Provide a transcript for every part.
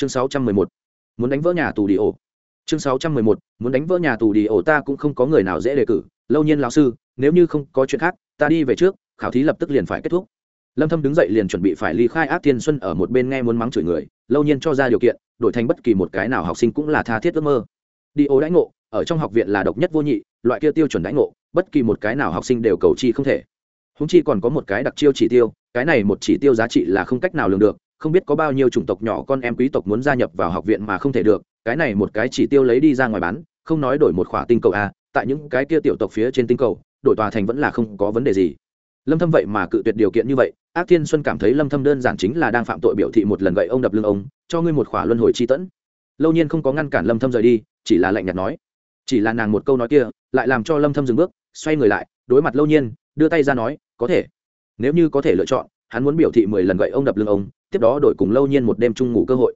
chương sáu trăm mười một. Muốn đánh vỡ nhà tù đi ổ. Chương sáu trăm mười một. Muốn đánh vỡ nhà tù đi ổ, ta cũng không có người nào dễ đề cử. Lâu nhiên lão sư, nếu như không có chuyện khác, ta đi về trước, khảo thí lập tức liền phải kết thúc. Lâm thâm đứng dậy liền chuẩn bị phải ly khai ác thiên xuân ở một bên nghe muốn mắng chửi người. Lâu nhiên cho ra điều kiện, đổi thành bất kỳ một cái nào học sinh cũng là tha thiết ước mơ. Đi ổ đãi ngộ, ở trong học viện là độc nhất vô nhị, loại kia tiêu chuẩn đãi ngộ, bất kỳ một cái nào học sinh đều cầu chi không thể. Húng chi còn có một cái đặc chiêu chỉ tiêu, cái này một chỉ tiêu giá trị là không cách nào lường được không biết có bao nhiêu chủng tộc nhỏ con em quý tộc muốn gia nhập vào học viện mà không thể được, cái này một cái chỉ tiêu lấy đi ra ngoài bán, không nói đổi một khỏa tinh cầu a, tại những cái kia tiểu tộc phía trên tinh cầu, đổi tòa thành vẫn là không có vấn đề gì. Lâm thâm vậy mà cự tuyệt điều kiện như vậy, ác thiên xuân cảm thấy lâm thâm đơn giản chính là đang phạm tội biểu thị một lần gậy ông đập lưng ông, cho ngươi một khỏa luân hồi chi tẫn. Lâu nhiên không có ngăn cản lâm thâm rời đi, chỉ là lạnh nhạt nói. Chỉ là nàng một câu nói kia, lại làm cho lâm thâm dừng bước, xoay người lại, đối mặt lâu nhiên, đưa tay ra nói, có thể. Nếu như có thể lựa chọn hắn muốn biểu thị mười lần gậy ông đập lưng ông, tiếp đó đổi cùng lâu nhiên một đêm chung ngủ cơ hội.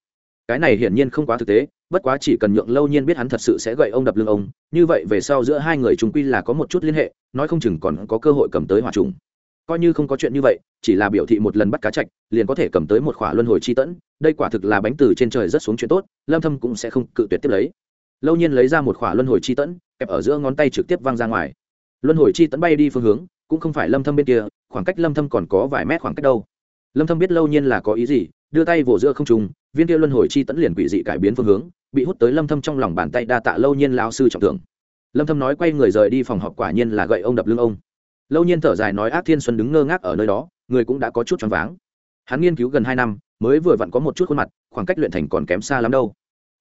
Cái này hiển nhiên không quá thực tế, bất quá chỉ cần nhượng lâu nhiên biết hắn thật sự sẽ gậy ông đập lưng ông, như vậy về sau giữa hai người chúng quy là có một chút liên hệ, nói không chừng còn có cơ hội cầm tới hòa trùng. Coi như không có chuyện như vậy, chỉ là biểu thị một lần bắt cá chạch, liền có thể cầm tới một khỏa luân hồi chi tẫn, đây quả thực là bánh từ trên trời rất xuống chuyện tốt, lâm thâm cũng sẽ không cự tuyệt tiếp lấy. Lâu nhiên lấy ra một khỏa luân hồi chi tẫn, kẹp ở giữa ngón tay trực tiếp văng ra ngoài. Luân hồi chi tẫn bay đi phương hướng cũng không phải lâm thâm bên kia, khoảng cách lâm thâm còn có vài mét khoảng cách đâu. Lâm thâm biết lâu nhiên là có ý gì, đưa tay vỗ giữa không trung, viên kia luân hồi chi tẫn liền quỷ dị cải biến phương hướng, bị hút tới lâm thâm trong lòng bàn tay đa tạ lâu nhiên lão sư trọng thưởng. Lâm thâm nói quay người rời đi phòng họp quả nhiên là gậy ông đập lưng ông. Lâu nhiên thở dài nói ác thiên xuân đứng ngơ ngác ở nơi đó, người cũng đã có chút choáng váng. Hắn nghiên cứu gần hai năm, mới vừa vặn có một chút khuôn mặt, khoảng cách luyện thành còn kém xa lắm đâu.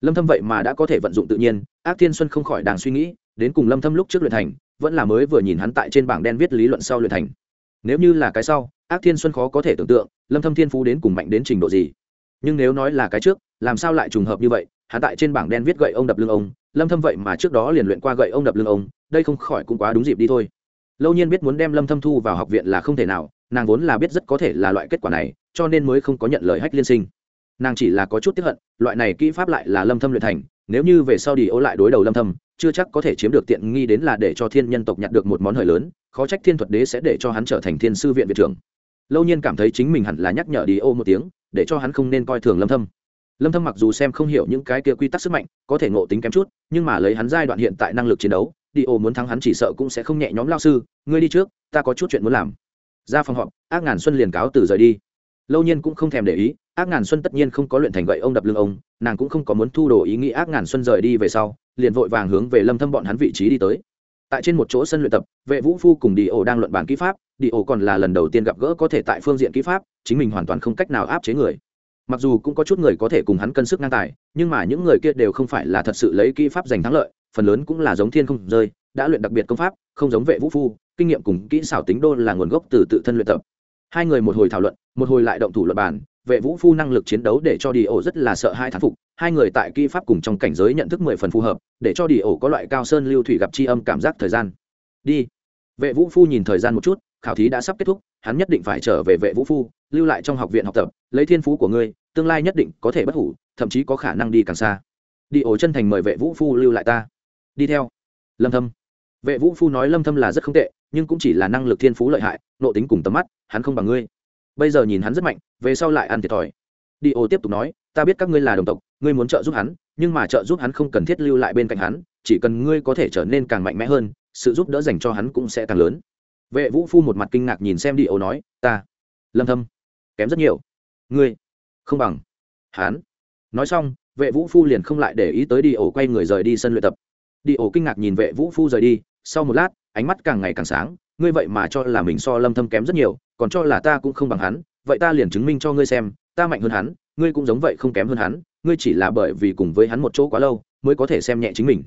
Lâm thâm vậy mà đã có thể vận dụng tự nhiên, ác thiên xuân không khỏi đang suy nghĩ, đến cùng lâm thâm lúc trước luyện thành vẫn là mới vừa nhìn hắn tại trên bảng đen viết lý luận sau luyện thành. Nếu như là cái sau, ác thiên xuân khó có thể tưởng tượng, lâm thâm thiên phú đến cùng mạnh đến trình độ gì. Nhưng nếu nói là cái trước, làm sao lại trùng hợp như vậy? Hắn tại trên bảng đen viết gậy ông đập lưng ông, lâm thâm vậy mà trước đó liền luyện qua gậy ông đập lưng ông, đây không khỏi cũng quá đúng dịp đi thôi. Lâu nhiên biết muốn đem lâm thâm thu vào học viện là không thể nào, nàng vốn là biết rất có thể là loại kết quả này, cho nên mới không có nhận lời hách liên sinh. Nàng chỉ là có chút tiếc hận, loại này kỹ pháp lại là lâm thâm luyện thành, nếu như về sau đi ô lại đối đầu lâm thâm chưa chắc có thể chiếm được tiện nghi đến là để cho thiên nhân tộc nhặt được một món hời lớn, khó trách thiên thuật đế sẽ để cho hắn trở thành thiên sư viện viện trưởng. Lâu nhiên cảm thấy chính mình hẳn là nhắc nhở đi ô một tiếng, để cho hắn không nên coi thường lâm thâm. Lâm thâm mặc dù xem không hiểu những cái kia quy tắc sức mạnh, có thể ngộ tính kém chút, nhưng mà lấy hắn giai đoạn hiện tại năng lực chiến đấu, đi ô muốn thắng hắn chỉ sợ cũng sẽ không nhẹ nhóm lao sư, ngươi đi trước, ta có chút chuyện muốn làm. Ra phòng họp, ác ngàn xuân liền cáo từ rời đi. Lâu nhiên cũng không thèm để ý, ác ngàn xuân tất nhiên không có luyện thành gậy ông đập lưng ông, nàng cũng không có muốn thu đồ ý nghĩ ác ngàn xuân rời đi về sau liền vội vàng hướng về lâm thâm bọn hắn vị trí đi tới. Tại trên một chỗ sân luyện tập, vệ vũ phu cùng đi ổ đang luận bàn kỹ pháp. Đi ổ còn là lần đầu tiên gặp gỡ có thể tại phương diện kỹ pháp, chính mình hoàn toàn không cách nào áp chế người. Mặc dù cũng có chút người có thể cùng hắn cân sức ngang tài, nhưng mà những người kia đều không phải là thật sự lấy kỹ pháp giành thắng lợi, phần lớn cũng là giống thiên không rơi, đã luyện đặc biệt công pháp, không giống vệ vũ phu, kinh nghiệm cùng kỹ xảo tính đô là nguồn gốc từ tự thân luyện tập. Hai người một hồi thảo luận, một hồi lại động thủ luật bàn vệ vũ phu năng lực chiến đấu để cho đi ổ rất là sợ hai thán phục. Hai người tại kỹ pháp cùng trong cảnh giới nhận thức mười phần phù hợp, để cho đi ổ có loại cao sơn lưu thủy gặp tri âm cảm giác thời gian. Đi. Vệ vũ phu nhìn thời gian một chút, khảo thí đã sắp kết thúc, hắn nhất định phải trở về vệ vũ phu, lưu lại trong học viện học tập, lấy thiên phú của ngươi, tương lai nhất định có thể bất hủ, thậm chí có khả năng đi càng xa. Đi ổ chân thành mời vệ vũ phu lưu lại ta. Đi theo. Lâm thâm. Vệ vũ phu nói lâm thâm là rất không tệ, nhưng cũng chỉ là năng lực thiên phú lợi hại nộ tính cùng tầm mắt, hắn không bằng ngươi bây giờ nhìn hắn rất mạnh, về sau lại ăn thiệt thòi. Đi ô tiếp tục nói, ta biết các ngươi là đồng tộc, ngươi muốn trợ giúp hắn, nhưng mà trợ giúp hắn không cần thiết lưu lại bên cạnh hắn, chỉ cần ngươi có thể trở nên càng mạnh mẽ hơn, sự giúp đỡ dành cho hắn cũng sẽ càng lớn. Vệ vũ phu một mặt kinh ngạc nhìn xem đi ô nói, ta, lâm thâm, kém rất nhiều. Ngươi, không bằng hắn. Nói xong, vệ vũ phu liền không lại để ý tới đi ổ quay người rời đi sân luyện tập. Đi ổ kinh ngạc nhìn vệ vũ phu rời đi, sau một lát, ánh mắt càng ngày càng sáng ngươi vậy mà cho là mình so lâm thâm kém rất nhiều, còn cho là ta cũng không bằng hắn, vậy ta liền chứng minh cho ngươi xem, ta mạnh hơn hắn, ngươi cũng giống vậy không kém hơn hắn, ngươi chỉ là bởi vì cùng với hắn một chỗ quá lâu, mới có thể xem nhẹ chính mình.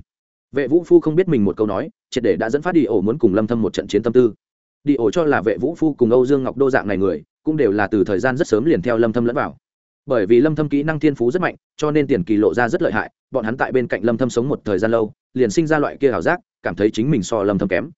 Vệ vũ phu không biết mình một câu nói, triệt để đã dẫn phát đi ổ muốn cùng lâm thâm một trận chiến tâm tư. Đi ổ cho là vệ vũ phu cùng âu dương ngọc đô dạng này người, cũng đều là từ thời gian rất sớm liền theo lâm thâm lẫn vào. Bởi vì lâm thâm kỹ năng thiên phú rất mạnh, cho nên tiền kỳ lộ ra rất lợi hại, bọn hắn tại bên cạnh lâm thâm sống một thời gian lâu, liền sinh ra loại kia hảo giác, cảm thấy chính mình so lâm thâm kém.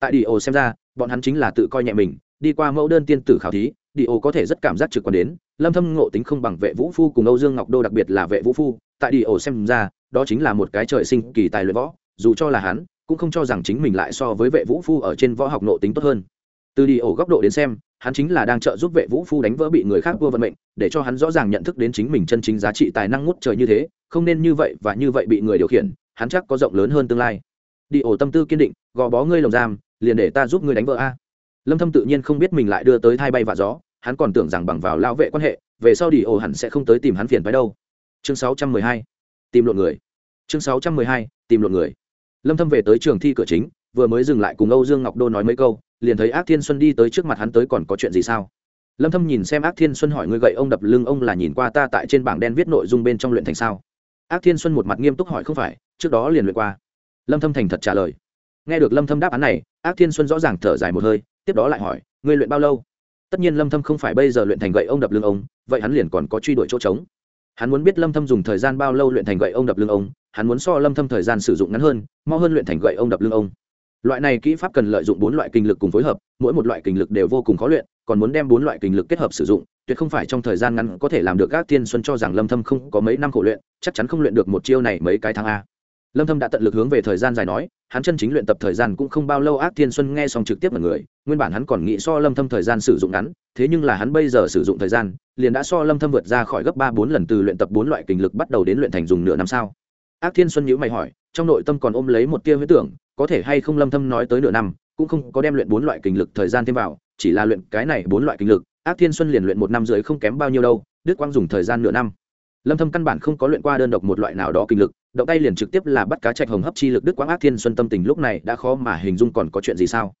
Tại đi ổ xem ra bọn hắn chính là tự coi nhẹ mình, đi qua mẫu đơn tiên tử khảo thí, đi ô có thể rất cảm giác trực quan đến. Lâm thâm ngộ tính không bằng vệ vũ phu cùng âu dương ngọc đô đặc biệt là vệ vũ phu, tại đi ô xem ra, đó chính là một cái trời sinh kỳ tài luyện võ, dù cho là hắn, cũng không cho rằng chính mình lại so với vệ vũ phu ở trên võ học ngộ tính tốt hơn. Từ đi ổ góc độ đến xem, hắn chính là đang trợ giúp vệ vũ phu đánh vỡ bị người khác vua vận mệnh, để cho hắn rõ ràng nhận thức đến chính mình chân chính giá trị tài năng ngút trời như thế, không nên như vậy và như vậy bị người điều khiển, hắn chắc có rộng lớn hơn tương lai. Đi ổ tâm tư kiên định, gò bó ngươi lồng giam liền để ta giúp ngươi đánh vợ a. Lâm thâm tự nhiên không biết mình lại đưa tới thay bay và gió, hắn còn tưởng rằng bằng vào lao vệ quan hệ, về sau đi ổ hẳn sẽ không tới tìm hắn phiền phải đâu. Chương 612 tìm lộn người. Chương 612 tìm lộn người. Lâm thâm về tới trường thi cửa chính, vừa mới dừng lại cùng âu dương ngọc đô nói mấy câu, liền thấy ác thiên xuân đi tới trước mặt hắn tới còn có chuyện gì sao? Lâm thâm nhìn xem ác thiên xuân hỏi ngươi gậy ông đập lưng ông là nhìn qua ta tại trên bảng đen viết nội dung bên trong luyện thành sao? Ác thiên xuân một mặt nghiêm túc hỏi không phải, trước đó liền luyện qua. Lâm thâm thành thật trả lời nghe được lâm thâm đáp án này, ác thiên xuân rõ ràng thở dài một hơi, tiếp đó lại hỏi, ngươi luyện bao lâu? Tất nhiên lâm thâm không phải bây giờ luyện thành gậy ông đập lưng ông, vậy hắn liền còn có truy đuổi chỗ trống. Hắn muốn biết lâm thâm dùng thời gian bao lâu luyện thành gậy ông đập lưng ông, hắn muốn so lâm thâm thời gian sử dụng ngắn hơn, mau hơn luyện thành gậy ông đập lưng ông. Loại này kỹ pháp cần lợi dụng bốn loại kinh lực cùng phối hợp, mỗi một loại kinh lực đều vô cùng khó luyện, còn muốn đem bốn loại kinh lực kết hợp sử dụng, tuyệt không phải trong thời gian ngắn có thể làm được các tiên xuân cho rằng lâm thâm không có mấy năm khổ luyện, chắc chắn không luyện được một chiêu này mấy cái tháng a lâm thâm đã tận lực hướng về thời gian dài nói, hắn chân chính luyện tập thời gian cũng không bao lâu ác Thiên xuân nghe xong trực tiếp là người, nguyên bản hắn còn nghĩ so lâm thâm thời gian sử dụng ngắn, thế nhưng là hắn bây giờ sử dụng thời gian, liền đã so lâm thâm vượt ra khỏi gấp ba bốn lần từ luyện tập bốn loại kinh lực bắt đầu đến luyện thành dùng nửa năm sao. Ác thiên xuân nhíu mày hỏi, trong nội tâm còn ôm lấy một tia huyễn tưởng, có thể hay không lâm thâm nói tới nửa năm, cũng không có đem luyện bốn loại kinh lực thời gian thêm vào, chỉ là luyện cái này bốn loại kinh lực, ác thiên xuân liền luyện một năm dưới không kém bao nhiêu đâu, đức quang dùng thời gian nửa năm. Lâm thâm căn bản không có luyện qua đơn độc một loại nào đó kinh lực động tay liền trực tiếp là bắt cá trạch hồng hấp chi lực đức quang ác thiên xuân tâm tình lúc này đã khó mà hình dung còn có chuyện gì sao?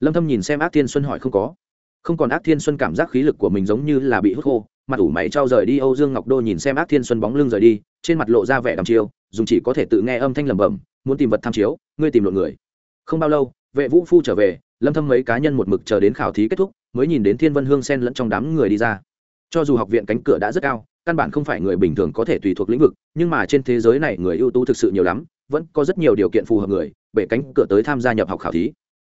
Lâm thâm nhìn xem ác thiên xuân hỏi không có. Không còn ác thiên xuân cảm giác khí lực của mình giống như là bị hút khô, mặt ủ mày trao rời đi, âu dương ngọc đô nhìn xem ác thiên xuân bóng lưng rời đi, trên mặt lộ ra vẻ đăm chiêu, dùng chỉ có thể tự nghe âm thanh lẩm bẩm, muốn tìm vật tham chiếu, ngươi tìm lộn người. Không bao lâu, vệ vũ phu trở về, lâm thâm mấy cá nhân một mực chờ đến khảo thí kết thúc, mới nhìn đến thiên vân hương sen lẫn trong đám người đi ra. Cho dù học viện cánh cửa đã rất cao căn bản không phải người bình thường có thể tùy thuộc lĩnh vực, nhưng mà trên thế giới này người ưu tú thực sự nhiều lắm, vẫn có rất nhiều điều kiện phù hợp người, bể cánh cửa tới tham gia nhập học khảo thí.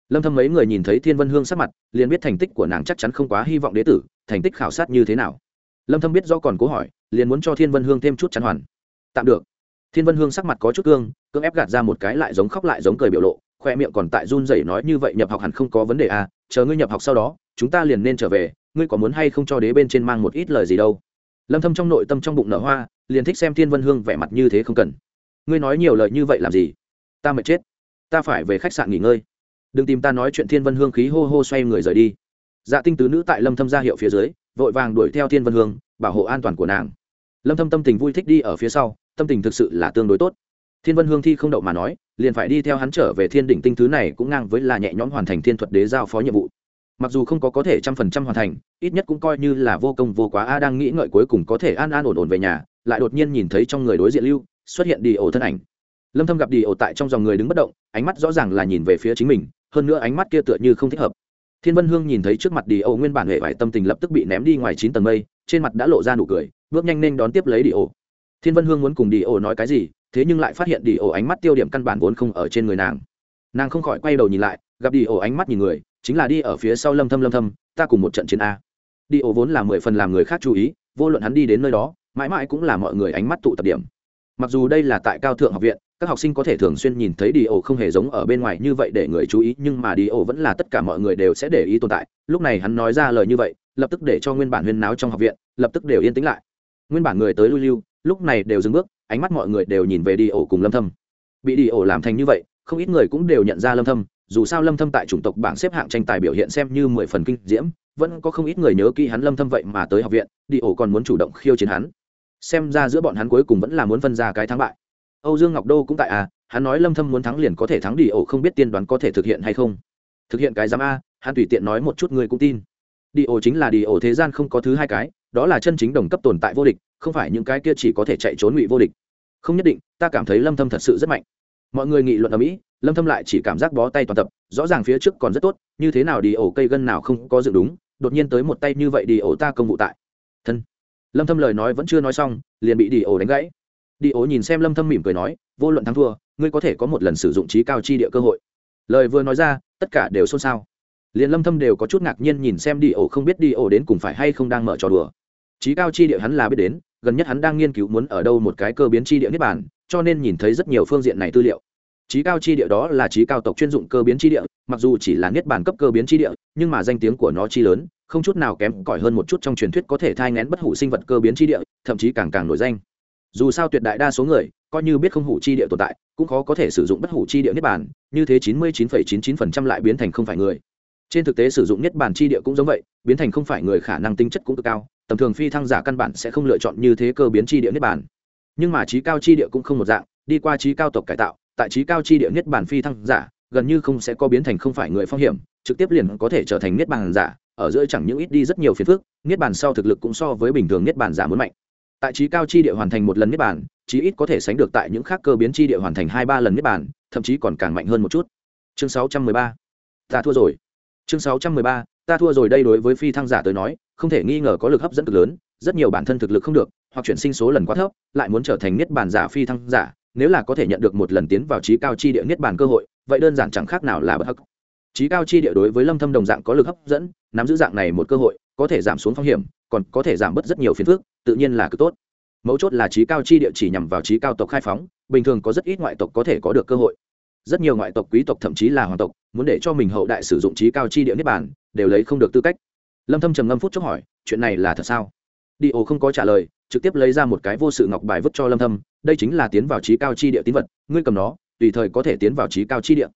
Lâm thâm mấy người nhìn thấy thiên vân hương sắc mặt, liền biết thành tích của nàng chắc chắn không quá hy vọng đế tử, thành tích khảo sát như thế nào. Lâm thâm biết do còn cố hỏi, liền muốn cho thiên vân hương thêm chút chắn hoàn. Tạm được. Thiên vân hương sắc mặt có chút cương, cưỡng ép gạt ra một cái lại giống khóc lại giống cười biểu lộ, khoe miệng còn tại run rẩy nói như vậy nhập học hẳn không có vấn đề à chờ ngươi nhập học sau đó, chúng ta liền nên trở về, ngươi có muốn hay không cho đế bên trên mang một ít lời gì đâu? Lâm thâm trong nội tâm trong bụng nở hoa, liền thích xem thiên vân hương vẻ mặt như thế không cần. Ngươi nói nhiều lời như vậy làm gì? Ta mệt chết. Ta phải về khách sạn nghỉ ngơi. Đừng tìm ta nói chuyện thiên vân hương khí hô hô xoay người rời đi. Dạ tinh tứ nữ tại lâm thâm ra hiệu phía dưới, vội vàng đuổi theo thiên vân hương, bảo hộ an toàn của nàng. Lâm thâm tâm tình vui thích đi ở phía sau, tâm tình thực sự là tương đối tốt. Thiên vân hương thi không đậu mà nói, liền phải đi theo hắn trở về thiên đỉnh tinh thứ này cũng ngang với là nhẹ nhõm hoàn thành thiên thuật đế giao phó nhiệm vụ mặc dù không có có thể trăm phần trăm hoàn thành, ít nhất cũng coi như là vô công vô quá, a đang nghĩ ngợi cuối cùng có thể an an ổn ổn về nhà, lại đột nhiên nhìn thấy trong người đối diện lưu, xuất hiện đi ổ thân ảnh. Lâm thâm gặp đi ổ tại trong dòng người đứng bất động, ánh mắt rõ ràng là nhìn về phía chính mình, hơn nữa ánh mắt kia tựa như không thích hợp. Thiên vân hương nhìn thấy trước mặt đi ổ nguyên bản hệ vải tâm tình lập tức bị ném đi ngoài chín tầng mây, trên mặt đã lộ ra nụ cười, bước nhanh nên đón tiếp lấy đi ổ. Thiên vân hương muốn cùng đi ổ nói cái gì, thế nhưng lại phát hiện đi ổ ánh mắt tiêu điểm căn bản vốn không ở trên người nàng. Nàng không khỏi quay đầu nhìn lại, gặp đi ổ ánh mắt nhìn người chính là đi ở phía sau lâm thâm lâm thâm, ta cùng một trận chiến a. Đi ổ vốn là mười phần làm người khác chú ý, vô luận hắn đi đến nơi đó, mãi mãi cũng là mọi người ánh mắt tụ tập điểm. Mặc dù đây là tại cao thượng học viện, các học sinh có thể thường xuyên nhìn thấy đi ổ không hề giống ở bên ngoài như vậy để người chú ý, nhưng mà đi ổ vẫn là tất cả mọi người đều sẽ để ý tồn tại. Lúc này hắn nói ra lời như vậy, lập tức để cho nguyên bản huyên náo trong học viện, lập tức đều yên tĩnh lại. Nguyên bản người tới lưu lưu, lúc này đều dừng bước, ánh mắt mọi người đều nhìn về đi ổ cùng lâm thâm. Bị đi ổ làm thành như vậy, không ít người cũng đều nhận ra lâm thâm dù sao lâm thâm tại chủng tộc bảng xếp hạng tranh tài biểu hiện xem như mười phần kinh diễm, vẫn có không ít người nhớ kỹ hắn lâm thâm vậy mà tới học viện, đi ổ còn muốn chủ động khiêu chiến hắn. Xem ra giữa bọn hắn cuối cùng vẫn là muốn phân ra cái thắng bại. Âu dương ngọc đô cũng tại à hắn nói lâm thâm muốn thắng liền có thể thắng đi, ổ không biết tiên đoán có thể thực hiện hay không. Thực hiện cái giám a, hắn tùy tiện nói một chút người cũng tin. Đi ổ chính là đi ổ thế gian không có thứ hai cái, đó là chân chính đồng cấp tồn tại vô địch, không phải những cái kia chỉ có thể chạy trốn ngụy vô địch. Không nhất định, ta cảm thấy lâm thâm thật sự rất mạnh mọi người nghị luận ở mỹ lâm thâm lại chỉ cảm giác bó tay toàn tập rõ ràng phía trước còn rất tốt như thế nào đi ổ cây gân nào không có dựng đúng đột nhiên tới một tay như vậy đi ổ ta công vụ tại thân lâm thâm lời nói vẫn chưa nói xong liền bị đi ổ đánh gãy đi ổ nhìn xem lâm thâm mỉm cười nói vô luận thắng thua ngươi có thể có một lần sử dụng trí cao chi địa cơ hội lời vừa nói ra tất cả đều xôn xao liền lâm thâm đều có chút ngạc nhiên nhìn xem đi ổ không biết đi ổ đến cùng phải hay không đang mở trò đùa trí cao chi địa hắn là biết đến gần nhất hắn đang nghiên cứu muốn ở đâu một cái cơ biến chi địa niết bàn cho nên nhìn thấy rất nhiều phương diện này tư liệu. Trí cao chi địa đó là trí cao tộc chuyên dụng cơ biến chi địa, mặc dù chỉ là niết bàn cấp cơ biến chi địa, nhưng mà danh tiếng của nó chi lớn, không chút nào kém cỏi hơn một chút trong truyền thuyết có thể thai ngén bất hủ sinh vật cơ biến chi địa, thậm chí càng càng nổi danh. Dù sao tuyệt đại đa số người, coi như biết không hủ chi địa tồn tại, cũng khó có thể sử dụng bất hủ chi địa niết bàn, như thế chín mươi chín chín chín phần trăm lại biến thành không phải người. Trên thực tế sử dụng niết bàn chi địa cũng giống vậy, biến thành không phải người khả năng tính chất cũng cực cao, tầm thường phi thăng giả căn bản sẽ không lựa chọn như thế cơ biến chi địa niết bàn nhưng mà trí cao chi địa cũng không một dạng, đi qua trí cao tộc cải tạo, tại trí cao chi địa niết bàn phi thăng giả, gần như không sẽ có biến thành không phải người phong hiểm, trực tiếp liền có thể trở thành niết bàn giả, ở giữa chẳng những ít đi rất nhiều phiền phức, niết bàn sau thực lực cũng so với bình thường niết bàn giả muốn mạnh. Tại trí cao chi địa hoàn thành một lần niết bàn, chí ít có thể sánh được tại những khác cơ biến chi địa hoàn thành hai ba lần niết bàn, thậm chí còn càng mạnh hơn một chút. Chương sáu trăm mười ba. Ta thua rồi. Chương sáu trăm mười ba, ta thua rồi đây đối với phi thăng giả tới nói, không thể nghi ngờ có lực hấp dẫn cực lớn rất nhiều bản thân thực lực không được, hoặc chuyển sinh số lần quá thấp, lại muốn trở thành niết bàn giả phi thăng giả, nếu là có thể nhận được một lần tiến vào trí cao chi địa niết bàn cơ hội, vậy đơn giản chẳng khác nào là bất hắc. Trí cao chi địa đối với lâm thâm đồng dạng có lực hấp dẫn, nắm giữ dạng này một cơ hội, có thể giảm xuống phong hiểm, còn có thể giảm bớt rất nhiều phiền phức, tự nhiên là cực tốt. Mấu chốt là trí cao chi địa chỉ nhằm vào trí cao tộc khai phóng, bình thường có rất ít ngoại tộc có thể có được cơ hội. Rất nhiều ngoại tộc quý tộc thậm chí là hoàng tộc, muốn để cho mình hậu đại sử dụng trí cao chi địa niết bàn, đều lấy không được tư cách. Lâm thâm trầm ngâm phút chốc hỏi, chuyện này là thật sao? Đi ô không có trả lời, trực tiếp lấy ra một cái vô sự ngọc bài vứt cho lâm thâm, đây chính là tiến vào trí cao chi địa tín vật, ngươi cầm nó, tùy thời có thể tiến vào trí cao chi địa.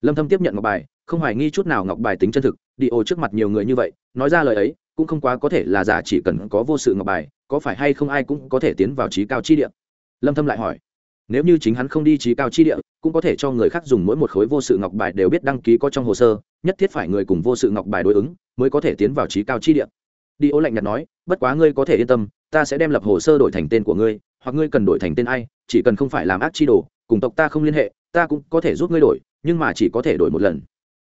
Lâm thâm tiếp nhận ngọc bài, không hoài nghi chút nào ngọc bài tính chân thực, đi ô trước mặt nhiều người như vậy, nói ra lời ấy, cũng không quá có thể là giả chỉ cần có vô sự ngọc bài, có phải hay không ai cũng có thể tiến vào trí cao chi địa? Lâm thâm lại hỏi. Nếu như chính hắn không đi trí cao chi địa, cũng có thể cho người khác dùng mỗi một khối vô sự ngọc bài đều biết đăng ký có trong hồ sơ, nhất thiết phải người cùng vô sự ngọc bài đối ứng, mới có thể tiến vào trí cao chi địa đi ô lạnh nhạt nói, bất quá ngươi có thể yên tâm, ta sẽ đem lập hồ sơ đổi thành tên của ngươi, hoặc ngươi cần đổi thành tên ai, chỉ cần không phải làm ác chi đồ, cùng tộc ta không liên hệ, ta cũng có thể giúp ngươi đổi, nhưng mà chỉ có thể đổi một lần.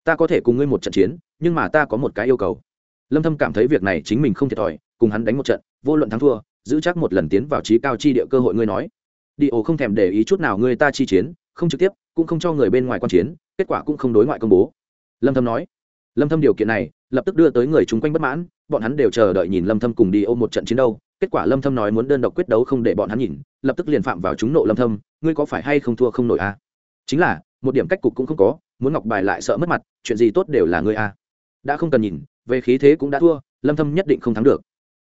Ta có thể cùng ngươi một trận chiến, nhưng mà ta có một cái yêu cầu. Lâm thâm cảm thấy việc này chính mình không thiệt thòi, cùng hắn đánh một trận, vô luận thắng thua, giữ chắc một lần tiến vào trí cao chi địa cơ hội ngươi nói. Đi ổ không thèm để ý chút nào ngươi ta chi chiến, không trực tiếp, cũng không cho người bên ngoài quan chiến, kết quả cũng không đối ngoại công bố. Lâm thâm nói. Lâm thâm điều kiện này, lập tức đưa tới người chúng quanh bất mãn bọn hắn đều chờ đợi nhìn lâm thâm cùng đi ôm một trận chiến đâu kết quả lâm thâm nói muốn đơn độc quyết đấu không để bọn hắn nhìn, lập tức liền phạm vào chúng nộ lâm thâm, ngươi có phải hay không thua không nổi a à? chính là, một điểm cách cục cũng không có, muốn ngọc bài lại sợ mất mặt, chuyện gì tốt đều là ngươi a à. đã không cần nhìn, về khí thế cũng đã thua, lâm thâm nhất định không thắng được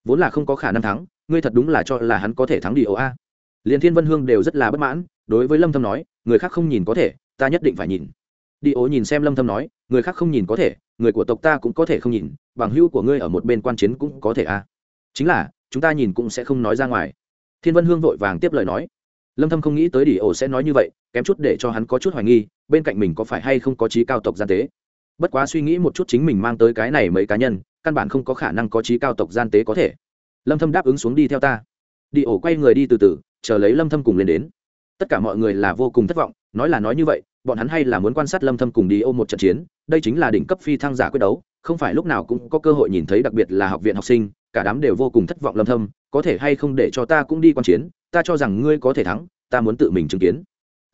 vốn là không có khả năng thắng, ngươi thật đúng là cho là hắn có thể thắng đi ô a à? liền thiên vân hương đều rất là bất mãn, đối với lâm thâm nói, người khác không nhìn có thể, ta nhất định phải nhìn đi ố nhìn xem lâm thâm nói, người khác không nhìn có thể người của tộc ta cũng có thể không nhìn, bằng hữu của ngươi ở một bên quan chiến cũng có thể a chính là, chúng ta nhìn cũng sẽ không nói ra ngoài. Thiên vân hương vội vàng tiếp lời nói. Lâm thâm không nghĩ tới đi ổ sẽ nói như vậy, kém chút để cho hắn có chút hoài nghi, bên cạnh mình có phải hay không có trí cao tộc gian tế. Bất quá suy nghĩ một chút chính mình mang tới cái này mấy cá nhân, căn bản không có khả năng có trí cao tộc gian tế có thể. Lâm thâm đáp ứng xuống đi theo ta. Đi ổ quay người đi từ từ, chờ lấy lâm thâm cùng lên đến. Tất cả mọi người là vô cùng thất vọng, nói là nói như vậy bọn hắn hay là muốn quan sát lâm thâm cùng đi ôm một trận chiến, đây chính là đỉnh cấp phi thăng giả quyết đấu, không phải lúc nào cũng có cơ hội nhìn thấy đặc biệt là học viện học sinh, cả đám đều vô cùng thất vọng lâm thâm, có thể hay không để cho ta cũng đi quan chiến, ta cho rằng ngươi có thể thắng, ta muốn tự mình chứng kiến.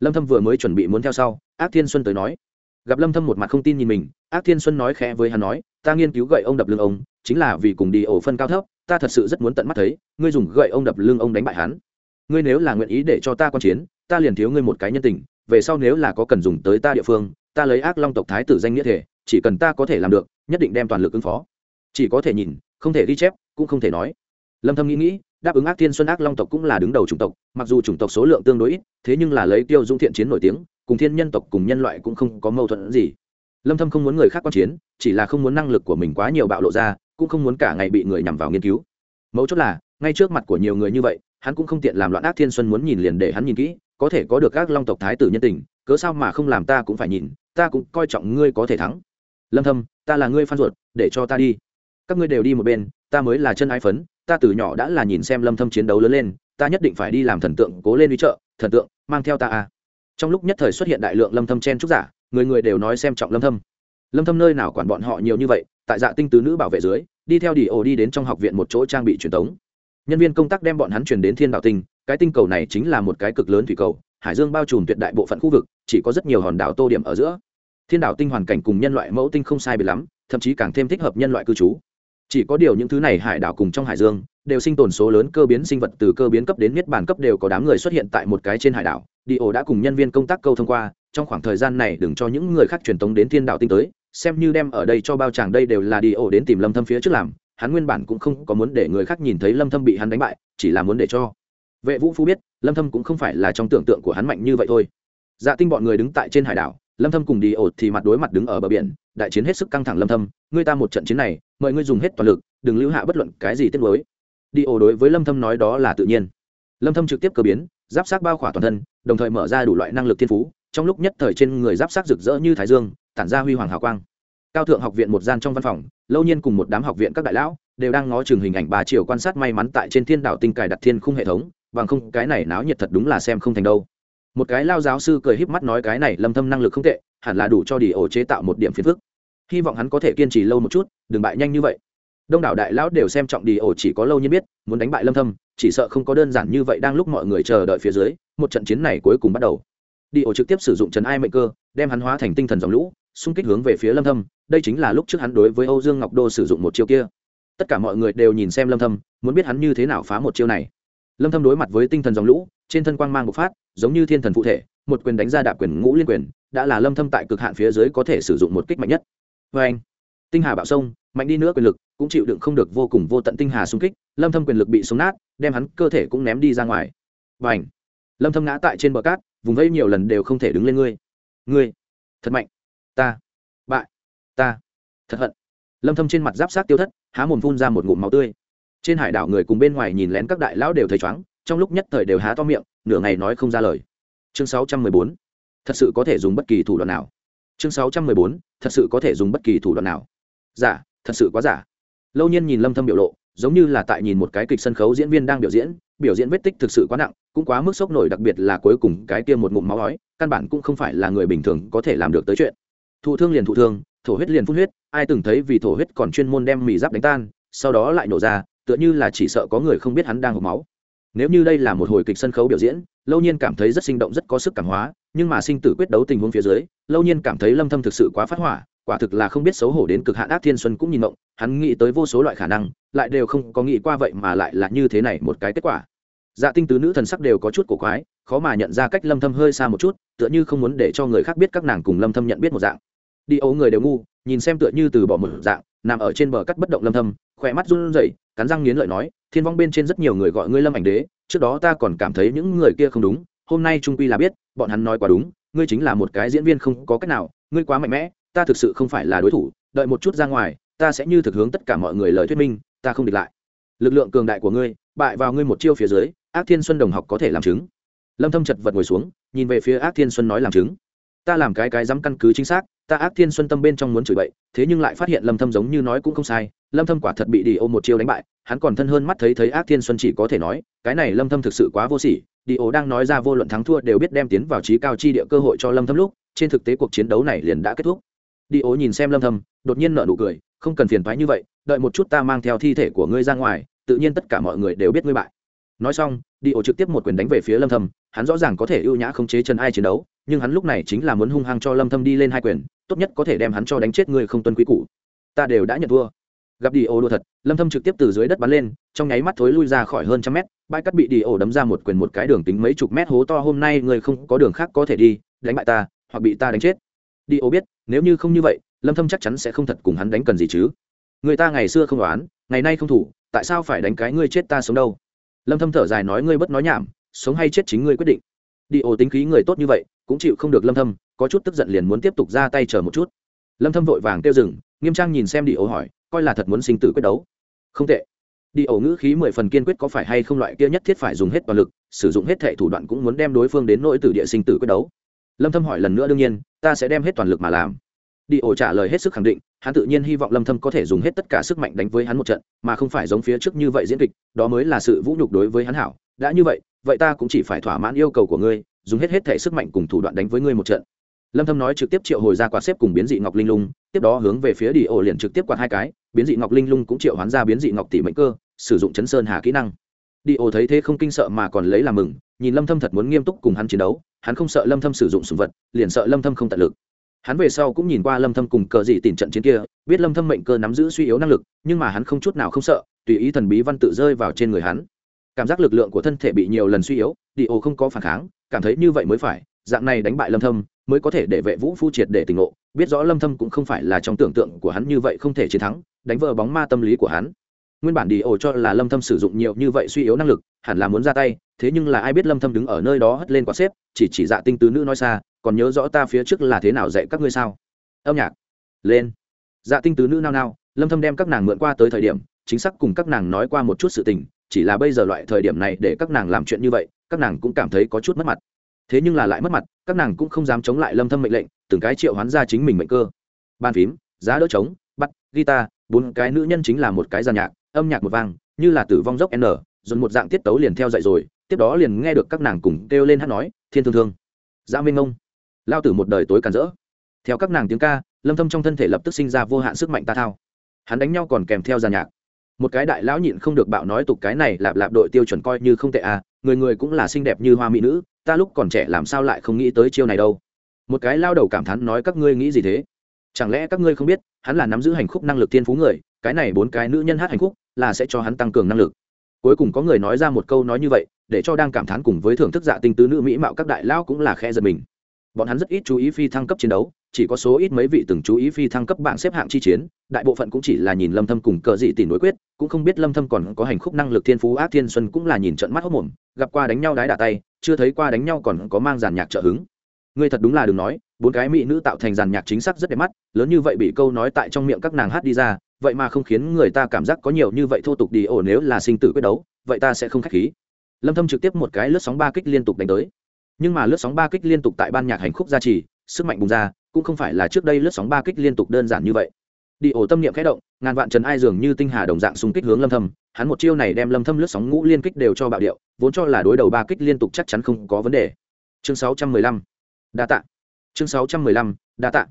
Lâm thâm vừa mới chuẩn bị muốn theo sau, ác thiên xuân tới nói. Gặp lâm thâm một mặt không tin nhìn mình, ác thiên xuân nói khẽ với hắn nói, ta nghiên cứu gậy ông đập lưng ông, chính là vì cùng đi ổ phân cao thấp, ta thật sự rất muốn tận mắt thấy, ngươi dùng gậy ông đập lưng ông đánh bại hắn. Ngươi nếu là nguyện ý để cho ta quan chiến, ta liền thiếu ngươi một cái nhân tình về sau nếu là có cần dùng tới ta địa phương, ta lấy ác long tộc thái tử danh nghĩa thể, chỉ cần ta có thể làm được, nhất định đem toàn lực ứng phó. Chỉ có thể nhìn, không thể ghi chép, cũng không thể nói. Lâm thâm nghĩ nghĩ, đáp ứng ác thiên xuân, ác long tộc cũng là đứng đầu chủng tộc, mặc dù chủng tộc số lượng tương đối ít, thế nhưng là lấy tiêu dung thiện chiến nổi tiếng, cùng thiên nhân tộc cùng nhân loại cũng không có mâu thuẫn gì. Lâm thâm không muốn người khác quan chiến, chỉ là không muốn năng lực của mình quá nhiều bạo lộ ra, cũng không muốn cả ngày bị người nhằm vào nghiên cứu. Mấu chốt là, ngay trước mặt của nhiều người như vậy, hắn cũng không tiện làm loạn ác thiên xuân muốn nhìn liền để hắn nhìn kỹ có thể có được các long tộc thái tử nhân tình, cớ sao mà không làm ta cũng phải nhìn, ta cũng coi trọng ngươi có thể thắng. Lâm thâm, ta là ngươi phan ruột, để cho ta đi. Các ngươi đều đi một bên, ta mới là chân ái phấn, ta từ nhỏ đã là nhìn xem lâm thâm chiến đấu lớn lên, ta nhất định phải đi làm thần tượng, cố lên đi chợ thần tượng, mang theo ta à. Trong lúc nhất thời xuất hiện đại lượng lâm thâm chen trúc giả, người người đều nói xem trọng lâm thâm. Lâm thâm nơi nào quản bọn họ nhiều như vậy, tại dạ tinh tứ nữ bảo vệ dưới, đi theo đi ổ đi đến trong học viện một chỗ trang bị truyền thống nhân viên công tác đem bọn hắn truyền đến thiên đạo tinh, cái tinh cầu này chính là một cái cực lớn thủy cầu, hải dương bao trùm tuyệt đại bộ phận khu vực, chỉ có rất nhiều hòn đảo tô điểm ở giữa. Thiên đảo tinh hoàn cảnh cùng nhân loại mẫu tinh không sai biệt lắm, thậm chí càng thêm thích hợp nhân loại cư trú. Chỉ có điều những thứ này hải đảo cùng trong hải dương, đều sinh tồn số lớn cơ biến sinh vật từ cơ biến cấp đến niết bàn cấp đều có đám người xuất hiện tại một cái trên hải đảo. Đi ổ đã cùng nhân viên công tác câu thông qua, trong khoảng thời gian này đừng cho những người khác truyền tống đến thiên đạo tinh tới, xem như đem ở đây cho bao chàng đây đều là đi ổ đến tìm lâm thâm phía trước làm hắn nguyên bản cũng không có muốn để người khác nhìn thấy lâm thâm bị hắn đánh bại, chỉ là muốn để cho vệ vũ phu biết, lâm thâm cũng không phải là trong tưởng tượng của hắn mạnh như vậy thôi. Dạ tinh bọn người đứng tại trên hải đảo, lâm thâm cùng đi ột thì mặt đối mặt đứng ở bờ biển, đại chiến hết sức căng thẳng lâm thâm, ngươi ta một trận chiến này, mời ngươi dùng hết toàn lực, đừng lưu hạ bất luận cái gì tiếc đối. đi ổ đối với lâm thâm nói đó là tự nhiên. Lâm thâm trực tiếp cơ biến, giáp sát bao khỏa toàn thân, đồng thời mở ra đủ loại năng lực thiên phú, trong lúc nhất thời trên người giáp sát rực rỡ như thái dương, tản ra huy hoàng hào quang cao thượng học viện một gian trong văn phòng, lâu nhiên cùng một đám học viện các đại lão, đều đang ngó chừng hình ảnh bà triều quan sát may mắn tại trên thiên đảo tinh cài đặt thiên khung hệ thống, bằng không, cái này náo nhiệt thật đúng là xem không thành đâu. Một cái lao giáo sư cười híp mắt nói cái này lâm thâm năng lực không tệ, hẳn là đủ cho đi ổ chế tạo một điểm phiền phức. Hy vọng hắn có thể kiên trì lâu một chút, đừng bại nhanh như vậy. Đông đảo đại lão đều xem trọng đi ổ chỉ có lâu nhiên biết, muốn đánh bại lâm thâm, chỉ sợ không có đơn giản như vậy đang lúc mọi người chờ đợi phía dưới, một trận chiến này cuối cùng bắt đầu. Đi ổ trực tiếp sử dụng trần ai mệnh cơ, đem hắn hóa thành tinh thần dòng lũ xung kích hướng về phía lâm thâm, đây chính là lúc trước hắn đối với âu dương ngọc đô sử dụng một chiêu kia. Tất cả mọi người đều nhìn xem lâm thâm, muốn biết hắn như thế nào phá một chiêu này. Lâm thâm đối mặt với tinh thần dòng lũ, trên thân quang mang bộc phát, giống như thiên thần phụ thể, một quyền đánh ra đạp quyền ngũ liên quyền, đã là lâm thâm tại cực hạn phía dưới có thể sử dụng một kích mạnh nhất. Với anh, tinh hà bạo sông, mạnh đi nữa quyền lực, cũng chịu đựng không được vô cùng vô tận tinh hà xung kích, lâm thâm quyền lực bị xuống nát, đem hắn cơ thể cũng ném đi ra ngoài. Và lâm thâm ngã tại trên bờ cát, vùng vẫy nhiều lần đều không thể đứng lên ngươi. Ngươi, thật mạnh ta, bại, ta, thật hận. Lâm thâm trên mặt giáp sát tiêu thất, há mồm phun ra một ngụm máu tươi. Trên hải đảo người cùng bên ngoài nhìn lén các đại lão đều thấy chóng trong lúc nhất thời đều há to miệng, nửa ngày nói không ra lời. Chương 614 thật sự có thể dùng bất kỳ thủ đoạn nào? Chương 614 thật sự có thể dùng bất kỳ thủ đoạn nào? Giả, thật sự quá giả. Lâu nhiên nhìn lâm thâm biểu lộ, giống như là tại nhìn một cái kịch sân khấu diễn viên đang biểu diễn biểu diễn vết tích thực sự quá nặng, cũng quá mức sốc nổi, đặc biệt là cuối cùng cái kia một ngụm máu ói, căn bản cũng không phải là người bình thường có thể làm được tới chuyện thụ thương liền thụ thương, thổ huyết liền phun huyết, ai từng thấy vì thổ huyết còn chuyên môn đem mì giáp đánh tan, sau đó lại nổ ra, tựa như là chỉ sợ có người không biết hắn đang hộp máu. Nếu như đây là một hồi kịch sân khấu biểu diễn, lâu nhiên cảm thấy rất sinh động, rất có sức cảm hóa, nhưng mà sinh tử quyết đấu tình huống phía dưới, lâu nhiên cảm thấy lâm thâm thực sự quá phát hỏa, quả thực là không biết xấu hổ đến cực hạn ác thiên xuân cũng nhìn mộng, hắn nghĩ tới vô số loại khả năng, lại đều không có nghĩ qua vậy mà lại là như thế này một cái kết quả. Dạ tinh tứ nữ thần sắc đều có chút cổ quái, khó mà nhận ra cách lâm thâm hơi xa một chút, tựa như không muốn để cho người khác biết các nàng cùng lâm thâm nhận biết một dạng đi ấu người đều ngu, nhìn xem tựa như từ bỏ một dạng, nằm ở trên bờ cắt bất động lâm thâm, khỏe mắt run rẩy, cắn răng nghiến lợi nói, thiên vong bên trên rất nhiều người gọi ngươi lâm ảnh đế, trước đó ta còn cảm thấy những người kia không đúng, hôm nay trung quy là biết, bọn hắn nói quá đúng, ngươi chính là một cái diễn viên không có cách nào, ngươi quá mạnh mẽ, ta thực sự không phải là đối thủ, đợi một chút ra ngoài, ta sẽ như thực hướng tất cả mọi người lời thuyết minh, ta không địch lại. Lực lượng cường đại của ngươi, bại vào ngươi một chiêu phía dưới, ác thiên xuân đồng học có thể làm chứng. Lâm thâm chật vật ngồi xuống, nhìn về phía ác thiên xuân nói làm chứng. Ta làm cái cái dám căn cứ chính xác ta ác thiên xuân tâm bên trong muốn chửi bậy, thế nhưng lại phát hiện lâm thâm giống như nói cũng không sai, lâm thâm quả thật bị đi ô một chiêu đánh bại, hắn còn thân hơn mắt thấy thấy ác thiên xuân chỉ có thể nói, cái này lâm thâm thực sự quá vô sỉ, đi ô đang nói ra vô luận thắng thua đều biết đem tiến vào trí cao chi địa cơ hội cho lâm thâm lúc, trên thực tế cuộc chiến đấu này liền đã kết thúc. Đi ô nhìn xem lâm thâm, đột nhiên nở nụ cười, không cần phiền toái như vậy, đợi một chút ta mang theo thi thể của ngươi ra ngoài, tự nhiên tất cả mọi người đều biết ngươi bại. Nói xong, đi ô trực tiếp một quyền đánh về phía lâm thâm, hắn rõ ràng có thể ưu nhã không chế chân ai chiến đấu nhưng hắn lúc này chính là muốn hung hăng cho lâm thâm đi lên hai quyền, tốt nhất có thể đem hắn cho đánh chết người không tuân quý cũ ta đều đã nhận thua. Gặp đi ô đua thật, lâm thâm trực tiếp từ dưới đất bắn lên, trong nháy mắt thối lui ra khỏi hơn trăm mét, bãi cắt bị đi ô đấm ra một quyền một cái đường tính mấy chục mét hố to, hôm nay người không có đường khác có thể đi, đánh bại ta, hoặc bị ta đánh chết. Đi ô biết, nếu như không như vậy, lâm thâm chắc chắn sẽ không thật cùng hắn đánh cần gì chứ. Người ta ngày xưa không đoán, ngày nay không thủ, tại sao phải đánh cái ngươi chết ta sống đâu? Lâm thâm thở dài nói ngươi bất nói nhảm, sống hay chết chính ngươi quyết định. Đi ô tính khí người tốt như vậy cũng chịu không được lâm thâm, có chút tức giận liền muốn tiếp tục ra tay chờ một chút. Lâm thâm vội vàng kêu dừng, nghiêm trang nhìn xem đi ổ hỏi, coi là thật muốn sinh tử quyết đấu. Không tệ. Đi ổ ngữ khí mười phần kiên quyết có phải hay không loại kia nhất thiết phải dùng hết toàn lực, sử dụng hết thệ thủ đoạn cũng muốn đem đối phương đến nỗi tử địa sinh tử quyết đấu. Lâm thâm hỏi lần nữa đương nhiên, ta sẽ đem hết toàn lực mà làm. Đi ổ trả lời hết sức khẳng định, hắn tự nhiên hy vọng lâm thâm có thể dùng hết tất cả sức mạnh đánh với hắn một trận, mà không phải giống phía trước như vậy diễn kịch, đó mới là sự vũ nhục đối với hắn hảo. Đã như vậy vậy ta cũng chỉ phải thỏa mãn yêu cầu của ngươi dùng hết hết thể sức mạnh cùng thủ đoạn đánh với ngươi một trận. Lâm thâm nói trực tiếp triệu hồi ra quạt xếp cùng biến dị ngọc linh lung, tiếp đó hướng về phía đi ổ liền trực tiếp quạt hai cái, biến dị ngọc linh lung cũng triệu hoán ra biến dị ngọc tỷ mệnh cơ, sử dụng chấn sơn hà kỹ năng. Đi ổ thấy thế không kinh sợ mà còn lấy làm mừng, nhìn lâm thâm thật muốn nghiêm túc cùng hắn chiến đấu, hắn không sợ lâm thâm sử dụng sủng vật, liền sợ lâm thâm không tận lực. Hắn về sau cũng nhìn qua lâm thâm cùng cờ dị tìm trận chiến kia, biết lâm thâm mệnh cơ nắm giữ suy yếu năng lực, nhưng mà hắn không chút nào không sợ, tùy ý thần bí văn tự rơi vào trên người hắn. Cảm giác lực lượng của thân thể bị nhiều lần suy yếu, đi ổ không có phản kháng cảm thấy như vậy mới phải, dạng này đánh bại lâm thâm mới có thể để vệ vũ phu triệt để tỉnh ngộ. Biết rõ lâm thâm cũng không phải là trong tưởng tượng của hắn như vậy không thể chiến thắng, đánh vỡ bóng ma tâm lý của hắn. Nguyên bản đi ổ cho là lâm thâm sử dụng nhiều như vậy suy yếu năng lực, hẳn là muốn ra tay, thế nhưng là ai biết lâm thâm đứng ở nơi đó hất lên quả xếp, chỉ chỉ dạ tinh tứ nữ nói xa, còn nhớ rõ ta phía trước là thế nào dạy các ngươi sao? Âm nhạc. Lên. Dạ tinh tứ nữ nao nao, lâm thâm đem các nàng mượn qua tới thời điểm, chính xác cùng các nàng nói qua một chút sự tình, chỉ là bây giờ loại thời điểm này để các nàng làm chuyện như vậy các nàng cũng cảm thấy có chút mất mặt. Thế nhưng là lại mất mặt, các nàng cũng không dám chống lại lâm thâm mệnh lệnh, từng cái triệu hoán ra chính mình mệnh cơ. Bàn phím, giá đỡ trống, bắt, guitar, bốn cái nữ nhân chính là một cái giàn nhạc, âm nhạc một vang, như là tử vong dốc n, dồn một dạng tiết tấu liền theo dạy rồi, tiếp đó liền nghe được các nàng cùng kêu lên hát nói, thiên thương thương dạ minh ông lao tử một đời tối càn rỡ. Theo các nàng tiếng ca, lâm thâm trong thân thể lập tức sinh ra vô hạn sức mạnh ta thao. Hắn đánh nhau còn kèm theo giàn nhạc. Một cái đại lão nhịn không được bạo nói tục cái này lạp lạp đội tiêu chuẩn coi như không tệ à người người cũng là xinh đẹp như hoa mỹ nữ, ta lúc còn trẻ làm sao lại không nghĩ tới chiêu này đâu. Một cái lao đầu cảm thán nói, các ngươi nghĩ gì thế? Chẳng lẽ các ngươi không biết, hắn là nắm giữ hành khúc năng lực thiên phú người, cái này bốn cái nữ nhân hát hành khúc, là sẽ cho hắn tăng cường năng lực. Cuối cùng có người nói ra một câu nói như vậy, để cho đang cảm thán cùng với thưởng thức dạ tinh tứ nữ mỹ mạo các đại lao cũng là khe giật mình. Bọn hắn rất ít chú ý phi thăng cấp chiến đấu chỉ có số ít mấy vị từng chú ý phi thăng cấp bảng xếp hạng chi chiến, đại bộ phận cũng chỉ là nhìn lâm thâm cùng cờ dị tỷ nối quyết, cũng không biết lâm thâm còn có hành khúc năng lực thiên phú ác thiên xuân cũng là nhìn trận mắt hốc mồm, gặp qua đánh nhau đái đả tay, chưa thấy qua đánh nhau còn có mang giàn nhạc trợ hứng. Ngươi thật đúng là đừng nói, bốn cái mỹ nữ tạo thành dàn nhạc chính xác rất đẹp mắt, lớn như vậy bị câu nói tại trong miệng các nàng hát đi ra, vậy mà không khiến người ta cảm giác có nhiều như vậy thô tục đi ổ nếu là sinh tử quyết đấu, vậy ta sẽ không khách khí. Lâm thâm trực tiếp một cái lướt sóng ba kích liên tục đánh tới. Nhưng mà lướt sóng ba kích liên tục tại ban nhạc hành khúc gia trì, sức mạnh bùng ra cũng không phải là trước đây lướt sóng ba kích liên tục đơn giản như vậy. Đi ổ tâm niệm khẽ động, ngàn vạn trần ai dường như tinh hà đồng dạng xung kích hướng lâm thâm, hắn một chiêu này đem lâm thâm lướt sóng ngũ liên kích đều cho bạo điệu, vốn cho là đối đầu ba kích liên tục chắc chắn không có vấn đề. Chương 615 đa tạ. Chương 615 đa tạ.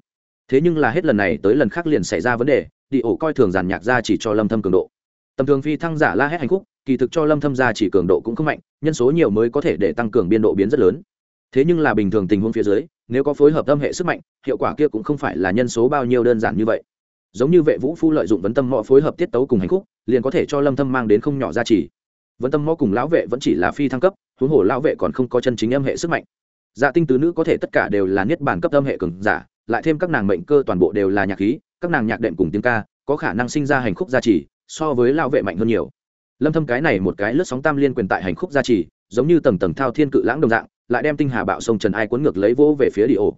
Thế nhưng là hết lần này tới lần khác liền xảy ra vấn đề, đi ổ coi thường giàn nhạc ra chỉ cho lâm thâm cường độ. Tầm thường phi thăng giả la hét hành khúc, kỳ thực cho lâm thâm ra chỉ cường độ cũng không mạnh, nhân số nhiều mới có thể để tăng cường biên độ biến rất lớn. Thế nhưng là bình thường tình huống phía dưới nếu có phối hợp tâm hệ sức mạnh, hiệu quả kia cũng không phải là nhân số bao nhiêu đơn giản như vậy. Giống như vệ vũ phu lợi dụng vấn tâm mõ phối hợp tiết tấu cùng hành khúc, liền có thể cho lâm thâm mang đến không nhỏ giá trị. Vấn tâm mõ cùng lão vệ vẫn chỉ là phi thăng cấp, huống hồ lão vệ còn không có chân chính âm hệ sức mạnh. Dạ tinh tứ nữ có thể tất cả đều là niết bàn cấp âm hệ cường giả, lại thêm các nàng mệnh cơ toàn bộ đều là nhạc khí, các nàng nhạc đệm cùng tiếng ca, có khả năng sinh ra hành khúc gia trì so với lão vệ mạnh hơn nhiều. Lâm thâm cái này một cái lướt sóng tam liên quyền tại hành khúc gia trì giống như tầng tầng thao thiên cự lãng đồng dạng lại đem tinh hà bạo sông trần ai cuốn ngược lấy vô về phía đi ổ.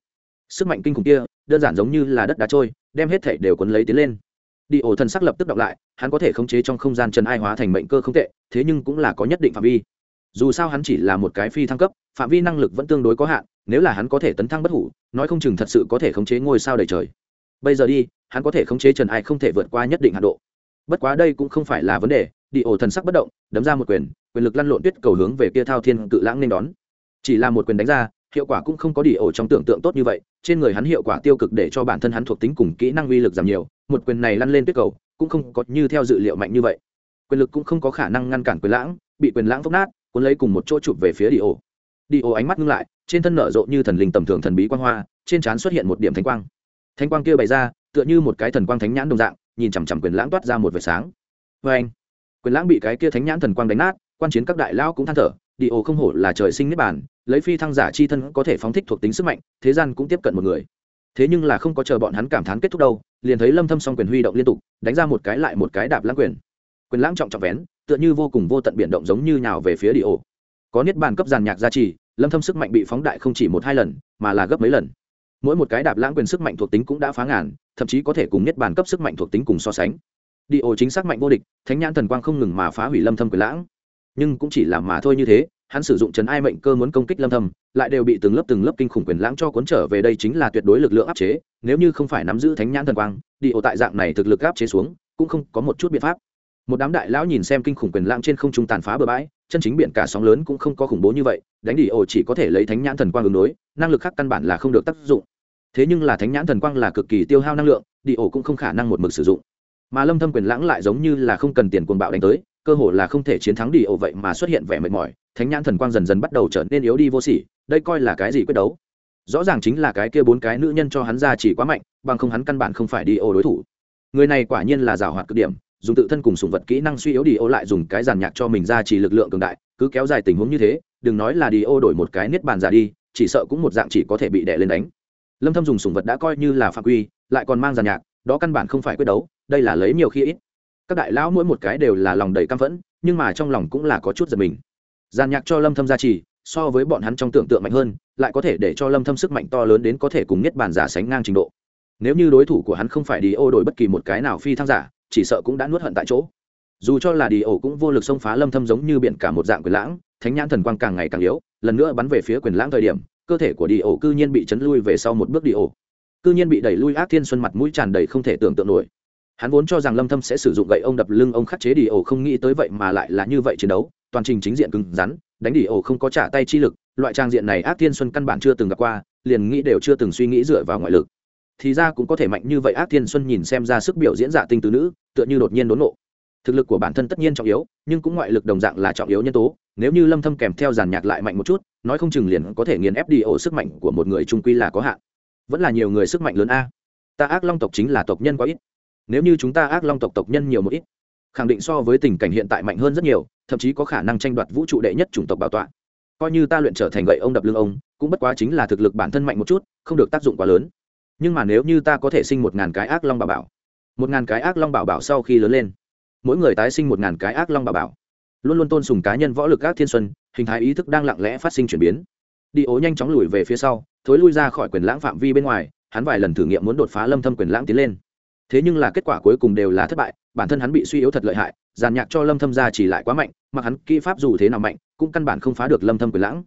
Sức mạnh kinh khủng kia, đơn giản giống như là đất đá trôi, đem hết thể đều cuốn lấy tiến lên. Đi ổ thần sắc lập tức đọc lại, hắn có thể khống chế trong không gian trần ai hóa thành mệnh cơ không tệ, thế nhưng cũng là có nhất định phạm vi. Dù sao hắn chỉ là một cái phi thăng cấp, phạm vi năng lực vẫn tương đối có hạn, nếu là hắn có thể tấn thăng bất hủ, nói không chừng thật sự có thể khống chế ngôi sao đầy trời. Bây giờ đi, hắn có thể khống chế trần ai không thể vượt qua nhất định hạ độ. Bất quá đây cũng không phải là vấn đề, đi ổ thần sắc bất động, đấm ra một quyền quyền lực lăn lộn tuyết cầu hướng về kia thao thiên cự lãng nên đón chỉ là một quyền đánh ra, hiệu quả cũng không có đi ổ trong tưởng tượng tốt như vậy, trên người hắn hiệu quả tiêu cực để cho bản thân hắn thuộc tính cùng kỹ năng uy lực giảm nhiều, một quyền này lăn lên tuyết cầu, cũng không có như theo dự liệu mạnh như vậy. Quyền lực cũng không có khả năng ngăn cản quyền lãng, bị quyền lãng phốc nát, cuốn lấy cùng một chỗ chụp về phía đi ổ đi ổ ánh mắt ngưng lại, trên thân nở rộ như thần linh tầm thường thần bí quang hoa, trên trán xuất hiện một điểm thánh quang. Thánh quang kia bày ra, tựa như một cái thần quang thánh nhãn đồng dạng, nhìn chằm chằm quyền lãng toát ra một vệt sáng. Vê anh quyền lãng bị cái kia thánh nhãn thần quang đánh nát, quan chiến các đại lão cũng than thở đi ô không hổ là trời sinh niết bản lấy phi thăng giả chi thân có thể phóng thích thuộc tính sức mạnh, thế gian cũng tiếp cận một người. Thế nhưng là không có chờ bọn hắn cảm thán kết thúc đâu, liền thấy lâm thâm song quyền huy động liên tục, đánh ra một cái lại một cái đạp lãng quyền. Quyền lãng trọng trọng vén, tựa như vô cùng vô tận biển động giống như nhào về phía đi ô. Có niết bàn cấp giàn nhạc gia trì, lâm thâm sức mạnh bị phóng đại không chỉ một hai lần, mà là gấp mấy lần. Mỗi một cái đạp lãng quyền sức mạnh thuộc tính cũng đã phá ngàn, thậm chí có thể cùng niết bàn cấp sức mạnh thuộc tính cùng so sánh. Đi ô chính xác mạnh vô địch, thánh nhãn thần quang không ngừng mà phá hủy lâm thâm quyền lãng nhưng cũng chỉ là mà thôi như thế, hắn sử dụng trấn ai mệnh cơ muốn công kích lâm thâm, lại đều bị từng lớp từng lớp kinh khủng quyền lãng cho cuốn trở về đây chính là tuyệt đối lực lượng áp chế, nếu như không phải nắm giữ thánh nhãn thần quang, đi ổ tại dạng này thực lực áp chế xuống, cũng không có một chút biện pháp. Một đám đại lão nhìn xem kinh khủng quyền lãng trên không trung tàn phá bờ bãi, chân chính biển cả sóng lớn cũng không có khủng bố như vậy, đánh đi ổ chỉ có thể lấy thánh nhãn thần quang ứng đối, năng lực khác căn bản là không được tác dụng. Thế nhưng là thánh nhãn thần quang là cực kỳ tiêu hao năng lượng, đi ổ cũng không khả năng một mực sử dụng. Mà lâm thâm quyền lãng lại giống như là không cần tiền cuồng bạo đánh tới cơ hồ là không thể chiến thắng đi ổ vậy mà xuất hiện vẻ mệt mỏi, thánh nhãn thần quang dần dần bắt đầu trở nên yếu đi vô sỉ, đây coi là cái gì quyết đấu? Rõ ràng chính là cái kia bốn cái nữ nhân cho hắn ra chỉ quá mạnh, bằng không hắn căn bản không phải đi ổ đối thủ. Người này quả nhiên là rào hoạt cực điểm, dùng tự thân cùng sùng vật kỹ năng suy yếu đi ô lại dùng cái giàn nhạc cho mình ra chỉ lực lượng cường đại, cứ kéo dài tình huống như thế, đừng nói là đi ô đổi một cái niết bàn giả đi, chỉ sợ cũng một dạng chỉ có thể bị đè lên đánh. Lâm thâm dùng sủng vật đã coi như là phạm quy, lại còn mang giàn nhạc, đó căn bản không phải quyết đấu, đây là lấy nhiều khi ít các đại lão mỗi một cái đều là lòng đầy căm phẫn, nhưng mà trong lòng cũng là có chút giật mình. Giàn nhạc cho lâm thâm gia trì, so với bọn hắn trong tưởng tượng mạnh hơn, lại có thể để cho lâm thâm sức mạnh to lớn đến có thể cùng nhất bản giả sánh ngang trình độ. Nếu như đối thủ của hắn không phải đi ô đổi bất kỳ một cái nào phi thăng giả, chỉ sợ cũng đã nuốt hận tại chỗ. Dù cho là đi ổ cũng vô lực xông phá lâm thâm giống như biển cả một dạng quyền lãng, thánh nhãn thần quang càng ngày càng yếu, lần nữa bắn về phía quyền lãng thời điểm, cơ thể của đi ổ cư nhiên bị chấn lui về sau một bước đi ổ cư nhiên bị đẩy lui ác thiên xuân mặt mũi tràn đầy không thể tưởng tượng nổi hắn vốn cho rằng lâm thâm sẽ sử dụng gậy ông đập lưng ông khắc chế đi ổ không nghĩ tới vậy mà lại là như vậy chiến đấu, toàn trình chính diện cứng rắn, đánh đi ổ không có trả tay chi lực, loại trang diện này ác thiên xuân căn bản chưa từng gặp qua, liền nghĩ đều chưa từng suy nghĩ dựa vào ngoại lực. Thì ra cũng có thể mạnh như vậy ác thiên xuân nhìn xem ra sức biểu diễn giả tinh tứ nữ, tựa như đột nhiên đốn nộ thực lực của bản thân tất nhiên trọng yếu, nhưng cũng ngoại lực đồng dạng là trọng yếu nhân tố, nếu như lâm thâm kèm theo giàn nhạc lại mạnh một chút, nói không chừng liền có thể nghiền ép đi ổ sức mạnh của một người trung quy là có hạn. Vẫn là nhiều người sức mạnh lớn a. Ta ác long tộc chính là tộc nhân quá ít nếu như chúng ta ác long tộc tộc nhân nhiều một ít, khẳng định so với tình cảnh hiện tại mạnh hơn rất nhiều, thậm chí có khả năng tranh đoạt vũ trụ đệ nhất chủng tộc bảo tọa. Coi như ta luyện trở thành gậy ông đập lưng ông, cũng bất quá chính là thực lực bản thân mạnh một chút, không được tác dụng quá lớn. Nhưng mà nếu như ta có thể sinh một ngàn cái ác long bảo bảo, một ngàn cái ác long bảo bảo sau khi lớn lên, mỗi người tái sinh một ngàn cái ác long bảo bảo, luôn luôn tôn sùng cá nhân võ lực ác thiên xuân, hình thái ý thức đang lặng lẽ phát sinh chuyển biến. Đi ố nhanh chóng lùi về phía sau, thối lui ra khỏi quyền lãng phạm vi bên ngoài, hắn vài lần thử nghiệm muốn đột phá lâm thâm quyền lãng tiến lên thế nhưng là kết quả cuối cùng đều là thất bại, bản thân hắn bị suy yếu thật lợi hại, giàn nhạc cho lâm thâm ra chỉ lại quá mạnh, mặc hắn kỹ pháp dù thế nào mạnh, cũng căn bản không phá được lâm thâm quyền lãng.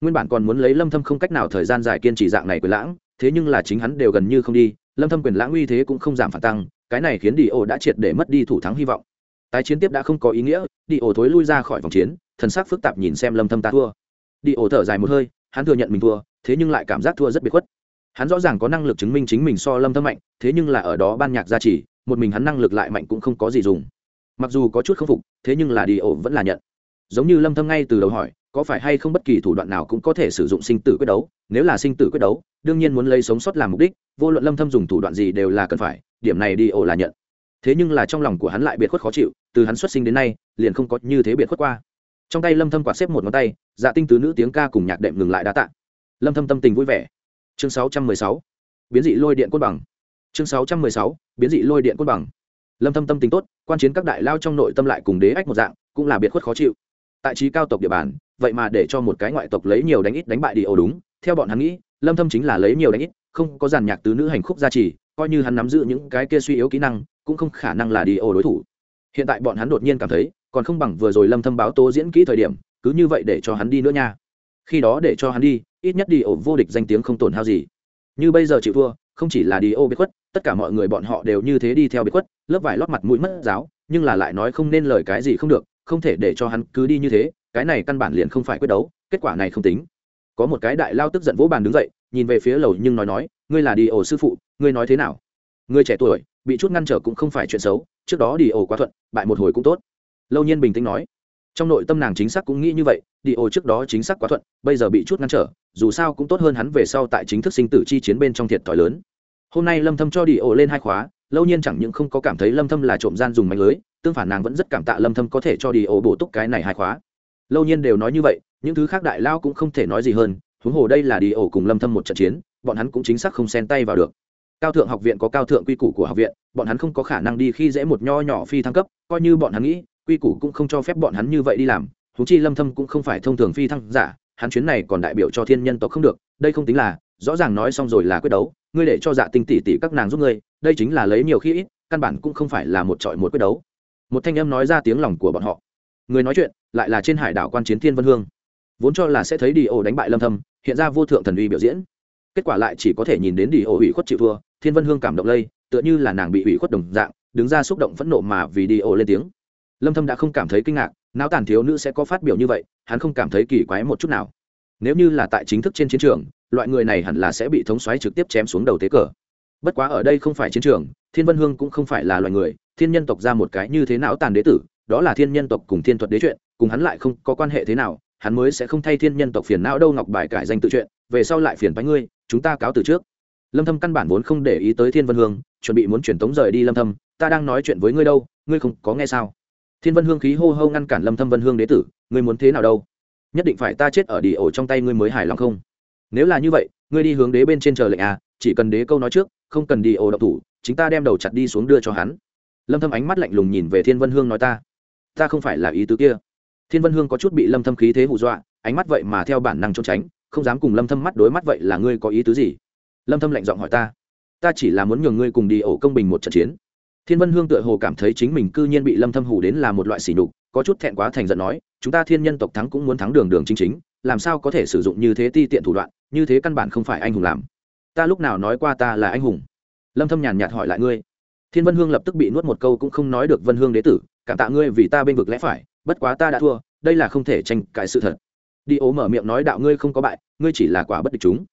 Nguyên bản còn muốn lấy lâm thâm không cách nào thời gian dài kiên trì dạng này quyền lãng, thế nhưng là chính hắn đều gần như không đi, lâm thâm quyền lãng uy thế cũng không giảm phản tăng, cái này khiến đi ổ đã triệt để mất đi thủ thắng hy vọng. Tái chiến tiếp đã không có ý nghĩa đi ổ thối lui ra khỏi vòng chiến, thần sắc phức tạp nhìn xem lâm thâm ta thua. Đi ổ thở dài một hơi, hắn thừa nhận mình thua, thế nhưng lại cảm giác thua rất biệt khuất hắn rõ ràng có năng lực chứng minh chính mình so lâm thâm mạnh, thế nhưng là ở đó ban nhạc gia trì, một mình hắn năng lực lại mạnh cũng không có gì dùng. Mặc dù có chút khâm phục, thế nhưng là đi ổ vẫn là nhận. Giống như lâm thâm ngay từ đầu hỏi, có phải hay không bất kỳ thủ đoạn nào cũng có thể sử dụng sinh tử quyết đấu? Nếu là sinh tử quyết đấu, đương nhiên muốn lấy sống sót làm mục đích, vô luận lâm thâm dùng thủ đoạn gì đều là cần phải, điểm này đi ổ là nhận. Thế nhưng là trong lòng của hắn lại biệt khuất khó chịu, từ hắn xuất sinh đến nay, liền không có như thế biệt khuất qua. Trong tay lâm thâm quạt xếp một ngón tay dạ tinh tứ nữ tiếng ca cùng nhạc đệm ngừng lại đá tạ. Lâm thâm tâm tình vui vẻ chương 616 biến dị lôi điện côn bằng. Chương 616 biến dị lôi điện côn bằng. Lâm thâm tâm tình tốt, quan chiến các đại lao trong nội tâm lại cùng đế ách một dạng, cũng là biệt khuất khó chịu. Tại trí cao tộc địa bàn, vậy mà để cho một cái ngoại tộc lấy nhiều đánh ít đánh bại đi ổ đúng, theo bọn hắn nghĩ, lâm thâm chính là lấy nhiều đánh ít, không có giàn nhạc tứ nữ hành khúc gia trì, coi như hắn nắm giữ những cái kia suy yếu kỹ năng, cũng không khả năng là đi ổ đối thủ. Hiện tại bọn hắn đột nhiên cảm thấy, còn không bằng vừa rồi lâm thâm báo tố diễn kỹ thời điểm, cứ như vậy để cho hắn đi nữa nha khi đó để cho hắn đi, ít nhất đi ổ vô địch danh tiếng không tổn hao gì. Như bây giờ chịu thua, không chỉ là đi ô biệt khuất, tất cả mọi người bọn họ đều như thế đi theo biệt khuất, lớp vải lót mặt mũi mất giáo, nhưng là lại nói không nên lời cái gì không được, không thể để cho hắn cứ đi như thế, cái này căn bản liền không phải quyết đấu, kết quả này không tính. Có một cái đại lao tức giận vỗ bàn đứng dậy, nhìn về phía lầu nhưng nói nói, ngươi là đi ổ sư phụ, ngươi nói thế nào? Ngươi trẻ tuổi, bị chút ngăn trở cũng không phải chuyện xấu, trước đó đi ổ quá thuận, bại một hồi cũng tốt. Lâu nhiên bình tĩnh nói trong nội tâm nàng chính xác cũng nghĩ như vậy, đi ô trước đó chính xác quá thuận, bây giờ bị chút ngăn trở, dù sao cũng tốt hơn hắn về sau tại chính thức sinh tử chi chiến bên trong thiệt thòi lớn. Hôm nay lâm thâm cho đi ô lên hai khóa, lâu nhiên chẳng những không có cảm thấy lâm thâm là trộm gian dùng mạnh lưới, tương phản nàng vẫn rất cảm tạ lâm thâm có thể cho đi ô bổ túc cái này hai khóa. Lâu nhiên đều nói như vậy, những thứ khác đại lao cũng không thể nói gì hơn, huống hồ đây là đi ổ cùng lâm thâm một trận chiến, bọn hắn cũng chính xác không xen tay vào được. Cao thượng học viện có cao thượng quy củ của học viện, bọn hắn không có khả năng đi khi dễ một nho nhỏ phi thăng cấp, coi như bọn hắn nghĩ quy củ cũng không cho phép bọn hắn như vậy đi làm, huống chi lâm thâm cũng không phải thông thường phi thăng giả, hắn chuyến này còn đại biểu cho thiên nhân tộc không được, đây không tính là, rõ ràng nói xong rồi là quyết đấu, ngươi để cho dạ tinh tỷ tỷ các nàng giúp ngươi, đây chính là lấy nhiều khi ít, căn bản cũng không phải là một trọi một quyết đấu. Một thanh âm nói ra tiếng lòng của bọn họ. Người nói chuyện, lại là trên hải đảo quan chiến thiên vân hương. Vốn cho là sẽ thấy đi ổ đánh bại lâm thâm, hiện ra vô thượng thần uy biểu diễn. Kết quả lại chỉ có thể nhìn đến đi ổ ủy khuất chịu thua, thiên vân hương cảm động lây, tựa như là nàng bị ủy khuất đồng dạng, đứng ra xúc động phẫn nộ mà vì đi ổ lên tiếng lâm thâm đã không cảm thấy kinh ngạc, não tàn thiếu nữ sẽ có phát biểu như vậy, hắn không cảm thấy kỳ quái một chút nào. Nếu như là tại chính thức trên chiến trường, loại người này hẳn là sẽ bị thống xoáy trực tiếp chém xuống đầu thế cờ. Bất quá ở đây không phải chiến trường, thiên vân hương cũng không phải là loài người, thiên nhân tộc ra một cái như thế não tàn đế tử, đó là thiên nhân tộc cùng thiên thuật đế chuyện, cùng hắn lại không có quan hệ thế nào, hắn mới sẽ không thay thiên nhân tộc phiền não đâu ngọc bài cải danh tự chuyện, về sau lại phiền bánh ngươi, chúng ta cáo từ trước. Lâm thâm căn bản vốn không để ý tới thiên vân hương, chuẩn bị muốn chuyển tống rời đi lâm thâm, ta đang nói chuyện với ngươi đâu, ngươi không có nghe sao? Thiên vân hương khí hô hô ngăn cản lâm thâm vân hương đế tử, ngươi muốn thế nào đâu? Nhất định phải ta chết ở đi ổ trong tay ngươi mới hài lòng không? Nếu là như vậy, ngươi đi hướng đế bên trên chờ lệnh à chỉ cần đế câu nói trước, không cần đi ổ độc thủ, chính ta đem đầu chặt đi xuống đưa cho hắn. Lâm thâm ánh mắt lạnh lùng nhìn về thiên vân hương nói ta ta không phải là ý tứ kia. Thiên vân hương có chút bị lâm thâm khí thế hù dọa, ánh mắt vậy mà theo bản năng trốn tránh, không dám cùng lâm thâm mắt đối mắt vậy là ngươi có ý tứ gì? Lâm thâm lạnh giọng hỏi ta ta chỉ là muốn nhường ngươi cùng đi ổ công bình một trận chiến thiên vân hương tựa hồ cảm thấy chính mình cư nhiên bị lâm thâm Hủ đến là một loại sỉ nhục, có chút thẹn quá thành giận nói, chúng ta thiên nhân tộc thắng cũng muốn thắng đường đường chính chính, làm sao có thể sử dụng như thế ti tiện thủ đoạn, như thế căn bản không phải anh hùng làm. Ta lúc nào nói qua ta là anh hùng? Lâm thâm nhàn nhạt hỏi lại ngươi. Thiên vân hương lập tức bị nuốt một câu cũng không nói được vân hương đế tử, cảm tạ ngươi vì ta bên vực lẽ phải, bất quá ta đã thua, đây là không thể tranh cãi sự thật. Đi ố mở miệng nói đạo ngươi không có bại, ngươi chỉ là quả bất địch chúng.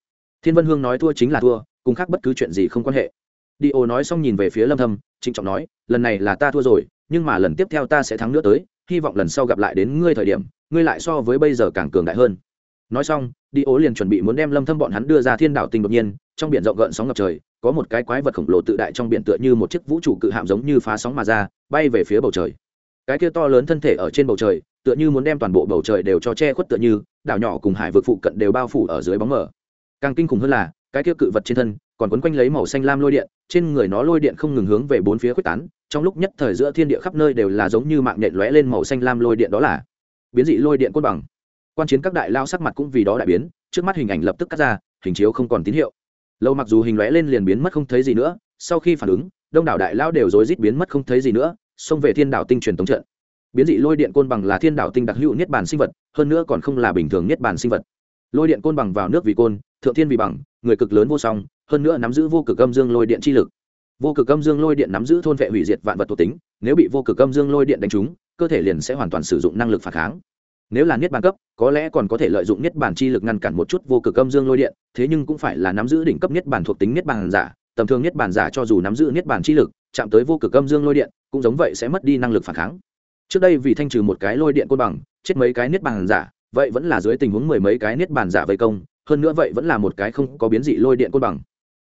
Thiên vân hương nói thua chính là thua, cùng khác bất cứ chuyện gì không quan hệ đi ô nói xong nhìn về phía lâm thâm, trịnh trọng nói, lần này là ta thua rồi, nhưng mà lần tiếp theo ta sẽ thắng nữa tới, hy vọng lần sau gặp lại đến ngươi thời điểm, ngươi lại so với bây giờ càng cường đại hơn. Nói xong, đi ố liền chuẩn bị muốn đem lâm thâm bọn hắn đưa ra thiên đảo tinh đột nhiên, trong biển rộng gợn sóng ngập trời, có một cái quái vật khổng lồ tự đại trong biển tựa như một chiếc vũ trụ cự hạm giống như phá sóng mà ra, bay về phía bầu trời. Cái kia to lớn thân thể ở trên bầu trời, tựa như muốn đem toàn bộ bầu trời đều cho che khuất tựa như, đảo nhỏ cùng hải vực phụ cận đều bao phủ ở dưới bóng mờ. Càng kinh khủng hơn là, cái kia cự vật trên thân còn quấn quanh lấy màu xanh lam lôi điện, trên người nó lôi điện không ngừng hướng về bốn phía quyết tán, trong lúc nhất thời giữa thiên địa khắp nơi đều là giống như mạng nhện lóe lên màu xanh lam lôi điện đó là biến dị lôi điện côn bằng. Quan chiến các đại lao sắc mặt cũng vì đó đại biến, trước mắt hình ảnh lập tức cắt ra, hình chiếu không còn tín hiệu. Lâu mặc dù hình lóe lên liền biến mất không thấy gì nữa, sau khi phản ứng, đông đảo đại lao đều rối rít biến mất không thấy gì nữa, xông về thiên đảo tinh truyền tống trận. Biến dị lôi điện côn bằng là thiên đảo tinh đặc hữu niết bàn sinh vật, hơn nữa còn không là bình thường niết bàn sinh vật. Lôi điện côn bằng vào nước vì côn, thượng thiên vì bằng, người cực lớn vô song hơn nữa nắm giữ vô cực âm dương lôi điện chi lực. Vô cực âm dương lôi điện nắm giữ thôn vệ hủy diệt vạn vật thuộc tính, nếu bị vô cực âm dương lôi điện đánh trúng, cơ thể liền sẽ hoàn toàn sử dụng năng lực phản kháng. Nếu là niết bàn cấp, có lẽ còn có thể lợi dụng niết bàn chi lực ngăn cản một chút vô cực âm dương lôi điện, thế nhưng cũng phải là nắm giữ đỉnh cấp niết bàn thuộc tính niết bàn giả, tầm thường niết bàn giả cho dù nắm giữ niết bàn chi lực, chạm tới vô cực âm dương lôi điện, cũng giống vậy sẽ mất đi năng lực phản kháng. Trước đây vì thanh trừ một cái lôi điện côn bằng, chết mấy cái niết bàn giả, vậy vẫn là dưới tình huống mười mấy cái niết bàn giả vây công, hơn nữa vậy vẫn là một cái không có biến dị lôi điện côn bằng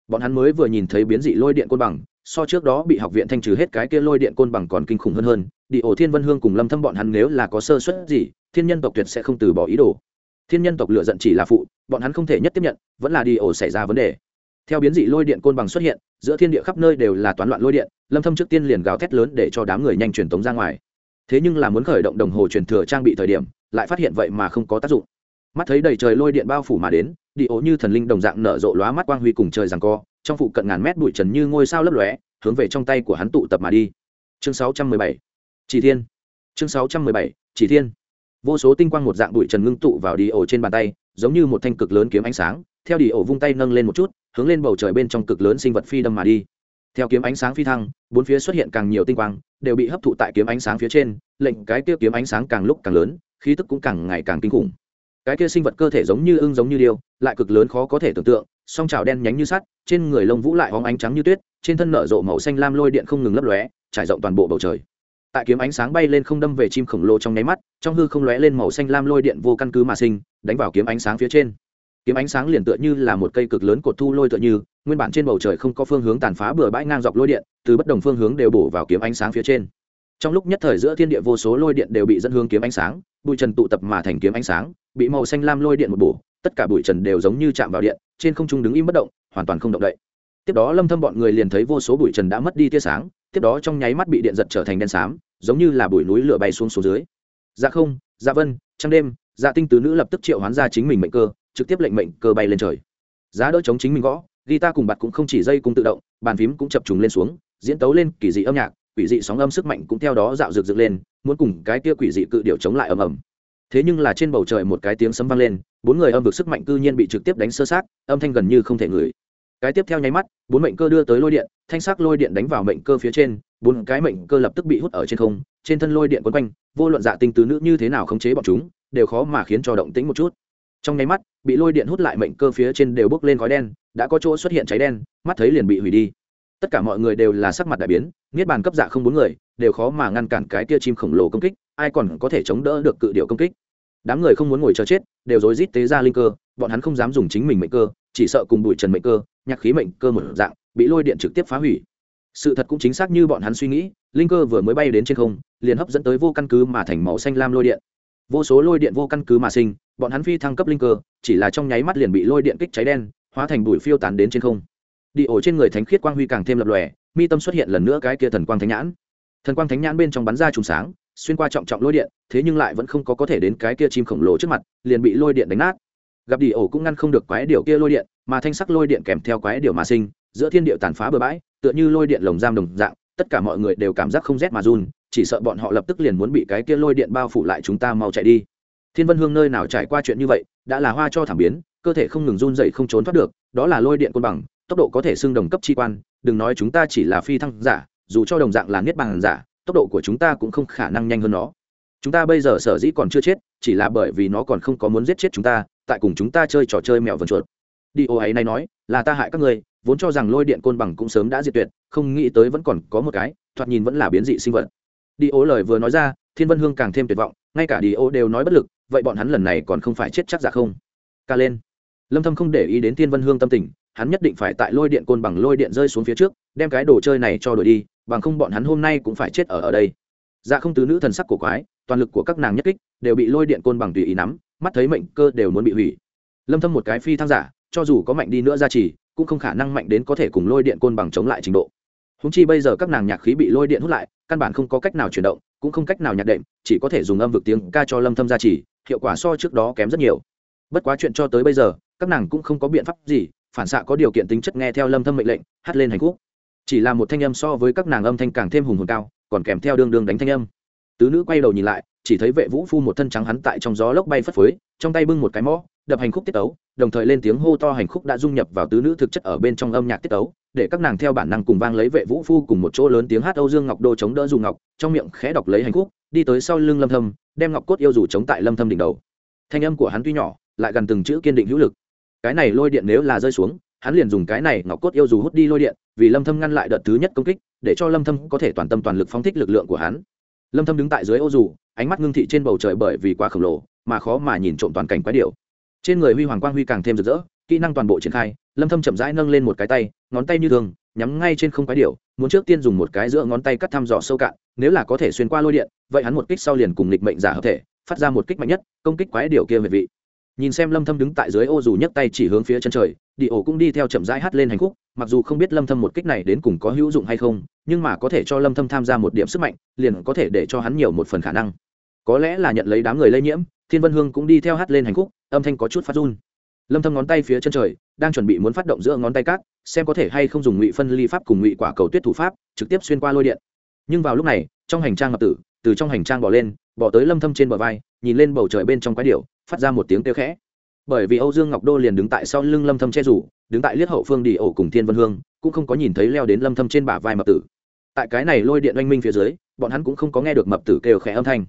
bọn hắn mới vừa nhìn thấy biến dị lôi điện côn bằng, so trước đó bị học viện thanh trừ hết cái kia lôi điện côn bằng còn kinh khủng hơn hơn, đi ổ thiên vân hương cùng lâm thâm bọn hắn nếu là có sơ suất gì, thiên nhân tộc tuyệt sẽ không từ bỏ ý đồ. Thiên nhân tộc lựa giận chỉ là phụ, bọn hắn không thể nhất tiếp nhận, vẫn là đi ổ xảy ra vấn đề. Theo biến dị lôi điện côn bằng xuất hiện, giữa thiên địa khắp nơi đều là toán loạn lôi điện, lâm thâm trước tiên liền gào thét lớn để cho đám người nhanh truyền tống ra ngoài. Thế nhưng là muốn khởi động đồng hồ truyền thừa trang bị thời điểm, lại phát hiện vậy mà không có tác dụng. Mắt thấy đầy trời lôi điện bao phủ mà đến đi ố như thần linh đồng dạng nở rộ lóa mắt quang huy cùng trời rằng co, trong phụ cận ngàn mét bụi trần như ngôi sao lấp lóe, hướng về trong tay của hắn tụ tập mà đi. Chương 617 chỉ thiên. Chương 617 chỉ thiên. Vô số tinh quang một dạng bụi trần ngưng tụ vào đi ổ trên bàn tay, giống như một thanh cực lớn kiếm ánh sáng, theo đi ổ vung tay nâng lên một chút, hướng lên bầu trời bên trong cực lớn sinh vật phi đâm mà đi. Theo kiếm ánh sáng phi thăng, bốn phía xuất hiện càng nhiều tinh quang, đều bị hấp thụ tại kiếm ánh sáng phía trên, lệnh cái tiêu kiếm ánh sáng càng lúc càng lớn, khí tức cũng càng ngày càng kinh khủng cái kia sinh vật cơ thể giống như ưng giống như điêu, lại cực lớn khó có thể tưởng tượng, song trào đen nhánh như sắt, trên người lông vũ lại hóng ánh trắng như tuyết, trên thân nở rộ màu xanh lam lôi điện không ngừng lấp lóe, trải rộng toàn bộ bầu trời. Tại kiếm ánh sáng bay lên không đâm về chim khổng lồ trong nháy mắt, trong hư không lóe lên màu xanh lam lôi điện vô căn cứ mà sinh, đánh vào kiếm ánh sáng phía trên. Kiếm ánh sáng liền tựa như là một cây cực lớn cột thu lôi tựa như, nguyên bản trên bầu trời không có phương hướng tàn phá bừa bãi ngang dọc lôi điện, từ bất đồng phương hướng đều bổ vào kiếm ánh sáng phía trên. Trong lúc nhất thời giữa thiên địa vô số lôi điện đều bị dẫn hướng kiếm ánh sáng, bụi trần tụ tập mà thành kiếm ánh sáng bị màu xanh lam lôi điện một bổ, tất cả bụi trần đều giống như chạm vào điện, trên không trung đứng im bất động, hoàn toàn không động đậy. Tiếp đó lâm thâm bọn người liền thấy vô số bụi trần đã mất đi tia sáng, tiếp đó trong nháy mắt bị điện giật trở thành đen xám, giống như là bụi núi lửa bay xuống xuống dưới. Dạ không dạ vân, trăng đêm dạ tinh tứ nữ lập tức triệu hoán ra chính mình mệnh cơ, trực tiếp lệnh mệnh cơ bay lên trời. Giá đỡ chống chính mình gõ, guitar cùng bạt cũng không chỉ dây cung tự động, bàn phím cũng chập trùng lên xuống, diễn tấu lên kỳ dị âm nhạc, quỷ dị sóng âm sức mạnh cũng theo đó dạo rực dựng lên, muốn cùng cái kia quỷ dị cự điệu chống lại ầm ầm thế nhưng là trên bầu trời một cái tiếng sấm vang lên, bốn người âm vực sức mạnh cư nhiên bị trực tiếp đánh sơ sát, âm thanh gần như không thể ngửi. Cái tiếp theo nháy mắt, bốn mệnh cơ đưa tới lôi điện, thanh sắc lôi điện đánh vào mệnh cơ phía trên, bốn cái mệnh cơ lập tức bị hút ở trên không, trên thân lôi điện quấn quanh, vô luận dạ tinh tứ nữ như thế nào khống chế bọn chúng, đều khó mà khiến cho động tĩnh một chút. Trong nháy mắt, bị lôi điện hút lại mệnh cơ phía trên đều bốc lên khói đen, đã có chỗ xuất hiện cháy đen, mắt thấy liền bị hủy đi. Tất cả mọi người đều là sắc mặt đại biến, niết bàn cấp dạ không bốn người, đều khó mà ngăn cản cái tia chim khổng lồ công kích, ai còn có thể chống đỡ được cự điệu công kích? Đám người không muốn ngồi chờ chết, đều rối rít tế ra linh cơ, bọn hắn không dám dùng chính mình mệnh cơ, chỉ sợ cùng bụi trần mệnh cơ, nhạc khí mệnh cơ một dạng, bị lôi điện trực tiếp phá hủy. Sự thật cũng chính xác như bọn hắn suy nghĩ, linh cơ vừa mới bay đến trên không, liền hấp dẫn tới vô căn cứ mà thành màu xanh lam lôi điện. Vô số lôi điện vô căn cứ mà sinh, bọn hắn phi thăng cấp linh cơ, chỉ là trong nháy mắt liền bị lôi điện kích cháy đen, hóa thành bụi phiêu tán đến trên không. Đi ổ trên người thánh khiết quang huy càng thêm lập lòe, mi tâm xuất hiện lần nữa cái kia thần quang thánh nhãn. Thần quang thánh nhãn bên trong bắn ra trùng sáng xuyên qua trọng trọng lôi điện, thế nhưng lại vẫn không có có thể đến cái kia chim khổng lồ trước mặt, liền bị lôi điện đánh nát. Gặp đi ổ cũng ngăn không được quái điều kia lôi điện, mà thanh sắc lôi điện kèm theo quái điều mà sinh, giữa thiên điệu tàn phá bừa bãi, tựa như lôi điện lồng giam đồng dạng, tất cả mọi người đều cảm giác không rét mà run, chỉ sợ bọn họ lập tức liền muốn bị cái kia lôi điện bao phủ lại chúng ta mau chạy đi. Thiên vân hương nơi nào trải qua chuyện như vậy, đã là hoa cho thảm biến, cơ thể không ngừng run dậy không trốn thoát được, đó là lôi điện côn bằng, tốc độ có thể xưng đồng cấp chi quan, đừng nói chúng ta chỉ là phi thăng giả, dù cho đồng dạng là niết bằng giả tốc độ của chúng ta cũng không khả năng nhanh hơn nó. Chúng ta bây giờ sở dĩ còn chưa chết, chỉ là bởi vì nó còn không có muốn giết chết chúng ta, tại cùng chúng ta chơi trò chơi mèo vần chuột. Đi, ô, ấy này nói, là ta hại các ngươi vốn cho rằng lôi điện côn bằng cũng sớm đã diệt tuyệt, không nghĩ tới vẫn còn có một cái, thoạt nhìn vẫn là biến dị sinh vật. Đi, ô, lời vừa nói ra, thiên vân hương càng thêm tuyệt vọng, ngay cả đi, ô, đều nói bất lực, vậy bọn hắn lần này còn không phải chết chắc giả không? Ca lên. Lâm thâm không để ý đến thiên vân hương tâm tình, hắn nhất định phải tại lôi điện côn bằng lôi điện rơi xuống phía trước, đem cái đồ chơi này cho đổi đi bằng không bọn hắn hôm nay cũng phải chết ở ở đây. Dạ không tứ nữ thần sắc cổ quái, toàn lực của các nàng nhất kích, đều bị lôi điện côn bằng tùy ý nắm, mắt thấy mệnh cơ đều muốn bị hủy. Lâm thâm một cái phi thăng giả, cho dù có mạnh đi nữa ra chỉ, cũng không khả năng mạnh đến có thể cùng lôi điện côn bằng chống lại trình độ. Húng chi bây giờ các nàng nhạc khí bị lôi điện hút lại, căn bản không có cách nào chuyển động, cũng không cách nào nhạc đệm, chỉ có thể dùng âm vực tiếng ca cho lâm thâm ra chỉ, hiệu quả so trước đó kém rất nhiều. Bất quá chuyện cho tới bây giờ, các nàng cũng không có biện pháp gì, phản xạ có điều kiện tính chất nghe theo lâm thâm mệnh lệnh, hát lên hành khúc chỉ là một thanh âm so với các nàng âm thanh càng thêm hùng hồn cao, còn kèm theo đương đương đánh thanh âm. Tứ nữ quay đầu nhìn lại, chỉ thấy vệ vũ phu một thân trắng hắn tại trong gió lốc bay phất phới, trong tay bưng một cái mõ, đập hành khúc tiết tấu, đồng thời lên tiếng hô to hành khúc đã dung nhập vào tứ nữ thực chất ở bên trong âm nhạc tiết tấu, để các nàng theo bản năng cùng vang lấy vệ vũ phu cùng một chỗ lớn tiếng hát âu dương ngọc đô chống đỡ dù ngọc, trong miệng khẽ đọc lấy hành khúc, đi tới sau lưng lâm thâm, đem ngọc cốt yêu dù chống tại lâm thâm đỉnh đầu. Thanh âm của hắn tuy nhỏ, lại gần từng chữ kiên định hữu lực. Cái này lôi điện nếu là rơi xuống hắn liền dùng cái này ngọc cốt yêu dù hút đi lôi điện, vì lâm thâm ngăn lại đợt thứ nhất công kích, để cho lâm thâm có thể toàn tâm toàn lực phóng thích lực lượng của hắn. Lâm thâm đứng tại dưới ô dù, ánh mắt ngưng thị trên bầu trời bởi vì quá khổng lồ, mà khó mà nhìn trộm toàn cảnh quái điệu trên người huy hoàng quang huy càng thêm rực rỡ, kỹ năng toàn bộ triển khai, lâm thâm chậm rãi nâng lên một cái tay, ngón tay như thường, nhắm ngay trên không quái điệu muốn trước tiên dùng một cái giữa ngón tay cắt thăm dò sâu cạn, nếu là có thể xuyên qua lôi điện, vậy hắn một kích sau liền cùng lịch mệnh giả hợp thể, phát ra một kích mạnh nhất, công kích quái điệu kia về vị nhìn xem lâm thâm đứng tại dưới ô dù nhấc tay chỉ hướng phía chân trời, đi ổ cũng đi theo chậm rãi hát lên hành khúc, mặc dù không biết lâm thâm một kích này đến cùng có hữu dụng hay không, nhưng mà có thể cho lâm thâm tham gia một điểm sức mạnh, liền có thể để cho hắn nhiều một phần khả năng. Có lẽ là nhận lấy đám người lây nhiễm, thiên vân hương cũng đi theo hát lên hành khúc, âm thanh có chút phát run. Lâm thâm ngón tay phía chân trời, đang chuẩn bị muốn phát động giữa ngón tay cát, xem có thể hay không dùng ngụy phân ly pháp cùng ngụy quả cầu tuyết thủ pháp, trực tiếp xuyên qua lôi điện. Nhưng vào lúc này, trong hành trang ngập tử, từ trong hành trang bỏ lên bỏ tới lâm thâm trên bờ vai nhìn lên bầu trời bên trong quái điểu, phát ra một tiếng kêu khẽ. Bởi vì âu dương ngọc đô liền đứng tại sau lưng lâm thâm che rủ đứng tại liết hậu phương đi ổ cùng thiên vân hương, cũng không có nhìn thấy leo đến lâm thâm trên bả vai mập tử. Tại cái này lôi điện oanh minh phía dưới, bọn hắn cũng không có nghe được mập tử kêu khẽ âm thanh.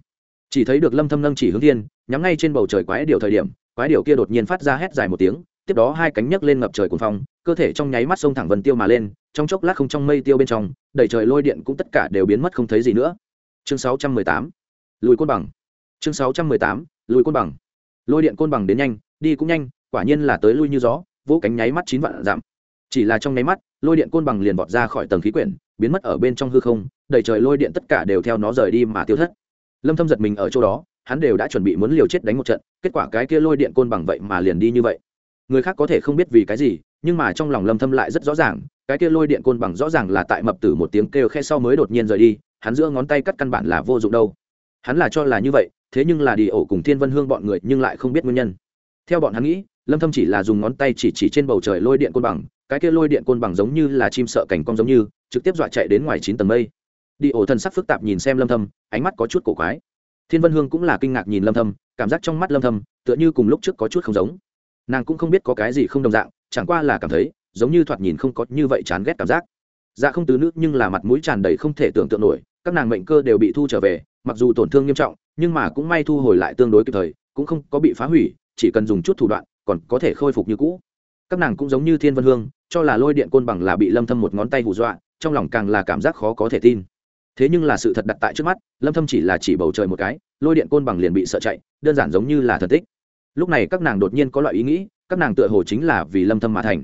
Chỉ thấy được lâm thâm nâng chỉ hướng thiên, nhắm ngay trên bầu trời quái điểu thời điểm, quái điểu kia đột nhiên phát ra hét dài một tiếng, tiếp đó hai cánh nhấc lên ngập trời cuồng phong, cơ thể trong nháy mắt sông thẳng vần tiêu mà lên, trong chốc lát không trong mây tiêu bên trong, đầy trời lôi điện cũng tất cả đều biến mất không thấy gì nữa. Chương 618 lùi côn bằng chương 618 lùi côn bằng. Lôi điện côn bằng đến nhanh, đi cũng nhanh, quả nhiên là tới lui như gió, vỗ cánh nháy mắt chín vạn giảm chỉ là trong nháy mắt, lôi điện côn bằng liền vọt ra khỏi tầng khí quyển, biến mất ở bên trong hư không, đầy trời lôi điện tất cả đều theo nó rời đi mà tiêu thất. Lâm thâm giật mình ở chỗ đó, hắn đều đã chuẩn bị muốn liều chết đánh một trận, kết quả cái kia lôi điện côn bằng vậy mà liền đi như vậy. Người khác có thể không biết vì cái gì, nhưng mà trong lòng lâm thâm lại rất rõ ràng, cái kia lôi điện côn bằng rõ ràng là tại mập tử một tiếng kêu khe sau mới đột nhiên rời đi, hắn giữa ngón tay cắt căn bản là vô dụng đâu. Hắn là cho là như vậy thế nhưng là đi ổ cùng thiên vân hương bọn người nhưng lại không biết nguyên nhân. Theo bọn hắn nghĩ, lâm thâm chỉ là dùng ngón tay chỉ chỉ trên bầu trời lôi điện côn bằng, cái kia lôi điện côn bằng giống như là chim sợ cảnh cong giống như, trực tiếp dọa chạy đến ngoài chín tầng mây. Đi ổ thần sắc phức tạp nhìn xem lâm thâm, ánh mắt có chút cổ quái. Thiên vân hương cũng là kinh ngạc nhìn lâm thâm, cảm giác trong mắt lâm thâm, tựa như cùng lúc trước có chút không giống. Nàng cũng không biết có cái gì không đồng dạng, chẳng qua là cảm thấy, giống như thoạt nhìn không có như vậy chán ghét cảm giác. Dạ không tứ nước nhưng là mặt mũi tràn đầy không thể tưởng tượng nổi, các nàng mệnh cơ đều bị thu trở về, mặc dù tổn thương nghiêm trọng nhưng mà cũng may thu hồi lại tương đối kịp thời, cũng không có bị phá hủy, chỉ cần dùng chút thủ đoạn, còn có thể khôi phục như cũ. Các nàng cũng giống như thiên vân hương, cho là lôi điện côn bằng là bị lâm thâm một ngón tay hù dọa, trong lòng càng là cảm giác khó có thể tin. Thế nhưng là sự thật đặt tại trước mắt, lâm thâm chỉ là chỉ bầu trời một cái, lôi điện côn bằng liền bị sợ chạy, đơn giản giống như là thần tích. Lúc này các nàng đột nhiên có loại ý nghĩ, các nàng tựa hồ chính là vì lâm thâm mà thành.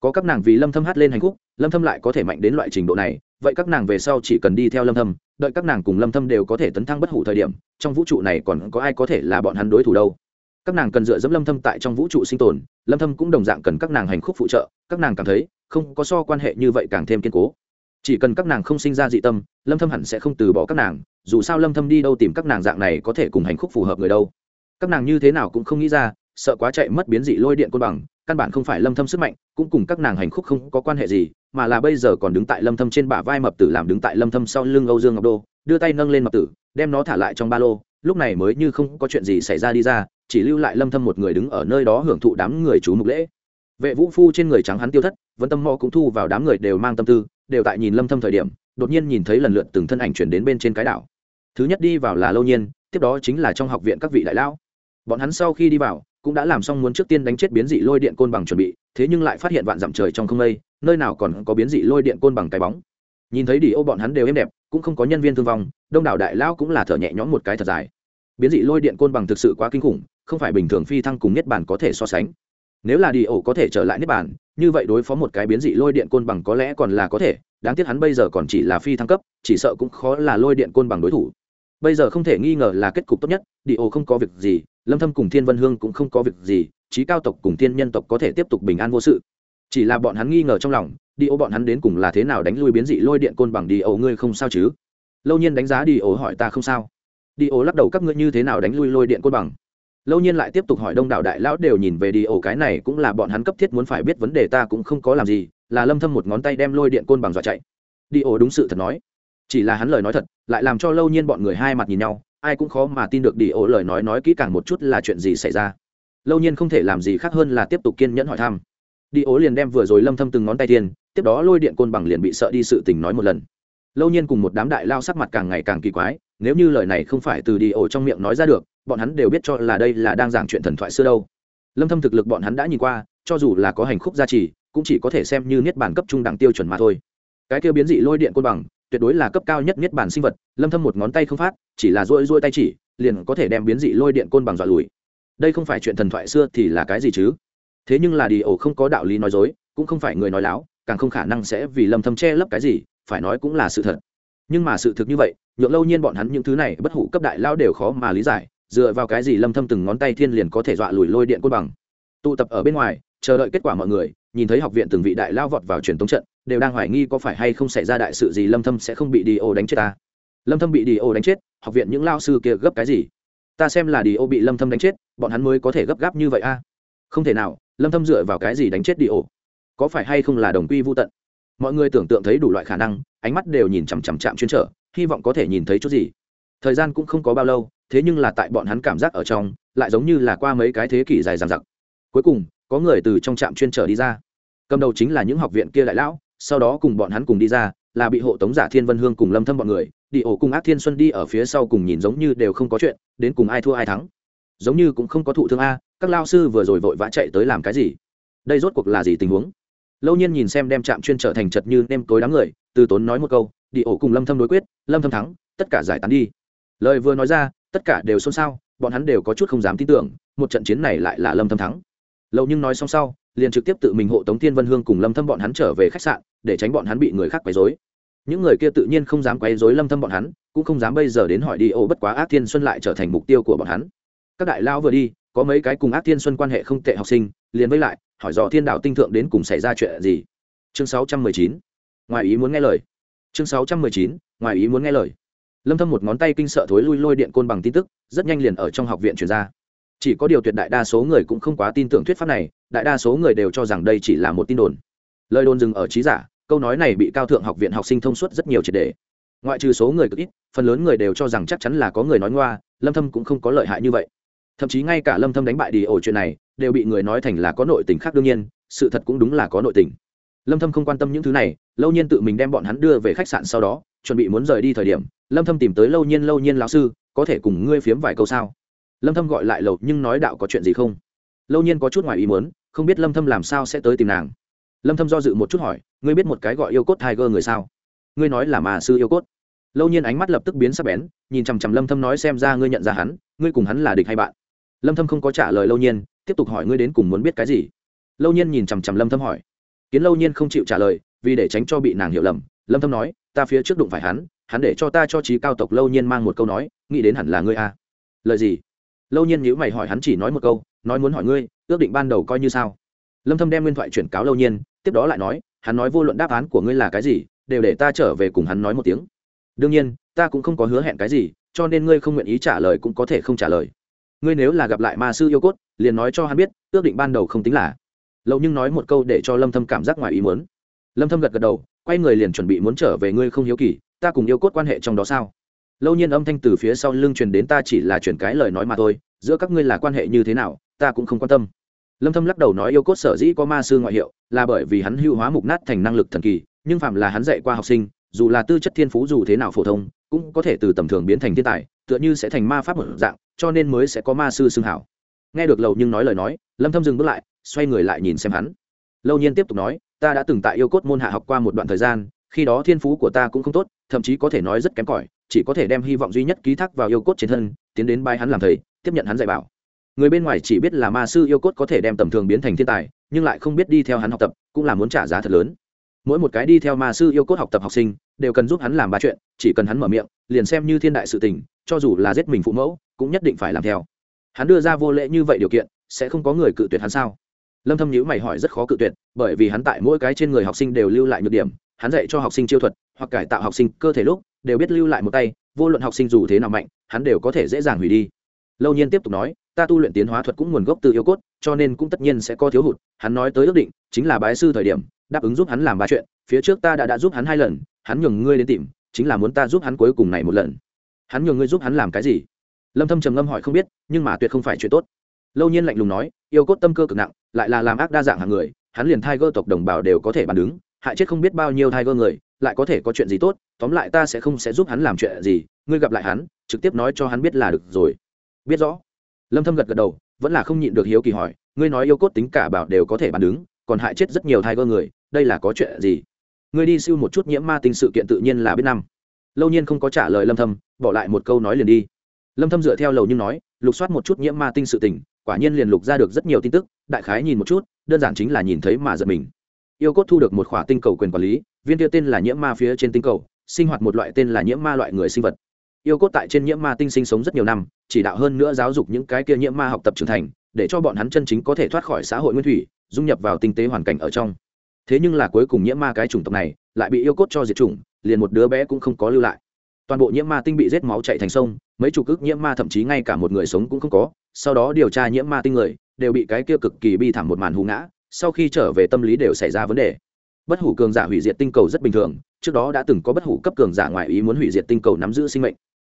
Có các nàng vì lâm thâm hát lên hành khúc lâm thâm lại có thể mạnh đến loại trình độ này, vậy các nàng về sau chỉ cần đi theo lâm thâm, đợi các nàng cùng lâm thâm đều có thể tấn thăng bất hủ thời điểm, trong vũ trụ này còn có ai có thể là bọn hắn đối thủ đâu? Các nàng cần dựa dẫm lâm thâm tại trong vũ trụ sinh tồn, lâm thâm cũng đồng dạng cần các nàng hành khúc phụ trợ, các nàng cảm thấy không có so quan hệ như vậy càng thêm kiên cố. Chỉ cần các nàng không sinh ra dị tâm, lâm thâm hẳn sẽ không từ bỏ các nàng, dù sao lâm thâm đi đâu tìm các nàng dạng này có thể cùng hành khúc phù hợp người đâu. Các nàng như thế nào cũng không nghĩ ra, sợ quá chạy mất biến dị lôi điện côn bằng, căn bản không phải lâm thâm sức mạnh, cũng cùng các nàng hành khúc không có quan hệ gì mà là bây giờ còn đứng tại lâm thâm trên bả vai mập tử làm đứng tại lâm thâm sau lưng âu dương ngọc đô, đưa tay nâng lên mập tử, đem nó thả lại trong ba lô. Lúc này mới như không có chuyện gì xảy ra đi ra, chỉ lưu lại lâm thâm một người đứng ở nơi đó hưởng thụ đám người chú mục lễ. Vệ vũ phu trên người trắng hắn tiêu thất vẫn tâm mò cũng thu vào đám người đều mang tâm tư, đều tại nhìn lâm thâm thời điểm, đột nhiên nhìn thấy lần lượt từng thân ảnh chuyển đến bên trên cái đảo. Thứ nhất đi vào là lâu nhiên, tiếp đó chính là trong học viện các vị đại lão. Bọn hắn sau khi đi vào, cũng đã làm xong muốn trước tiên đánh chết biến dị lôi điện côn bằng chuẩn bị, thế nhưng lại phát hiện vạn dặm trời trong không mây nơi nào còn có biến dị lôi điện côn bằng cái bóng. Nhìn thấy đi ô bọn hắn đều êm đẹp, cũng không có nhân viên thương vong, đông đảo đại lão cũng là thở nhẹ nhõm một cái thật dài. Biến dị lôi điện côn bằng thực sự quá kinh khủng, không phải bình thường phi thăng cùng niết bàn có thể so sánh. Nếu là đi ổ có thể trở lại niết bàn, như vậy đối phó một cái biến dị lôi điện côn bằng có lẽ còn là có thể, đáng tiếc hắn bây giờ còn chỉ là phi thăng cấp, chỉ sợ cũng khó là lôi điện côn bằng đối thủ. Bây giờ không thể nghi ngờ là kết cục tốt nhất đi ổ không có việc gì, lâm thâm cùng thiên vân hương cũng không có việc gì, trí cao tộc cùng thiên nhân tộc có thể tiếp tục bình an vô sự chỉ là bọn hắn nghi ngờ trong lòng, đi ô bọn hắn đến cùng là thế nào đánh lui biến dị lôi điện côn bằng đi ô ngươi không sao chứ? Lâu nhiên đánh giá đi ô hỏi ta không sao. Đi ô lắc đầu các ngươi như thế nào đánh lui lôi điện côn bằng? Lâu nhiên lại tiếp tục hỏi đông đảo đại lão đều nhìn về đi ô, cái này cũng là bọn hắn cấp thiết muốn phải biết vấn đề ta cũng không có làm gì, là lâm thâm một ngón tay đem lôi điện côn bằng dọa chạy. Đi ô đúng sự thật nói. Chỉ là hắn lời nói thật, lại làm cho lâu nhiên bọn người hai mặt nhìn nhau, ai cũng khó mà tin được đi ô lời nói nói kỹ càng một chút là chuyện gì xảy ra. Lâu nhiên không thể làm gì khác hơn là tiếp tục kiên nhẫn hỏi thăm đi ố liền đem vừa rồi lâm thâm từng ngón tay tiền tiếp đó lôi điện côn bằng liền bị sợ đi sự tình nói một lần. Lâu nhiên cùng một đám đại lao sắc mặt càng ngày càng kỳ quái, nếu như lời này không phải từ đi ổ trong miệng nói ra được, bọn hắn đều biết cho là đây là đang giảng chuyện thần thoại xưa đâu. Lâm thâm thực lực bọn hắn đã nhìn qua, cho dù là có hành khúc gia trì, cũng chỉ có thể xem như niết bàn cấp trung đẳng tiêu chuẩn mà thôi. Cái kia biến dị lôi điện côn bằng, tuyệt đối là cấp cao nhất niết bàn sinh vật, lâm thâm một ngón tay không phát, chỉ là duỗi duỗi tay chỉ, liền có thể đem biến dị lôi điện côn bằng dọa lùi. Đây không phải chuyện thần thoại xưa thì là cái gì chứ? Thế nhưng là đi ổ không có đạo lý nói dối, cũng không phải người nói láo, càng không khả năng sẽ vì lâm thâm che lấp cái gì, phải nói cũng là sự thật. Nhưng mà sự thực như vậy, nhượng lâu nhiên bọn hắn những thứ này bất hủ cấp đại lao đều khó mà lý giải, dựa vào cái gì lâm thâm từng ngón tay thiên liền có thể dọa lùi lôi điện côn bằng. Tụ tập ở bên ngoài, chờ đợi kết quả mọi người, nhìn thấy học viện từng vị đại lao vọt vào truyền tống trận, đều đang hoài nghi có phải hay không xảy ra đại sự gì lâm thâm sẽ không bị đi ô đánh chết ta. Lâm thâm bị đi ô đánh chết, học viện những lao sư kia gấp cái gì? Ta xem là đi ô bị lâm thâm đánh chết, bọn hắn mới có thể gấp gáp như vậy a. Không thể nào lâm thâm dựa vào cái gì đánh chết đi ổ? Có phải hay không là đồng quy vu tận? Mọi người tưởng tượng thấy đủ loại khả năng, ánh mắt đều nhìn chằm chằm chạm chuyên trở, hy vọng có thể nhìn thấy chút gì. Thời gian cũng không có bao lâu, thế nhưng là tại bọn hắn cảm giác ở trong, lại giống như là qua mấy cái thế kỷ dài dằng dặc. Cuối cùng, có người từ trong trạm chuyên trở đi ra. Cầm đầu chính là những học viện kia đại lão, sau đó cùng bọn hắn cùng đi ra, là bị hộ tống giả thiên vân hương cùng lâm thâm bọn người, đi ổ cùng ác thiên xuân đi ở phía sau cùng nhìn giống như đều không có chuyện, đến cùng ai thua ai thắng. Giống như cũng không có thụ thương a các lao sư vừa rồi vội vã chạy tới làm cái gì? Đây rốt cuộc là gì tình huống? Lâu nhiên nhìn xem đem trạm chuyên trở thành chật như nêm tối đám người, từ tốn nói một câu, đi ổ cùng lâm thâm đối quyết, lâm thâm thắng, tất cả giải tán đi. Lời vừa nói ra, tất cả đều xôn xao, bọn hắn đều có chút không dám tin tưởng, một trận chiến này lại là lâm thâm thắng. Lâu nhưng nói xong sau, liền trực tiếp tự mình hộ tống thiên vân hương cùng lâm thâm bọn hắn trở về khách sạn, để tránh bọn hắn bị người khác quấy rối. Những người kia tự nhiên không dám quấy rối lâm thâm bọn hắn, cũng không dám bây giờ đến hỏi đi ổ bất quá ác thiên xuân lại trở thành mục tiêu của bọn hắn. Các đại lao vừa đi có mấy cái cùng ác thiên xuân quan hệ không tệ học sinh, liền với lại, hỏi dò thiên đạo tinh thượng đến cùng xảy ra chuyện gì. Chương 619 ngoài ý muốn nghe lời. Chương 619 ngoài ý muốn nghe lời. Lâm thâm một ngón tay kinh sợ thối lui lôi điện côn bằng tin tức, rất nhanh liền ở trong học viện truyền ra. Chỉ có điều tuyệt đại đa số người cũng không quá tin tưởng thuyết pháp này, đại đa số người đều cho rằng đây chỉ là một tin đồn. Lời đồn dừng ở trí giả, câu nói này bị cao thượng học viện học sinh thông suốt rất nhiều triệt đề ngoại trừ số người cực ít, phần lớn người đều cho rằng chắc chắn là có người nói ngoa, lâm thâm cũng không có lợi hại như vậy thậm chí ngay cả lâm thâm đánh bại đi ổ chuyện này đều bị người nói thành là có nội tình khác đương nhiên, sự thật cũng đúng là có nội tình. Lâm thâm không quan tâm những thứ này, lâu nhiên tự mình đem bọn hắn đưa về khách sạn sau đó, chuẩn bị muốn rời đi thời điểm, lâm thâm tìm tới lâu nhiên lâu nhiên lão sư, có thể cùng ngươi phiếm vài câu sao? Lâm thâm gọi lại lầu, nhưng nói đạo có chuyện gì không? Lâu nhiên có chút ngoài ý muốn, không biết lâm thâm làm sao sẽ tới tìm nàng. Lâm thâm do dự một chút hỏi, ngươi biết một cái gọi yêu cốt tiger người sao? Ngươi nói là mà sư yêu cốt. Lâu nhiên ánh mắt lập tức biến sắc bén, nhìn chằm chằm lâm thâm nói xem ra ngươi nhận ra hắn, ngươi cùng hắn là địch hay bạn? Lâm thâm không có trả lời lâu nhiên, tiếp tục hỏi ngươi đến cùng muốn biết cái gì? Lâu nhiên nhìn chằm chằm lâm thâm hỏi. Kiến lâu nhiên không chịu trả lời, vì để tránh cho bị nàng hiểu lầm, lâm thâm nói, ta phía trước đụng phải hắn hắn để cho ta cho trí cao tộc lâu nhiên mang một câu nói, nghĩ đến hẳn là ngươi a à. lời gì? Lâu nhiên nhữ mày hỏi hắn chỉ nói một câu, nói muốn hỏi ngươi, ước định ban đầu coi như sao? Lâm thâm đem nguyên thoại chuyển cáo lâu nhiên, tiếp đó lại nói, hắn nói vô luận đáp án của ngươi là cái gì, đều để ta trở về cùng hắn nói một tiếng. Đương nhiên, ta cũng không có hứa hẹn cái gì, cho nên ngươi không nguyện ý trả lời cũng có thể không trả lời ngươi nếu là gặp lại ma sư yêu cốt, liền nói cho hắn biết, ước định ban đầu không tính là. Lâu nhưng nói một câu để cho lâm thâm cảm giác ngoài ý muốn. Lâm thâm gật gật đầu, quay người liền chuẩn bị muốn trở về ngươi không hiếu kỳ, ta cùng yêu cốt quan hệ trong đó sao? Lâu nhiên âm thanh từ phía sau lưng truyền đến ta chỉ là truyền cái lời nói mà thôi, giữa các ngươi là quan hệ như thế nào, ta cũng không quan tâm. Lâm thâm lắc đầu nói yêu cốt sở dĩ có ma sư ngoại hiệu, là bởi vì hắn hữu hóa mục nát thành năng lực thần kỳ, nhưng phạm là hắn dạy qua học sinh, dù là tư chất thiên phú dù thế nào phổ thông, cũng có thể từ tầm thường biến thành thiên tài, tựa như sẽ thành ma pháp một dạng cho nên mới sẽ có ma sư xưng hảo. Nghe được lầu nhưng nói lời nói, lâm thâm dừng bước lại, xoay người lại nhìn xem hắn. Lâu nhiên tiếp tục nói, ta đã từng tại yêu cốt môn hạ học qua một đoạn thời gian, khi đó thiên phú của ta cũng không tốt, thậm chí có thể nói rất kém cỏi, chỉ có thể đem hy vọng duy nhất ký thác vào yêu cốt trên thân, tiến đến bài hắn làm thầy, tiếp nhận hắn dạy bảo. Người bên ngoài chỉ biết là ma sư yêu cốt có thể đem tầm thường biến thành thiên tài, nhưng lại không biết đi theo hắn học tập, cũng là muốn trả giá thật lớn. Mỗi một cái đi theo ma sư yêu cốt học tập học sinh, đều cần giúp hắn làm ba chuyện, chỉ cần hắn mở miệng, liền xem như thiên đại sự tình, cho dù là giết mình phụ mẫu cũng nhất định phải làm theo. Hắn đưa ra vô lễ như vậy điều kiện, sẽ không có người cự tuyệt hắn sao? Lâm thâm nhữ mày hỏi rất khó cự tuyệt, bởi vì hắn tại mỗi cái trên người học sinh đều lưu lại nhược điểm, hắn dạy cho học sinh chiêu thuật, hoặc cải tạo học sinh cơ thể lúc, đều biết lưu lại một tay, vô luận học sinh dù thế nào mạnh, hắn đều có thể dễ dàng hủy đi. Lâu nhiên tiếp tục nói, ta tu luyện tiến hóa thuật cũng nguồn gốc từ yêu cốt, cho nên cũng tất nhiên sẽ có thiếu hụt. Hắn nói tới ước định, chính là bái sư thời điểm, đáp ứng giúp hắn làm ba chuyện, phía trước ta đã đã giúp hắn hai lần, hắn nhường ngươi đến tìm, chính là muốn ta giúp hắn cuối cùng này một lần. Hắn nhường ngươi giúp hắn làm cái gì? Lâm thâm trầm ngâm hỏi không biết nhưng mà tuyệt không phải chuyện tốt lâu nhiên lạnh lùng nói yêu cốt tâm cơ cực nặng lại là làm ác đa dạng hàng người hắn liền thay tộc đồng bào đều có thể bàn đứng hại chết không biết bao nhiêu thay người lại có thể có chuyện gì tốt tóm lại ta sẽ không sẽ giúp hắn làm chuyện gì ngươi gặp lại hắn trực tiếp nói cho hắn biết là được rồi biết rõ lâm thâm gật gật đầu vẫn là không nhịn được hiếu kỳ hỏi ngươi nói yêu cốt tính cả bảo đều có thể bàn đứng còn hại chết rất nhiều thay người đây là có chuyện gì ngươi đi siêu một chút nhiễm ma tinh sự kiện tự nhiên là biết năm lâu nhiên không có trả lời lâm thâm bỏ lại một câu nói liền đi lâm thâm dựa theo lầu nhưng nói, lục soát một chút nhiễm ma tinh sự tình, quả nhiên liền lục ra được rất nhiều tin tức, đại khái nhìn một chút, đơn giản chính là nhìn thấy mà giật mình. Yêu cốt thu được một khỏa tinh cầu quyền quản lý, viên tiêu tên là nhiễm ma phía trên tinh cầu, sinh hoạt một loại tên là nhiễm ma loại người sinh vật. Yêu cốt tại trên nhiễm ma tinh sinh sống rất nhiều năm, chỉ đạo hơn nữa giáo dục những cái kia nhiễm ma học tập trưởng thành, để cho bọn hắn chân chính có thể thoát khỏi xã hội nguyên thủy, dung nhập vào tinh tế hoàn cảnh ở trong. Thế nhưng là cuối cùng nhiễm ma cái chủng tộc này, lại bị yêu cốt cho diệt chủng, liền một đứa bé cũng không có lưu lại. Toàn bộ nhiễm ma tinh bị rết máu chạy thành sông mấy chục ức nhiễm ma thậm chí ngay cả một người sống cũng không có, sau đó điều tra nhiễm ma tinh người, đều bị cái kia cực kỳ bi thảm một màn hù ngã, sau khi trở về tâm lý đều xảy ra vấn đề. Bất hủ cường giả hủy diệt tinh cầu rất bình thường, trước đó đã từng có bất hủ cấp cường giả ngoại ý muốn hủy diệt tinh cầu nắm giữ sinh mệnh.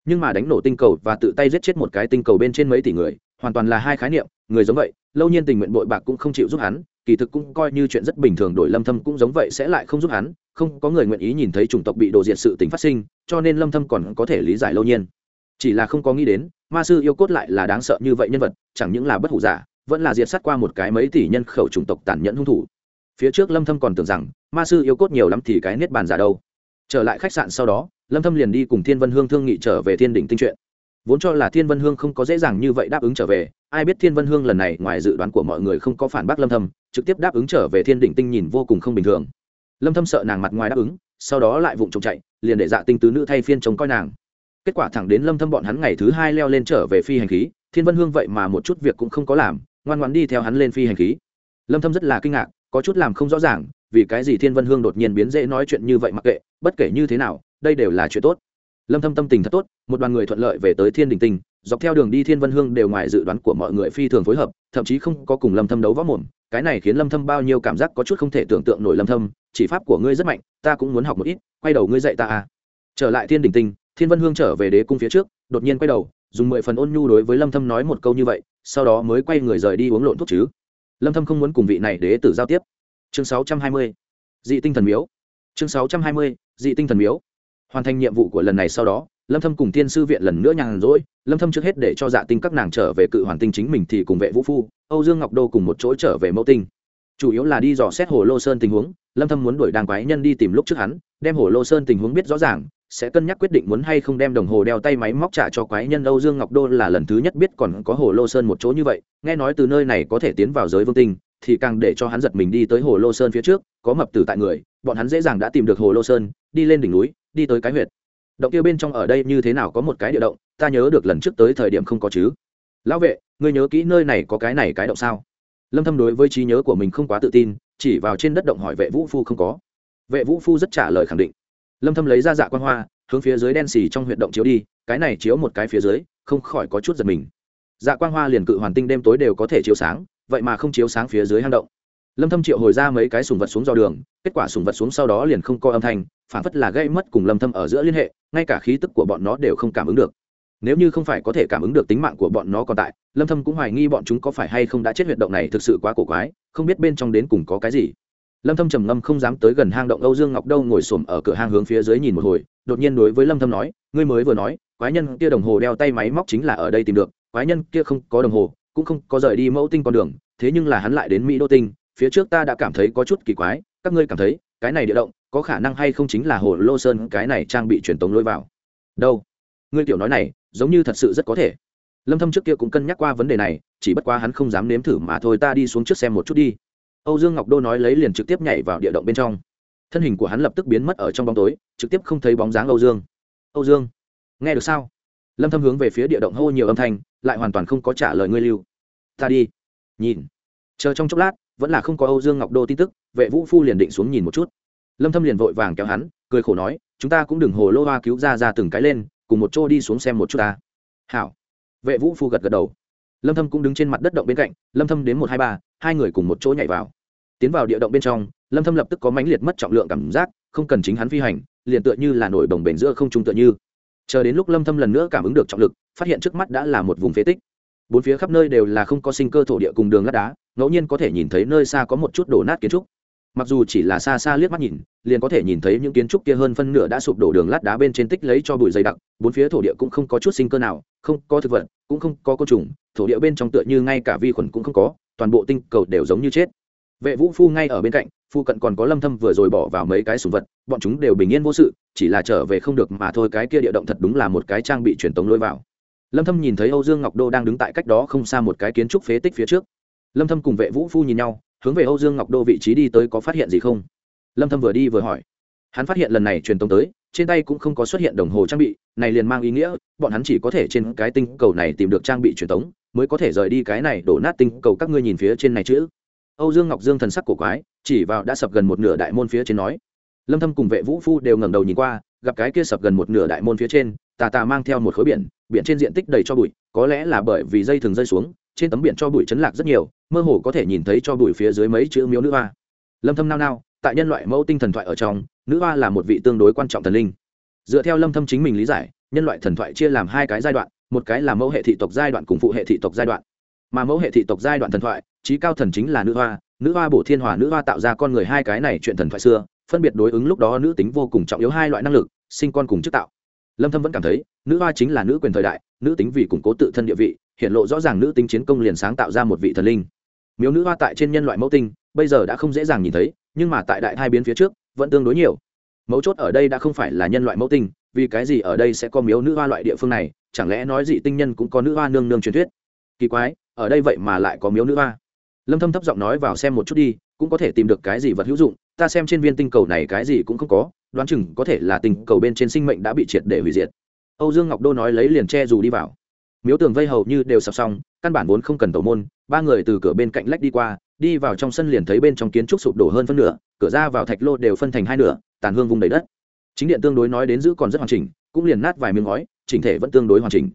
Nhưng mà đánh nổ tinh cầu và tự tay giết chết một cái tinh cầu bên trên mấy tỷ người, hoàn toàn là hai khái niệm, người giống vậy, lâu nhiên tình nguyện bội bạc cũng không chịu giúp hắn, kỳ thực cũng coi như chuyện rất bình thường đổi lâm thâm cũng giống vậy sẽ lại không giúp hắn, không có người nguyện ý nhìn thấy chủng tộc bị đồ diệt sự tình phát sinh, cho nên lâm thâm còn có thể lý giải lâu nhiên chỉ là không có nghĩ đến, ma sư yêu cốt lại là đáng sợ như vậy nhân vật, chẳng những là bất hủ giả, vẫn là diệt sát qua một cái mấy tỷ nhân khẩu chủng tộc tàn nhẫn hung thủ. Phía trước lâm thâm còn tưởng rằng, ma sư yêu cốt nhiều lắm thì cái niết bàn giả đâu. Trở lại khách sạn sau đó, lâm thâm liền đi cùng thiên vân hương thương nghị trở về thiên đỉnh tinh chuyện. Vốn cho là thiên vân hương không có dễ dàng như vậy đáp ứng trở về, ai biết thiên vân hương lần này ngoài dự đoán của mọi người không có phản bác lâm thâm, trực tiếp đáp ứng trở về thiên đỉnh tinh nhìn vô cùng không bình thường. Lâm thâm sợ nàng mặt ngoài đáp ứng, sau đó lại vụng trộm chạy, liền để dạ tinh tứ nữ thay phiên chống coi nàng kết quả thẳng đến lâm thâm bọn hắn ngày thứ hai leo lên trở về phi hành khí, thiên vân hương vậy mà một chút việc cũng không có làm, ngoan ngoãn đi theo hắn lên phi hành khí. Lâm thâm rất là kinh ngạc, có chút làm không rõ ràng, vì cái gì thiên vân hương đột nhiên biến dễ nói chuyện như vậy mặc kệ, bất kể như thế nào, đây đều là chuyện tốt. Lâm thâm tâm tình thật tốt, một đoàn người thuận lợi về tới thiên đình tinh, dọc theo đường đi thiên vân hương đều ngoài dự đoán của mọi người phi thường phối hợp, thậm chí không có cùng lâm thâm đấu võ mồm, cái này khiến lâm thâm bao nhiêu cảm giác có chút không thể tưởng tượng nổi lâm thâm, chỉ pháp của ngươi rất mạnh, ta cũng muốn học một ít, quay đầu ngươi dạy ta à. Trở lại thiên đình tinh thiên vân hương trở về đế cung phía trước, đột nhiên quay đầu, dùng mười phần ôn nhu đối với lâm thâm nói một câu như vậy, sau đó mới quay người rời đi uống lộn thuốc chứ. Lâm thâm không muốn cùng vị này đế tử giao tiếp. Chương 620 dị tinh thần miếu. Chương 620 dị tinh thần miếu. Hoàn thành nhiệm vụ của lần này sau đó, lâm thâm cùng tiên sư viện lần nữa nhàn rỗi, lâm thâm trước hết để cho dạ tinh các nàng trở về cự hoàn tinh chính mình thì cùng vệ vũ phu, âu dương ngọc đô cùng một chỗ trở về mẫu tinh. Chủ yếu là đi dò xét hồ lô sơn tình huống, lâm thâm muốn đuổi đàng quái nhân đi tìm lúc trước hắn, đem hồ lô sơn tình huống biết rõ ràng sẽ cân nhắc quyết định muốn hay không đem đồng hồ đeo tay máy móc trả cho quái nhân âu dương ngọc đô là lần thứ nhất biết còn có hồ lô sơn một chỗ như vậy. Nghe nói từ nơi này có thể tiến vào giới vương tinh, thì càng để cho hắn giật mình đi tới hồ lô sơn phía trước, có mập tử tại người, bọn hắn dễ dàng đã tìm được hồ lô sơn, đi lên đỉnh núi, đi tới cái huyệt. Động kia bên trong ở đây như thế nào có một cái địa động, ta nhớ được lần trước tới thời điểm không có chứ. Lão vệ, ngươi nhớ kỹ nơi này có cái này cái động sao? Lâm thâm đối với trí nhớ của mình không quá tự tin, chỉ vào trên đất động hỏi vệ vũ phu không có. Vệ vũ phu rất trả lời khẳng định lâm thâm lấy ra dạ quan hoa, hướng phía dưới đen xì trong huyệt động chiếu đi, cái này chiếu một cái phía dưới, không khỏi có chút giật mình. Dạ quang hoa liền cự hoàn tinh đêm tối đều có thể chiếu sáng, vậy mà không chiếu sáng phía dưới hang động. Lâm thâm triệu hồi ra mấy cái sùng vật xuống do đường, kết quả sùng vật xuống sau đó liền không có âm thanh, phản phất là gây mất cùng lâm thâm ở giữa liên hệ, ngay cả khí tức của bọn nó đều không cảm ứng được. Nếu như không phải có thể cảm ứng được tính mạng của bọn nó còn tại, lâm thâm cũng hoài nghi bọn chúng có phải hay không đã chết huyệt động này thực sự quá cổ quái, không biết bên trong đến cùng có cái gì lâm thâm trầm ngâm không dám tới gần hang động âu dương ngọc đâu ngồi xổm ở cửa hang hướng phía dưới nhìn một hồi, đột nhiên đối với lâm thâm nói, ngươi mới vừa nói, quái nhân kia đồng hồ đeo tay máy móc chính là ở đây tìm được, quái nhân kia không có đồng hồ, cũng không có rời đi mẫu tinh con đường, thế nhưng là hắn lại đến mỹ đô tinh, phía trước ta đã cảm thấy có chút kỳ quái, các ngươi cảm thấy, cái này địa động, có khả năng hay không chính là hồ lô sơn, cái này trang bị truyền tống lôi vào. Đâu? Ngươi tiểu nói này, giống như thật sự rất có thể. Lâm thâm trước kia cũng cân nhắc qua vấn đề này, chỉ bất quá hắn không dám nếm thử mà thôi, ta đi xuống trước xem một chút đi âu dương ngọc đô nói lấy liền trực tiếp nhảy vào địa động bên trong. Thân hình của hắn lập tức biến mất ở trong bóng tối, trực tiếp không thấy bóng dáng âu dương. Âu dương, nghe được sao? Lâm thâm hướng về phía địa động hô nhiều âm thanh, lại hoàn toàn không có trả lời ngươi lưu. Ta đi. Nhìn, chờ trong chốc lát, vẫn là không có âu dương ngọc đô tin tức, vệ vũ phu liền định xuống nhìn một chút. Lâm thâm liền vội vàng kéo hắn, cười khổ nói, chúng ta cũng đừng hồ lô hoa cứu ra ra từng cái lên, cùng một chỗ đi xuống xem một chút ta. Hảo. Vệ vũ phu gật gật đầu lâm thâm cũng đứng trên mặt đất động bên cạnh, lâm thâm đến một hai ba, hai người cùng một chỗ nhảy vào. Tiến vào địa động bên trong, lâm thâm lập tức có mãnh liệt mất trọng lượng cảm giác, không cần chính hắn phi hành, liền tựa như là nổi đồng bền giữa không trung tựa như. Chờ đến lúc lâm thâm lần nữa cảm ứng được trọng lực, phát hiện trước mắt đã là một vùng phế tích. Bốn phía khắp nơi đều là không có sinh cơ thổ địa cùng đường lát đá, ngẫu nhiên có thể nhìn thấy nơi xa có một chút đổ nát kiến trúc mặc dù chỉ là xa xa liếc mắt nhìn, liền có thể nhìn thấy những kiến trúc kia hơn phân nửa đã sụp đổ đường lát đá bên trên tích lấy cho bụi dày đặc, bốn phía thổ địa cũng không có chút sinh cơ nào, không có thực vật, cũng không có côn trùng, thổ địa bên trong tựa như ngay cả vi khuẩn cũng không có, toàn bộ tinh cầu đều giống như chết. Vệ vũ phu ngay ở bên cạnh, phu cận còn có lâm thâm vừa rồi bỏ vào mấy cái sùng vật, bọn chúng đều bình yên vô sự, chỉ là trở về không được mà thôi, cái kia địa động thật đúng là một cái trang bị truyền tống lôi vào. Lâm thâm nhìn thấy âu dương ngọc đô đang đứng tại cách đó không xa một cái kiến trúc phế tích phía trước. Lâm thâm cùng vệ vũ phu nhìn nhau hướng về âu dương ngọc đô vị trí đi tới có phát hiện gì không? Lâm thâm vừa đi vừa hỏi. Hắn phát hiện lần này truyền tống tới, trên tay cũng không có xuất hiện đồng hồ trang bị, này liền mang ý nghĩa, bọn hắn chỉ có thể trên cái tinh cầu này tìm được trang bị truyền tống, mới có thể rời đi cái này đổ nát tinh cầu các ngươi nhìn phía trên này chữ âu dương ngọc dương thần sắc cổ quái, chỉ vào đã sập gần một nửa đại môn phía trên nói. Lâm thâm cùng vệ vũ phu đều ngẩng đầu nhìn qua, gặp cái kia sập gần một nửa đại môn phía trên, tà tà mang theo một khối biển biển trên diện tích đầy cho bụi, có lẽ là bởi vì dây thường rơi xuống trên tấm biển cho bụi chấn lạc rất nhiều, mơ hồ có thể nhìn thấy cho bụi phía dưới mấy chữ miếu nữ hoa. Lâm thâm nao nao, tại nhân loại mẫu tinh thần thoại ở trong, nữ hoa là một vị tương đối quan trọng thần linh. Dựa theo lâm thâm chính mình lý giải, nhân loại thần thoại chia làm hai cái giai đoạn, một cái là mẫu hệ thị tộc giai đoạn cùng phụ hệ thị tộc giai đoạn. Mà mẫu hệ thị tộc giai đoạn thần thoại, trí cao thần chính là nữ hoa nữ hoa bổ thiên hòa nữ hoa tạo ra con người hai cái này chuyện thần thoại xưa, phân biệt đối ứng lúc đó nữ tính vô cùng trọng yếu hai loại năng lực, sinh con cùng chức tạo. Lâm thâm vẫn cảm thấy, nữ hoa chính là nữ quyền thời đại, nữ tính vì củng cố tự thân địa vị hiện lộ rõ ràng nữ tính chiến công liền sáng tạo ra một vị thần linh. Miếu nữ hoa tại trên nhân loại mẫu tinh, bây giờ đã không dễ dàng nhìn thấy, nhưng mà tại đại thai biến phía trước, vẫn tương đối nhiều. Mấu chốt ở đây đã không phải là nhân loại mẫu tinh, vì cái gì ở đây sẽ có miếu nữ hoa loại địa phương này, chẳng lẽ nói dị tinh nhân cũng có nữ hoa nương nương truyền thuyết? Kỳ quái, ở đây vậy mà lại có miếu nữ hoa. Lâm thâm thấp giọng nói vào xem một chút đi, cũng có thể tìm được cái gì vật hữu dụng, ta xem trên viên tinh cầu này cái gì cũng không có, đoán chừng có thể là tinh cầu bên trên sinh mệnh đã bị triệt để hủy diệt. Âu dương ngọc đô nói lấy liền che dù đi vào miếu tường vây hầu như đều sập xong, căn bản vốn không cần tổ môn, ba người từ cửa bên cạnh lách đi qua, đi vào trong sân liền thấy bên trong kiến trúc sụp đổ hơn phân nửa, cửa ra vào thạch lô đều phân thành hai nửa, tàn hương vùng đầy đất. Chính điện tương đối nói đến giữ còn rất hoàn chỉnh, cũng liền nát vài miếng ngói, chỉnh thể vẫn tương đối hoàn chỉnh.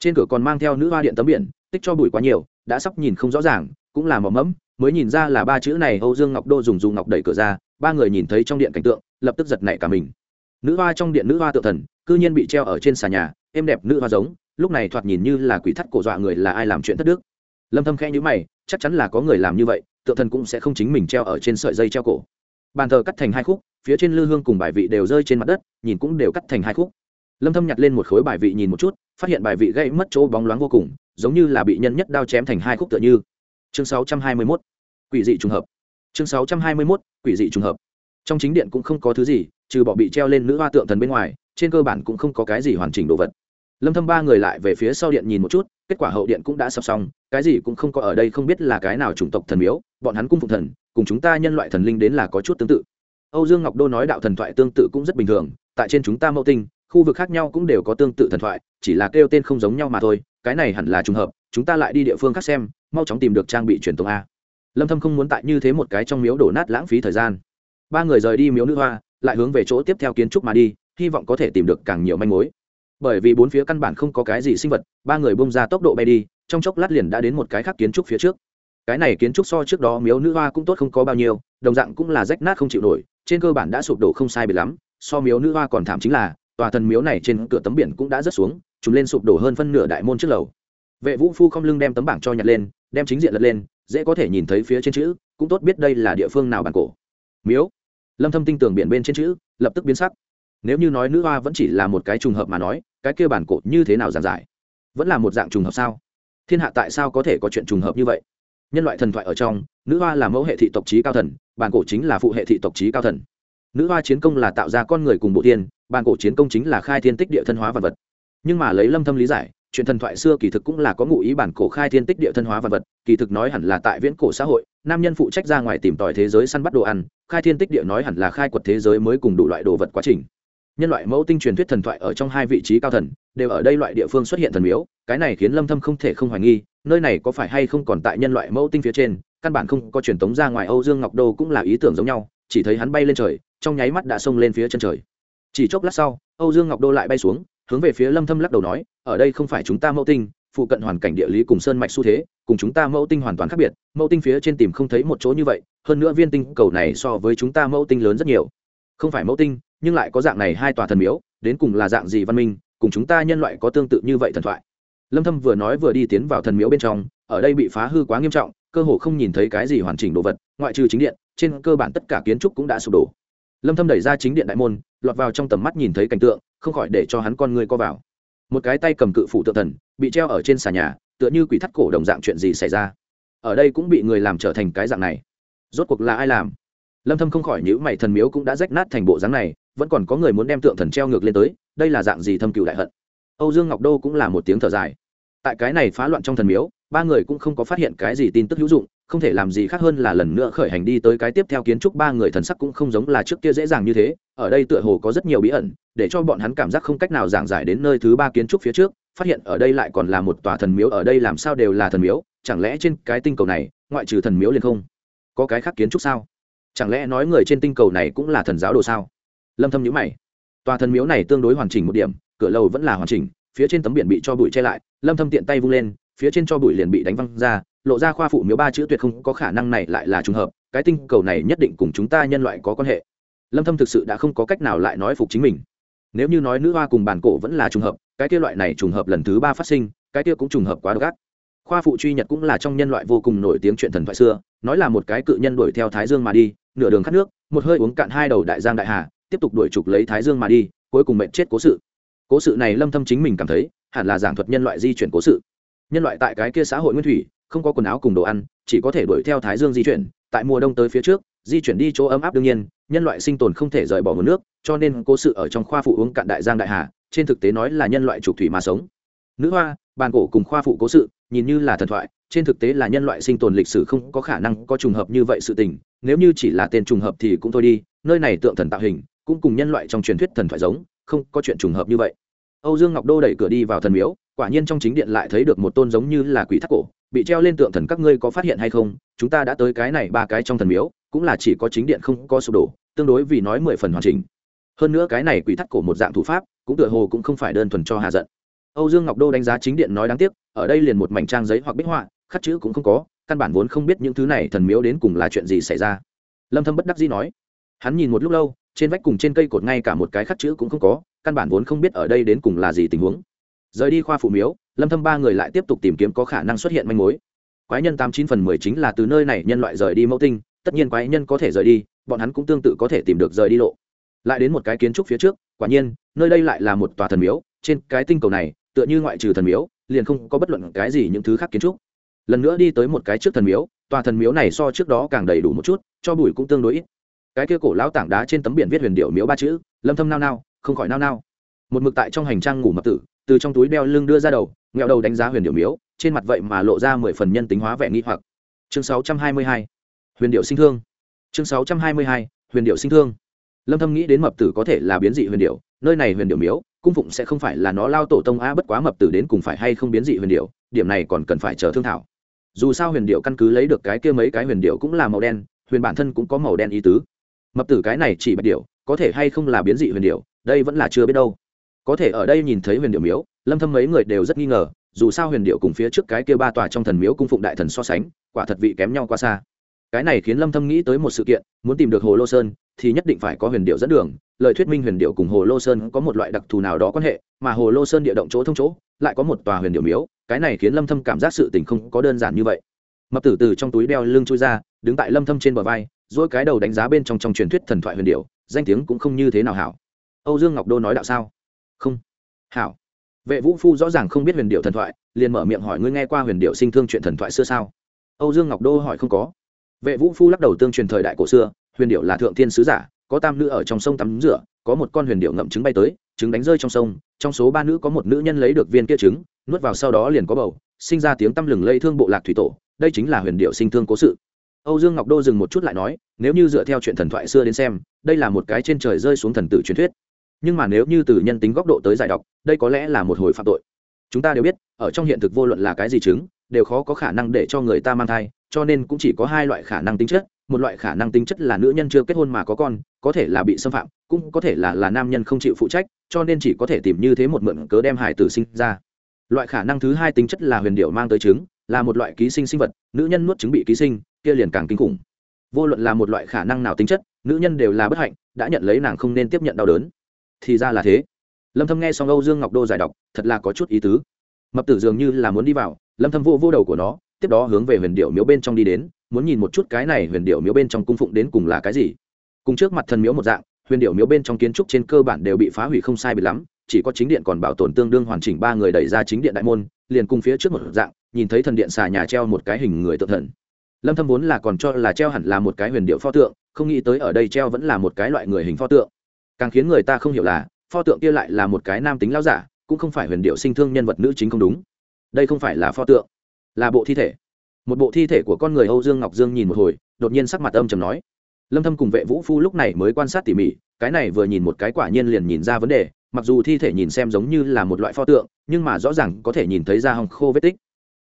Trên cửa còn mang theo nữ hoa điện tấm biển, tích cho bụi quá nhiều, đã sắp nhìn không rõ ràng, cũng là mỏm mẫm, mới nhìn ra là ba chữ này âu dương ngọc đô dùng dùng ngọc đẩy cửa ra, ba người nhìn thấy trong điện cảnh tượng, lập tức giật nảy cả mình. Nữ hoa trong điện nữ hoa tự thần, cư nhiên bị treo ở trên xà nhà, êm đẹp nữ hoa giống lúc này thoạt nhìn như là quỷ thắt cổ dọa người là ai làm chuyện thất đức. Lâm thâm khẽ nhíu mày, chắc chắn là có người làm như vậy tự thần cũng sẽ không chính mình treo ở trên sợi dây treo cổ. Bàn thờ cắt thành hai khúc, phía trên lư hương cùng bài vị đều rơi trên mặt đất, nhìn cũng đều cắt thành hai khúc. Lâm thâm nhặt lên một khối bài vị nhìn một chút, phát hiện bài vị gãy mất chỗ bóng loáng vô cùng, giống như là bị nhân nhất đao chém thành hai khúc tựa như. Chương 621 quỷ dị trùng hợp. Chương 621 quỷ dị trùng hợp. Trong chính điện cũng không có thứ gì, trừ bỏ bị treo lên nữ hoa tượng thần bên ngoài, trên cơ bản cũng không có cái gì hoàn chỉnh đồ vật lâm thâm ba người lại về phía sau điện nhìn một chút, kết quả hậu điện cũng đã sắp xong, cái gì cũng không có ở đây, không biết là cái nào chủng tộc thần miếu, bọn hắn cung phụng thần, cùng chúng ta nhân loại thần linh đến là có chút tương tự. Âu dương ngọc đô nói đạo thần thoại tương tự cũng rất bình thường, tại trên chúng ta mẫu tinh, khu vực khác nhau cũng đều có tương tự thần thoại, chỉ là kêu tên không giống nhau mà thôi, cái này hẳn là trùng hợp, chúng ta lại đi địa phương khác xem, mau chóng tìm được trang bị truyền thống a. Lâm thâm không muốn tại như thế một cái trong miếu đổ nát lãng phí thời gian. Ba người rời đi miếu nữ hoa, lại hướng về chỗ tiếp theo kiến trúc mà đi, hy vọng có thể tìm được càng nhiều manh mối bởi vì bốn phía căn bản không có cái gì sinh vật, ba người bung ra tốc độ bay đi, trong chốc lát liền đã đến một cái khác kiến trúc phía trước. Cái này kiến trúc so trước đó miếu nữ hoa cũng tốt không có bao nhiêu, đồng dạng cũng là rách nát không chịu nổi, trên cơ bản đã sụp đổ không sai biệt lắm, so miếu nữ hoa còn thảm chính là, tòa thần miếu này trên cửa tấm biển cũng đã rớt xuống chúng lên sụp đổ hơn phân nửa đại môn trước lầu. Vệ vũ phu không lưng đem tấm bảng cho nhặt lên, đem chính diện lật lên, dễ có thể nhìn thấy phía trên chữ, cũng tốt biết đây là địa phương nào bản cổ. Miếu. Lâm thâm tinh tường biển bên trên chữ, lập tức biến sắc nếu như nói nữ hoa vẫn chỉ là một cái trùng hợp mà nói, cái kia bản cổ như thế nào giản giải? Vẫn là một dạng trùng hợp sao? Thiên hạ tại sao có thể có chuyện trùng hợp như vậy? Nhân loại thần thoại ở trong, nữ hoa là mẫu hệ thị tộc trí cao thần, bản cổ chính là phụ hệ thị tộc trí cao thần. Nữ hoa chiến công là tạo ra con người cùng bộ tiên, bản cổ chiến công chính là khai thiên tích địa thân hóa vật vật. Nhưng mà lấy lâm thâm lý giải, chuyện thần thoại xưa kỳ thực cũng là có ngụ ý bản cổ khai thiên tích địa thân hóa vật vật, kỳ thực nói hẳn là tại viễn cổ xã hội, nam nhân phụ trách ra ngoài tìm tòi thế giới săn bắt đồ ăn, khai thiên tích địa nói hẳn là khai quật thế giới mới cùng đủ loại đồ vật quá trình nhân loại mẫu tinh truyền thuyết thần thoại ở trong hai vị trí cao thần, đều ở đây loại địa phương xuất hiện thần miếu, cái này khiến lâm thâm không thể không hoài nghi, nơi này có phải hay không còn tại nhân loại mẫu tinh phía trên, căn bản không có truyền tống ra ngoài âu dương ngọc đô cũng là ý tưởng giống nhau, chỉ thấy hắn bay lên trời, trong nháy mắt đã xông lên phía chân trời. Chỉ chốc lát sau, âu dương ngọc đô lại bay xuống, hướng về phía lâm thâm lắc đầu nói, ở đây không phải chúng ta mẫu tinh, phụ cận hoàn cảnh địa lý cùng sơn mạch xu thế, cùng chúng ta mẫu tinh hoàn toàn khác biệt, mẫu tinh phía trên tìm không thấy một chỗ như vậy, hơn nữa viên tinh cầu này so với chúng ta mẫu tinh lớn rất nhiều. Không phải mẫu tinh nhưng lại có dạng này hai tòa thần miếu, đến cùng là dạng gì văn minh, cùng chúng ta nhân loại có tương tự như vậy thần thoại. Lâm thâm vừa nói vừa đi tiến vào thần miếu bên trong, ở đây bị phá hư quá nghiêm trọng, cơ hồ không nhìn thấy cái gì hoàn chỉnh đồ vật, ngoại trừ chính điện, trên cơ bản tất cả kiến trúc cũng đã sụp đổ. Lâm thâm đẩy ra chính điện đại môn, lọt vào trong tầm mắt nhìn thấy cảnh tượng, không khỏi để cho hắn con người co vào. Một cái tay cầm cự phủ tượng thần, bị treo ở trên xà nhà, tựa như quỷ thắt cổ đồng dạng chuyện gì xảy ra. Ở đây cũng bị người làm trở thành cái dạng này. Rốt cuộc là ai làm? Lâm thâm không khỏi nhíu mày, thần miếu cũng đã rách nát thành bộ dáng này, vẫn còn có người muốn đem tượng thần treo ngược lên tới, đây là dạng gì thâm cừu đại hận? Âu dương ngọc đô cũng là một tiếng thở dài. Tại cái này phá loạn trong thần miếu, ba người cũng không có phát hiện cái gì tin tức hữu dụng, không thể làm gì khác hơn là lần nữa khởi hành đi tới cái tiếp theo kiến trúc, ba người thần sắc cũng không giống là trước kia dễ dàng như thế, ở đây tựa hồ có rất nhiều bí ẩn, để cho bọn hắn cảm giác không cách nào giảng giải đến nơi thứ ba kiến trúc phía trước, phát hiện ở đây lại còn là một tòa thần miếu, ở đây làm sao đều là thần miếu, chẳng lẽ trên cái tinh cầu này, ngoại trừ thần miếu liền không? Có cái khác kiến trúc sao? Chẳng lẽ nói người trên tinh cầu này cũng là thần giáo đồ sao? Lâm thâm nhíu mày. Tòa thần miếu này tương đối hoàn chỉnh một điểm, cửa lầu vẫn là hoàn chỉnh, phía trên tấm biển bị cho bụi che lại, lâm thâm tiện tay vung lên, phía trên cho bụi liền bị đánh văng ra, lộ ra khoa phụ miếu ba chữ tuyệt không có khả năng này lại là trùng hợp, cái tinh cầu này nhất định cùng chúng ta nhân loại có quan hệ. Lâm thâm thực sự đã không có cách nào lại nói phục chính mình. Nếu như nói nữ hoa cùng bản cổ vẫn là trùng hợp, cái kia loại này trùng hợp lần thứ ba phát sinh, cái kia cũng trùng hợp quá độc ác. Khoa phụ truy nhật cũng là trong nhân loại vô cùng nổi tiếng chuyện thần thoại xưa, nói là một cái cự nhân đuổi theo thái dương mà đi nửa đường khát nước, một hơi uống cạn hai đầu đại giang đại hà, tiếp tục đuổi trục lấy thái dương mà đi, cuối cùng mệnh chết cố sự. Cố sự này lâm thâm chính mình cảm thấy, hẳn là giảng thuật nhân loại di chuyển cố sự. Nhân loại tại cái kia xã hội nguyên thủy, không có quần áo cùng đồ ăn, chỉ có thể đuổi theo thái dương di chuyển, tại mùa đông tới phía trước, di chuyển đi chỗ ấm áp đương nhiên, nhân loại sinh tồn không thể rời bỏ nguồn nước, cho nên cố sự ở trong khoa phụ uống cạn đại giang đại hà, trên thực tế nói là nhân loại trục thủy mà sống. Nữ hoa, bàn cổ cùng khoa phụ cố sự nhìn như là thần thoại, trên thực tế là nhân loại sinh tồn lịch sử không có khả năng có trùng hợp như vậy sự tình, nếu như chỉ là tên trùng hợp thì cũng thôi đi, nơi này tượng thần tạo hình, cũng cùng nhân loại trong truyền thuyết thần thoại giống, không có chuyện trùng hợp như vậy. Âu dương ngọc đô đẩy cửa đi vào thần miếu, quả nhiên trong chính điện lại thấy được một tôn giống như là quỷ thác cổ, bị treo lên tượng thần các ngươi có phát hiện hay không, chúng ta đã tới cái này ba cái trong thần miếu, cũng là chỉ có chính điện không có sụp đổ, tương đối vì nói mười phần hoàn chỉnh. Hơn nữa cái này quỷ thắt cổ một dạng thủ pháp, cũng tựa hồ cũng không phải đơn thuần cho hạ giận âu dương ngọc đô đánh giá chính điện nói đáng tiếc, ở đây liền một mảnh trang giấy hoặc bích họa, khắc chữ cũng không có, căn bản vốn không biết những thứ này thần miếu đến cùng là chuyện gì xảy ra. Lâm thâm bất đắc dĩ nói. Hắn nhìn một lúc lâu, trên vách cùng trên cây cột ngay cả một cái khắc chữ cũng không có, căn bản vốn không biết ở đây đến cùng là gì tình huống. Rời đi khoa phụ miếu, lâm thâm ba người lại tiếp tục tìm kiếm có khả năng xuất hiện manh mối. Quái nhân tám chín phần mười chính là từ nơi này nhân loại rời đi mẫu tinh, tất nhiên quái nhân có thể rời đi, bọn hắn cũng tương tự có thể tìm được rời đi lộ. Lại đến một cái kiến trúc phía trước, quả nhiên, nơi đây lại là một tòa thần miếu, trên cái tinh cầu này tựa như ngoại trừ thần miếu, liền không có bất luận cái gì những thứ khác kiến trúc. Lần nữa đi tới một cái trước thần miếu, tòa thần miếu này so trước đó càng đầy đủ một chút, cho bụi cũng tương đối ít. Cái kia cổ lão tảng đá trên tấm biển viết huyền điệu miếu ba chữ, lâm thâm nao nao, không khỏi nao nao. Một mực tại trong hành trang ngủ mập tử, từ trong túi đeo lưng đưa ra đầu, nghẹo đầu đánh giá huyền điệu miếu, trên mặt vậy mà lộ ra mười phần nhân tính hóa vẻ nghi hoặc. Chương 622 huyền điệu sinh thương. Chương 622 huyền điệu sinh thương. Lâm thâm nghĩ đến mập tử có thể là biến dị huyền điệu, nơi này huyền điệu miếu cung phụng sẽ không phải là nó lao tổ tông a bất quá mập tử đến cùng phải hay không biến dị huyền điệu, điểm này còn cần phải chờ thương thảo. Dù sao huyền điệu căn cứ lấy được cái kia mấy cái huyền điệu cũng là màu đen, huyền bản thân cũng có màu đen ý tứ. Mập tử cái này chỉ bạch điệu, có thể hay không là biến dị huyền điệu, đây vẫn là chưa biết đâu. Có thể ở đây nhìn thấy huyền điệu miếu, lâm thâm mấy người đều rất nghi ngờ, dù sao huyền điệu cùng phía trước cái kia ba tòa trong thần miếu cung phụng đại thần so sánh, quả thật vị kém nhau quá xa. Cái này khiến lâm thâm nghĩ tới một sự kiện, muốn tìm được hồ lô sơn, thì nhất định phải có huyền điệu dẫn đường lời thuyết minh huyền điệu cùng hồ lô sơn có một loại đặc thù nào đó quan hệ, mà hồ lô sơn địa động chỗ thông chỗ, lại có một tòa huyền điệu miếu, cái này khiến lâm thâm cảm giác sự tình không có đơn giản như vậy. Mập tử từ trong túi đeo lưng chui ra, đứng tại lâm thâm trên bờ vai dỗi cái đầu đánh giá bên trong trong truyền thuyết thần thoại huyền điệu, danh tiếng cũng không như thế nào hảo. Âu dương ngọc đô nói đạo sao? Không. Hảo. Vệ vũ phu rõ ràng không biết huyền điệu thần thoại, liền mở miệng hỏi ngươi nghe qua huyền điệu sinh thương chuyện thần thoại xưa sao? Âu dương ngọc đô hỏi không có. Vệ vũ phu lắc đầu tương truyền thời đại cổ xưa, huyền điệu là thượng thiên sứ giả có tam nữ ở trong sông tắm rửa, có một con huyền điệu ngậm trứng bay tới, trứng đánh rơi trong sông, trong số ba nữ có một nữ nhân lấy được viên kia trứng, nuốt vào sau đó liền có bầu, sinh ra tiếng tăm lừng lây thương bộ lạc thủy tổ, đây chính là huyền điệu sinh thương cố sự. Âu dương ngọc đô dừng một chút lại nói, nếu như dựa theo chuyện thần thoại xưa đến xem, đây là một cái trên trời rơi xuống thần tử truyền thuyết. Nhưng mà nếu như từ nhân tính góc độ tới giải đọc, đây có lẽ là một hồi phạm tội. Chúng ta đều biết, ở trong hiện thực vô luận là cái gì chứng đều khó có khả năng để cho người ta mang thai, cho nên cũng chỉ có hai loại khả năng tính chất một loại khả năng tính chất là nữ nhân chưa kết hôn mà có con, có thể là bị xâm phạm, cũng có thể là là nam nhân không chịu phụ trách, cho nên chỉ có thể tìm như thế một mượn cớ đem hải tử sinh ra. Loại khả năng thứ hai tính chất là huyền điệu mang tới trứng là một loại ký sinh sinh vật, nữ nhân nuốt trứng bị ký sinh, kia liền càng kinh khủng. Vô luận là một loại khả năng nào tính chất, nữ nhân đều là bất hạnh, đã nhận lấy nàng không nên tiếp nhận đau đớn. Thì ra là thế. Lâm thâm nghe xong âu dương ngọc đô giải đọc, thật là có chút ý tứ. Mập tử dường như là muốn đi vào, lâm thâm vô vô đầu của nó, tiếp đó hướng về huyền điệu miếu bên trong đi đến muốn nhìn một chút cái này huyền điệu miếu bên trong cung phụng đến cùng là cái gì. Cùng trước mặt thần miếu một dạng, huyền điệu miếu bên trong kiến trúc trên cơ bản đều bị phá hủy không sai bị lắm, chỉ có chính điện còn bảo tồn tương đương hoàn chỉnh ba người đẩy ra chính điện đại môn, liền cùng phía trước một dạng, nhìn thấy thần điện xà nhà treo một cái hình người tự thần. Lâm thâm vốn là còn cho là treo hẳn là một cái huyền điệu pho tượng, không nghĩ tới ở đây treo vẫn là một cái loại người hình pho tượng. Càng khiến người ta không hiểu là, pho tượng kia lại là một cái nam tính lao giả, cũng không phải huyền điệu sinh thương nhân vật nữ chính không đúng. Đây không phải là pho tượng, là bộ thi thể một bộ thi thể của con người âu dương ngọc dương nhìn một hồi, đột nhiên sắc mặt âm trầm nói. Lâm thâm cùng vệ vũ phu lúc này mới quan sát tỉ mỉ, cái này vừa nhìn một cái quả nhiên liền nhìn ra vấn đề, mặc dù thi thể nhìn xem giống như là một loại pho tượng, nhưng mà rõ ràng có thể nhìn thấy da hồng khô vết tích.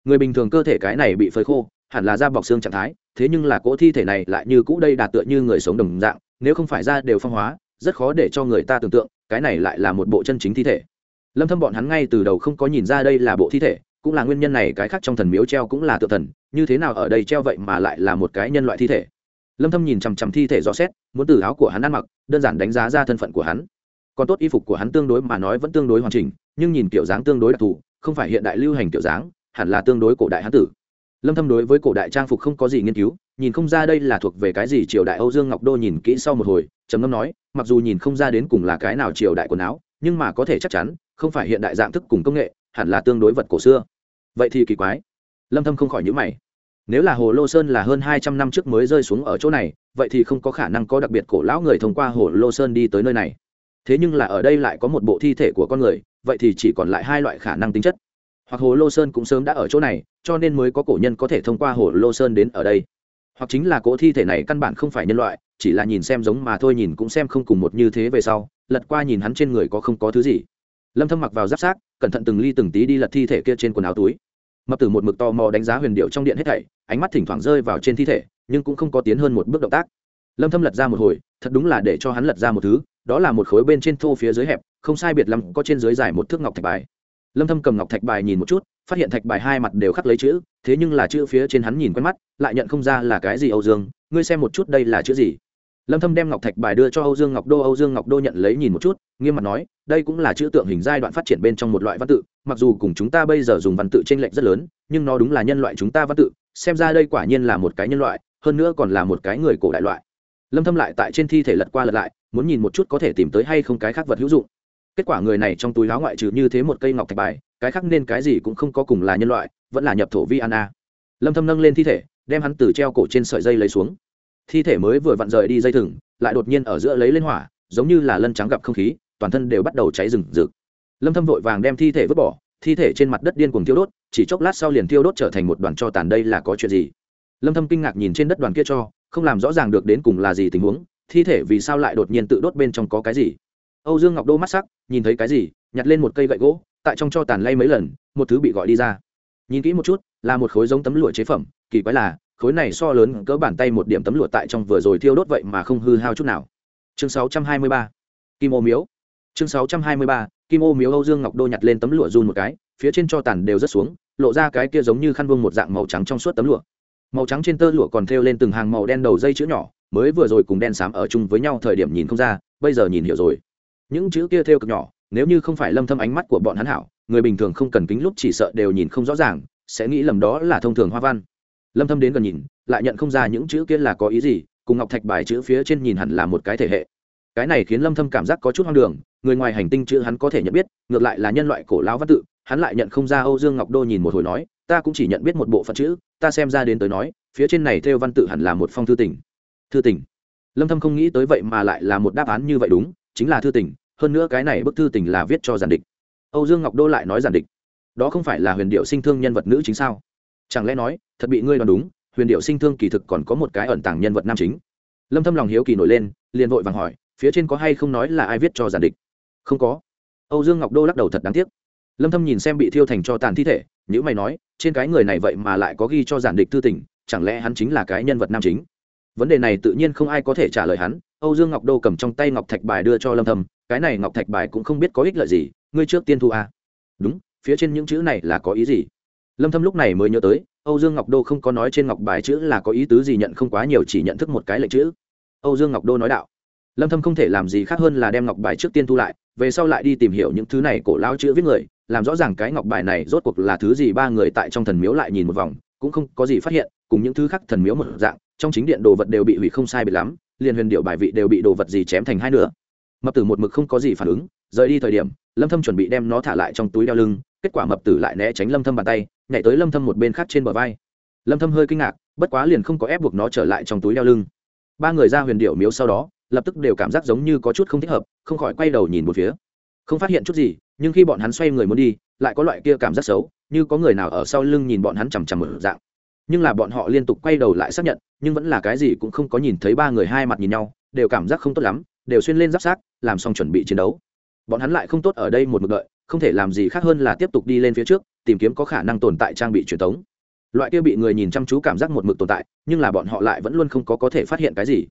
Người bình thường cơ thể cái này bị phơi khô, hẳn là da bọc xương trạng thái, thế nhưng là cỗ thi thể này lại như cũ đây đạt tựa như người sống đồng dạng, nếu không phải da đều phong hóa, rất khó để cho người ta tưởng tượng, cái này lại là một bộ chân chính thi thể. Lâm thâm bọn hắn ngay từ đầu không có nhìn ra đây là bộ thi thể cũng là nguyên nhân này cái khác trong thần miếu treo cũng là tự thần, như thế nào ở đây treo vậy mà lại là một cái nhân loại thi thể? Lâm thâm nhìn chằm chằm thi thể rõ xét, muốn từ áo của hắn ăn mặc, đơn giản đánh giá ra thân phận của hắn. Còn tốt y phục của hắn tương đối mà nói vẫn tương đối hoàn chỉnh, nhưng nhìn kiểu dáng tương đối đặc thù, không phải hiện đại lưu hành kiểu dáng, hẳn là tương đối cổ đại hán tử. Lâm thâm đối với cổ đại trang phục không có gì nghiên cứu, nhìn không ra đây là thuộc về cái gì triều đại âu dương ngọc đô nhìn kỹ sau một hồi, trầm ngâm nói, mặc dù nhìn không ra đến cùng là cái nào triều đại quần áo, nhưng mà có thể chắc chắn, không phải hiện đại dạng thức cùng công nghệ, hẳn là tương đối vật cổ xưa vậy thì kỳ quái. Lâm thâm không khỏi nhíu mày. Nếu là hồ lô sơn là hơn 200 năm trước mới rơi xuống ở chỗ này vậy thì không có khả năng có đặc biệt cổ lão người thông qua hồ lô sơn đi tới nơi này. Thế nhưng là ở đây lại có một bộ thi thể của con người vậy thì chỉ còn lại hai loại khả năng tính chất. Hoặc hồ lô sơn cũng sớm đã ở chỗ này cho nên mới có cổ nhân có thể thông qua hồ lô sơn đến ở đây. Hoặc chính là cỗ thi thể này căn bản không phải nhân loại chỉ là nhìn xem giống mà thôi nhìn cũng xem không cùng một như thế về sau lật qua nhìn hắn trên người có không có thứ gì. Lâm thâm mặc vào giáp xác, cẩn thận từng ly từng tí đi lật thi thể kia trên quần áo túi mập tử một mực to mò đánh giá huyền điệu trong điện hết thảy, ánh mắt thỉnh thoảng rơi vào trên thi thể, nhưng cũng không có tiến hơn một bước động tác. Lâm thâm lật ra một hồi, thật đúng là để cho hắn lật ra một thứ, đó là một khối bên trên thô phía dưới hẹp, không sai biệt lắm có trên dưới dài một thước ngọc thạch bài. Lâm thâm cầm ngọc thạch bài nhìn một chút, phát hiện thạch bài hai mặt đều khắc lấy chữ, thế nhưng là chữ phía trên hắn nhìn quen mắt, lại nhận không ra là cái gì âu dương, ngươi xem một chút đây là chữ gì. Lâm thâm đem ngọc thạch bài đưa cho âu dương, ngọc đô, âu dương, ngọc đô nhận lấy nhìn một chút, nghiêm mặt nói, đây cũng là chữ tượng hình giai đoạn phát triển bên trong một loại văn tự mặc dù cùng chúng ta bây giờ dùng văn tự trên lệch rất lớn, nhưng nó đúng là nhân loại chúng ta văn tự, xem ra đây quả nhiên là một cái nhân loại, hơn nữa còn là một cái người cổ đại loại. Lâm thâm lại tại trên thi thể lật qua lật lại, muốn nhìn một chút có thể tìm tới hay không cái khác vật hữu dụng. Kết quả người này trong túi áo ngoại trừ như thế một cây ngọc thạch bài, cái khác nên cái gì cũng không có cùng là nhân loại, vẫn là nhập thổ vi an a lâm thâm nâng lên thi thể, đem hắn từ treo cổ trên sợi dây lấy xuống. Thi thể mới vừa vặn rời đi dây thừng, lại đột nhiên ở giữa lấy lên hỏa, giống như là lân trắng gặp không khí, toàn thân đều bắt đầu cháy rừng rực lâm thâm vội vàng đem thi thể vứt bỏ, thi thể trên mặt đất điên cuồng thiêu đốt, chỉ chốc lát sau liền thiêu đốt trở thành một đoàn cho tàn đây là có chuyện gì? Lâm thâm kinh ngạc nhìn trên đất đoàn kia cho, không làm rõ ràng được đến cùng là gì tình huống, thi thể vì sao lại đột nhiên tự đốt bên trong có cái gì? Âu dương ngọc đô mắt sắc, nhìn thấy cái gì, nhặt lên một cây gậy gỗ, tại trong cho tàn lay mấy lần, một thứ bị gọi đi ra. Nhìn kỹ một chút, là một khối giống tấm lụa chế phẩm, kỳ quái là, khối này so lớn cỡ bàn tay một điểm tấm lụa tại trong vừa rồi thiêu đốt vậy mà không hư hao chút nào. Chương 623 kim ô miếu. Chương 623 kim ô miếu âu dương ngọc đô nhặt lên tấm lụa run một cái, phía trên cho tàn đều rất xuống, lộ ra cái kia giống như khăn vương một dạng màu trắng trong suốt tấm lụa. Màu trắng trên tơ lụa còn thêu lên từng hàng màu đen đầu dây chữ nhỏ, mới vừa rồi cùng đen xám ở chung với nhau thời điểm nhìn không ra, bây giờ nhìn hiểu rồi. Những chữ kia thêu cực nhỏ, nếu như không phải lâm thâm ánh mắt của bọn hắn hảo, người bình thường không cần kính lúc chỉ sợ đều nhìn không rõ ràng, sẽ nghĩ lầm đó là thông thường hoa văn. Lâm thâm đến gần nhìn, lại nhận không ra những chữ kia là có ý gì, cùng ngọc thạch bài chữ phía trên nhìn hẳn là một cái thể hệ cái này khiến lâm thâm cảm giác có chút hoang đường, người ngoài hành tinh chữ hắn có thể nhận biết, ngược lại là nhân loại cổ lão văn tự, hắn lại nhận không ra âu dương ngọc đô nhìn một hồi nói, ta cũng chỉ nhận biết một bộ phận chữ, ta xem ra đến tới nói, phía trên này theo văn tự hẳn là một phong thư tình. Thư tình. Lâm thâm không nghĩ tới vậy mà lại là một đáp án như vậy đúng, chính là thư tình, hơn nữa cái này bức thư tình là viết cho giản địch. Âu dương ngọc đô lại nói giản địch. Đó không phải là huyền điệu sinh thương nhân vật nữ chính sao? Chẳng lẽ nói, thật bị ngươi đoán đúng, huyền điệu sinh thương kỳ thực còn có một cái ẩn tàng nhân vật nam chính. Lâm thâm lòng hiếu kỳ nổi lên, liền vội vàng hỏi phía trên có hay không nói là ai viết cho giản địch? Không có. Âu dương ngọc đô lắc đầu thật đáng tiếc. Lâm thâm nhìn xem bị thiêu thành cho tàn thi thể những mày nói, trên cái người này vậy mà lại có ghi cho giản địch thư tình, chẳng lẽ hắn chính là cái nhân vật nam chính? Vấn đề này tự nhiên không ai có thể trả lời hắn, âu dương ngọc đô cầm trong tay ngọc thạch bài đưa cho lâm thâm, cái này ngọc thạch bài cũng không biết có ích lợi gì, ngươi trước tiên thu a. À? đúng, phía trên những chữ này là có ý gì? Lâm thâm lúc này mới nhớ tới, âu dương ngọc đô không có nói trên ngọc bài chữ là có ý tứ gì nhận không quá nhiều, chỉ nhận thức một cái lệnh chữ. Âu dương ngọc đô nói đạo lâm thâm không thể làm gì khác hơn là đem ngọc bài trước tiên thu lại, về sau lại đi tìm hiểu những thứ này cổ lão chữ viết người, làm rõ ràng cái ngọc bài này rốt cuộc là thứ gì ba người tại trong thần miếu lại nhìn một vòng, cũng không có gì phát hiện, cùng những thứ khác thần miếu một dạng, trong chính điện đồ vật đều bị hủy không sai biệt lắm, liền huyền điệu bài vị đều bị đồ vật gì chém thành hai nửa. Mập tử một mực không có gì phản ứng, rời đi thời điểm, lâm thâm chuẩn bị đem nó thả lại trong túi đeo lưng, kết quả mập tử lại né tránh lâm thâm bàn tay, nhảy tới lâm thâm một bên khác trên bờ vai. Lâm thâm hơi kinh ngạc, bất quá liền không có ép buộc nó trở lại trong túi đeo lưng. Ba người ra huyền điệu miếu sau đó lập tức đều cảm giác giống như có chút không thích hợp, không khỏi quay đầu nhìn một phía. Không phát hiện chút gì, nhưng khi bọn hắn xoay người muốn đi, lại có loại kia cảm giác xấu, như có người nào ở sau lưng nhìn bọn hắn chằm chằm ở dạng. Nhưng là bọn họ liên tục quay đầu lại xác nhận, nhưng vẫn là cái gì cũng không có nhìn thấy ba người hai mặt nhìn nhau, đều cảm giác không tốt lắm, đều xuyên lên giáp sát, làm xong chuẩn bị chiến đấu. Bọn hắn lại không tốt ở đây một mực đợi, không thể làm gì khác hơn là tiếp tục đi lên phía trước, tìm kiếm có khả năng tồn tại trang bị truyền thống loại kia bị người nhìn chăm chú cảm giác một mực tồn tại, nhưng là bọn họ lại vẫn luôn không có có thể phát hiện cái gì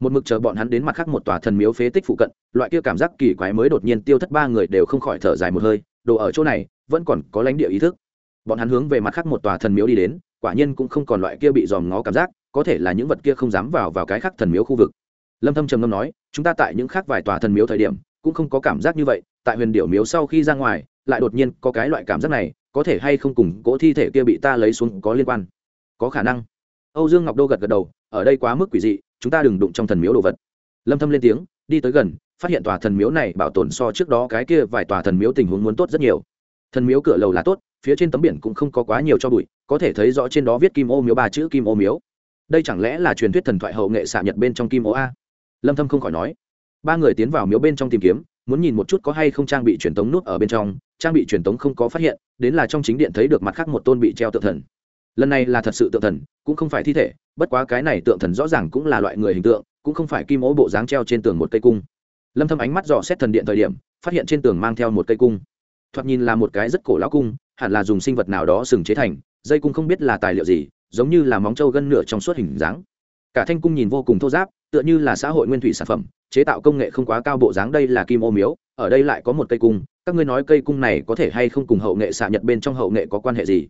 một mực chờ bọn hắn đến mặt khác một tòa thần miếu phế tích phụ cận, loại kia cảm giác kỳ quái mới đột nhiên tiêu thất ba người đều không khỏi thở dài một hơi, đồ ở chỗ này, vẫn còn có lãnh địa ý thức. Bọn hắn hướng về mặt khác một tòa thần miếu đi đến, quả nhiên cũng không còn loại kia bị dòm ngó cảm giác, có thể là những vật kia không dám vào vào cái khác thần miếu khu vực. Lâm thâm trầm ngâm nói, chúng ta tại những khác vài tòa thần miếu thời điểm, cũng không có cảm giác như vậy, tại huyền điểu miếu sau khi ra ngoài, lại đột nhiên có cái loại cảm giác này, có thể hay không cùng cỗ thi thể kia bị ta lấy xuống có liên quan? Có khả năng. Âu dương ngọc đô gật gật đầu, ở đây quá mức quỷ dị chúng ta đừng đụng trong thần miếu đồ vật. Lâm thâm lên tiếng, đi tới gần, phát hiện tòa thần miếu này bảo tồn so trước đó cái kia vài tòa thần miếu tình huống muốn tốt rất nhiều. Thần miếu cửa lầu là tốt, phía trên tấm biển cũng không có quá nhiều cho bụi, có thể thấy rõ trên đó viết kim ô miếu ba chữ kim ô miếu. Đây chẳng lẽ là truyền thuyết thần thoại hậu nghệ xạ nhật bên trong kim ô a? Lâm thâm không khỏi nói. Ba người tiến vào miếu bên trong tìm kiếm, muốn nhìn một chút có hay không trang bị truyền tống nút ở bên trong, trang bị truyền tống không có phát hiện, đến là trong chính điện thấy được mặt khác một tôn bị treo tượng thần lần này là thật sự tượng thần, cũng không phải thi thể, bất quá cái này tượng thần rõ ràng cũng là loại người hình tượng, cũng không phải kim ố bộ dáng treo trên tường một cây cung. Lâm thâm ánh mắt dò xét thần điện thời điểm, phát hiện trên tường mang theo một cây cung. Thoạt nhìn là một cái rất cổ lão cung, hẳn là dùng sinh vật nào đó sừng chế thành, dây cung không biết là tài liệu gì, giống như là móng trâu gân nửa trong suốt hình dáng. Cả thanh cung nhìn vô cùng thô giáp, tựa như là xã hội nguyên thủy sản phẩm, chế tạo công nghệ không quá cao bộ dáng đây là kim ô miếu, ở đây lại có một cây cung, các ngươi nói cây cung này có thể hay không cùng hậu nghệ xạ nhật bên trong hậu nghệ có quan hệ gì?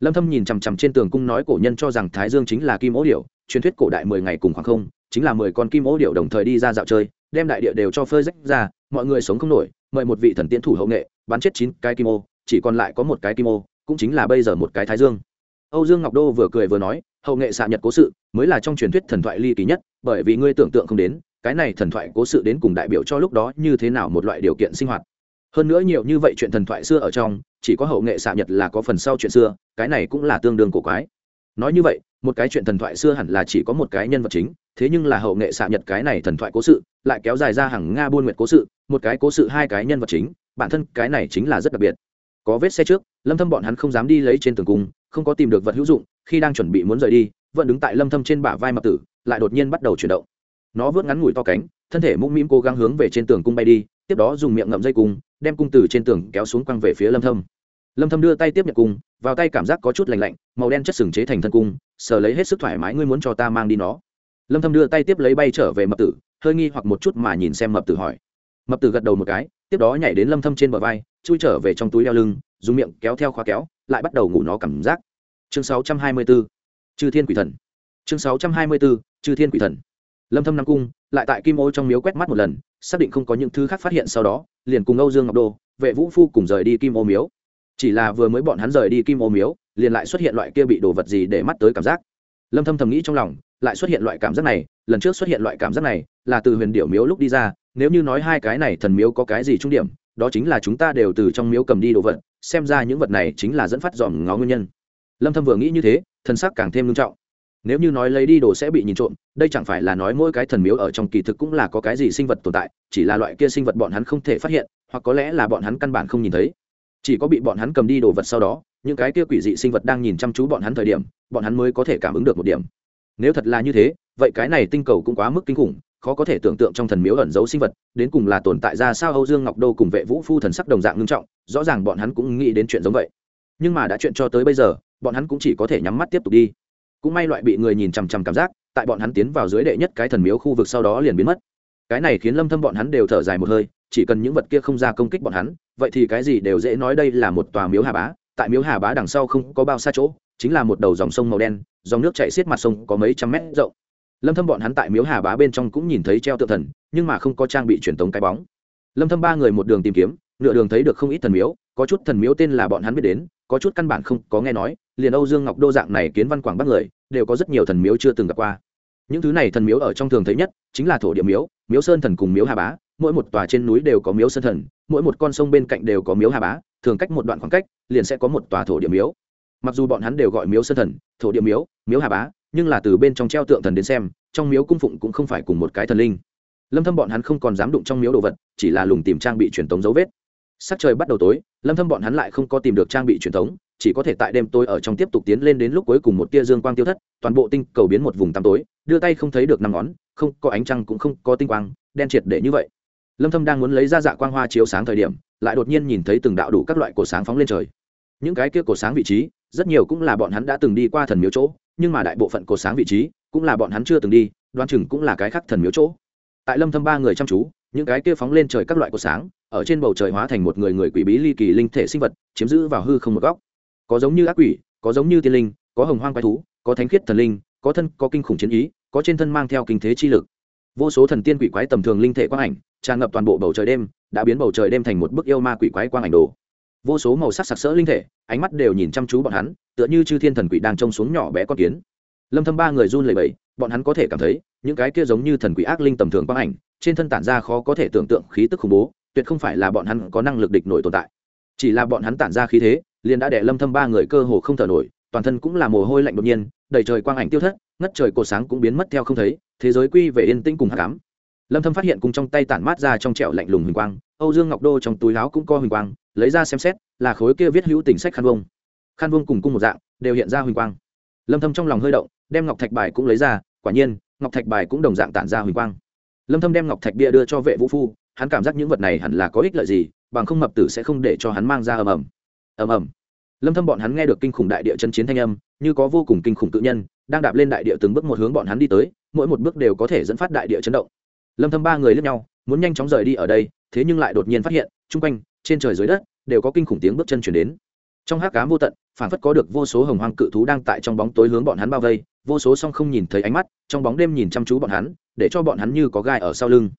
Lâm thâm nhìn chằm chằm trên tường cung nói cổ nhân cho rằng thái dương chính là kim ố điểu, truyền thuyết cổ đại 10 ngày cùng khoảng không, chính là 10 con kim ố điểu đồng thời đi ra dạo chơi, đem đại địa đều cho phơi rách ra, mọi người sống không nổi, mời một vị thần tiên thủ hậu nghệ, bắn chết chín cái kim ô, chỉ còn lại có một cái kim ô, cũng chính là bây giờ một cái thái dương. Âu dương ngọc đô vừa cười vừa nói, hậu nghệ xạ nhật cố sự, mới là trong truyền thuyết thần thoại ly kỳ nhất, bởi vì ngươi tưởng tượng không đến, cái này thần thoại cố sự đến cùng đại biểu cho lúc đó như thế nào một loại điều kiện sinh hoạt hơn nữa nhiều như vậy chuyện thần thoại xưa ở trong, chỉ có hậu nghệ xạ nhật là có phần sau chuyện xưa, cái này cũng là tương đương cổ quái. Nói như vậy, một cái chuyện thần thoại xưa hẳn là chỉ có một cái nhân vật chính, thế nhưng là hậu nghệ xạ nhật cái này thần thoại cố sự, lại kéo dài ra hàng nga buôn nguyệt cố sự, một cái cố sự hai cái nhân vật chính, bản thân cái này chính là rất đặc biệt. Có vết xe trước, lâm thâm bọn hắn không dám đi lấy trên tường cung, không có tìm được vật hữu dụng, khi đang chuẩn bị muốn rời đi, vẫn đứng tại lâm thâm trên bả vai mập tử, lại đột nhiên bắt đầu chuyển động. Nó vớt ngắn ngủi to cánh thân thể mũm mĩm cố gắng hướng về trên tường cung bay đi, tiếp đó dùng miệng ngậm dây cung, đem cung từ trên tường kéo xuống quăng về phía lâm thâm. Lâm thâm đưa tay tiếp nhận cung, vào tay cảm giác có chút lạnh lạnh, màu đen chất sừng chế thành thân cung, sờ lấy hết sức thoải mái ngươi muốn cho ta mang đi nó. Lâm thâm đưa tay tiếp lấy bay trở về mập tử, hơi nghi hoặc một chút mà nhìn xem mập tử hỏi. Mập tử gật đầu một cái, tiếp đó nhảy đến lâm thâm trên bờ vai, chui trở về trong túi đeo lưng, dùng miệng kéo theo khóa kéo, lại bắt đầu ngủ nó cảm giác. Chương 624 chư thiên quỷ thần. Chương 624 chư thiên quỷ thần. Lâm thâm nắm cung lại tại kim ô trong miếu quét mắt một lần, xác định không có những thứ khác phát hiện sau đó, liền cùng âu dương ngọc đô, vệ vũ phu cùng rời đi kim ô miếu. Chỉ là vừa mới bọn hắn rời đi kim ô miếu, liền lại xuất hiện loại kia bị đồ vật gì để mắt tới cảm giác. Lâm thâm thầm nghĩ trong lòng, lại xuất hiện loại cảm giác này, lần trước xuất hiện loại cảm giác này, là từ huyền điểu miếu lúc đi ra, nếu như nói hai cái này thần miếu có cái gì trung điểm, đó chính là chúng ta đều từ trong miếu cầm đi đồ vật, xem ra những vật này chính là dẫn phát dòm ngó nguyên nhân. Lâm thâm vừa nghĩ như thế, thần sắc càng thêm nghiêm trọng nếu như nói lấy đi đồ sẽ bị nhìn trộm, đây chẳng phải là nói mỗi cái thần miếu ở trong kỳ thực cũng là có cái gì sinh vật tồn tại, chỉ là loại kia sinh vật bọn hắn không thể phát hiện, hoặc có lẽ là bọn hắn căn bản không nhìn thấy. Chỉ có bị bọn hắn cầm đi đồ vật sau đó, những cái kia quỷ dị sinh vật đang nhìn chăm chú bọn hắn thời điểm, bọn hắn mới có thể cảm ứng được một điểm. Nếu thật là như thế, vậy cái này tinh cầu cũng quá mức kinh khủng, khó có thể tưởng tượng trong thần miếu ẩn giấu sinh vật, đến cùng là tồn tại ra sao âu dương ngọc đô cùng vệ vũ phu thần sắc đồng dạng ngưng trọng, rõ ràng bọn hắn cũng nghĩ đến chuyện giống vậy. Nhưng mà đã chuyện cho tới bây giờ, bọn hắn cũng chỉ có thể nhắm mắt tiếp tục đi cũng may loại bị người nhìn chằm chằm cảm giác, tại bọn hắn tiến vào dưới đệ nhất cái thần miếu khu vực sau đó liền biến mất. Cái này khiến lâm thâm bọn hắn đều thở dài một hơi, chỉ cần những vật kia không ra công kích bọn hắn, vậy thì cái gì đều dễ nói đây là một tòa miếu hà bá, tại miếu hà bá đằng sau không có bao xa chỗ, chính là một đầu dòng sông màu đen, dòng nước chảy xiết mặt sông có mấy trăm mét rộng. Lâm thâm bọn hắn tại miếu hà bá bên trong cũng nhìn thấy treo tượng thần, nhưng mà không có trang bị truyền tống cái bóng. Lâm thâm ba người một đường tìm kiếm, nửa đường thấy được không ít thần miếu có chút thần miếu tên là bọn hắn biết đến, có chút căn bản không có nghe nói, liền âu dương ngọc đô dạng này kiến văn quảng bắc người, đều có rất nhiều thần miếu chưa từng gặp qua. Những thứ này thần miếu ở trong thường thấy nhất, chính là thổ địa miếu miếu sơn thần cùng miếu hà bá, mỗi một tòa trên núi đều có miếu sơn thần, mỗi một con sông bên cạnh đều có miếu hà bá, thường cách một đoạn khoảng cách, liền sẽ có một tòa thổ địa miếu. Mặc dù bọn hắn đều gọi miếu sơn thần, thổ địa miếu miếu hà bá, nhưng là từ bên trong treo tượng thần đến xem, trong miếu cung phụng cũng không phải cùng một cái thần linh. Lâm thâm bọn hắn không còn dám đụng trong miếu đồ vật, chỉ là lùng tìm trang bị truyền tống dấu vết sắc trời bắt đầu tối lâm thâm bọn hắn lại không có tìm được trang bị truyền thống, chỉ có thể tại đêm tối ở trong tiếp tục tiến lên đến lúc cuối cùng một tia dương quang tiêu thất toàn bộ tinh cầu biến một vùng tăm tối đưa tay không thấy được năm ngón không có ánh trăng cũng không có tinh quang đen triệt để như vậy. Lâm thâm đang muốn lấy ra dạ quang hoa chiếu sáng thời điểm lại đột nhiên nhìn thấy từng đạo đủ các loại cổ sáng phóng lên trời. Những cái kia cổ sáng vị trí rất nhiều cũng là bọn hắn đã từng đi qua thần miếu chỗ nhưng mà đại bộ phận cổ sáng vị trí cũng là bọn hắn chưa từng đi đoan chừng cũng là cái khác thần miếu chỗ. Tại lâm thâm ba người chăm chú những cái kia phóng lên trời các loại của sáng, ở trên bầu trời hóa thành một người người quỷ bí ly kỳ linh thể sinh vật, chiếm giữ vào hư không một góc. Có giống như ác quỷ, có giống như tiên linh, có hồng hoang quái thú, có thánh khiết thần linh, có thân, có kinh khủng chiến ý, có trên thân mang theo kinh thế chi lực. Vô số thần tiên quỷ quái tầm thường linh thể quang ảnh, tràn ngập toàn bộ bầu trời đêm, đã biến bầu trời đêm thành một bức yêu ma quỷ quái quang ảnh đồ. Vô số màu sắc sặc sỡ linh thể, ánh mắt đều nhìn chăm chú bọn hắn, tựa như chư thiên thần quỷ đang trông xuống nhỏ bé con kiến lâm thâm ba người run lẩy bẩy, bọn hắn có thể cảm thấy, những cái kia giống như thần quỷ ác linh tầm thường quang ảnh, trên thân tản ra khó có thể tưởng tượng khí tức khủng bố, tuyệt không phải là bọn hắn có năng lực địch nổi tồn tại. Chỉ là bọn hắn tản ra khí thế, liền đã đè lâm thâm ba người cơ hồ không thở nổi, toàn thân cũng là mồ hôi lạnh đột nhiên, đầy trời quang ảnh tiêu thất, ngất trời cột sáng cũng biến mất theo không thấy, thế giới quy về yên tĩnh cùng hắc ám. Lâm thâm phát hiện cùng trong tay tản mát ra trong trẻo lạnh lùng huỳnh quang, âu dương ngọc đô trong túi áo cũng có huỳnh quang, lấy ra xem xét, là khối kia viết hữu tình sách khăn vông khăn vông cùng cung một dạng, đều hiện ra huỳnh quang lâm thâm trong lòng hơi động, đem ngọc thạch bài cũng lấy ra, quả nhiên, ngọc thạch bài cũng đồng dạng tản ra huỳnh quang. Lâm thâm đem ngọc thạch bia đưa cho vệ vũ phu, hắn cảm giác những vật này hẳn là có ích lợi gì, bằng không mập tử sẽ không để cho hắn mang ra ầm ầm. Ầm ầm. Lâm thâm bọn hắn nghe được kinh khủng đại địa chân chiến thanh âm, như có vô cùng kinh khủng tự nhân, đang đạp lên đại địa từng bước một hướng bọn hắn đi tới, mỗi một bước đều có thể dẫn phát đại địa chấn động. Lâm thâm ba người lướt nhau, muốn nhanh chóng rời đi ở đây, thế nhưng lại đột nhiên phát hiện, chung quanh, trên trời dưới đất, đều có kinh khủng tiếng bước chân truyền đến trong hắc ám vô tận phản phất có được vô số hồng hoang cự thú đang tại trong bóng tối hướng bọn hắn bao vây, vô số song không nhìn thấy ánh mắt, trong bóng đêm nhìn chăm chú bọn hắn, để cho bọn hắn như có gai ở sau lưng.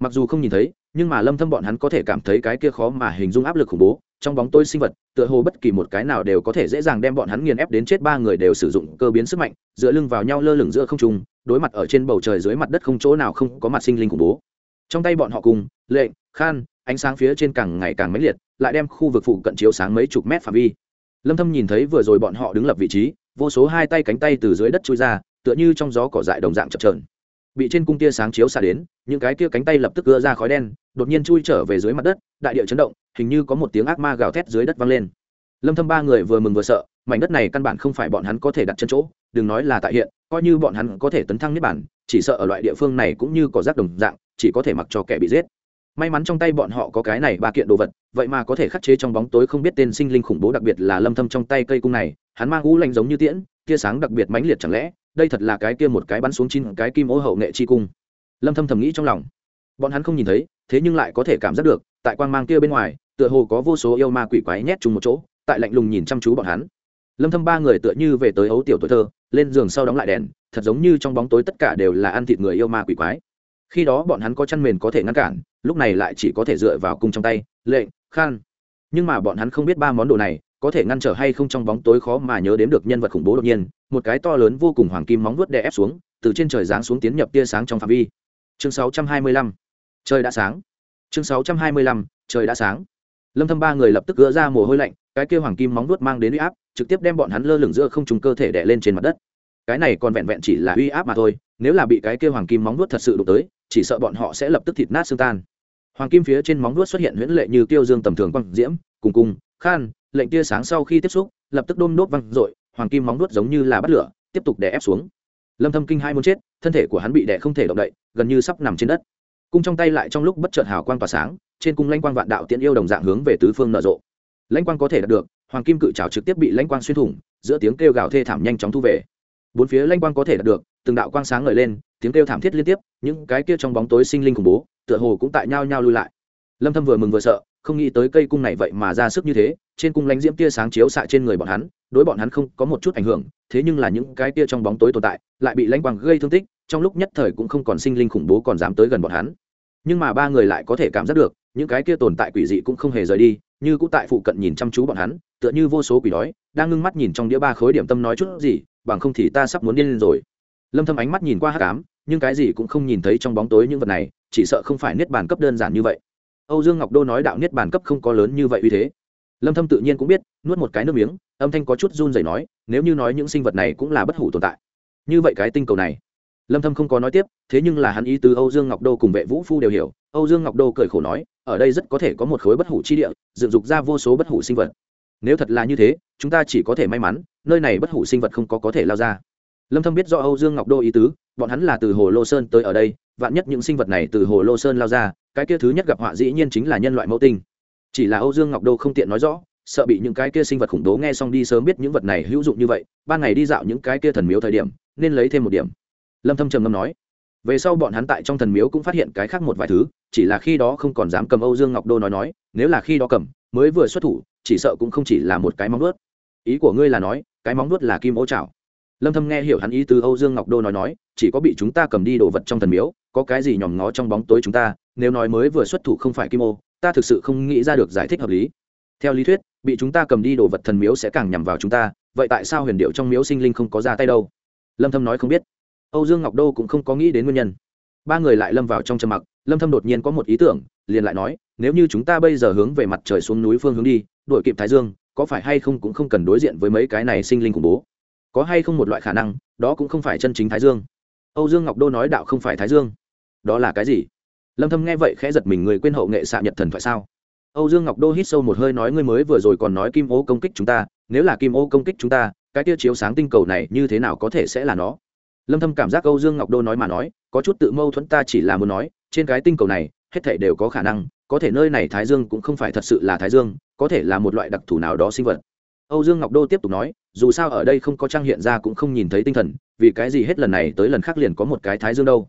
Mặc dù không nhìn thấy, nhưng mà lâm thâm bọn hắn có thể cảm thấy cái kia khó mà hình dung áp lực khủng bố, trong bóng tối sinh vật, tựa hồ bất kỳ một cái nào đều có thể dễ dàng đem bọn hắn nghiền ép đến chết ba người đều sử dụng cơ biến sức mạnh, dựa lưng vào nhau lơ lửng giữa không trung, đối mặt ở trên bầu trời dưới mặt đất không chỗ nào không có mặt sinh linh khủng bố. Trong tay bọn họ cùng, lệnh, khan, ánh sáng phía trên càng ngày càng mãnh liệt lại đem khu vực phụ cận chiếu sáng mấy chục mét phạm vi. Lâm thâm nhìn thấy vừa rồi bọn họ đứng lập vị trí, vô số hai tay cánh tay từ dưới đất chui ra, tựa như trong gió cỏ dại đồng dạng chập chờn. Bị trên cung tia sáng chiếu xạ đến, những cái kia cánh tay lập tức gỡ ra khói đen, đột nhiên chui trở về dưới mặt đất, đại địa chấn động, hình như có một tiếng ác ma gào thét dưới đất vang lên. Lâm thâm ba người vừa mừng vừa sợ, mảnh đất này căn bản không phải bọn hắn có thể đặt chân chỗ, đừng nói là tại hiện, coi như bọn hắn có thể tấn thăng niết bản chỉ sợ ở loại địa phương này cũng như có rác đồng dạng, chỉ có thể mặc cho kẻ bị giết may mắn trong tay bọn họ có cái này ba kiện đồ vật, vậy mà có thể khắc chế trong bóng tối không biết tên sinh linh khủng bố đặc biệt là lâm thâm trong tay cây cung này, hắn mang ngũ lạnh giống như tiễn, tia sáng đặc biệt mãnh liệt chẳng lẽ, đây thật là cái kia một cái bắn xuống chín cái kim ô hậu nghệ chi cung. Lâm thâm thầm nghĩ trong lòng. Bọn hắn không nhìn thấy, thế nhưng lại có thể cảm giác được, tại quang mang kia bên ngoài, tựa hồ có vô số yêu ma quỷ quái nhét chung một chỗ, tại lạnh lùng nhìn chăm chú bọn hắn. Lâm thâm ba người tựa như về tới ấu tiểu tuổi thơ, lên giường sau đóng lại đèn, thật giống như trong bóng tối tất cả đều là ăn thịt người yêu ma quỷ quái khi đó bọn hắn có chăn mền có thể ngăn cản, lúc này lại chỉ có thể dựa vào cung trong tay, lệnh, khan. Nhưng mà bọn hắn không biết ba món đồ này, có thể ngăn trở hay không trong bóng tối khó mà nhớ đến được nhân vật khủng bố đột nhiên, một cái to lớn vô cùng hoàng kim móng vuốt đè ép xuống, từ trên trời giáng xuống tiến nhập tia sáng trong phạm vi. Chương 625 trời đã sáng. Chương 625 trời đã sáng. Lâm thâm ba người lập tức gỡ ra mồ hôi lạnh, cái kia hoàng kim móng vuốt mang đến uy áp, trực tiếp đem bọn hắn lơ lửng giữa không trung cơ thể đè lên trên mặt đất. Cái này còn vẹn vẹn chỉ là uy áp mà thôi, nếu là bị cái kia hoàng kim móng vuốt thật sự đụng tới chỉ sợ bọn họ sẽ lập tức thịt nát xương tan. Hoàng kim phía trên móng vuốt xuất hiện huyễn lệ như tiêu dương tầm thường quang diễm, cùng cùng, khan, lệnh tia sáng sau khi tiếp xúc, lập tức đôm đốt văng dội, hoàng kim móng vuốt giống như là bắt lửa, tiếp tục đè ép xuống. Lâm thâm kinh hai muốn chết, thân thể của hắn bị đè không thể động đậy, gần như sắp nằm trên đất. Cung trong tay lại trong lúc bất chợt hào quang tỏa sáng, trên cung lãnh quang vạn đạo tiễn yêu đồng dạng hướng về tứ phương nở rộ. Lãnh quang có thể đạt được, hoàng kim cự trảo trực tiếp bị lãnh quang xuyên thủng, giữa tiếng kêu gào thê thảm nhanh chóng thu về. Bốn phía lãnh quang có thể đạt được từng đạo quang sáng ngời lên, tiếng kêu thảm thiết liên tiếp, những cái kia trong bóng tối sinh linh khủng bố, tựa hồ cũng tại nhau nhau lui lại. Lâm thâm vừa mừng vừa sợ, không nghĩ tới cây cung này vậy mà ra sức như thế, trên cung lánh diễm tia sáng chiếu xạ trên người bọn hắn, đối bọn hắn không có một chút ảnh hưởng, thế nhưng là những cái tia trong bóng tối tồn tại, lại bị lãnh quang gây thương tích, trong lúc nhất thời cũng không còn sinh linh khủng bố còn dám tới gần bọn hắn. Nhưng mà ba người lại có thể cảm giác được, những cái kia tồn tại quỷ dị cũng không hề rời đi, như cũng tại phụ cận nhìn chăm chú bọn hắn, tựa như vô số quỷ đói, đang ngưng mắt nhìn trong đĩa ba khối điểm tâm nói chút gì, bằng không thì ta sắp muốn điên lên rồi lâm thâm ánh mắt nhìn qua hắc ám, nhưng cái gì cũng không nhìn thấy trong bóng tối những vật này, chỉ sợ không phải niết bàn cấp đơn giản như vậy. Âu dương ngọc đô nói đạo niết bàn cấp không có lớn như vậy uy thế. Lâm thâm tự nhiên cũng biết, nuốt một cái nước miếng, âm thanh có chút run rẩy nói, nếu như nói những sinh vật này cũng là bất hủ tồn tại. Như vậy cái tinh cầu này. Lâm thâm không có nói tiếp, thế nhưng là hắn ý tứ âu dương ngọc đô cùng vệ vũ phu đều hiểu. Âu dương ngọc đô cười khổ nói, ở đây rất có thể có một khối bất hủ chi địa, dựng dục ra vô số bất hủ sinh vật. Nếu thật là như thế, chúng ta chỉ có thể may mắn, nơi này bất hủ sinh vật không có có thể lao ra lâm thâm biết do âu dương ngọc đô ý tứ, bọn hắn là từ hồ lô sơn tới ở đây, vạn nhất những sinh vật này từ hồ lô sơn lao ra, cái kia thứ nhất gặp họa dĩ nhiên chính là nhân loại mẫu tinh. Chỉ là âu dương ngọc đô không tiện nói rõ, sợ bị những cái kia sinh vật khủng bố nghe xong đi sớm biết những vật này hữu dụng như vậy, ban ngày đi dạo những cái kia thần miếu thời điểm, nên lấy thêm một điểm. Lâm thâm trầm ngâm nói, về sau bọn hắn tại trong thần miếu cũng phát hiện cái khác một vài thứ, chỉ là khi đó không còn dám cầm âu dương ngọc đô nói nói, nếu là khi đó cầm, mới vừa xuất thủ, chỉ sợ cũng không chỉ là một cái móng nuốt. ý của ngươi là nói, cái móng nuốt là kim ô chảo lâm thâm nghe hiểu hắn ý từ âu dương ngọc đô nói nói, chỉ có bị chúng ta cầm đi đồ vật trong thần miếu, có cái gì nhòm ngó trong bóng tối chúng ta, nếu nói mới vừa xuất thủ không phải kim ô, ta thực sự không nghĩ ra được giải thích hợp lý. Theo lý thuyết, bị chúng ta cầm đi đồ vật thần miếu sẽ càng nhằm vào chúng ta, vậy tại sao huyền điệu trong miếu sinh linh không có ra tay đâu? Lâm thâm nói không biết. Âu dương ngọc đô cũng không có nghĩ đến nguyên nhân. Ba người lại lâm vào trong trầm mặc, lâm thâm đột nhiên có một ý tưởng, liền lại nói, nếu như chúng ta bây giờ hướng về mặt trời xuống núi phương hướng đi, đuổi kịp thái dương, có phải hay không cũng không cần đối diện với mấy cái này sinh linh khủng bố? Có hay không một loại khả năng, đó cũng không phải chân chính thái dương. Âu dương ngọc đô nói đạo không phải thái dương. Đó là cái gì? Lâm thâm nghe vậy khẽ giật mình, người quên hậu nghệ xạ nhật thần phải sao? Âu dương ngọc đô hít sâu một hơi nói, ngươi mới vừa rồi còn nói kim ô công kích chúng ta, nếu là kim ô công kích chúng ta, cái tia chiếu sáng tinh cầu này như thế nào có thể sẽ là nó? Lâm thâm cảm giác âu dương ngọc đô nói mà nói, có chút tự mâu thuẫn ta chỉ là muốn nói, trên cái tinh cầu này, hết thảy đều có khả năng, có thể nơi này thái dương cũng không phải thật sự là thái dương, có thể là một loại đặc thù nào đó sinh vật âu dương ngọc đô tiếp tục nói, dù sao ở đây không có trang hiện ra cũng không nhìn thấy tinh thần, vì cái gì hết lần này tới lần khác liền có một cái thái dương đâu.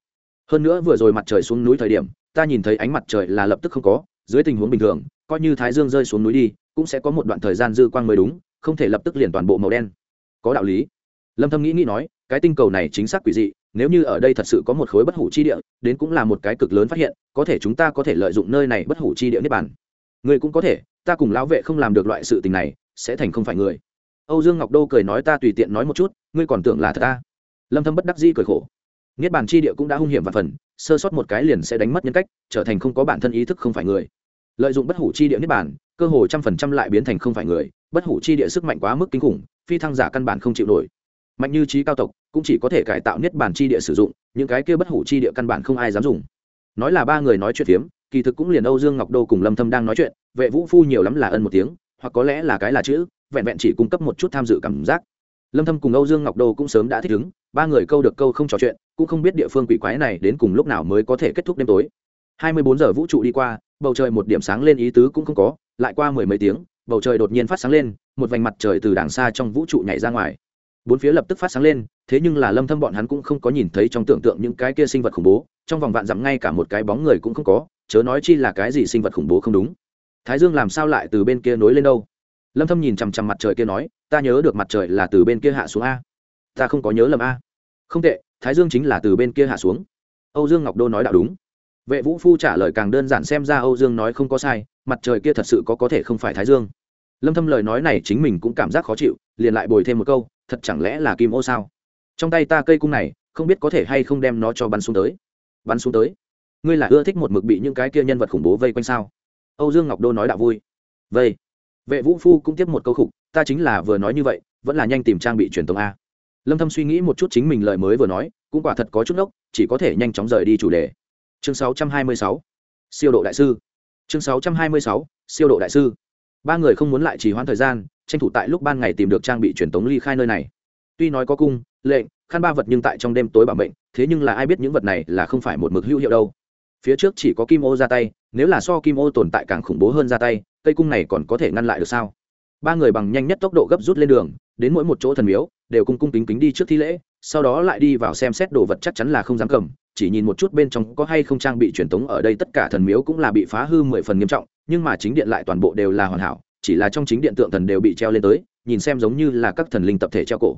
Hơn nữa vừa rồi mặt trời xuống núi thời điểm, ta nhìn thấy ánh mặt trời là lập tức không có, dưới tình huống bình thường, coi như thái dương rơi xuống núi đi, cũng sẽ có một đoạn thời gian dư quang mới đúng, không thể lập tức liền toàn bộ màu đen. Có đạo lý. Lâm thâm nghĩ nghĩ nói, cái tinh cầu này chính xác quỷ dị, nếu như ở đây thật sự có một khối bất hủ chi địa, đến cũng là một cái cực lớn phát hiện, có thể chúng ta có thể lợi dụng nơi này bất hủ chi địa niết bàn. Người cũng có thể, ta cùng lão vệ không làm được loại sự tình này sẽ thành không phải người. Âu dương ngọc đô cười nói ta tùy tiện nói một chút, ngươi còn tưởng là thật ta. Lâm thâm bất đắc dĩ cười khổ. Niết bàn chi địa cũng đã hung hiểm và phần, sơ sót một cái liền sẽ đánh mất nhân cách, trở thành không có bản thân ý thức không phải người. Lợi dụng bất hủ chi địa niết bàn, cơ hồ trăm phần trăm lại biến thành không phải người, bất hủ chi địa sức mạnh quá mức kinh khủng, phi thăng giả căn bản không chịu nổi. Mạnh như trí cao tộc, cũng chỉ có thể cải tạo niết bàn chi địa sử dụng, những cái kia bất hủ chi địa căn bản không ai dám dùng. Nói là ba người nói chuyện phiếm, kỳ thực cũng liền âu dương ngọc đô cùng lâm thâm đang nói chuyện, vệ vũ phu nhiều lắm là ân một tiếng hoặc có lẽ là cái là chữ, vẹn vẹn chỉ cung cấp một chút tham dự cảm giác. Lâm thâm cùng âu dương ngọc đô cũng sớm đã thích ứng, ba người câu được câu không trò chuyện, cũng không biết địa phương quỷ quái này đến cùng lúc nào mới có thể kết thúc đêm tối. Hai mươi bốn giờ vũ trụ đi qua, bầu trời một điểm sáng lên ý tứ cũng không có, lại qua mười mấy tiếng, bầu trời đột nhiên phát sáng lên, một vành mặt trời từ đàng xa trong vũ trụ nhảy ra ngoài. Bốn phía lập tức phát sáng lên, thế nhưng là lâm thâm bọn hắn cũng không có nhìn thấy trong tưởng tượng những cái kia sinh vật khủng bố, trong vòng vạn dặm ngay cả một cái bóng người cũng không có, chớ nói chi là cái gì sinh vật khủng bố không đúng thái dương làm sao lại từ bên kia nối lên đâu? Lâm thâm nhìn chằm chằm mặt trời kia nói, ta nhớ được mặt trời là từ bên kia hạ xuống a. Ta không có nhớ lầm a. Không tệ, thái dương chính là từ bên kia hạ xuống. Âu dương ngọc đô nói đạo đúng. Vệ vũ phu trả lời càng đơn giản xem ra âu dương nói không có sai, mặt trời kia thật sự có có thể không phải thái dương. Lâm thâm lời nói này chính mình cũng cảm giác khó chịu, liền lại bồi thêm một câu, thật chẳng lẽ là kim ô sao? Trong tay ta cây cung này, không biết có thể hay không đem nó cho bắn xuống tới. Bắn xuống tới? Ngươi là ưa thích một mực bị những cái kia nhân vật khủng bố vây quanh sao? Âu dương ngọc đô nói đạo vui. Vậy vệ vũ phu cũng tiếp một câu khục ta chính là vừa nói như vậy vẫn là nhanh tìm trang bị truyền thống a. Lâm thâm suy nghĩ một chút chính mình lời mới vừa nói cũng quả thật có chút nốc, chỉ có thể nhanh chóng rời đi chủ đề. Chương 626 siêu độ đại sư. Chương 626 siêu độ đại sư. Ba người không muốn lại trì hoãn thời gian tranh thủ tại lúc ban ngày tìm được trang bị truyền tống ly khai nơi này. Tuy nói có cung lệnh khăn ba vật nhưng tại trong đêm tối bảo mệnh thế nhưng là ai biết những vật này là không phải một mực hữu hiệu đâu phía trước chỉ có kim ô ra tay, nếu là so kim ô tồn tại càng khủng bố hơn ra tay, cây cung này còn có thể ngăn lại được sao? Ba người bằng nhanh nhất tốc độ gấp rút lên đường, đến mỗi một chỗ thần miếu, đều cung cung kính kính đi trước thi lễ, sau đó lại đi vào xem xét đồ vật chắc chắn là không dám cầm, chỉ nhìn một chút bên trong có hay không trang bị truyền tống ở đây, tất cả thần miếu cũng là bị phá hư mười phần nghiêm trọng, nhưng mà chính điện lại toàn bộ đều là hoàn hảo, chỉ là trong chính điện tượng thần đều bị treo lên tới, nhìn xem giống như là các thần linh tập thể treo cổ.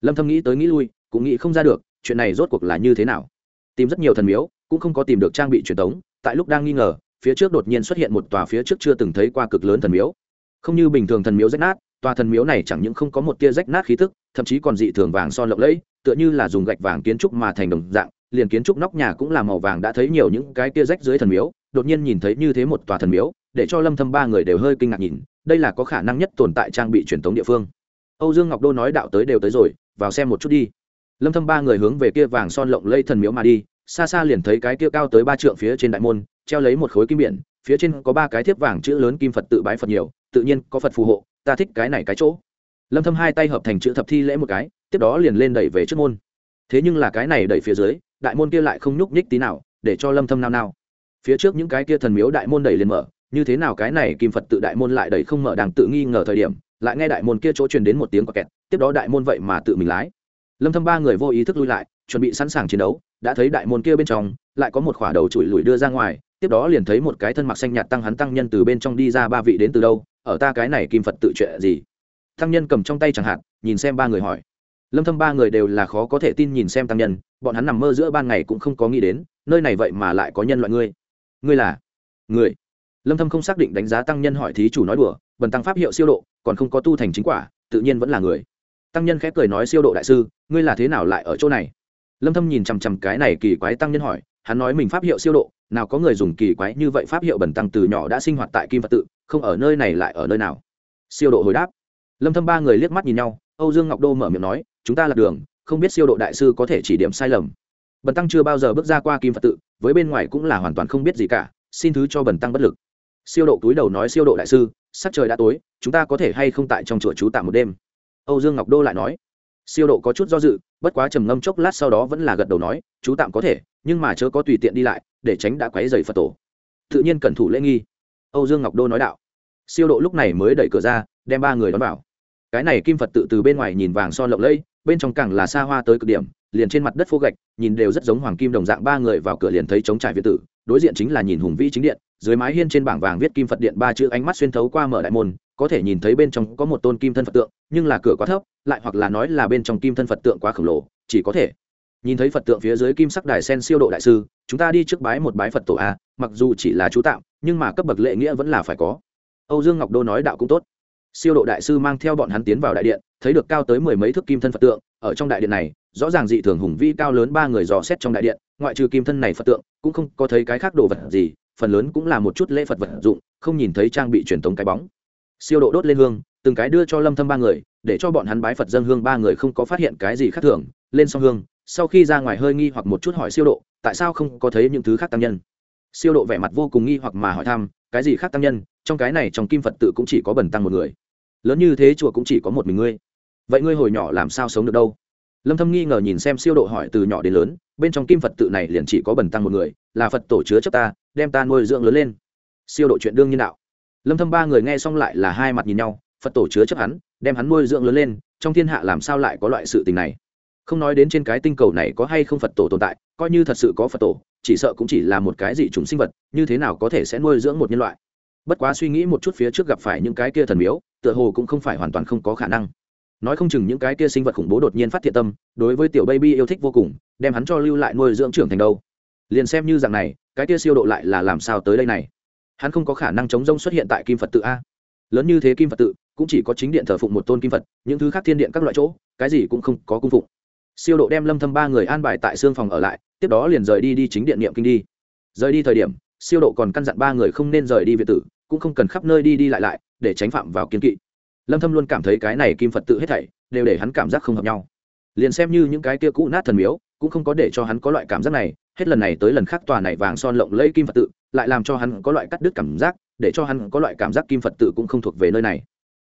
Lâm thâm nghĩ tới nghĩ lui, cũng nghĩ không ra được, chuyện này rốt cuộc là như thế nào? Tìm rất nhiều thần miếu cũng không có tìm được trang bị truyền tống, tại lúc đang nghi ngờ, phía trước đột nhiên xuất hiện một tòa phía trước chưa từng thấy qua cực lớn thần miếu. Không như bình thường thần miếu rách nát, tòa thần miếu này chẳng những không có một tia rách nát khí tức, thậm chí còn dị thường vàng son lộng lẫy, tựa như là dùng gạch vàng kiến trúc mà thành đồng dạng, liền kiến trúc nóc nhà cũng là màu vàng đã thấy nhiều những cái tia rách dưới thần miếu, đột nhiên nhìn thấy như thế một tòa thần miếu, để cho lâm thâm ba người đều hơi kinh ngạc nhìn, đây là có khả năng nhất tồn tại trang bị truyền thống địa phương. Âu dương ngọc đô nói đạo tới đều tới rồi, vào xem một chút đi. Lâm thâm ba người hướng về kia vàng son lộng lẫy thần miếu mà đi xa xa liền thấy cái kia cao tới ba trượng phía trên đại môn, treo lấy một khối kim biển, phía trên có ba cái thiếp vàng chữ lớn kim phật tự bái phật nhiều, tự nhiên có phật phù hộ, ta thích cái này cái chỗ. Lâm thâm hai tay hợp thành chữ thập thi lễ một cái, tiếp đó liền lên đẩy về trước môn. Thế nhưng là cái này đẩy phía dưới, đại môn kia lại không nhúc nhích tí nào, để cho lâm thâm nao nao. Phía trước những cái kia thần miếu đại môn đẩy liền mở, như thế nào cái này kim phật tự đại môn lại đẩy không mở đang tự nghi ngờ thời điểm, lại nghe đại môn kia chỗ truyền đến một tiếng quả kẹt, tiếp đó đại môn vậy mà tự mình lái. Lâm thâm ba người vô ý thức lui lại, chuẩn bị sẵn sàng chiến đấu đã thấy đại môn kia bên trong, lại có một khỏa đầu chùi lùi đưa ra ngoài, tiếp đó liền thấy một cái thân mặc xanh nhạt tăng hắn tăng nhân từ bên trong đi ra ba vị đến từ đâu, ở ta cái này kim phật tự chuyện gì? Tăng nhân cầm trong tay chẳng hạn, nhìn xem ba người hỏi. Lâm thâm ba người đều là khó có thể tin nhìn xem tăng nhân, bọn hắn nằm mơ giữa ban ngày cũng không có nghĩ đến, nơi này vậy mà lại có nhân loại ngươi. Ngươi là? Người. Lâm thâm không xác định đánh giá tăng nhân hỏi thí chủ nói đùa, bần tăng pháp hiệu siêu độ, còn không có tu thành chính quả, tự nhiên vẫn là người. Tăng nhân khép cười nói siêu độ đại sư, ngươi là thế nào lại ở chỗ này? Lâm thâm nhìn chằm chằm cái này kỳ quái tăng nhân hỏi, hắn nói mình pháp hiệu siêu độ, nào có người dùng kỳ quái như vậy pháp hiệu bẩn tăng từ nhỏ đã sinh hoạt tại kim phật tự, không ở nơi này lại ở nơi nào? Siêu độ hồi đáp. Lâm thâm ba người liếc mắt nhìn nhau, âu dương ngọc đô mở miệng nói, chúng ta lạc đường, không biết siêu độ đại sư có thể chỉ điểm sai lầm. Bần tăng chưa bao giờ bước ra qua kim phật tự, với bên ngoài cũng là hoàn toàn không biết gì cả, xin thứ cho bần tăng bất lực. Siêu độ túi đầu nói siêu độ đại sư sắc trời đã tối, chúng ta có thể hay không tại trong chùa chú tạm một đêm? Âu dương ngọc đô lại nói siêu độ có chút do dự, bất quá trầm ngâm chốc lát sau đó vẫn là gật đầu nói, chú tạm có thể, nhưng mà chớ có tùy tiện đi lại, để tránh đã quấy dày phật tổ. Tự nhiên cẩn thủ lễ nghi. Âu dương ngọc đô nói đạo. Siêu độ lúc này mới đẩy cửa ra, đem ba người đón vào. Cái này kim phật tự từ bên ngoài nhìn vàng son lộng lẫy, bên trong càng là xa hoa tới cực điểm, liền trên mặt đất phô gạch, nhìn đều rất giống hoàng kim đồng dạng ba người vào cửa liền thấy chống trải việt tử, đối diện chính là nhìn hùng vĩ chính điện, dưới mái hiên trên bảng vàng viết kim phật điện ba chữ ánh mắt xuyên thấu qua mở đại môn có thể nhìn thấy bên trong có một tôn kim thân phật tượng, nhưng là cửa quá thấp, lại hoặc là nói là bên trong kim thân phật tượng quá khổng lồ, chỉ có thể nhìn thấy phật tượng phía dưới kim sắc đài sen siêu độ đại sư, chúng ta đi trước bái một bái phật tổ a, mặc dù chỉ là chú tạm, nhưng mà cấp bậc lệ nghĩa vẫn là phải có. Âu dương ngọc đô nói đạo cũng tốt. Siêu độ đại sư mang theo bọn hắn tiến vào đại điện, thấy được cao tới mười mấy thước kim thân phật tượng, ở trong đại điện này, rõ ràng dị thường hùng vi cao lớn ba người dò xét trong đại điện, ngoại trừ kim thân này phật tượng, cũng không có thấy cái khác đồ vật gì, phần lớn cũng là một chút lễ phật vật dụng, không nhìn thấy trang bị truyền thống cái bóng siêu độ đốt lên hương, từng cái đưa cho lâm thâm ba người, để cho bọn hắn bái phật dân hương ba người không có phát hiện cái gì khác thường, lên xong hương, sau khi ra ngoài hơi nghi hoặc một chút hỏi siêu độ, tại sao không có thấy những thứ khác tăng nhân? Siêu độ vẻ mặt vô cùng nghi hoặc mà hỏi thăm, cái gì khác tăng nhân? Trong cái này trong kim phật tự cũng chỉ có bẩn tăng một người. Lớn như thế chùa cũng chỉ có một mình ngươi. Vậy ngươi hồi nhỏ làm sao sống được đâu? Lâm thâm nghi ngờ nhìn xem siêu độ hỏi từ nhỏ đến lớn, bên trong kim phật tự này liền chỉ có bẩn tăng một người, là phật tổ chứa chấp ta, đem ta nuôi dưỡng lớn lên. Siêu độ chuyện đương nhiên đạo lâm thâm ba người nghe xong lại là hai mặt nhìn nhau, phật tổ chứa chấp hắn, đem hắn nuôi dưỡng lớn lên, trong thiên hạ làm sao lại có loại sự tình này? Không nói đến trên cái tinh cầu này có hay không phật tổ tồn tại, coi như thật sự có phật tổ, chỉ sợ cũng chỉ là một cái dị chủng sinh vật, như thế nào có thể sẽ nuôi dưỡng một nhân loại? Bất quá suy nghĩ một chút phía trước gặp phải những cái kia thần miếu, tựa hồ cũng không phải hoàn toàn không có khả năng. Nói không chừng những cái kia sinh vật khủng bố đột nhiên phát thiện tâm, đối với tiểu baby yêu thích vô cùng, đem hắn cho lưu lại nuôi dưỡng trưởng thành đâu. Liền xem như rằng này, cái kia siêu độ lại là làm sao tới đây này? Hắn không có khả năng chống rông xuất hiện tại kim phật tự a lớn như thế kim phật tự cũng chỉ có chính điện thờ phụng một tôn kim phật những thứ khác thiên điện các loại chỗ cái gì cũng không có cung phụng siêu độ đem lâm thâm ba người an bài tại xương phòng ở lại tiếp đó liền rời đi đi chính điện niệm kinh đi rời đi thời điểm siêu độ còn căn dặn ba người không nên rời đi việt tử cũng không cần khắp nơi đi đi lại lại để tránh phạm vào kiên kỵ lâm thâm luôn cảm thấy cái này kim phật tự hết thảy đều để hắn cảm giác không hợp nhau liền xem như những cái kia cũ nát thần miếu cũng không có để cho hắn có loại cảm giác này hết lần này tới lần khác tòa này vàng son lộng lẫy kim phật tự lại làm cho hắn có loại cắt đứt cảm giác, để cho hắn có loại cảm giác kim phật tự cũng không thuộc về nơi này.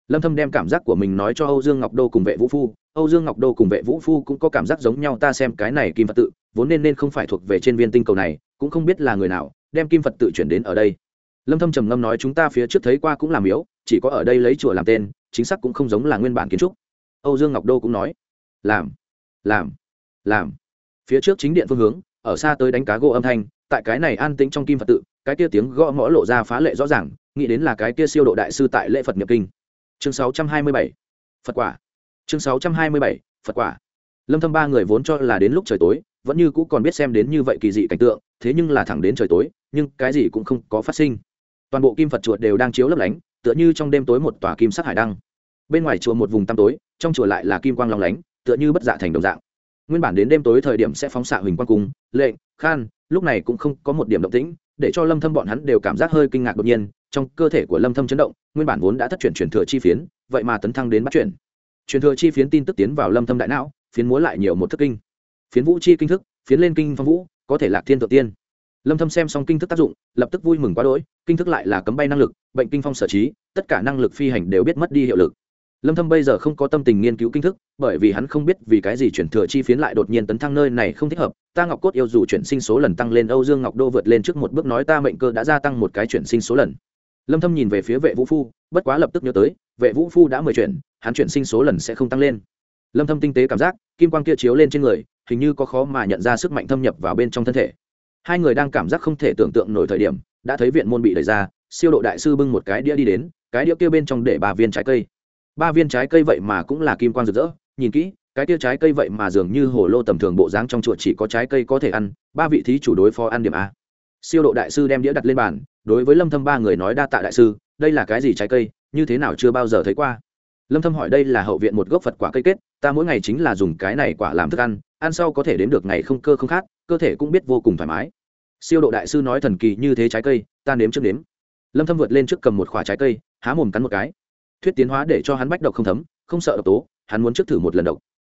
Lâm thâm đem cảm giác của mình nói cho âu dương ngọc đô cùng vệ vũ phu. Âu dương ngọc đô cùng vệ vũ phu cũng có cảm giác giống nhau, ta xem cái này kim phật tự vốn nên nên không phải thuộc về trên viên tinh cầu này, cũng không biết là người nào, đem kim phật tự chuyển đến ở đây. Lâm thâm trầm ngâm nói, chúng ta phía trước thấy qua cũng làm yếu, chỉ có ở đây lấy chùa làm tên, chính xác cũng không giống là nguyên bản kiến trúc. Âu dương ngọc đô cũng nói, làm làm làm. Phía trước chính điện phương hướng, ở xa tới đánh cá gỗ âm thanh, tại cái này an tĩnh trong kim phật tự cái kia tiếng gõ mõ lộ ra phá lệ rõ ràng, nghĩ đến là cái kia siêu độ đại sư tại lễ phật nhập kinh. Chương 627 phật quả. Chương 627 phật quả. Lâm thâm ba người vốn cho là đến lúc trời tối, vẫn như cũ còn biết xem đến như vậy kỳ dị cảnh tượng, thế nhưng là thẳng đến trời tối, nhưng cái gì cũng không có phát sinh. Toàn bộ kim phật chuột đều đang chiếu lấp lánh, tựa như trong đêm tối một tòa kim sắc hải đăng. Bên ngoài chùa một vùng tăm tối, trong chùa lại là kim quang long lánh, tựa như bất dạ thành đồng dạng. Nguyên bản đến đêm tối thời điểm sẽ phóng xạ huỳnh quang cung, lệnh, khan, lúc này cũng không có một điểm động tĩnh để cho lâm thâm bọn hắn đều cảm giác hơi kinh ngạc đột nhiên, trong cơ thể của lâm thâm chấn động, nguyên bản vốn đã thất chuyển chuyển thừa chi phiến, vậy mà tấn thăng đến bắt chuyển truyền thừa chi phiến tin tức tiến vào lâm thâm đại não, phiến múa lại nhiều một thức kinh. Phiến vũ chi kinh thức, phiến lên kinh phong vũ, có thể lạc thiên tự tiên. Lâm thâm xem xong kinh thức tác dụng, lập tức vui mừng quá đỗi, kinh thức lại là cấm bay năng lực, bệnh kinh phong sở trí, tất cả năng lực phi hành đều biết mất đi hiệu lực lâm thâm bây giờ không có tâm tình nghiên cứu kinh thức, bởi vì hắn không biết vì cái gì chuyển thừa chi phiến lại đột nhiên tấn thăng nơi này không thích hợp. Ta ngọc cốt yêu dù chuyển sinh số lần tăng lên, âu dương ngọc đô vượt lên trước một bước nói ta mệnh cơ đã gia tăng một cái chuyển sinh số lần. Lâm thâm nhìn về phía vệ vũ phu, bất quá lập tức nhớ tới, vệ vũ phu đã mười chuyển, hắn chuyển sinh số lần sẽ không tăng lên. Lâm thâm tinh tế cảm giác, kim quang kia chiếu lên trên người, hình như có khó mà nhận ra sức mạnh thâm nhập vào bên trong thân thể. Hai người đang cảm giác không thể tưởng tượng nổi thời điểm, đã thấy viện môn bị đẩy ra, siêu độ đại sư bưng một cái đĩa đi đến, cái đĩa kia bên trong để ba viên trái cây ba viên trái cây vậy mà cũng là kim quang rực rỡ, nhìn kỹ, cái tia trái cây vậy mà dường như hồ lô tầm thường bộ dáng trong chuột chỉ có trái cây có thể ăn, ba vị thí chủ đối phó ăn điểm a. Siêu độ đại sư đem đĩa đặt lên bàn, đối với lâm thâm ba người nói đa tạ đại sư, đây là cái gì trái cây, như thế nào chưa bao giờ thấy qua. Lâm thâm hỏi đây là hậu viện một gốc phật quả cây kết, ta mỗi ngày chính là dùng cái này quả làm thức ăn ăn sau có thể đến được ngày không cơ không khát cơ thể cũng biết vô cùng thoải mái. Siêu độ đại sư nói thần kỳ như thế trái cây, ta nếm trước nếm. Lâm thâm vượt lên trước cầm một quả trái cây, há mồm cắn một cái thuyết tiến hóa để cho hắn bách độc không thấm, không sợ độc tố, hắn muốn trước thử một lần độc.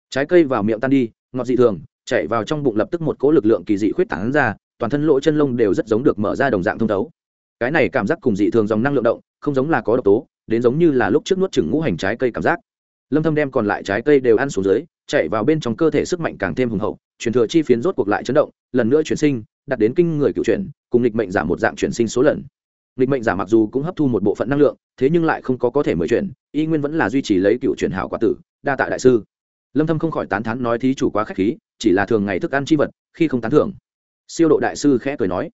Trái cây vào miệng tan đi, ngọt dị thường chạy vào trong bụng lập tức một cỗ lực lượng kỳ dị khuyết tảng ra, toàn thân lỗ chân lông đều rất giống được mở ra đồng dạng thông thấu. Cái này cảm giác cùng dị thường dòng năng lượng động, không giống là có độc tố, đến giống như là lúc trước nuốt chừng ngũ hành trái cây cảm giác. Lâm thâm đem còn lại trái cây đều ăn xuống dưới chạy vào bên trong cơ thể sức mạnh càng thêm hùng hậu, truyền thừa chi phiến rốt cuộc lại chấn động, lần nữa chuyển sinh đặt đến kinh người cựu chuyển, cùng lịch mệnh giảm một dạng chuyển sinh số lần lịch mệnh giả mặc dù cũng hấp thu một bộ phận năng lượng, thế nhưng lại không có có thể mời chuyển, y nguyên vẫn là duy trì lấy cựu chuyển hảo quả tử, đa tạ đại sư. Lâm thâm không khỏi tán thán nói thí chủ quá khách khí, chỉ là thường ngày thức ăn chi vật, khi không tán thưởng. Siêu độ đại sư khẽ cười nói.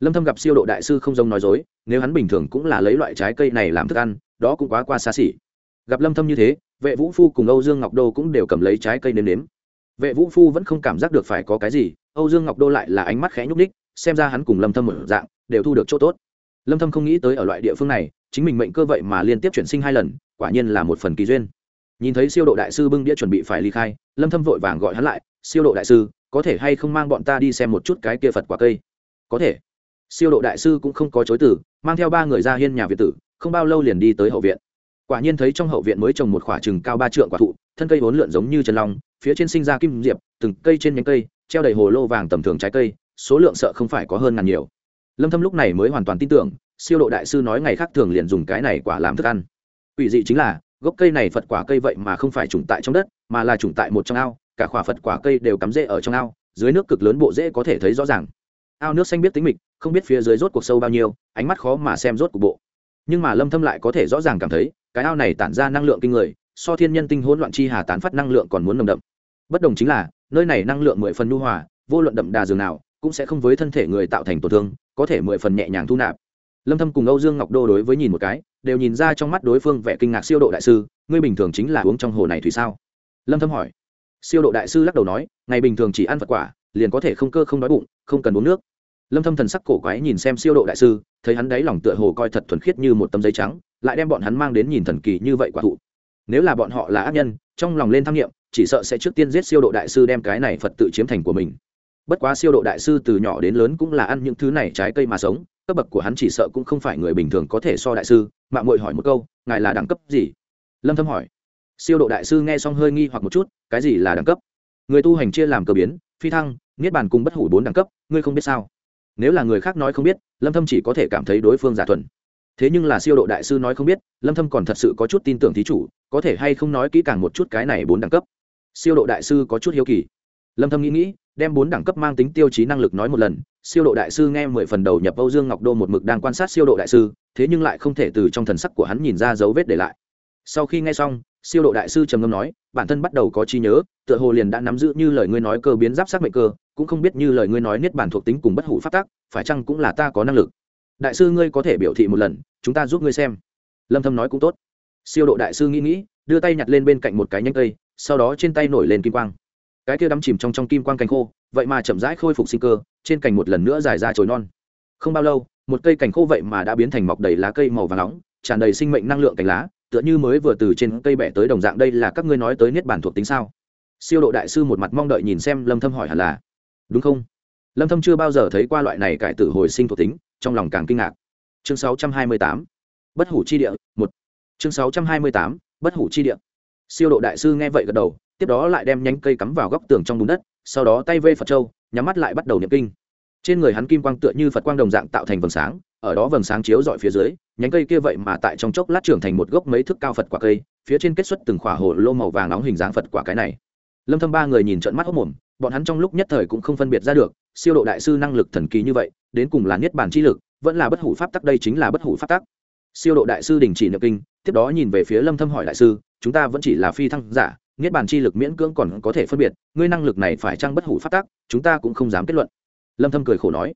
Lâm thâm gặp siêu độ đại sư không giống nói dối, nếu hắn bình thường cũng là lấy loại trái cây này làm thức ăn, đó cũng quá qua xa xỉ. Gặp lâm thâm như thế, vệ vũ phu cùng âu dương ngọc đô cũng đều cầm lấy trái cây nếm nếm. Vệ vũ phu vẫn không cảm giác được phải có cái gì, âu dương ngọc đô lại là ánh mắt khẽ nhúc đích xem ra hắn cùng lâm thâm một dạng, đều thu được chỗ tốt lâm thâm không nghĩ tới ở loại địa phương này, chính mình mệnh cơ vậy mà liên tiếp chuyển sinh hai lần, quả nhiên là một phần kỳ duyên. Nhìn thấy siêu độ đại sư bưng đĩa chuẩn bị phải ly khai, lâm thâm vội vàng gọi hắn lại, siêu độ đại sư, có thể hay không mang bọn ta đi xem một chút cái kia phật quả cây? Có thể. Siêu độ đại sư cũng không có chối từ, mang theo ba người ra hiên nhà việt tử, không bao lâu liền đi tới hậu viện. Quả nhiên thấy trong hậu viện mới trồng một quả trừng cao ba trượng quả thụ, thân cây vốn lượn giống như chân long, phía trên sinh ra kim diệp, từng cây trên nhánh cây, treo đầy hồ lô vàng tầm thường trái cây, số lượng sợ không phải có hơn ngàn nhiều lâm thâm lúc này mới hoàn toàn tin tưởng, siêu độ đại sư nói ngày khác thường liền dùng cái này quả làm thức ăn. Quỷ dị chính là, gốc cây này phật quả cây vậy mà không phải trùng tại trong đất, mà là trùng tại một trong ao, cả quả phật quả cây đều cắm rễ ở trong ao, dưới nước cực lớn bộ rễ có thể thấy rõ ràng. Ao nước xanh biết tính mịch, không biết phía dưới rốt cuộc sâu bao nhiêu, ánh mắt khó mà xem rốt cuộc bộ. Nhưng mà lâm thâm lại có thể rõ ràng cảm thấy, cái ao này tản ra năng lượng kinh người, so thiên nhân tinh hỗn loạn chi hà tán phát năng lượng còn muốn nồng đậm. Bất đồng chính là, nơi này năng lượng mười phần nhu hòa, vô luận đậm đà dường nào cũng sẽ không với thân thể người tạo thành tổn thương, có thể mười phần nhẹ nhàng thu nạp. Lâm thâm cùng âu dương ngọc đô đối với nhìn một cái, đều nhìn ra trong mắt đối phương vẻ kinh ngạc siêu độ đại sư, ngươi bình thường chính là uống trong hồ này thủy sao? Lâm thâm hỏi. Siêu độ đại sư lắc đầu nói, ngày bình thường chỉ ăn vật quả, liền có thể không cơ không đói bụng, không cần uống nước. Lâm thâm thần sắc cổ quái nhìn xem siêu độ đại sư, thấy hắn đấy lòng tựa hồ coi thật thuần khiết như một tấm giấy trắng, lại đem bọn hắn mang đến nhìn thần kỳ như vậy quả thụ. Nếu là bọn họ là ác nhân, trong lòng lên tham nghiệm, chỉ sợ sẽ trước tiên giết siêu độ đại sư đem cái này phật tự chiếm thành của mình bất quá siêu độ đại sư từ nhỏ đến lớn cũng là ăn những thứ này trái cây mà sống, cấp bậc của hắn chỉ sợ cũng không phải người bình thường có thể so đại sư. Mạng mội hỏi một câu, ngài là đẳng cấp gì? Lâm thâm hỏi. Siêu độ đại sư nghe xong hơi nghi hoặc một chút, cái gì là đẳng cấp? Người tu hành chia làm cơ biến, phi thăng, niết bàn cùng bất hủ bốn đẳng cấp, ngươi không biết sao? Nếu là người khác nói không biết, lâm thâm chỉ có thể cảm thấy đối phương giả thuần. Thế nhưng là siêu độ đại sư nói không biết, lâm thâm còn thật sự có chút tin tưởng thí chủ, có thể hay không nói kỹ càng một chút cái này bốn đẳng cấp? Siêu độ đại sư có chút hiếu kỳ. Lâm thâm nghĩ nghĩ đem bốn đẳng cấp mang tính tiêu chí năng lực nói một lần, siêu độ đại sư nghe mười phần đầu nhập âu dương ngọc đô một mực đang quan sát siêu độ đại sư, thế nhưng lại không thể từ trong thần sắc của hắn nhìn ra dấu vết để lại. Sau khi nghe xong, siêu độ đại sư trầm ngâm nói, bản thân bắt đầu có trí nhớ, tựa hồ liền đã nắm giữ như lời ngươi nói cơ biến giáp sát mệnh cơ, cũng không biết như lời ngươi nói niết bản thuộc tính cùng bất hủ phát tác phải chăng cũng là ta có năng lực? Đại sư ngươi có thể biểu thị một lần, chúng ta giúp ngươi xem. Lâm thâm nói cũng tốt. Siêu độ đại sư nghĩ nghĩ, đưa tay nhặt lên bên cạnh một cái nhánh cây, sau đó trên tay nổi lên kim quang cái kia đắm chìm trong trong kim quang cành khô, vậy mà chậm rãi khôi phục sinh cơ, trên cành một lần nữa dài ra chồi non. Không bao lâu, một cây cành khô vậy mà đã biến thành mọc đầy lá cây màu vàng nóng, tràn đầy sinh mệnh năng lượng cành lá, tựa như mới vừa từ trên cây bẻ tới đồng dạng đây là các ngươi nói tới niết bản thuộc tính sao? Siêu độ đại sư một mặt mong đợi nhìn xem lâm thâm hỏi hẳn là, đúng không? Lâm thâm chưa bao giờ thấy qua loại này cải tử hồi sinh thuộc tính, trong lòng càng kinh ngạc. Chương 628 bất hủ chi địa, một. Chương 628 bất hủ chi địa. Siêu độ đại sư nghe vậy gật đầu tiếp đó lại đem nhánh cây cắm vào góc tường trong bùn đất, sau đó tay vây phật châu, nhắm mắt lại bắt đầu niệm kinh. Trên người hắn kim quang tựa như phật quang đồng dạng tạo thành vầng sáng, ở đó vầng sáng chiếu dọi phía dưới, nhánh cây kia vậy mà tại trong chốc lát trưởng thành một gốc mấy thước cao phật quả cây, phía trên kết xuất từng khỏa hồ lô màu vàng nóng hình dáng phật quả cái này. Lâm thâm ba người nhìn trận mắt hốc mồm, bọn hắn trong lúc nhất thời cũng không phân biệt ra được, siêu độ đại sư năng lực thần kỳ như vậy, đến cùng là niết bàn chi lực, vẫn là bất hủ pháp tắc đây chính là bất hủ pháp tắc. Siêu độ đại sư đình chỉ niệm kinh, tiếp đó nhìn về phía lâm thâm hỏi đại sư, chúng ta vẫn chỉ là phi thăng giả niết bàn chi lực miễn cưỡng còn có thể phân biệt, ngươi năng lực này phải chăng bất hủ pháp tắc, chúng ta cũng không dám kết luận. Lâm thâm cười khổ nói.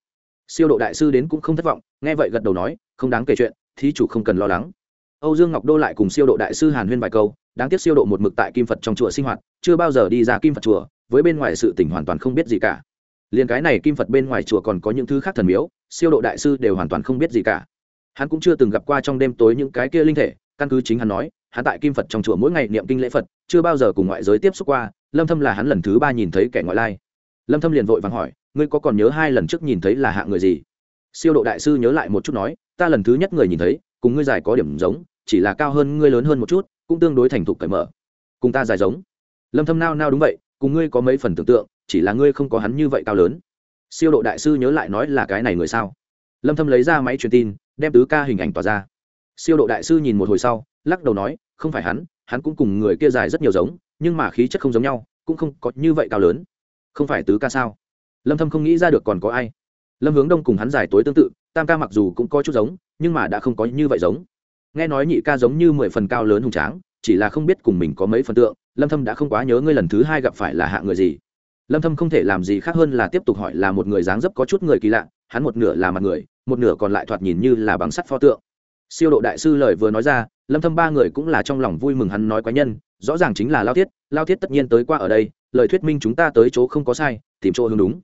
Siêu độ đại sư đến cũng không thất vọng, nghe vậy gật đầu nói, không đáng kể chuyện, thí chủ không cần lo lắng. Âu dương ngọc đô lại cùng siêu độ đại sư hàn huyên vài câu, đáng tiếc siêu độ một mực tại kim phật trong chùa sinh hoạt, chưa bao giờ đi ra kim phật chùa, với bên ngoài sự tỉnh hoàn toàn không biết gì cả. Liền cái này kim phật bên ngoài chùa còn có những thứ khác thần miếu, siêu độ đại sư đều hoàn toàn không biết gì cả. Hắn cũng chưa từng gặp qua trong đêm tối những cái kia linh thể, căn cứ chính hắn nói hắn tại kim phật trong chùa mỗi ngày niệm kinh lễ phật, chưa bao giờ cùng ngoại giới tiếp xúc qua, lâm thâm là hắn lần thứ ba nhìn thấy kẻ ngoại lai. Lâm thâm liền vội vàng hỏi, ngươi có còn nhớ hai lần trước nhìn thấy là hạ người gì? Siêu độ đại sư nhớ lại một chút nói, ta lần thứ nhất người nhìn thấy, cùng ngươi dài có điểm giống, chỉ là cao hơn ngươi lớn hơn một chút, cũng tương đối thành thục cởi mở. Cùng ta dài giống. Lâm thâm nao nao đúng vậy, cùng ngươi có mấy phần tưởng tượng, chỉ là ngươi không có hắn như vậy cao lớn. Siêu độ đại sư nhớ lại nói là cái này người sao? Lâm thâm lấy ra máy truyền tin, đem tứ ca hình ảnh tỏa ra. Siêu độ đại sư nhìn một hồi sau lắc đầu nói, không phải hắn hắn cũng cùng người kia dài rất nhiều giống, nhưng mà khí chất không giống nhau, cũng không có như vậy cao lớn. Không phải tứ ca sao? Lâm thâm không nghĩ ra được còn có ai. Lâm hướng đông cùng hắn dài tối tương tự, tam ca mặc dù cũng có chút giống, nhưng mà đã không có như vậy giống. Nghe nói nhị ca giống như mười phần cao lớn hùng tráng, chỉ là không biết cùng mình có mấy phần tượng, lâm thâm đã không quá nhớ ngươi lần thứ hai gặp phải là hạ người gì. Lâm thâm không thể làm gì khác hơn là tiếp tục hỏi là một người dáng dấp có chút người kỳ lạ, hắn một nửa là mặt người, một nửa còn lại thoạt nhìn như là bằng sắt pho tượng siêu độ đại sư lời vừa nói ra, lâm thâm ba người cũng là trong lòng vui mừng hắn nói quái nhân, rõ ràng chính là lao thiết lao thiết tất nhiên tới qua ở đây, lời thuyết minh chúng ta tới chỗ không có sai, tìm chỗ hướng đúng.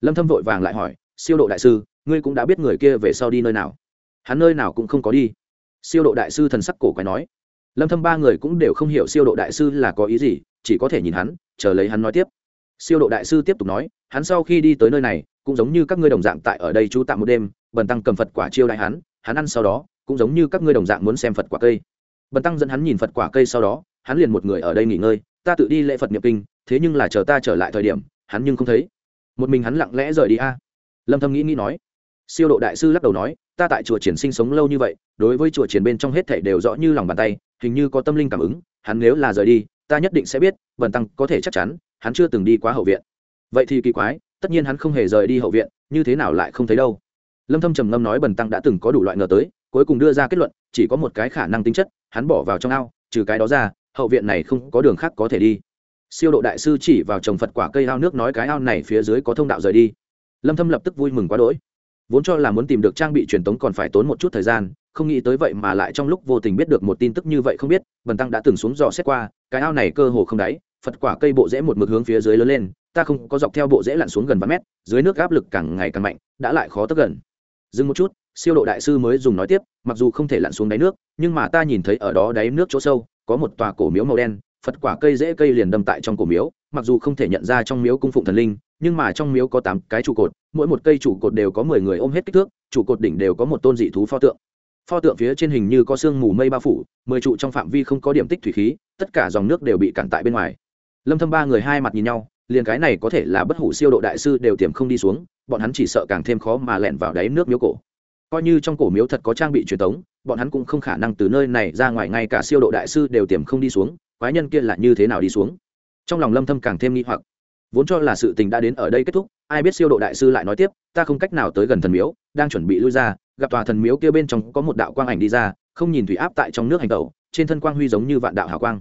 Lâm thâm vội vàng lại hỏi, siêu độ đại sư, ngươi cũng đã biết người kia về sau đi nơi nào? Hắn nơi nào cũng không có đi. Siêu độ đại sư thần sắc cổ quái nói. Lâm thâm ba người cũng đều không hiểu siêu độ đại sư là có ý gì, chỉ có thể nhìn hắn, chờ lấy hắn nói tiếp. Siêu độ đại sư tiếp tục nói, hắn sau khi đi tới nơi này, cũng giống như các ngươi đồng dạng tại ở đây trú tạm một đêm, bần tăng cầm phật quả chiêu đại hắn hắn ăn sau đó cũng giống như các ngươi đồng dạng muốn xem phật quả cây. Bần tăng dẫn hắn nhìn phật quả cây sau đó, hắn liền một người ở đây nghỉ ngơi, ta tự đi lễ phật niệm kinh, thế nhưng là chờ ta trở lại thời điểm, hắn nhưng không thấy. Một mình hắn lặng lẽ rời đi a. Lâm thâm nghĩ nghĩ nói. Siêu độ đại sư lắc đầu nói, ta tại chùa triển sinh sống lâu như vậy, đối với chùa triển bên trong hết thảy đều rõ như lòng bàn tay, hình như có tâm linh cảm ứng, hắn nếu là rời đi, ta nhất định sẽ biết, bần tăng có thể chắc chắn, hắn chưa từng đi qua hậu viện. Vậy thì kỳ quái, tất nhiên hắn không hề rời đi hậu viện, như thế nào lại không thấy đâu. Lâm thâm trầm ngâm nói bần tăng đã từng có đủ loại ngờ tới cuối cùng đưa ra kết luận, chỉ có một cái khả năng tính chất, hắn bỏ vào trong ao, trừ cái đó ra, hậu viện này không có đường khác có thể đi. Siêu độ đại sư chỉ vào trồng phật quả cây ao nước nói cái ao này phía dưới có thông đạo rời đi. Lâm thâm lập tức vui mừng quá đỗi. Vốn cho là muốn tìm được trang bị truyền tống còn phải tốn một chút thời gian, không nghĩ tới vậy mà lại trong lúc vô tình biết được một tin tức như vậy không biết, bần tăng đã từng xuống dò xét qua, cái ao này cơ hồ không đáy, phật quả cây bộ rễ một mực hướng phía dưới lớn lên, ta không có dọc theo bộ rễ lặn xuống gần vài mét, dưới nước áp lực càng ngày càng mạnh, đã lại khó tới gần dừng một chút, siêu độ đại sư mới dùng nói tiếp, mặc dù không thể lặn xuống đáy nước, nhưng mà ta nhìn thấy ở đó đáy nước chỗ sâu, có một tòa cổ miếu màu đen, phật quả cây rễ cây liền đâm tại trong cổ miếu, mặc dù không thể nhận ra trong miếu cung phụng thần linh, nhưng mà trong miếu có tám cái trụ cột, mỗi một cây trụ cột đều có mười người ôm hết kích thước, trụ cột đỉnh đều có một tôn dị thú pho tượng. Pho tượng phía trên hình như có sương mù mây bao phủ, mười trụ trong phạm vi không có điểm tích thủy khí, tất cả dòng nước đều bị cản tại bên ngoài. Lâm thâm ba người hai mặt nhìn nhau liền cái này có thể là bất hủ siêu độ đại sư đều tiềm không đi xuống, bọn hắn chỉ sợ càng thêm khó mà lẻn vào đáy nước miếu cổ. Coi như trong cổ miếu thật có trang bị truyền thống bọn hắn cũng không khả năng từ nơi này ra ngoài ngay cả siêu độ đại sư đều tiềm không đi xuống, quái nhân kia là như thế nào đi xuống? Trong lòng lâm thâm càng thêm nghi hoặc. Vốn cho là sự tình đã đến ở đây kết thúc, ai biết siêu độ đại sư lại nói tiếp, ta không cách nào tới gần thần miếu, đang chuẩn bị lui ra, gặp tòa thần miếu kia bên trong có một đạo quang ảnh đi ra, không nhìn thủy áp tại trong nước hành tẩu, trên thân quang huy giống như vạn đạo hào quang.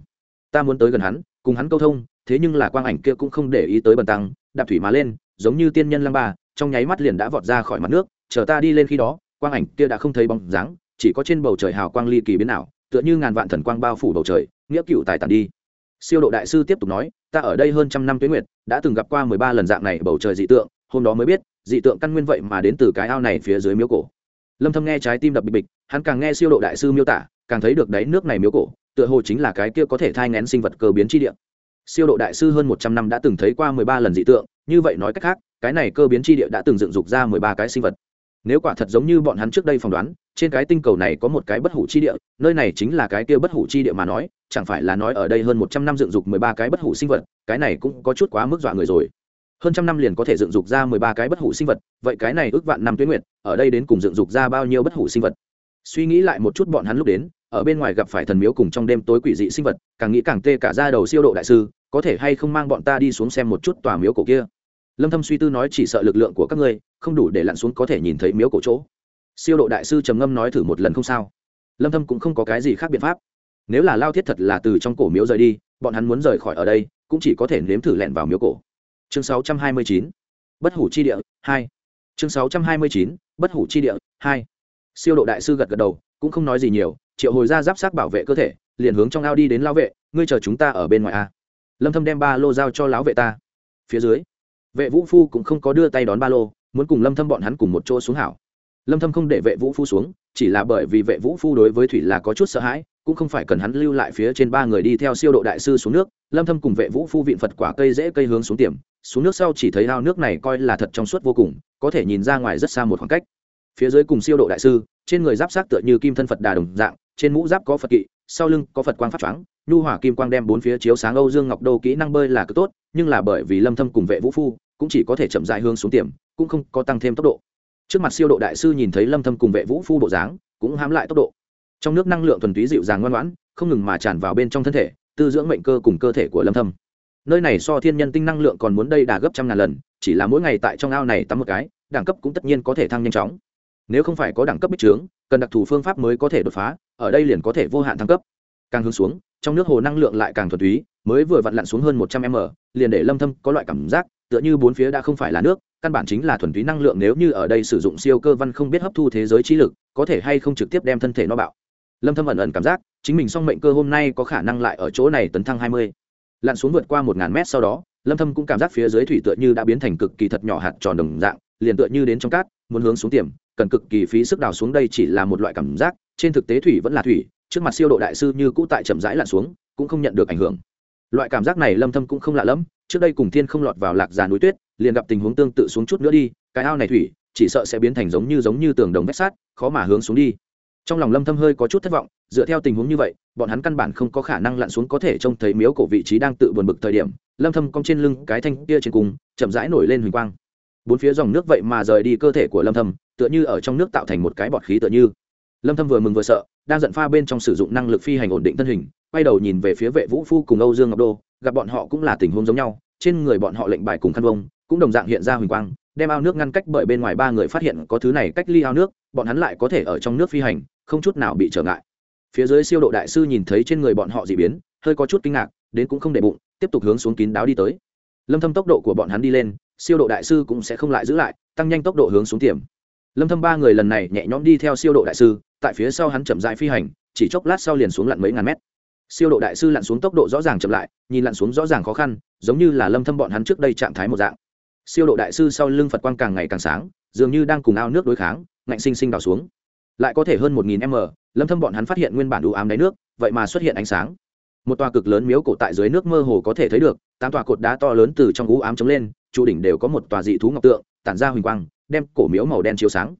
Ta muốn tới gần hắn, cùng hắn câu thông thế nhưng là quang ảnh kia cũng không để ý tới bần tăng đạp thủy mà lên giống như tiên nhân lăng ba trong nháy mắt liền đã vọt ra khỏi mặt nước chờ ta đi lên khi đó quang ảnh kia đã không thấy bóng dáng chỉ có trên bầu trời hào quang ly kỳ biến ảo, tựa như ngàn vạn thần quang bao phủ bầu trời nghĩa cựu tài tàn đi. Siêu độ đại sư tiếp tục nói ta ở đây hơn trăm năm tuyến nguyệt đã từng gặp qua mười ba lần dạng này bầu trời dị tượng hôm đó mới biết dị tượng căn nguyên vậy mà đến từ cái ao này phía dưới miếu cổ. Lâm thâm nghe trái tim đập bịch bịch hắn càng nghe siêu độ đại sư miêu tả càng thấy được đáy nước này miếu cổ tựa hồ chính là cái kia có thể thai ngén sinh vật cơ biến chi địa siêu độ đại sư hơn một trăm năm đã từng thấy qua mười ba lần dị tượng, như vậy nói cách khác, cái này cơ biến chi địa đã từng dựng dục ra mười ba cái sinh vật. Nếu quả thật giống như bọn hắn trước đây phỏng đoán, trên cái tinh cầu này có một cái bất hủ chi địa, nơi này chính là cái kia bất hủ chi địa mà nói, chẳng phải là nói ở đây hơn một trăm năm dựng dục mười ba cái bất hủ sinh vật, cái này cũng có chút quá mức dọa người rồi. Hơn trăm năm liền có thể dựng dục ra mười ba cái bất hủ sinh vật, vậy cái này ước vạn năm tuyết nguyện ở đây đến cùng dựng dục ra bao nhiêu bất hủ sinh vật? Suy nghĩ lại một chút bọn hắn lúc đến, ở bên ngoài gặp phải thần miếu cùng trong đêm tối quỷ dị sinh vật, càng nghĩ càng tê cả ra đầu siêu độ đại sư có thể hay không mang bọn ta đi xuống xem một chút tòa miếu cổ kia? Lâm thâm suy tư nói chỉ sợ lực lượng của các ngươi, không đủ để lặn xuống có thể nhìn thấy miếu cổ chỗ. Siêu độ đại sư trầm ngâm nói thử một lần không sao. Lâm thâm cũng không có cái gì khác biện pháp. Nếu là lao thiết thật là từ trong cổ miếu rời đi, bọn hắn muốn rời khỏi ở đây, cũng chỉ có thể nếm thử lẹn vào miếu cổ. Chương 629 bất hủ chi địa 2 chương 629 bất hủ chi địa 2 siêu độ đại sư gật gật đầu, cũng không nói gì nhiều, triệu hồi ra giáp sát bảo vệ cơ thể, liền hướng trong ao đi đến lao vệ, ngươi chờ chúng ta ở bên ngoài a lâm thâm đem ba lô giao cho lão vệ ta. Phía dưới, vệ vũ phu cũng không có đưa tay đón ba lô, muốn cùng lâm thâm bọn hắn cùng một chỗ xuống hảo. Lâm thâm không để vệ vũ phu xuống, chỉ là bởi vì vệ vũ phu đối với thủy là có chút sợ hãi, cũng không phải cần hắn lưu lại phía trên ba người đi theo siêu độ đại sư xuống nước. Lâm thâm cùng vệ vũ phu vịn phật quả cây dễ cây hướng xuống tiềm xuống nước sau chỉ thấy ao nước này coi là thật trong suốt vô cùng, có thể nhìn ra ngoài rất xa một khoảng cách. Phía dưới cùng siêu độ đại sư, trên người giáp sát tựa như kim thân phật đà đồng dạng, trên mũ giáp có phật kỵ, sau lưng có phật quang pháp choáng nhu hỏa kim quang đem bốn phía chiếu sáng âu dương ngọc đô kỹ năng bơi là cực tốt, nhưng là bởi vì lâm thâm cùng vệ vũ phu cũng chỉ có thể chậm rãi hướng xuống tiềm cũng không có tăng thêm tốc độ. Trước mặt siêu độ đại sư nhìn thấy lâm thâm cùng vệ vũ phu bộ dáng, cũng hám lại tốc độ. Trong nước năng lượng thuần túy dịu dàng ngoan ngoãn, không ngừng mà tràn vào bên trong thân thể, tư dưỡng mệnh cơ cùng cơ thể của lâm thâm. Nơi này so thiên nhân tinh năng lượng còn muốn đây đà gấp trăm ngàn lần, chỉ là mỗi ngày tại trong ao này tắm một cái, đẳng cấp cũng tất nhiên có thể thăng nhanh chóng. Nếu không phải có đẳng cấp bích trướng, cần đặc thù phương pháp mới có thể đột phá, ở đây liền có thể vô hạn thăng cấp càng hướng xuống, trong nước hồ năng lượng lại càng thuần túy, mới vừa vặn lặn xuống hơn một trăm m, liền để lâm thâm có loại cảm giác, tựa như bốn phía đã không phải là nước, căn bản chính là thuần túy năng lượng nếu như ở đây sử dụng siêu cơ văn không biết hấp thu thế giới trí lực, có thể hay không trực tiếp đem thân thể nó bạo lâm thâm ẩn ẩn cảm giác, chính mình song mệnh cơ hôm nay có khả năng lại ở chỗ này tấn thăng 20. lặn xuống vượt qua 1.000 mét sau đó, lâm thâm cũng cảm giác phía dưới thủy tựa như đã biến thành cực kỳ thật nhỏ hạt tròn đồng dạng, liền tựa như đến trong cát, muốn hướng xuống tiềm, cần cực kỳ phí sức đào xuống đây chỉ là một loại cảm giác, trên thực tế thủy vẫn là thủy trước mặt siêu độ đại sư như cũ tại chậm rãi lặn xuống, cũng không nhận được ảnh hưởng. Loại cảm giác này lâm thâm cũng không lạ lắm trước đây cùng thiên không lọt vào lạc già núi tuyết, liền gặp tình huống tương tự xuống chút nữa đi, cái ao này thủy, chỉ sợ sẽ biến thành giống như giống như tường đồng vách sát khó mà hướng xuống đi. Trong lòng lâm thâm hơi có chút thất vọng, dựa theo tình huống như vậy, bọn hắn căn bản không có khả năng lặn xuống có thể trông thấy miếu cổ vị trí đang tự buồn bực thời điểm, lâm thâm cong trên lưng cái thanh kia trên cùng, chậm rãi nổi lên huỳnh quang. Bốn phía dòng nước vậy mà rời đi cơ thể của lâm thâm, tựa như ở trong nước tạo thành một cái bọt khí tựa như lâm thâm vừa mừng vừa sợ, đang giận pha bên trong sử dụng năng lực phi hành ổn định thân hình, quay đầu nhìn về phía vệ vũ phu cùng âu dương ngọc đô, gặp bọn họ cũng là tình huống giống nhau, trên người bọn họ lệnh bài cùng khăn vông cũng đồng dạng hiện ra huỳnh quang, đem ao nước ngăn cách bởi bên ngoài ba người phát hiện có thứ này cách ly ao nước, bọn hắn lại có thể ở trong nước phi hành, không chút nào bị trở ngại. Phía dưới siêu độ đại sư nhìn thấy trên người bọn họ dị biến, hơi có chút kinh ngạc, đến cũng không để bụng, tiếp tục hướng xuống kín đáo đi tới. Lâm thâm tốc độ của bọn hắn đi lên, siêu độ đại sư cũng sẽ không lại giữ lại, tăng nhanh tốc độ hướng xuống tiềm lâm thâm ba người lần này nhẹ nhõm đi theo siêu độ đại sư, tại phía sau hắn chậm rãi phi hành, chỉ chốc lát sau liền xuống lặn mấy ngàn mét. Siêu độ đại sư lặn xuống tốc độ rõ ràng chậm lại, nhìn lặn xuống rõ ràng khó khăn, giống như là lâm thâm bọn hắn trước đây trạng thái một dạng. Siêu độ đại sư sau lưng phật quang càng ngày càng sáng, dường như đang cùng ao nước đối kháng, ngạnh sinh sinh đào xuống. Lại có thể hơn 1000 m, lâm thâm bọn hắn phát hiện nguyên bản đủ ám đáy nước, vậy mà xuất hiện ánh sáng. Một tòa cực lớn miếu cổ tại dưới nước mơ hồ có thể thấy được, tám tòa cột đá to lớn từ trong u ám chống lên, trụ đỉnh đều có một tòa dị thú ngọc tượng, tản ra huỳnh quang đem cổ miếu màu đen chiếu sáng.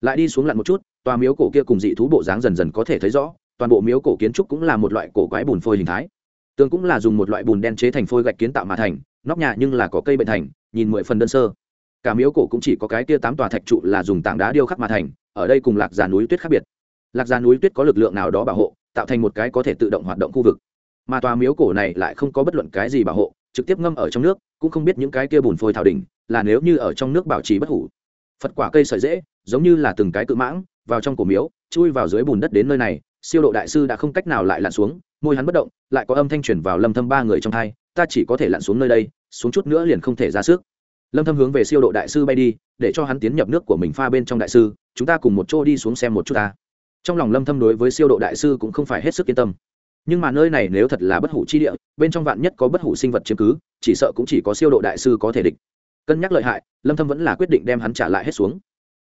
Lại đi xuống lặn một chút, tòa miếu cổ kia cùng dị thú bộ dáng dần dần có thể thấy rõ, toàn bộ miếu cổ kiến trúc cũng là một loại cổ quái bùn phôi hình thái. Tường cũng là dùng một loại bùn đen chế thành phôi gạch kiến tạo mà thành, nóc nhà nhưng là có cây bệnh thành, nhìn mười phần đơn sơ. Cả miếu cổ cũng chỉ có cái kia tám tòa thạch trụ là dùng tảng đá điêu khắc mà thành, ở đây cùng lạc già núi tuyết khác biệt. Lạc già núi tuyết có lực lượng nào đó bảo hộ, tạo thành một cái có thể tự động hoạt động khu vực. Mà tòa miếu cổ này lại không có bất luận cái gì bảo hộ, trực tiếp ngâm ở trong nước, cũng không biết những cái kia bùn phôi thảo đỉnh, là nếu như ở trong nước bảo trì bất hủ phật quả cây sợi dễ, giống như là từng cái cự mãng, vào trong cổ miếu, chui vào dưới bùn đất đến nơi này, siêu độ đại sư đã không cách nào lại lặn xuống, môi hắn bất động, lại có âm thanh truyền vào lâm thâm ba người trong thai, ta chỉ có thể lặn xuống nơi đây, xuống chút nữa liền không thể ra sức. Lâm thâm hướng về siêu độ đại sư bay đi, để cho hắn tiến nhập nước của mình pha bên trong đại sư, chúng ta cùng một chỗ đi xuống xem một chút ta. Trong lòng lâm thâm đối với siêu độ đại sư cũng không phải hết sức yên tâm. Nhưng mà nơi này nếu thật là bất hủ chi địa, bên trong vạn nhất có bất hủ sinh vật chiếm cứ, chỉ sợ cũng chỉ có siêu độ đại sư có thể địch cân nhắc lợi hại, lâm thâm vẫn là quyết định đem hắn trả lại hết xuống.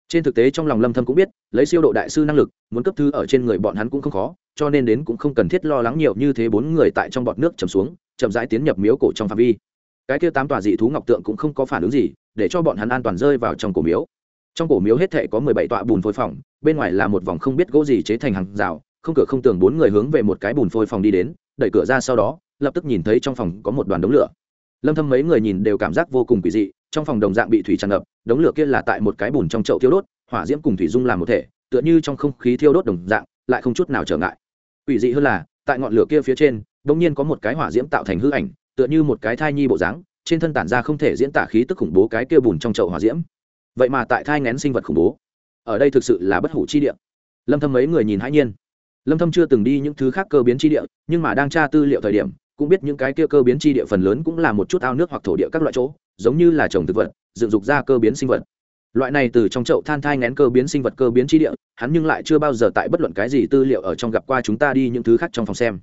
Trên thực tế trong lòng lâm thâm cũng biết, lấy siêu độ đại sư năng lực, muốn cấp thứ ở trên người bọn hắn cũng không khó, cho nên đến cũng không cần thiết lo lắng nhiều như thế bốn người tại trong bọt nước chầm xuống, chậm rãi tiến nhập miếu cổ trong phạm vi. Cái kia tám tòa dị thú ngọc tượng cũng không có phản ứng gì, để cho bọn hắn an toàn rơi vào trong cổ miếu. Trong cổ miếu hết thệ có 17 tọa bùn phôi phòng, bên ngoài là một vòng không biết gỗ gì chế thành hàng rào, không cửa không tường bốn người hướng về một cái bùn phôi phòng đi đến, đẩy cửa ra sau đó, lập tức nhìn thấy trong phòng có một đoàn đống lửa. Lâm thâm mấy người nhìn đều cảm giác vô cùng quỷ dị trong phòng đồng dạng bị thủy tràn ngập, đống lửa kia là tại một cái bùn trong chậu thiêu đốt, hỏa diễm cùng thủy dung làm một thể, tựa như trong không khí thiêu đốt đồng dạng, lại không chút nào trở ngại. Ủy dị hơn là, tại ngọn lửa kia phía trên đột nhiên có một cái hỏa diễm tạo thành hư ảnh, tựa như một cái thai nhi bộ dáng, trên thân tản ra không thể diễn tả khí tức khủng bố cái kia bùn trong chậu hỏa diễm. Vậy mà tại thai ngén sinh vật khủng bố. Ở đây thực sự là bất hủ chi địa. Lâm thâm mấy người nhìn hãi nhiên. Lâm thâm chưa từng đi những thứ khác cơ biến chi địa, nhưng mà đang tra tư liệu thời điểm, cũng biết những cái kia cơ biến chi địa phần lớn cũng là một chút ao nước hoặc thổ địa các loại chỗ giống như là trồng thực vật, dựng dục ra cơ biến sinh vật. Loại này từ trong chậu than thai ngén cơ biến sinh vật cơ biến trí địa, hắn nhưng lại chưa bao giờ tại bất luận cái gì tư liệu ở trong gặp qua chúng ta đi những thứ khác trong phòng xem.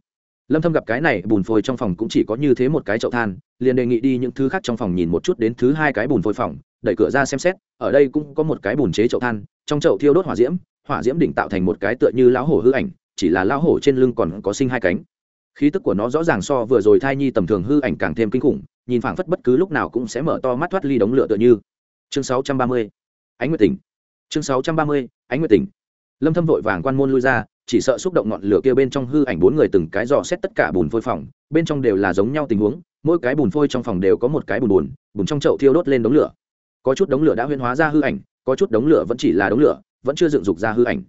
Lâm thâm gặp cái này, bùn phôi trong phòng cũng chỉ có như thế một cái chậu than, liền đề nghị đi những thứ khác trong phòng nhìn một chút đến thứ hai cái bùn phôi phòng, đẩy cửa ra xem xét, ở đây cũng có một cái bùn chế chậu than, trong chậu thiêu đốt hỏa diễm hỏa diễm đỉnh tạo thành một cái tựa như lão hổ hư ảnh, chỉ là lão hổ trên lưng còn có sinh hai cánh. Khí tức của nó rõ ràng so vừa rồi thai nhi tầm thường hư ảnh càng thêm kinh khủng nhìn phảng phất bất cứ lúc nào cũng sẽ mở to mắt thoát ly đống lửa tựa như. Chương 630 ánh nguyệt tỉnh. Chương 630 ánh nguyệt tỉnh. Lâm thâm vội vàng quan môn lui ra, chỉ sợ xúc động ngọn lửa kia bên trong hư ảnh bốn người từng cái dò xét tất cả bùn phôi phòng, bên trong đều là giống nhau tình huống, mỗi cái bùn phôi trong phòng đều có một cái bùn bùn bùn trong chậu thiêu đốt lên đống lửa. Có chút đống lửa đã huyễn hóa ra hư ảnh, có chút đống lửa vẫn chỉ là đống lửa, vẫn chưa dựng dục ra hư ảnh.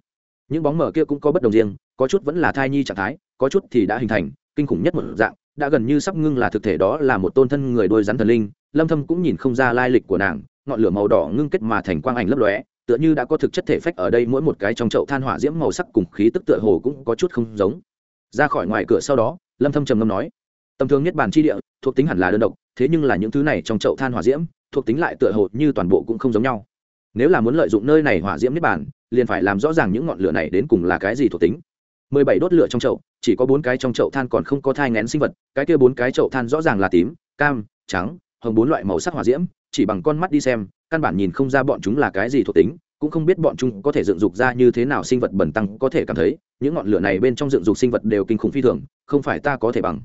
Những bóng mở kia cũng có bất đồng riêng, có chút vẫn là thai nhi trạng thái, có chút thì đã hình thành, kinh khủng nhất một dạng đã gần như sắp ngưng là thực thể đó là một tôn thân người đôi rắn thần linh, lâm thâm cũng nhìn không ra lai lịch của nàng, ngọn lửa màu đỏ ngưng kết mà thành quang ảnh lấp lóe, tựa như đã có thực chất thể phách ở đây, mỗi một cái trong chậu than hỏa diễm màu sắc cùng khí tức tựa hồ cũng có chút không giống. Ra khỏi ngoài cửa sau đó, lâm thâm trầm ngâm nói, tầm thường nhất bản chi địa, thuộc tính hẳn là đơn độc, thế nhưng là những thứ này trong chậu than hỏa diễm, thuộc tính lại tựa hồ như toàn bộ cũng không giống nhau. Nếu là muốn lợi dụng nơi này hỏa diễm niết bản liền phải làm rõ ràng những ngọn lửa này đến cùng là cái gì thuộc tính mười bảy đốt lửa trong chậu, chỉ có bốn cái trong chậu than còn không có thai ngén sinh vật, cái kia bốn cái chậu than rõ ràng là tím, cam, trắng, hồng bốn loại màu sắc hỏa diễm, chỉ bằng con mắt đi xem, căn bản nhìn không ra bọn chúng là cái gì thuộc tính, cũng không biết bọn chúng có thể dựng dục ra như thế nào sinh vật bẩn tăng có thể cảm thấy, những ngọn lửa này bên trong dựng dục sinh vật đều kinh khủng phi thường, không phải ta có thể bằng.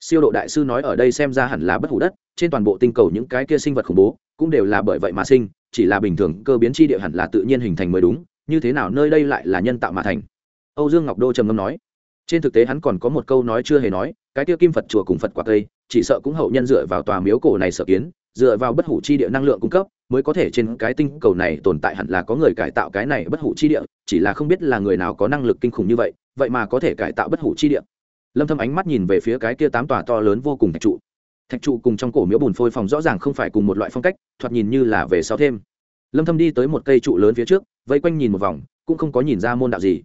Siêu độ đại sư nói ở đây xem ra hẳn là bất hủ đất, trên toàn bộ tinh cầu những cái kia sinh vật khủng bố, cũng đều là bởi vậy mà sinh, chỉ là bình thường cơ biến chi địa hẳn là tự nhiên hình thành mới đúng, như thế nào nơi đây lại là nhân tạo mà thành? Âu dương ngọc đô trầm ngâm nói, trên thực tế hắn còn có một câu nói chưa hề nói, cái tiêu kim phật chùa cùng phật quả cây, chỉ sợ cũng hậu nhân dựa vào tòa miếu cổ này sở kiến, dựa vào bất hủ chi địa năng lượng cung cấp, mới có thể trên cái tinh cầu này tồn tại hẳn là có người cải tạo cái này bất hủ chi địa, chỉ là không biết là người nào có năng lực kinh khủng như vậy vậy mà có thể cải tạo bất hủ chi địa. Lâm thâm ánh mắt nhìn về phía cái kia tám tòa to lớn vô cùng thạch trụ. Thạch trụ cùng trong cổ miếu bùn phôi phòng rõ ràng không phải cùng một loại phong cách, thoạt nhìn như là về sau thêm. Lâm thâm đi tới một cây trụ lớn phía trước, vây quanh nhìn một vòng, cũng không có nhìn ra môn đạo gì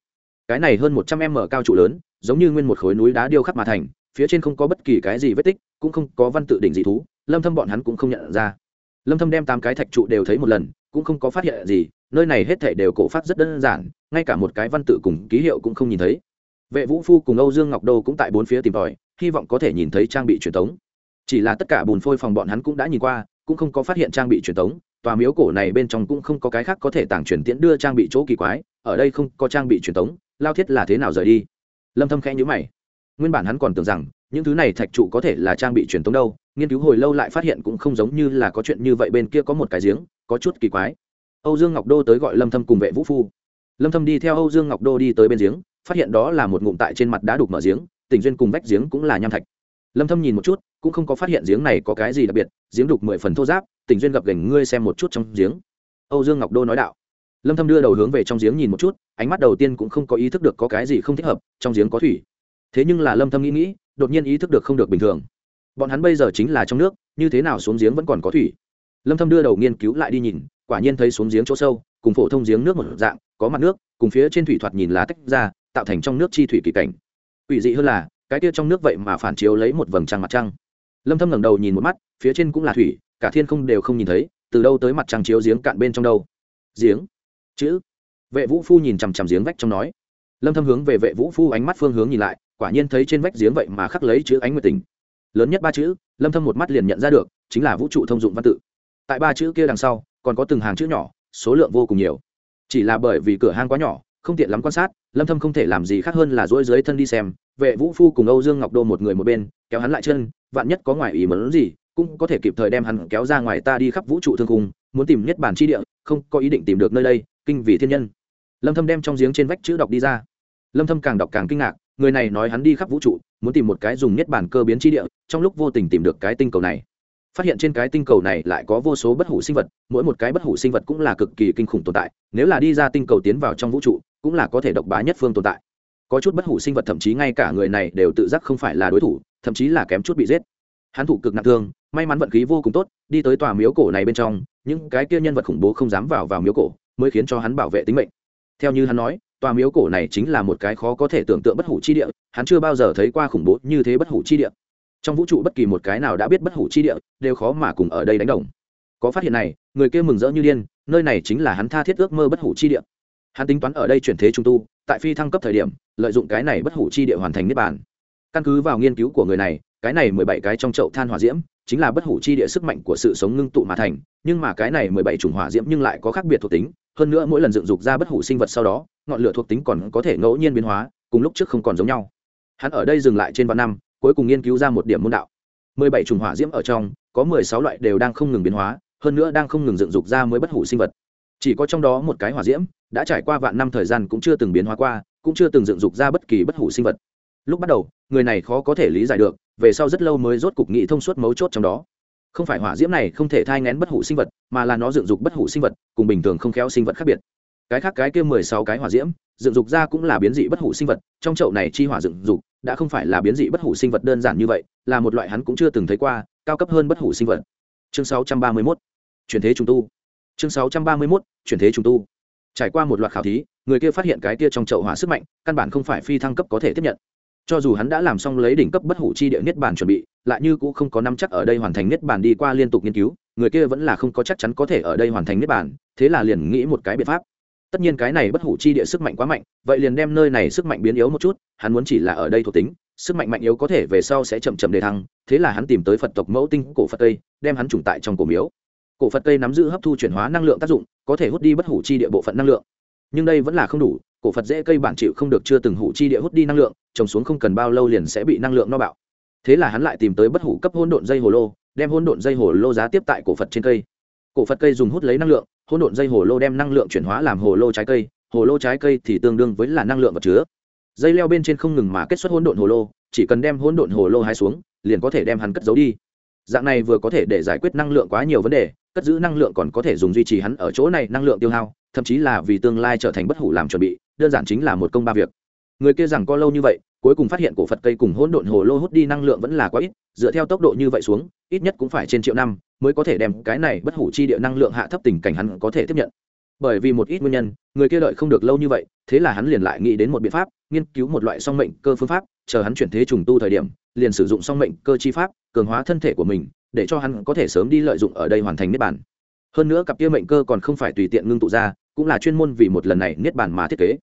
cái này hơn 100 m cao trụ lớn, giống như nguyên một khối núi đá điêu khắc mà thành, phía trên không có bất kỳ cái gì vết tích, cũng không có văn tự đỉnh dị thú, lâm thâm bọn hắn cũng không nhận ra. Lâm thâm đem tám cái thạch trụ đều thấy một lần, cũng không có phát hiện gì, nơi này hết thảy đều cổ phát rất đơn giản, ngay cả một cái văn tự cùng ký hiệu cũng không nhìn thấy. Vệ vũ phu cùng âu dương ngọc đô cũng tại bốn phía tìm tòi, hy vọng có thể nhìn thấy trang bị truyền thống chỉ là tất cả bùn phôi phòng bọn hắn cũng đã nhìn qua, cũng không có phát hiện trang bị truyền thống tòa miếu cổ này bên trong cũng không có cái khác có thể tàng truyền tiễn đưa trang bị chỗ kỳ quái, ở đây không có trang bị truyền thống lao thiết là thế nào rời đi? Lâm thâm khẽ nhíu mày. Nguyên bản hắn còn tưởng rằng, những thứ này thạch trụ có thể là trang bị truyền thống đâu, nghiên cứu hồi lâu lại phát hiện cũng không giống như là có chuyện như vậy bên kia có một cái giếng, có chút kỳ quái. Âu dương ngọc đô tới gọi lâm thâm cùng vệ vũ phu. Lâm thâm đi theo âu dương ngọc đô đi tới bên giếng, phát hiện đó là một ngụm tại trên mặt đá đục mở giếng, tình duyên cùng vách giếng cũng là nham thạch. Lâm thâm nhìn một chút, cũng không có phát hiện giếng này có cái gì đặc biệt, giếng đục mười phần thô giáp, tình duyên gặp gành ngươi xem một chút trong giếng. Âu dương ngọc đô nói đạo lâm thâm đưa đầu hướng về trong giếng nhìn một chút, ánh mắt đầu tiên cũng không có ý thức được có cái gì không thích hợp, trong giếng có thủy. Thế nhưng là lâm thâm nghĩ nghĩ, đột nhiên ý thức được không được bình thường. Bọn hắn bây giờ chính là trong nước, như thế nào xuống giếng vẫn còn có thủy. Lâm thâm đưa đầu nghiên cứu lại đi nhìn, quả nhiên thấy xuống giếng chỗ sâu, cùng phổ thông giếng nước một dạng, có mặt nước, cùng phía trên thủy thoạt nhìn là tách ra, tạo thành trong nước chi thủy kỳ cảnh. Quỷ dị hơn là, cái kia trong nước vậy mà phản chiếu lấy một vầng trăng mặt trăng. Lâm thâm ngẩng đầu nhìn một mắt, phía trên cũng là thủy, cả thiên không đều không nhìn thấy, từ đâu tới mặt trăng chiếu giếng cạn bên trong đâu. Giếng? Chữ. Vệ vũ phu nhìn chằm chằm giếng vách trong nói. Lâm thâm hướng về vệ vũ phu ánh mắt phương hướng nhìn lại, quả nhiên thấy trên vách giếng vậy mà khắc lấy chữ ánh nguyệt tình. Lớn nhất ba chữ, lâm thâm một mắt liền nhận ra được, chính là vũ trụ thông dụng văn tự. Tại ba chữ kia đằng sau, còn có từng hàng chữ nhỏ, số lượng vô cùng nhiều. Chỉ là bởi vì cửa hang quá nhỏ, không tiện lắm quan sát, lâm thâm không thể làm gì khác hơn là dỗi dưới thân đi xem. Vệ vũ phu cùng âu dương ngọc đô một người một bên, kéo hắn lại chân, vạn nhất có ngoài ý muốn gì, cũng có thể kịp thời đem hắn kéo ra ngoài ta đi khắp vũ trụ thương cung muốn tìm nhất bản chi địa, không có ý định tìm được nơi đây kinh vì thiên nhân. Lâm thâm đem trong giếng trên vách chữ đọc đi ra. Lâm thâm càng đọc càng kinh ngạc, người này nói hắn đi khắp vũ trụ, muốn tìm một cái dùng nhất bản cơ biến chi địa, trong lúc vô tình tìm được cái tinh cầu này. Phát hiện trên cái tinh cầu này lại có vô số bất hủ sinh vật, mỗi một cái bất hủ sinh vật cũng là cực kỳ kinh khủng tồn tại, nếu là đi ra tinh cầu tiến vào trong vũ trụ, cũng là có thể độc bá nhất phương tồn tại. Có chút bất hủ sinh vật thậm chí ngay cả người này đều tự giác không phải là đối thủ, thậm chí là kém chút bị giết. Hắn thủ cực nặng thương, may mắn vận khí vô cùng tốt, đi tới tòa miếu cổ này bên trong, những cái kia nhân vật khủng bố không dám vào vào miếu cổ mới khiến cho hắn bảo vệ tính mệnh. Theo như hắn nói, tòa miếu cổ này chính là một cái khó có thể tưởng tượng bất hủ chi địa, hắn chưa bao giờ thấy qua khủng bố như thế bất hủ chi địa. Trong vũ trụ bất kỳ một cái nào đã biết bất hủ chi địa, đều khó mà cùng ở đây đánh đồng. Có phát hiện này, người kia mừng rỡ như điên, nơi này chính là hắn tha thiết ước mơ bất hủ chi địa. Hắn tính toán ở đây chuyển thế trung tu, tại phi thăng cấp thời điểm, lợi dụng cái này bất hủ chi địa hoàn thành niết bàn. Căn cứ vào nghiên cứu của người này, cái này mười bảy cái trong chậu than hỏa diễm, chính là bất hủ chi địa sức mạnh của sự sống ngưng tụ mà thành, nhưng mà cái này mười bảy chủng hỏa diễm nhưng lại có khác biệt thuộc tính hơn nữa mỗi lần dựng dục ra bất hủ sinh vật sau đó, ngọn lửa thuộc tính còn có thể ngẫu nhiên biến hóa, cùng lúc trước không còn giống nhau. Hắn ở đây dừng lại trên vạn năm, cuối cùng nghiên cứu ra một điểm môn đạo. Mười bảy chủng hỏa diễm ở trong, có mười sáu loại đều đang không ngừng biến hóa, hơn nữa đang không ngừng dựng dục ra mới bất hủ sinh vật. Chỉ có trong đó một cái hỏa diễm, đã trải qua vạn năm thời gian cũng chưa từng biến hóa qua, cũng chưa từng dựng dục ra bất kỳ bất hủ sinh vật. Lúc bắt đầu, người này khó có thể lý giải được, về sau rất lâu mới rốt cục nghị thông suốt mấu chốt trong đó không phải hỏa diễm này không thể thai ngén bất hủ sinh vật, mà là nó dựng dục bất hủ sinh vật, cùng bình thường không khéo sinh vật khác biệt. Cái khác cái kia mười sáu cái hỏa diễm, dựng dục ra cũng là biến dị bất hủ sinh vật, trong chậu này chi hỏa dựng dục đã không phải là biến dị bất hủ sinh vật đơn giản như vậy, là một loại hắn cũng chưa từng thấy qua, cao cấp hơn bất hủ sinh vật. Chương sáu trăm ba mươi mốt, chuyển thế trùng tu. Chương sáu trăm ba mươi mốt, chuyển thế trùng tu. Trải qua một loạt khảo thí, người kia phát hiện cái kia trong chậu hỏa sức mạnh, căn bản không phải phi thăng cấp có thể tiếp nhận cho dù hắn đã làm xong lấy đỉnh cấp bất hủ chi địa niết bàn chuẩn bị, lại như cũng không có năm chắc ở đây hoàn thành niết bàn đi qua liên tục nghiên cứu, người kia vẫn là không có chắc chắn có thể ở đây hoàn thành niết bàn, thế là liền nghĩ một cái biện pháp. Tất nhiên cái này bất hủ chi địa sức mạnh quá mạnh, vậy liền đem nơi này sức mạnh biến yếu một chút, hắn muốn chỉ là ở đây thuộc tính, sức mạnh mạnh yếu có thể về sau sẽ chậm chậm đề thăng, thế là hắn tìm tới phật tộc mẫu tinh cổ phật tây, đem hắn trùng tại trong cổ miếu. Cổ phật tây nắm giữ hấp thu chuyển hóa năng lượng tác dụng, có thể hút đi bất hủ chi địa bộ phận năng lượng. Nhưng đây vẫn là không đủ cổ phật dễ cây bản chịu không được chưa từng hủ chi địa hút đi năng lượng, trồng xuống không cần bao lâu liền sẽ bị năng lượng no bạo. Thế là hắn lại tìm tới bất hủ cấp hôn độn dây hồ lô, đem hôn độn dây hồ lô giá tiếp tại cổ phật trên cây. Cổ phật cây dùng hút lấy năng lượng hôn độn dây hồ lô đem năng lượng chuyển hóa làm hồ lô trái cây, hồ lô trái cây thì tương đương với là năng lượng vật chứa. Dây leo bên trên không ngừng mà kết xuất hỗn độn hồ lô, chỉ cần đem hỗn độn hồ lô hai xuống, liền có thể đem hắn cất giấu đi. Dạng này vừa có thể để giải quyết năng lượng quá nhiều vấn đề, cất giữ năng lượng còn có thể dùng duy trì hắn ở chỗ này năng lượng tiêu hao, thậm chí là vì tương lai trở thành bất hủ làm chuẩn bị đơn giản chính là một công ba việc. Người kia rằng có lâu như vậy, cuối cùng phát hiện cổ phật cây cùng hỗn độn hồ lô hút đi năng lượng vẫn là quá ít, dựa theo tốc độ như vậy xuống, ít nhất cũng phải trên triệu năm mới có thể đem cái này bất hủ chi địa năng lượng hạ thấp tình cảnh hắn có thể tiếp nhận. Bởi vì một ít nguyên nhân, người kia đợi không được lâu như vậy, thế là hắn liền lại nghĩ đến một biện pháp, nghiên cứu một loại song mệnh cơ phương pháp, chờ hắn chuyển thế trùng tu thời điểm, liền sử dụng song mệnh cơ chi pháp, cường hóa thân thể của mình, để cho hắn có thể sớm đi lợi dụng ở đây hoàn thành niết bản hơn nữa cặp kia mệnh cơ còn không phải tùy tiện ngưng tụ ra cũng là chuyên môn vì một lần này niết bàn mà thiết kế.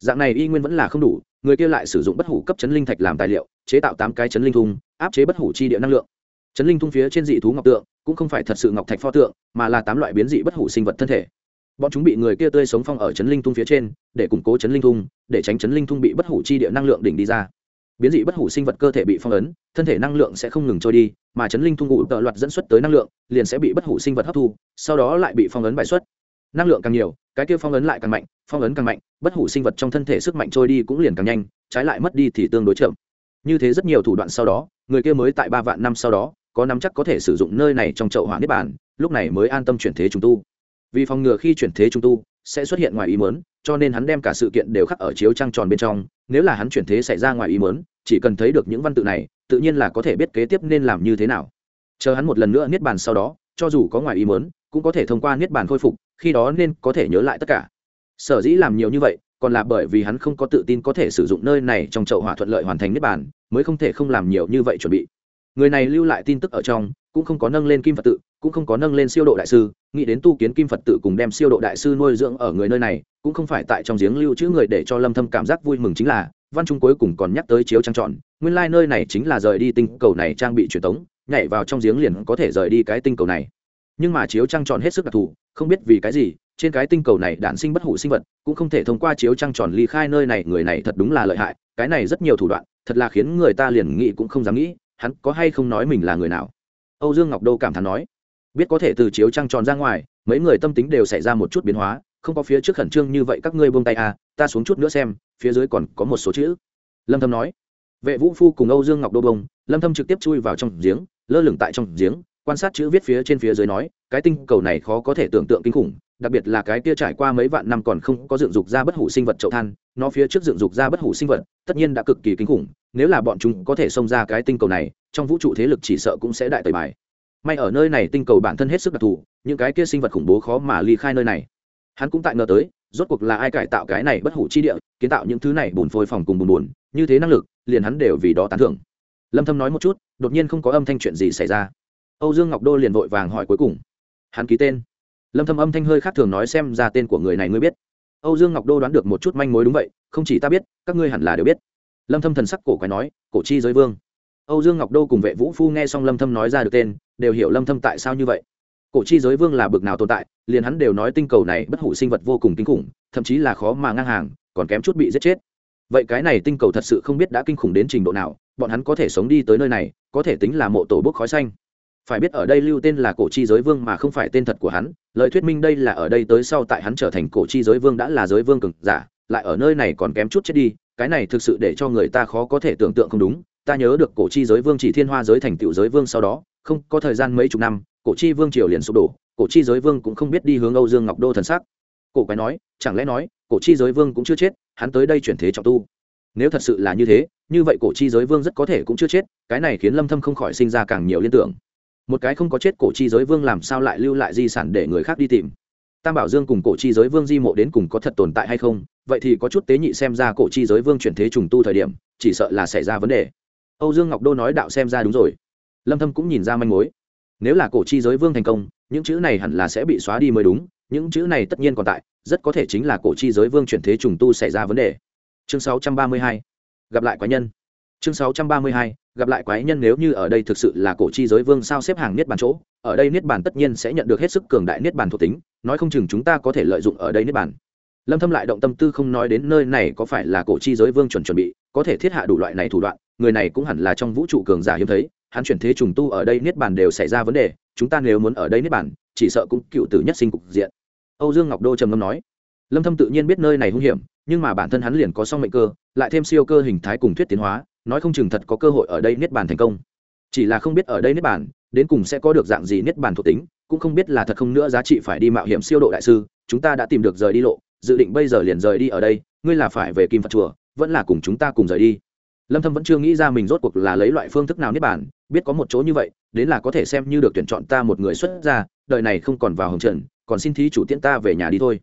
Dạng này y nguyên vẫn là không đủ, người kia lại sử dụng bất hủ cấp chấn linh thạch làm tài liệu, chế tạo tám cái chấn linh thung, áp chế bất hủ chi địa năng lượng. Chấn linh thung phía trên dị thú ngọc tượng, cũng không phải thật sự ngọc thạch pho tượng, mà là tám loại biến dị bất hủ sinh vật thân thể. Bọn chúng bị người kia tươi sống phong ở chấn linh thung phía trên, để củng cố chấn linh thung, để tránh chấn linh thung bị bất hủ chi địa năng lượng đỉnh đi ra. Biến dị bất hủ sinh vật cơ thể bị phong ấn, thân thể năng lượng sẽ không ngừng trôi đi, mà chấn linh thung ngụ tợ loạt dẫn xuất tới năng lượng, liền sẽ bị bất hủ sinh vật hấp thu, sau đó lại bị phong ấn bại xuất năng lượng càng nhiều, cái kia phong ấn lại càng mạnh, phong ấn càng mạnh, bất hủ sinh vật trong thân thể sức mạnh trôi đi cũng liền càng nhanh, trái lại mất đi thì tương đối chậm. Như thế rất nhiều thủ đoạn sau đó, người kia mới tại ba vạn năm sau đó, có nắm chắc có thể sử dụng nơi này trong chậu hỏa niết bản lúc này mới an tâm chuyển thế trùng tu. Vì phòng ngừa khi chuyển thế trùng tu, sẽ xuất hiện ngoài ý mớn cho nên hắn đem cả sự kiện đều khắc ở chiếu trăng tròn bên trong, nếu là hắn chuyển thế xảy ra ngoài ý mớn chỉ cần thấy được những văn tự này, tự nhiên là có thể biết kế tiếp nên làm như thế nào. Chờ hắn một lần nữa niết bàn sau đó, cho dù có ngoài ý mớn cũng có thể thông qua niết bàn khôi phục khi đó nên có thể nhớ lại tất cả. Sở dĩ làm nhiều như vậy, còn là bởi vì hắn không có tự tin có thể sử dụng nơi này trong chậu hỏa thuận lợi hoàn thành niết bàn, mới không thể không làm nhiều như vậy chuẩn bị. Người này lưu lại tin tức ở trong, cũng không có nâng lên kim phật tự, cũng không có nâng lên siêu độ đại sư, nghĩ đến tu kiến kim phật tự cùng đem siêu độ đại sư nuôi dưỡng ở người nơi này, cũng không phải tại trong giếng lưu trữ người để cho lâm thâm cảm giác vui mừng chính là, văn trung cuối cùng còn nhắc tới chiếu trang trọn, nguyên lai like nơi này chính là rời đi tinh cầu này trang bị truyền tống, nhảy vào trong giếng liền có thể rời đi cái tinh cầu này. Nhưng mà chiếu Trang tròn hết sức đặc thù không biết vì cái gì, trên cái tinh cầu này đản sinh bất hủ sinh vật, cũng không thể thông qua chiếu trăng tròn ly khai nơi này, người này thật đúng là lợi hại, cái này rất nhiều thủ đoạn, thật là khiến người ta liền nghĩ cũng không dám nghĩ, hắn có hay không nói mình là người nào? Âu dương ngọc đô cảm thán nói, biết có thể từ chiếu trăng tròn ra ngoài, mấy người tâm tính đều xảy ra một chút biến hóa, không có phía trước khẩn trương như vậy, các ngươi buông tay à ta xuống chút nữa xem, phía dưới còn có một số chữ. Lâm thâm nói, vệ vũ phu cùng âu dương ngọc đô bông lâm thâm trực tiếp chui vào trong giếng, lơ lửng tại trong giếng quan sát chữ viết phía trên phía dưới nói, cái tinh cầu này khó có thể tưởng tượng kinh khủng, đặc biệt là cái kia trải qua mấy vạn năm còn không có dựng dục ra bất hủ sinh vật chậu than, nó phía trước dựng dục ra bất hủ sinh vật, tất nhiên đã cực kỳ kinh khủng, nếu là bọn chúng có thể xông ra cái tinh cầu này, trong vũ trụ thế lực chỉ sợ cũng sẽ đại tẩy bài. May ở nơi này tinh cầu bản thân hết sức đặc thù, những cái kia sinh vật khủng bố khó mà ly khai nơi này. Hắn cũng tại ngờ tới, rốt cuộc là ai cải tạo cái này bất hủ chi địa, kiến tạo những thứ này bùn phôi phòng cùng bùn bùn như thế năng lực, liền hắn đều vì đó tán thưởng. Lâm thâm nói một chút, đột nhiên không có âm thanh chuyện gì xảy ra âu dương ngọc đô liền vội vàng hỏi cuối cùng. Hắn ký tên. Lâm thâm âm thanh hơi khác thường nói xem ra tên của người này ngươi biết. Âu dương ngọc đô đoán được một chút manh mối đúng vậy, không chỉ ta biết, các ngươi hẳn là đều biết. Lâm thâm thần sắc cổ quái nói, cổ chi giới vương. Âu dương ngọc đô cùng vệ vũ phu nghe xong lâm thâm nói ra được tên, đều hiểu lâm thâm tại sao như vậy. Cổ chi giới vương là bực nào tồn tại, liền hắn đều nói tinh cầu này bất hủ sinh vật vô cùng kinh khủng, thậm chí là khó mà ngang hàng, còn kém chút bị giết chết. Vậy cái này tinh cầu thật sự không biết đã kinh khủng đến trình độ nào, bọn hắn có thể sống đi tới nơi này, có thể tính là mộ tổ bốc khói xanh phải biết ở đây lưu tên là cổ chi giới vương mà không phải tên thật của hắn, lời thuyết minh đây là ở đây tới sau tại hắn trở thành cổ chi giới vương đã là giới vương cực giả, lại ở nơi này còn kém chút chết đi, cái này thực sự để cho người ta khó có thể tưởng tượng không đúng, ta nhớ được cổ chi giới vương chỉ thiên hoa giới thành tựu giới vương sau đó, không, có thời gian mấy chục năm, cổ chi vương triều liền sụp đổ, cổ chi giới vương cũng không biết đi hướng âu dương ngọc đô thần sắc. Cổ quái nói, chẳng lẽ nói, cổ chi giới vương cũng chưa chết, hắn tới đây chuyển thế trọng tu. Nếu thật sự là như thế, như vậy cổ chi giới vương rất có thể cũng chưa chết, cái này khiến lâm thâm không khỏi sinh ra càng nhiều liên tưởng một cái không có chết cổ chi giới vương làm sao lại lưu lại di sản để người khác đi tìm? Tam bảo dương cùng cổ chi giới vương di mộ đến cùng có thật tồn tại hay không? Vậy thì có chút tế nhị xem ra cổ chi giới vương chuyển thế trùng tu thời điểm, chỉ sợ là xảy ra vấn đề. Âu dương ngọc đô nói đạo xem ra đúng rồi. Lâm thâm cũng nhìn ra manh mối. Nếu là cổ chi giới vương thành công, những chữ này hẳn là sẽ bị xóa đi mới đúng, những chữ này tất nhiên còn tại, rất có thể chính là cổ chi giới vương chuyển thế trùng tu xảy ra vấn đề. Chương 632 gặp lại quái nhân chương 632 gặp lại quái nhân nếu như ở đây thực sự là cổ chi giới vương sao xếp hàng niết bàn chỗ, ở đây niết bàn tất nhiên sẽ nhận được hết sức cường đại niết bàn thuộc tính, nói không chừng chúng ta có thể lợi dụng ở đây niết bàn. Lâm thâm lại động tâm tư không nói đến nơi này có phải là cổ chi giới vương chuẩn chuẩn bị, có thể thiết hạ đủ loại này thủ đoạn, người này cũng hẳn là trong vũ trụ cường giả hiếm thấy, hắn chuyển thế trùng tu ở đây niết bàn đều xảy ra vấn đề, chúng ta nếu muốn ở đây niết bàn, chỉ sợ cũng cựu tử nhất sinh cục diện. Âu dương ngọc đô trầm ngâm nói, lâm thâm tự nhiên biết nơi này hung hiểm, nhưng mà bản thân hắn liền có song mệnh cơ, lại thêm siêu cơ hình thái cùng thuyết tiến hóa nói không chừng thật có cơ hội ở đây niết bàn thành công. Chỉ là không biết ở đây niết bàn, đến cùng sẽ có được dạng gì niết bàn thuộc tính, cũng không biết là thật không nữa giá trị phải đi mạo hiểm siêu độ đại sư, chúng ta đã tìm được rời đi lộ, dự định bây giờ liền rời đi ở đây, ngươi là phải về kim phật chùa, vẫn là cùng chúng ta cùng rời đi. Lâm thâm vẫn chưa nghĩ ra mình rốt cuộc là lấy loại phương thức nào niết bàn, biết có một chỗ như vậy, đến là có thể xem như được tuyển chọn ta một người xuất ra đời này không còn vào hồng trần, còn xin thí chủ tiễn ta về nhà đi thôi.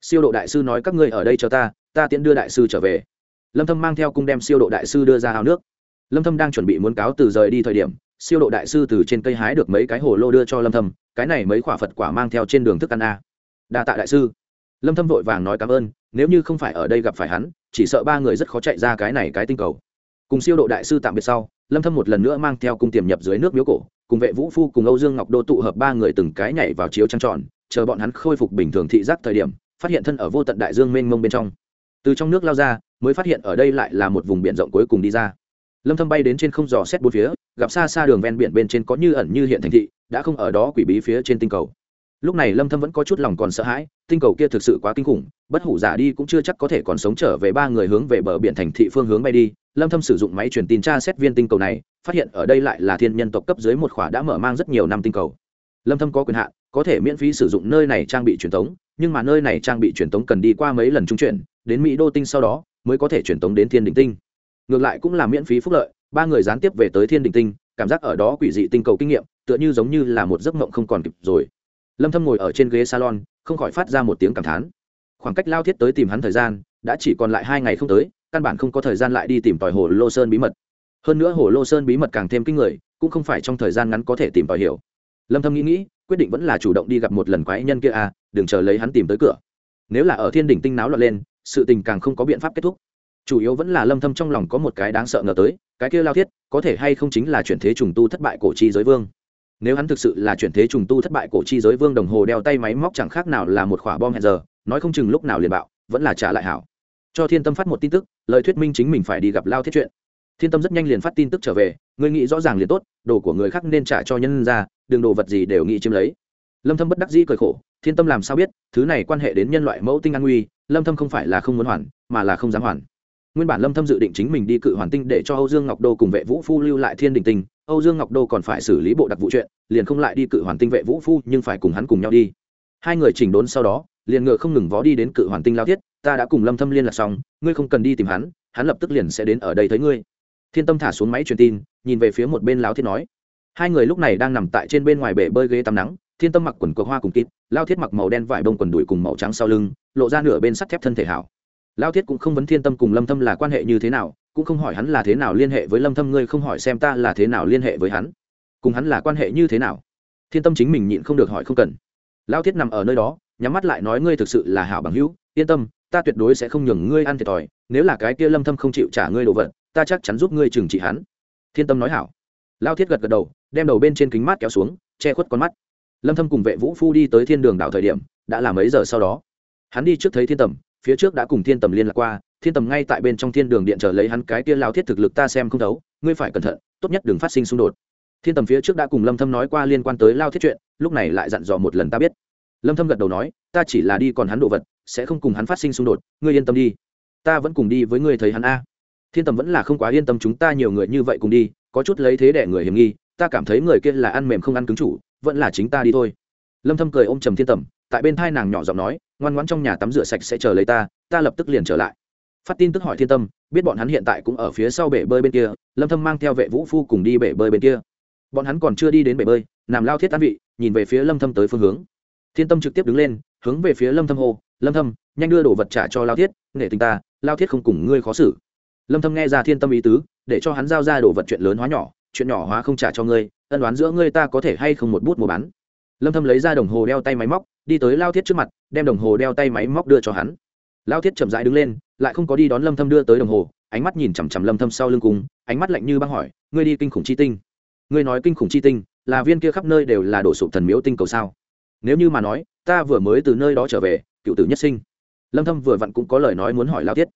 Siêu độ đại sư nói các ngươi ở đây cho ta ta tiễn đưa đại sư trở về lâm thâm mang theo cung đem siêu độ đại sư đưa ra ao nước. Lâm thâm đang chuẩn bị muốn cáo từ rời đi thời điểm, siêu độ đại sư từ trên cây hái được mấy cái hồ lô đưa cho lâm thâm, cái này mấy quả phật quả mang theo trên đường thức ăn a. Đa tạ đại sư. Lâm thâm vội vàng nói cảm ơn, nếu như không phải ở đây gặp phải hắn, chỉ sợ ba người rất khó chạy ra cái này cái tinh cầu. Cùng siêu độ đại sư tạm biệt sau, lâm thâm một lần nữa mang theo cung tiềm nhập dưới nước miếu cổ, cùng vệ vũ phu cùng âu dương ngọc đô tụ hợp ba người từng cái nhảy vào chiếu trăng tròn, chờ bọn hắn khôi phục bình thường thị giác thời điểm, phát hiện thân ở vô tận đại dương mênh mông bên trong từ trong nước lao ra, mới phát hiện ở đây lại là một vùng biển rộng cuối cùng đi ra. Lâm thâm bay đến trên không dò xét bốn phía, gặp xa xa đường ven biển bên trên có như ẩn như hiện thành thị, đã không ở đó quỷ bí phía trên tinh cầu. Lúc này lâm thâm vẫn có chút lòng còn sợ hãi, tinh cầu kia thực sự quá kinh khủng, bất hủ giả đi cũng chưa chắc có thể còn sống trở về ba người hướng về bờ biển thành thị phương hướng bay đi. Lâm thâm sử dụng máy truyền tin tra xét viên tinh cầu này, phát hiện ở đây lại là thiên nhân tộc cấp dưới một khỏa đã mở mang rất nhiều năm tinh cầu. Lâm thâm có quyền hạn, có thể miễn phí sử dụng nơi này trang bị truyền tống, nhưng mà nơi này trang bị truyền tống cần đi qua mấy lần trung chuyển đến mỹ đô tinh sau đó, mới có thể truyền tống đến thiên đình tinh. Ngược lại cũng là miễn phí phúc lợi, ba người gián tiếp về tới thiên đình tinh, cảm giác ở đó quỷ dị tinh cầu kinh nghiệm, tựa như giống như là một giấc mộng không còn kịp rồi. Lâm thâm ngồi ở trên ghế salon, không khỏi phát ra một tiếng cảm thán. Khoảng cách lao thiết tới tìm hắn thời gian, đã chỉ còn lại hai ngày không tới, căn bản không có thời gian lại đi tìm tòi hồ lô sơn bí mật. Hơn nữa hồ lô sơn bí mật càng thêm kinh người, cũng không phải trong thời gian ngắn có thể tìm tòi hiểu. Lâm thâm nghĩ nghĩ, quyết định vẫn là chủ động đi gặp một lần quái nhân kia à đừng chờ lấy hắn tìm tới cửa. Nếu là ở thiên đỉnh tinh náo loạn lên sự tình càng không có biện pháp kết thúc. Chủ yếu vẫn là lâm thâm trong lòng có một cái đáng sợ ngờ tới, cái kia lao thiết, có thể hay không chính là chuyển thế trùng tu thất bại cổ chi giới vương? Nếu hắn thực sự là chuyển thế trùng tu thất bại cổ chi giới vương đồng hồ đeo tay máy móc chẳng khác nào là một quả bom hẹn giờ, nói không chừng lúc nào liền bạo, vẫn là trả lại hảo. Cho thiên tâm phát một tin tức, lời thuyết minh chính mình phải đi gặp lao thiết chuyện. Thiên tâm rất nhanh liền phát tin tức trở về người nghĩ rõ ràng liền tốt, đồ của người khác nên trả cho nhân ra, đừng đồ vật gì đều nghĩ chiếm lấy. Lâm thâm bất đắc dĩ cười khổ thiên tâm làm sao biết, thứ này quan hệ đến nhân loại mẫu tinh an nguy, lâm thâm không phải là không muốn hoàn, mà là không dám hoàn. Nguyên bản lâm thâm dự định chính mình đi cự hoàn tinh để cho âu dương ngọc đô cùng vệ vũ phu lưu lại thiên đình tinh, âu dương ngọc đô còn phải xử lý bộ đặc vụ chuyện, liền không lại đi cự hoàn tinh vệ vũ phu, nhưng phải cùng hắn cùng nhau đi. Hai người chỉnh đốn sau đó, liền ngựa không ngừng vó đi đến cự hoàn tinh lao thiết, ta đã cùng lâm thâm liên lạc xong, ngươi không cần đi tìm hắn hắn lập tức liền sẽ đến ở đây thấy ngươi. Thiên tâm thả xuống máy truyền tin, nhìn về phía một bên lão thiết nói. Hai người lúc này đang nằm tại trên bên ngoài bể bơi ghế tắm nắng thiên tâm mặc quần cờ hoa cùng kịp, lao thiết mặc màu đen vải bông quần đùi cùng màu trắng sau lưng, lộ ra nửa bên sắt thép thân thể hảo. Lao thiết cũng không vấn thiên tâm cùng lâm thâm là quan hệ như thế nào, cũng không hỏi hắn là thế nào liên hệ với lâm thâm, ngươi không hỏi xem ta là thế nào liên hệ với hắn. Cùng hắn là quan hệ như thế nào? Thiên tâm chính mình nhịn không được hỏi không cần. Lao thiết nằm ở nơi đó, nhắm mắt lại nói ngươi thực sự là hảo bằng hữu, yên tâm, ta tuyệt đối sẽ không nhường ngươi ăn thiệt thòi, nếu là cái kia lâm thâm không chịu trả ngươi đồ vật, ta chắc chắn giúp ngươi trừng trị hắn. Thiên tâm nói hảo. Lao thiết gật gật đầu, đem đầu bên trên kính mát kéo xuống, che khuất con mắt lâm thâm cùng vệ vũ phu đi tới thiên đường đảo thời điểm, đã là mấy giờ sau đó. Hắn đi trước thấy thiên tầm, phía trước đã cùng thiên tầm liên lạc qua, thiên tầm ngay tại bên trong thiên đường điện chờ lấy hắn cái kia lao thiết thực lực ta xem không thấu, ngươi phải cẩn thận, tốt nhất đừng phát sinh xung đột. Thiên tầm phía trước đã cùng lâm thâm nói qua liên quan tới lao thiết chuyện, lúc này lại dặn dò một lần ta biết. Lâm thâm gật đầu nói, ta chỉ là đi còn hắn đồ vật, sẽ không cùng hắn phát sinh xung đột, ngươi yên tâm đi. Ta vẫn cùng đi với ngươi thấy hắn a. Thiên tầm vẫn là không quá yên tâm chúng ta nhiều người như vậy cùng đi, có chút lấy thế để người hiểm nghi, ta cảm thấy người kia là ăn mềm không ăn cứng chủ vẫn là chính ta đi thôi. Lâm thâm cười ôm trầm thiên tầm, tại bên thai nàng nhỏ giọng nói, ngoan ngoãn trong nhà tắm rửa sạch sẽ chờ lấy ta ta lập tức liền trở lại. Phát tin tức hỏi thiên tâm, biết bọn hắn hiện tại cũng ở phía sau bể bơi bên kia, lâm thâm mang theo vệ vũ phu cùng đi bể bơi bên kia. Bọn hắn còn chưa đi đến bể bơi, nằm lao thiết tán vị, nhìn về phía lâm thâm tới phương hướng. Thiên tâm trực tiếp đứng lên, hướng về phía lâm thâm hô, lâm thâm, nhanh đưa đồ vật trả cho lao thiết, nghệ tình ta, lao thiết không cùng ngươi khó xử. Lâm thâm nghe ra thiên tâm ý tứ, để cho hắn giao ra đồ vật chuyện lớn hóa nhỏ, chuyện nhỏ hóa không trả cho ngươi ân đoán giữa ngươi ta có thể hay không một bút mua bán? Lâm thâm lấy ra đồng hồ đeo tay máy móc, đi tới lao thiết trước mặt, đem đồng hồ đeo tay máy móc đưa cho hắn. Lao thiết chậm rãi đứng lên, lại không có đi đón lâm thâm đưa tới đồng hồ, ánh mắt nhìn chằm chằm lâm thâm sau lưng cùng, ánh mắt lạnh như băng hỏi, ngươi đi kinh khủng chi tinh? Ngươi nói kinh khủng chi tinh, là viên kia khắp nơi đều là đổ sụp thần miếu tinh cầu sao? Nếu như mà nói, ta vừa mới từ nơi đó trở về, cựu tử nhất sinh. Lâm thâm vừa vặn cũng có lời nói muốn hỏi lao thiết.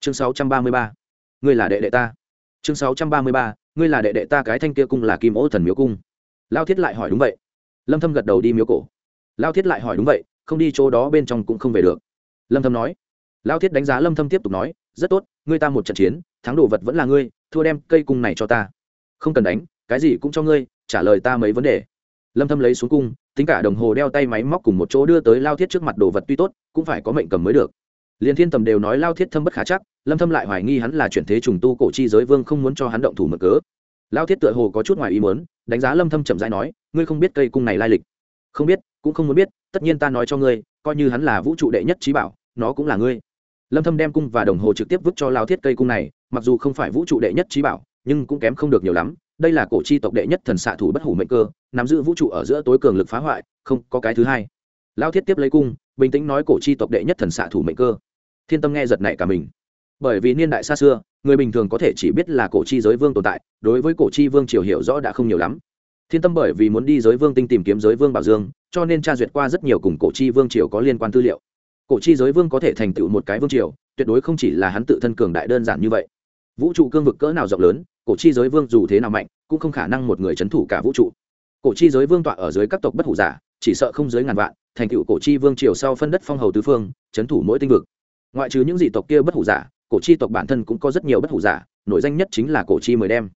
Chương 633 ngươi là đệ đệ ta. Chương 633 ngươi là đệ đệ ta cái thanh kia cung là kim ô thần miếu cung. Lao thiết lại hỏi đúng vậy. Lâm thâm gật đầu đi miếu cổ. Lao thiết lại hỏi đúng vậy, không đi chỗ đó bên trong cũng không về được. Lâm thâm nói. Lao thiết đánh giá lâm thâm tiếp tục nói, rất tốt, ngươi ta một trận chiến, thắng đồ vật vẫn là ngươi, thua đem cây cung này cho ta. Không cần đánh, cái gì cũng cho ngươi, trả lời ta mấy vấn đề. Lâm thâm lấy xuống cung, tính cả đồng hồ đeo tay máy móc cùng một chỗ đưa tới lao thiết trước mặt đồ vật tuy tốt, cũng phải có mệnh cầm mới được liền thiên tầm đều nói lao thiết thâm bất khả chắc, lâm thâm lại hoài nghi hắn là chuyển thế trùng tu cổ chi giới vương không muốn cho hắn động thủ mực cớ. Lao thiết tựa hồ có chút ngoài ý muốn, đánh giá lâm thâm chậm rãi nói, ngươi không biết cây cung này lai lịch. Không biết, cũng không muốn biết, tất nhiên ta nói cho ngươi, coi như hắn là vũ trụ đệ nhất trí bảo, nó cũng là ngươi. Lâm thâm đem cung và đồng hồ trực tiếp vứt cho lao thiết cây cung này, mặc dù không phải vũ trụ đệ nhất trí bảo, nhưng cũng kém không được nhiều lắm, đây là cổ chi tộc đệ nhất thần xạ thủ bất hủ mệnh cơ, nắm giữ vũ trụ ở giữa tối cường lực phá hoại, không có cái thứ hai. Lao thiết tiếp lấy cung, bình tĩnh nói cổ chi tộc đệ nhất thần xạ thủ mệnh cơ thiên tâm nghe giật nảy cả mình. Bởi vì niên đại xa xưa, người bình thường có thể chỉ biết là cổ chi giới vương tồn tại, đối với cổ chi vương triều hiểu rõ đã không nhiều lắm. Thiên tâm bởi vì muốn đi giới vương tinh tìm kiếm giới vương bảo dương, cho nên tra duyệt qua rất nhiều cùng cổ chi vương triều có liên quan tư liệu. Cổ chi giới vương có thể thành tựu một cái vương triều, tuyệt đối không chỉ là hắn tự thân cường đại đơn giản như vậy. Vũ trụ cương vực cỡ nào rộng lớn, cổ chi giới vương dù thế nào mạnh, cũng không khả năng một người c h ấ n thủ cả vũ trụ. Cổ chi giới vương tọa ở dưới các tộc bất hủ giả, chỉ sợ không dưới ngàn vạn, thành tựu cổ chi vương triều sau phân đất phong hầu tứ phương c h ấ n thủ mỗi tinh vực ngoại trừ những dị tộc kia bất hủ giả, cổ chi tộc bản thân cũng có rất nhiều bất hủ giả, nổi danh nhất chính là cổ chi mười đem.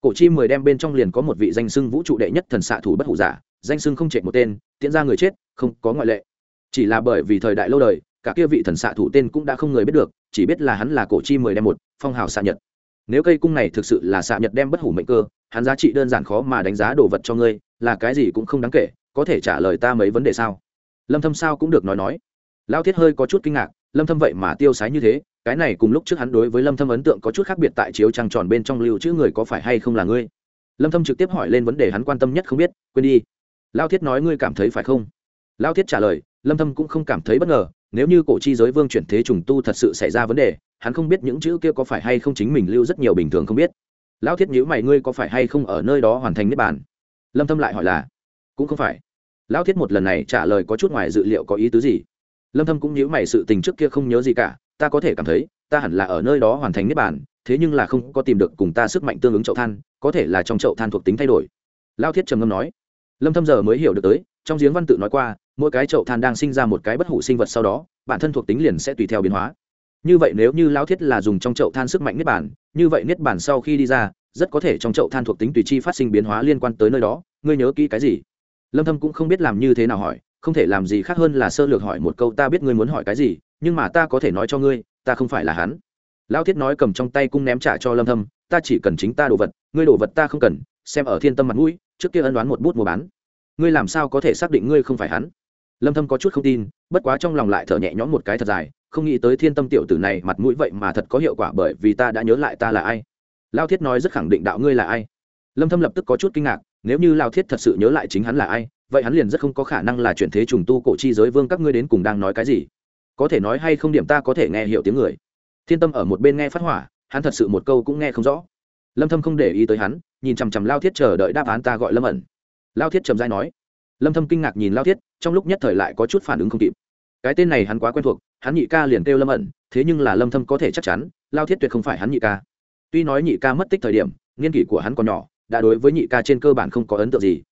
Cổ chi mười đem bên trong liền có một vị danh sưng vũ trụ đệ nhất thần xạ thủ bất hủ giả, danh sưng không trệ một tên, tiễn ra người chết, không có ngoại lệ. Chỉ là bởi vì thời đại lâu đời, cả kia vị thần xạ thủ tên cũng đã không người biết được, chỉ biết là hắn là cổ chi mười đem một, phong hào xạ nhật. Nếu cây cung này thực sự là xạ nhật đem bất hủ mệnh cơ, hắn giá trị đơn giản khó mà đánh giá đồ vật cho ngươi, là cái gì cũng không đáng kể, có thể trả lời ta mấy vấn đề sao? Lâm thâm sao cũng được nói nói. Lao thiết hơi có chút kinh ngạc lâm thâm vậy mà tiêu sái như thế, cái này cùng lúc trước hắn đối với lâm thâm ấn tượng có chút khác biệt tại chiếu trăng tròn bên trong lưu chữ người có phải hay không là ngươi? Lâm thâm trực tiếp hỏi lên vấn đề hắn quan tâm nhất không biết, quên đi. Lao thiết nói ngươi cảm thấy phải không? Lao thiết trả lời, lâm thâm cũng không cảm thấy bất ngờ, nếu như cổ chi giới vương chuyển thế trùng tu thật sự xảy ra vấn đề, hắn không biết những chữ kia có phải hay không chính mình lưu rất nhiều bình thường không biết. Lão thiết nhữ mày ngươi có phải hay không ở nơi đó hoàn thành niết bàn? Lâm thâm lại hỏi là, cũng không phải. Lão thiết một lần này trả lời có chút ngoài dự liệu có ý tứ gì? Lâm thâm cũng nhíu mày sự tình trước kia không nhớ gì cả, ta có thể cảm thấy, ta hẳn là ở nơi đó hoàn thành niết bàn, thế nhưng là không có tìm được cùng ta sức mạnh tương ứng chậu than, có thể là trong chậu than thuộc tính thay đổi. Lão thiết trầm ngâm nói. Lâm thâm giờ mới hiểu được tới, trong giếng văn tự nói qua, mỗi cái chậu than đang sinh ra một cái bất hủ sinh vật sau đó, bản thân thuộc tính liền sẽ tùy theo biến hóa. Như vậy nếu như lao thiết là dùng trong chậu than sức mạnh niết bản như vậy niết bản sau khi đi ra, rất có thể trong chậu than thuộc tính tùy chi phát sinh biến hóa liên quan tới nơi đó. Ngươi nhớ kỹ cái gì? Lâm thâm cũng không biết làm như thế nào hỏi không thể làm gì khác hơn là sơ lược hỏi một câu ta biết ngươi muốn hỏi cái gì, nhưng mà ta có thể nói cho ngươi, ta không phải là hắn. Lao thiết nói cầm trong tay cung ném trả cho lâm thâm, ta chỉ cần chính ta đồ vật, ngươi đồ vật ta không cần, xem ở thiên tâm mặt mũi, trước kia ân đoán một bút mua bán. Ngươi làm sao có thể xác định ngươi không phải hắn? Lâm thâm có chút không tin, bất quá trong lòng lại thở nhẹ nhõm một cái thật dài, không nghĩ tới thiên tâm tiểu tử này mặt mũi vậy mà thật có hiệu quả bởi vì ta đã nhớ lại ta là ai. Lao thiết nói rất khẳng định đạo ngươi là ai. Lâm thâm lập tức có chút kinh ngạc, nếu như lao thiết thật sự nhớ lại chính hắn là ai vậy hắn liền rất không có khả năng là chuyển thế trùng tu cổ chi giới vương các ngươi đến cùng đang nói cái gì? Có thể nói hay không điểm ta có thể nghe hiểu tiếng người. Thiên tâm ở một bên nghe phát hỏa, hắn thật sự một câu cũng nghe không rõ. Lâm thâm không để ý tới hắn, nhìn chằm chằm lao thiết chờ đợi đáp án ta gọi lâm ẩn. Lao thiết trầm dai nói. Lâm thâm kinh ngạc nhìn lao thiết, trong lúc nhất thời lại có chút phản ứng không kịp. Cái tên này hắn quá quen thuộc, hắn nhị ca liền kêu lâm ẩn, thế nhưng là lâm thâm có thể chắc chắn, lao thiết tuyệt không phải hắn nhị ca. Tuy nói nhị ca mất tích thời điểm nghiên kỷ của hắn còn nhỏ, đã đối với nhị ca trên cơ bản không có ấn tượng gì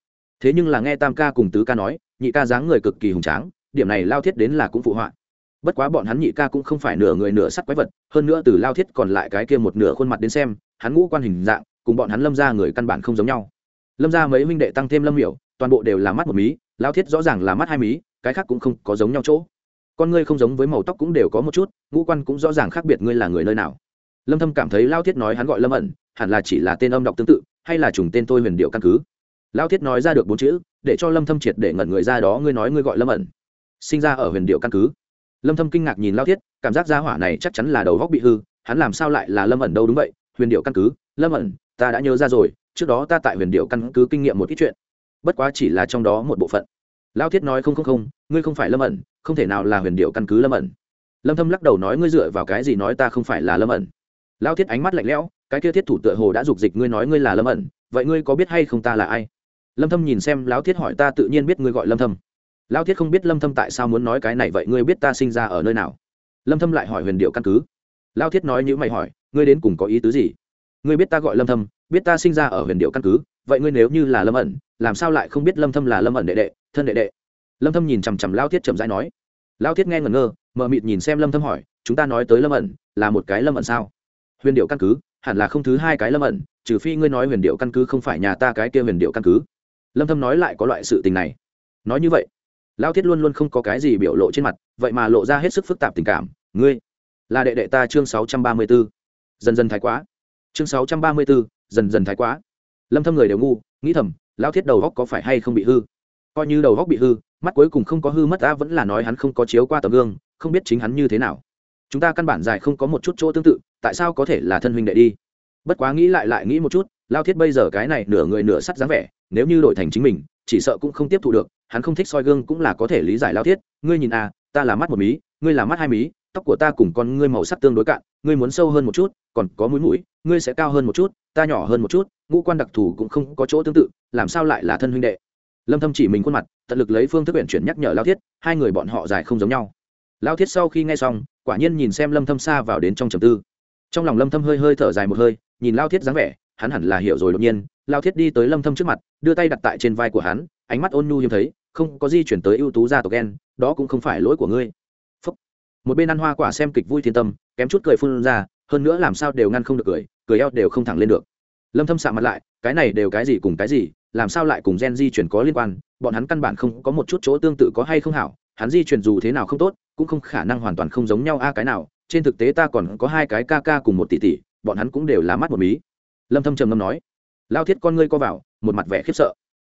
thế nhưng là nghe tam ca cùng tứ ca nói, nhị ca dáng người cực kỳ hùng tráng, điểm này lao thiết đến là cũng phụ họa. Bất quá bọn hắn nhị ca cũng không phải nửa người nửa sắt quái vật, hơn nữa từ lao thiết còn lại cái kia một nửa khuôn mặt đến xem, hắn ngũ quan hình dạng, cùng bọn hắn lâm ra người căn bản không giống nhau. Lâm ra mấy huynh đệ tăng thêm lâm hiểu toàn bộ đều là mắt một mí, lao thiết rõ ràng là mắt hai mí, cái khác cũng không có giống nhau chỗ. Con ngươi không giống với màu tóc cũng đều có một chút, ngũ quan cũng rõ ràng khác biệt ngươi là người nơi nào. Lâm thâm cảm thấy lao thiết nói hắn gọi lâm ẩn, hẳn là chỉ là tên âm đọc tương tự, hay là trùng tên tôi huyền điệu căn cứ lao thiết nói ra được bốn chữ, để cho lâm thâm triệt để ngẩn người ra đó, ngươi nói ngươi gọi lâm ẩn. Sinh ra ở huyền điệu căn cứ. Lâm thâm kinh ngạc nhìn lao thiết, cảm giác gia hỏa này chắc chắn là đầu góc bị hư, hắn làm sao lại là lâm ẩn đâu đúng vậy? Huyền điệu căn cứ, lâm ẩn, ta đã nhớ ra rồi, trước đó ta tại huyền điệu căn cứ kinh nghiệm một ít chuyện. Bất quá chỉ là trong đó một bộ phận. Lao thiết nói không không không, ngươi không phải lâm ẩn, không thể nào là huyền điệu căn cứ lâm ẩn. Lâm thâm lắc đầu nói ngươi dựa vào cái gì nói ta không phải là lâm ẩn. Lao thiết ánh mắt lạnh lẽo, cái kia thiết thủ tựa hồ đã dục dịch ngươi nói ngươi là lâm ẩn, vậy ngươi có biết hay không ta là ai? Lâm thâm nhìn xem lão thiết hỏi ta tự nhiên biết ngươi gọi lâm thâm. Lão thiết không biết lâm thâm tại sao muốn nói cái này vậy, ngươi biết ta sinh ra ở nơi nào? Lâm thâm lại hỏi huyền điệu căn cứ. Lão thiết nói như mày hỏi, ngươi đến cùng có ý tứ gì? Ngươi biết ta gọi lâm thâm, biết ta sinh ra ở huyền điệu căn cứ, vậy ngươi nếu như là lâm ẩn, làm sao lại không biết lâm thâm là lâm ẩn đệ đệ, thân đệ đệ? Lâm thâm nhìn chằm chằm Lão thiết chậm rãi nói. Lão thiết nghe ngẩn ngơ, mờ mịt nhìn xem lâm thâm hỏi, chúng ta nói tới lâm ẩn, là một cái lâm ẩn sao? Huyền điệu căn cứ, hẳn là không thứ hai cái lâm ẩn, trừ phi ngươi nói huyền điệu căn cứ không phải nhà ta cái kia huyền điệu căn cứ lâm thâm nói lại có loại sự tình này. Nói như vậy lao thiết luôn luôn không có cái gì biểu lộ trên mặt, vậy mà lộ ra hết sức phức tạp tình cảm. Ngươi là đệ đệ ta chương sáu trăm ba mươi b ố dần dần thái quá. Chương sáu trăm ba mươi b ố dần dần thái quá. Lâm thâm người đều ngu, nghĩ thầm lao thiết đầu góc có phải hay không bị hư? Coi như đầu góc bị hư, mắt cuối cùng không có hư mất, ta vẫn là nói hắn không có chiếu qua tấm gương, không biết chính hắn như thế nào. Chúng ta căn bản dài không có một chút chỗ tương tự, tại sao có thể là thân huynh đệ đi? Bất quá nghĩ lại lại nghĩ một chút lao thiết bây giờ cái này nửa người nửa sắt dáng vẻ, nếu như đổi thành chính mình, chỉ sợ cũng không tiếp thu được, hắn không thích soi gương cũng là có thể lý giải lao thiết. Ngươi nhìn à ta là mắt một mí, ngươi là mắt hai mí, tóc của ta cùng con ngươi màu sắc tương đối cạn, ngươi muốn sâu hơn một chút, còn có mũi mũi, ngươi sẽ cao hơn một chút, ta nhỏ hơn một chút, ngũ quan đặc thù cũng không có chỗ tương tự, làm sao lại là thân huynh đệ? Lâm thâm chỉ mình khuôn mặt, tận lực lấy phương thức chuyển chuyển nhắc nhở lao thiết, hai người bọn họ dài không giống nhau. Lao thiết sau khi nghe xong, quả nhiên nhìn xem lâm thâm xa vào đến trong trầm tư. Trong lòng lâm thâm hơi hơi thở dài một hơi, nhìn lao thiết dáng vẻ hắn hẳn là hiểu rồi đột nhiên, lao thiết đi tới lâm thâm trước mặt, đưa tay đặt tại trên vai của hắn, ánh mắt ôn nhu hiếm thấy, không có di chuyển tới ưu tú gia tộc ghen đó cũng không phải lỗi của ngươi. Phúc. một bên ăn hoa quả xem kịch vui thiên tâm, kém chút cười phun ra, hơn nữa làm sao đều ngăn không được cười cười eo đều không thẳng lên được. Lâm thâm sạ mặt lại, cái này đều cái gì cùng cái gì, làm sao lại cùng gen di chuyển có liên quan, bọn hắn căn bản không có một chút chỗ tương tự có hay không hảo, hắn di chuyển dù thế nào không tốt, cũng không khả năng hoàn toàn không giống nhau a à cái nào, trên thực tế ta còn có hai cái ca ca cùng một tỷ tỷ, bọn hắn cũng đều là mắt một mí lâm thâm trầm ngâm nói, lao thiết con ngươi co vào, một mặt vẻ khiếp sợ.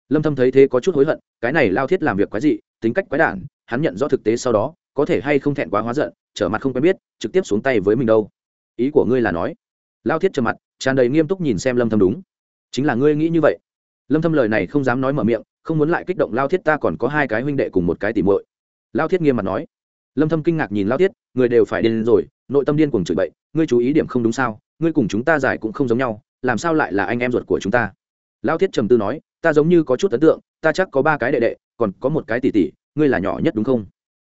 lâm thâm thấy thế có chút hối hận, cái này lao thiết làm việc quái dị, tính cách quái đản, hắn nhận rõ thực tế sau đó, có thể hay không thẹn quá hóa giận, trở mặt không quen biết, trực tiếp xuống tay với mình đâu. ý của ngươi là nói, lao thiết trầm mặt, tràn đầy nghiêm túc nhìn xem lâm thâm đúng. chính là ngươi nghĩ như vậy. lâm thâm lời này không dám nói mở miệng, không muốn lại kích động lao thiết ta còn có hai cái huynh đệ cùng một cái tỉ muội. lao thiết nghiêm mặt nói, lâm thâm kinh ngạc nhìn lao thiết, người đều phải điên rồi, nội tâm điên cuồng chửi bậy, ngươi chú ý điểm không đúng sao, ngươi cùng chúng ta giải cũng không giống nhau làm sao lại là anh em ruột của chúng ta? Lao thiết trầm tư nói, ta giống như có chút ấn tượng, ta chắc có ba cái đệ đệ, còn có một cái tỷ tỷ, ngươi là nhỏ nhất đúng không?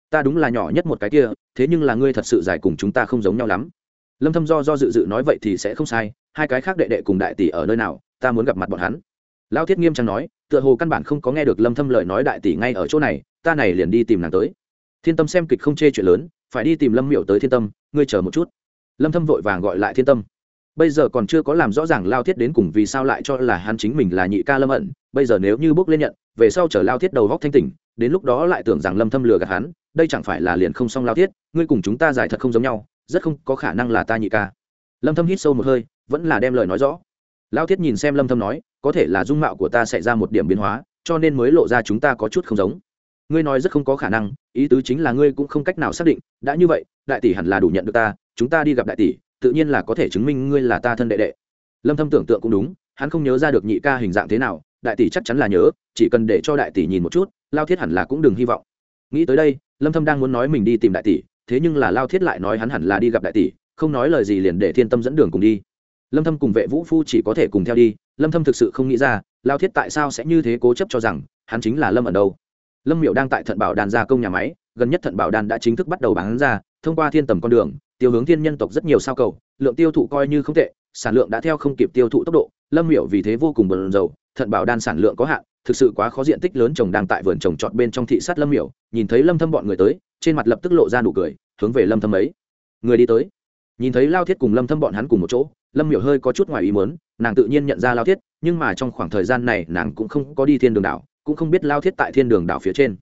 Ta đúng là nhỏ nhất một cái kia, thế nhưng là ngươi thật sự dài cùng chúng ta không giống nhau lắm. Lâm thâm do do dự dự nói vậy thì sẽ không sai, hai cái khác đệ đệ cùng đại tỷ ở nơi nào, ta muốn gặp mặt bọn hắn. Lao thiết nghiêm trang nói, tựa hồ căn bản không có nghe được lâm thâm lời nói đại tỷ ngay ở chỗ này, ta này liền đi tìm nàng tới. Thiên tâm xem kịch không chê chuyện lớn, phải đi tìm lâm miểu tới thiên tâm, ngươi chờ một chút. Lâm thâm vội vàng gọi lại thiên tâm bây giờ còn chưa có làm rõ ràng lao thiết đến cùng vì sao lại cho là hắn chính mình là nhị ca lâm ẩn, bây giờ nếu như bước lên nhận, về sau chờ lao thiết đầu góc thanh tỉnh, đến lúc đó lại tưởng rằng lâm thâm lừa gạt hắn, đây chẳng phải là liền không xong lao thiết, ngươi cùng chúng ta giải thật không giống nhau, rất không có khả năng là ta nhị ca. Lâm thâm hít sâu một hơi, vẫn là đem lời nói rõ. Lao thiết nhìn xem lâm thâm nói, có thể là dung mạo của ta sẽ ra một điểm biến hóa, cho nên mới lộ ra chúng ta có chút không giống. Ngươi nói rất không có khả năng, ý tứ chính là ngươi cũng không cách nào xác định, đã như vậy, đại tỷ hẳn là đủ nhận được ta, chúng ta đi gặp đại tỷ tự nhiên là có thể chứng minh ngươi là ta thân đệ đệ. Lâm thâm tưởng tượng cũng đúng, hắn không nhớ ra được nhị ca hình dạng thế nào, đại tỷ chắc chắn là nhớ, chỉ cần để cho đại tỷ nhìn một chút, lao thiết hẳn là cũng đừng hy vọng. Nghĩ tới đây, lâm thâm đang muốn nói mình đi tìm đại tỷ, thế nhưng là lao thiết lại nói hắn hẳn là đi gặp đại tỷ, không nói lời gì liền để thiên tâm dẫn đường cùng đi. Lâm thâm cùng vệ vũ phu chỉ có thể cùng theo đi, lâm thâm thực sự không nghĩ ra, lao thiết tại sao sẽ như thế cố chấp cho rằng, hắn chính là lâm ở đâu. Lâm miệu đang tại thận bảo đàn gia công nhà máy, gần nhất thận bảo đàn đã chính thức bắt đầu bán ra, thông qua thiên tầm con đường tiêu hướng thiên nhân tộc rất nhiều sao cầu, lượng tiêu thụ coi như không tệ, sản lượng đã theo không kịp tiêu thụ tốc độ, lâm miểu vì thế vô cùng bận rộn thận bảo đan sản lượng có hạn, thực sự quá khó diện tích lớn trồng đang tại vườn trồng trọt bên trong thị sát lâm miểu, nhìn thấy lâm thâm bọn người tới, trên mặt lập tức lộ ra nụ cười, hướng về lâm thâm ấy. Người đi tới. Nhìn thấy lao thiết cùng lâm thâm bọn hắn cùng một chỗ, lâm miểu hơi có chút ngoài ý muốn, nàng tự nhiên nhận ra lao thiết, nhưng mà trong khoảng thời gian này nàng cũng không có đi thiên đường đảo, cũng không biết lao thiết tại thiên đường đảo phía trên.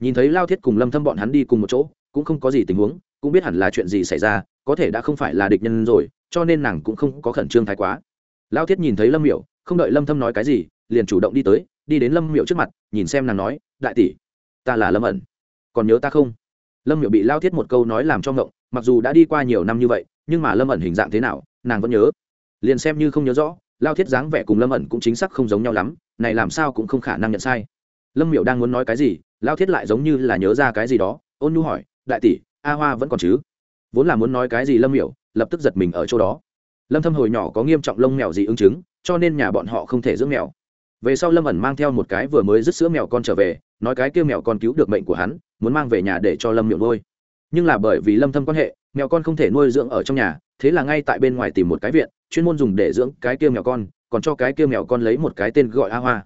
Nhìn thấy lao thiết cùng lâm thâm bọn hắn đi cùng một chỗ, cũng không có gì tình huống cũng biết hẳn là chuyện gì xảy ra, có thể đã không phải là địch nhân rồi, cho nên nàng cũng không có khẩn trương thái quá. Lao thiết nhìn thấy lâm miểu, không đợi lâm thâm nói cái gì, liền chủ động đi tới, đi đến lâm miểu trước mặt, nhìn xem nàng nói, đại tỷ, ta là lâm ẩn, còn nhớ ta không? Lâm miểu bị lao thiết một câu nói làm cho ngộng, mặc dù đã đi qua nhiều năm như vậy, nhưng mà lâm ẩn hình dạng thế nào, nàng vẫn nhớ. Liền xem như không nhớ rõ lao thiết dáng vẻ cùng lâm ẩn cũng chính xác không giống nhau lắm, này làm sao cũng không khả năng nhận sai. Lâm miểu đang muốn nói cái gì lao thiết lại giống như là nhớ ra cái gì đó, ôn nhu hỏi, đại tỷ a hoa vẫn còn chứ? Vốn là muốn nói cái gì lâm miểu, lập tức giật mình ở chỗ đó. Lâm thâm hồi nhỏ có nghiêm trọng lông mèo gì ứng chứng, cho nên nhà bọn họ không thể dưỡng mèo. Về sau lâm ẩn mang theo một cái vừa mới dứt sữa mèo con trở về, nói cái kêu mèo con cứu được mệnh của hắn, muốn mang về nhà để cho lâm miểu nuôi. Nhưng là bởi vì lâm thâm quan hệ, mèo con không thể nuôi dưỡng ở trong nhà, thế là ngay tại bên ngoài tìm một cái viện, chuyên môn dùng để dưỡng cái kêu mèo con, còn cho cái kêu mèo con lấy một cái tên gọi a hoa.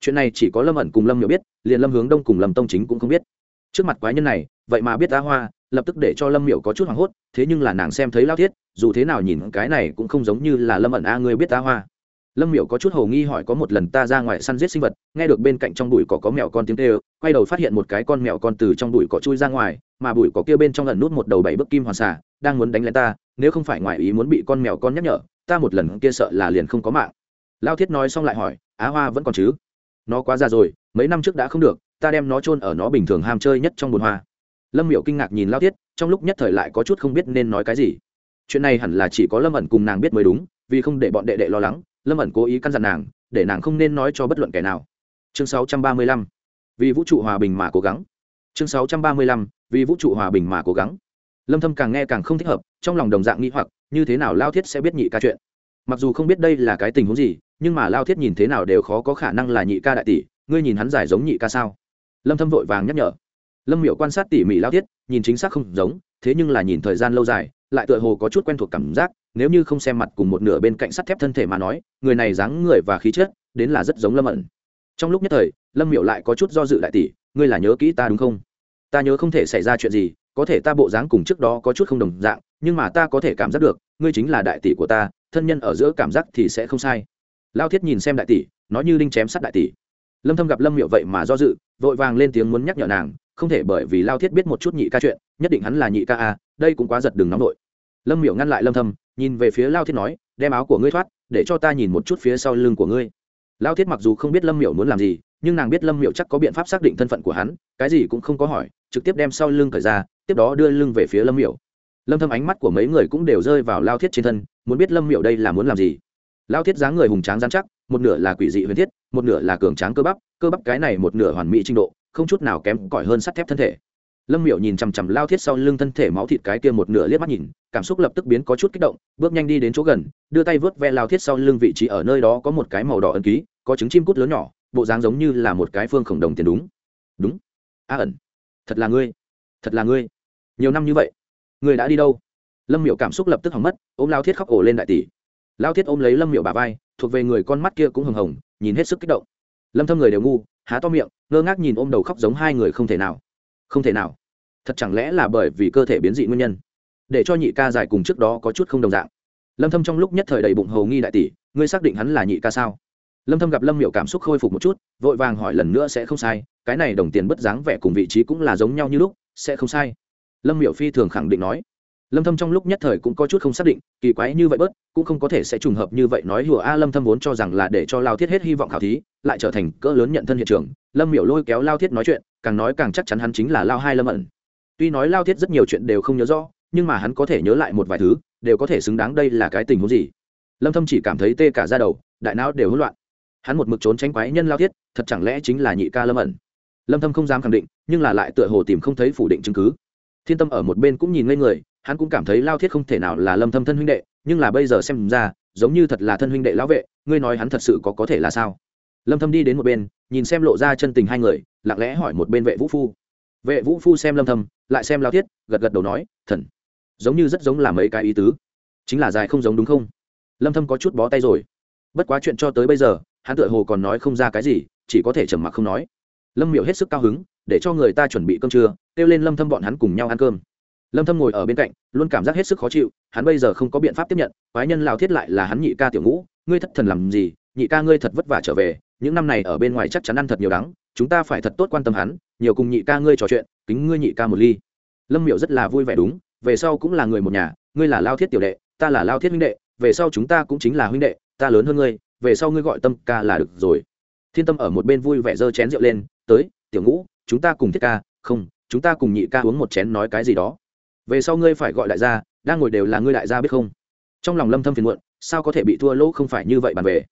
Chuyện này chỉ có lâm ẩn cùng lâm miểu biết, liền lâm hướng đông cùng lâm tông chính cũng không biết. Trước mặt quái nhân này, vậy mà biết a hoa lập tức để cho lâm miểu có chút hoảng hốt, thế nhưng là nàng xem thấy lao thiết, dù thế nào nhìn cái này cũng không giống như là lâm ẩn a, ngươi biết Ta hoa. Lâm miểu có chút hồ nghi hỏi có một lần ta ra ngoài săn giết sinh vật, nghe được bên cạnh trong bụi cỏ có mèo con tiếng tê ơ quay đầu phát hiện một cái con mèo con từ trong bụi cỏ chui ra ngoài, mà bụi cỏ kia bên trong lần nút một đầu bảy bức kim hoàn xà, đang muốn đánh lên ta, nếu không phải ngoài ý muốn bị con mèo con nhắc nhở, ta một lần kia sợ là liền không có mạng. Lao thiết nói xong lại hỏi, á hoa vẫn còn chứ? Nó quá già rồi, mấy năm trước đã không được, ta đem nó chôn ở nó bình thường ham chơi nhất trong bồn hoa lâm miểu kinh ngạc nhìn lao thiết trong lúc nhất thời lại có chút không biết nên nói cái gì. Chuyện này hẳn là chỉ có lâm ẩn cùng nàng biết mới đúng, vì không để bọn đệ đệ lo lắng, lâm ẩn cố ý căn dặn nàng, để nàng không nên nói cho bất luận kẻ nào. Chương 635. vì vũ trụ hòa bình mà cố gắng. Chương 635. vì vũ trụ hòa bình mà cố gắng. Lâm thâm càng nghe càng không thích hợp, trong lòng đồng dạng nghĩ hoặc, như thế nào lao thiết sẽ biết nhị ca chuyện. Mặc dù không biết đây là cái tình huống gì, nhưng mà lao thiết nhìn thế nào đều khó có khả năng là nhị ca đại tỷ, ngươi nhìn hắn giải giống nhị ca sao? Lâm thâm vội vàng nhắc nhở lâm Miệu quan sát tỉ mỉ lao thiết nhìn chính xác không giống, thế nhưng là nhìn thời gian lâu dài, lại tựa hồ có chút quen thuộc cảm giác, nếu như không xem mặt cùng một nửa bên cạnh sắt thép thân thể mà nói, người này dáng người và khí chất, đến là rất giống lâm ẩn trong lúc nhất thời, lâm Miệu lại có chút do dự lại tỷ ngươi là nhớ kỹ ta đúng không? Ta nhớ không thể xảy ra chuyện gì, có thể ta bộ dáng cùng trước đó có chút không đồng dạng, nhưng mà ta có thể cảm giác được, ngươi chính là đại tỷ của ta, thân nhân ở giữa cảm giác thì sẽ không sai. Lao thiết nhìn xem đại tỷ nói như đinh chém sát đại tỷ. Lâm thâm gặp lâm miệu vậy mà do dự, vội vàng lên tiếng muốn nhắc nhở nàng không thể bởi vì lao thiết biết một chút nhị ca chuyện, nhất định hắn là nhị ca à? đây cũng quá giật đừng nóng nội. Lâm miệu ngăn lại lâm thâm, nhìn về phía lao thiết nói, đem áo của ngươi thoát, để cho ta nhìn một chút phía sau lưng của ngươi. Lao thiết mặc dù không biết lâm miệu muốn làm gì, nhưng nàng biết lâm miệu chắc có biện pháp xác định thân phận của hắn, cái gì cũng không có hỏi, trực tiếp đem sau lưng cởi ra, tiếp đó đưa lưng về phía lâm miệu lâm thâm ánh mắt của mấy người cũng đều rơi vào lao thiết trên thân, muốn biết lâm miệu đây là muốn làm gì. Lao thiết dáng người hùng tráng dán chắc, một nửa là quỷ dị huyền thiết, một nửa là cường tráng cơ bắp cơ bắp cái này một nửa hoàn mỹ trình độ không chút nào kém cỏi hơn sắt thép thân thể. Lâm miệu nhìn chằm chằm lao thiết sau lưng thân thể máu thịt cái kia một nửa liếc mắt nhìn, cảm xúc lập tức biến có chút kích động, bước nhanh đi đến chỗ gần, đưa tay vớt ve lao thiết sau lưng vị trí ở nơi đó có một cái màu đỏ ẩn ký, có trứng chim cút lớn nhỏ, bộ dáng giống như là một cái phương khổng đồng tiền đúng. Đúng. A ẩn. Thật là ngươi. Thật là ngươi. Nhiều năm như vậy, ngươi đã đi đâu? Lâm miệu cảm xúc lập tức hỏng mất, ôm lao thiết khóc ổ lên đại tỷ. Lao thiết ôm lấy lâm miệu bà vai, thuộc về người con mắt kia cũng hồng hồng, nhìn hết sức kích động. Lâm thâm người đều ngu há to miệng, ngơ ngác nhìn ôm đầu khóc giống hai người không thể nào. Không thể nào. Thật chẳng lẽ là bởi vì cơ thể biến dị nguyên nhân? Để cho nhị ca giải cùng trước đó có chút không đồng dạng. Lâm thâm trong lúc nhất thời đầy bụng hầu nghi đại tỷ, ngươi xác định hắn là nhị ca sao? Lâm thâm gặp lâm miệu cảm xúc khôi phục một chút, vội vàng hỏi lần nữa sẽ không sai, cái này đồng tiền bất dáng vẻ cùng vị trí cũng là giống nhau như lúc, sẽ không sai. Lâm miệu phi thường khẳng định nói lâm thâm trong lúc nhất thời cũng có chút không xác định, kỳ quái như vậy bớt, cũng không có thể sẽ trùng hợp như vậy nói hùa a lâm thâm vốn cho rằng là để cho lao thiết hết hy vọng khảo thí, lại trở thành cỡ lớn nhận thân hiện trường. Lâm miểu lôi kéo lao thiết nói chuyện, càng nói càng chắc chắn hắn chính là lao hai lâm ẩn. Tuy nói lao thiết rất nhiều chuyện đều không nhớ rõ, nhưng mà hắn có thể nhớ lại một vài thứ, đều có thể xứng đáng đây là cái tình huống gì. Lâm thâm chỉ cảm thấy tê cả da đầu, đại não đều hỗn loạn. Hắn một mực trốn tránh quái nhân lao thiết, thật chẳng lẽ chính là nhị ca lâm ẩn? Lâm thâm không dám khẳng định, nhưng là lại tựa hồ tìm không thấy phủ định chứng cứ. Thiên tâm ở một bên cũng nhìn ngây người hắn cũng cảm thấy lao thiết không thể nào là lâm thâm thân huynh đệ, nhưng là bây giờ xem ra, giống như thật là thân huynh đệ lão vệ, ngươi nói hắn thật sự có có thể là sao? Lâm thâm đi đến một bên, nhìn xem lộ ra chân tình hai người, lặng lẽ hỏi một bên vệ vũ phu. Vệ vũ phu xem lâm thâm, lại xem lao thiết, gật gật đầu nói, thần, giống như rất giống là mấy cái ý tứ. Chính là dài không giống đúng không? Lâm thâm có chút bó tay rồi. Bất quá chuyện cho tới bây giờ, hắn tựa hồ còn nói không ra cái gì, chỉ có thể trầm mặc không nói. Lâm miểu hết sức cao hứng, để cho người ta chuẩn bị cơm trưa, kêu lên lâm thâm bọn hắn cùng nhau ăn cơm lâm thâm ngồi ở bên cạnh, luôn cảm giác hết sức khó chịu, hắn bây giờ không có biện pháp tiếp nhận, quái nhân lào thiết lại là hắn nhị ca tiểu ngũ, ngươi thất thần làm gì, nhị ca ngươi thật vất vả trở về, những năm này ở bên ngoài chắc chắn ăn thật nhiều đắng, chúng ta phải thật tốt quan tâm hắn, nhiều cùng nhị ca ngươi trò chuyện, kính ngươi nhị ca một ly. Lâm miểu rất là vui vẻ đúng, về sau cũng là người một nhà, ngươi là lao thiết tiểu đệ, ta là lao thiết huynh đệ, về sau chúng ta cũng chính là huynh đệ, ta lớn hơn ngươi, về sau ngươi gọi tâm ca là được rồi. Thiên tâm ở một bên vui vẻ giơ chén rượu lên, tới, tiểu ngũ, chúng ta cùng thiết ca, không, chúng ta cùng nhị ca uống một chén nói cái gì đó về sau ngươi phải gọi đại gia, đang ngồi đều là ngươi đại gia biết không? Trong lòng lâm thâm phiền muộn, sao có thể bị thua lỗ không phải như vậy bàn về?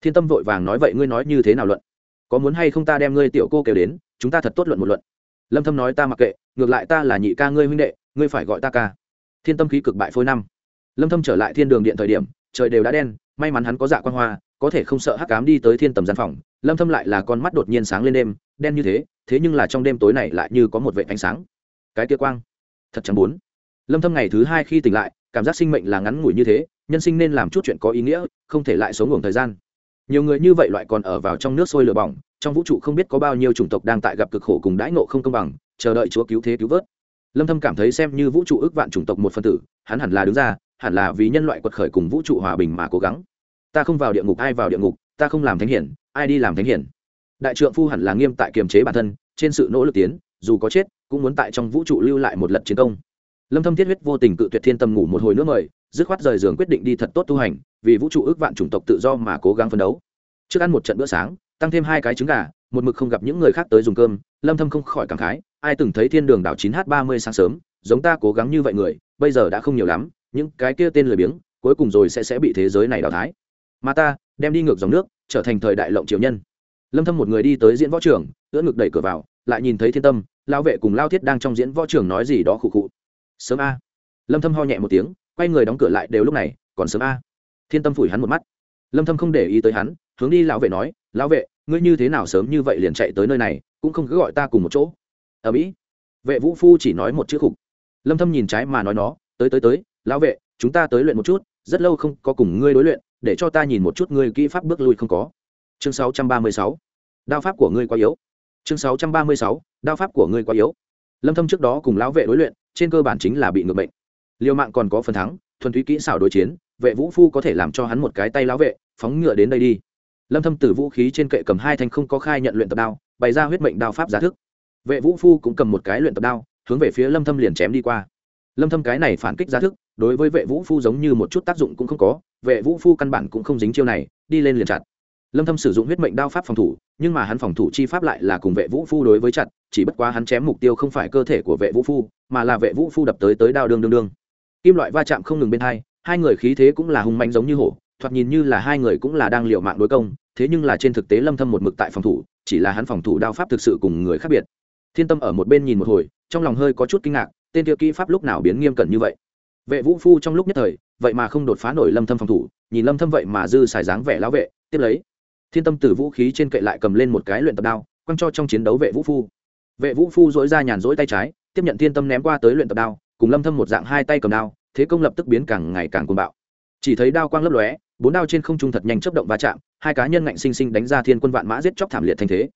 Thiên tâm vội vàng nói vậy ngươi nói như thế nào luận? Có muốn hay không ta đem ngươi tiểu cô kêu đến, chúng ta thật tốt luận một luận. Lâm thâm nói ta mặc kệ, ngược lại ta là nhị ca ngươi huynh đệ, ngươi phải gọi ta ca. Thiên tâm khí cực bại phôi năm. Lâm thâm trở lại thiên đường điện thời điểm, trời đều đã đen, may mắn hắn có dạ quan hoa, có thể không sợ hắc ám đi tới thiên tầm gian phòng. Lâm thâm lại là con mắt đột nhiên sáng lên đêm, đen như thế thế nhưng là trong đêm tối này lại như có một vệ ánh sáng. Cái kia quang, thật chẳng muốn lâm thâm ngày thứ hai khi tỉnh lại, cảm giác sinh mệnh là ngắn ngủi như thế, nhân sinh nên làm chút chuyện có ý nghĩa, không thể lại sống ngủ thời gian. Nhiều người như vậy loại còn ở vào trong nước sôi lửa bỏng, trong vũ trụ không biết có bao nhiêu chủng tộc đang tại gặp cực khổ cùng đãi ngộ không công bằng, chờ đợi chúa cứu thế cứu vớt. Lâm thâm cảm thấy xem như vũ trụ ước vạn chủng tộc một phân tử, hắn hẳn là đứng ra, hẳn là vì nhân loại quật khởi cùng vũ trụ hòa bình mà cố gắng. Ta không vào địa ngục, ai vào địa ngục, ta không làm thánh hiển, ai đi làm thánh hiển. Đại trượng phu hẳn là nghiêm tại kiềm chế bản thân, trên sự nỗ lực tiến, dù có chết, cũng muốn tại trong vũ trụ lưu lại một lần chiến công lâm thâm thiết huyết vô tình cự tuyệt thiên tâm ngủ một hồi nữa mời, dứt khoát rời giường quyết định đi thật tốt tu hành, vì vũ trụ ước vạn chủng tộc tự do mà cố gắng phấn đấu. Trước ăn một trận bữa sáng, tăng thêm hai cái trứng gà, một mực không gặp những người khác tới dùng cơm, lâm thâm không khỏi cảm khái, ai từng thấy thiên đường đảo 9 h 30 sáng sớm, giống ta cố gắng như vậy người, bây giờ đã không nhiều lắm, những cái kia tên lười biếng, cuối cùng rồi sẽ sẽ bị thế giới này đào thái mà ta, đem đi ngược dòng nước, trở thành thời đại lộng triều nhân. Lâm thâm một người đi tới diễn võ trường, ưỡn ngực đẩy cửa vào, lại nhìn thấy thiên tâm lao vệ cùng lao thiết đang trong diễn võ trường nói gì đó khụ khụ sớm a. Lâm thâm ho nhẹ một tiếng, quay người đóng cửa lại đều lúc này, còn sớm a. Thiên tâm phủi hắn một mắt. Lâm thâm không để ý tới hắn, hướng đi lão vệ nói, lão vệ, ngươi như thế nào sớm như vậy liền chạy tới nơi này, cũng không cứ gọi ta cùng một chỗ. Ở mỹ. Vệ vũ phu chỉ nói một chữ khục. Lâm thâm nhìn trái mà nói nó, tới tới tới, lão vệ, chúng ta tới luyện một chút, rất lâu không có cùng ngươi đối luyện, để cho ta nhìn một chút ngươi kỹ pháp bước lui không có. Chương 636 đao pháp của ngươi quá yếu. Chương 636 đao pháp của ngươi quá yếu. Lâm thâm trước đó cùng lão vệ đối luyện trên cơ bản chính là bị ngược bệnh liều mạng còn có phần thắng, thuần túy kỹ xảo đối chiến, vệ vũ phu có thể làm cho hắn một cái tay lão vệ, phóng ngựa đến đây đi. Lâm thâm từ vũ khí trên kệ cầm hai thanh không có khai nhận luyện tập đao, bày ra huyết mệnh đao pháp giá thức. Vệ vũ phu cũng cầm một cái luyện tập đao, hướng về phía lâm thâm liền chém đi qua. Lâm thâm cái này phản kích giá thức, đối với vệ vũ phu giống như một chút tác dụng cũng không có, vệ vũ phu căn bản cũng không dính chiêu này, đi lên liền chặt lâm thâm sử dụng huyết mệnh đao pháp phòng thủ, nhưng mà hắn phòng thủ chi pháp lại là cùng vệ vũ phu đối với chặt, chỉ bất quá hắn chém mục tiêu không phải cơ thể của vệ vũ phu, mà là vệ vũ phu đập tới tới đao đương đương đương. Kim loại va chạm không ngừng bên hai hai người khí thế cũng là hung mạnh giống như hổ, thoạt nhìn như là hai người cũng là đang liều mạng đối công, thế nhưng là trên thực tế lâm thâm một mực tại phòng thủ, chỉ là hắn phòng thủ đao pháp thực sự cùng người khác biệt. Thiên tâm ở một bên nhìn một hồi, trong lòng hơi có chút kinh ngạc, tên kia kỹ pháp lúc nào biến nghiêm cẩn như vậy? Vệ vũ phu trong lúc nhất thời, vậy mà không đột phá nổi lâm thâm phòng thủ, nhìn lâm thâm vậy mà dư xài dáng vẻ lão vệ, tiếp lấy thiên tâm từ vũ khí trên kệ lại cầm lên một cái luyện tập đao, quăng cho trong chiến đấu vệ vũ phu. Vệ vũ phu dỗi ra nhàn dỗi tay trái, tiếp nhận thiên tâm ném qua tới luyện tập đao, cùng lâm thâm một dạng hai tay cầm đao, thế công lập tức biến càng ngày càng cuồng bạo. Chỉ thấy đao quang lấp lóe, bốn đao trên không trung thật nhanh chớp động va chạm, hai cá nhân ngạnh sinh sinh đánh ra thiên quân vạn mã giết chóc thảm liệt thành thế.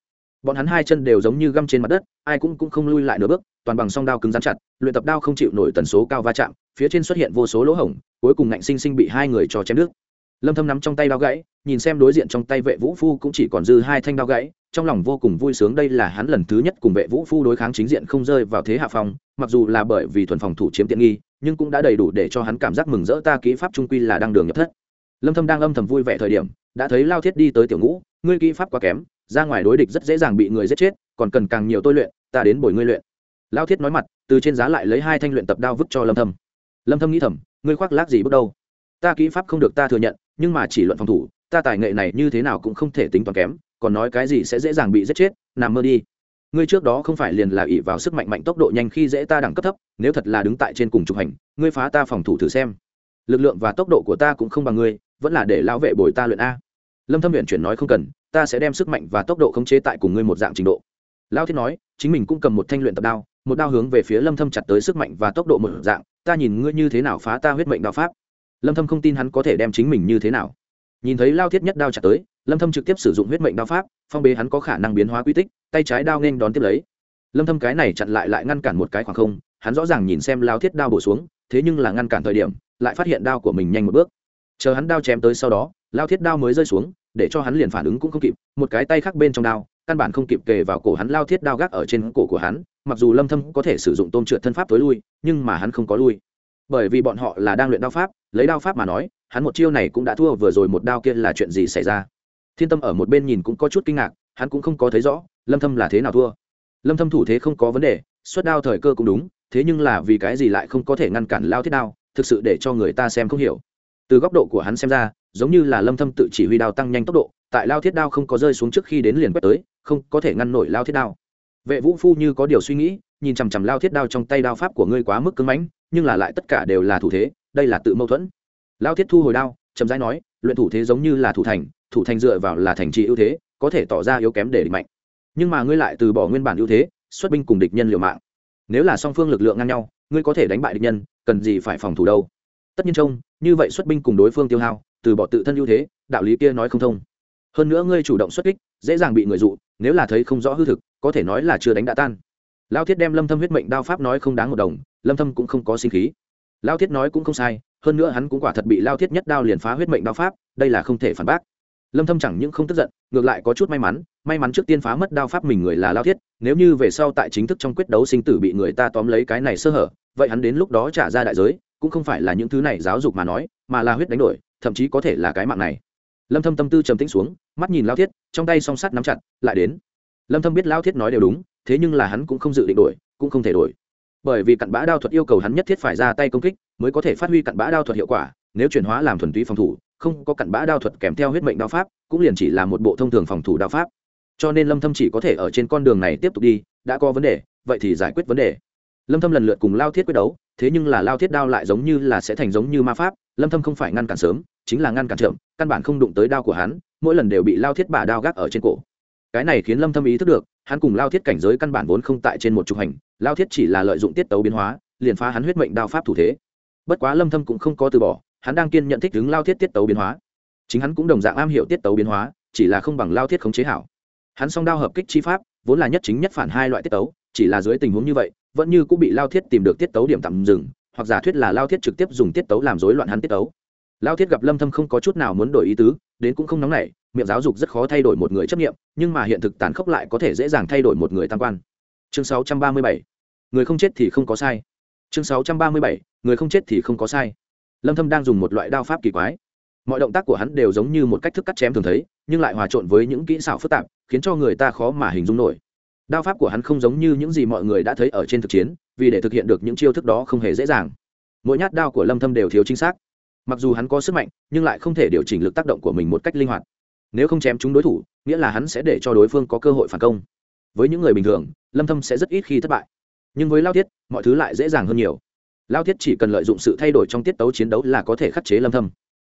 Bọn hắn hai chân đều giống như găm trên mặt đất, ai cũng cũng không lui lại nửa bước, toàn bằng song đao cứng rắn chặt, luyện tập đao không chịu nổi tần số cao va chạm, phía trên xuất hiện vô số lỗ hổng, cuối cùng ngạnh sinh sinh bị hai người cho chém nước lâm thâm nắm trong tay đao gãy, nhìn xem đối diện trong tay vệ vũ phu cũng chỉ còn dư hai thanh đao gãy, trong lòng vô cùng vui sướng đây là hắn lần thứ nhất cùng vệ vũ phu đối kháng chính diện không rơi vào thế hạ phong, mặc dù là bởi vì thuần phòng thủ chiếm tiện nghi, nhưng cũng đã đầy đủ để cho hắn cảm giác mừng rỡ ta kỹ pháp trung quy là đang đường nhập thất. Lâm thâm đang âm thầm vui vẻ thời điểm, đã thấy lao thiết đi tới tiểu ngũ, ngươi kỹ pháp quá kém, ra ngoài đối địch rất dễ dàng bị người giết chết, còn cần càng nhiều tôi luyện, ta đến bồi ngươi luyện. Lao thiết nói mặt, từ trên giá lại lấy hai thanh luyện tập đao vứt cho lâm thâm. Lâm thâm nghĩ thầm, ngươi khoác lác gì bước đâu? Ta kỹ pháp không được ta thừa nhận, nhưng mà chỉ luận phòng thủ, ta tài nghệ này như thế nào cũng không thể tính toán kém, còn nói cái gì sẽ dễ dàng bị giết chết, nằm mơ đi. Ngươi trước đó không phải liền là ỷ vào sức mạnh mạnh tốc độ nhanh khi dễ ta đẳng cấp thấp, nếu thật là đứng tại trên cùng trục hành, ngươi phá ta phòng thủ thử xem. Lực lượng và tốc độ của ta cũng không bằng ngươi, vẫn là để lao vệ bồi ta luyện a. Lâm thâm viện chuyển nói không cần, ta sẽ đem sức mạnh và tốc độ khống chế tại cùng ngươi một dạng trình độ. Lao thiết nói, chính mình cũng cầm một thanh luyện tập đao, một đao hướng về phía lâm thâm chặt tới sức mạnh và tốc độ một dạng, ta nhìn ngươi như thế nào phá ta huyết mệnh đao pháp lâm thâm không tin hắn có thể đem chính mình như thế nào. Nhìn thấy lao thiết nhất đao chặt tới, lâm thâm trực tiếp sử dụng huyết mệnh đao pháp, phong bế hắn có khả năng biến hóa quy tích, tay trái đao nên đón tiếp lấy. Lâm thâm cái này chặn lại lại ngăn cản một cái khoảng không, hắn rõ ràng nhìn xem lao thiết đao bổ xuống, thế nhưng là ngăn cản thời điểm, lại phát hiện đao của mình nhanh một bước. Chờ hắn đao chém tới sau đó, lao thiết đao mới rơi xuống, để cho hắn liền phản ứng cũng không kịp, một cái tay khác bên trong đao, căn bản không kịp kề vào cổ hắn, lao thiết đao gác ở trên cổ của hắn, mặc dù lâm thâm có thể sử dụng tôm trượt thân pháp tối lui, nhưng mà hắn không có lui bởi vì bọn họ là đang luyện đao pháp, lấy đao pháp mà nói, hắn một chiêu này cũng đã thua, vừa rồi một đao kia là chuyện gì xảy ra? Thiên tâm ở một bên nhìn cũng có chút kinh ngạc, hắn cũng không có thấy rõ, lâm thâm là thế nào thua? Lâm thâm thủ thế không có vấn đề, xuất đao thời cơ cũng đúng, thế nhưng là vì cái gì lại không có thể ngăn cản lao thiết đao, thực sự để cho người ta xem không hiểu. Từ góc độ của hắn xem ra, giống như là lâm thâm tự chỉ huy đao tăng nhanh tốc độ, tại lao thiết đao không có rơi xuống trước khi đến liền quét tới, không có thể ngăn nổi lao thiết đao. Vệ vũ phu như có điều suy nghĩ nhìn chằm chằm lao thiết đao trong tay đao pháp của ngươi quá mức cứng mãnh, nhưng là lại tất cả đều là thủ thế, đây là tự mâu thuẫn. Lao thiết thu hồi đao, chậm rãi nói, luyện thủ thế giống như là thủ thành thủ thành dựa vào là thành trì ưu thế, có thể tỏ ra yếu kém để địch mạnh. Nhưng mà ngươi lại từ bỏ nguyên bản ưu thế, xuất binh cùng địch nhân liều mạng. Nếu là song phương lực lượng ngang nhau, ngươi có thể đánh bại địch nhân, cần gì phải phòng thủ đâu? Tất nhiên trông, như vậy xuất binh cùng đối phương tiêu hao, từ bỏ tự thân ưu thế, đạo lý kia nói không thông. Hơn nữa ngươi chủ động xuất kích, dễ dàng bị người dụ, nếu là thấy không rõ hư thực, có thể nói là chưa đánh đã tan lao thiết đem lâm thâm huyết mệnh đao pháp nói không đáng một đồng, lâm thâm cũng không có sinh khí. Lao thiết nói cũng không sai, hơn nữa hắn cũng quả thật bị lao thiết nhất đao liền phá huyết mệnh đao pháp, đây là không thể phản bác. Lâm thâm chẳng những không tức giận, ngược lại có chút may mắn may mắn trước tiên phá mất đao pháp mình người là lao thiết, nếu như về sau tại chính thức trong quyết đấu sinh tử bị người ta tóm lấy cái này sơ hở, vậy hắn đến lúc đó trả ra đại giới, cũng không phải là những thứ này giáo dục mà nói, mà là huyết đánh đổi, thậm chí có thể là cái mạng này. Lâm thâm tâm tư trầm tĩnh xuống, mắt nhìn lao thiết, trong tay song sắt nắm chặt, lại đến lâm thâm biết lao thiết nói đều đúng, thế nhưng là hắn cũng không dự định đổi, cũng không thể đổi. Bởi vì cặn bã đao thuật yêu cầu hắn nhất thiết phải ra tay công kích, mới có thể phát huy cặn bã đao thuật hiệu quả, nếu chuyển hóa làm thuần túy phòng thủ, không có cặn bã đao thuật kèm theo huyết mệnh đao pháp, cũng liền chỉ là một bộ thông thường phòng thủ đao pháp. Cho nên lâm thâm chỉ có thể ở trên con đường này tiếp tục đi, đã có vấn đề, vậy thì giải quyết vấn đề. Lâm thâm lần lượt cùng lao thiết quyết đấu, thế nhưng là lao thiết đao lại giống như là sẽ thành giống như ma pháp, lâm thâm không phải ngăn cản sớm, chính là ngăn cản chậm, căn bản không đụng tới đao của hắn, mỗi lần đều bị lao thiết bả đao gác ở trên cổ cái này khiến lâm thâm ý thức được, hắn cùng lao thiết cảnh giới căn bản vốn không tại trên một trục hành, lao thiết chỉ là lợi dụng tiết tấu biến hóa, liền phá hắn huyết mệnh đao pháp thủ thế. Bất quá lâm thâm cũng không có từ bỏ, hắn đang kiên nhận thích ứng lao thiết tiết tấu biến hóa. Chính hắn cũng đồng dạng am hiểu tiết tấu biến hóa, chỉ là không bằng lao thiết khống chế hảo. Hắn song đao hợp kích chi pháp, vốn là nhất chính nhất phản hai loại tiết tấu, chỉ là dưới tình huống như vậy, vẫn như cũng bị lao thiết tìm được tiết tấu điểm tạm dừng, hoặc giả thuyết là lao thiết trực tiếp dùng tiết tấu làm rối loạn hắn tiết tấu. Lao thiết gặp lâm thâm không có chút nào muốn đổi ý tứ, đến cũng không nóng nảy miệng giáo dục rất khó thay đổi một người chấp nghiệm nhưng mà hiện thực tàn khốc lại có thể dễ dàng thay đổi một người tam quan. Chương 637 người không chết thì không có sai. Chương 637 người không chết thì không có sai. Lâm thâm đang dùng một loại đao pháp kỳ quái. Mọi động tác của hắn đều giống như một cách thức cắt chém thường thấy, nhưng lại hòa trộn với những kỹ xảo phức tạp, khiến cho người ta khó mà hình dung nổi. Đao pháp của hắn không giống như những gì mọi người đã thấy ở trên thực chiến, vì để thực hiện được những chiêu thức đó không hề dễ dàng. Mỗi nhát đao của lâm thâm đều thiếu chính xác. Mặc dù hắn có sức mạnh, nhưng lại không thể điều chỉnh lực tác động của mình một cách linh hoạt nếu không chém chúng đối thủ, nghĩa là hắn sẽ để cho đối phương có cơ hội phản công. Với những người bình thường, lâm thâm sẽ rất ít khi thất bại. Nhưng với lao thiết, mọi thứ lại dễ dàng hơn nhiều. Lao thiết chỉ cần lợi dụng sự thay đổi trong tiết tấu chiến đấu là có thể khắc chế lâm thâm.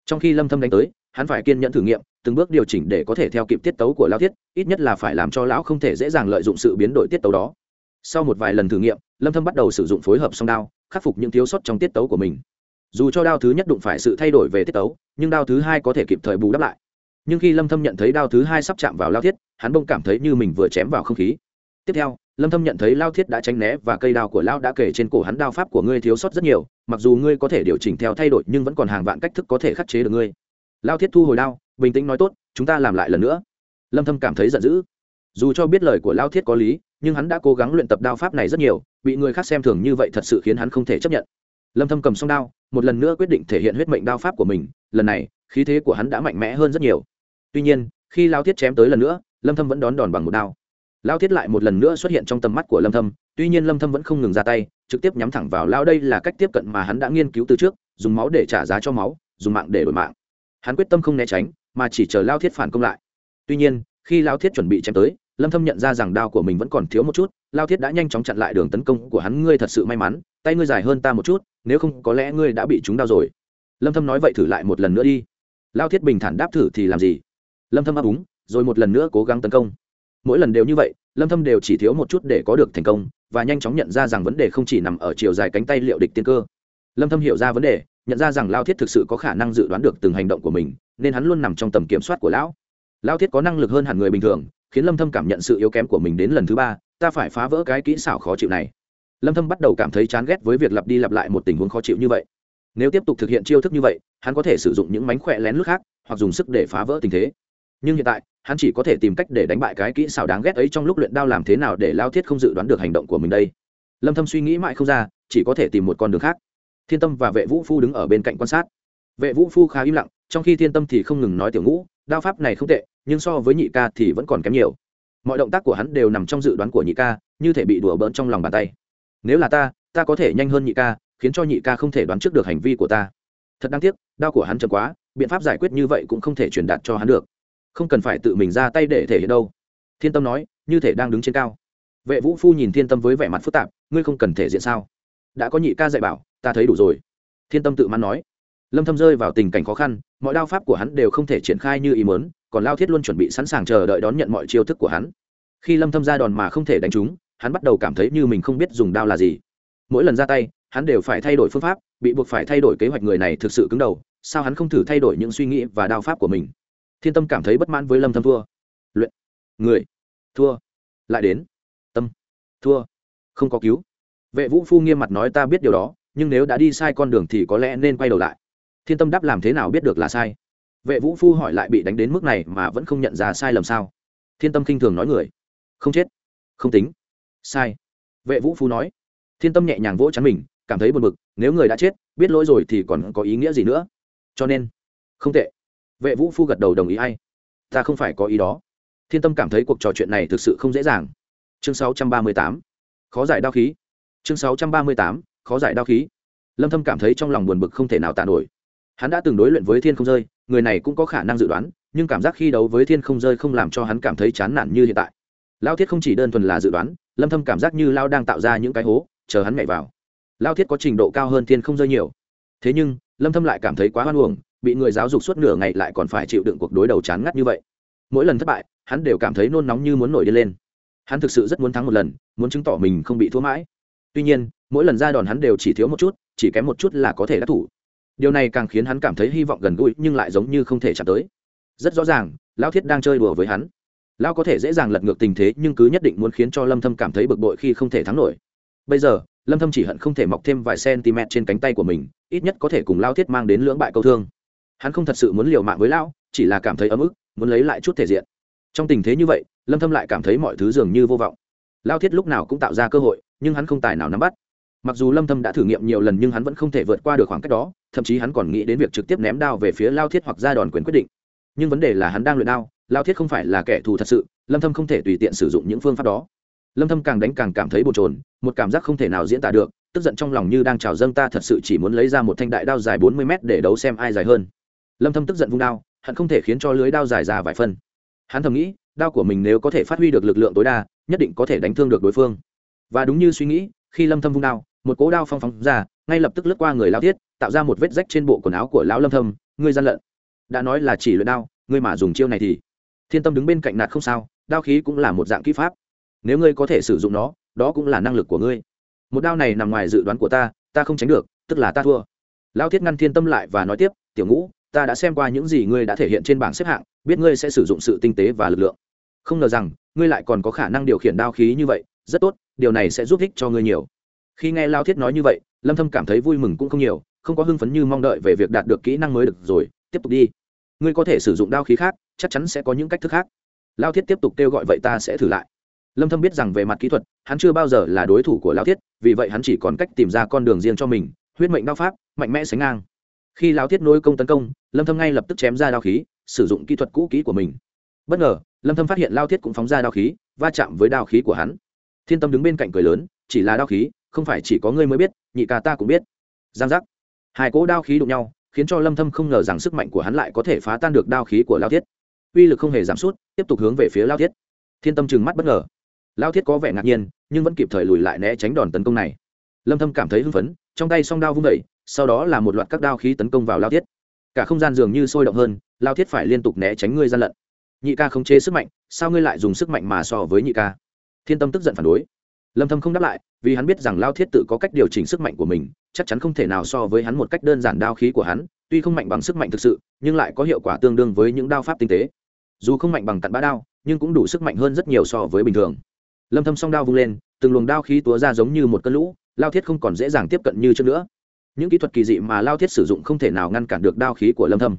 Trong khi lâm thâm đánh tới, hắn phải kiên nhẫn thử nghiệm, từng bước điều chỉnh để có thể theo kịp tiết tấu của lao thiết, ít nhất là phải làm cho lão không thể dễ dàng lợi dụng sự biến đổi tiết tấu đó. Sau một vài lần thử nghiệm, lâm thâm bắt đầu sử dụng phối hợp song đao, khắc phục những thiếu sót trong tiết tấu của mình. Dù cho đao thứ nhất đụng phải sự thay đổi về tiết tấu, nhưng đao thứ hai có thể kịp thời bù đắp lại nhưng khi lâm thâm nhận thấy đao thứ hai sắp chạm vào lao thiết, hắn bỗng cảm thấy như mình vừa chém vào không khí. Tiếp theo, lâm thâm nhận thấy lao thiết đã tránh né và cây đao của lao đã kể trên cổ hắn đao pháp của ngươi thiếu sót rất nhiều, mặc dù ngươi có thể điều chỉnh theo thay đổi nhưng vẫn còn hàng vạn cách thức có thể khắc chế được ngươi. Lao thiết thu hồi đao, bình tĩnh nói tốt, chúng ta làm lại lần nữa. Lâm thâm cảm thấy giận dữ. Dù cho biết lời của lao thiết có lý, nhưng hắn đã cố gắng luyện tập đao pháp này rất nhiều, bị người khác xem thường như vậy thật sự khiến hắn không thể chấp nhận. Lâm thâm cầm song đao, một lần nữa quyết định thể hiện huyết mệnh đao pháp của mình, lần này, khí thế của hắn đã mạnh mẽ hơn rất nhiều tuy nhiên, khi lao thiết chém tới lần nữa, lâm thâm vẫn đón đòn bằng một đao. Lao thiết lại một lần nữa xuất hiện trong tầm mắt của lâm thâm, tuy nhiên lâm thâm vẫn không ngừng ra tay, trực tiếp nhắm thẳng vào lao đây là cách tiếp cận mà hắn đã nghiên cứu từ trước, dùng máu để trả giá cho máu, dùng mạng để đổi mạng. Hắn quyết tâm không né tránh, mà chỉ chờ lao thiết phản công lại. Tuy nhiên, khi lao thiết chuẩn bị chém tới, lâm thâm nhận ra rằng đao của mình vẫn còn thiếu một chút, lao thiết đã nhanh chóng chặn lại đường tấn công của hắn, ngươi thật sự may mắn, tay ngươi dài hơn ta một chút, nếu không có lẽ ngươi đã bị chúng đao rồi. Lâm thâm nói vậy thử lại một lần nữa đi. Lao thiết bình thản đáp thử thì làm gì? Lâm thâm ấp úng, rồi một lần nữa cố gắng tấn công. Mỗi lần đều như vậy, lâm thâm đều chỉ thiếu một chút để có được thành công, và nhanh chóng nhận ra rằng vấn đề không chỉ nằm ở chiều dài cánh tay liệu địch tiên cơ. Lâm thâm hiểu ra vấn đề, nhận ra rằng lao thiết thực sự có khả năng dự đoán được từng hành động của mình, nên hắn luôn nằm trong tầm kiểm soát của lão. Lao thiết có năng lực hơn hẳn người bình thường, khiến lâm thâm cảm nhận sự yếu kém của mình đến lần thứ ba, ta phải phá vỡ cái kỹ xảo khó chịu này. Lâm thâm bắt đầu cảm thấy chán ghét với việc lặp đi lặp lại một tình huống khó chịu như vậy. Nếu tiếp tục thực hiện chiêu thức như vậy, hắn có thể sử dụng những mánh khỏe lén lút khác, hoặc dùng sức để phá vỡ tình thế nhưng hiện tại, hắn chỉ có thể tìm cách để đánh bại cái kỹ xảo đáng ghét ấy trong lúc luyện đao làm thế nào để lao thiết không dự đoán được hành động của mình đây. Lâm thâm suy nghĩ mãi không ra, chỉ có thể tìm một con đường khác. Thiên tâm và vệ vũ phu đứng ở bên cạnh quan sát. Vệ vũ phu khá im lặng, trong khi thiên tâm thì không ngừng nói tiểu ngũ, đao pháp này không tệ, nhưng so với nhị ca thì vẫn còn kém nhiều. Mọi động tác của hắn đều nằm trong dự đoán của nhị ca, như thể bị đùa bỡn trong lòng bàn tay. Nếu là ta ta có thể nhanh hơn nhị ca, khiến cho nhị ca không thể đoán trước được hành vi của ta. Thật đáng tiếc, đao của hắn chậm quá, biện pháp giải quyết như vậy cũng không thể truyền đạt cho hắn được không cần phải tự mình ra tay để thể hiện đâu. Thiên tâm nói, như thể đang đứng trên cao. Vệ vũ phu nhìn thiên tâm với vẻ mặt phức tạp, ngươi không cần thể diện sao? Đã có nhị ca dạy bảo, ta thấy đủ rồi. Thiên tâm tự mắn nói. Lâm thâm rơi vào tình cảnh khó khăn, mọi đao pháp của hắn đều không thể triển khai như ý muốn, còn lao thiết luôn chuẩn bị sẵn sàng chờ đợi đón nhận mọi chiêu thức của hắn. Khi lâm thâm ra đòn mà không thể đánh trúng, hắn bắt đầu cảm thấy như mình không biết dùng đao là gì. Mỗi lần ra tay, hắn đều phải thay đổi phương pháp, bị buộc phải thay đổi kế hoạch người này thực sự cứng đầu, sao hắn không thử thay đổi những suy nghĩ và đao pháp của mình? Thiên tâm cảm thấy bất mãn với lâm thâm thua. Luyện. Người. Thua. Lại đến. Tâm. Thua. Không có cứu. Vệ vũ phu nghiêm mặt nói ta biết điều đó, nhưng nếu đã đi sai con đường thì có lẽ nên quay đầu lại. Thiên tâm đáp làm thế nào biết được là sai? Vệ vũ phu hỏi lại bị đánh đến mức này mà vẫn không nhận ra sai lầm sao? Thiên tâm khinh thường nói người. Không chết. Không tính. Sai. Vệ vũ phu nói. Thiên tâm nhẹ nhàng vỗ chắn mình, cảm thấy buồn bực, nếu người đã chết, biết lỗi rồi thì còn có ý nghĩa gì nữa? Cho nên, không tệ vệ vũ phu gật đầu đồng ý hay ta không phải có ý đó. Thiên tâm cảm thấy cuộc trò chuyện này thực sự không dễ dàng. Chương 638. khó giải đao khí. Chương 638. khó giải đao khí. Lâm thâm cảm thấy trong lòng buồn bực không thể nào tàn nổi. Hắn đã từng đối luyện với thiên không rơi, người này cũng có khả năng dự đoán, nhưng cảm giác khi đấu với thiên không rơi không làm cho hắn cảm thấy chán nản như hiện tại. Lao thiết không chỉ đơn thuần là dự đoán, lâm thâm cảm giác như lao đang tạo ra những cái hố, chờ hắn nhảy vào. Lao thiết có trình độ cao hơn thiên không rơi nhiều. Thế nhưng, lâm thâm lại cảm thấy quá hoan uổng bị người giáo dục suốt nửa ngày lại còn phải chịu đựng cuộc đối đầu chán ngắt như vậy. Mỗi lần thất bại, hắn đều cảm thấy nôn nóng như muốn nổi đi lên. Hắn thực sự rất muốn thắng một lần, muốn chứng tỏ mình không bị thua mãi. Tuy nhiên, mỗi lần ra đòn hắn đều chỉ thiếu một chút, chỉ kém một chút là có thể đắc thủ. Điều này càng khiến hắn cảm thấy hy vọng gần gũi, nhưng lại giống như không thể chạm tới. Rất rõ ràng lao thiết đang chơi đùa với hắn. Lao có thể dễ dàng lật ngược tình thế, nhưng cứ nhất định muốn khiến cho lâm thâm cảm thấy bực bội khi không thể thắng nổi. Bây giờ, lâm thâm chỉ hận không thể mọc thêm vài cm trên cánh tay của mình, ít nhất có thể cùng lao thiết mang đến lưỡng bại câu thương hắn không thật sự muốn liều mạng với Lão, chỉ là cảm thấy ấm ức muốn lấy lại chút thể diện. Trong tình thế như vậy lâm thâm lại cảm thấy mọi thứ dường như vô vọng. Lao thiết lúc nào cũng tạo ra cơ hội nhưng hắn không tài nào nắm bắt. Mặc dù lâm thâm đã thử nghiệm nhiều lần nhưng hắn vẫn không thể vượt qua được khoảng cách đó thậm chí hắn còn nghĩ đến việc trực tiếp ném đao về phía lao thiết hoặc ra đòn quyền quyết định. Nhưng vấn đề là hắn đang luyện đao lao thiết không phải là kẻ thù thật sự lâm thâm không thể tùy tiện sử dụng những phương pháp đó. Lâm thâm càng đánh càng cảm thấy bồn chồn một cảm giác không thể nào diễn tả được tức giận trong lòng như đang trào dâng ta thật sự chỉ muốn lấy ra một thanh đại đao dài 40 mét để đấu xem ai dài hơn lâm thâm tức giận vung đao hắn không thể khiến cho lưới đao dài ra vài phân. Hắn thầm nghĩ, đao của mình nếu có thể phát huy được lực lượng tối đa, nhất định có thể đánh thương được đối phương. Và đúng như suy nghĩ, khi lâm thâm vung đao, một cỗ đao phong phóng ra, ngay lập tức lướt qua người lao thiết tạo ra một vết rách trên bộ quần áo của lão lâm thâm ngươi gian lận. Đã nói là chỉ luyện đao ngươi mà dùng chiêu này thì thiên tâm đứng bên cạnh nạt không sao, đao khí cũng là một dạng kỹ pháp. Nếu ngươi có thể sử dụng nó, đó cũng là năng lực của ngươi. Một đao này nằm ngoài dự đoán của ta ta không tránh được, tức là ta thua. Lao thiết ngăn thiên tâm lại và nói tiếp, tiểu ngũ ta đã xem qua những gì ngươi đã thể hiện trên bảng xếp hạng, biết ngươi sẽ sử dụng sự tinh tế và lực lượng. Không ngờ rằng, ngươi lại còn có khả năng điều khiển đao khí như vậy, rất tốt, điều này sẽ giúp ích cho ngươi nhiều. Khi nghe lao thiết nói như vậy, lâm thâm cảm thấy vui mừng cũng không nhiều, không có hưng phấn như mong đợi về việc đạt được kỹ năng mới được rồi, tiếp tục đi. Ngươi có thể sử dụng đao khí khác, chắc chắn sẽ có những cách thức khác. Lao thiết tiếp tục kêu gọi vậy ta sẽ thử lại. Lâm thâm biết rằng về mặt kỹ thuật, hắn chưa bao giờ là đối thủ của lao thiết, vì vậy hắn chỉ còn cách tìm ra con đường riêng cho mình, huyết mệnh đao pháp, mạnh mẽ sánh ngang khi lao thiết nối công tấn công, lâm thâm ngay lập tức chém ra đao khí, sử dụng kỹ thuật cũ kỹ của mình. Bất ngờ, lâm thâm phát hiện lao thiết cũng phóng ra đao khí, va chạm với đao khí của hắn. Thiên tâm đứng bên cạnh cười lớn, chỉ là đao khí, không phải chỉ có ngươi mới biết, nhị ca ta cũng biết. Giang giác. Hai cỗ đao khí đụng nhau, khiến cho lâm thâm không ngờ rằng sức mạnh của hắn lại có thể phá tan được đao khí của lao thiết. Uy lực không hề giảm sút, tiếp tục hướng về phía lao thiết. Thiên tâm trừng mắt bất ngờ. Lao thiết có vẻ ngạc nhiên, nhưng vẫn kịp thời lùi lại né tránh đòn tấn công này. Lâm thâm cảm thấy hưng phấn, trong tay song đao vung đẩy sau đó là một loạt các đao khí tấn công vào lao thiết. Cả không gian dường như sôi động hơn, lao thiết phải liên tục né tránh ngươi gian lận. Nhị ca không chế sức mạnh, sao ngươi lại dùng sức mạnh mà so với nhị ca? Thiên tâm tức giận phản đối. Lâm thâm không đáp lại, vì hắn biết rằng lao thiết tự có cách điều chỉnh sức mạnh của mình, chắc chắn không thể nào so với hắn một cách đơn giản đao khí của hắn, tuy không mạnh bằng sức mạnh thực sự, nhưng lại có hiệu quả tương đương với những đao pháp tinh tế. Dù không mạnh bằng cặn bã đao, nhưng cũng đủ sức mạnh hơn rất nhiều so với bình thường. Lâm thâm song đao vung lên, từng luồng đao khí túa ra giống như một cơn lũ, lao thiết không còn dễ dàng tiếp cận như trước nữa những kỹ thuật kỳ dị mà lao thiết sử dụng không thể nào ngăn cản được đao khí của lâm thâm.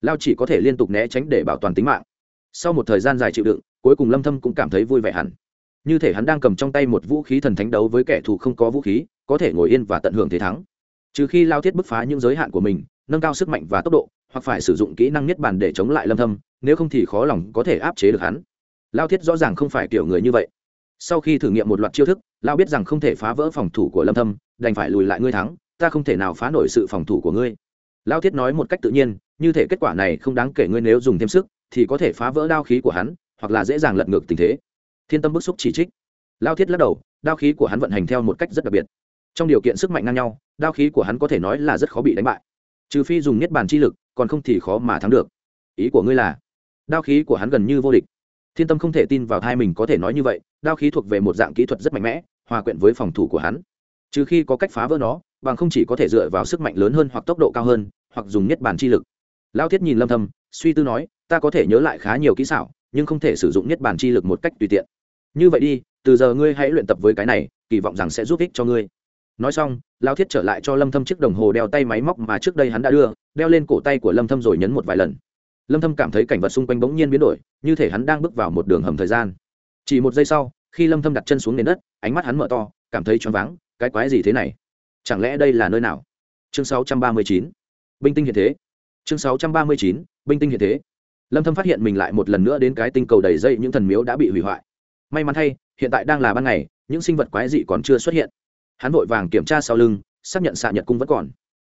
Lao chỉ có thể liên tục né tránh để bảo toàn tính mạng. Sau một thời gian dài chịu đựng, cuối cùng lâm thâm cũng cảm thấy vui vẻ hẳn. Như thể hắn đang cầm trong tay một vũ khí thần thánh đấu với kẻ thù không có vũ khí, có thể ngồi yên và tận hưởng thế thắng. Trừ khi lao thiết bứt phá những giới hạn của mình, nâng cao sức mạnh và tốc độ, hoặc phải sử dụng kỹ năng nhất bản để chống lại lâm thâm, nếu không thì khó lòng có thể áp chế được hắn. Lao thiết rõ ràng không phải kiểu người như vậy. Sau khi thử nghiệm một loạt chiêu thức, lao biết rằng không thể phá vỡ phòng thủ của lâm thâm, đành phải lùi lại ngươi thắng ta không thể nào phá nổi sự phòng thủ của ngươi. Lao thiết nói một cách tự nhiên, như thể kết quả này không đáng kể ngươi nếu dùng thêm sức, thì có thể phá vỡ đao khí của hắn, hoặc là dễ dàng lật ngược tình thế. Thiên tâm bức xúc chỉ trích. Lao thiết lắc đầu, đao khí của hắn vận hành theo một cách rất đặc biệt. Trong điều kiện sức mạnh ngang nhau, đao khí của hắn có thể nói là rất khó bị đánh bại. Trừ phi dùng niết bàn chi lực, còn không thì khó mà thắng được. Ý của ngươi là, đao khí của hắn gần như vô địch. Thiên tâm không thể tin vào thai mình có thể nói như vậy, đao khí thuộc về một dạng kỹ thuật rất mạnh mẽ, hòa quyện với phòng thủ của hắn trừ khi có cách phá vỡ nó, bằng không chỉ có thể dựa vào sức mạnh lớn hơn hoặc tốc độ cao hơn, hoặc dùng niết bàn chi lực. Lao thiết nhìn lâm thâm, suy tư nói, ta có thể nhớ lại khá nhiều kỹ xảo, nhưng không thể sử dụng niết bàn chi lực một cách tùy tiện. Như vậy đi, từ giờ ngươi hãy luyện tập với cái này, kỳ vọng rằng sẽ giúp ích cho ngươi. Nói xong, lao thiết trở lại cho lâm thâm chiếc đồng hồ đeo tay máy móc mà trước đây hắn đã đưa, đeo lên cổ tay của lâm thâm rồi nhấn một vài lần. Lâm thâm cảm thấy cảnh vật xung quanh bỗng nhiên biến đổi, như thể hắn đang bước vào một đường hầm thời gian. Chỉ một giây sau, khi lâm thâm đặt chân xuống nền đất, ánh mắt hắn mở to, cảm thấy choáng váng cái quái gì thế này? Chẳng lẽ đây là nơi nào? Chương 639 binh tinh hiện thế. Chương 639 binh tinh hiện thế. Lâm thâm phát hiện mình lại một lần nữa đến cái tinh cầu đầy dây những thần miếu đã bị hủy hoại. May mắn thay, hiện tại đang là ban ngày, những sinh vật quái dị còn chưa xuất hiện. Hắn vội vàng kiểm tra sau lưng, xác nhận xạ nhật cung vẫn còn.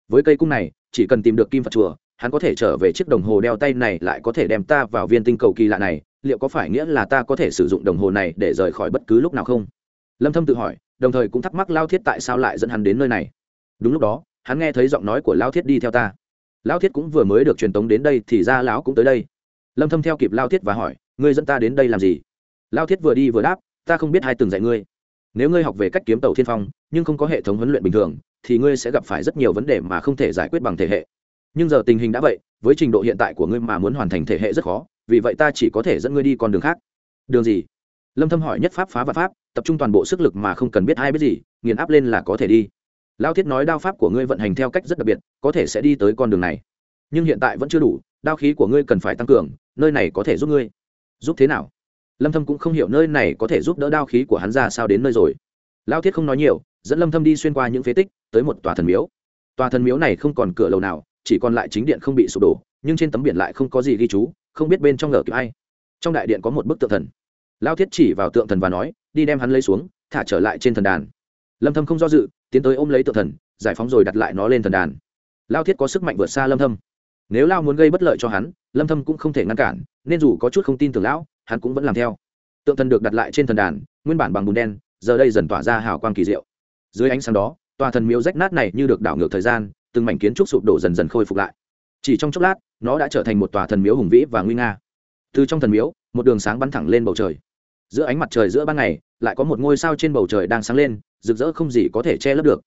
Với cây cung này, chỉ cần tìm được kim phật chùa, hắn có thể trở về chiếc đồng hồ đeo tay này lại có thể đem ta vào viên tinh cầu kỳ lạ này. Liệu có phải nghĩa là ta có thể sử dụng đồng hồ này để rời khỏi bất cứ lúc nào không? Lâm thâm tự hỏi đồng thời cũng thắc mắc lao thiết tại sao lại dẫn hắn đến nơi này. Đúng lúc đó, hắn nghe thấy giọng nói của lao thiết đi theo ta. Lao thiết cũng vừa mới được truyền tống đến đây thì ra lão cũng tới đây. Lâm thâm theo kịp lao thiết và hỏi, ngươi dẫn ta đến đây làm gì? Lao thiết vừa đi vừa đáp, ta không biết hai từng dạy ngươi. Nếu ngươi học về cách kiếm tàu thiên phong, nhưng không có hệ thống huấn luyện bình thường, thì ngươi sẽ gặp phải rất nhiều vấn đề mà không thể giải quyết bằng thể hệ. Nhưng giờ tình hình đã vậy, với trình độ hiện tại của ngươi mà muốn hoàn thành thể hệ rất khó, vì vậy ta chỉ có thể dẫn ngươi đi con đường khác. Đường gì? Lâm thâm hỏi nhất pháp phá và pháp tập trung toàn bộ sức lực mà không cần biết ai biết gì, nghiền áp lên là có thể đi. Lao thiết nói đao pháp của ngươi vận hành theo cách rất đặc biệt, có thể sẽ đi tới con đường này. Nhưng hiện tại vẫn chưa đủ, đao khí của ngươi cần phải tăng cường, nơi này có thể giúp ngươi. Giúp thế nào? Lâm thâm cũng không hiểu nơi này có thể giúp đỡ đao khí của hắn ra sao đến nơi rồi. Lao thiết không nói nhiều, dẫn lâm thâm đi xuyên qua những phế tích, tới một tòa thần miếu. Tòa thần miếu này không còn cửa lầu nào, chỉ còn lại chính điện không bị sụp đổ, nhưng trên tấm biển lại không có gì ghi chú, không biết bên trong ngờ kiểu ai. Trong đại điện có một bức tượng thần. Lao thiết chỉ vào tượng thần và nói đi đem hắn lấy xuống, thả trở lại trên thần đàn. Lâm thâm không do dự, tiến tới ôm lấy tượng thần, giải phóng rồi đặt lại nó lên thần đàn. Lao thiết có sức mạnh vượt xa lâm thâm. Nếu lao muốn gây bất lợi cho hắn, lâm thâm cũng không thể ngăn cản, nên dù có chút không tin tưởng lão, hắn cũng vẫn làm theo. Tượng thần được đặt lại trên thần đàn, nguyên bản bằng bùn đen, giờ đây dần tỏa ra hào quang kỳ diệu. Dưới ánh sáng đó, tòa thần miếu rách nát này như được đảo ngược thời gian, từng mảnh kiến trúc sụp đổ dần dần khôi phục lại. Chỉ trong chốc lát, nó đã trở thành một tòa thần miếu hùng vĩ và nguy nga. Từ trong thần miếu, một đường sáng bắn thẳng lên bầu trời giữa ánh mặt trời giữa ban ngày, lại có một ngôi sao trên bầu trời đang sáng lên, rực rỡ không gì có thể che lấp được.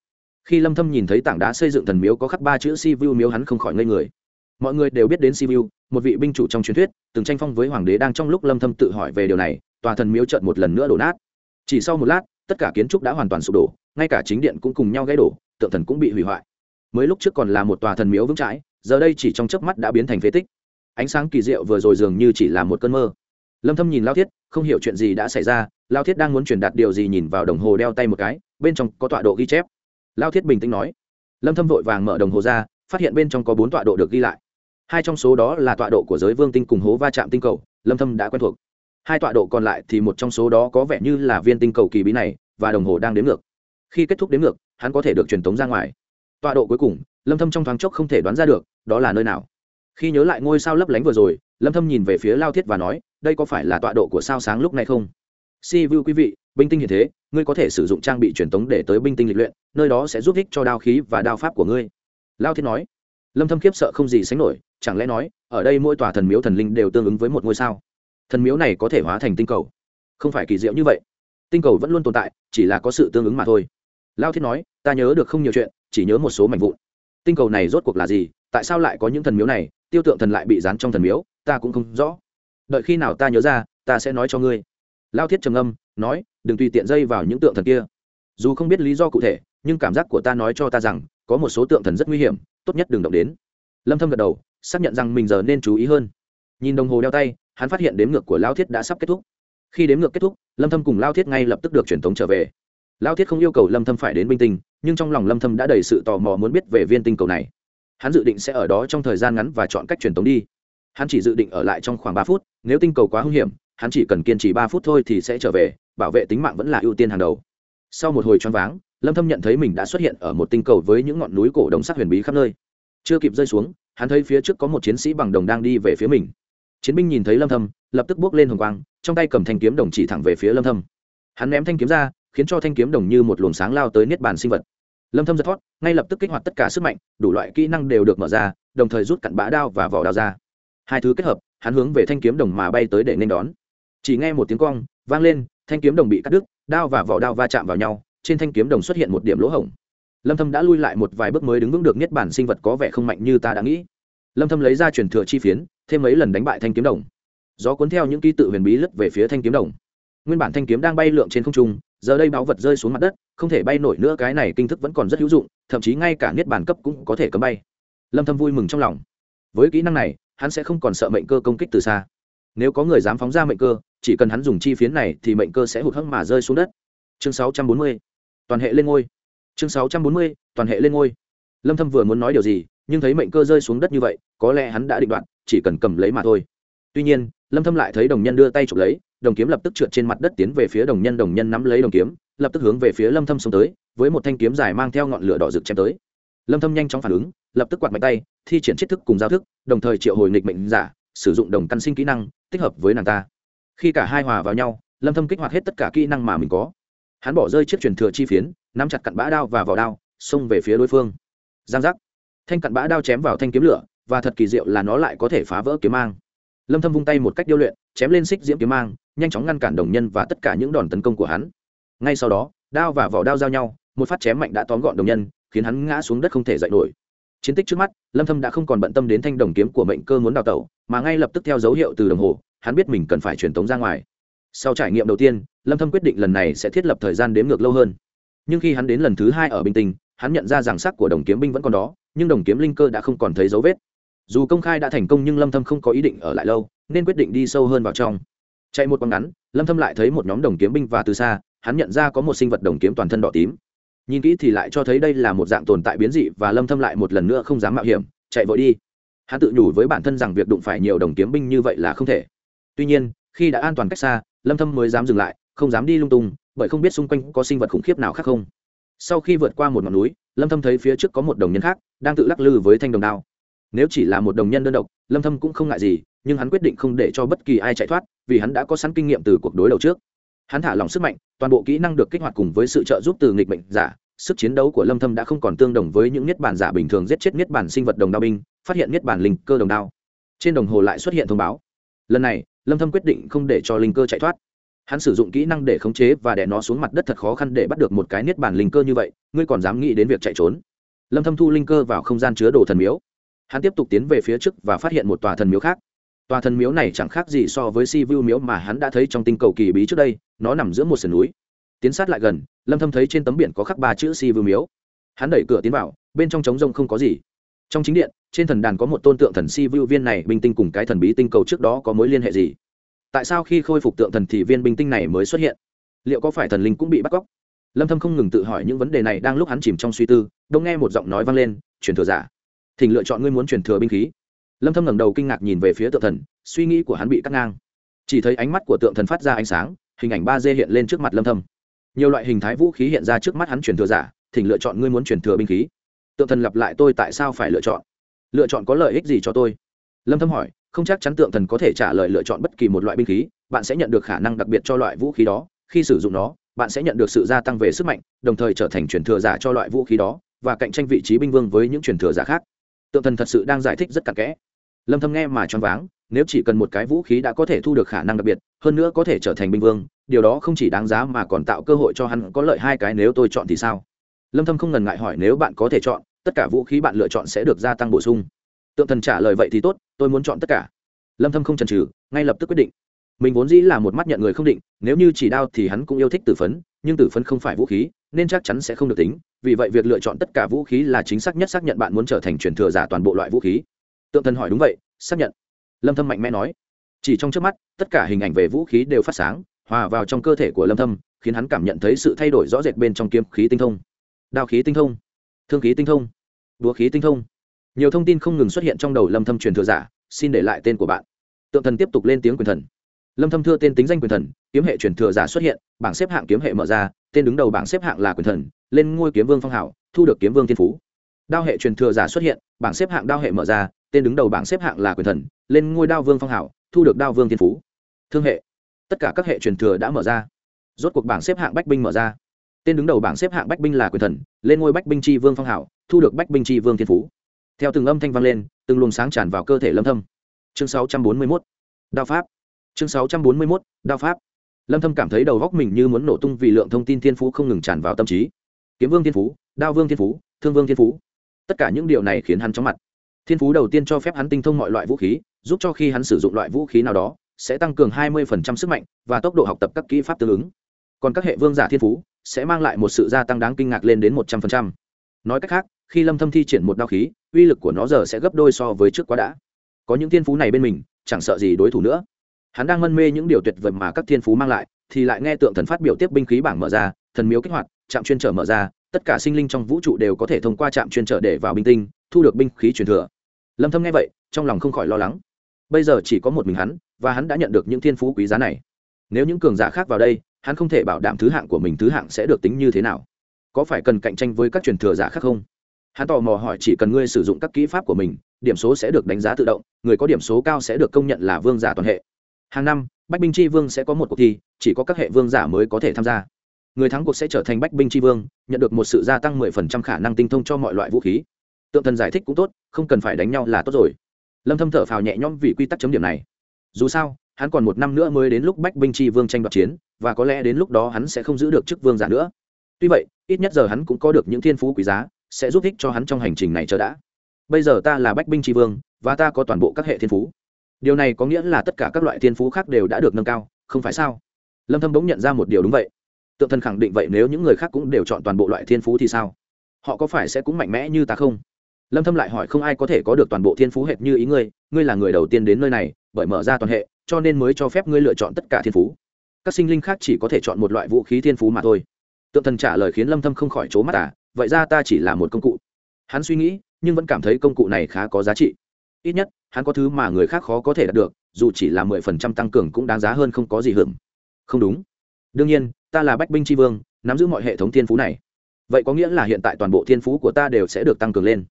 Khi lâm thâm nhìn thấy tảng đá xây dựng thần miếu có khắc ba chữ si vu miếu hắn không khỏi ngây người. Mọi người đều biết đến si vu một vị binh chủ trong truyền thuyết, từng tranh phong với hoàng đế đang trong lúc lâm thâm tự hỏi về điều này, tòa thần miếu chợt một lần nữa đổ nát. Chỉ sau một lát, tất cả kiến trúc đã hoàn toàn sụp đổ, ngay cả chính điện cũng cùng nhau gãy đổ, tượng thần cũng bị hủy hoại. Mới lúc trước còn là một tòa thần miếu vững chãi, giờ đây chỉ trong chớp mắt đã biến thành phế tích. Ánh sáng kỳ diệu vừa rồi dường như chỉ là một cơn mơ lâm thâm nhìn lao thiết, không hiểu chuyện gì đã xảy ra, lao thiết đang muốn truyền đạt điều gì nhìn vào đồng hồ đeo tay một cái, bên trong có tọa độ ghi chép. Lao thiết bình tĩnh nói. Lâm thâm vội vàng mở đồng hồ ra, phát hiện bên trong có bốn tọa độ được ghi lại. Hai trong số đó là tọa độ của giới vương tinh cùng hố va chạm tinh cầu, lâm thâm đã quen thuộc. Hai tọa độ còn lại thì một trong số đó có vẻ như là viên tinh cầu kỳ bí này, và đồng hồ đang đếm ngược. Khi kết thúc đếm ngược, hắn có thể được truyền tống ra ngoài. Tọa độ cuối cùng, lâm thâm trong thoáng chốc không thể đoán ra được, đó là nơi nào. Khi nhớ lại ngôi sao lấp lánh vừa rồi, lâm thâm nhìn về phía lao thiết và nói đây có phải là tọa độ của sao sáng lúc này không? Si vu quý vị, binh tinh hiện thế, ngươi có thể sử dụng trang bị truyền tống để tới binh tinh lịch luyện, nơi đó sẽ giúp ích cho đao khí và đao pháp của ngươi. Lao Thiên nói. Lâm thâm khiếp sợ không gì sánh nổi, chẳng lẽ nói, ở đây mỗi tòa thần miếu thần linh đều tương ứng với một ngôi sao? Thần miếu này có thể hóa thành tinh cầu. Không phải kỳ diệu như vậy. Tinh cầu vẫn luôn tồn tại, chỉ là có sự tương ứng mà thôi. Lao Thiên nói, ta nhớ được không nhiều chuyện, chỉ nhớ một số mảnh vụn. Tinh cầu này rốt cuộc là gì? Tại sao lại có những thần miếu này? Tiêu tượng thần lại bị dán trong thần miếu, ta cũng không rõ đợi khi nào ta nhớ ra, ta sẽ nói cho ngươi. Lao thiết trầm âm nói, đừng tùy tiện dây vào những tượng thần kia. Dù không biết lý do cụ thể, nhưng cảm giác của ta nói cho ta rằng, có một số tượng thần rất nguy hiểm, tốt nhất đừng động đến. Lâm thâm gật đầu, xác nhận rằng mình giờ nên chú ý hơn. Nhìn đồng hồ đeo tay, hắn phát hiện đếm ngược của lao thiết đã sắp kết thúc. Khi đếm ngược kết thúc, lâm thâm cùng lao thiết ngay lập tức được truyền tống trở về. Lao thiết không yêu cầu lâm thâm phải đến binh tinh nhưng trong lòng lâm thâm đã đầy sự tò mò muốn biết về viên tinh cầu này. Hắn dự định sẽ ở đó trong thời gian ngắn và chọn cách truyền tống đi hắn chỉ dự định ở lại trong khoảng ba phút, nếu tinh cầu quá hung hiểm, hắn chỉ cần kiên trì ba phút thôi thì sẽ trở về, bảo vệ tính mạng vẫn là ưu tiên hàng đầu. Sau một hồi choáng váng, lâm thâm nhận thấy mình đã xuất hiện ở một tinh cầu với những ngọn núi cổ đồng sắc huyền bí khắp nơi. Chưa kịp rơi xuống, hắn thấy phía trước có một chiến sĩ bằng đồng đang đi về phía mình. Chiến binh nhìn thấy lâm thâm, lập tức bước lên hồng quang, trong tay cầm thanh kiếm đồng chỉ thẳng về phía lâm thâm. Hắn ném thanh kiếm ra, khiến cho thanh kiếm đồng như một luồng sáng lao tới niết bàn sinh vật. Lâm thâm giật thoát, ngay lập tức kích hoạt tất cả sức mạnh, đủ loại kỹ năng đều được mở ra, đồng thời rút cặn bã đao và vỏ đao ra hai thứ kết hợp, hắn hướng về thanh kiếm đồng mà bay tới để nên đón. Chỉ nghe một tiếng cong, vang lên, thanh kiếm đồng bị cắt đứt, đao và vỏ đao va chạm vào nhau, trên thanh kiếm đồng xuất hiện một điểm lỗ hổng. Lâm thâm đã lui lại một vài bước mới đứng vững được niết bản sinh vật có vẻ không mạnh như ta đã nghĩ. Lâm thâm lấy ra truyền thừa chi phiến, thêm mấy lần đánh bại thanh kiếm đồng. Gió cuốn theo những ký tự huyền bí lướt về phía thanh kiếm đồng. Nguyên bản thanh kiếm đang bay lượn trên không trung, giờ đây báu vật rơi xuống mặt đất, không thể bay nổi nữa, cái này kinh thức vẫn còn rất hữu dụng, thậm chí ngay cả niết bàn cấp cũng có thể cấm bay. Lâm thâm vui mừng trong lòng. Với kỹ năng này hắn sẽ không còn sợ mệnh cơ công kích từ xa. Nếu có người dám phóng ra mệnh cơ, chỉ cần hắn dùng chi phiến này thì mệnh cơ sẽ hụt hẫng mà rơi xuống đất. Chương 640 toàn hệ lên ngôi. Chương 640 toàn hệ lên ngôi. Lâm thâm vừa muốn nói điều gì, nhưng thấy mệnh cơ rơi xuống đất như vậy, có lẽ hắn đã định đoạn chỉ cần cầm lấy mà thôi. Tuy nhiên, lâm thâm lại thấy đồng nhân đưa tay chụp lấy, đồng kiếm lập tức trượt trên mặt đất tiến về phía đồng nhân đồng nhân nắm lấy đồng kiếm, lập tức hướng về phía lâm thâm xông tới, với một thanh kiếm dài mang theo ngọn lửa đỏ rực chém tới lâm thâm nhanh chóng phản ứng, lập tức quạt mạnh tay, thi triển chiết thức cùng giao thức, đồng thời triệu hồi nghịch mệnh giả, sử dụng đồng căn sinh kỹ năng, tích hợp với nàng ta. Khi cả hai hòa vào nhau, lâm thâm kích hoạt hết tất cả kỹ năng mà mình có. Hắn bỏ rơi chiếc truyền thừa chi phiến, nắm chặt cặn bã đao và vỏ đao, xông về phía đối phương. Giang giác. Thanh cặn bã đao chém vào thanh kiếm lửa, và thật kỳ diệu là nó lại có thể phá vỡ kiếm mang. Lâm thâm vung tay một cách điêu luyện, chém lên xích diễm kiếm mang, nhanh chóng ngăn cản đồng nhân và tất cả những đòn tấn công của hắn. Ngay sau đó, đao và vỏ đao giao nhau, một phát chém mạnh đã tóm gọn đồng nhân khiến hắn ngã xuống đất không thể dậy nổi. Chiến tích trước mắt, lâm thâm đã không còn bận tâm đến thanh đồng kiếm của mệnh cơ muốn đào tẩu, mà ngay lập tức theo dấu hiệu từ đồng hồ, hắn biết mình cần phải truyền tống ra ngoài. Sau trải nghiệm đầu tiên, lâm thâm quyết định lần này sẽ thiết lập thời gian đếm ngược lâu hơn. Nhưng khi hắn đến lần thứ hai ở bình tình, hắn nhận ra rằng sắc của đồng kiếm binh vẫn còn đó, nhưng đồng kiếm linh cơ đã không còn thấy dấu vết. Dù công khai đã thành công nhưng lâm thâm không có ý định ở lại lâu, nên quyết định đi sâu hơn vào trong. Chạy một quãng ngắn, lâm thâm lại thấy một nhóm đồng kiếm binh và từ xa, hắn nhận ra có một sinh vật đồng kiếm toàn thân đỏ tím nhìn kỹ thì lại cho thấy đây là một dạng tồn tại biến dị và lâm thâm lại một lần nữa không dám mạo hiểm, chạy vội đi. Hắn tự nhủ với bản thân rằng việc đụng phải nhiều đồng kiếm binh như vậy là không thể. Tuy nhiên, khi đã an toàn cách xa, lâm thâm mới dám dừng lại, không dám đi lung tung, bởi không biết xung quanh có sinh vật khủng khiếp nào khác không. Sau khi vượt qua một ngọn núi, lâm thâm thấy phía trước có một đồng nhân khác, đang tự lắc lư với thanh đồng đao. Nếu chỉ là một đồng nhân đơn độc, lâm thâm cũng không ngại gì, nhưng hắn quyết định không để cho bất kỳ ai chạy thoát, vì hắn đã có sẵn kinh nghiệm từ cuộc đối đầu trước hắn thả lòng sức mạnh, toàn bộ kỹ năng được kích hoạt cùng với sự trợ giúp từ nghịch mệnh giả, sức chiến đấu của lâm thâm đã không còn tương đồng với những niết bàn giả bình thường giết chết niết bàn sinh vật đồng đao binh, phát hiện niết bàn linh cơ đồng đao. Trên đồng hồ lại xuất hiện thông báo. Lần này, lâm thâm quyết định không để cho linh cơ chạy thoát. Hắn sử dụng kỹ năng để khống chế và đè nó xuống mặt đất thật khó khăn để bắt được một cái niết bàn linh cơ như vậy, ngươi còn dám nghĩ đến việc chạy trốn. Lâm thâm thu linh cơ vào không gian chứa đồ thần miếu. Hắn tiếp tục tiến về phía trước và phát hiện một tòa thần miếu khác tòa thần miếu này chẳng khác gì so với si vu miếu mà hắn đã thấy trong tinh cầu kỳ bí trước đây, nó nằm giữa một sườn núi. Tiến sát lại gần, lâm thâm thấy trên tấm biển có khắc ba chữ si vu miếu. Hắn đẩy cửa tiến vào, bên trong trống rông không có gì. Trong chính điện, trên thần đàn có một tôn tượng thần si vu viên này, binh tinh cùng cái thần bí tinh cầu trước đó có mối liên hệ gì? Tại sao khi khôi phục tượng thần thì viên binh tinh này mới xuất hiện? Liệu có phải thần linh cũng bị bắt cóc? Lâm thâm không ngừng tự hỏi những vấn đề này đang lúc hắn chìm trong suy tư đông nghe một giọng nói vang lên, truyền thừa giả, thỉnh lựa chọn ngươi muốn truyền thừa binh khí lâm thâm ngẩng đầu kinh ngạc nhìn về phía tượng thần suy nghĩ của hắn bị cắt ngang chỉ thấy ánh mắt của tượng thần phát ra ánh sáng hình ảnh ba d hiện lên trước mặt lâm thâm nhiều loại hình thái vũ khí hiện ra trước mắt hắn truyền thừa giả thỉnh lựa chọn ngươi muốn truyền thừa binh khí tượng thần lặp lại tôi tại sao phải lựa chọn lựa chọn có lợi ích gì cho tôi lâm thâm hỏi không chắc chắn tượng thần có thể trả lời lựa chọn bất kỳ một loại binh khí bạn sẽ nhận được khả năng đặc biệt cho loại vũ khí đó khi sử dụng nó bạn sẽ nhận được sự gia tăng về sức mạnh đồng thời trở thành truyền thừa giả cho loại vũ khí đó và cạnh tranh vị trí binh vương với những truyền thừa giả khác tượng thần thật sự đang giải thích rất cặn kẽ. Lâm thâm nghe mà choáng váng, nếu chỉ cần một cái vũ khí đã có thể thu được khả năng đặc biệt, hơn nữa có thể trở thành binh vương, điều đó không chỉ đáng giá mà còn tạo cơ hội cho hắn có lợi hai cái nếu tôi chọn thì sao? Lâm thâm không ngần ngại hỏi nếu bạn có thể chọn, tất cả vũ khí bạn lựa chọn sẽ được gia tăng bổ sung. Tượng thần trả lời vậy thì tốt, tôi muốn chọn tất cả. Lâm thâm không chần chừ, ngay lập tức quyết định mình vốn dĩ là một mắt nhận người không định, nếu như chỉ đao thì hắn cũng yêu thích tử phấn, nhưng tử phấn không phải vũ khí, nên chắc chắn sẽ không được tính. Vì vậy việc lựa chọn tất cả vũ khí là chính xác nhất xác nhận bạn muốn trở thành truyền thừa giả toàn bộ loại vũ khí. Tượng thần hỏi đúng vậy, xác nhận. Lâm thâm mạnh mẽ nói. Chỉ trong trước mắt, tất cả hình ảnh về vũ khí đều phát sáng, hòa vào trong cơ thể của lâm thâm, khiến hắn cảm nhận thấy sự thay đổi rõ rệt bên trong kiếm khí tinh thông. Đao khí tinh thông. Thương khí tinh thông. Búa khí tinh thông. Nhiều thông tin không ngừng xuất hiện trong đầu lâm thâm truyền thừa giả, xin để lại tên của bạn. Tượng thần tiếp tục lên tiếng quyền thần lâm thâm thưa tên tính danh quyền thần, kiếm hệ truyền thừa giả xuất hiện, bảng xếp hạng kiếm hệ mở ra, tên đứng đầu bảng xếp hạng là quyền thần, lên ngôi kiếm vương phong hảo, thu được kiếm vương thiên phú. Đao hệ truyền thừa giả xuất hiện, bảng xếp hạng đao hệ mở ra, tên đứng đầu bảng xếp hạng là quyền thần, lên ngôi đao vương phong hảo, thu được đao vương thiên phú. Thương hệ. Tất cả các hệ truyền thừa đã mở ra. Rốt cuộc bảng xếp hạng bách binh mở ra. Tên đứng đầu bảng xếp hạng bách binh là quyền thần, lên ngôi bách binh tri vương phong hảo, thu được bách binh tri vương thiên phú. Theo từng âm thanh vang lên, từng luồng sáng tràn vào cơ thể lâm thâm. Chương 641 đao pháp chương 641 đao pháp. Lâm thâm cảm thấy đầu góc mình như muốn nổ tung vì lượng thông tin thiên phú không ngừng tràn vào tâm trí. Kiếm vương thiên phú, đao vương thiên phú, thương vương thiên phú. Tất cả những điều này khiến hắn chóng mặt. Thiên phú đầu tiên cho phép hắn tinh thông mọi loại vũ khí, giúp cho khi hắn sử dụng loại vũ khí nào đó, sẽ tăng cường 20% sức mạnh và tốc độ học tập các kỹ pháp tương ứng. Còn các hệ vương giả thiên phú sẽ mang lại một sự gia tăng đáng kinh ngạc lên đến một trăm phần trăm. Nói cách khác, khi lâm thâm thi triển một đao khí, uy lực của nó giờ sẽ gấp đôi so với trước quá đã. Có những thiên phú này bên mình, chẳng sợ gì đối thủ nữa hắn đang mân mê những điều tuyệt vời mà các thiên phú mang lại, thì lại nghe tượng thần phát biểu tiếp binh khí bảng mở ra, thần miếu kích hoạt, trạm chuyên trở mở ra, tất cả sinh linh trong vũ trụ đều có thể thông qua trạm chuyên trở để vào binh tinh, thu được binh khí truyền thừa. Lâm thâm nghe vậy, trong lòng không khỏi lo lắng. Bây giờ chỉ có một mình hắn, và hắn đã nhận được những thiên phú quý giá này. Nếu những cường giả khác vào đây, hắn không thể bảo đảm thứ hạng của mình, thứ hạng sẽ được tính như thế nào. Có phải cần cạnh tranh với các truyền thừa giả khác không? Hắn tò mò hỏi, chỉ cần ngươi sử dụng các kỹ pháp của mình, điểm số sẽ được đánh giá tự động, người có điểm số cao sẽ được công nhận là vương giả toàn hệ hàng năm, bách binh tri vương sẽ có một cuộc thi, chỉ có các hệ vương giả mới có thể tham gia. Người thắng cuộc sẽ trở thành bách binh tri vương, nhận được một sự gia tăng mười phần trăm khả năng tinh thông cho mọi loại vũ khí. Tượng thần giải thích cũng tốt, không cần phải đánh nhau là tốt rồi. Lâm thâm thở phào nhẹ nhõm vì quy tắc chấm điểm này. Dù sao, hắn còn một năm nữa mới đến lúc bách binh tri vương tranh đoạt chiến, và có lẽ đến lúc đó hắn sẽ không giữ được chức vương giả nữa. Tuy vậy, ít nhất giờ hắn cũng có được những thiên phú quý giá, sẽ giúp ích cho hắn trong hành trình này chờ đã. Bây giờ ta là bách binh tri vương, và ta có toàn bộ các hệ thiên phú điều này có nghĩa là tất cả các loại thiên phú khác đều đã được nâng cao, không phải sao? Lâm thâm bỗng nhận ra một điều đúng vậy. Tượng thần khẳng định vậy nếu những người khác cũng đều chọn toàn bộ loại thiên phú thì sao? Họ có phải sẽ cũng mạnh mẽ như ta không? Lâm thâm lại hỏi không ai có thể có được toàn bộ thiên phú hệt như ý ngươi ngươi là người đầu tiên đến nơi này, bởi mở ra toàn hệ, cho nên mới cho phép ngươi lựa chọn tất cả thiên phú. Các sinh linh khác chỉ có thể chọn một loại vũ khí thiên phú mà thôi. Tượng thần trả lời khiến lâm thâm không khỏi chố mắt à vậy ra ta chỉ là một công cụ. Hắn suy nghĩ, nhưng vẫn cảm thấy công cụ này khá có giá trị. Ít nhất hắn có thứ mà người khác khó có thể đạt được, dù chỉ là mười phần trăm tăng cường cũng đáng giá hơn không có gì hưởng. Không đúng. Đương nhiên, ta là bách binh tri vương, nắm giữ mọi hệ thống thiên phú này. Vậy có nghĩa là hiện tại toàn bộ thiên phú của ta đều sẽ được tăng cường lên.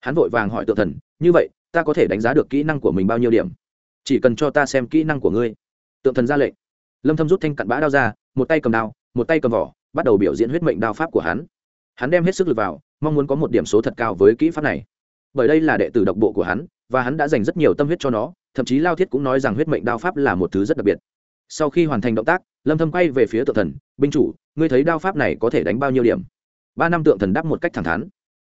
Hắn vội vàng hỏi tự thần, như vậy, ta có thể đánh giá được kỹ năng của mình bao nhiêu điểm? Chỉ cần cho ta xem kỹ năng của ngươi. Tượng thần ra lệnh. Lâm thâm rút thanh cặn bã đao ra, một tay cầm đao, một tay cầm vỏ, bắt đầu biểu diễn huyết mệnh đao pháp của hắn. Hắn đem hết sức lực vào, mong muốn có một điểm số thật cao với kỹ pháp này. Bởi đây là đệ tử độc bộ của hắn và hắn đã dành rất nhiều tâm huyết cho nó, thậm chí lao thiết cũng nói rằng huyết mệnh đao pháp là một thứ rất đặc biệt. Sau khi hoàn thành động tác, lâm thâm quay về phía tượng thần, binh chủ, ngươi thấy đao pháp này có thể đánh bao nhiêu điểm? Ba năm tượng thần đáp một cách thẳng thắn.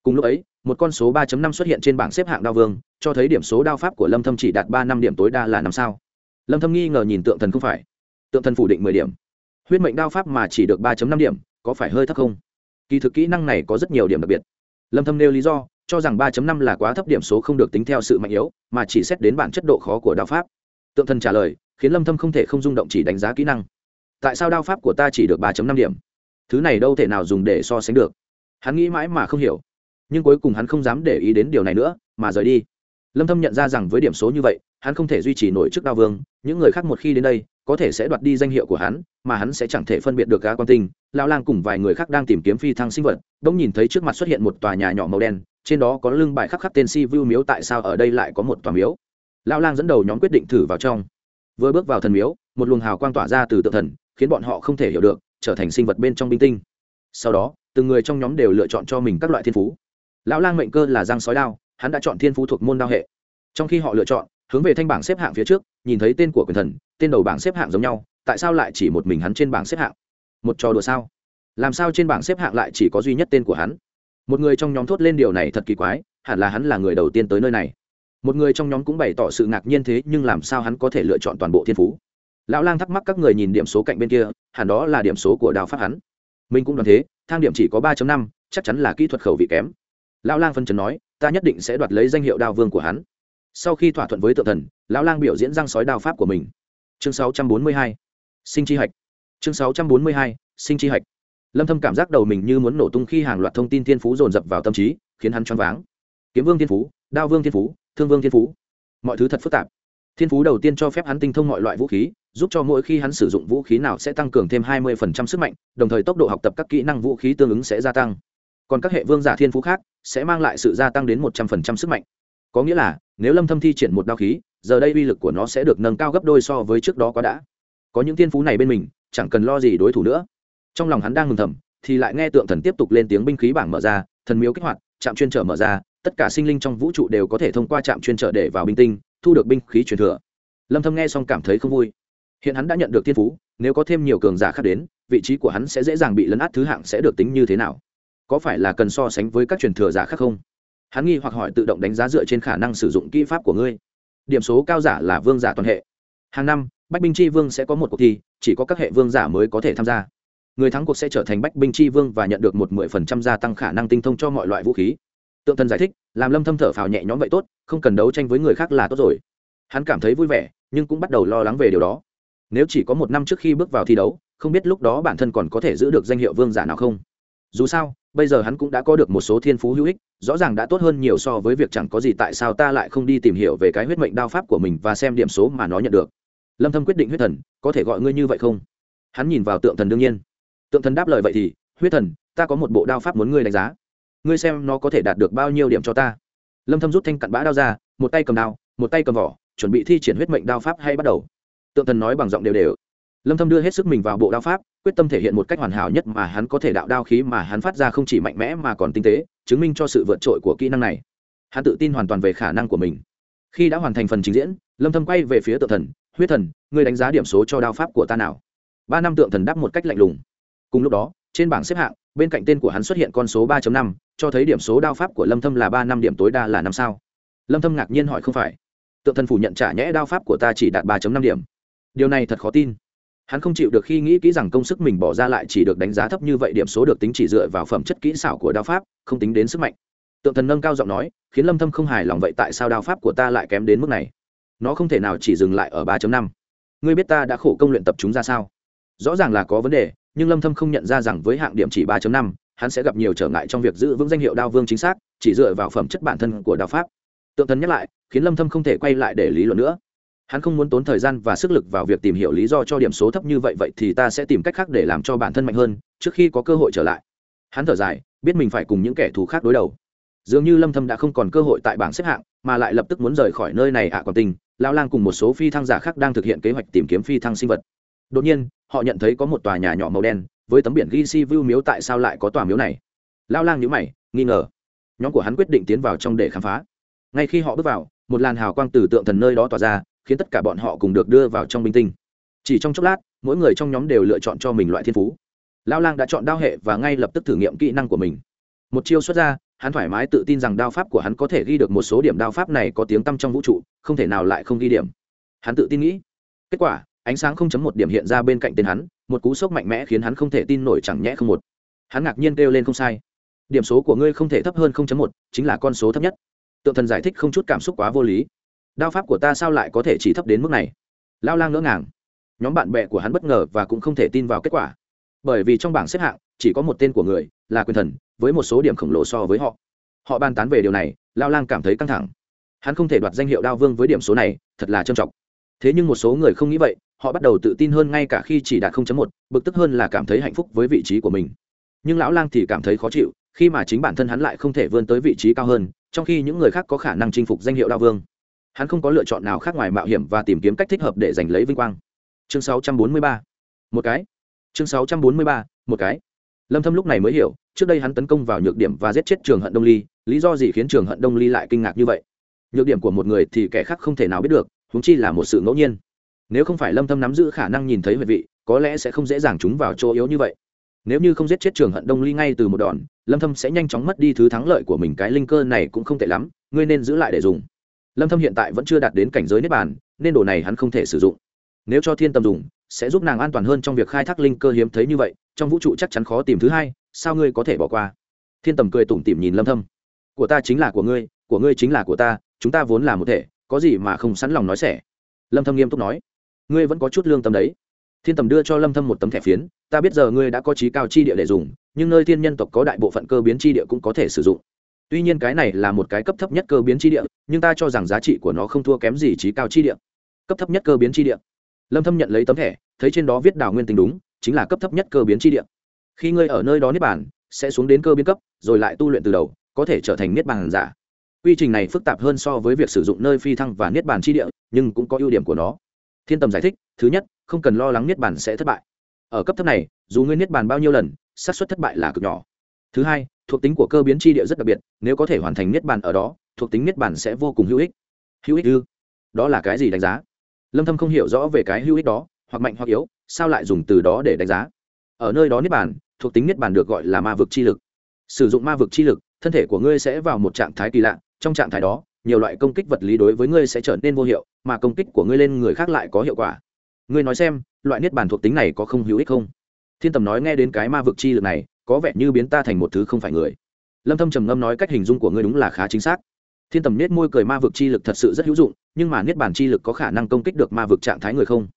Cùng lúc ấy, một con số 3.5 xuất hiện trên bảng xếp hạng đao vương, cho thấy điểm số đao pháp của lâm thâm chỉ đạt ba năm điểm tối đa là năm sao. Lâm thâm nghi ngờ nhìn tượng thần không phải. Tượng thần phủ định 10 điểm. Huyết mệnh đao pháp mà chỉ được 3.5 điểm, có phải hơi thấp không? Kỳ thực kỹ năng này có rất nhiều điểm đặc biệt. Lâm thâm nêu lý do cho rằng 3.5 là quá thấp điểm số không được tính theo sự mạnh yếu, mà chỉ xét đến bản chất độ khó của đao pháp. Tượng thần trả lời, khiến lâm thâm không thể không rung động chỉ đánh giá kỹ năng. Tại sao đao pháp của ta chỉ được 3.5 điểm? Thứ này đâu thể nào dùng để so sánh được. Hắn nghĩ mãi mà không hiểu. Nhưng cuối cùng hắn không dám để ý đến điều này nữa, mà rời đi. Lâm thâm nhận ra rằng với điểm số như vậy, hắn không thể duy trì nổi trước đao vương, những người khác một khi đến đây có thể sẽ đoạt đi danh hiệu của hắn, mà hắn sẽ chẳng thể phân biệt được gã quan tinh. Lão lang cùng vài người khác đang tìm kiếm phi thăng sinh vật, bỗng nhìn thấy trước mặt xuất hiện một tòa nhà nhỏ màu đen, trên đó có lưng bài khắc khắc tên si vu miếu tại sao ở đây lại có một tòa miếu? Lão lang dẫn đầu nhóm quyết định thử vào trong. Vừa bước vào thần miếu, một luồng hào quang tỏa ra từ tự thần, khiến bọn họ không thể hiểu được, trở thành sinh vật bên trong binh tinh. Sau đó, từng người trong nhóm đều lựa chọn cho mình các loại thiên phú. Lão lang mệnh cơ là giang sói đao, hắn đã chọn thiên phú thuộc môn đao hệ. Trong khi họ lựa chọn hướng về thanh bảng xếp hạng phía trước, nhìn thấy tên của quyền thần, tên đầu bảng xếp hạng giống nhau, tại sao lại chỉ một mình hắn trên bảng xếp hạng? Một trò đùa sao? Làm sao trên bảng xếp hạng lại chỉ có duy nhất tên của hắn? Một người trong nhóm thốt lên điều này thật kỳ quái, hẳn là hắn là người đầu tiên tới nơi này. Một người trong nhóm cũng bày tỏ sự ngạc nhiên thế, nhưng làm sao hắn có thể lựa chọn toàn bộ thiên phú? Lão lang thắc mắc các người nhìn điểm số cạnh bên kia, hẳn đó là điểm số của đào pháp hắn. Mình cũng đoán thế, thang điểm chỉ có ba năm, chắc chắn là kỹ thuật khẩu vị kém. Lão lang phân trần nói, ta nhất định sẽ đoạt lấy danh hiệu đao vương của hắn sau khi thỏa thuận với tự thần, lão lang biểu diễn răng sói đao pháp của mình. Chương 642. sinh chi hạch. Chương 642. sinh chi hạch. Lâm thâm cảm giác đầu mình như muốn nổ tung khi hàng loạt thông tin thiên phú dồn dập vào tâm trí, khiến hắn choáng váng. Kiếm vương thiên phú, đao vương thiên phú, thương vương thiên phú. Mọi thứ thật phức tạp. Thiên phú đầu tiên cho phép hắn tinh thông mọi loại vũ khí, giúp cho mỗi khi hắn sử dụng vũ khí nào sẽ tăng cường thêm 20% sức mạnh, đồng thời tốc độ học tập các kỹ năng vũ khí tương ứng sẽ gia tăng. Còn các hệ vương giả thiên phú khác sẽ mang lại sự gia tăng đến 100% sức mạnh có nghĩa là, nếu lâm thâm thi triển một đao khí, giờ đây uy lực của nó sẽ được nâng cao gấp đôi so với trước đó quá đã. Có những thiên phú này bên mình, chẳng cần lo gì đối thủ nữa. Trong lòng hắn đang mừng thầm, thì lại nghe tượng thần tiếp tục lên tiếng binh khí bảng mở ra, thần miếu kích hoạt, trạm chuyên trở mở ra, tất cả sinh linh trong vũ trụ đều có thể thông qua trạm chuyên trở để vào binh tinh, thu được binh khí truyền thừa. Lâm thâm nghe xong cảm thấy không vui. Hiện hắn đã nhận được thiên phú, nếu có thêm nhiều cường giả khác đến, vị trí của hắn sẽ dễ dàng bị lấn át, thứ hạng sẽ được tính như thế nào? Có phải là cần so sánh với các truyền thừa giả khác không? Hắn nghi hoặc hỏi tự động đánh giá dựa trên khả năng sử dụng kỹ pháp của ngươi. Điểm số cao giả là vương giả toàn hệ. Hàng năm, bách binh chi vương sẽ có một cuộc thi, chỉ có các hệ vương giả mới có thể tham gia. Người thắng cuộc sẽ trở thành bách binh tri vương và nhận được một mười phần trăm gia tăng khả năng tinh thông cho mọi loại vũ khí. Tượng thần giải thích, làm lâm thâm thở phào nhẹ nhõm vậy tốt, không cần đấu tranh với người khác là tốt rồi. Hắn cảm thấy vui vẻ, nhưng cũng bắt đầu lo lắng về điều đó. Nếu chỉ có một năm trước khi bước vào thi đấu, không biết lúc đó bản thân còn có thể giữ được danh hiệu vương giả nào không? Dù sao bây giờ hắn cũng đã có được một số thiên phú hữu ích, rõ ràng đã tốt hơn nhiều so với việc chẳng có gì tại sao ta lại không đi tìm hiểu về cái huyết mệnh đao pháp của mình và xem điểm số mà nó nhận được. Lâm thâm quyết định huyết thần, có thể gọi ngươi như vậy không? Hắn nhìn vào tượng thần đương nhiên. Tượng thần đáp lời vậy thì, huyết thần, ta có một bộ đao pháp muốn ngươi đánh giá. Ngươi xem nó có thể đạt được bao nhiêu điểm cho ta. Lâm thâm rút thanh cặn bã đao ra, một tay cầm đao, một tay cầm vỏ, chuẩn bị thi triển huyết mệnh đao pháp hay bắt đầu. Tượng thần nói bằng giọng đều đều lâm thâm đưa hết sức mình vào bộ đao pháp quyết tâm thể hiện một cách hoàn hảo nhất mà hắn có thể đạo đao khí mà hắn phát ra không chỉ mạnh mẽ mà còn tinh tế chứng minh cho sự vượt trội của kỹ năng này. Hắn tự tin hoàn toàn về khả năng của mình. Khi đã hoàn thành phần trình diễn lâm thâm quay về phía tượng thần huyết thần ngươi đánh giá điểm số cho đao pháp của ta nào? Ba năm tượng thần đáp một cách lạnh lùng. Cùng lúc đó trên bảng xếp hạng bên cạnh tên của hắn xuất hiện con số 3.5, cho thấy điểm số đao pháp của lâm thâm là ba năm điểm tối đa là năm sao. Lâm thâm ngạc nhiên hỏi không phải. Tượng thần phủ nhận trả nhẽ đao pháp của ta chỉ đạt 3.5 điểm. Điều này thật khó tin hắn không chịu được khi nghĩ kỹ rằng công sức mình bỏ ra lại chỉ được đánh giá thấp như vậy điểm số được tính chỉ dựa vào phẩm chất kỹ xảo của đao pháp không tính đến sức mạnh. Tượng thần nâng cao giọng nói khiến lâm thâm không hài lòng vậy tại sao đao pháp của ta lại kém đến mức này? Nó không thể nào chỉ dừng lại ở 3.5. ngươi biết ta đã khổ công luyện tập chúng ra sao? Rõ ràng là có vấn đề nhưng lâm thâm không nhận ra rằng với hạng điểm chỉ 3.5, hắn sẽ gặp nhiều trở ngại trong việc giữ vững danh hiệu đao vương chính xác chỉ dựa vào phẩm chất bản thân của đao pháp. Tượng thần nhắc lại khiến lâm thâm không thể quay lại để lý luận nữa hắn không muốn tốn thời gian và sức lực vào việc tìm hiểu lý do cho điểm số thấp như vậy vậy thì ta sẽ tìm cách khác để làm cho bản thân mạnh hơn trước khi có cơ hội trở lại. Hắn thở dài biết mình phải cùng những kẻ thù khác đối đầu. Dường như lâm thâm đã không còn cơ hội tại bảng xếp hạng mà lại lập tức muốn rời khỏi nơi này ạ à, còn tình lao lang cùng một số phi thăng giả khác đang thực hiện kế hoạch tìm kiếm phi thăng sinh vật. Đột nhiên họ nhận thấy có một tòa nhà nhỏ màu đen với tấm biển ghi si view miếu tại sao lại có tòa miếu này? Lao lang nhíu mày nghi ngờ. Nhóm của hắn quyết định tiến vào trong để khám phá. Ngay khi họ bước vào một làn hào quang từ tượng thần nơi đó tỏa ra khiến tất cả bọn họ cùng được đưa vào trong binh tinh. Chỉ trong chốc lát, mỗi người trong nhóm đều lựa chọn cho mình loại thiên phú. Lao lang đã chọn đao hệ và ngay lập tức thử nghiệm kỹ năng của mình. Một chiêu xuất ra, hắn thoải mái tự tin rằng đao pháp của hắn có thể ghi được một số điểm đao pháp này có tiếng tăm trong vũ trụ, không thể nào lại không ghi điểm. Hắn tự tin nghĩ. Kết quả, ánh sáng không chấm một điểm hiện ra bên cạnh tên hắn, một cú sốc mạnh mẽ khiến hắn không thể tin nổi chẳng nhẽ không một. Hắn ngạc nhiên kêu lên không sai. Điểm số của ngươi không thể thấp hơn không chấm một, chính là con số thấp nhất. Tượng thần giải thích không chút cảm xúc quá vô lý đao pháp của ta sao lại có thể chỉ thấp đến mức này? Lao lang ngỡ ngàng. Nhóm bạn bè của hắn bất ngờ và cũng không thể tin vào kết quả. Bởi vì trong bảng xếp hạng chỉ có một tên của người là quyền thần với một số điểm khổng lồ so với họ. Họ bàn tán về điều này lao lang cảm thấy căng thẳng. Hắn không thể đoạt danh hiệu đao vương với điểm số này thật là trầm trọng. Thế nhưng một số người không nghĩ vậy họ bắt đầu tự tin hơn ngay cả khi chỉ đạt 0.1, bực tức hơn là cảm thấy hạnh phúc với vị trí của mình. Nhưng lão lang thì cảm thấy khó chịu khi mà chính bản thân hắn lại không thể vươn tới vị trí cao hơn trong khi những người khác có khả năng chinh phục danh hiệu đao vương hắn không có lựa chọn nào khác ngoài mạo hiểm và tìm kiếm cách thích hợp để giành lấy vinh quang. Chương 643. một cái. Chương 643. một cái. Lâm thâm lúc này mới hiểu, trước đây hắn tấn công vào nhược điểm và giết chết trường hận đông ly, lý do gì khiến trường hận đông ly lại kinh ngạc như vậy? Nhược điểm của một người thì kẻ khác không thể nào biết được, huống chi là một sự ngẫu nhiên. Nếu không phải lâm thâm nắm giữ khả năng nhìn thấy huyệt vị, có lẽ sẽ không dễ dàng trúng vào chỗ yếu như vậy. Nếu như không giết chết trường hận đông ly ngay từ một đòn, lâm thâm sẽ nhanh chóng mất đi thứ thắng lợi của mình, cái linh cơ này cũng không tệ lắm, ngươi nên giữ lại để dùng lâm thâm hiện tại vẫn chưa đạt đến cảnh giới niết bàn, nên đồ này hắn không thể sử dụng. Nếu cho thiên tâm dùng, sẽ giúp nàng an toàn hơn trong việc khai thác linh cơ hiếm thấy như vậy, trong vũ trụ chắc chắn khó tìm thứ hai, sao ngươi có thể bỏ qua? Thiên tầm cười tủm tỉm nhìn lâm thâm. Của ta chính là của ngươi của ngươi chính là của ta, chúng ta vốn là một thể, có gì mà không sẵn lòng nói sẻ lâm thâm nghiêm túc nói. Ngươi vẫn có chút lương tâm đấy. Thiên tầm đưa cho lâm thâm một tấm thẻ phiến, ta biết giờ ngươi đã có trí cao chi địa để dùng, nhưng nơi thiên nhân tộc có đại bộ phận cơ biến chi địa cũng có thể sử dụng tuy nhiên cái này là một cái cấp thấp nhất cơ biến chi địa, nhưng ta cho rằng giá trị của nó không thua kém gì trí cao chi địa. Cấp thấp nhất cơ biến chi địa. Lâm thâm nhận lấy tấm thẻ, thấy trên đó viết đào nguyên tình đúng, chính là cấp thấp nhất cơ biến chi địa. Khi ngươi ở nơi đó niết bàn, sẽ xuống đến cơ biến cấp, rồi lại tu luyện từ đầu, có thể trở thành niết bàn giả. Quy trình này phức tạp hơn so với việc sử dụng nơi phi thăng và niết bàn chi địa, nhưng cũng có ưu điểm của nó. Thiên tầm giải thích, thứ nhất, không cần lo lắng niết bàn sẽ thất bại. Ở cấp thấp này, dù ngươi niết bàn bao nhiêu lần, xác suất thất bại là cực nhỏ. Thứ hai thuộc tính của cơ biến chi địa rất đặc biệt, nếu có thể hoàn thành niết bàn ở đó, thuộc tính niết bàn sẽ vô cùng hữu ích. Hữu ích ư? Đó là cái gì đánh giá? Lâm thâm không hiểu rõ về cái hữu ích đó, hoặc mạnh hoặc yếu, sao lại dùng từ đó để đánh giá? Ở nơi đó niết bàn, thuộc tính niết bàn được gọi là ma vực chi lực. Sử dụng ma vực chi lực, thân thể của ngươi sẽ vào một trạng thái kỳ lạ, trong trạng thái đó, nhiều loại công kích vật lý đối với ngươi sẽ trở nên vô hiệu, mà công kích của ngươi lên người khác lại có hiệu quả. Ngươi nói xem, loại niết bàn thuộc tính này có không hữu ích không? Thiên tầm nói nghe đến cái ma vực chi lực này có vẻ như biến ta thành một thứ không phải người. Lâm thâm trầm ngâm nói cách hình dung của ngươi đúng là khá chính xác. Thiên tầm nết môi cười ma vực chi lực thật sự rất hữu dụng, nhưng mà niết bàn chi lực có khả năng công kích được ma vực trạng thái người không?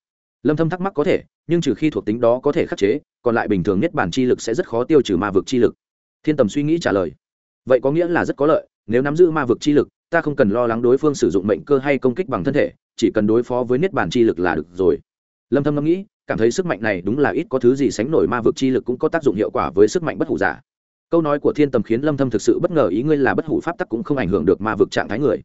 Lâm thâm thắc mắc có thể, nhưng trừ khi thuộc tính đó có thể khắc chế, còn lại bình thường niết bàn chi lực sẽ rất khó tiêu trừ ma vực chi lực. Thiên tầm suy nghĩ trả lời. Vậy có nghĩa là rất có lợi, nếu nắm giữ ma vực chi lực, ta không cần lo lắng đối phương sử dụng mệnh cơ hay công kích bằng thân thể, chỉ cần đối phó với niết bàn chi lực là được rồi. Lâm thâm ngẫm nghĩ cảm thấy sức mạnh này đúng là ít có thứ gì sánh nổi ma vực chi lực cũng có tác dụng hiệu quả với sức mạnh bất hủ giả. Câu nói của thiên tầm khiến lâm thâm thực sự bất ngờ, ý ngươi là bất hủ pháp tắc cũng không ảnh hưởng được ma vực trạng thái người.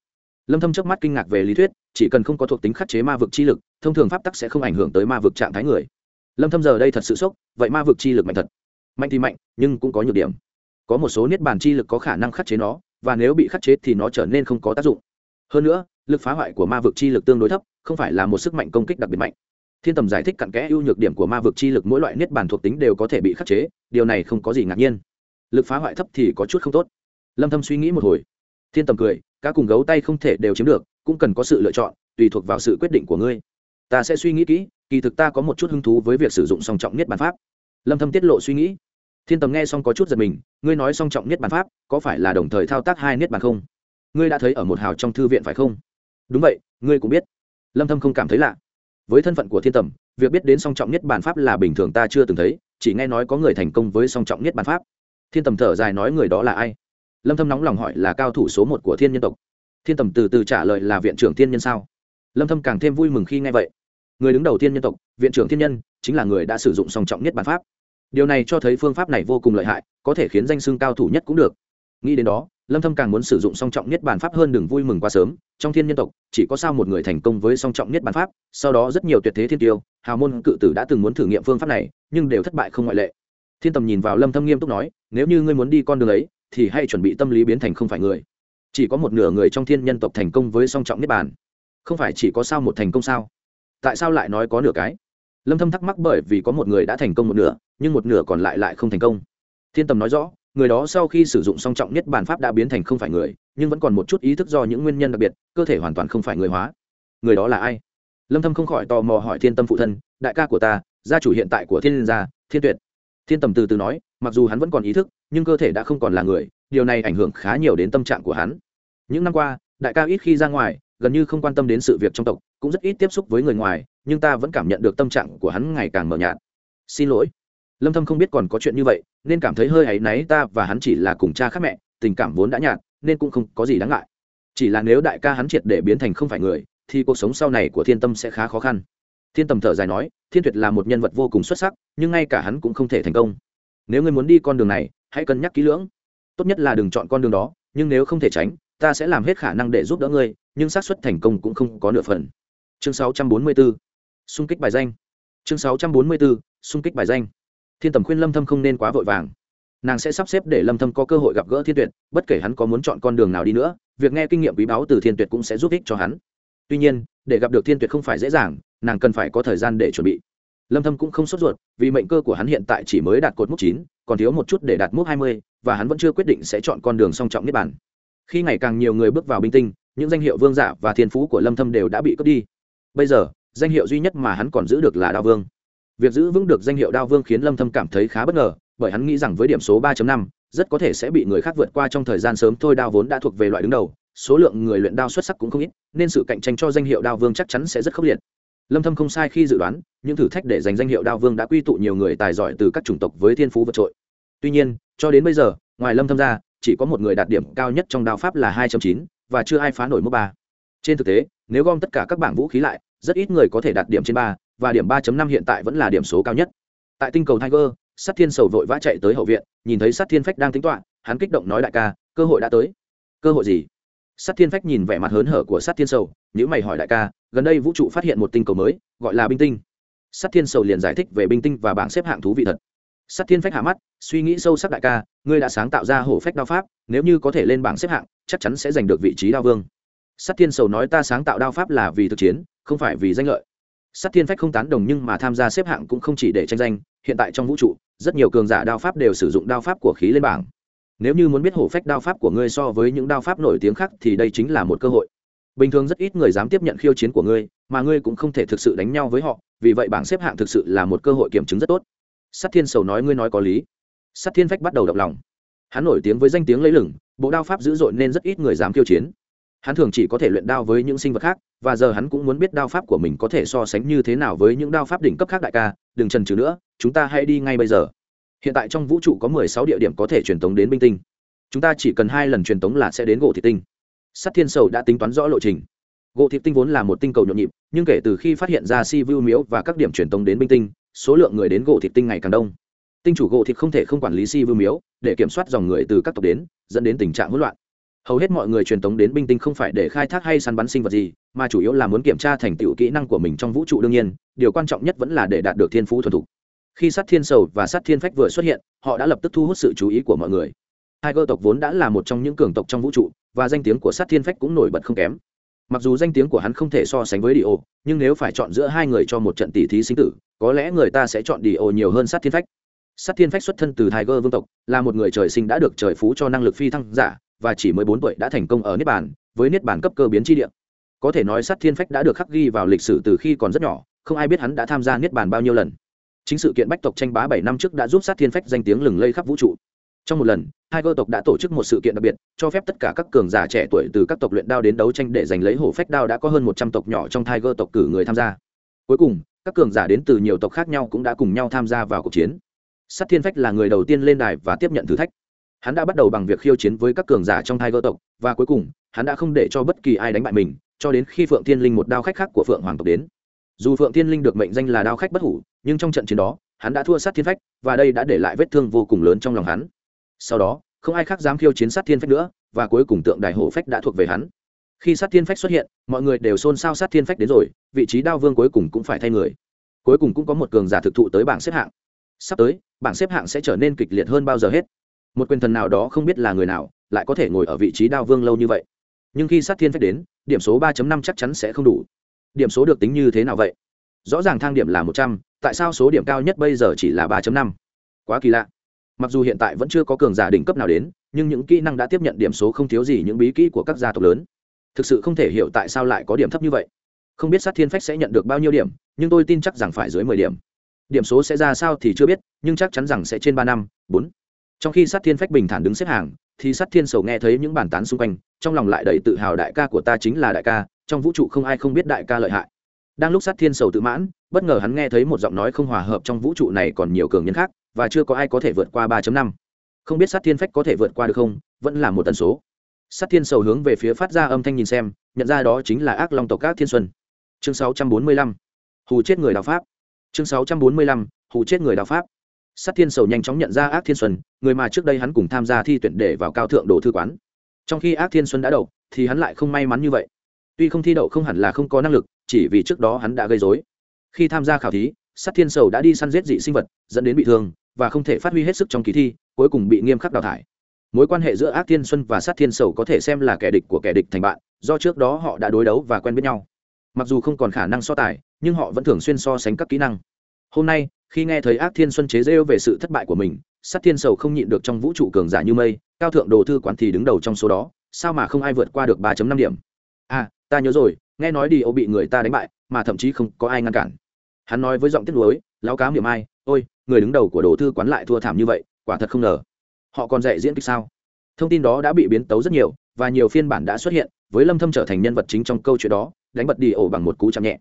Lâm thâm chớp mắt kinh ngạc về lý thuyết, chỉ cần không có thuộc tính khắc chế ma vực chi lực, thông thường pháp tắc sẽ không ảnh hưởng tới ma vực trạng thái người. Lâm thâm giờ đây thật sự sốc, vậy ma vực chi lực mạnh thật. Mạnh thì mạnh, nhưng cũng có nhược điểm. Có một số niết bàn chi lực có khả năng khắc chế nó, và nếu bị khắc chế thì nó trở nên không có tác dụng. Hơn nữa, lực phá hoại của ma vực chi lực tương đối thấp, không phải là một sức mạnh công kích đặc biệt mạnh thiên tầm giải thích cặn kẽ ưu nhược điểm của ma vực chi lực mỗi loại niết bàn thuộc tính đều có thể bị khắc chế, điều này không có gì ngạc nhiên. Lực phá hoại thấp thì có chút không tốt. Lâm thâm suy nghĩ một hồi. Thiên tầm cười, cá cùng gấu tay không thể đều chiếm được, cũng cần có sự lựa chọn, tùy thuộc vào sự quyết định của ngươi. Ta sẽ suy nghĩ kỹ, kỳ thực ta có một chút hứng thú với việc sử dụng song trọng niết bàn pháp. Lâm thâm tiết lộ suy nghĩ. Thiên tầm nghe xong có chút giật mình, ngươi nói song trọng niết bàn pháp, có phải là đồng thời thao tác hai niết bàn không? Ngươi đã thấy ở một hào trong thư viện phải không? Đúng vậy, ngươi cũng biết. Lâm thâm không cảm thấy lạ với thân phận của thiên tầm, việc biết đến song trọng nhất bản pháp là bình thường ta chưa từng thấy, chỉ nghe nói có người thành công với song trọng nhất bản pháp. Thiên tầm thở dài nói người đó là ai? Lâm thâm nóng lòng hỏi là cao thủ số một của thiên nhân tộc. Thiên tầm từ từ trả lời là viện trưởng thiên nhân sao? Lâm thâm càng thêm vui mừng khi nghe vậy. Người đứng đầu thiên nhân tộc, viện trưởng thiên nhân, chính là người đã sử dụng song trọng nhất bản pháp. Điều này cho thấy phương pháp này vô cùng lợi hại, có thể khiến danh xưng cao thủ nhất cũng được. Nghĩ đến đó lâm thâm càng muốn sử dụng song trọng nhất bản pháp hơn đừng vui mừng quá sớm, trong thiên nhân tộc, chỉ có sao một người thành công với song trọng nhất bản pháp, sau đó rất nhiều tuyệt thế thiên tiêu, hào môn cự tử đã từng muốn thử nghiệm phương pháp này, nhưng đều thất bại không ngoại lệ. Thiên tầm nhìn vào lâm thâm nghiêm túc nói, nếu như ngươi muốn đi con đường ấy, thì hãy chuẩn bị tâm lý biến thành không phải người. Chỉ có một nửa người trong thiên nhân tộc thành công với song trọng niết bàn. Không phải chỉ có sao một thành công sao? Tại sao lại nói có nửa cái? Lâm thâm thắc mắc bởi vì có một người đã thành công một nửa, nhưng một nửa còn lại lại không thành công. Thiên tầm nói rõ người đó sau khi sử dụng song trọng nhất bản pháp đã biến thành không phải người, nhưng vẫn còn một chút ý thức do những nguyên nhân đặc biệt, cơ thể hoàn toàn không phải người hóa. Người đó là ai? Lâm thâm không khỏi tò mò hỏi thiên tâm phụ thân, đại ca của ta, gia chủ hiện tại của thiên gia, thiên tuyệt. Thiên tầm từ từ nói, mặc dù hắn vẫn còn ý thức, nhưng cơ thể đã không còn là người, điều này ảnh hưởng khá nhiều đến tâm trạng của hắn. Những năm qua, đại ca ít khi ra ngoài, gần như không quan tâm đến sự việc trong tộc, cũng rất ít tiếp xúc với người ngoài, nhưng ta vẫn cảm nhận được tâm trạng của hắn ngày càng mờ nhạt. Xin lỗi lâm thâm không biết còn có chuyện như vậy, nên cảm thấy hơi ấy náy ta và hắn chỉ là cùng cha khác mẹ, tình cảm vốn đã nhạt, nên cũng không có gì đáng ngại. Chỉ là nếu đại ca hắn triệt để biến thành không phải người, thì cuộc sống sau này của thiên tâm sẽ khá khó khăn. Thiên tầm thở dài nói, thiên tuyệt là một nhân vật vô cùng xuất sắc, nhưng ngay cả hắn cũng không thể thành công. Nếu ngươi muốn đi con đường này, hãy cân nhắc kỹ lưỡng. Tốt nhất là đừng chọn con đường đó, nhưng nếu không thể tránh, ta sẽ làm hết khả năng để giúp đỡ ngươi, nhưng xác suất thành công cũng không có nửa phần. Chương 644 xung kích bài danh. Chương 644 xung kích bài danh thiên tầm khuyên lâm thâm không nên quá vội vàng. Nàng sẽ sắp xếp để lâm thâm có cơ hội gặp gỡ thiên tuyệt bất kể hắn có muốn chọn con đường nào đi nữa việc nghe kinh nghiệm quý báu từ thiên tuyệt cũng sẽ giúp ích cho hắn. Tuy nhiên để gặp được thiên tuyệt không phải dễ dàng nàng cần phải có thời gian để chuẩn bị. Lâm thâm cũng không sốt ruột vì mệnh cơ của hắn hiện tại chỉ mới đạt cột mốc 9, còn thiếu một chút để đạt mốc 20, và hắn vẫn chưa quyết định sẽ chọn con đường song trọng nhất bản khi ngày càng nhiều người bước vào binh tinh những danh hiệu vương giả và thiên phú của lâm thâm đều đã bị cướp đi. Bây giờ danh hiệu duy nhất mà hắn còn giữ được là đao vương việc giữ vững được danh hiệu đao vương khiến lâm thâm cảm thấy khá bất ngờ bởi hắn nghĩ rằng với điểm số 3.5, rất có thể sẽ bị người khác vượt qua trong thời gian sớm. Thôi đao vốn đã thuộc về loại đứng đầu số lượng người luyện đao xuất sắc cũng không ít nên sự cạnh tranh cho danh hiệu đao vương chắc chắn sẽ rất khốc liệt. Lâm thâm không sai khi dự đoán những thử thách để giành danh hiệu đao vương đã quy tụ nhiều người tài giỏi từ các chủng tộc với thiên phú vượt trội. Tuy nhiên cho đến bây giờ ngoài lâm thâm ra chỉ có một người đạt điểm cao nhất trong đao pháp là 2.9 và chưa ai phá nổi mức ba. Trên thực tế nếu gom tất cả các bảng vũ khí lại rất ít người có thể đạt điểm trên ba, và điểm 3.5 hiện tại vẫn là điểm số cao nhất. Tại tinh cầu tiger, sát thiên sầu vội vã chạy tới hậu viện, nhìn thấy sát thiên phách đang tính toán, hắn kích động nói đại ca, cơ hội đã tới. Cơ hội gì? Sát thiên phách nhìn vẻ mặt hớn hở của sát thiên sầu nếu mày hỏi đại ca, gần đây vũ trụ phát hiện một tinh cầu mới, gọi là binh tinh. Sát thiên sầu liền giải thích về binh tinh và bảng xếp hạng thú vị thật. Sát thiên phách hạ mắt, suy nghĩ sâu sắc đại ca, ngươi đã sáng tạo ra hổ phách đao pháp, nếu như có thể lên bảng xếp hạng, chắc chắn sẽ giành được vị trí đao vương. Sát thiên sầu nói ta sáng tạo đao pháp là vì thực chiến không phải vì danh lợi. Sát thiên phách không tán đồng nhưng mà tham gia xếp hạng cũng không chỉ để tranh danh, hiện tại trong vũ trụ, rất nhiều cường giả đao pháp đều sử dụng đao pháp của khí lên bảng. Nếu như muốn biết hổ phách đao pháp của ngươi so với những đao pháp nổi tiếng khác thì đây chính là một cơ hội. Bình thường rất ít người dám tiếp nhận khiêu chiến của ngươi, mà ngươi cũng không thể thực sự đánh nhau với họ, vì vậy bảng xếp hạng thực sự là một cơ hội kiểm chứng rất tốt. Sát thiên sầu nói ngươi nói có lý. Sát thiên phách bắt đầu động lòng. Hắn nổi tiếng với danh tiếng lấy lửng bộ đao pháp dữ dội nên rất ít người dám khiêu chiến hắn thường chỉ có thể luyện đao với những sinh vật khác, và giờ hắn cũng muốn biết đao pháp của mình có thể so sánh như thế nào với những đao pháp đỉnh cấp khác đại ca, đừng trần trừ nữa, chúng ta hãy đi ngay bây giờ. Hiện tại trong vũ trụ có mười sáu địa điểm có thể truyền tống đến binh tinh. Chúng ta chỉ cần hai lần truyền tống là sẽ đến gỗ thị tinh. Sắt thiên sầu đã tính toán rõ lộ trình. Gỗ thị tinh vốn là một tinh cầu nhộn nhịp, nhưng kể từ khi phát hiện ra si vu miếu và các điểm truyền tống đến binh tinh, số lượng người đến gỗ thị tinh ngày càng đông. Tinh chủ gỗ thị không thể không quản lý si vu miếu, để kiểm soát dòng người từ các tộc đến, dẫn đến tình trạng hỗn loạn hầu hết mọi người truyền tống đến binh tinh không phải để khai thác hay săn bắn sinh vật gì, mà chủ yếu là muốn kiểm tra thành tựu kỹ năng của mình trong vũ trụ đương nhiên, điều quan trọng nhất vẫn là để đạt được thiên phú thuần thục. Khi sát thiên sầu và sát thiên phách vừa xuất hiện, họ đã lập tức thu hút sự chú ý của mọi người. Hai cơ tộc vốn đã là một trong những cường tộc trong vũ trụ, và danh tiếng của sát thiên phách cũng nổi bật không kém. Mặc dù danh tiếng của hắn không thể so sánh với đi ô nhưng nếu phải chọn giữa hai người cho một trận tỷ thí sinh tử, có lẽ người ta sẽ chọn đi ô nhiều hơn sát thiên phách. Sát thiên phách xuất thân từ tiger vương tộc, là một người trời sinh đã được trời phú cho năng lực phi thăng giả và chỉ mới bốn tuổi đã thành công ở niết bàn, với niết bàn cấp cơ biến chi địa. Có thể nói sát thiên phách đã được khắc ghi vào lịch sử từ khi còn rất nhỏ, không ai biết hắn đã tham gia niết bàn bao nhiêu lần. Chính sự kiện bách tộc tranh bá bảy năm trước đã giúp sát thiên phách danh tiếng lừng lây khắp vũ trụ. Trong một lần, hai cơ tộc đã tổ chức một sự kiện đặc biệt, cho phép tất cả các cường giả trẻ tuổi từ các tộc luyện đao đến đấu tranh để giành lấy hổ phách đao đã có hơn một trăm tộc nhỏ trong tiger tộc cử người tham gia. Cuối cùng, các cường giả đến từ nhiều tộc khác nhau cũng đã cùng nhau tham gia vào cuộc chiến. Sát thiên phách là người đầu tiên lên đài và tiếp nhận thử thách hắn đã bắt đầu bằng việc khiêu chiến với các cường giả trong tiger tộc, và cuối cùng, hắn đã không để cho bất kỳ ai đánh bại mình, cho đến khi phượng thiên linh một đao khách khác của phượng hoàng tộc đến. Dù phượng thiên linh được mệnh danh là đao khách bất hủ, nhưng trong trận chiến đó, hắn đã thua sát thiên phách, và đây đã để lại vết thương vô cùng lớn trong lòng hắn. Sau đó, không ai khác dám khiêu chiến sát thiên phách nữa, và cuối cùng tượng đài hổ phách đã thuộc về hắn. Khi sát thiên phách xuất hiện, mọi người đều xôn xao sát thiên phách đến rồi, vị trí đao vương cuối cùng cũng phải thay người. Cuối cùng cũng có một cường giả thực thụ tới bảng xếp hạng. Sắp tới, bảng xếp hạng sẽ trở nên kịch liệt hơn bao giờ hết một quyền thần nào đó không biết là người nào, lại có thể ngồi ở vị trí đao vương lâu như vậy. Nhưng khi sát thiên phách đến, điểm số ba năm chắc chắn sẽ không đủ. Điểm số được tính như thế nào vậy? Rõ ràng thang điểm là một trăm, tại sao số điểm cao nhất bây giờ chỉ là ba năm? Quá kỳ lạ. Mặc dù hiện tại vẫn chưa có cường giả đỉnh cấp nào đến, nhưng những kỹ năng đã tiếp nhận điểm số không thiếu gì những bí kỹ của các gia tộc lớn. Thực sự không thể hiểu tại sao lại có điểm thấp như vậy. Không biết sát thiên phách sẽ nhận được bao nhiêu điểm, nhưng tôi tin chắc rằng phải dưới mười điểm. Điểm số sẽ ra sao thì chưa biết, nhưng chắc chắn rằng sẽ trên ba năm, bốn trong khi sát thiên phách bình thản đứng xếp hàng, thì sát thiên sầu nghe thấy những bàn tán xung quanh, trong lòng lại đầy tự hào đại ca của ta chính là đại ca, trong vũ trụ không ai không biết đại ca lợi hại. Đang lúc sát thiên sầu tự mãn, bất ngờ hắn nghe thấy một giọng nói không hòa hợp trong vũ trụ này còn nhiều cường nhân khác, và chưa có ai có thể vượt qua 3 năm. Không biết sát thiên phách có thể vượt qua được không, vẫn là một tần số. Sát thiên sầu hướng về phía phát ra âm thanh nhìn xem, nhận ra đó chính là ác long tộc các thiên xuân. Chương 645. hù chết người đạo pháp. Chương 645. hù chết người đạo pháp sát thiên sầu nhanh chóng nhận ra ác thiên xuân, người mà trước đây hắn cùng tham gia thi tuyển để vào cao thượng đồ thư quán. Trong khi ác thiên xuân đã đậu, thì hắn lại không may mắn như vậy. Tuy không thi đậu không hẳn là không có năng lực, chỉ vì trước đó hắn đã gây dối khi tham gia khảo thí, sát thiên sầu đã đi săn giết dị sinh vật, dẫn đến bị thương, và không thể phát huy hết sức trong kỳ thi, cuối cùng bị nghiêm khắc đào thải. Mối quan hệ giữa ác thiên xuân và sát thiên sầu có thể xem là kẻ địch của kẻ địch thành bạn, do trước đó họ đã đối đấu và quen biết nhau. Mặc dù không còn khả năng so tài, nhưng họ vẫn thường xuyên so sánh các kỹ năng. Hôm nay khi nghe thấy ác thiên xuân chế rêu về sự thất bại của mình, sát thiên sầu không nhịn được trong vũ trụ cường giả như mây, cao thượng đồ thư quán thì đứng đầu trong số đó, sao mà không ai vượt qua được ba năm điểm? À ta nhớ rồi, nghe nói đi ô bị người ta đánh bại, mà thậm chí không có ai ngăn cản. Hắn nói với giọng tiếc nuối, lão cám miệng ai, ôi, người đứng đầu của đồ thư quán lại thua thảm như vậy, quả thật không ngờ. Họ còn dạy diễn kịch sao? Thông tin đó đã bị biến tấu rất nhiều, và nhiều phiên bản đã xuất hiện, với lâm thâm trở thành nhân vật chính trong câu chuyện đó, đánh bật đi ổ bằng một cú chạm nhẹ.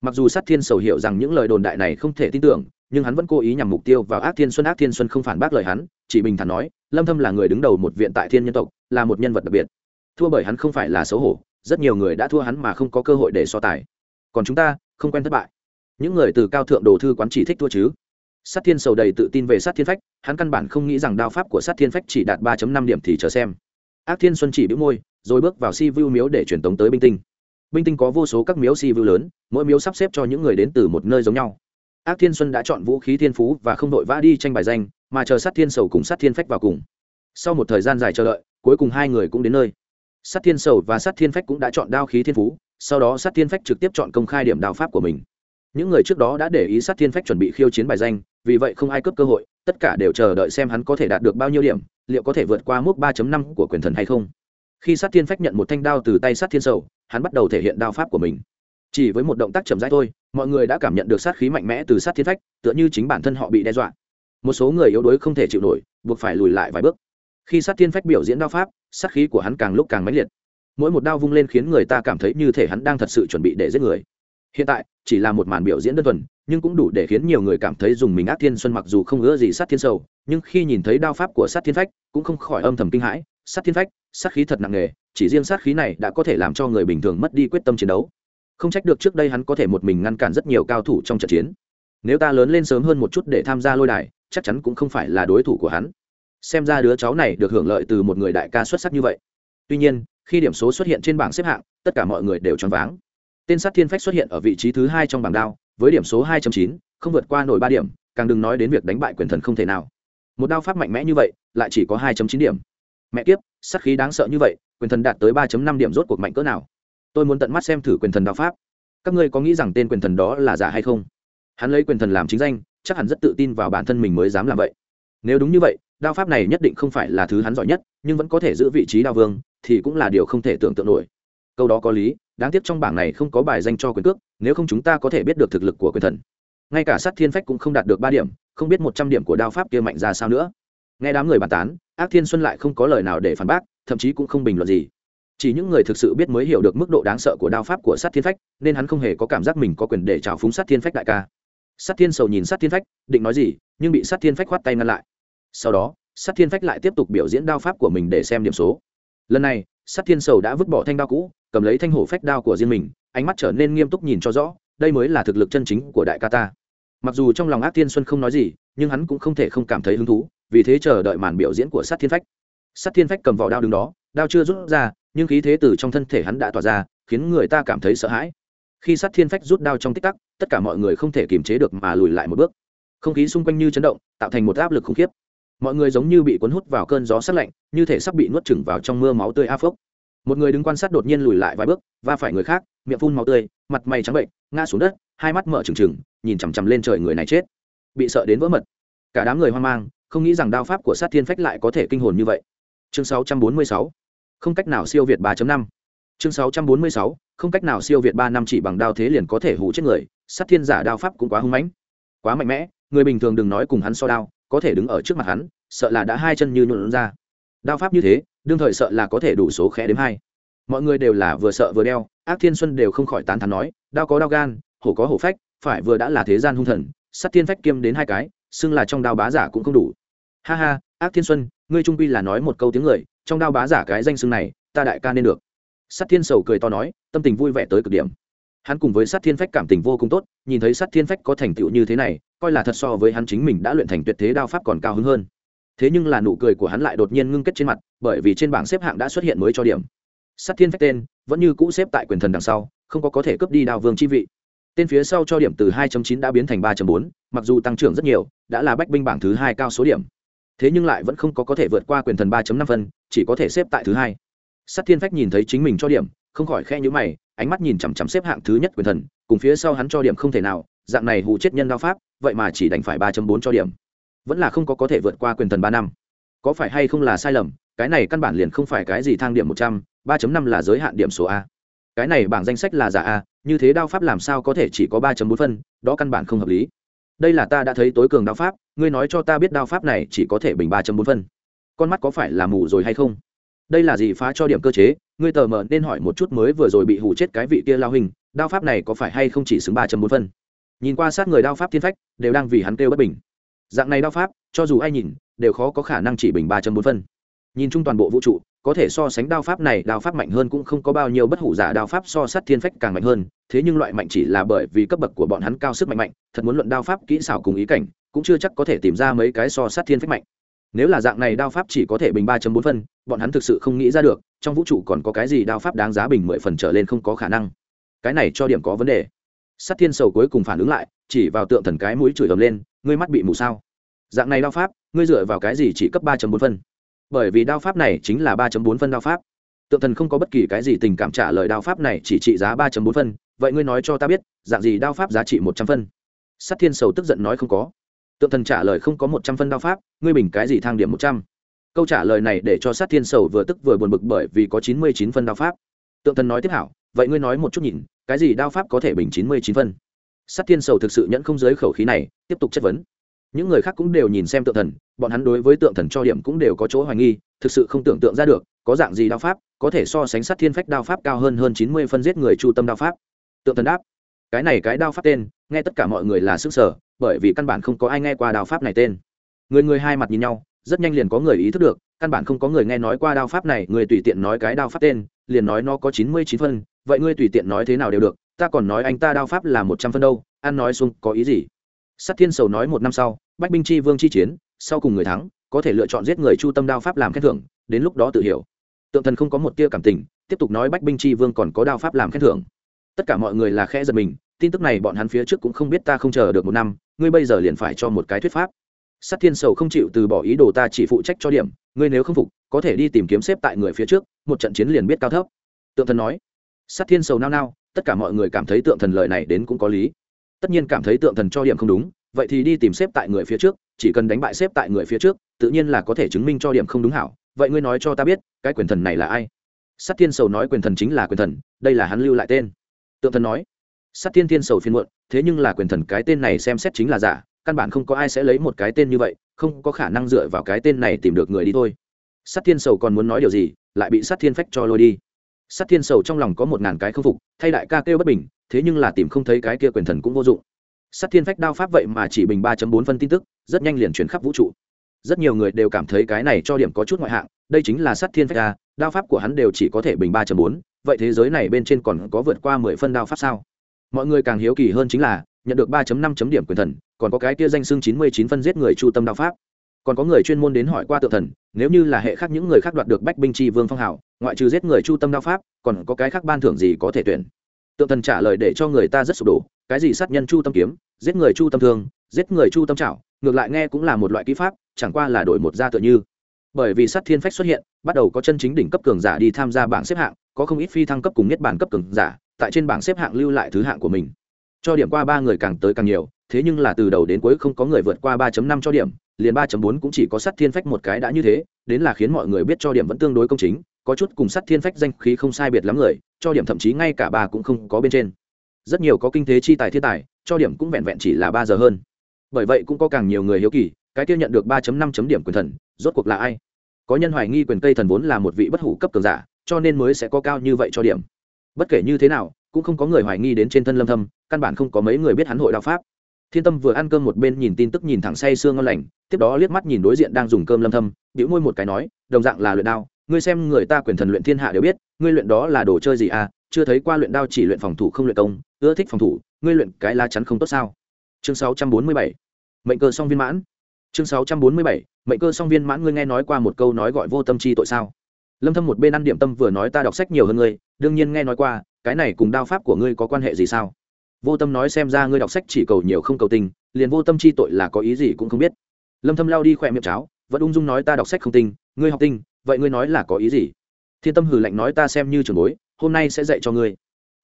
Mặc dù sát thiên sầu hiểu rằng những lời đồn đại này không thể tin tưởng nhưng hắn vẫn cố ý nhằm mục tiêu vào ác thiên xuân. Ác thiên xuân không phản bác lời hắn, chỉ bình thản nói, lâm thâm là người đứng đầu một viện tại thiên nhân tộc, là một nhân vật đặc biệt. Thua bởi hắn không phải là xấu hổ, rất nhiều người đã thua hắn mà không có cơ hội để so tài. Còn chúng ta, không quen thất bại. Những người từ cao thượng đồ thư quán chỉ thích thua chứ. Sát thiên sầu đầy tự tin về sát thiên phách, hắn căn bản không nghĩ rằng đao pháp của sát thiên phách chỉ đạt 3 năm điểm thì chờ xem. Ác thiên xuân chỉ bĩu môi, rồi bước vào si vu miếu để truyền tống tới binh tinh. Binh tinh có vô số các miếu si vu lớn, mỗi miếu sắp xếp cho những người đến từ một nơi giống nhau ác thiên xuân đã chọn vũ khí thiên phú và không đội vã đi tranh bài danh, mà chờ sát thiên sầu cùng sát thiên phách vào cùng. Sau một thời gian dài chờ đợi, cuối cùng hai người cũng đến nơi. Sát thiên sầu và sát thiên phách cũng đã chọn đao khí thiên phú, sau đó sát thiên phách trực tiếp chọn công khai điểm đào pháp của mình. Những người trước đó đã để ý sát thiên phách chuẩn bị khiêu chiến bài danh, vì vậy không ai cướp cơ hội, tất cả đều chờ đợi xem hắn có thể đạt được bao nhiêu điểm, liệu có thể vượt qua mức 3 năm của quyền thần hay không. Khi sát thiên phách nhận một thanh đao từ tay sát thiên sầu, hắn bắt đầu thể hiện đao pháp của mình chỉ với một động tác chậm rãi thôi, mọi người đã cảm nhận được sát khí mạnh mẽ từ sát thiên phách, tựa như chính bản thân họ bị đe dọa. Một số người yếu đuối không thể chịu nổi, buộc phải lùi lại vài bước. Khi sát thiên phách biểu diễn đao pháp, sát khí của hắn càng lúc càng mãnh liệt. Mỗi một đao vung lên khiến người ta cảm thấy như thể hắn đang thật sự chuẩn bị để giết người. Hiện tại, chỉ là một màn biểu diễn đơn thuần, nhưng cũng đủ để khiến nhiều người cảm thấy dùng mình ác thiên xuân mặc dù không ưa gì sát thiên sầu, nhưng khi nhìn thấy đao pháp của sát thiên phách, cũng không khỏi âm thầm kinh hãi. Sát thiên phách, sát khí thật nặng nề, chỉ riêng sát khí này đã có thể làm cho người bình thường mất đi quyết tâm chiến đấu không trách được trước đây hắn có thể một mình ngăn cản rất nhiều cao thủ trong trận chiến. Nếu ta lớn lên sớm hơn một chút để tham gia lôi đài chắc chắn cũng không phải là đối thủ của hắn. Xem ra đứa cháu này được hưởng lợi từ một người đại ca xuất sắc như vậy. Tuy nhiên khi điểm số xuất hiện trên bảng xếp hạng tất cả mọi người đều choáng váng. Tên sát thiên phách xuất hiện ở vị trí thứ hai trong bảng đao với điểm số 2.9, không vượt qua nổi ba điểm càng đừng nói đến việc đánh bại quyền thần không thể nào. Một đao pháp mạnh mẽ như vậy lại chỉ có 2.9 điểm. Mẹ kiếp sát khí đáng sợ như vậy quyền thần đạt tới 3.5 điểm rốt cuộc mạnh cỡ nào? Tôi muốn tận mắt xem thử quyền thần đạo pháp. Các ngươi có nghĩ rằng tên quyền thần đó là giả hay không? Hắn lấy quyền thần làm chính danh, chắc hẳn rất tự tin vào bản thân mình mới dám làm vậy. Nếu đúng như vậy đao pháp này nhất định không phải là thứ hắn giỏi nhất, nhưng vẫn có thể giữ vị trí đao vương, thì cũng là điều không thể tưởng tượng nổi. Câu đó có lý, đáng tiếc trong bảng này không có bài danh cho quyền cước, nếu không chúng ta có thể biết được thực lực của quyền thần. Ngay cả sát thiên phách cũng không đạt được ba điểm, không biết một trăm điểm của đao pháp kia mạnh ra sao nữa. Nghe đám người bàn tán, ác thiên xuân lại không có lời nào để phản bác, thậm chí cũng không bình luận gì chỉ những người thực sự biết mới hiểu được mức độ đáng sợ của đao pháp của sát thiên phách, nên hắn không hề có cảm giác mình có quyền để trào phúng sát thiên phách đại ca. Sát thiên sầu nhìn sát thiên phách, định nói gì, nhưng bị sát thiên phách khoát tay ngăn lại. Sau đó, sát thiên phách lại tiếp tục biểu diễn đao pháp của mình để xem điểm số. Lần này, sát thiên sầu đã vứt bỏ thanh đao cũ, cầm lấy thanh hổ phách đao của riêng mình, ánh mắt trở nên nghiêm túc nhìn cho rõ, đây mới là thực lực chân chính của đại ca ta. Mặc dù trong lòng ác thiên xuân không nói gì, nhưng hắn cũng không thể không cảm thấy hứng thú, vì thế chờ đợi màn biểu diễn của sát thiên phách. Sát thiên phách cầm vỏ đao đứng đó, đao chưa rút ra nhưng khí thế từ trong thân thể hắn đã tỏa ra, khiến người ta cảm thấy sợ hãi. Khi sát thiên phách rút đao trong tích tắc, tất cả mọi người không thể kiềm chế được mà lùi lại một bước. Không khí xung quanh như chấn động, tạo thành một áp lực khủng khiếp. Mọi người giống như bị cuốn hút vào cơn gió sắc lạnh, như thể sắp bị nuốt chửng vào trong mưa máu tươi áp phốc. Một người đứng quan sát đột nhiên lùi lại vài bước và phải người khác, miệng phun máu tươi, mặt mày trắng bệnh, ngã xuống đất, hai mắt mở trừng trừng, nhìn chằm chằm lên trời người này chết. Bị sợ đến vỡ mật. Cả đám người hoang mang, không nghĩ rằng đao pháp của sát thiên phách lại có thể kinh hồn như vậy. Chương 646 không cách nào siêu việt 3.5 chương 646 không cách nào siêu việt ba năm chỉ bằng đao thế liền có thể hủ chết người, sát thiên giả đao pháp cũng quá hung mãnh. Quá mạnh mẽ, người bình thường đừng nói cùng hắn so đao, có thể đứng ở trước mặt hắn, sợ là đã hai chân như nhũn ra. Đao pháp như thế, đương thời sợ là có thể đủ số khẽ đếm hai. Mọi người đều là vừa sợ vừa đeo, ác thiên xuân đều không khỏi tán thán nói, đao có đao gan, hổ có hổ phách, phải vừa đã là thế gian hung thần, sát thiên phách kiêm đến hai cái, xưng là trong đao bá giả cũng không đủ. Ha ha, ác thiên xuân, ngươi trung quy là nói một câu tiếng người trong đao bá giả cái danh xưng này ta đại ca nên được. Sát thiên sầu cười to nói tâm tình vui vẻ tới cực điểm. Hắn cùng với sát thiên phách cảm tình vô cùng tốt nhìn thấy sát thiên phách có thành tựu như thế này coi là thật so với hắn chính mình đã luyện thành tuyệt thế đao pháp còn cao hứng hơn. Thế nhưng là nụ cười của hắn lại đột nhiên ngưng kết trên mặt bởi vì trên bảng xếp hạng đã xuất hiện mới cho điểm. Sát thiên phách tên vẫn như cũ xếp tại quyền thần đằng sau không có có thể cướp đi đao vương chi vị. Tên phía sau cho điểm từ 2.9 đã biến thành 3.4, mặc dù tăng trưởng rất nhiều đã là bách binh bảng thứ hai cao số điểm thế nhưng lại vẫn không có có thể vượt qua quyền thần 3.5 phân, chỉ có thể xếp tại thứ hai. Sát thiên phách nhìn thấy chính mình cho điểm, không khỏi khe nhữ mày, ánh mắt nhìn chằm chằm xếp hạng thứ nhất quyền thần, cùng phía sau hắn cho điểm không thể nào, dạng này hù chết nhân đao pháp, vậy mà chỉ đành phải 3.4 cho điểm. Vẫn là không có có thể vượt qua quyền thần ba năm. Có phải hay không là sai lầm, cái này căn bản liền không phải cái gì thang điểm một trăm, ba năm là giới hạn điểm số a. Cái này bảng danh sách là giả a, như thế đao pháp làm sao có thể chỉ có ba bốn phân, đó căn bản không hợp lý đây là ta đã thấy tối cường đao pháp, ngươi nói cho ta biết đao pháp này chỉ có thể bình ba bốn phân. Con mắt có phải là mù rồi hay không? Đây là gì phá cho điểm cơ chế? Ngươi tờ mờ nên hỏi một chút mới vừa rồi bị hủ chết cái vị kia lao hình, đao pháp này có phải hay không chỉ xứng ba bốn phân? Nhìn qua sát người đao pháp thiên phách, đều đang vì hắn kêu bất bình. Dạng này đao pháp, cho dù ai nhìn, đều khó có khả năng chỉ bình ba bốn phân. Nhìn chung toàn bộ vũ trụ có thể so sánh đao pháp này, đao pháp mạnh hơn cũng không có bao nhiêu, bất hủ giả đao pháp so sát thiên phách càng mạnh hơn. Thế nhưng loại mạnh chỉ là bởi vì cấp bậc của bọn hắn cao sức mạnh mạnh, thật muốn luận đao pháp kỹ xảo cùng ý cảnh, cũng chưa chắc có thể tìm ra mấy cái so sát thiên phách mạnh. Nếu là dạng này, đao pháp chỉ có thể bình ba bốn phân, bọn hắn thực sự không nghĩ ra được, trong vũ trụ còn có cái gì đao pháp đáng giá bình mười phần trở lên không có khả năng. Cái này cho điểm có vấn đề. Sát thiên sầu cuối cùng phản ứng lại, chỉ vào tượng thần cái mũi chửi ầm lên, ngươi mắt bị mù sao? Dạng này đao pháp, ngươi dựa vào cái gì chỉ cấp ba bốn phân? Bởi vì đao pháp này chính là ba bốn phân đao pháp. Tượng thần không có bất kỳ cái gì tình cảm trả lời đao pháp này chỉ trị giá ba bốn phân. Vậy ngươi nói cho ta biết, dạng gì đao pháp giá trị một trăm phân? Sát thiên sầu tức giận nói không có. Tượng thần trả lời không có một trăm phân đao pháp, ngươi bình cái gì thang điểm một trăm? Câu trả lời này để cho sát thiên sầu vừa tức vừa buồn bực bởi vì có chín mươi chín phân đao pháp. Tượng thần nói tiếp hảo, vậy ngươi nói một chút nhìn, cái gì đao pháp có thể bình chín mươi chín phân? Sát thiên sầu thực sự nhẫn không giới khẩu khí này, tiếp tục chất vấn những người khác cũng đều nhìn xem tượng thần, bọn hắn đối với tượng thần cho điểm cũng đều có chỗ hoài nghi, thực sự không tưởng tượng ra được, có dạng gì đao pháp, có thể so sánh sát thiên phách đao pháp cao hơn hơn chín mươi phân giết người chu tâm đao pháp. Tượng thần đáp, cái này cái đao pháp tên, nghe tất cả mọi người là sức sở, bởi vì căn bản không có ai nghe qua đao pháp này tên. Người người hai mặt nhìn nhau, rất nhanh liền có người ý thức được, căn bản không có người nghe nói qua đao pháp này, người tùy tiện nói cái đao pháp tên, liền nói nó có chín mươi chín phân, vậy ngươi tùy tiện nói thế nào đều được, ta còn nói anh ta đao pháp là một trăm phân đâu, ăn nói xuống có ý gì? Sát thiên sầu nói một năm sau, bách binh chi vương chi chiến, sau cùng người thắng, có thể lựa chọn giết người chu tâm đao pháp làm khen thưởng, đến lúc đó tự hiểu. Tượng thần không có một tia cảm tình, tiếp tục nói bách binh chi vương còn có đao pháp làm khen thưởng. Tất cả mọi người là khẽ giật mình, tin tức này bọn hắn phía trước cũng không biết ta không chờ được một năm, ngươi bây giờ liền phải cho một cái thuyết pháp. Sát thiên sầu không chịu từ bỏ ý đồ ta chỉ phụ trách cho điểm, ngươi nếu không phục, có thể đi tìm kiếm xếp tại người phía trước, một trận chiến liền biết cao thấp. Tượng thần nói. Sát thiên sầu nao nao, tất cả mọi người cảm thấy tượng thần lời này đến cũng có lý tất nhiên cảm thấy tượng thần cho điểm không đúng, vậy thì đi tìm xếp tại người phía trước, chỉ cần đánh bại xếp tại người phía trước, tự nhiên là có thể chứng minh cho điểm không đúng hảo. Vậy ngươi nói cho ta biết, cái quyền thần này là ai? Sát thiên sầu nói quyền thần chính là quyền thần, đây là hắn lưu lại tên. Tượng thần nói, sát thiên thiên sầu phiên muộn, thế nhưng là quyền thần cái tên này xem xét chính là giả, căn bản không có ai sẽ lấy một cái tên như vậy, không có khả năng dựa vào cái tên này tìm được người đi thôi. Sát thiên sầu còn muốn nói điều gì, lại bị sát thiên phách cho lôi đi. Sát thiên sầu trong lòng có một ngàn cái không phục, thay đại ca kêu bất bình thế nhưng là tìm không thấy cái kia quyền thần cũng vô dụng. Sát thiên phách đao pháp vậy mà chỉ bình ba bốn phân tin tức, rất nhanh liền chuyển khắp vũ trụ. Rất nhiều người đều cảm thấy cái này cho điểm có chút ngoại hạng, đây chính là sát thiên phách đa đao pháp của hắn đều chỉ có thể bình ba bốn, vậy thế giới này bên trên còn có vượt qua mười phân đao pháp sao? Mọi người càng hiếu kỳ hơn chính là, nhận được ba năm chấm điểm quyền thần, còn có cái kia danh xưng chín mươi chín phân giết người chu tâm đao pháp. Còn có người chuyên môn đến hỏi qua tự thần, nếu như là hệ khác những người khác đoạt được bách binh tri vương phong hào, ngoại trừ giết người chu tâm đao pháp, còn có cái khác ban thưởng gì có thể tuyển? Tượng thần trả lời để cho người ta rất sụp đổ, cái gì sát nhân chu tâm kiếm, giết người chu tâm thương, giết người chu tâm trảo ngược lại nghe cũng là một loại kỹ pháp, chẳng qua là đổi một gia tự như. Bởi vì sát thiên phách xuất hiện, bắt đầu có chân chính đỉnh cấp cường giả đi tham gia bảng xếp hạng, có không ít phi thăng cấp cùng nhất bản cấp cường giả, tại trên bảng xếp hạng lưu lại thứ hạng của mình. Cho điểm qua ba người càng tới càng nhiều, thế nhưng là từ đầu đến cuối không có người vượt qua 3 năm cho điểm, liền 3 bốn cũng chỉ có sát thiên phách một cái đã như thế, đến là khiến mọi người biết cho điểm vẫn tương đối công chính có chút cùng sắt thiên phách danh khí không sai biệt lắm người, cho điểm thậm chí ngay cả ba cũng không có bên trên. Rất nhiều có kinh tế chi tài thiên tài, cho điểm cũng vẹn vẹn chỉ là ba giờ hơn. Bởi vậy cũng có càng nhiều người hiếu kỳ, cái kia nhận được ba năm chấm điểm quyền thần, rốt cuộc là ai? Có nhân hoài nghi quyền cây thần vốn là một vị bất hủ cấp cường giả, cho nên mới sẽ có cao như vậy cho điểm. Bất kể như thế nào, cũng không có người hoài nghi đến trên thân lâm thâm, căn bản không có mấy người biết hắn hội đạo pháp. Thiên tâm vừa ăn cơm một bên nhìn tin tức nhìn thẳng say sương ngon lành, tiếp đó liếc mắt nhìn đối diện đang dùng cơm lâm thâm, bĩu môi một cái nói, đồng dạng là luyện đao ngươi xem người ta quyền thần luyện thiên hạ đều biết, ngươi luyện đó là đồ chơi gì à? Chưa thấy qua luyện đao chỉ luyện phòng thủ không luyện công, ưa thích phòng thủ, ngươi luyện cái lá chắn không tốt sao? Chương 647 mệnh cơ song viên mãn. Chương 647 mệnh cơ song viên mãn ngươi nghe nói qua một câu nói gọi vô tâm chi tội sao? Lâm thâm một bên ăn điểm tâm vừa nói ta đọc sách nhiều hơn ngươi, đương nhiên nghe nói qua, cái này cùng đao pháp của ngươi có quan hệ gì sao? Vô tâm nói xem ra ngươi đọc sách chỉ cầu nhiều không cầu tình, liền vô tâm chi tội là có ý gì cũng không biết. Lâm thâm lao đi khỏe miệng cháo, vẫn ung dung nói ta đọc sách không tinh ngươi học tinh vậy ngươi nói là có ý gì? Thiên tâm hừ lạnh nói, ta xem như trường bối, hôm nay sẽ dạy cho ngươi.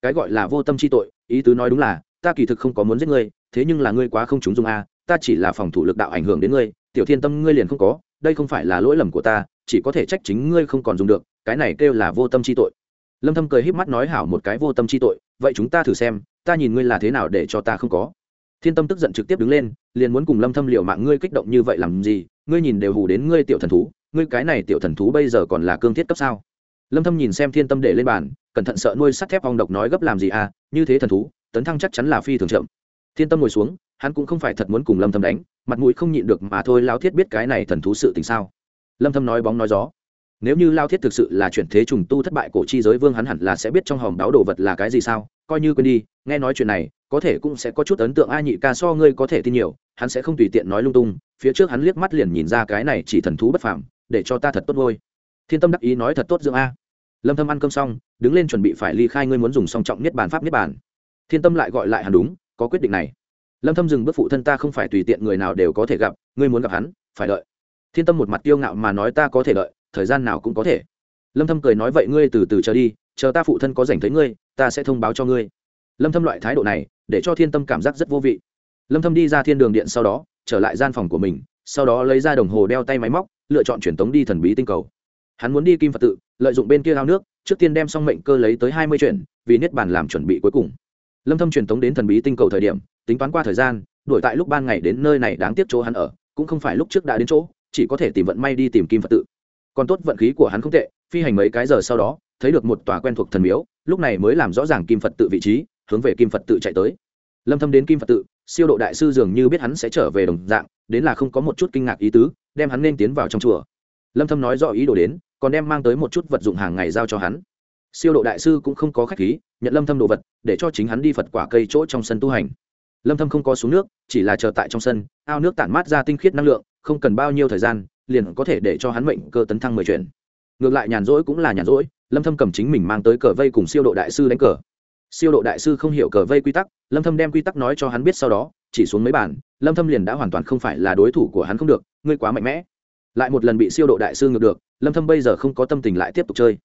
Cái gọi là vô tâm chi tội, ý tứ nói đúng là, ta kỳ thực không có muốn giết ngươi, thế nhưng là ngươi quá không trúng dung a, ta chỉ là phòng thủ lực đạo ảnh hưởng đến ngươi, tiểu thiên tâm ngươi liền không có, đây không phải là lỗi lầm của ta, chỉ có thể trách chính ngươi không còn dùng được, cái này kêu là vô tâm chi tội. Lâm thâm cười híp mắt nói, hảo một cái vô tâm chi tội, vậy chúng ta thử xem, ta nhìn ngươi là thế nào để cho ta không có. Thiên tâm tức giận trực tiếp đứng lên, liền muốn cùng lâm thâm liều mạng ngươi kích động như vậy làm gì? Ngươi nhìn đều hù đến ngươi tiểu thần thú ngươi cái này tiểu thần thú bây giờ còn là cương thiết cấp sao? Lâm thâm nhìn xem thiên tâm để lên bàn, cẩn thận sợ nuôi sắt thép ong độc nói gấp làm gì à như thế thần thú, tấn thăng chắc chắn là phi thường chậm. Thiên tâm ngồi xuống, hắn cũng không phải thật muốn cùng lâm thâm đánh, mặt mũi không nhịn được mà thôi, lao thiết biết cái này thần thú sự tình sao? Lâm thâm nói bóng nói gió. Nếu như lao thiết thực sự là chuyển thế trùng tu thất bại cổ chi giới vương hắn hẳn là sẽ biết trong hòm đáo đồ vật là cái gì sao? Coi như quên đi, nghe nói chuyện này, có thể cũng sẽ có chút ấn tượng, a nhị ca so ngươi có thể tin nhiều, hắn sẽ không tùy tiện nói lung tung, phía trước hắn liếc mắt liền nhìn ra cái này chỉ thần thú bất phàm để cho ta thật tốt ngôi. Thiên tâm đắc ý nói thật tốt dưỡng a. Lâm thâm ăn cơm xong, đứng lên chuẩn bị phải ly khai ngươi muốn dùng song trọng niết bàn pháp niết bàn. Thiên tâm lại gọi lại hắn đúng, có quyết định này. Lâm thâm dừng bước phụ thân ta không phải tùy tiện người nào đều có thể gặp, ngươi muốn gặp hắn, phải đợi. Thiên tâm một mặt tiêu ngạo mà nói ta có thể đợi, thời gian nào cũng có thể. Lâm thâm cười nói vậy ngươi từ từ chờ đi, chờ ta phụ thân có rảnh thấy ngươi, ta sẽ thông báo cho ngươi. Lâm thâm loại thái độ này, để cho thiên tâm cảm giác rất vô vị. Lâm thâm đi ra thiên đường điện sau đó, trở lại gian phòng của mình, sau đó lấy ra đồng hồ đeo tay máy móc lựa chọn truyền tống đi thần bí tinh cầu. Hắn muốn đi kim phật tự, lợi dụng bên kia ao nước, trước tiên đem xong mệnh cơ lấy tới 20 chuyển vì niết bàn làm chuẩn bị cuối cùng. Lâm thâm truyền tống đến thần bí tinh cầu thời điểm, tính toán qua thời gian, đuổi tại lúc ban ngày đến nơi này đáng tiếc chỗ hắn ở, cũng không phải lúc trước đã đến chỗ, chỉ có thể tìm vận may đi tìm kim phật tự. Còn tốt vận khí của hắn không tệ, phi hành mấy cái giờ sau đó, thấy được một tòa quen thuộc thần miếu, lúc này mới làm rõ ràng kim phật tự vị trí, hướng về kim phật tự chạy tới. Lâm thâm đến kim phật tự, siêu độ đại sư dường như biết hắn sẽ trở về đồng dạng, đến là không có một chút kinh ngạc ý tứ đem hắn nên tiến vào trong chùa. Lâm thâm nói rõ ý đồ đến, còn đem mang tới một chút vật dụng hàng ngày giao cho hắn. Siêu độ đại sư cũng không có khách khí, nhận lâm thâm đồ vật, để cho chính hắn đi phật quả cây chỗ trong sân tu hành. Lâm thâm không có xuống nước, chỉ là chờ tại trong sân, ao nước tản mát ra tinh khiết năng lượng, không cần bao nhiêu thời gian, liền có thể để cho hắn mệnh cơ tấn thăng mười chuyển. ngược lại nhàn rỗi cũng là nhàn rỗi, lâm thâm cầm chính mình mang tới cờ vây cùng siêu độ đại sư đánh cờ. Siêu độ đại sư không hiểu cờ vây quy tắc, lâm thâm đem quy tắc nói cho hắn biết sau đó chỉ xuống mấy bàn, lâm thâm liền đã hoàn toàn không phải là đối thủ của hắn không được, ngươi quá mạnh mẽ. Lại một lần bị siêu độ đại sư ngược được, lâm thâm bây giờ không có tâm tình lại tiếp tục chơi.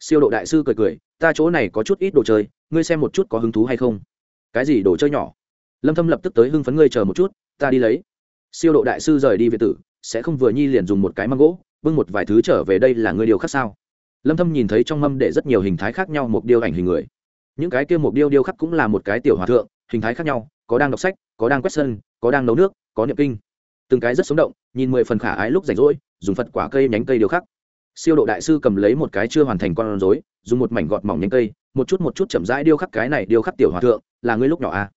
Siêu độ đại sư cười cười, ta chỗ này có chút ít đồ chơi, ngươi xem một chút có hứng thú hay không. Cái gì đồ chơi nhỏ? Lâm thâm lập tức tới hưng phấn ngươi chờ một chút, ta đi lấy. Siêu độ đại sư rời đi về tử, sẽ không vừa nhi liền dùng một cái mâm gỗ, bưng một vài thứ trở về đây là ngươi điều khác sao? Lâm thâm nhìn thấy trong mâm để rất nhiều hình thái khác nhau một điêu ảnh hình người. Những cái kia một điêu điêu khắc cũng là một cái tiểu hòa thượng, hình thái khác nhau, có đang đọc sách có đang quét sân, có đang nấu nước, có niệm kinh. Từng cái rất sống động, nhìn mười phần khả ái lúc rảnh rỗi, dùng phật quả cây nhánh cây điều khắc. Siêu độ đại sư cầm lấy một cái chưa hoàn thành con rối, dùng một mảnh gọt mỏng nhánh cây, một chút một chút chậm rãi điêu khắc cái này điêu khắc tiểu hòa thượng, là ngươi lúc nhỏ à.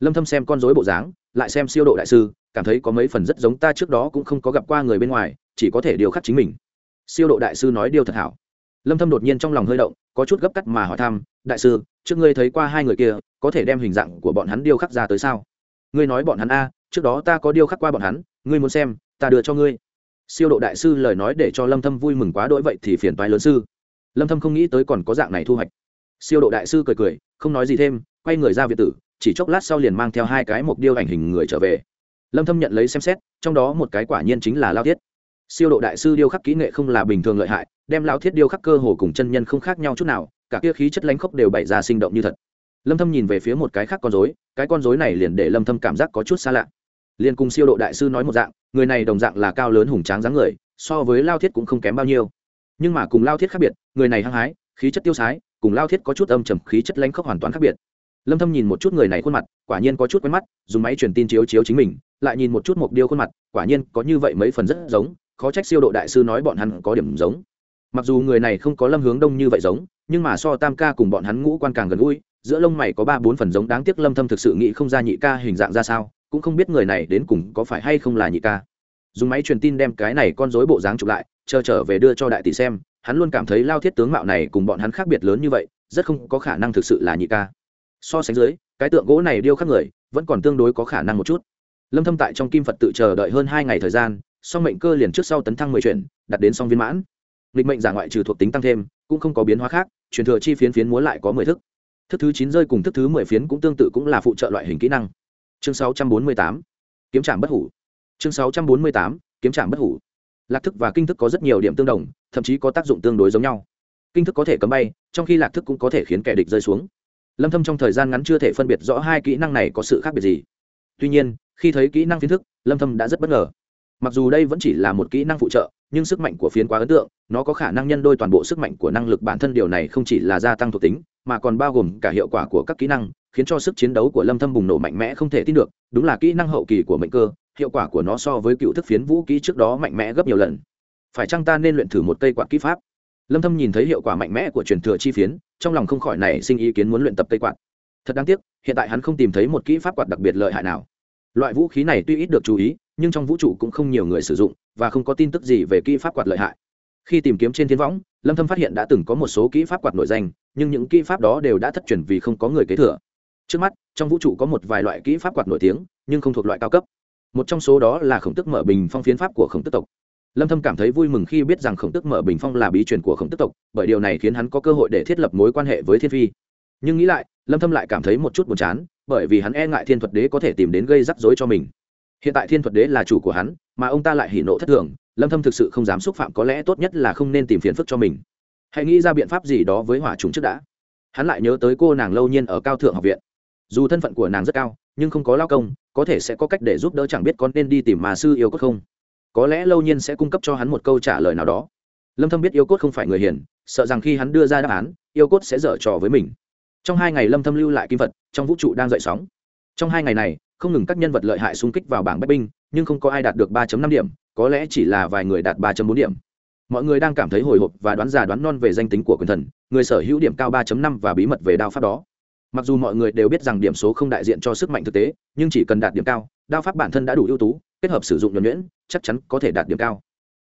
lâm thâm xem con rối bộ dáng, lại xem siêu độ đại sư, cảm thấy có mấy phần rất giống ta trước đó cũng không có gặp qua người bên ngoài, chỉ có thể điêu khắc chính mình. Siêu độ đại sư nói điêu thật hảo. Lâm thâm đột nhiên trong lòng hơi động, có chút gấp cắt mà hỏi thăm, đại sư, trước ngươi thấy qua hai người kia, có thể đem hình dạng của bọn hắn điêu khắc ra tới sao? Ngươi nói bọn hắn a, trước đó ta có điêu khắc qua bọn hắn, ngươi muốn xem, ta đưa cho ngươi. Siêu độ đại sư lời nói để cho lâm thâm vui mừng quá đỗi vậy thì phiền toái lớn sư. Lâm thâm không nghĩ tới còn có dạng này thu hoạch. Siêu độ đại sư cười cười, không nói gì thêm, quay người ra viện tử, chỉ chốc lát sau liền mang theo hai cái mục điêu ảnh hình người trở về. Lâm thâm nhận lấy xem xét, trong đó một cái quả nhiên chính là lao thiết. Siêu độ đại sư điêu khắc kỹ nghệ không là bình thường lợi hại, đem lao thiết điêu khắc cơ hồ cùng chân nhân không khác nhau chút nào, cả kia khí chất lánh khốc đều bày ra sinh động như thật lâm thâm nhìn về phía một cái khác con rối, cái con rối này liền để lâm thâm cảm giác có chút xa lạ. Liền cùng siêu độ đại sư nói một dạng, người này đồng dạng là cao lớn hùng tráng dáng người, so với lao thiết cũng không kém bao nhiêu. Nhưng mà cùng lao thiết khác biệt, người này hăng hái, khí chất tiêu sái, cùng lao thiết có chút âm trầm, khí chất lãnh khốc hoàn toàn khác biệt. Lâm thâm nhìn một chút người này khuôn mặt, quả nhiên có chút quen mắt, dùng máy truyền tin chiếu chiếu chính mình, lại nhìn một chút một điêu khuôn mặt, quả nhiên có như vậy mấy phần rất giống, khó trách siêu độ đại sư nói bọn hắn có điểm giống. Mặc dù người này không có lâm hướng đông như vậy giống, nhưng mà so tam ca cùng bọn hắn ngũ quan càng gần gũi giữa lông mày có ba bốn phần giống đáng tiếc lâm thâm thực sự nghĩ không ra nhị ca hình dạng ra sao, cũng không biết người này đến cùng có phải hay không là nhị ca. Dùng máy truyền tin đem cái này con rối bộ dáng chụp lại, chờ trở về đưa cho đại tỷ xem, hắn luôn cảm thấy lao thiết tướng mạo này cùng bọn hắn khác biệt lớn như vậy, rất không có khả năng thực sự là nhị ca. So sánh dưới, cái tượng gỗ này điêu khắc người, vẫn còn tương đối có khả năng một chút. Lâm thâm tại trong kim phật tự chờ đợi hơn hai ngày thời gian, song mệnh cơ liền trước sau tấn thăng mười chuyển đặt đến song viên mãn. Lịch mệnh giả ngoại trừ thuộc tính tăng thêm, cũng không có biến hóa khác, truyền thừa chi phiến phiến muốn lại có mười thức thức thứ chín rơi cùng thức thứ mười phiến cũng tương tự cũng là phụ trợ loại hình kỹ năng. Chương sáu trăm bốn mươi tám, kiếm trạm bất hủ. Chương sáu trăm bốn mươi tám, kiếm trạm bất hủ. Lạc thức và kinh thức có rất nhiều điểm tương đồng, thậm chí có tác dụng tương đối giống nhau. Kinh thức có thể cấm bay, trong khi lạc thức cũng có thể khiến kẻ địch rơi xuống. Lâm thâm trong thời gian ngắn chưa thể phân biệt rõ hai kỹ năng này có sự khác biệt gì. Tuy nhiên, khi thấy kỹ năng phiến thức, lâm thâm đã rất bất ngờ. Mặc dù đây vẫn chỉ là một kỹ năng phụ trợ, nhưng sức mạnh của phiến quá ấn tượng, nó có khả năng nhân đôi toàn bộ sức mạnh của năng lực bản thân, điều này không chỉ là gia tăng thuộc tính mà còn bao gồm cả hiệu quả của các kỹ năng, khiến cho sức chiến đấu của lâm thâm bùng nổ mạnh mẽ không thể tin được, đúng là kỹ năng hậu kỳ của mệnh cơ, hiệu quả của nó so với cựu thức phiến vũ kỹ trước đó mạnh mẽ gấp nhiều lần. Phải chăng ta nên luyện thử một cây quạt kỹ pháp? Lâm thâm nhìn thấy hiệu quả mạnh mẽ của truyền thừa chi phiến, trong lòng không khỏi nảy sinh ý kiến muốn luyện tập cây quạt. Thật đáng tiếc, hiện tại hắn không tìm thấy một kỹ pháp quạt đặc biệt lợi hại nào. Loại vũ khí này tuy ít được chú ý, nhưng trong vũ trụ cũng không nhiều người sử dụng, và không có tin tức gì về kỹ pháp quạt lợi hại. Khi tìm kiếm trên thiên võng, lâm thâm phát hiện đã từng có một số kỹ pháp quạt nổi danh nhưng những kỹ pháp đó đều đã thất truyền vì không có người kế thừa. Trước mắt, trong vũ trụ có một vài loại kỹ pháp quạt nổi tiếng, nhưng không thuộc loại cao cấp. Một trong số đó là khổng tức mở bình phong phiến pháp của khổng tức tộc. Lâm thâm cảm thấy vui mừng khi biết rằng khổng tức mở bình phong là bí truyền của khổng tức tộc, bởi điều này khiến hắn có cơ hội để thiết lập mối quan hệ với thiên phi. Nhưng nghĩ lại, lâm thâm lại cảm thấy một chút buồn chán, bởi vì hắn e ngại thiên thuật đế có thể tìm đến gây rắc rối cho mình. Hiện tại thiên thuật đế là chủ của hắn, mà ông ta lại hỉ nộ thất thường, lâm thâm thực sự không dám xúc phạm có lẽ tốt nhất là không nên tìm phiền phức cho mình hãy nghĩ ra biện pháp gì đó với hỏa trùng trước đã. Hắn lại nhớ tới cô nàng lâu nhiên ở cao thượng học viện. Dù thân phận của nàng rất cao, nhưng không có lao công, có thể sẽ có cách để giúp đỡ chẳng biết con nên đi tìm mà sư yêu cốt không. Có lẽ lâu nhiên sẽ cung cấp cho hắn một câu trả lời nào đó. Lâm thâm biết yêu cốt không phải người hiền, sợ rằng khi hắn đưa ra đáp án, yêu cốt sẽ dở trò với mình. Trong hai ngày lâm thâm lưu lại kim vật, trong vũ trụ đang dậy sóng. Trong hai ngày này, không ngừng các nhân vật lợi hại xung kích vào bảng bách binh, nhưng không có ai đạt được 3 năm điểm, có lẽ chỉ là vài người đạt 3 bốn điểm mọi người đang cảm thấy hồi hộp và đoán già đoán non về danh tính của quyền thần, người sở hữu điểm cao 3.5 và bí mật về đao pháp đó. Mặc dù mọi người đều biết rằng điểm số không đại diện cho sức mạnh thực tế, nhưng chỉ cần đạt điểm cao, đao pháp bản thân đã đủ ưu tú, kết hợp sử dụng nhuẩn nhuyễn, chắc chắn có thể đạt điểm cao.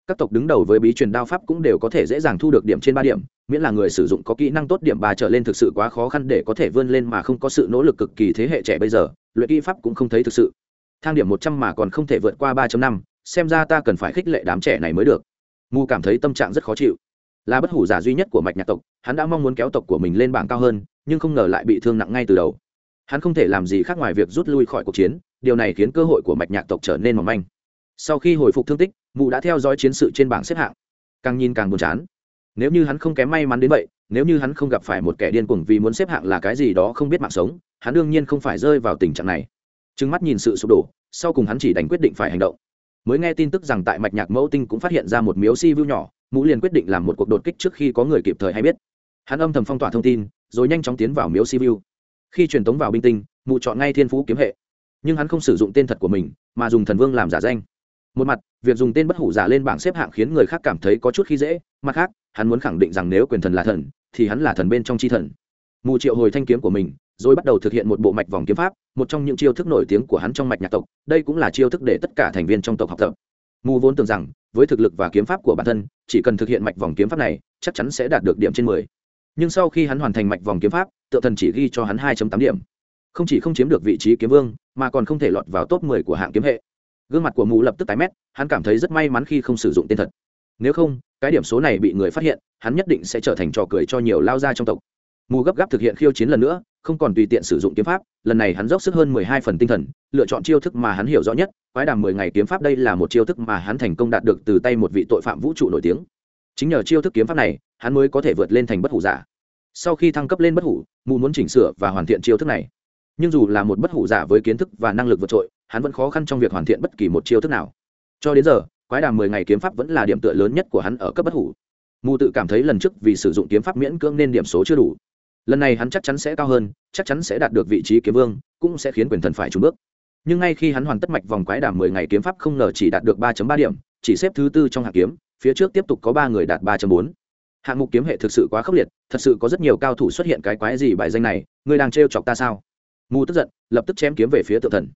Các tộc đứng đầu với bí truyền đao pháp cũng đều có thể dễ dàng thu được điểm trên ba điểm, miễn là người sử dụng có kỹ năng tốt điểm ba trở lên thực sự quá khó khăn để có thể vươn lên mà không có sự nỗ lực cực kỳ thế hệ trẻ bây giờ, luyện kỹ pháp cũng không thấy thực sự. Thang điểm một trăm mà còn không thể vượt qua ba năm, xem ra ta cần phải khích lệ đám trẻ này mới được mù cảm thấy tâm trạng rất khó chịu. Là bất hủ giả duy nhất của mạch nhạc tộc, hắn đã mong muốn kéo tộc của mình lên bảng cao hơn, nhưng không ngờ lại bị thương nặng ngay từ đầu. Hắn không thể làm gì khác ngoài việc rút lui khỏi cuộc chiến, điều này khiến cơ hội của mạch nhạc tộc trở nên mỏng manh. Sau khi hồi phục thương tích mụ đã theo dõi chiến sự trên bảng xếp hạng. Càng nhìn càng buồn chán. Nếu như hắn không kém may mắn đến vậy, nếu như hắn không gặp phải một kẻ điên cuồng vì muốn xếp hạng là cái gì đó không biết mạng sống, hắn đương nhiên không phải rơi vào tình trạng này. Trừng mắt nhìn sự sụp đổ, sau cùng hắn chỉ đành quyết định phải hành động mới nghe tin tức rằng tại mạch nhạc mẫu tinh cũng phát hiện ra một miếu si vu nhỏ, mũ liền quyết định làm một cuộc đột kích trước khi có người kịp thời hay biết. Hắn âm thầm phong tỏa thông tin, rồi nhanh chóng tiến vào miếu si vu. Khi truyền tống vào binh tinh, mụ chọn ngay thiên phú kiếm hệ. Nhưng hắn không sử dụng tên thật của mình, mà dùng thần vương làm giả danh. Một mặt, việc dùng tên bất hủ giả lên bảng xếp hạng khiến người khác cảm thấy có chút khi dễ. Mặt khác, hắn muốn khẳng định rằng nếu quyền thần là thần, thì hắn là thần bên trong c h i thần. Mù triệu hồi thanh kiếm của mình rồi bắt đầu thực hiện một bộ mạch vòng kiếm pháp, một trong những chiêu thức nổi tiếng của hắn trong mạch nhạc tộc. Đây cũng là chiêu thức để tất cả thành viên trong tộc học tập. Mù vốn tưởng rằng, với thực lực và kiếm pháp của bản thân, chỉ cần thực hiện mạch vòng kiếm pháp này, chắc chắn sẽ đạt được điểm trên mười. Nhưng sau khi hắn hoàn thành mạch vòng kiếm pháp, tự thần chỉ ghi cho hắn hai tám điểm. Không chỉ không chiếm được vị trí kiếm vương, mà còn không thể lọt vào top mười của hạng kiếm hệ. Gương mặt của mù lập tức tái mét, hắn cảm thấy rất may mắn khi không sử dụng tên thật. Nếu không, cái điểm số này bị người phát hiện, hắn nhất định sẽ trở thành trò cười cho nhiều lao gia trong tộc. Mù gấp gáp thực hiện khiêu chiến lần nữa không còn tùy tiện sử dụng kiếm pháp, lần này hắn dốc sức hơn mười hai phần tinh thần, lựa chọn chiêu thức mà hắn hiểu rõ nhất, quái đàm mười ngày kiếm pháp đây là một chiêu thức mà hắn thành công đạt được từ tay một vị tội phạm vũ trụ nổi tiếng. Chính nhờ chiêu thức kiếm pháp này, hắn mới có thể vượt lên thành bất hủ giả. Sau khi thăng cấp lên bất hủ, mù muốn chỉnh sửa và hoàn thiện chiêu thức này. Nhưng dù là một bất hủ giả với kiến thức và năng lực vượt trội, hắn vẫn khó khăn trong việc hoàn thiện bất kỳ một chiêu thức nào. Cho đến giờ, quái đàm mười ngày kiếm pháp vẫn là điểm tựa lớn nhất của hắn ở cấp bất hủ. Mù tự cảm thấy lần trước vì sử dụng kiếm pháp miễn cưỡng nên điểm số chưa đủ lần này hắn chắc chắn sẽ cao hơn, chắc chắn sẽ đạt được vị trí kiếm vương, cũng sẽ khiến quyền thần phải trúng bước. Nhưng ngay khi hắn hoàn tất mạch vòng quái đàm mười ngày kiếm pháp không ngờ chỉ đạt được ba ba điểm, chỉ xếp thứ tư trong hạng kiếm, phía trước tiếp tục có ba người đạt ba bốn. Hạng mục kiếm hệ thực sự quá khốc liệt, thật sự có rất nhiều cao thủ xuất hiện cái quái gì bài danh này, ngươi đang trêu chọc ta sao? Mù tức giận, lập tức chém kiếm về phía tự thần.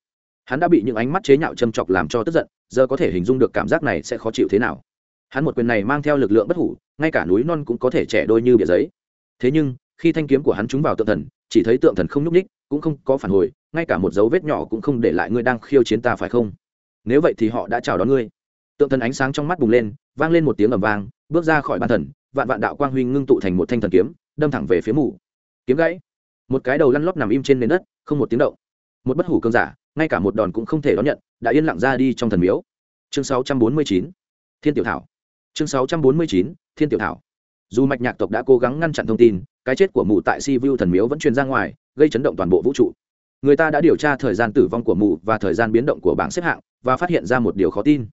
Hắn đã bị những ánh mắt chế nhạo châm chọc làm cho tức giận, giờ có thể hình dung được cảm giác này sẽ khó chịu thế nào. Hắn một quyền này mang theo lực lượng bất hủ, ngay cả núi non cũng có thể trẻ đôi như bìa giấy. Thế nhưng khi thanh kiếm của hắn trúng vào tượng thần chỉ thấy tượng thần không nhúc ních cũng không có phản hồi ngay cả một dấu vết nhỏ cũng không để lại ngươi đang khiêu chiến ta phải không? Nếu vậy thì họ đã chào đón ngươi. Tượng thần ánh sáng trong mắt bùng lên vang lên một tiếng ầm vang bước ra khỏi ban thần vạn vạn đạo quang huy ngưng tụ thành một thanh thần kiếm đâm thẳng về phía mù. Kiếm gãy. Một cái đầu lăn lóc nằm im trên nền đất không một tiếng động. Một bất hủ cơn giả ngay cả một đòn cũng không thể đón nhận đã yên lặng ra đi trong thần miếu. Chương 649, thiên tiểu thảo. Chương 649, thiên tiểu thảo. Dù mạch nhạc tộc đã cố gắng ngăn chặn thông tin cái chết của mụ tại si vu thần miếu vẫn truyền ra ngoài, gây chấn động toàn bộ vũ trụ. Người ta đã điều tra thời gian tử vong của mụ và thời gian biến động của bảng xếp hạng, và phát hiện ra một điều khó tin.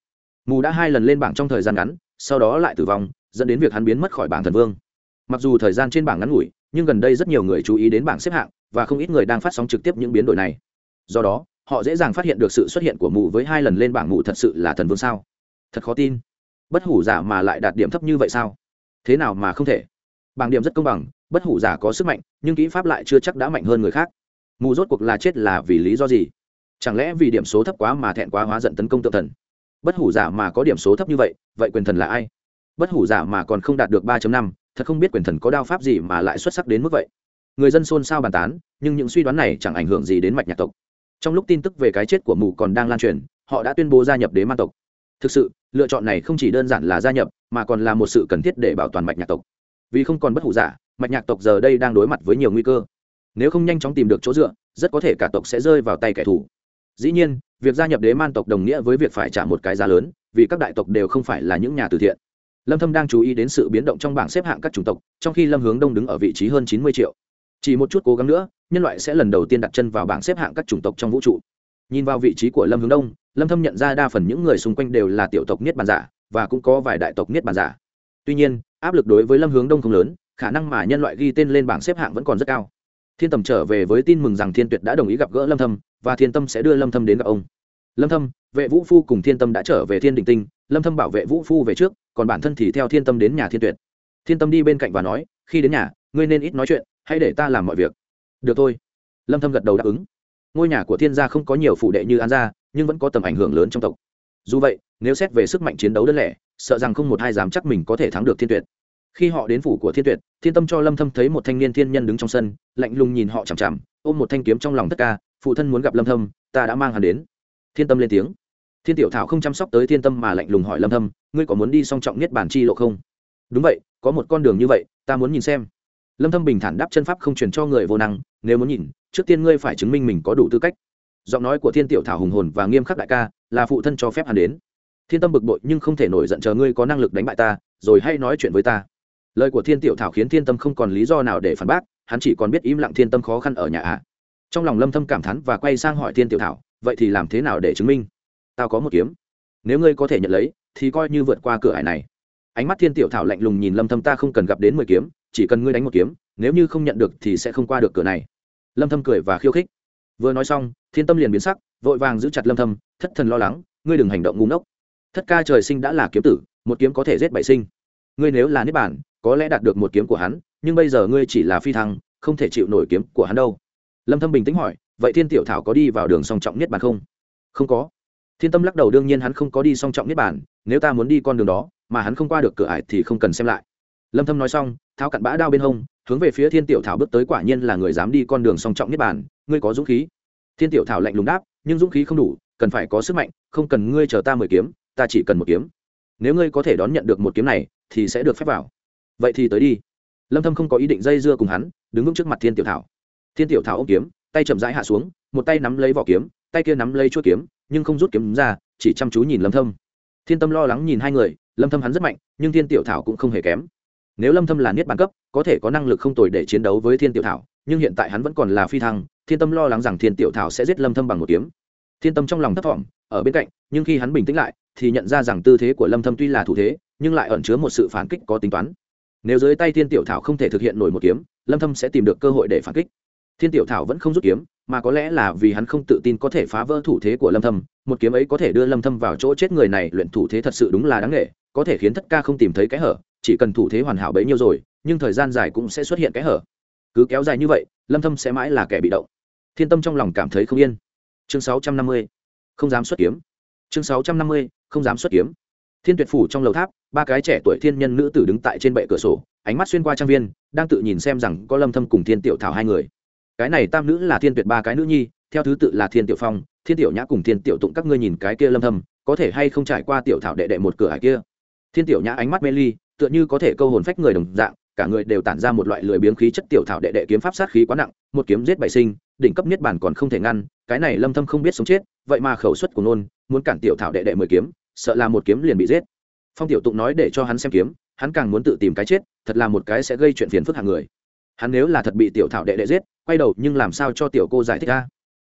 Mù đã hai lần lên bảng trong thời gian ngắn, sau đó lại tử vong, dẫn đến việc hắn biến mất khỏi bảng thần vương. Mặc dù thời gian trên bảng ngắn ngủi, nhưng gần đây rất nhiều người chú ý đến bảng xếp hạng, và không ít người đang phát sóng trực tiếp những biến đổi này. Do đó, họ dễ dàng phát hiện được sự xuất hiện của mù với hai lần lên bảng mù thật sự là thần vương sao? Thật khó tin. Bất hủ giả mà lại đạt điểm thấp như vậy sao? Thế nào mà không thể? Bảng điểm rất công bằng bất hủ giả có sức mạnh, nhưng kỹ pháp lại chưa chắc đã mạnh hơn người khác. Mù rốt cuộc là chết là vì lý do gì? Chẳng lẽ vì điểm số thấp quá mà thẹn quá hóa giận tấn công tự thần? Bất hủ giả mà có điểm số thấp như vậy vậy quyền thần là ai? Bất hủ giả mà còn không đạt được ba năm, thật không biết quyền thần có đao pháp gì mà lại xuất sắc đến mức vậy. Người dân xôn xao bàn tán, nhưng những suy đoán này chẳng ảnh hưởng gì đến mạch nhạc tộc. Trong lúc tin tức về cái chết của mù còn đang lan truyền, họ đã tuyên bố gia nhập đế man tộc. Thực sự, lựa chọn này không chỉ đơn giản là gia nhập, mà còn là một sự cần thiết để bảo toàn mạch nhạc tộc. Vì không còn bất hủ giả mạch nhạc tộc giờ đây đang đối mặt với nhiều nguy cơ. Nếu không nhanh chóng tìm được chỗ dựa, rất có thể cả tộc sẽ rơi vào tay kẻ thù. Dĩ nhiên, việc gia nhập đế man tộc đồng nghĩa với việc phải trả một cái giá lớn, vì các đại tộc đều không phải là những nhà từ thiện. Lâm thâm đang chú ý đến sự biến động trong bảng xếp hạng các chủng tộc, trong khi lâm hướng đông đứng ở vị trí hơn 90 triệu. Chỉ một chút cố gắng nữa, nhân loại sẽ lần đầu tiên đặt chân vào bảng xếp hạng các chủng tộc trong vũ trụ. Nhìn vào vị trí của lâm hướng đông, lâm thâm nhận ra đa phần những người xung quanh đều là tiểu tộc niết bàn giả, và cũng có vài đại tộc niết bàn giả. Tuy nhiên, áp lực đối với lâm hướng đông không lớn khả năng mà nhân loại ghi tên lên bảng xếp hạng vẫn còn rất cao. Thiên tầm trở về với tin mừng rằng thiên tuyệt đã đồng ý gặp gỡ lâm thâm, và thiên tâm sẽ đưa lâm thâm đến gặp ông. Lâm thâm, vệ vũ phu cùng thiên tâm đã trở về thiên đình tinh, lâm thâm bảo vệ vũ phu về trước, còn bản thân thì theo thiên tâm đến nhà thiên tuyệt. Thiên tâm đi bên cạnh và nói, khi đến nhà, ngươi nên ít nói chuyện, hãy để ta làm mọi việc. Được thôi. Lâm thâm gật đầu đáp ứng. Ngôi nhà của thiên gia không có nhiều phụ đệ như an gia, nhưng vẫn có tầm ảnh hưởng lớn trong tộc. Dù vậy, nếu xét về sức mạnh chiến đấu đơn lẻ, sợ rằng không một ai dám chắc mình có thể thắng được thiên tuyệt khi họ đến phủ của thiên tuyệt, thiên tâm cho lâm thâm thấy một thanh niên thiên nhân đứng trong sân, lạnh lùng nhìn họ chằm chằm, ôm một thanh kiếm trong lòng tất cả phụ thân muốn gặp lâm thâm, ta đã mang hắn đến. Thiên tâm lên tiếng. Thiên tiểu thảo không chăm sóc tới thiên tâm mà lạnh lùng hỏi lâm thâm, ngươi có muốn đi song trọng nhất bản chi lộ không? Đúng vậy, có một con đường như vậy, ta muốn nhìn xem. Lâm thâm bình thản đáp chân pháp không truyền cho người vô năng, nếu muốn nhìn, trước tiên ngươi phải chứng minh mình có đủ tư cách. Giọng nói của thiên tiểu thảo hùng hồn và nghiêm khắc đại ca, là phụ thân cho phép hắn đến. Thiên tâm bực bội nhưng không thể nổi giận chờ ngươi có năng lực đánh bại ta, rồi hãy nói chuyện với ta lời của thiên tiểu thảo khiến thiên tâm không còn lý do nào để phản bác, hắn chỉ còn biết im lặng thiên tâm khó khăn ở nhà ạ. Trong lòng lâm thâm cảm thán và quay sang hỏi thiên tiểu thảo, vậy thì làm thế nào để chứng minh? Tao có một kiếm. Nếu ngươi có thể nhận lấy, thì coi như vượt qua cửa ải này. Ánh mắt thiên tiểu thảo lạnh lùng nhìn lâm thâm, ta không cần gặp đến mười kiếm, chỉ cần ngươi đánh một kiếm, nếu như không nhận được thì sẽ không qua được cửa này. Lâm thâm cười và khiêu khích. Vừa nói xong, thiên tâm liền biến sắc, vội vàng giữ chặt lâm thâm, thất thần lo lắng, ngươi đừng hành động ngu ngốc. Thất ca trời sinh đã là kiếm tử, một kiếm có thể giết bảy sinh. Ngươi nếu là niết bản có lẽ đạt được một kiếm của hắn, nhưng bây giờ ngươi chỉ là phi thăng, không thể chịu nổi kiếm của hắn đâu. Lâm thâm bình tĩnh hỏi, vậy thiên tiểu thảo có đi vào đường song trọng nhất bản không? Không có. Thiên tâm lắc đầu, đương nhiên hắn không có đi song trọng nhất bản nếu ta muốn đi con đường đó, mà hắn không qua được cửa ải thì không cần xem lại. Lâm thâm nói xong, tháo cặn bã đao bên hông, hướng về phía thiên tiểu thảo bước tới quả nhiên là người dám đi con đường song trọng nhất bản ngươi có dũng khí. Thiên tiểu thảo lạnh lùng đáp, nhưng dũng khí không đủ, cần phải có sức mạnh, không cần ngươi chờ ta mười kiếm, ta chỉ cần một kiếm. Nếu ngươi có thể đón nhận được một kiếm này, thì sẽ được phép vào vậy thì tới đi. Lâm thâm không có ý định dây dưa cùng hắn, đứng vững trước mặt thiên tiểu thảo. Thiên tiểu thảo ôm kiếm, tay chậm rãi hạ xuống, một tay nắm lấy vỏ kiếm, tay kia nắm lấy chuôi kiếm, nhưng không rút kiếm ra, chỉ chăm chú nhìn lâm thâm. Thiên tâm lo lắng nhìn hai người, lâm thâm hắn rất mạnh, nhưng thiên tiểu thảo cũng không hề kém. Nếu lâm thâm là niết bàn cấp, có thể có năng lực không tồi để chiến đấu với thiên tiểu thảo, nhưng hiện tại hắn vẫn còn là phi thăng, thiên tâm lo lắng rằng thiên tiểu thảo sẽ giết lâm thâm bằng một kiếm. Thiên tâm trong lòng thất vọng ở bên cạnh, nhưng khi hắn bình tĩnh lại, thì nhận ra rằng tư thế của lâm thâm tuy là thủ thế, nhưng lại ẩn chứa một sự phản kích có tính toán nếu dưới tay thiên tiểu thảo không thể thực hiện nổi một kiếm, lâm thâm sẽ tìm được cơ hội để phản kích. Thiên tiểu thảo vẫn không rút kiếm, mà có lẽ là vì hắn không tự tin có thể phá vỡ thủ thế của lâm thâm, một kiếm ấy có thể đưa lâm thâm vào chỗ chết người này, luyện thủ thế thật sự đúng là đáng nghệ có thể khiến thất ca không tìm thấy cái hở, chỉ cần thủ thế hoàn hảo bấy nhiêu rồi, nhưng thời gian dài cũng sẽ xuất hiện cái hở. Cứ kéo dài như vậy, lâm thâm sẽ mãi là kẻ bị động. Thiên tâm trong lòng cảm thấy không yên. Chương 650 không dám xuất kiếm. Chương 650 không dám xuất kiếm thiên tuyệt phủ trong lầu tháp, ba cái trẻ tuổi thiên nhân nữ tử đứng tại trên bệ cửa sổ, ánh mắt xuyên qua trang viên, đang tự nhìn xem rằng có lâm thâm cùng thiên tiểu thảo hai người. Cái này tam nữ là thiên tuyệt ba cái nữ nhi, theo thứ tự là thiên tiểu phong, thiên tiểu nhã cùng thiên tiểu tụng, các ngươi nhìn cái kia lâm thâm, có thể hay không trải qua tiểu thảo đệ đệ một cửa hải kia? Thiên tiểu nhã ánh mắt mê ly, tựa như có thể câu hồn phách người đồng dạng, cả người đều tản ra một loại lười biếng khí chất tiểu thảo đệ đệ kiếm pháp sát khí quá nặng, một kiếm giết bảy sinh, đỉnh cấp nhất bản còn không thể ngăn, cái này lâm thâm không biết sống chết, vậy mà khẩu suất của nôn, muốn cản tiểu thảo đệ đệ mười kiếm sợ là một kiếm liền bị giết. Phong tiểu tụng nói để cho hắn xem kiếm, hắn càng muốn tự tìm cái chết, thật là một cái sẽ gây chuyện phiền phức hàng người. Hắn nếu là thật bị tiểu thảo đệ đệ giết, quay đầu, nhưng làm sao cho tiểu cô giải thích ra?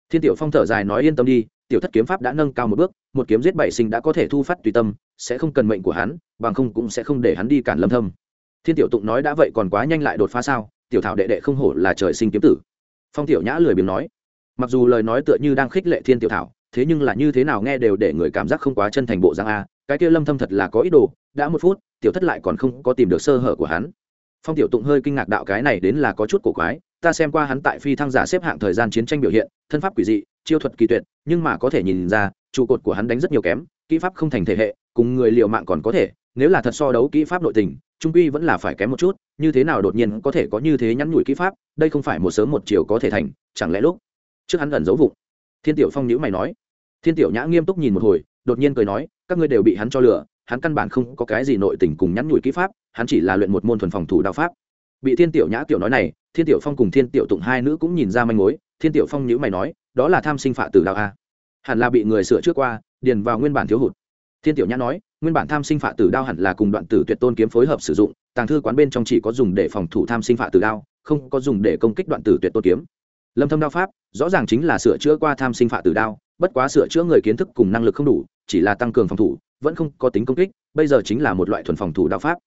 Thiên tiểu phong thở dài nói yên tâm đi, tiểu thất kiếm pháp đã nâng cao một bước, một kiếm giết bảy sinh đã có thể thu phát tùy tâm, sẽ không cần mệnh của hắn, bằng không cũng sẽ không để hắn đi cản lâm thâm. Thiên tiểu tụng nói đã vậy còn quá nhanh lại đột phá sao? Tiểu thảo đệ đệ không hổ là trời sinh kiếm tử. Phong tiểu nhã lười biếng nói. Mặc dù lời nói tựa như đang khích lệ thiên tiểu thảo thế nhưng là như thế nào nghe đều để người cảm giác không quá chân thành bộ dạng a, cái kia lâm thâm thật là có ý đồ, đã một phút, tiểu thất lại còn không có tìm được sơ hở của hắn. Phong tiểu tụng hơi kinh ngạc đạo cái này đến là có chút cổ quái, ta xem qua hắn tại phi thăng giả xếp hạng thời gian chiến tranh biểu hiện, thân pháp quỷ dị, chiêu thuật kỳ tuyệt, nhưng mà có thể nhìn ra, trụ cột của hắn đánh rất nhiều kém, kỹ pháp không thành thể hệ, cùng người liều mạng còn có thể, nếu là thật so đấu kỹ pháp nội tình, trung quy vẫn là phải kém một chút, như thế nào đột nhiên có thể có như thế nhắn nhủi kỹ pháp, đây không phải một sớm một chiều có thể thành, chẳng lẽ lúc trước hắn ẩn giấu vụng thiên tiểu phong nhữ mày nói. Thiên tiểu nhã nghiêm túc nhìn một hồi, đột nhiên cười nói, các ngươi đều bị hắn cho lừa, hắn căn bản không có cái gì nội tình cùng nhắn nhủi kỹ pháp, hắn chỉ là luyện một môn thuần phòng thủ đạo pháp. Bị thiên tiểu nhã tiểu nói này, thiên tiểu phong cùng thiên tiểu tụng hai nữ cũng nhìn ra manh mối, thiên tiểu phong nhữ mày nói, đó là tham sinh phạ tử đạo a. Hẳn là bị người sửa trước qua, điền vào nguyên bản thiếu hụt. Thiên tiểu nhã nói, nguyên bản tham sinh phạ tử đao hẳn là cùng đoạn tử tuyệt tôn kiếm phối hợp sử dụng, tàng thư quán bên trong chỉ có dùng để phòng thủ tham sinh phạ tử đao, không có dùng để công kích đoạn tử tuyệt tôn kiếm lâm thâm đao pháp, rõ ràng chính là sửa chữa qua tham sinh phạ tử đao, bất quá sửa chữa người kiến thức cùng năng lực không đủ, chỉ là tăng cường phòng thủ, vẫn không có tính công kích, bây giờ chính là một loại thuần phòng thủ đao pháp.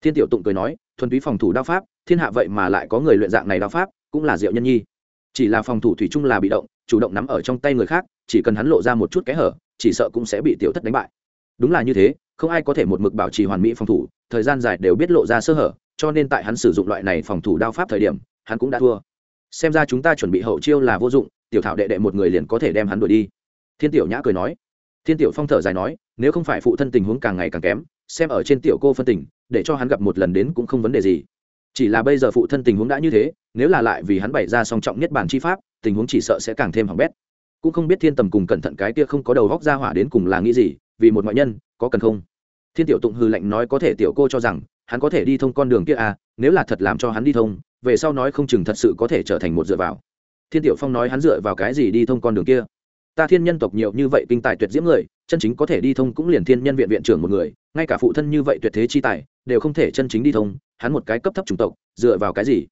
Thiên tiểu tụng cười nói, thuần túy phòng thủ đao pháp, thiên hạ vậy mà lại có người luyện dạng này đao pháp, cũng là diệu nhân nhi. Chỉ là phòng thủ thủy chung là bị động, chủ động nắm ở trong tay người khác, chỉ cần hắn lộ ra một chút kẽ hở, chỉ sợ cũng sẽ bị tiểu thất đánh bại. Đúng là như thế, không ai có thể một mực bảo trì hoàn mỹ phòng thủ, thời gian dài đều biết lộ ra sơ hở, cho nên tại hắn sử dụng loại này phòng thủ đao pháp thời điểm, hắn cũng đã thua xem ra chúng ta chuẩn bị hậu chiêu là vô dụng, tiểu thảo đệ đệ một người liền có thể đem hắn đuổi đi. Thiên tiểu nhã cười nói. Thiên tiểu phong thở dài nói, nếu không phải phụ thân tình huống càng ngày càng kém, xem ở trên tiểu cô phân tình, để cho hắn gặp một lần đến cũng không vấn đề gì. Chỉ là bây giờ phụ thân tình huống đã như thế, nếu là lại vì hắn bày ra song trọng nhất bản chi pháp, tình huống chỉ sợ sẽ càng thêm hỏng bét. Cũng không biết thiên tầm cùng cẩn thận cái kia không có đầu góc ra hỏa đến cùng là nghĩ gì, vì một ngoại nhân, có cần không? Thiên tiểu tụng hư lệnh nói, có thể tiểu cô cho rằng, hắn có thể đi thông con đường kia à nếu là thật làm cho hắn đi thông về sau nói không chừng thật sự có thể trở thành một dựa vào. Thiên tiểu phong nói hắn dựa vào cái gì đi thông con đường kia? Ta thiên nhân tộc nhiều như vậy kinh tài tuyệt diễm người, chân chính có thể đi thông cũng liền thiên nhân viện viện trưởng một người, ngay cả phụ thân như vậy tuyệt thế chi tài, đều không thể chân chính đi thông, hắn một cái cấp thấp chủng tộc, dựa vào cái gì?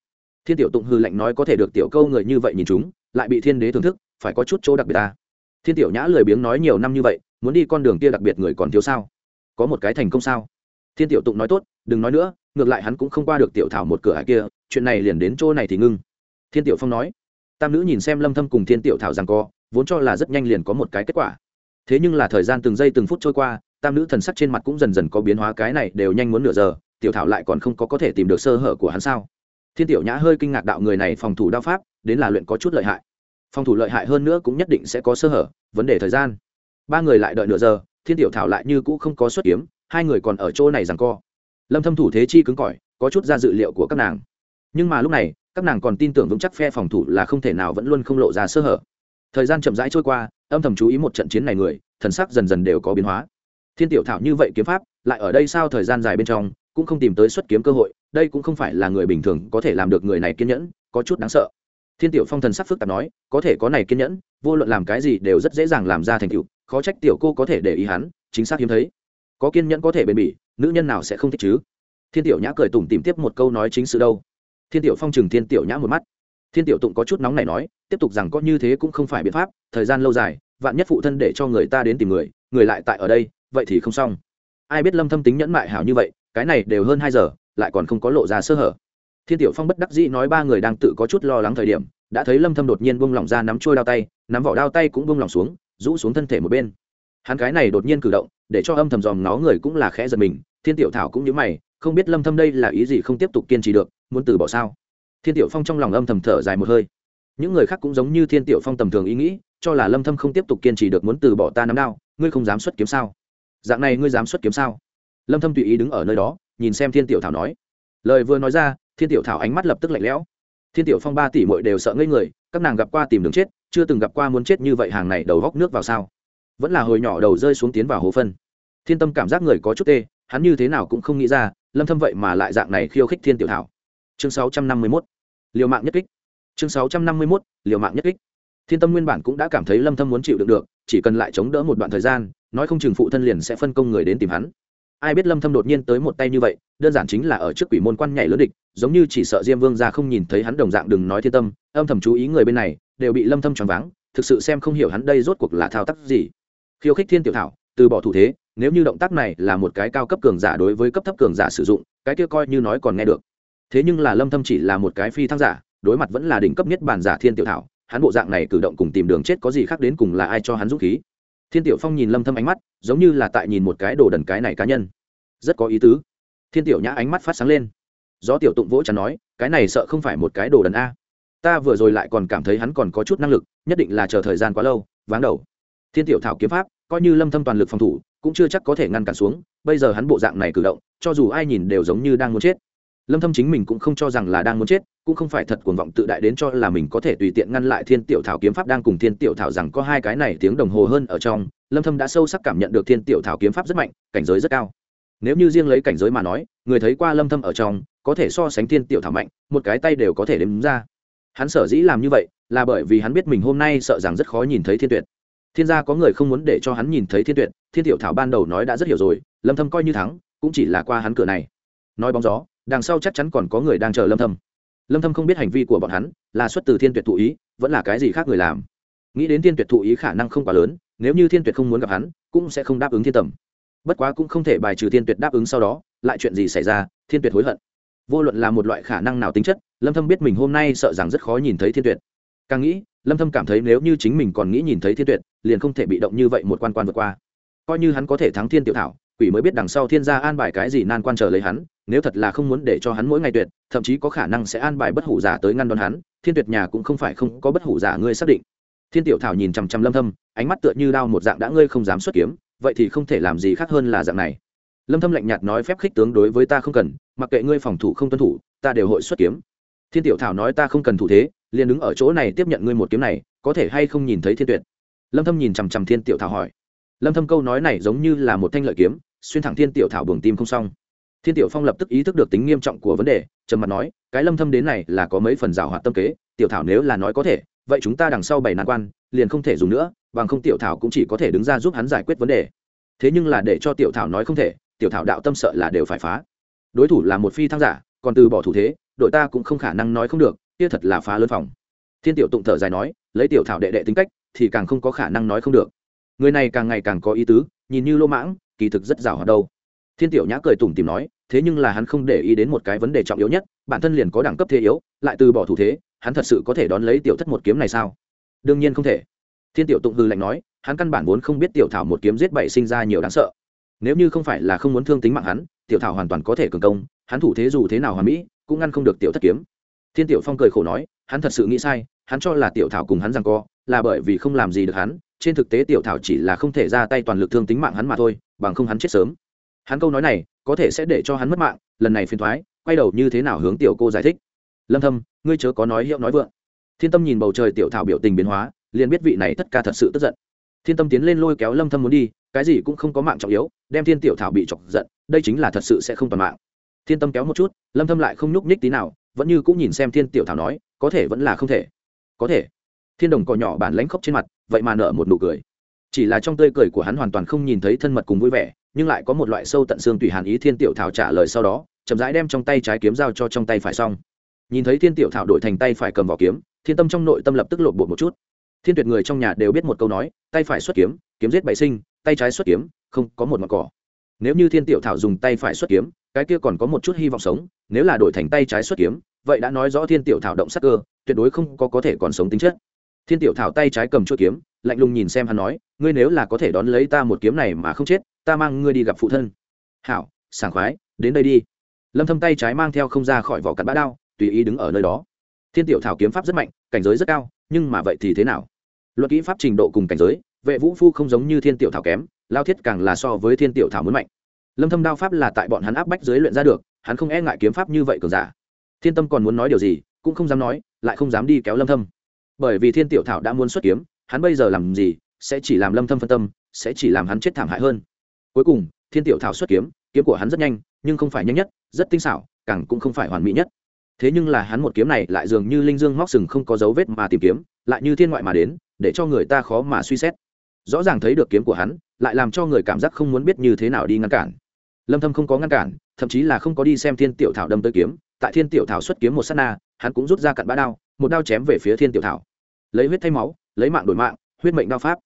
Thiên tiểu tụng hư lạnh nói có thể được tiểu câu người như vậy nhìn chúng, lại bị thiên đế thưởng thức, phải có chút chỗ đặc biệt ta. Thiên tiểu nhã lười biếng nói nhiều năm như vậy, muốn đi con đường kia đặc biệt người còn thiếu sao? Có một cái thành công sao? Thiên tiểu tụng nói tốt, đừng nói nữa, ngược lại hắn cũng không qua được tiểu thảo một cửa hải kia chuyện này liền đến chỗ này thì ngưng. Thiên tiểu phong nói. Tam nữ nhìn xem lâm thâm cùng thiên tiểu thảo rằng co, vốn cho là rất nhanh liền có một cái kết quả. Thế nhưng là thời gian từng giây từng phút trôi qua, tam nữ thần sắc trên mặt cũng dần dần có biến hóa, cái này đều nhanh muốn nửa giờ, tiểu thảo lại còn không có có thể tìm được sơ hở của hắn sao? Thiên tiểu nhã hơi kinh ngạc đạo người này phòng thủ đao pháp, đến là luyện có chút lợi hại. Phòng thủ lợi hại hơn nữa cũng nhất định sẽ có sơ hở, vấn đề thời gian. Ba người lại đợi nửa giờ, thiên tiểu thảo lại như cũ không có xuất kiếm, hai người còn ở chỗ này rằng co. Lâm thâm thủ thế chi cứng cỏi, có chút ra dự liệu của các nàng nhưng mà lúc này, các nàng còn tin tưởng vững chắc phe phòng thủ là không thể nào vẫn luôn không lộ ra sơ hở. Thời gian chậm rãi trôi qua, âm thầm chú ý một trận chiến này người, thần sắc dần dần đều có biến hóa. Thiên tiểu thảo như vậy kiếm pháp, lại ở đây sao thời gian dài bên trong, cũng không tìm tới xuất kiếm cơ hội, đây cũng không phải là người bình thường có thể làm được người này kiên nhẫn, có chút đáng sợ. Thiên tiểu phong thần sắc phức tạp nói, có thể có này kiên nhẫn, vô luận làm cái gì đều rất dễ dàng làm ra thành tựu, khó trách tiểu cô có thể để ý hắn, chính xác hiếm thấy. Có kiên nhẫn có thể bền bỉ, nữ nhân nào sẽ không thích chứ? Thiên tiểu nhã cười tủm tìm tiếp một câu nói chính sự đâu thiên tiểu phong chừng thiên tiểu nhã một mắt. Thiên tiểu tụng có chút nóng này nói, tiếp tục rằng có như thế cũng không phải biện pháp, thời gian lâu dài, vạn nhất phụ thân để cho người ta đến tìm người người lại tại ở đây, vậy thì không xong. Ai biết lâm thâm tính nhẫn mại hảo như vậy, cái này đều hơn hai giờ, lại còn không có lộ ra sơ hở. Thiên tiểu phong bất đắc dĩ nói ba người đang tự có chút lo lắng thời điểm, đã thấy lâm thâm đột nhiên buông lỏng ra nắm trôi đao tay, nắm vỏ đao tay cũng buông lỏng xuống, rũ xuống thân thể một bên. Hắn cái này đột nhiên cử động, để cho âm thầm dòm nó người cũng là khẽ giật mình, thiên tiểu thảo cũng như mày không biết lâm thâm đây là ý gì không tiếp tục kiên trì được, muốn từ bỏ sao? Thiên tiểu phong trong lòng âm thầm thở dài một hơi. Những người khác cũng giống như thiên tiểu phong tầm thường ý nghĩ, cho là lâm thâm không tiếp tục kiên trì được muốn từ bỏ ta nắm đao, ngươi không dám xuất kiếm sao? Dạng này ngươi dám xuất kiếm sao? Lâm thâm tùy ý đứng ở nơi đó, nhìn xem thiên tiểu thảo nói. Lời vừa nói ra, thiên tiểu thảo ánh mắt lập tức lạnh lẽo. Thiên tiểu phong ba tỷ muội đều sợ ngây người, các nàng gặp qua tìm đường chết, chưa từng gặp qua muốn chết như vậy hàng này đầu góc nước vào sao? Vẫn là hồi nhỏ đầu rơi xuống tiến vào hồ phân. Thiên tâm cảm giác người có chút tê, hắn như thế nào cũng không nghĩ ra lâm thâm vậy mà lại dạng này khiêu khích thiên tiểu thảo. Chương 651 liều mạng nhất kích. Chương 651 liều mạng nhất kích. Thiên tâm nguyên bản cũng đã cảm thấy lâm thâm muốn chịu đựng được, chỉ cần lại chống đỡ một đoạn thời gian, nói không chừng phụ thân liền sẽ phân công người đến tìm hắn. Ai biết lâm thâm đột nhiên tới một tay như vậy, đơn giản chính là ở trước quỷ môn quan nhảy lớn địch, giống như chỉ sợ diêm vương gia không nhìn thấy hắn đồng dạng đừng nói thiên tâm, âm thầm chú ý người bên này, đều bị lâm thâm choáng váng, thực sự xem không hiểu hắn đây rốt cuộc là thao tác gì. Khiêu khích thiên tiểu thảo, từ bỏ thủ thế nếu như động tác này là một cái cao cấp cường giả đối với cấp thấp cường giả sử dụng, cái kia coi như nói còn nghe được. Thế nhưng là lâm thâm chỉ là một cái phi thăng giả, đối mặt vẫn là đỉnh cấp nhất bản giả thiên tiểu thảo, hắn bộ dạng này cử động cùng tìm đường chết có gì khác đến cùng là ai cho hắn dũng khí? Thiên tiểu phong nhìn lâm thâm ánh mắt, giống như là tại nhìn một cái đồ đần cái này cá nhân. Rất có ý tứ. Thiên tiểu nhã ánh mắt phát sáng lên. Do tiểu tụng vỗ chán nói, cái này sợ không phải một cái đồ đần a. Ta vừa rồi lại còn cảm thấy hắn còn có chút năng lực, nhất định là chờ thời gian quá lâu, váng đầu. Thiên tiểu thảo kiếm pháp, coi như lâm thâm toàn lực phòng thủ cũng chưa chắc có thể ngăn cản xuống, bây giờ hắn bộ dạng này cử động, cho dù ai nhìn đều giống như đang muốn chết. Lâm thâm chính mình cũng không cho rằng là đang muốn chết, cũng không phải thật cuồng vọng tự đại đến cho là mình có thể tùy tiện ngăn lại thiên tiểu thảo kiếm pháp đang cùng thiên tiểu thảo rằng có hai cái này tiếng đồng hồ hơn ở trong, lâm thâm đã sâu sắc cảm nhận được thiên tiểu thảo kiếm pháp rất mạnh, cảnh giới rất cao. Nếu như riêng lấy cảnh giới mà nói, người thấy qua lâm thâm ở trong, có thể so sánh thiên tiểu thảo mạnh, một cái tay đều có thể đếm ra. Hắn sở dĩ làm như vậy, là bởi vì hắn biết mình hôm nay sợ rằng rất khó nhìn thấy thiên tuyệt thiên gia có người không muốn để cho hắn nhìn thấy thiên tuyệt, thiên tiểu thảo ban đầu nói đã rất hiểu rồi, lâm thâm coi như thắng, cũng chỉ là qua hắn cửa này. Nói bóng gió, đằng sau chắc chắn còn có người đang chờ lâm thâm. Lâm thâm không biết hành vi của bọn hắn, là xuất từ thiên tuyệt thụ ý, vẫn là cái gì khác người làm. Nghĩ đến thiên tuyệt thụ ý khả năng không quá lớn, nếu như thiên tuyệt không muốn gặp hắn, cũng sẽ không đáp ứng thiên tầm. Bất quá cũng không thể bài trừ thiên tuyệt đáp ứng sau đó, lại chuyện gì xảy ra, thiên tuyệt hối hận. Vô luận là một loại khả năng nào tính chất, lâm thâm biết mình hôm nay sợ rằng rất khó nhìn thấy thiên tuyệt. Càng nghĩ lâm thâm cảm thấy nếu như chính mình còn nghĩ nhìn thấy thiên tuyệt, liền không thể bị động như vậy một quan quan vượt qua. Coi như hắn có thể thắng thiên tiểu thảo, quỷ mới biết đằng sau thiên gia an bài cái gì nan quan chờ lấy hắn, nếu thật là không muốn để cho hắn mỗi ngày tuyệt, thậm chí có khả năng sẽ an bài bất hủ giả tới ngăn đón hắn, thiên tuyệt nhà cũng không phải không có bất hủ giả ngươi xác định. Thiên tiểu thảo nhìn chằm chằm lâm thâm, ánh mắt tựa như đao một dạng đã ngươi không dám xuất kiếm, vậy thì không thể làm gì khác hơn là dạng này. Lâm thâm lạnh nhạt nói phép khích tướng đối với ta không cần, mặc kệ ngươi phòng thủ không tuân thủ, ta đều hội xuất kiếm thiên tiểu thảo nói ta không cần thủ thế, liền đứng ở chỗ này tiếp nhận ngươi một kiếm này, có thể hay không nhìn thấy thiên tuyệt? Lâm thâm nhìn chằm chằm thiên tiểu thảo hỏi. Lâm thâm câu nói này giống như là một thanh lợi kiếm, xuyên thẳng thiên tiểu thảo buồng tim không xong. Thiên tiểu phong lập tức ý thức được tính nghiêm trọng của vấn đề, trầm mặt nói, cái lâm thâm đến này là có mấy phần rào hoạt tâm kế, tiểu thảo nếu là nói có thể, vậy chúng ta đằng sau bảy nạn quan, liền không thể dùng nữa, bằng không tiểu thảo cũng chỉ có thể đứng ra giúp hắn giải quyết vấn đề. Thế nhưng là để cho tiểu thảo nói không thể, tiểu thảo đạo tâm sợ là đều phải phá. Đối thủ là một phi thăng giả, còn từ bỏ thủ thế đội ta cũng không khả năng nói không được, kia thật là phá lớn phòng. Thiên tiểu tụng thở dài nói, lấy tiểu thảo đệ đệ tính cách, thì càng không có khả năng nói không được. Người này càng ngày càng có ý tứ, nhìn như lô mãng, kỳ thực rất rào hoạt đâu. Thiên tiểu nhã cười tủm tìm nói, thế nhưng là hắn không để ý đến một cái vấn đề trọng yếu nhất, bản thân liền có đẳng cấp thế yếu, lại từ bỏ thủ thế, hắn thật sự có thể đón lấy tiểu thất một kiếm này sao? Đương nhiên không thể. Thiên tiểu tụng hư lạnh nói, hắn căn bản vốn không biết tiểu thảo một kiếm giết bảy sinh ra nhiều đáng sợ. Nếu như không phải là không muốn thương tính mạng hắn, tiểu thảo hoàn toàn có thể cường công, hắn thủ thế dù thế nào hoàn mỹ cũng ngăn không được tiểu thất kiếm. Thiên tiểu phong cười khổ nói, hắn thật sự nghĩ sai, hắn cho là tiểu thảo cùng hắn rằng co, là bởi vì không làm gì được hắn, trên thực tế tiểu thảo chỉ là không thể ra tay toàn lực thương tính mạng hắn mà thôi, bằng không hắn chết sớm. Hắn câu nói này, có thể sẽ để cho hắn mất mạng, lần này phiền thoái, quay đầu như thế nào hướng tiểu cô giải thích. Lâm thâm, ngươi chớ có nói hiệu nói vượng. Thiên tâm nhìn bầu trời tiểu thảo biểu tình biến hóa, liền biết vị này tất cả thật sự tức giận. Thiên tâm tiến lên lôi kéo lâm thâm muốn đi, cái gì cũng không có mạng trọng yếu, đem thiên tiểu thảo bị chọc giận, đây chính là thật sự sẽ không toàn mạng thiên tâm kéo một chút, lâm thâm lại không nhúc nhích tí nào, vẫn như cũng nhìn xem thiên tiểu thảo nói, có thể vẫn là không thể. Có thể. Thiên đồng cỏ nhỏ bản lãnh khóc trên mặt, vậy mà nở một nụ cười. Chỉ là trong tươi cười của hắn hoàn toàn không nhìn thấy thân mật cùng vui vẻ, nhưng lại có một loại sâu tận xương tùy hàn ý thiên tiểu thảo trả lời sau đó, chậm rãi đem trong tay trái kiếm giao cho trong tay phải xong. Nhìn thấy thiên tiểu thảo đổi thành tay phải cầm vỏ kiếm, thiên tâm trong nội tâm lập tức lộn bột một chút. Thiên tuyệt người trong nhà đều biết một câu nói, tay phải xuất kiếm kiếm giết bại sinh, tay trái xuất kiếm, không có một mặt cỏ nếu như thiên tiểu thảo dùng tay phải xuất kiếm, cái kia còn có một chút hy vọng sống, nếu là đổi thành tay trái xuất kiếm, vậy đã nói rõ thiên tiểu thảo động sắc cơ, tuyệt đối không có có thể còn sống tính chất. Thiên tiểu thảo tay trái cầm chuỗi kiếm, lạnh lùng nhìn xem hắn nói, ngươi nếu là có thể đón lấy ta một kiếm này mà không chết, ta mang ngươi đi gặp phụ thân. Hảo, sảng khoái, đến đây đi. Lâm thâm tay trái mang theo không ra khỏi vỏ cặn bã đao, tùy ý đứng ở nơi đó. Thiên tiểu thảo kiếm pháp rất mạnh, cảnh giới rất cao, nhưng mà vậy thì thế nào? Luật kỹ pháp trình độ cùng cảnh giới, vệ vũ phu không giống như thiên tiểu thảo kém lao thiết càng là so với thiên tiểu thảo muốn mạnh. Lâm thâm đao pháp là tại bọn hắn áp bách dưới luyện ra được, hắn không e ngại kiếm pháp như vậy cường giả. Thiên tâm còn muốn nói điều gì, cũng không dám nói, lại không dám đi kéo lâm thâm. Bởi vì thiên tiểu thảo đã muốn xuất kiếm, hắn bây giờ làm gì, sẽ chỉ làm lâm thâm phân tâm, sẽ chỉ làm hắn chết thảm hại hơn. Cuối cùng, thiên tiểu thảo xuất kiếm kiếm của hắn rất nhanh, nhưng không phải nhanh nhất, rất tinh xảo, càng cũng không phải hoàn mỹ nhất. Thế nhưng là hắn một kiếm này lại dường như linh dương móc sừng không có dấu vết mà tìm kiếm, lại như thiên ngoại mà đến, để cho người ta khó mà suy xét. Rõ ràng thấy được kiếm của hắn lại làm cho người cảm giác không muốn biết như thế nào đi ngăn cản. Lâm thâm không có ngăn cản, thậm chí là không có đi xem thiên tiểu thảo đâm tới kiếm. Tại thiên tiểu thảo xuất kiếm một sát na, hắn cũng rút ra cặn bã đao, một đao chém về phía thiên tiểu thảo. Lấy huyết thay máu, lấy mạng đổi mạng, huyết mệnh đao pháp.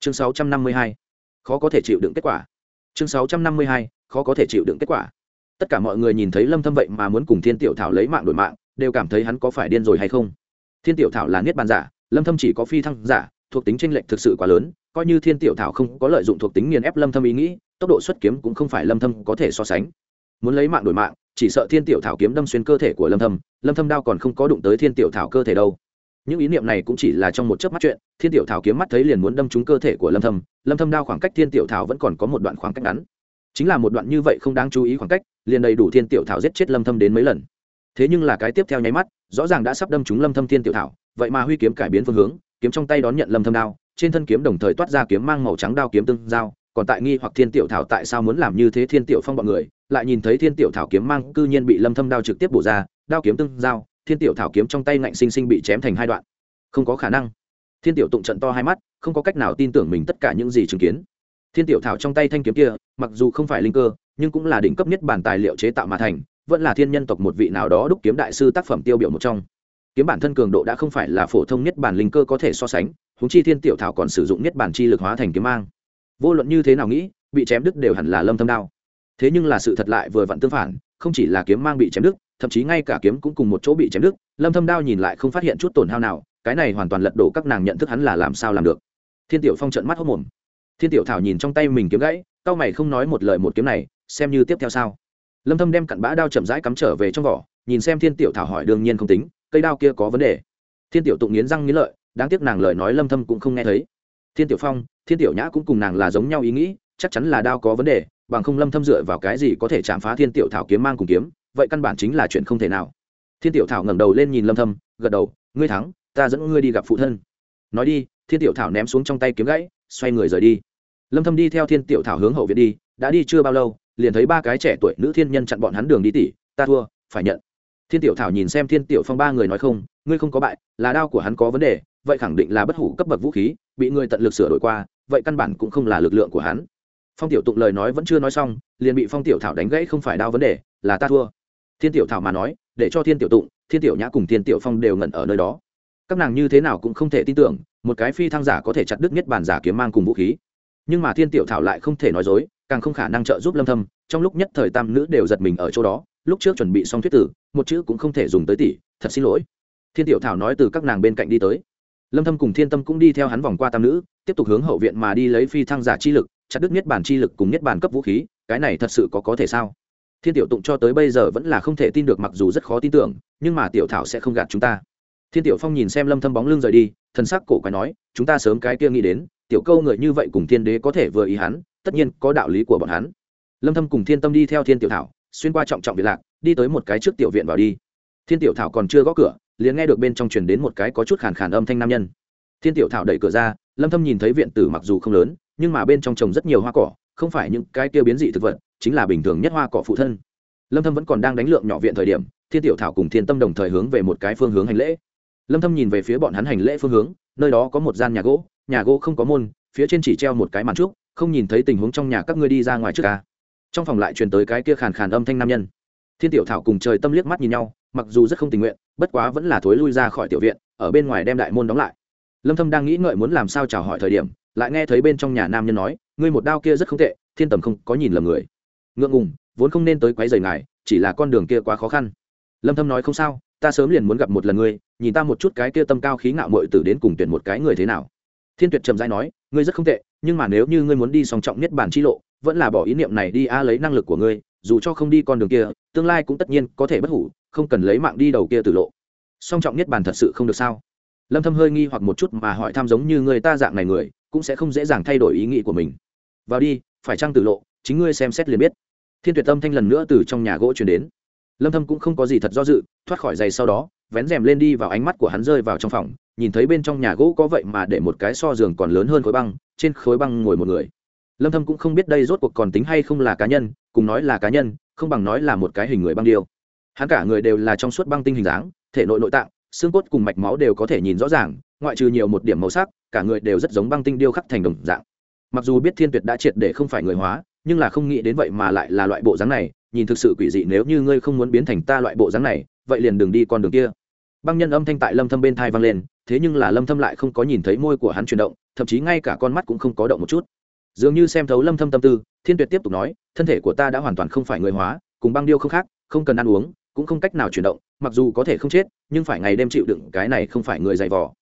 Chương 652 khó có thể chịu đựng kết quả. Chương 652 khó có thể chịu đựng kết quả. Tất cả mọi người nhìn thấy lâm thâm vậy mà muốn cùng thiên tiểu thảo lấy mạng đổi mạng, đều cảm thấy hắn có phải điên rồi hay không? Thiên tiểu thảo là niết bàn giả, lâm thâm chỉ có phi thăng giả thuộc tính tranh lệch thực sự quá lớn, coi như thiên tiểu thảo không có lợi dụng thuộc tính nghiền ép lâm thâm ý nghĩ, tốc độ xuất kiếm cũng không phải lâm thâm có thể so sánh. Muốn lấy mạng đổi mạng, chỉ sợ thiên tiểu thảo kiếm đâm xuyên cơ thể của lâm thâm lâm thâm đao còn không có đụng tới thiên tiểu thảo cơ thể đâu. Những ý niệm này cũng chỉ là trong một chớp mắt chuyện, thiên tiểu thảo kiếm mắt thấy liền muốn đâm trúng cơ thể của lâm thâm lâm thâm đao khoảng cách thiên tiểu thảo vẫn còn có một đoạn khoảng cách ngắn. Chính là một đoạn như vậy không đáng chú ý khoảng cách, liền đầy đủ thiên tiểu thảo giết chết lâm thâm đến mấy lần. Thế nhưng là cái tiếp theo nháy mắt, rõ ràng đã sắp đâm trúng lâm thâm thiên tiểu thảo, vậy mà huy kiếm cải biến phương hướng kiếm trong tay đón nhận lâm thâm đao, trên thân kiếm đồng thời toát ra kiếm mang màu trắng đao kiếm tương giao, còn tại nghi hoặc thiên tiểu thảo tại sao muốn làm như thế thiên tiểu phong bọn người, lại nhìn thấy thiên tiểu thảo kiếm mang cư nhiên bị lâm thâm đao trực tiếp bổ ra, đao kiếm tương giao, thiên tiểu thảo kiếm trong tay ngạnh sinh sinh bị chém thành hai đoạn. Không có khả năng. Thiên tiểu tụng trận to hai mắt, không có cách nào tin tưởng mình tất cả những gì chứng kiến. Thiên tiểu thảo trong tay thanh kiếm kia, mặc dù không phải linh cơ, nhưng cũng là đỉnh cấp nhất bản tài liệu chế tạo mà thành, vẫn là thiên nhân tộc một vị nào đó đúc kiếm đại sư tác phẩm tiêu biểu một trong kiếm bản thân cường độ đã không phải là phổ thông nhất bản linh cơ có thể so sánh húng chi thiên tiểu thảo còn sử dụng nhất bản chi lực hóa thành kiếm mang. Vô luận như thế nào nghĩ, bị chém đứt đều hẳn là lâm thâm đao. Thế nhưng là sự thật lại vừa vặn tương phản, không chỉ là kiếm mang bị chém đứt, thậm chí ngay cả kiếm cũng cùng một chỗ bị chém đứt, lâm thâm đao nhìn lại không phát hiện chút tổn hao nào, cái này hoàn toàn lật đổ các nàng nhận thức hắn là làm sao làm được. Thiên tiểu phong trợn mắt hốt mồm. Thiên tiểu thảo nhìn trong tay mình kiếm gãy cao mày không nói một lời một kiếm này, xem như tiếp theo sao. Lâm thâm đem cặn bã đao chậm rãi cắm trở về trong vỏ, nhìn xem thiên tiểu thảo hỏi đương nhiên không tính cây đao kia có vấn đề. Thiên tiểu tụng nghiến răng nghiến lợi, đáng tiếc nàng lời nói lâm thâm cũng không nghe thấy. Thiên tiểu phong, thiên tiểu nhã cũng cùng nàng là giống nhau ý nghĩ, chắc chắn là đao có vấn đề, bằng không lâm thâm dựa vào cái gì có thể chạm phá thiên tiểu thảo kiếm mang cùng kiếm, vậy căn bản chính là chuyện không thể nào. Thiên tiểu thảo ngẩng đầu lên nhìn lâm thâm, gật đầu, ngươi thắng, ta dẫn ngươi đi gặp phụ thân. Nói đi, thiên tiểu thảo ném xuống trong tay kiếm gãy, xoay người rời đi. Lâm thâm đi theo thiên tiểu thảo hướng hậu viện đi, đã đi chưa bao lâu, liền thấy ba cái trẻ tuổi nữ thiên nhân chặn bọn hắn đường đi tỉ, ta thua, phải nhận thiên tiểu thảo nhìn xem thiên tiểu phong ba người nói không, ngươi không có bại, là đao của hắn có vấn đề, vậy khẳng định là bất hủ cấp bậc vũ khí, bị ngươi tận lực sửa đổi qua, vậy căn bản cũng không là lực lượng của hắn. Phong tiểu tụng lời nói vẫn chưa nói xong, liền bị phong tiểu thảo đánh gãy không phải đao vấn đề, là ta thua. Thiên tiểu thảo mà nói, để cho thiên tiểu tụng, thiên tiểu nhã cùng thiên tiểu phong đều ngẩn ở nơi đó. Các nàng như thế nào cũng không thể tin tưởng, một cái phi thăng giả có thể chặt đứt nhất bản giả kiếm mang cùng vũ khí. Nhưng mà thiên tiểu thảo lại không thể nói dối, càng không khả năng trợ giúp lâm thâm, trong lúc nhất thời tam nữ đều giật mình ở chỗ đó lúc trước chuẩn bị xong thuyết tử, một chữ cũng không thể dùng tới tỷ, thật xin lỗi. Thiên tiểu thảo nói từ các nàng bên cạnh đi tới. Lâm thâm cùng thiên tâm cũng đi theo hắn vòng qua tam nữ, tiếp tục hướng hậu viện mà đi lấy phi thăng giả chi lực, chặt đứt nhất bản chi lực cùng nhất bản cấp vũ khí, cái này thật sự có có thể sao? Thiên tiểu tụng cho tới bây giờ vẫn là không thể tin được mặc dù rất khó tin tưởng, nhưng mà tiểu thảo sẽ không gạt chúng ta. Thiên tiểu phong nhìn xem lâm thâm bóng lưng rời đi, thần sắc cổ quái nói, chúng ta sớm cái kia nghĩ đến, tiểu câu người như vậy cùng thiên đế có thể vừa ý hắn, tất nhiên có đạo lý của bọn hắn. Lâm thâm cùng thiên tâm đi theo thiên tiểu thảo xuyên qua trọng trọng biệt lạc, đi tới một cái trước tiểu viện vào đi. Thiên tiểu thảo còn chưa gõ cửa, liền nghe được bên trong truyền đến một cái có chút khàn khàn âm thanh nam nhân. Thiên tiểu thảo đẩy cửa ra, lâm thâm nhìn thấy viện tử mặc dù không lớn, nhưng mà bên trong trồng rất nhiều hoa cỏ, không phải những cái tiêu biến dị thực vật, chính là bình thường nhất hoa cỏ phụ thân. Lâm thâm vẫn còn đang đánh lượng nhỏ viện thời điểm, thiên tiểu thảo cùng thiên tâm đồng thời hướng về một cái phương hướng hành lễ. Lâm thâm nhìn về phía bọn hắn hành lễ phương hướng, nơi đó có một gian nhà gỗ nhà gỗ không có môn, phía trên chỉ treo một cái màn trúc, không nhìn thấy tình huống trong nhà các ngươi đi ra ngoài trước ca trong phòng lại truyền tới cái kia khàn khàn âm thanh nam nhân. Thiên tiểu thảo cùng trời tâm liếc mắt nhìn nhau, mặc dù rất không tình nguyện, bất quá vẫn là thối lui ra khỏi tiểu viện, ở bên ngoài đem đại môn đóng lại. Lâm thâm đang nghĩ ngợi muốn làm sao chào hỏi thời điểm, lại nghe thấy bên trong nhà nam nhân nói, ngươi một đao kia rất không tệ, thiên tầm không có nhìn lầm người. Ngượng ngùng, vốn không nên tới quấy rầy ngài, chỉ là con đường kia quá khó khăn. Lâm thâm nói, không sao, ta sớm liền muốn gặp một lần ngươi, nhìn ta một chút cái kia tâm cao khí ngạo muội tử đến cùng tuyển một cái người thế nào. Thiên tuyệt trầm rãi nói, ngươi rất không tệ, nhưng mà nếu như ngươi muốn đi song trọng nhất bản chi lộ vẫn là bỏ ý niệm này đi a lấy năng lực của ngươi, dù cho không đi con đường kia, tương lai cũng tất nhiên có thể bất hủ, không cần lấy mạng đi đầu kia từ lộ. Song trọng nhất bản thật sự không được sao? Lâm thâm hơi nghi hoặc một chút mà hỏi tham giống như người ta dạng này người, cũng sẽ không dễ dàng thay đổi ý nghĩ của mình. Vào đi, phải chăng từ lộ, chính ngươi xem xét liền biết. Thiên tuyệt tâm thanh lần nữa từ trong nhà gỗ truyền đến. Lâm thâm cũng không có gì thật do dự, thoát khỏi giày sau đó, vén rèm lên đi vào ánh mắt của hắn rơi vào trong phòng, nhìn thấy bên trong nhà gỗ có vậy mà để một cái so giường còn lớn hơn khối băng, trên khối băng ngồi một người lâm thâm cũng không biết đây rốt cuộc còn tính hay không là cá nhân, cùng nói là cá nhân, không bằng nói là một cái hình người băng điêu. Hắn cả người đều là trong suốt băng tinh hình dáng, thể nội nội tạng, xương cốt cùng mạch máu đều có thể nhìn rõ ràng, ngoại trừ nhiều một điểm màu sắc, cả người đều rất giống băng tinh điêu khắc thành đồng dạng. Mặc dù biết thiên tuyệt đã triệt để không phải người hóa, nhưng là không nghĩ đến vậy mà lại là loại bộ dáng này, nhìn thực sự quỷ dị nếu như ngươi không muốn biến thành ta loại bộ dáng này, vậy liền đừng đi con đường kia. Băng nhân âm thanh tại lâm thâm bên thai vang lên, thế nhưng là lâm thâm lại không có nhìn thấy môi của hắn chuyển động, thậm chí ngay cả con mắt cũng không có động một chút dường như xem thấu lâm thâm tâm tư, thiên tuyệt tiếp tục nói, thân thể của ta đã hoàn toàn không phải người hóa, cùng băng điêu không khác, không cần ăn uống, cũng không cách nào chuyển động, mặc dù có thể không chết, nhưng phải ngày đêm chịu đựng cái này không phải người dày vò.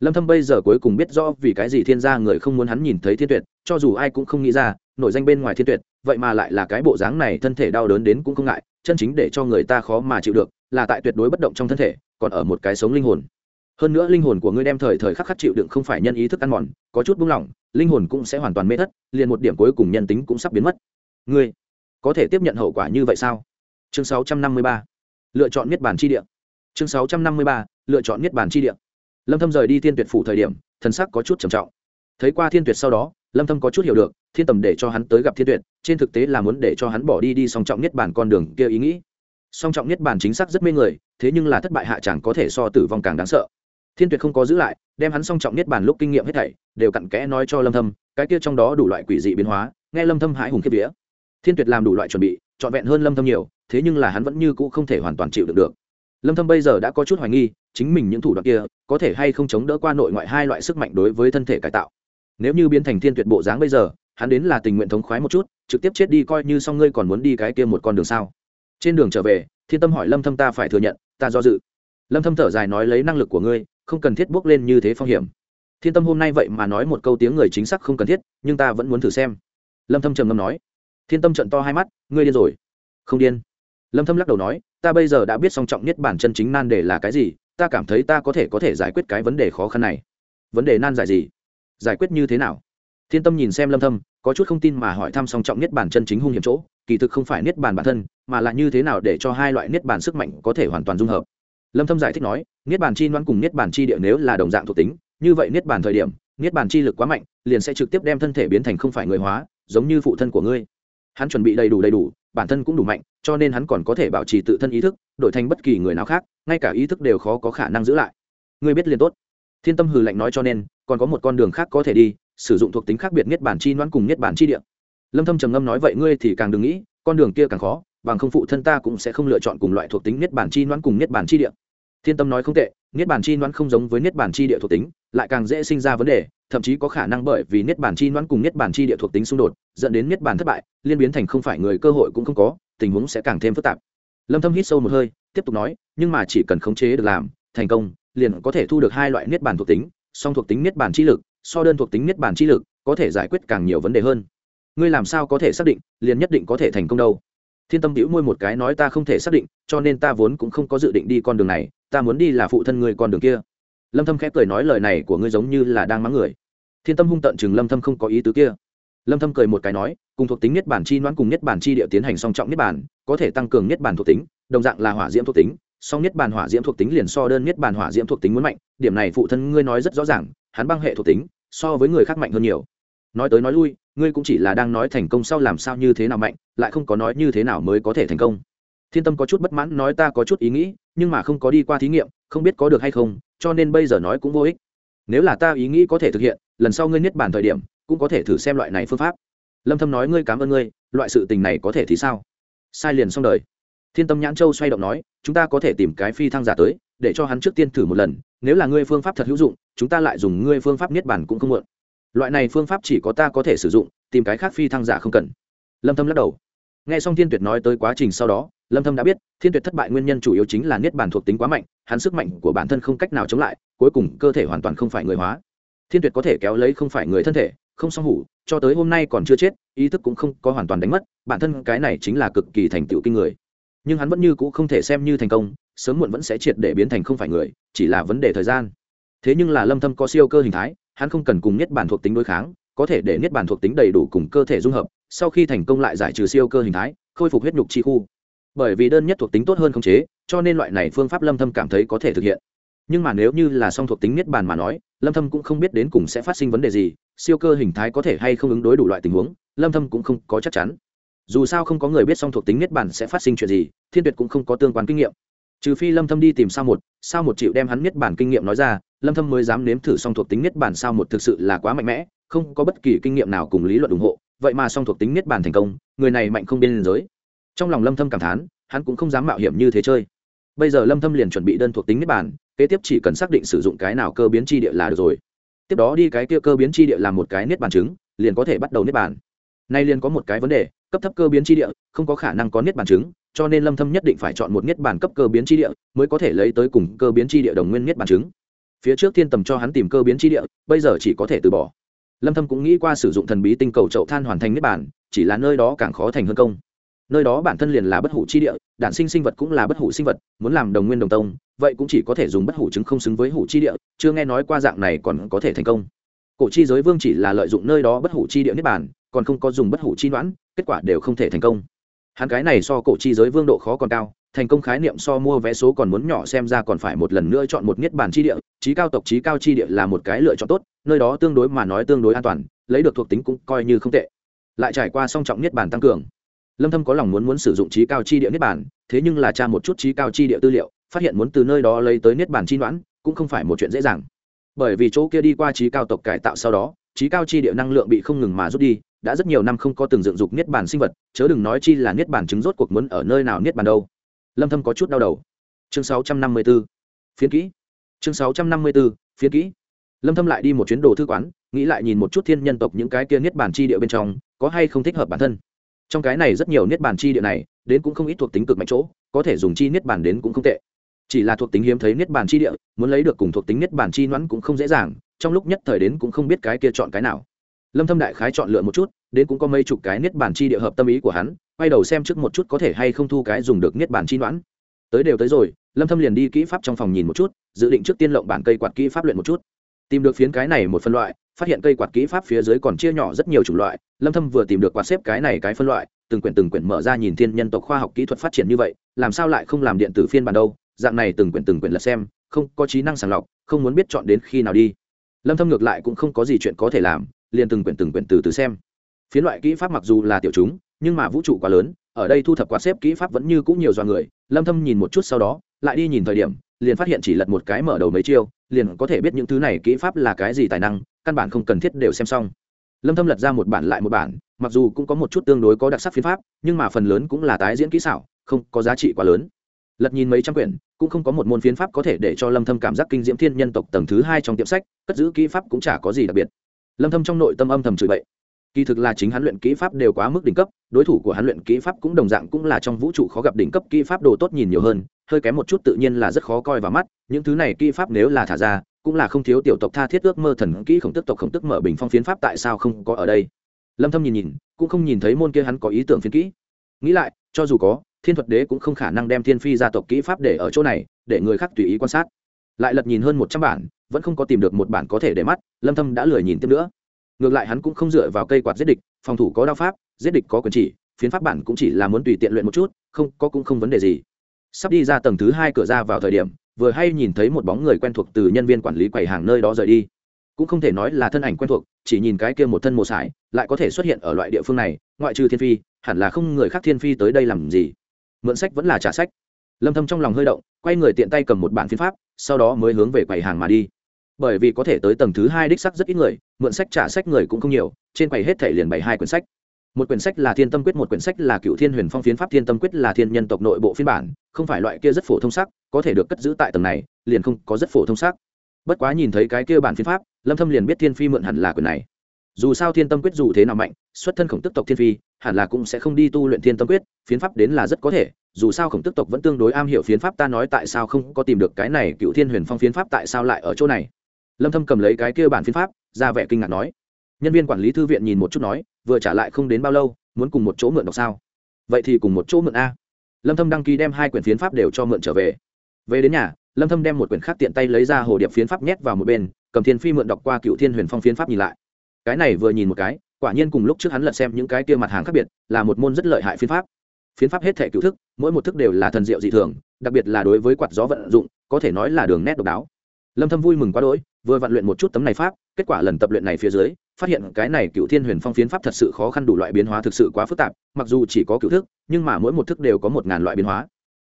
Lâm thâm bây giờ cuối cùng biết rõ vì cái gì thiên gia người không muốn hắn nhìn thấy thiên tuyệt, cho dù ai cũng không nghĩ ra nội danh bên ngoài thiên tuyệt, vậy mà lại là cái bộ dáng này thân thể đau đớn đến cũng không ngại, chân chính để cho người ta khó mà chịu được, là tại tuyệt đối bất động trong thân thể, còn ở một cái sống linh hồn hơn nữa linh hồn của ngươi đem thời thời khắc khắc chịu đựng không phải nhân ý thức ăn mòn, có chút buông lỏng, linh hồn cũng sẽ hoàn toàn mê thất, liền một điểm cuối cùng nhân tính cũng sắp biến mất. Ngươi có thể tiếp nhận hậu quả như vậy sao? Chương 653 lựa chọn niết bàn chi địa. Chương 653 lựa chọn niết bàn chi địa. Lâm thâm rời đi thiên tuyệt phủ thời điểm, thần sắc có chút trầm trọng. Thấy qua thiên tuyệt sau đó, lâm thâm có chút hiểu được, thiên tầm để cho hắn tới gặp thiên tuyệt, trên thực tế là muốn để cho hắn bỏ đi đi song trọng niết bàn con đường kia ý nghĩ. Song trọng niết bàn chính xác rất mê người, thế nhưng là thất bại hạ chẳng có thể so tử vong càng đáng sợ thiên tuyệt không có giữ lại, đem hắn song trọng niết bàn lúc kinh nghiệm hết thảy, đều cặn kẽ nói cho lâm thâm, cái kia trong đó đủ loại quỷ dị biến hóa, nghe lâm thâm hãi hùng khiếp vía. Thiên tuyệt làm đủ loại chuẩn bị, trọn vẹn hơn lâm thâm nhiều, thế nhưng là hắn vẫn như cũ không thể hoàn toàn chịu được được. Lâm thâm bây giờ đã có chút hoài nghi, chính mình những thủ đoạn kia, có thể hay không chống đỡ qua nội ngoại hai loại sức mạnh đối với thân thể cải tạo. Nếu như biến thành thiên tuyệt bộ dáng bây giờ, hắn đến là tình nguyện thống khoái một chút, trực tiếp chết đi coi như xong ngươi còn muốn đi cái kia một con đường sao. Trên đường trở về, thiên tâm hỏi lâm thâm ta phải thừa nhận, ta do dự. Lâm thâm thở dài nói lấy năng lực của ngươi không cần thiết bước lên như thế phong hiểm. Thiên tâm hôm nay vậy mà nói một câu tiếng người chính xác không cần thiết, nhưng ta vẫn muốn thử xem. Lâm thâm trầm ngâm nói. Thiên tâm trận to hai mắt, ngươi điên rồi. Không điên. Lâm thâm lắc đầu nói, ta bây giờ đã biết song trọng nhất bản chân chính nan đề là cái gì, ta cảm thấy ta có thể có thể giải quyết cái vấn đề khó khăn này. Vấn đề nan giải gì? Giải quyết như thế nào? Thiên tâm nhìn xem lâm thâm, có chút không tin mà hỏi thăm song trọng nhất bản chân chính hung hiểm chỗ, kỳ thực không phải niết bàn bản thân, mà là như thế nào để cho hai loại niết bàn sức mạnh có thể hoàn toàn dung hợp lâm thâm giải thích nói, niết bàn chi noan cùng niết bàn chi địa nếu là đồng dạng thuộc tính, như vậy niết bàn thời điểm, niết bàn chi lực quá mạnh, liền sẽ trực tiếp đem thân thể biến thành không phải người hóa, giống như phụ thân của ngươi. Hắn chuẩn bị đầy đủ đầy đủ, bản thân cũng đủ mạnh, cho nên hắn còn có thể bảo trì tự thân ý thức, đổi thành bất kỳ người nào khác, ngay cả ý thức đều khó có khả năng giữ lại. Ngươi biết liền tốt. Thiên tâm hừ lạnh nói cho nên, còn có một con đường khác có thể đi, sử dụng thuộc tính khác biệt niết bản chi noãn cùng niết bản chi địa. Lâm thâm trầm ngâm nói vậy ngươi thì càng đừng nghĩ, con đường kia càng khó, bằng không phụ thân ta cũng sẽ không lựa chọn cùng loại thuộc tính niết bản chi noãn cùng niết bản chi địa thiên tâm nói không tệ, niết bản chi noãn không giống với niết bản chi địa thuộc tính, lại càng dễ sinh ra vấn đề, thậm chí có khả năng bởi vì niết bản chi noãn cùng niết bản chi địa thuộc tính xung đột, dẫn đến niết bản thất bại, liên biến thành không phải người cơ hội cũng không có, tình huống sẽ càng thêm phức tạp. Lâm thâm hít sâu một hơi, tiếp tục nói, nhưng mà chỉ cần khống chế được làm, thành công, liền có thể thu được hai loại niết bản thuộc tính, song thuộc tính niết bản chi lực, so đơn thuộc tính niết bản chi lực, có thể giải quyết càng nhiều vấn đề hơn. Ngươi làm sao có thể xác định, liền nhất định có thể thành công đâu? Thiên tâm hữu môi một cái nói ta không thể xác định, cho nên ta vốn cũng không có dự định đi con đường này, ta muốn đi là phụ thân ngươi con đường kia. Lâm thâm khép cười nói lời này của ngươi giống như là đang mắng người. Thiên tâm hung tận chừng lâm thâm không có ý tứ kia. Lâm thâm cười một cái nói, cùng thuộc tính nhất bản chi noãn cùng nhất bản chi địa tiến hành song trọng nhất bản có thể tăng cường nhất bản thuộc tính, đồng dạng là hỏa diễm thuộc tính, song nhất bản hỏa diễm thuộc tính liền so đơn nhất bản hỏa diễm thuộc tính muốn mạnh, điểm này phụ thân ngươi nói rất rõ ràng, hắn băng hệ thuộc tính, so với người khác mạnh hơn nhiều nói tới nói lui, ngươi cũng chỉ là đang nói thành công sau làm sao như thế nào mạnh, lại không có nói như thế nào mới có thể thành công. Thiên tâm có chút bất mãn, nói ta có chút ý nghĩ, nhưng mà không có đi qua thí nghiệm, không biết có được hay không, cho nên bây giờ nói cũng vô ích. Nếu là ta ý nghĩ có thể thực hiện, lần sau ngươi niết bản thời điểm, cũng có thể thử xem loại này phương pháp. Lâm thâm nói ngươi cảm ơn ngươi, loại sự tình này có thể thì sao? Sai liền xong đời. Thiên tâm nhãn châu xoay động nói, chúng ta có thể tìm cái phi thăng giả tới, để cho hắn trước tiên thử một lần, nếu là ngươi phương pháp thật hữu dụng, chúng ta lại dùng ngươi phương pháp niết bản cũng không muộn loại này phương pháp chỉ có ta có thể sử dụng, tìm cái khác phi thăng giả không cần. Lâm thâm lắc đầu. Nghe xong thiên tuyệt nói tới quá trình sau đó, lâm thâm đã biết, thiên tuyệt thất bại nguyên nhân chủ yếu chính là niết bàn thuộc tính quá mạnh, hắn sức mạnh của bản thân không cách nào chống lại, cuối cùng cơ thể hoàn toàn không phải người hóa. Thiên tuyệt có thể kéo lấy không phải người thân thể, không song hủ, cho tới hôm nay còn chưa chết, ý thức cũng không có hoàn toàn đánh mất, bản thân cái này chính là cực kỳ thành tựu kinh người. Nhưng hắn vẫn như cũ không thể xem như thành công, sớm muộn vẫn sẽ triệt để biến thành không phải người, chỉ là vấn đề thời gian. Thế nhưng là lâm thâm có siêu cơ hình thái hắn không cần cùng niết bàn thuộc tính đối kháng, có thể để niết bàn thuộc tính đầy đủ cùng cơ thể dung hợp, sau khi thành công lại giải trừ siêu cơ hình thái, khôi phục huyết nhục chi khu. Bởi vì đơn nhất thuộc tính tốt hơn khống chế, cho nên loại này phương pháp lâm thâm cảm thấy có thể thực hiện. Nhưng mà nếu như là song thuộc tính niết bàn mà nói, lâm thâm cũng không biết đến cùng sẽ phát sinh vấn đề gì, siêu cơ hình thái có thể hay không ứng đối đủ loại tình huống, lâm thâm cũng không có chắc chắn. Dù sao không có người biết song thuộc tính niết bàn sẽ phát sinh chuyện gì, thiên tuyệt cũng không có tương quan kinh nghiệm trừ phi lâm thâm đi tìm sao một sao một chịu đem hắn niết bản kinh nghiệm nói ra lâm thâm mới dám nếm thử song thuộc tính niết bản sao một thực sự là quá mạnh mẽ không có bất kỳ kinh nghiệm nào cùng lý luận ủng hộ vậy mà song thuộc tính niết bản thành công người này mạnh không biên giới. Trong lòng lâm thâm cảm thán hắn cũng không dám mạo hiểm như thế chơi. Bây giờ lâm thâm liền chuẩn bị đơn thuộc tính niết bản, kế tiếp chỉ cần xác định sử dụng cái nào cơ biến chi địa là được rồi. Tiếp đó đi cái kia cơ biến chi địa làm một cái niết bàn chứng liền có thể bắt đầu niết bàn. Nay liền có một cái vấn đề cấp thấp cơ biến chi địa, không có khả năng có niết bàn chứng, cho nên lâm thâm nhất định phải chọn một niết bàn cấp cơ biến chi địa mới có thể lấy tới cùng cơ biến chi địa đồng nguyên niết bàn chứng. Phía trước thiên tầm cho hắn tìm cơ biến chi địa, bây giờ chỉ có thể từ bỏ. Lâm thâm cũng nghĩ qua sử dụng thần bí tinh cầu chậu than hoàn thành niết bàn, chỉ là nơi đó càng khó thành hơn công. Nơi đó bản thân liền là bất hủ chi địa, đản sinh sinh vật cũng là bất hủ sinh vật, muốn làm đồng nguyên đồng tông, vậy cũng chỉ có thể dùng bất hủ chứng không xứng với hủ chi địa, chưa nghe nói qua dạng này còn có thể thành công cổ chi giới vương chỉ là lợi dụng nơi đó bất hủ chi địa niết bàn, còn không có dùng bất hủ chi đoán kết quả đều không thể thành công. Hắn cái này so cổ chi giới vương độ khó còn cao, thành công khái niệm so mua vé số còn muốn nhỏ xem ra còn phải một lần nữa chọn một niết bàn chi địa trí cao tộc trí cao chi địa là một cái lựa chọn tốt, nơi đó tương đối mà nói tương đối an toàn, lấy được thuộc tính cũng coi như không tệ. Lại trải qua song trọng niết bàn tăng cường, lâm thâm có lòng muốn muốn sử dụng trí cao chi địa niết bàn, thế nhưng là tra một chút trí cao chi địa tư liệu, phát hiện muốn từ nơi đó lấy tới niết bàn chi đoán cũng không phải một chuyện dễ dàng bởi vì chỗ kia đi qua trí cao tộc cải tạo sau đó, trí cao chi địa năng lượng bị không ngừng mà rút đi, đã rất nhiều năm không có từng dựng dục niết bàn sinh vật, chớ đừng nói chi là niết bàn chứng rốt cuộc muốn ở nơi nào niết bàn đâu. Lâm thâm có chút đau đầu. Chương 654 phiến kỹ. Chương 654 phiến kỹ. Lâm thâm lại đi một chuyến đồ thư quán, nghĩ lại nhìn một chút thiên nhân tộc những cái kia niết bàn chi địa bên trong, có hay không thích hợp bản thân. Trong cái này rất nhiều niết bàn chi địa này, đến cũng không ít thuộc tính cực mạnh chỗ, có thể dùng chi niết bàn đến cũng không tệ chỉ là thuộc tính hiếm thấy niết bàn chi địa, muốn lấy được cùng thuộc tính niết bàn chi noãn cũng không dễ dàng, trong lúc nhất thời đến cũng không biết cái kia chọn cái nào. Lâm thâm đại khái chọn lựa một chút, đến cũng có mấy chục cái niết bàn chi địa hợp tâm ý của hắn, quay đầu xem trước một chút có thể hay không thu cái dùng được niết bàn chi noãn. Tới đều tới rồi, lâm thâm liền đi kỹ pháp trong phòng nhìn một chút, dự định trước tiên lộng bản cây quạt kỹ pháp luyện một chút. Tìm được phiến cái này một phân loại, phát hiện cây quạt kỹ pháp phía dưới còn chia nhỏ rất nhiều chủng loại, lâm thâm vừa tìm được quạt xếp cái này cái phân loại, từng quyển từng quyển mở ra nhìn thiên nhân tộc khoa học kỹ thuật phát triển như vậy, làm sao lại không làm điện tử phiên bản đâu? Dạng này từng quyển từng quyển là xem, không có trí năng sàng lọc, không muốn biết chọn đến khi nào đi. Lâm thâm ngược lại cũng không có gì chuyện có thể làm, liền từng quyển từng quyển từ từ xem. Phiến loại kỹ pháp mặc dù là tiểu chúng, nhưng mà vũ trụ quá lớn, ở đây thu thập quá xếp kỹ pháp vẫn như cũng nhiều do người. Lâm thâm nhìn một chút sau đó, lại đi nhìn thời điểm, liền phát hiện chỉ lật một cái mở đầu mấy chiêu, liền có thể biết những thứ này kỹ pháp là cái gì tài năng, căn bản không cần thiết đều xem xong. Lâm thâm lật ra một bản lại một bản, mặc dù cũng có một chút tương đối có đặc sắc phiến pháp, nhưng mà phần lớn cũng là tái diễn kỹ xảo, không có giá trị quá lớn lật nhìn mấy trăm quyển, cũng không có một môn phiến pháp có thể để cho lâm thâm cảm giác kinh diễm thiên nhân tộc tầng thứ hai trong tiệm sách, cất giữ kỹ pháp cũng chả có gì đặc biệt. Lâm thâm trong nội tâm âm thầm chửi bậy. Kỳ thực là chính hắn luyện kỹ pháp đều quá mức đỉnh cấp, đối thủ của hắn luyện kỹ pháp cũng đồng dạng cũng là trong vũ trụ khó gặp đỉnh cấp, kỹ pháp đồ tốt nhìn nhiều hơn, hơi kém một chút tự nhiên là rất khó coi vào mắt, những thứ này kỹ pháp nếu là thả ra, cũng là không thiếu tiểu tộc tha thiết ước mơ thần kỹ khổng tức tộc khổng tức mở bình phong phiến pháp tại sao không có ở đây. Lâm thâm nhìn nhìn, cũng không nhìn thấy môn kia hắn có ý tưởng phiến kỹ. Nghĩ lại, cho dù có thiên thuật đế cũng không khả năng đem thiên phi gia tộc kỹ pháp để ở chỗ này, để người khác tùy ý quan sát. Lại lật nhìn hơn một trăm bản, vẫn không có tìm được một bản có thể để mắt, lâm thâm đã lười nhìn tiếp nữa. Ngược lại hắn cũng không dựa vào cây quạt giết địch, phòng thủ có đao pháp, giết địch có quyền chỉ, phiến pháp bản cũng chỉ là muốn tùy tiện luyện một chút, không, có cũng không vấn đề gì. Sắp đi ra tầng thứ hai cửa ra vào thời điểm, vừa hay nhìn thấy một bóng người quen thuộc từ nhân viên quản lý quầy hàng nơi đó rời đi. Cũng không thể nói là thân ảnh quen thuộc, chỉ nhìn cái kia một thân mồ sải, lại có thể xuất hiện ở loại địa phương này, ngoại trừ thiên phi, hẳn là không người khác thiên phi tới đây làm gì mượn sách vẫn là trả sách. Lâm thâm trong lòng hơi động, quay người tiện tay cầm một bản phiên pháp, sau đó mới hướng về quầy hàng mà đi. Bởi vì có thể tới tầng thứ hai đích sắc rất ít người, mượn sách trả sách người cũng không nhiều, trên quầy hết thể liền bày hai quyển sách. Một quyển sách là thiên tâm quyết, một quyển sách là cựu thiên huyền phong phiến pháp thiên tâm quyết là thiên nhân tộc nội bộ phiên bản, không phải loại kia rất phổ thông sắc, có thể được cất giữ tại tầng này, liền không có rất phổ thông sắc. Bất quá nhìn thấy cái kia bản phiên pháp, lâm thâm liền biết thiên phi mượn hẳn là quyển này dù sao thiên tâm quyết dù thế nào mạnh, xuất thân khổng tức tộc thiên phi, hẳn là cũng sẽ không đi tu luyện thiên tâm quyết, phiến pháp đến là rất có thể, dù sao khổng tức tộc vẫn tương đối am hiểu phiến pháp, ta nói tại sao không có tìm được cái này cựu thiên huyền phong phiến pháp, tại sao lại ở chỗ này? Lâm thâm cầm lấy cái kia bản phiến pháp, ra vẻ kinh ngạc nói. Nhân viên quản lý thư viện nhìn một chút nói, vừa trả lại không đến bao lâu, muốn cùng một chỗ mượn đọc sao? Vậy thì cùng một chỗ mượn a. Lâm thâm đăng ký đem hai quyển phiến pháp đều cho mượn trở về. Về đến nhà, lâm thâm đem một quyển khác tiện tay lấy ra hồ điệp phiến pháp nhét vào một bên, cầm thiên phi mượn đọc qua cựu thiên huyền phong phiến pháp nhìn lại cái này vừa nhìn một cái, quả nhiên cùng lúc trước hắn lật xem những cái kia mặt hàng khác biệt, là một môn rất lợi hại phiến pháp. Phiến pháp hết thể cựu thức, mỗi một thức đều là thần diệu dị thường, đặc biệt là đối với quạt gió vận dụng, có thể nói là đường nét độc đáo. Lâm thâm vui mừng quá đỗi, vừa vận luyện một chút tấm này pháp, kết quả lần tập luyện này phía dưới, phát hiện cái này cựu thiên huyền phong phiến pháp thật sự khó khăn đủ loại biến hóa thực sự quá phức tạp, mặc dù chỉ có cựu thức, nhưng mà mỗi một thức đều có một ngàn loại biến hóa.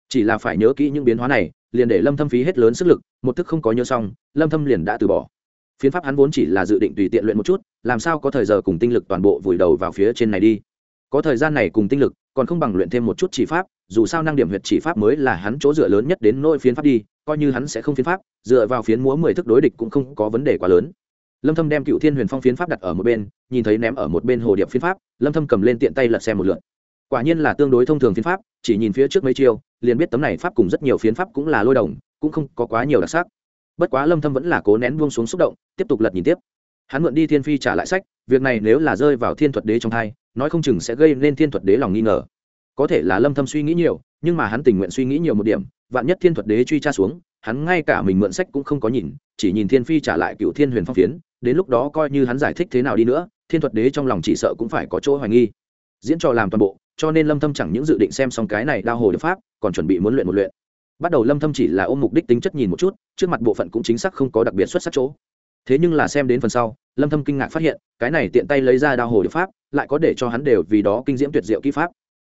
Chỉ là phải nhớ kỹ những biến hóa này, liền để lâm thâm phí hết lớn sức lực, một thức không có nhớ xong, lâm thâm liền đã từ bỏ phiến pháp hắn vốn chỉ là dự định tùy tiện luyện một chút, làm sao có thời giờ cùng tinh lực toàn bộ vùi đầu vào phía trên này đi. Có thời gian này cùng tinh lực, còn không bằng luyện thêm một chút chỉ pháp, dù sao năng điểm huyệt chỉ pháp mới là hắn chỗ dựa lớn nhất đến nỗi phiến pháp đi, coi như hắn sẽ không phiến pháp, dựa vào phiến múa mười thức đối địch cũng không có vấn đề quá lớn. Lâm thâm đem cựu thiên huyền phong phiến pháp đặt ở một bên, nhìn thấy ném ở một bên hồ điệp phiến pháp, lâm thâm cầm lên tiện tay lật xem một lượt. Quả nhiên là tương đối thông thường phiến pháp, chỉ nhìn phía trước mấy chiêu, liền biết tấm này pháp cùng rất nhiều phiến pháp cũng là lôi đồng cũng không có quá nhiều đặc sắc. Bất quá lâm thâm vẫn là cố nén buông xuống xúc động tiếp tục lật nhìn tiếp. Hắn mượn đi thiên phi trả lại sách, việc này nếu là rơi vào thiên thuật đế trong thai, nói không chừng sẽ gây nên thiên thuật đế lòng nghi ngờ. Có thể là lâm thâm suy nghĩ nhiều, nhưng mà hắn tình nguyện suy nghĩ nhiều một điểm, vạn nhất thiên thuật đế truy tra xuống, hắn ngay cả mình mượn sách cũng không có nhìn, chỉ nhìn thiên phi trả lại cựu thiên huyền phong phiến, đến lúc đó coi như hắn giải thích thế nào đi nữa, thiên thuật đế trong lòng chỉ sợ cũng phải có chỗ hoài nghi. Diễn trò làm toàn bộ, cho nên lâm thâm chẳng những dự định xem xong cái này đao hồ được pháp, còn chuẩn bị muốn luyện một luyện. Bắt đầu lâm thâm chỉ là ôm mục đích tính chất nhìn một chút, trước mặt bộ phận cũng chính xác không có đặc biệt xuất sắc chỗ thế nhưng là xem đến phần sau, lâm thâm kinh ngạc phát hiện, cái này tiện tay lấy ra đao hồ điệp pháp, lại có để cho hắn đều vì đó kinh diễm tuyệt diệu kỹ pháp.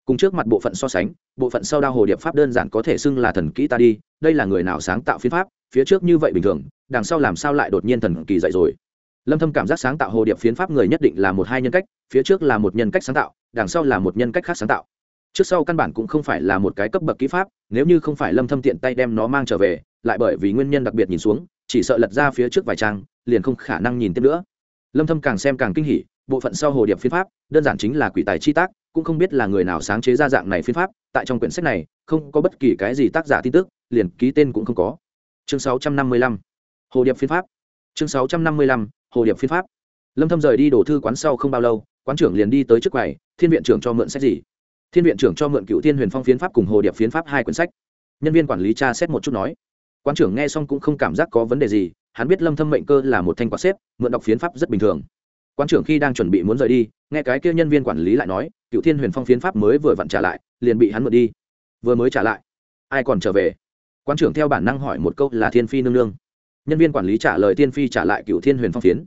Cùng trước mặt bộ phận so sánh, bộ phận sau đao hồ điệp pháp đơn giản có thể xưng là thần kỹ ta đi, đây là người nào sáng tạo phiến pháp, phía trước như vậy bình thường, đằng sau làm sao lại đột nhiên thần kỳ dậy rồi. Lâm thâm cảm giác sáng tạo hồ điệp phiến pháp người nhất định là một hai nhân cách, phía trước là một nhân cách sáng tạo, đằng sau là một nhân cách khác sáng tạo. Trước sau căn bản cũng không phải là một cái cấp bậc kỹ pháp, nếu như không phải lâm thâm tiện tay đem nó mang trở về, lại bởi vì nguyên nhân đặc biệt nhìn xuống chỉ sợ lật ra phía trước vài trang, liền không khả năng nhìn tiếp nữa. Lâm thâm càng xem càng kinh hỉ, bộ phận sau hồ điệp phiên pháp, đơn giản chính là quỷ tài chi tác, cũng không biết là người nào sáng chế ra dạng này phiên pháp, tại trong quyển sách này, không có bất kỳ cái gì tác giả tin tức, liền ký tên cũng không có. Chương 655 hồ điệp phiên pháp. Chương 655 hồ điệp phiên pháp. Lâm thâm rời đi đổ thư quán sau không bao lâu, quán trưởng liền đi tới trước quầy, thiên viện trưởng cho mượn sách gì? Thiên viện trưởng cho mượn cựu thiên huyền phong phiến pháp cùng hồ điệp phiến pháp hai quyển sách. Nhân viên quản lý tra xét một chút nói. Quan trưởng nghe xong cũng không cảm giác có vấn đề gì, hắn biết lâm thâm mệnh cơ là một thanh quả xếp, mượn đọc phiến pháp rất bình thường. Quan trưởng khi đang chuẩn bị muốn rời đi, nghe cái kia nhân viên quản lý lại nói, cựu thiên huyền phong phiến pháp mới vừa vặn trả lại, liền bị hắn mượn đi. Vừa mới trả lại, ai còn trở về? Quan trưởng theo bản năng hỏi một câu là thiên phi nương nương. Nhân viên quản lý trả lời thiên phi trả lại cựu thiên huyền phong phiến.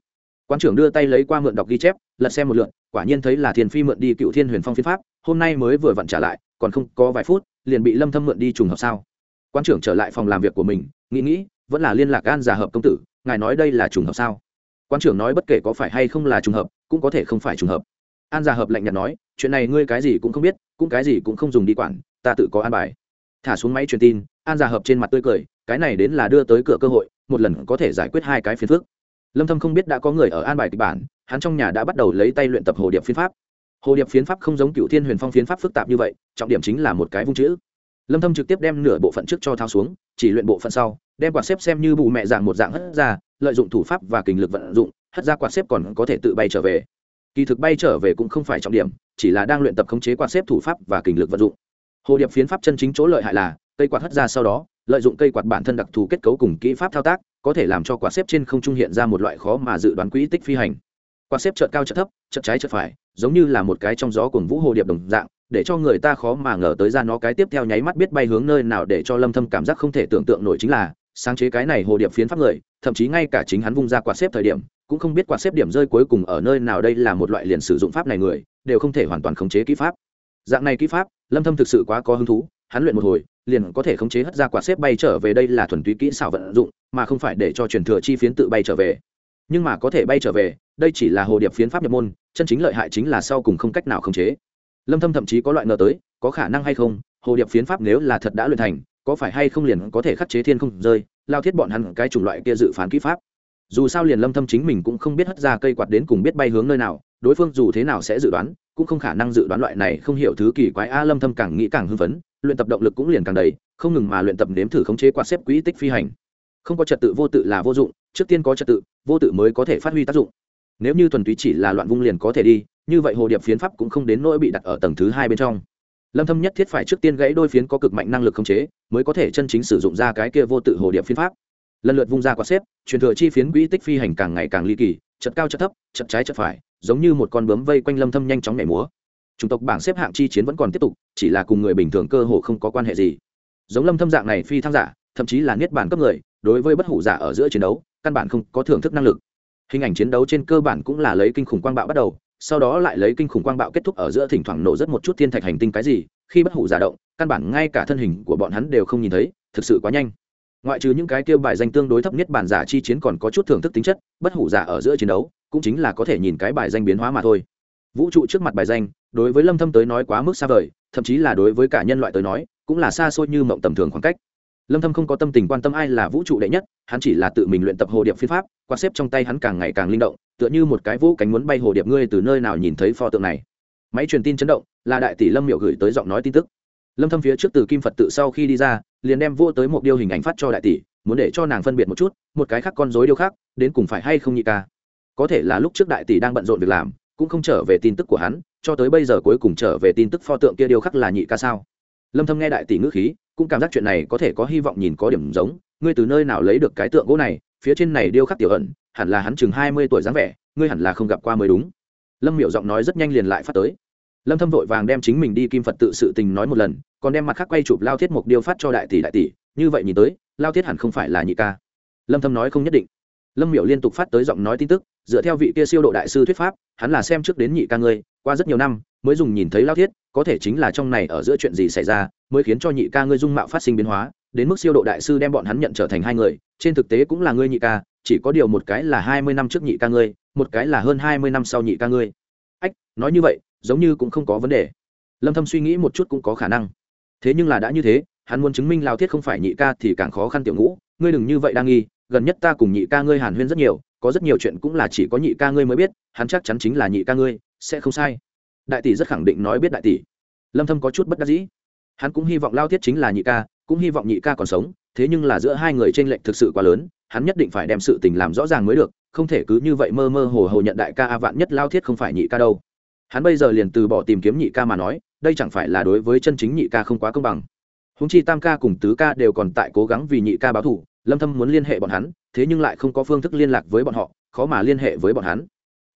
Quan trưởng đưa tay lấy qua mượn đọc ghi chép, lật xem một lượt, quả nhiên thấy là thiên phi mượn đi cựu thiên huyền phong phiến pháp, hôm nay mới vừa vặn trả lại, còn không có vài phút, liền bị lâm thâm mượn đi trùng hợp sao? Quan trưởng trở lại phòng làm việc của mình, nghĩ nghĩ, vẫn là liên lạc an giả hợp công tử, ngài nói đây là trùng hợp sao? Quan trưởng nói bất kể có phải hay không là trùng hợp, cũng có thể không phải trùng hợp. An giả hợp lạnh nhạt nói, chuyện này ngươi cái gì cũng không biết, cũng cái gì cũng không dùng đi quản, ta tự có an bài. Thả xuống máy truyền tin, an giả hợp trên mặt tươi cười, cái này đến là đưa tới cửa cơ hội, một lần có thể giải quyết hai cái phiền phức. Lâm thâm không biết đã có người ở an bài kịch bản, hắn trong nhà đã bắt đầu lấy tay luyện tập hồ điệp phiến pháp. Hồ điệp phiến pháp không giống cựu thiên huyền phong phiến pháp phức tạp như vậy, trọng điểm chính là một cái vung chữ lâm thâm trực tiếp đem nửa bộ phận trước cho thao xuống, chỉ luyện bộ phận sau, đem quạt xếp xem như bù mẹ dạng một dạng hất ra, lợi dụng thủ pháp và kình lực vận dụng, hất ra quạt xếp còn có thể tự bay trở về. Kỳ thực bay trở về cũng không phải trọng điểm, chỉ là đang luyện tập khống chế quạt xếp thủ pháp và kình lực vận dụng. Hồ điệp phiến pháp chân chính chỗ lợi hại là, cây quạt hất ra sau đó, lợi dụng cây quạt bản thân đặc thù kết cấu cùng kỹ pháp thao tác, có thể làm cho quạt xếp trên không trung hiện ra một loại khó mà dự đoán quỹ tích phi hành. Quạt xếp chợt cao chợt thấp, chợt trái chợt phải, giống như là một cái trong gió cuồng vũ hồ điệp đồng dạng để cho người ta khó mà ngờ tới ra nó cái tiếp theo nháy mắt biết bay hướng nơi nào để cho lâm thâm cảm giác không thể tưởng tượng nổi chính là, sáng chế cái này hồ điệp phiến pháp người, thậm chí ngay cả chính hắn vung ra quạt xếp thời điểm, cũng không biết quạt xếp điểm rơi cuối cùng ở nơi nào đây là một loại liền sử dụng pháp này người, đều không thể hoàn toàn khống chế kỹ pháp. Dạng này kỹ pháp, lâm thâm thực sự quá có hứng thú, hắn luyện một hồi, liền có thể khống chế hất ra quạt xếp bay trở về đây là thuần túy kỹ xảo vận dụng, mà không phải để cho truyền thừa chi phiến tự bay trở về. Nhưng mà có thể bay trở về, đây chỉ là hồ điệp phiến pháp nhập môn, chân chính lợi hại chính là sau cùng không cách nào khống chế lâm thâm thậm chí có loại ngờ tới, có khả năng hay không, hồ điệp phiến pháp nếu là thật đã luyện thành, có phải hay không liền có thể khắc chế thiên không rơi, lao thiết bọn hắn cái chủng loại kia dự phán kỹ pháp. Dù sao liền lâm thâm chính mình cũng không biết hất ra cây quạt đến cùng biết bay hướng nơi nào, đối phương dù thế nào sẽ dự đoán, cũng không khả năng dự đoán loại này không hiểu thứ kỳ quái a. Lâm thâm càng nghĩ càng hưng phấn, luyện tập động lực cũng liền càng đầy, không ngừng mà luyện tập nếm thử khống chế quạt xếp quỹ tích phi hành. Không có trật tự vô tự là vô dụng, trước tiên có trật tự, vô tự mới có thể phát huy tác dụng. Nếu như thuần túy chỉ là loạn vung liền có thể đi như vậy hồ điệp phiến pháp cũng không đến nỗi bị đặt ở tầng thứ hai bên trong. Lâm thâm nhất thiết phải trước tiên gãy đôi phiến có cực mạnh năng lực khống chế, mới có thể chân chính sử dụng ra cái kia vô tự hồ điệp phiến pháp. Lần lượt vung ra quạt xếp, truyền thừa chi phiến quỹ tích phi hành càng ngày càng ly kỳ, chật cao chật thấp, chật trái chật phải, giống như một con bướm vây quanh lâm thâm nhanh chóng nhảy múa. Chủng tộc bảng xếp hạng chi chiến vẫn còn tiếp tục, chỉ là cùng người bình thường cơ hồ không có quan hệ gì. Giống lâm thâm dạng này phi thăng giả, thậm chí là niết bản cấp người, đối với bất hủ giả ở giữa chiến đấu, căn bản không có thưởng thức năng lực. Hình ảnh chiến đấu trên cơ bản cũng là lấy kinh khủng quang bạo bắt đầu sau đó lại lấy kinh khủng quang bạo kết thúc ở giữa thỉnh thoảng nổ rất một chút thiên thạch hành tinh cái gì, khi bất hủ giả động, căn bản ngay cả thân hình của bọn hắn đều không nhìn thấy, thực sự quá nhanh. Ngoại trừ những cái kêu bài danh tương đối thấp nhất bản giả chi chiến còn có chút thưởng thức tính chất, bất hủ giả ở giữa chiến đấu, cũng chính là có thể nhìn cái bài danh biến hóa mà thôi. Vũ trụ trước mặt bài danh, đối với lâm thâm tới nói quá mức xa vời, thậm chí là đối với cả nhân loại tới nói, cũng là xa xôi như mộng tầm thường khoảng cách. Lâm thâm không có tâm tình quan tâm ai là vũ trụ đệ nhất hắn chỉ là tự mình luyện tập hồ điệp phi pháp quan xếp trong tay hắn càng ngày càng linh động, tựa như một cái vũ cánh muốn bay hồ điệp ngươi từ nơi nào nhìn thấy pho tượng này. Máy truyền tin chấn động, là đại tỷ lâm miệu gửi tới giọng nói tin tức. Lâm thâm phía trước từ kim phật tự sau khi đi ra, liền đem vô tới một điêu hình ảnh phát cho đại tỷ, muốn để cho nàng phân biệt một chút, một cái khác con rối điêu khác, đến cùng phải hay không nhị ca. Có thể là lúc trước đại tỷ đang bận rộn việc làm, cũng không trở về tin tức của hắn, cho tới bây giờ cuối cùng trở về tin tức pho tượng kia điêu khắc là nhị ca sao? Lâm thâm nghe đại tỷ ngữ khí, cũng cảm giác chuyện này có thể có hy vọng nhìn có điểm giống ngươi từ nơi nào lấy được cái tượng gỗ này, phía trên này điêu khắc tiểu ẩn, hẳn là hắn chừng 20 tuổi dáng vẻ, ngươi hẳn là không gặp qua mới đúng. Lâm miệu giọng nói rất nhanh liền lại phát tới. Lâm thâm vội vàng đem chính mình đi kim phật tự sự tình nói một lần, còn đem mặt khác quay chụp lao thiết mục điêu phát cho đại tỷ đại tỷ, như vậy nhìn tới, lao thiết hẳn không phải là nhị ca. Lâm thâm nói không nhất định. Lâm miệu liên tục phát tới giọng nói tin tức, dựa theo vị kia siêu độ đại sư thuyết pháp, hắn là xem trước đến nhị ca ngươi, qua rất nhiều năm, mới dùng nhìn thấy lao thiết, có thể chính là trong này ở giữa chuyện gì xảy ra, mới khiến cho nhị ca ngươi dung mạo phát sinh biến hóa đến mức siêu độ đại sư đem bọn hắn nhận trở thành hai người, trên thực tế cũng là ngươi nhị ca, chỉ có điều một cái là hai mươi năm trước nhị ca ngươi, một cái là hơn hai mươi năm sau nhị ca ngươi. Ách, nói như vậy, giống như cũng không có vấn đề. Lâm thâm suy nghĩ một chút cũng có khả năng. Thế nhưng là đã như thế, hắn muốn chứng minh lao thiết không phải nhị ca thì càng khó khăn tiểu ngũ, ngươi đừng như vậy đang nghi, gần nhất ta cùng nhị ca ngươi hàn huyên rất nhiều, có rất nhiều chuyện cũng là chỉ có nhị ca ngươi mới biết, hắn chắc chắn chính là nhị ca ngươi, sẽ không sai. Đại tỷ rất khẳng định nói biết đại tỷ. Lâm thâm có chút bất đắc dĩ. Hắn cũng hy vọng lao thiết chính là nhị ca cũng hy vọng nhị ca còn sống, thế nhưng là giữa hai người t r ê n lệch thực sự quá lớn, hắn nhất định phải đem sự tình làm rõ ràng mới được, không thể cứ như vậy mơ mơ hồ hồ nhận đại ca a vạn nhất lao thiết không phải nhị ca đâu. Hắn bây giờ liền từ bỏ tìm kiếm nhị ca mà nói, đây chẳng phải là đối với chân chính nhị ca không quá công bằng. Húng chi tam ca cùng tứ ca đều còn tại cố gắng vì nhị ca báo thủ lâm thâm muốn liên hệ bọn hắn, thế nhưng lại không có phương thức liên lạc với bọn họ, khó mà liên hệ với bọn hắn.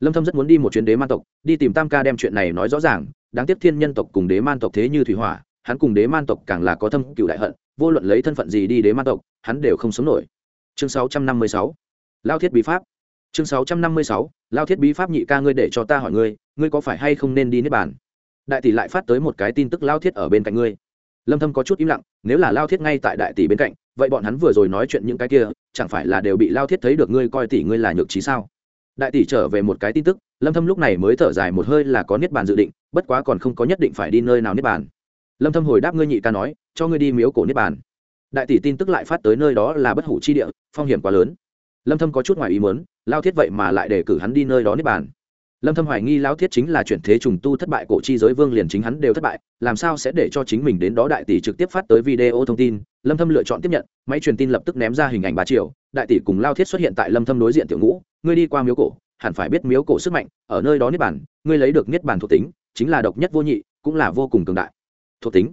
Lâm thâm rất muốn đi một chuyến đế man tộc, đi tìm tam ca đem chuyện này nói rõ ràng, đáng tiếc thiên nhân tộc cùng đế man tộc thế như thủy hỏa, hắn cùng đế man tộc càng là có thâm cựu đại hận vô luận lấy thân phận gì đi đế ma tộc, hắn đều không sống nổi. Chương 656 lao thiết bí pháp. Chương 656 lao thiết bí pháp nhị ca ngươi để cho ta hỏi ngươi ngươi có phải hay không nên đi niết bàn? Đại tỷ lại phát tới một cái tin tức lao thiết ở bên cạnh ngươi. Lâm thâm có chút im lặng, nếu là lao thiết ngay tại đại tỷ bên cạnh, vậy bọn hắn vừa rồi nói chuyện những cái kia, chẳng phải là đều bị lao thiết thấy được ngươi coi tỷ ngươi là nhược trí sao? Đại tỷ trở về một cái tin tức, lâm thâm lúc này mới thở dài một hơi là có niết bàn dự định, bất quá còn không có nhất định phải đi nơi nào niết bàn lâm thâm hồi đáp ngươi nhị ca nói, cho ngươi đi miếu cổ niết bàn. Đại tỷ tin tức lại phát tới nơi đó là bất hủ chi địa, phong hiểm quá lớn. Lâm thâm có chút ngoài ý muốn, lao thiết vậy mà lại để cử hắn đi nơi đó niết bàn. Lâm thâm hoài nghi lao thiết chính là chuyển thế trùng tu thất bại cổ chi giới vương liền chính hắn đều thất bại, làm sao sẽ để cho chính mình đến đó đại tỷ trực tiếp phát tới video thông tin. Lâm thâm lựa chọn tiếp nhận, máy truyền tin lập tức ném ra hình ảnh ba triệu đại tỷ cùng lao thiết xuất hiện tại lâm thâm đối diện tiểu ngũ, ngươi đi qua miếu cổ, hẳn phải biết miếu cổ sức mạnh, ở nơi đó niết bàn, ngươi lấy được niết bàn thuộc tính, chính là độc nhất vô nhị, cũng là vô cùng cường đại thuộc tính.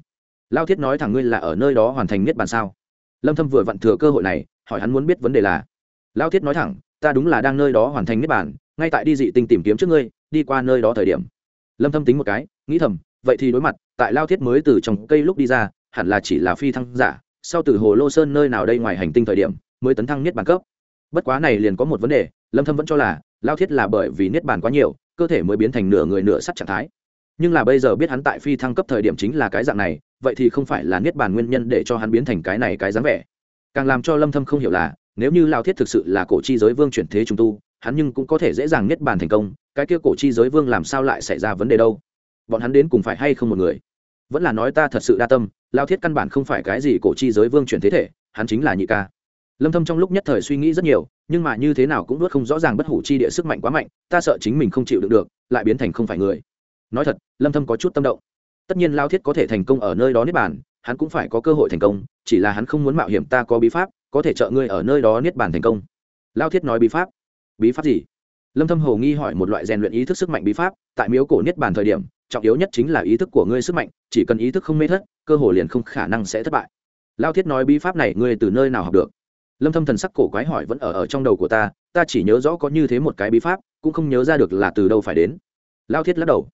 Lao thiết nói thẳng ngươi là ở nơi đó hoàn thành niết bàn sao? Lâm thâm vừa vặn thừa cơ hội này, hỏi hắn muốn biết vấn đề là. Lao thiết nói thẳng, ta đúng là đang nơi đó hoàn thành niết bàn, ngay tại đi dị tinh tìm kiếm trước ngươi, đi qua nơi đó thời điểm. Lâm thâm tính một cái, nghĩ thầm, vậy thì đối mặt, tại lao thiết mới từ trong cây lúc đi ra, hẳn là chỉ là phi thăng giả, sau từ hồ lô sơn nơi nào đây ngoài hành tinh thời điểm, mới tấn thăng niết bàn cấp. Bất quá này liền có một vấn đề, lâm thâm vẫn cho là, lao thiết là bởi vì niết bàn quá nhiều, cơ thể mới biến thành nửa người nửa sắt trạng thái nhưng là bây giờ biết hắn tại phi thăng cấp thời điểm chính là cái dạng này, vậy thì không phải là niết bàn nguyên nhân để cho hắn biến thành cái này cái dáng vẻ. Càng làm cho lâm thâm không hiểu là, nếu như lao thiết thực sự là cổ chi giới vương chuyển thế trùng tu, hắn nhưng cũng có thể dễ dàng niết bàn thành công, cái kia cổ chi giới vương làm sao lại xảy ra vấn đề đâu? Bọn hắn đến cùng phải hay không một người? Vẫn là nói ta thật sự đa tâm, lao thiết căn bản không phải cái gì cổ chi giới vương chuyển thế thể, hắn chính là nhị ca. Lâm thâm trong lúc nhất thời suy nghĩ rất nhiều, nhưng mà như thế nào cũng nuốt không rõ ràng bất hủ chi địa sức mạnh quá mạnh, ta sợ chính mình không chịu được được, lại biến thành không phải người nói thật, lâm thâm có chút tâm động. Tất nhiên lao thiết có thể thành công ở nơi đó niết bàn, hắn cũng phải có cơ hội thành công, chỉ là hắn không muốn mạo hiểm ta có bí pháp, có thể trợ ngươi ở nơi đó niết bàn thành công. Lao thiết nói bí pháp. Bí pháp gì? Lâm thâm hồ nghi hỏi một loại rèn luyện ý thức sức mạnh bí pháp, tại miếu cổ niết bàn thời điểm, trọng yếu nhất chính là ý thức của ngươi sức mạnh, chỉ cần ý thức không mê thất, cơ hội liền không khả năng sẽ thất bại. Lao thiết nói bí pháp này ngươi từ nơi nào học được? Lâm thâm thần sắc cổ quái hỏi vẫn ở ở trong đầu của ta ta chỉ nhớ rõ có như thế một cái bí pháp, cũng không nhớ ra được là từ đâu phải đến. Lao thiết lắc đầu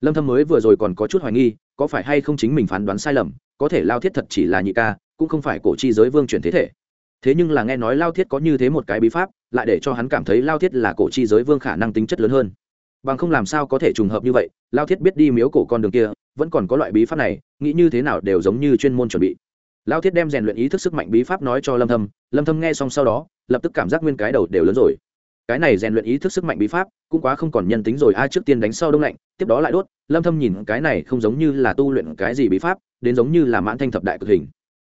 lâm thâm mới vừa rồi còn có chút hoài nghi, có phải hay không chính mình phán đoán sai lầm, có thể lao thiết thật chỉ là nhị ca, cũng không phải cổ chi giới vương chuyển thế thể. Thế nhưng là nghe nói lao thiết có như thế một cái bí pháp, lại để cho hắn cảm thấy lao thiết là cổ chi giới vương khả năng tính chất lớn hơn. Bằng không làm sao có thể trùng hợp như vậy, lao thiết biết đi miếu cổ con đường kia, vẫn còn có loại bí pháp này, nghĩ như thế nào đều giống như chuyên môn chuẩn bị. Lao thiết đem rèn luyện ý thức sức mạnh bí pháp nói cho lâm thâm lâm thâm nghe xong sau đó, lập tức cảm giác nguyên cái đầu đều lớn rồi. Cái này rèn luyện ý thức sức mạnh bí pháp cũng quá không còn nhân tính rồi. Ai trước tiên đánh sau đông lạnh, tiếp đó lại đốt. Lâm thâm nhìn cái này không giống như là tu luyện cái gì bí pháp, đến giống như là mãn thanh thập đại cực hình.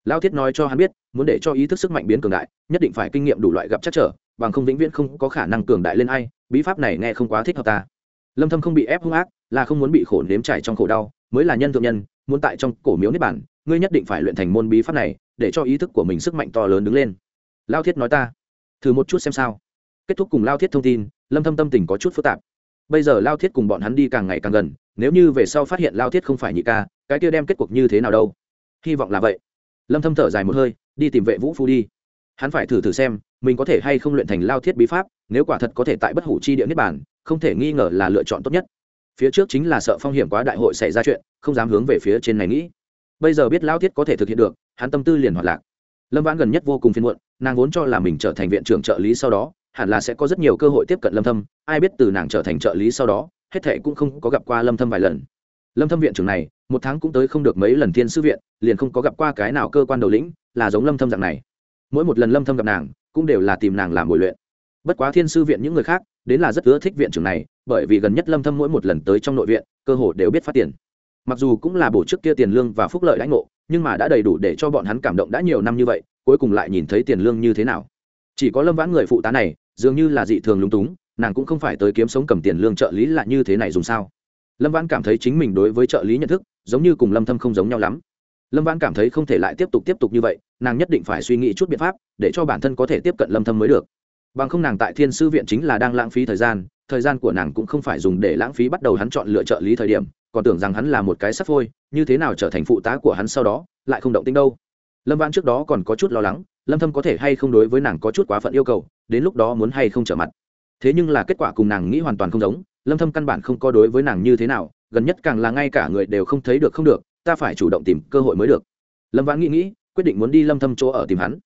Lao thiết nói cho hắn biết, muốn để cho ý thức sức mạnh biến cường đại, nhất định phải kinh nghiệm đủ loại gặp chắc trở, bằng không vĩnh viễn không có khả năng cường đại lên ai. Bí pháp này nghe không quá thích hợp ta. Lâm thâm không bị ép hung ác, là không muốn bị khổ nếm trải trong khổ đau, mới là nhân thượng nhân, muốn tại trong cổ miếu niết bản ngươi nhất định phải luyện thành môn bí pháp này, để cho ý thức của mình sức mạnh to lớn đứng lên. Lao thiết nói ta, thử một chút xem sao. Kết thúc cùng lao thiết thông tin lâm thâm tâm tình có chút phức tạp. Bây giờ lao thiết cùng bọn hắn đi càng ngày càng gần, nếu như về sau phát hiện lao thiết không phải nhị ca, cái kia đem kết cuộc như thế nào đâu? Hy vọng là vậy. Lâm thâm thở dài một hơi, đi tìm vệ vũ phu đi. Hắn phải thử thử xem, mình có thể hay không luyện thành lao thiết bí pháp, nếu quả thật có thể tại bất hủ chi địa niết bàn, không thể nghi ngờ là lựa chọn tốt nhất. Phía trước chính là sợ phong hiểm quá đại hội xảy ra chuyện, không dám hướng về phía trên này nghĩ. Bây giờ biết lao thiết có thể thực hiện được, hắn tâm tư liền hoạt lạc. Lâm vãn gần nhất vô cùng phiền muộn, nàng vốn cho là mình trở thành viện trưởng trợ lý sau đó hẳn là sẽ có rất nhiều cơ hội tiếp cận lâm thâm, ai biết từ nàng trở thành trợ lý sau đó, hết thệ cũng không có gặp qua lâm thâm vài lần. Lâm thâm viện trưởng này, một tháng cũng tới không được mấy lần thiên sư viện, liền không có gặp qua cái nào cơ quan đầu lĩnh là giống lâm thâm dạng này. Mỗi một lần lâm thâm gặp nàng, cũng đều là tìm nàng làm buổi luyện. Bất quá thiên sư viện những người khác, đến là rất ưa thích viện trưởng này, bởi vì gần nhất lâm thâm mỗi một lần tới trong nội viện, cơ hội đều biết phát tiền. Mặc dù cũng là bổ trước kia tiền lương và phúc lợi lãnh ngộ, nhưng mà đã đầy đủ để cho bọn hắn cảm động đã nhiều năm như vậy, cuối cùng lại nhìn thấy tiền lương như thế nào. Chỉ có lâm vãn người phụ tá này dường như là dị thường lúng túng, nàng cũng không phải tới kiếm sống cầm tiền lương trợ lý là như thế này dùng sao? Lâm vãn cảm thấy chính mình đối với trợ lý nhận thức, giống như cùng lâm thâm không giống nhau lắm. Lâm vãn cảm thấy không thể lại tiếp tục tiếp tục như vậy, nàng nhất định phải suy nghĩ chút biện pháp, để cho bản thân có thể tiếp cận lâm thâm mới được. Bằng không nàng tại thiên sư viện chính là đang lãng phí thời gian thời gian của nàng cũng không phải dùng để lãng phí bắt đầu hắn chọn lựa trợ lý thời điểm, còn tưởng rằng hắn là một cái sắp phôi, như thế nào trở thành phụ tá của hắn sau đó, lại không động tính đâu. Lâm vãn trước đó còn có chút lo lắng lâm thâm có thể hay không đối với nàng có chút quá phận yêu cầu, đến lúc đó muốn hay không trở mặt. thế nhưng là kết quả cùng nàng nghĩ hoàn toàn không giống, lâm thâm căn bản không có đối với nàng như thế nào, gần nhất càng là ngay cả người đều không thấy được không được, ta phải chủ động tìm cơ hội mới được. lâm vãn nghĩ nghĩ, quyết định muốn đi lâm thâm chỗ ở tìm hắn.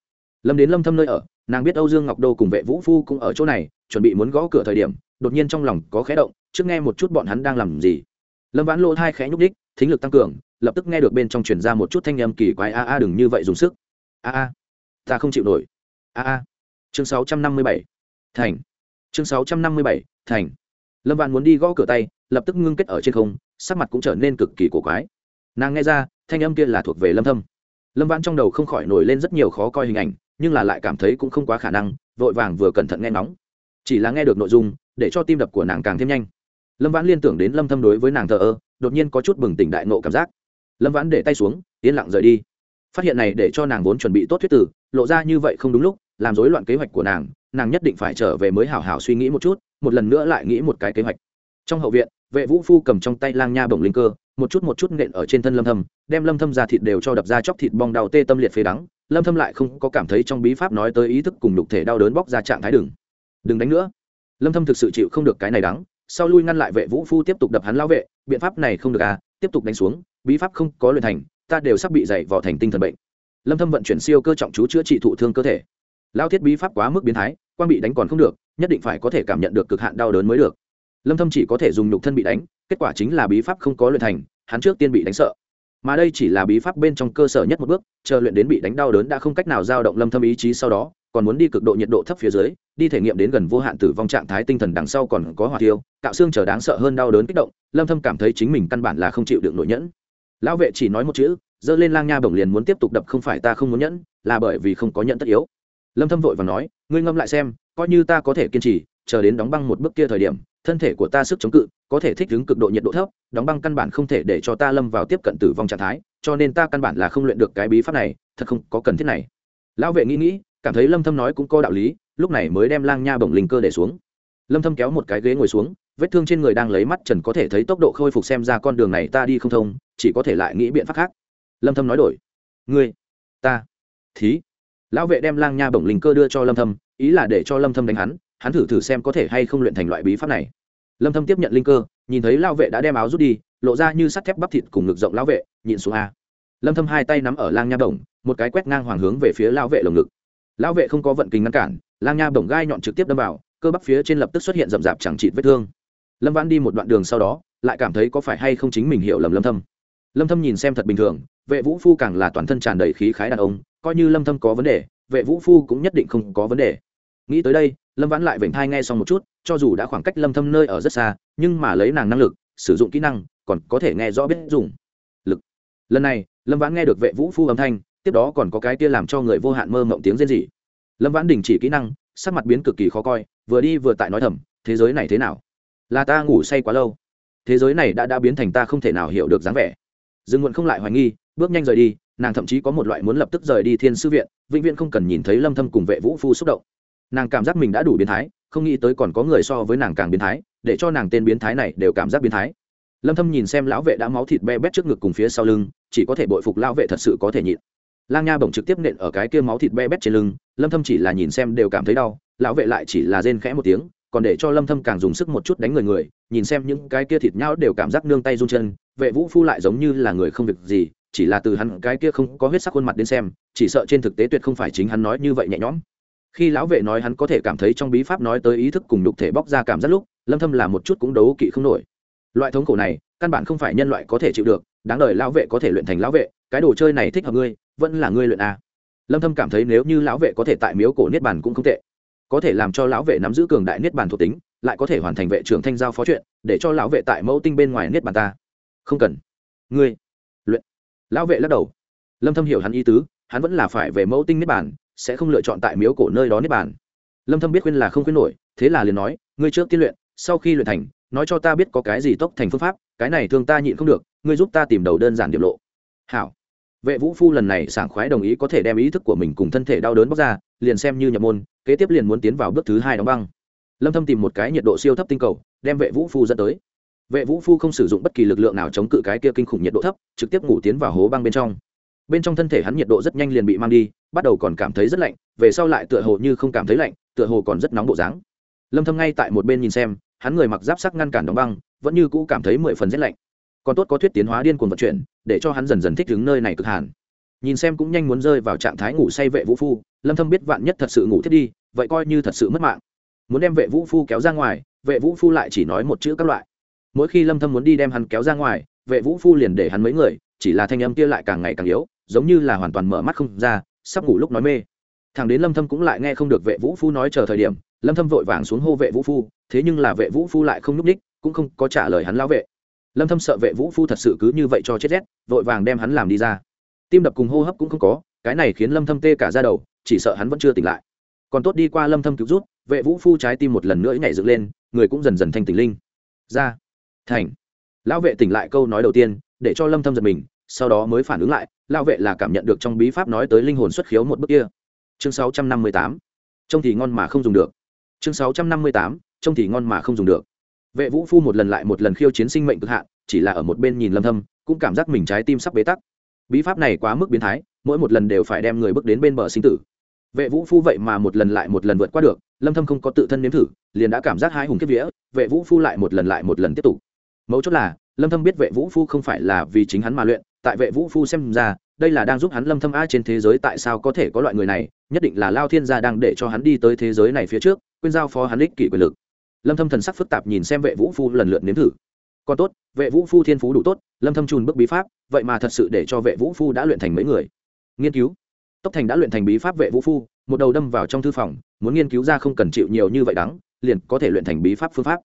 lâm đến lâm thâm nơi ở, nàng biết âu dương ngọc đô cùng vệ vũ phu cũng ở chỗ này, chuẩn bị muốn gõ cửa thời điểm, đột nhiên trong lòng có khẽ động, trước nghe một chút bọn hắn đang làm gì. lâm vãn lỗ thai khẽ nhúc đích thính lực tăng cường, lập tức nghe được bên trong truyền ra một chút thanh âm kỳ quái, a a đừng như vậy dùng sức. a a ta không chịu nổi. A a. Chương 657 thành. Chương 657 thành. Lâm vạn muốn đi gõ cửa tay, lập tức ngưng kết ở trên không, sắc mặt cũng trở nên cực kỳ cổ quái. Nàng nghe ra, thanh âm kia là thuộc về lâm thâm. Lâm vãn trong đầu không khỏi nổi lên rất nhiều khó coi hình ảnh, nhưng là lại cảm thấy cũng không quá khả năng, vội vàng vừa cẩn thận nghe ngóng. Chỉ là nghe được nội dung, để cho tim đập của nàng càng thêm nhanh. Lâm vãn liên tưởng đến lâm thâm đối với nàng thờ ơ, đột nhiên có chút bừng tỉnh đại nộ cảm giác. Lâm vãn để tay xuống, yên lặng rời đi phát hiện này để cho nàng vốn chuẩn bị tốt thuyết tử, lộ ra như vậy không đúng lúc, làm rối loạn kế hoạch của nàng nàng nhất định phải trở về mới hảo hảo suy nghĩ một chút, một lần nữa lại nghĩ một cái kế hoạch. Trong hậu viện, vệ vũ phu cầm trong tay lang nha bổng linh cơ, một chút một chút nện ở trên thân lâm thâm, đem lâm thâm ra thịt đều cho đập ra chóc thịt bong đau tê tâm liệt phế đắng, lâm thâm lại không có cảm thấy trong bí pháp nói tới ý thức cùng lục thể đau đớn bóc ra trạng thái đừng. Đừng đánh nữa. Lâm thâm thực sự chịu không được cái này đắng, sau lui ngăn lại vệ vũ phu tiếp tục đập hắn lao vệ, biện pháp này không được à tiếp tục đánh xuống, bí pháp không có luyện thành ta đều sắp bị dày vò thành tinh thần bệnh. Lâm thâm vận chuyển siêu cơ trọng chú chữa trị thụ thương cơ thể. Lao thiết bí pháp quá mức biến thái quan bị đánh còn không được, nhất định phải có thể cảm nhận được cực hạn đau đớn mới được. Lâm thâm chỉ có thể dùng nhục thân bị đánh, kết quả chính là bí pháp không có luyện thành, hắn trước tiên bị đánh sợ. Mà đây chỉ là bí pháp bên trong cơ sở nhất một bước, chờ luyện đến bị đánh đau đớn đã không cách nào dao động lâm thâm ý chí sau đó, còn muốn đi cực độ nhiệt độ thấp phía dưới, đi thể nghiệm đến gần vô hạn tử vong trạng thái tinh thần đằng sau còn có hỏa tiêu cạo xương chờ đáng sợ hơn đau đớn kích động, lâm thâm cảm thấy chính mình căn bản là không chịu được nổi nhẫn lão vệ chỉ nói một chữ dơ lên lang nha bổng liền muốn tiếp tục đập, không phải ta không muốn nhẫn, là bởi vì không có nhẫn tất yếu. Lâm thâm vội và nói, ngươi ngâm lại xem, coi như ta có thể kiên trì, chờ đến đóng băng một bước kia thời điểm, thân thể của ta sức chống cự, có thể thích ứng cực độ nhiệt độ thấp, đóng băng căn bản không thể để cho ta lâm vào tiếp cận tử vong trạng thái, cho nên ta căn bản là không luyện được cái bí pháp này, thật không có cần thiết này. Lão vệ nghĩ nghĩ, cảm thấy lâm thâm nói cũng có đạo lý, lúc này mới đem lang nha bổng linh cơ để xuống. Lâm thâm kéo một cái ghế ngồi xuống vết thương trên người đang lấy mắt trần có thể thấy tốc độ khôi phục xem ra con đường này ta đi không thông, chỉ có thể lại nghĩ biện pháp khác. Lâm thâm nói đổi. Ngươi, ta, thí. Lão vệ đem lang nha bổng linh cơ đưa cho lâm thâm, ý là để cho lâm thâm đánh hắn hắn thử thử xem có thể hay không luyện thành loại bí pháp này. Lâm thâm tiếp nhận linh cơ, nhìn thấy lão vệ đã đem áo rút đi, lộ ra như sắt thép bắp thịt cùng ngực rộng lão vệ, nhịn xuống a. Lâm thâm hai tay nắm ở lang nha bổng, một cái quét ngang hoàng hướng về phía lão vệ lồng ngực. Lão vệ không có vận kình ngăn cản, lang nha bổng gai nhọn trực tiếp đâm vào, cơ bắp phía trên lập tức xuất hiện rậm rạp chẳng chịt vết thương lâm vãn đi một đoạn đường sau đó, lại cảm thấy có phải hay không chính mình hiểu lầm lâm thâm. Lâm thâm nhìn xem thật bình thường, vệ vũ phu càng là toàn thân tràn đầy khí khái đàn ông, coi như lâm thâm có vấn đề, vệ vũ phu cũng nhất định không có vấn đề. Nghĩ tới đây, lâm vãn lại vểnh thai nghe xong một chút, cho dù đã khoảng cách lâm thâm nơi ở rất xa, nhưng mà lấy nàng năng lực, sử dụng kỹ năng, còn có thể nghe rõ biết dùng lực. Lần này, lâm vãn nghe được vệ vũ phu âm thanh, tiếp đó còn có cái kia làm cho người vô hạn mơ mộng tiếng rên rỉ. Lâm vãn đình chỉ kỹ năng, sắc mặt biến cực kỳ khó coi, vừa đi vừa tại nói thầm, thế giới này thế nào? Là ta ngủ say quá lâu. Thế giới này đã đã biến thành ta không thể nào hiểu được dáng vẻ. Dương muộn không lại hoài nghi, bước nhanh rời đi, nàng thậm chí có một loại muốn lập tức rời đi thiên sư viện, vĩnh viễn không cần nhìn thấy lâm thâm cùng vệ vũ phu xúc động. Nàng cảm giác mình đã đủ biến thái, không nghĩ tới còn có người so với nàng càng biến thái, để cho nàng tên biến thái này đều cảm giác biến thái. Lâm thâm nhìn xem lão vệ đã máu thịt be bét trước ngực cùng phía sau lưng, chỉ có thể bội phục lão vệ thật sự có thể nhịn. Lang nha bổng trực tiếp nện ở cái kia máu thịt be bét trên lưng, lâm thâm chỉ là nhìn xem đều cảm thấy đau, lão vệ lại chỉ là rên khẽ một tiếng còn để cho lâm thâm càng dùng sức một chút đánh người người, nhìn xem những cái kia thịt nhau đều cảm giác nương tay run chân, vệ vũ phu lại giống như là người không việc gì, chỉ là từ hắn cái kia không có huyết sắc khuôn mặt đến xem, chỉ sợ trên thực tế tuyệt không phải chính hắn nói như vậy nhẹ nhõm. Khi lão vệ nói hắn có thể cảm thấy trong bí pháp nói tới ý thức cùng nhục thể bóc ra cảm giác lúc, lâm thâm là một chút cũng đấu kỵ không nổi. Loại thống khổ này, căn bản không phải nhân loại có thể chịu được, đáng đời lão vệ có thể luyện thành lão vệ, cái đồ chơi này thích hợp ngươi, vẫn là ngươi luyện a lâm thâm cảm thấy nếu như lão vệ có thể tại miếu cổ niết bàn cũng không tệ có thể làm cho lão vệ nắm giữ cường đại niết bàn thuộc tính, lại có thể hoàn thành vệ trưởng thanh giao phó chuyện, để cho lão vệ tại mẫu tinh bên ngoài niết bàn ta. Không cần. Ngươi. Luyện. Lão vệ lắc đầu. Lâm thâm hiểu hắn ý tứ, hắn vẫn là phải về mẫu tinh niết bàn, sẽ không lựa chọn tại miếu cổ nơi đó niết bàn. Lâm thâm biết khuyên là không khuyên nổi, thế là liền nói, ngươi trước tiên luyện, sau khi luyện thành, nói cho ta biết có cái gì tốc thành phương pháp, cái này thường ta nhịn không được, ngươi giúp ta tìm đầu đơn giản điểm lộ. Hảo vệ vũ phu lần này sảng khoái đồng ý có thể đem ý thức của mình cùng thân thể đau đớn bóc ra, liền xem như nhập môn, kế tiếp liền muốn tiến vào bước thứ hai đóng băng. Lâm thâm tìm một cái nhiệt độ siêu thấp tinh cầu, đem vệ vũ phu dẫn tới. Vệ vũ phu không sử dụng bất kỳ lực lượng nào chống cự cái kia kinh khủng nhiệt độ thấp, trực tiếp ngủ tiến vào hố băng bên trong. Bên trong thân thể hắn nhiệt độ rất nhanh liền bị mang đi, bắt đầu còn cảm thấy rất lạnh, về sau lại tựa hồ như không cảm thấy lạnh, tựa hồ còn rất nóng bộ dáng. Lâm thâm ngay tại một bên nhìn xem, hắn người mặc giáp sắc ngăn cản đóng băng, vẫn như cũ cảm thấy mười phần rét lạnh còn tốt có thuyết tiến hóa điên cuồng vận chuyển, để cho hắn dần dần thích đứng nơi này cực hàn. Nhìn xem cũng nhanh muốn rơi vào trạng thái ngủ say vệ vũ phu, lâm thâm biết vạn nhất thật sự ngủ thiết đi, vậy coi như thật sự mất mạng. Muốn đem vệ vũ phu kéo ra ngoài, vệ vũ phu lại chỉ nói một chữ các loại. Mỗi khi lâm thâm muốn đi đem hắn kéo ra ngoài, vệ vũ phu liền để hắn mấy người, chỉ là thanh âm kia lại càng ngày càng yếu, giống như là hoàn toàn mở mắt không ra, sắp ngủ lúc nói mê. Thằng đến lâm thâm cũng lại nghe không được vệ vũ phu nói chờ thời điểm, lâm thâm vội vàng xuống hô vệ vũ phu, thế nhưng là vệ vũ phu lại không núp đích cũng không có trả lời hắn lao vệ lâm thâm sợ vệ vũ phu thật sự cứ như vậy cho chết rét, vội vàng đem hắn làm đi ra. Tim đập cùng hô hấp cũng không có, cái này khiến lâm thâm tê cả da đầu, chỉ sợ hắn vẫn chưa tỉnh lại. Còn tốt đi qua lâm thâm cứu rút, vệ vũ phu trái tim một lần nữa nhảy dựng lên, người cũng dần dần thanh tỉnh linh. Ra. Thành. Lão vệ tỉnh lại câu nói đầu tiên, để cho lâm thâm giật mình, sau đó mới phản ứng lại, lão vệ là cảm nhận được trong bí pháp nói tới linh hồn xuất khiếu một bước kia. Chương 658 trông thì ngon mà không dùng được. Chương 658 trông thì ngon mà không dùng được vệ vũ phu một lần lại một lần khiêu chiến sinh mệnh cực hạn, chỉ là ở một bên nhìn lâm thâm, cũng cảm giác mình trái tim sắp bế tắc. Bí pháp này quá mức biến thái, mỗi một lần đều phải đem người bước đến bên bờ sinh tử. Vệ vũ phu vậy mà một lần lại một lần vượt qua được, lâm thâm không có tự thân nếm thử, liền đã cảm giác hai hùng kết vía, vệ vũ phu lại một lần lại một lần tiếp tục. Mấu chốt là, lâm thâm biết vệ vũ phu không phải là vì chính hắn mà luyện, tại vệ vũ phu xem ra, đây là đang giúp hắn lâm thâm a trên thế giới tại sao có thể có loại người này, nhất định là lao thiên gia đang để cho hắn đi tới thế giới này phía trước, quên giao phó hắn ích kỷ quyền lực lâm thâm thần sắc phức tạp nhìn xem vệ vũ phu lần lượt nếm thử. Còn tốt, vệ vũ phu thiên phú đủ tốt, lâm thâm trùn bước bí pháp, vậy mà thật sự để cho vệ vũ phu đã luyện thành mấy người. Nghiên cứu. Tốc thành đã luyện thành bí pháp vệ vũ phu, một đầu đâm vào trong thư phòng, muốn nghiên cứu ra không cần chịu nhiều như vậy đắng, liền có thể luyện thành bí pháp phương pháp.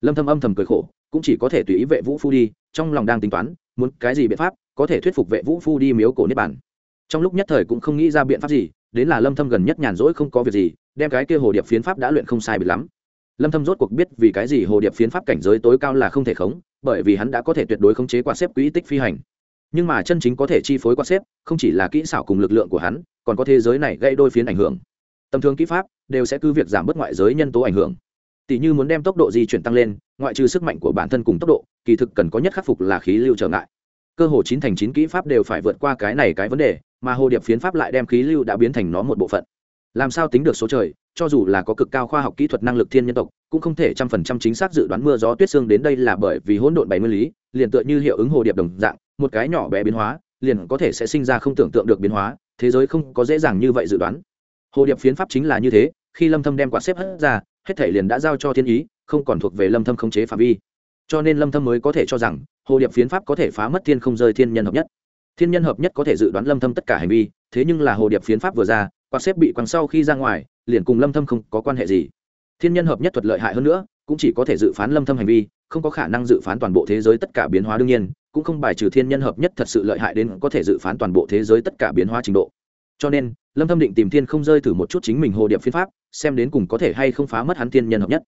Lâm thâm âm thầm cười khổ, cũng chỉ có thể tùy ý vệ vũ phu đi, trong lòng đang tính toán, muốn cái gì biện pháp có thể thuyết phục vệ vũ phu đi miếu cổ niết bản trong lúc nhất thời cũng không nghĩ ra biện pháp gì, đến là lâm thâm gần nhất nhàn rỗi không có việc gì, đem cái kia hồ điệp phiến pháp đã luyện không sai bị lắm lâm thâm rốt cuộc biết vì cái gì hồ điệp phiến pháp cảnh giới tối cao là không thể khống, bởi vì hắn đã có thể tuyệt đối khống chế quạt xếp quỹ tích phi hành. Nhưng mà chân chính có thể chi phối quạt xếp, không chỉ là kỹ xảo cùng lực lượng của hắn, còn có thế giới này gây đôi phiến ảnh hưởng. Tầm thường kỹ pháp đều sẽ cứ việc giảm bớt ngoại giới nhân tố ảnh hưởng. Tỷ như muốn đem tốc độ di chuyển tăng lên, ngoại trừ sức mạnh của bản thân cùng tốc độ, kỳ thực cần có nhất khắc phục là khí lưu trở ngại. Cơ hồ chín thành chín kỹ pháp đều phải vượt qua cái này cái vấn đề, mà hồ điệp phiến pháp lại đem khí lưu đã biến thành nó một bộ phận làm sao tính được số trời, cho dù là có cực cao khoa học kỹ thuật năng lực thiên nhân tộc, cũng không thể trăm phần trăm chính xác dự đoán mưa gió tuyết xương đến đây là bởi vì hỗn độn bảy nguyên lý, liền tựa như hiệu ứng hồ điệp đồng dạng, một cái nhỏ bé biến hóa, liền có thể sẽ sinh ra không tưởng tượng được biến hóa, thế giới không có dễ dàng như vậy dự đoán. Hồ điệp phiến pháp chính là như thế, khi lâm thâm đem quạt xếp hất ra, hết thể liền đã giao cho thiên ý, không còn thuộc về lâm thâm khống chế phạm vi. Cho nên lâm thâm mới có thể cho rằng, hồ điệp phiến pháp có thể phá mất thiên không rơi thiên nhân hợp nhất. Thiên nhân hợp nhất có thể dự đoán lâm thâm tất cả hành vi, thế nhưng là hồ điệp phiến pháp vừa ra quạt xếp bị quăng sau khi ra ngoài, liền cùng lâm thâm không có quan hệ gì. Thiên nhân hợp nhất thuật lợi hại hơn nữa, cũng chỉ có thể dự phán lâm thâm hành vi, không có khả năng dự phán toàn bộ thế giới tất cả biến hóa đương nhiên, cũng không bài trừ thiên nhân hợp nhất thật sự lợi hại đến có thể dự phán toàn bộ thế giới tất cả biến hóa trình độ. Cho nên, lâm thâm định tìm thiên không rơi thử một chút chính mình hồ điệp phiên pháp, xem đến cùng có thể hay không phá mất hắn thiên nhân hợp nhất.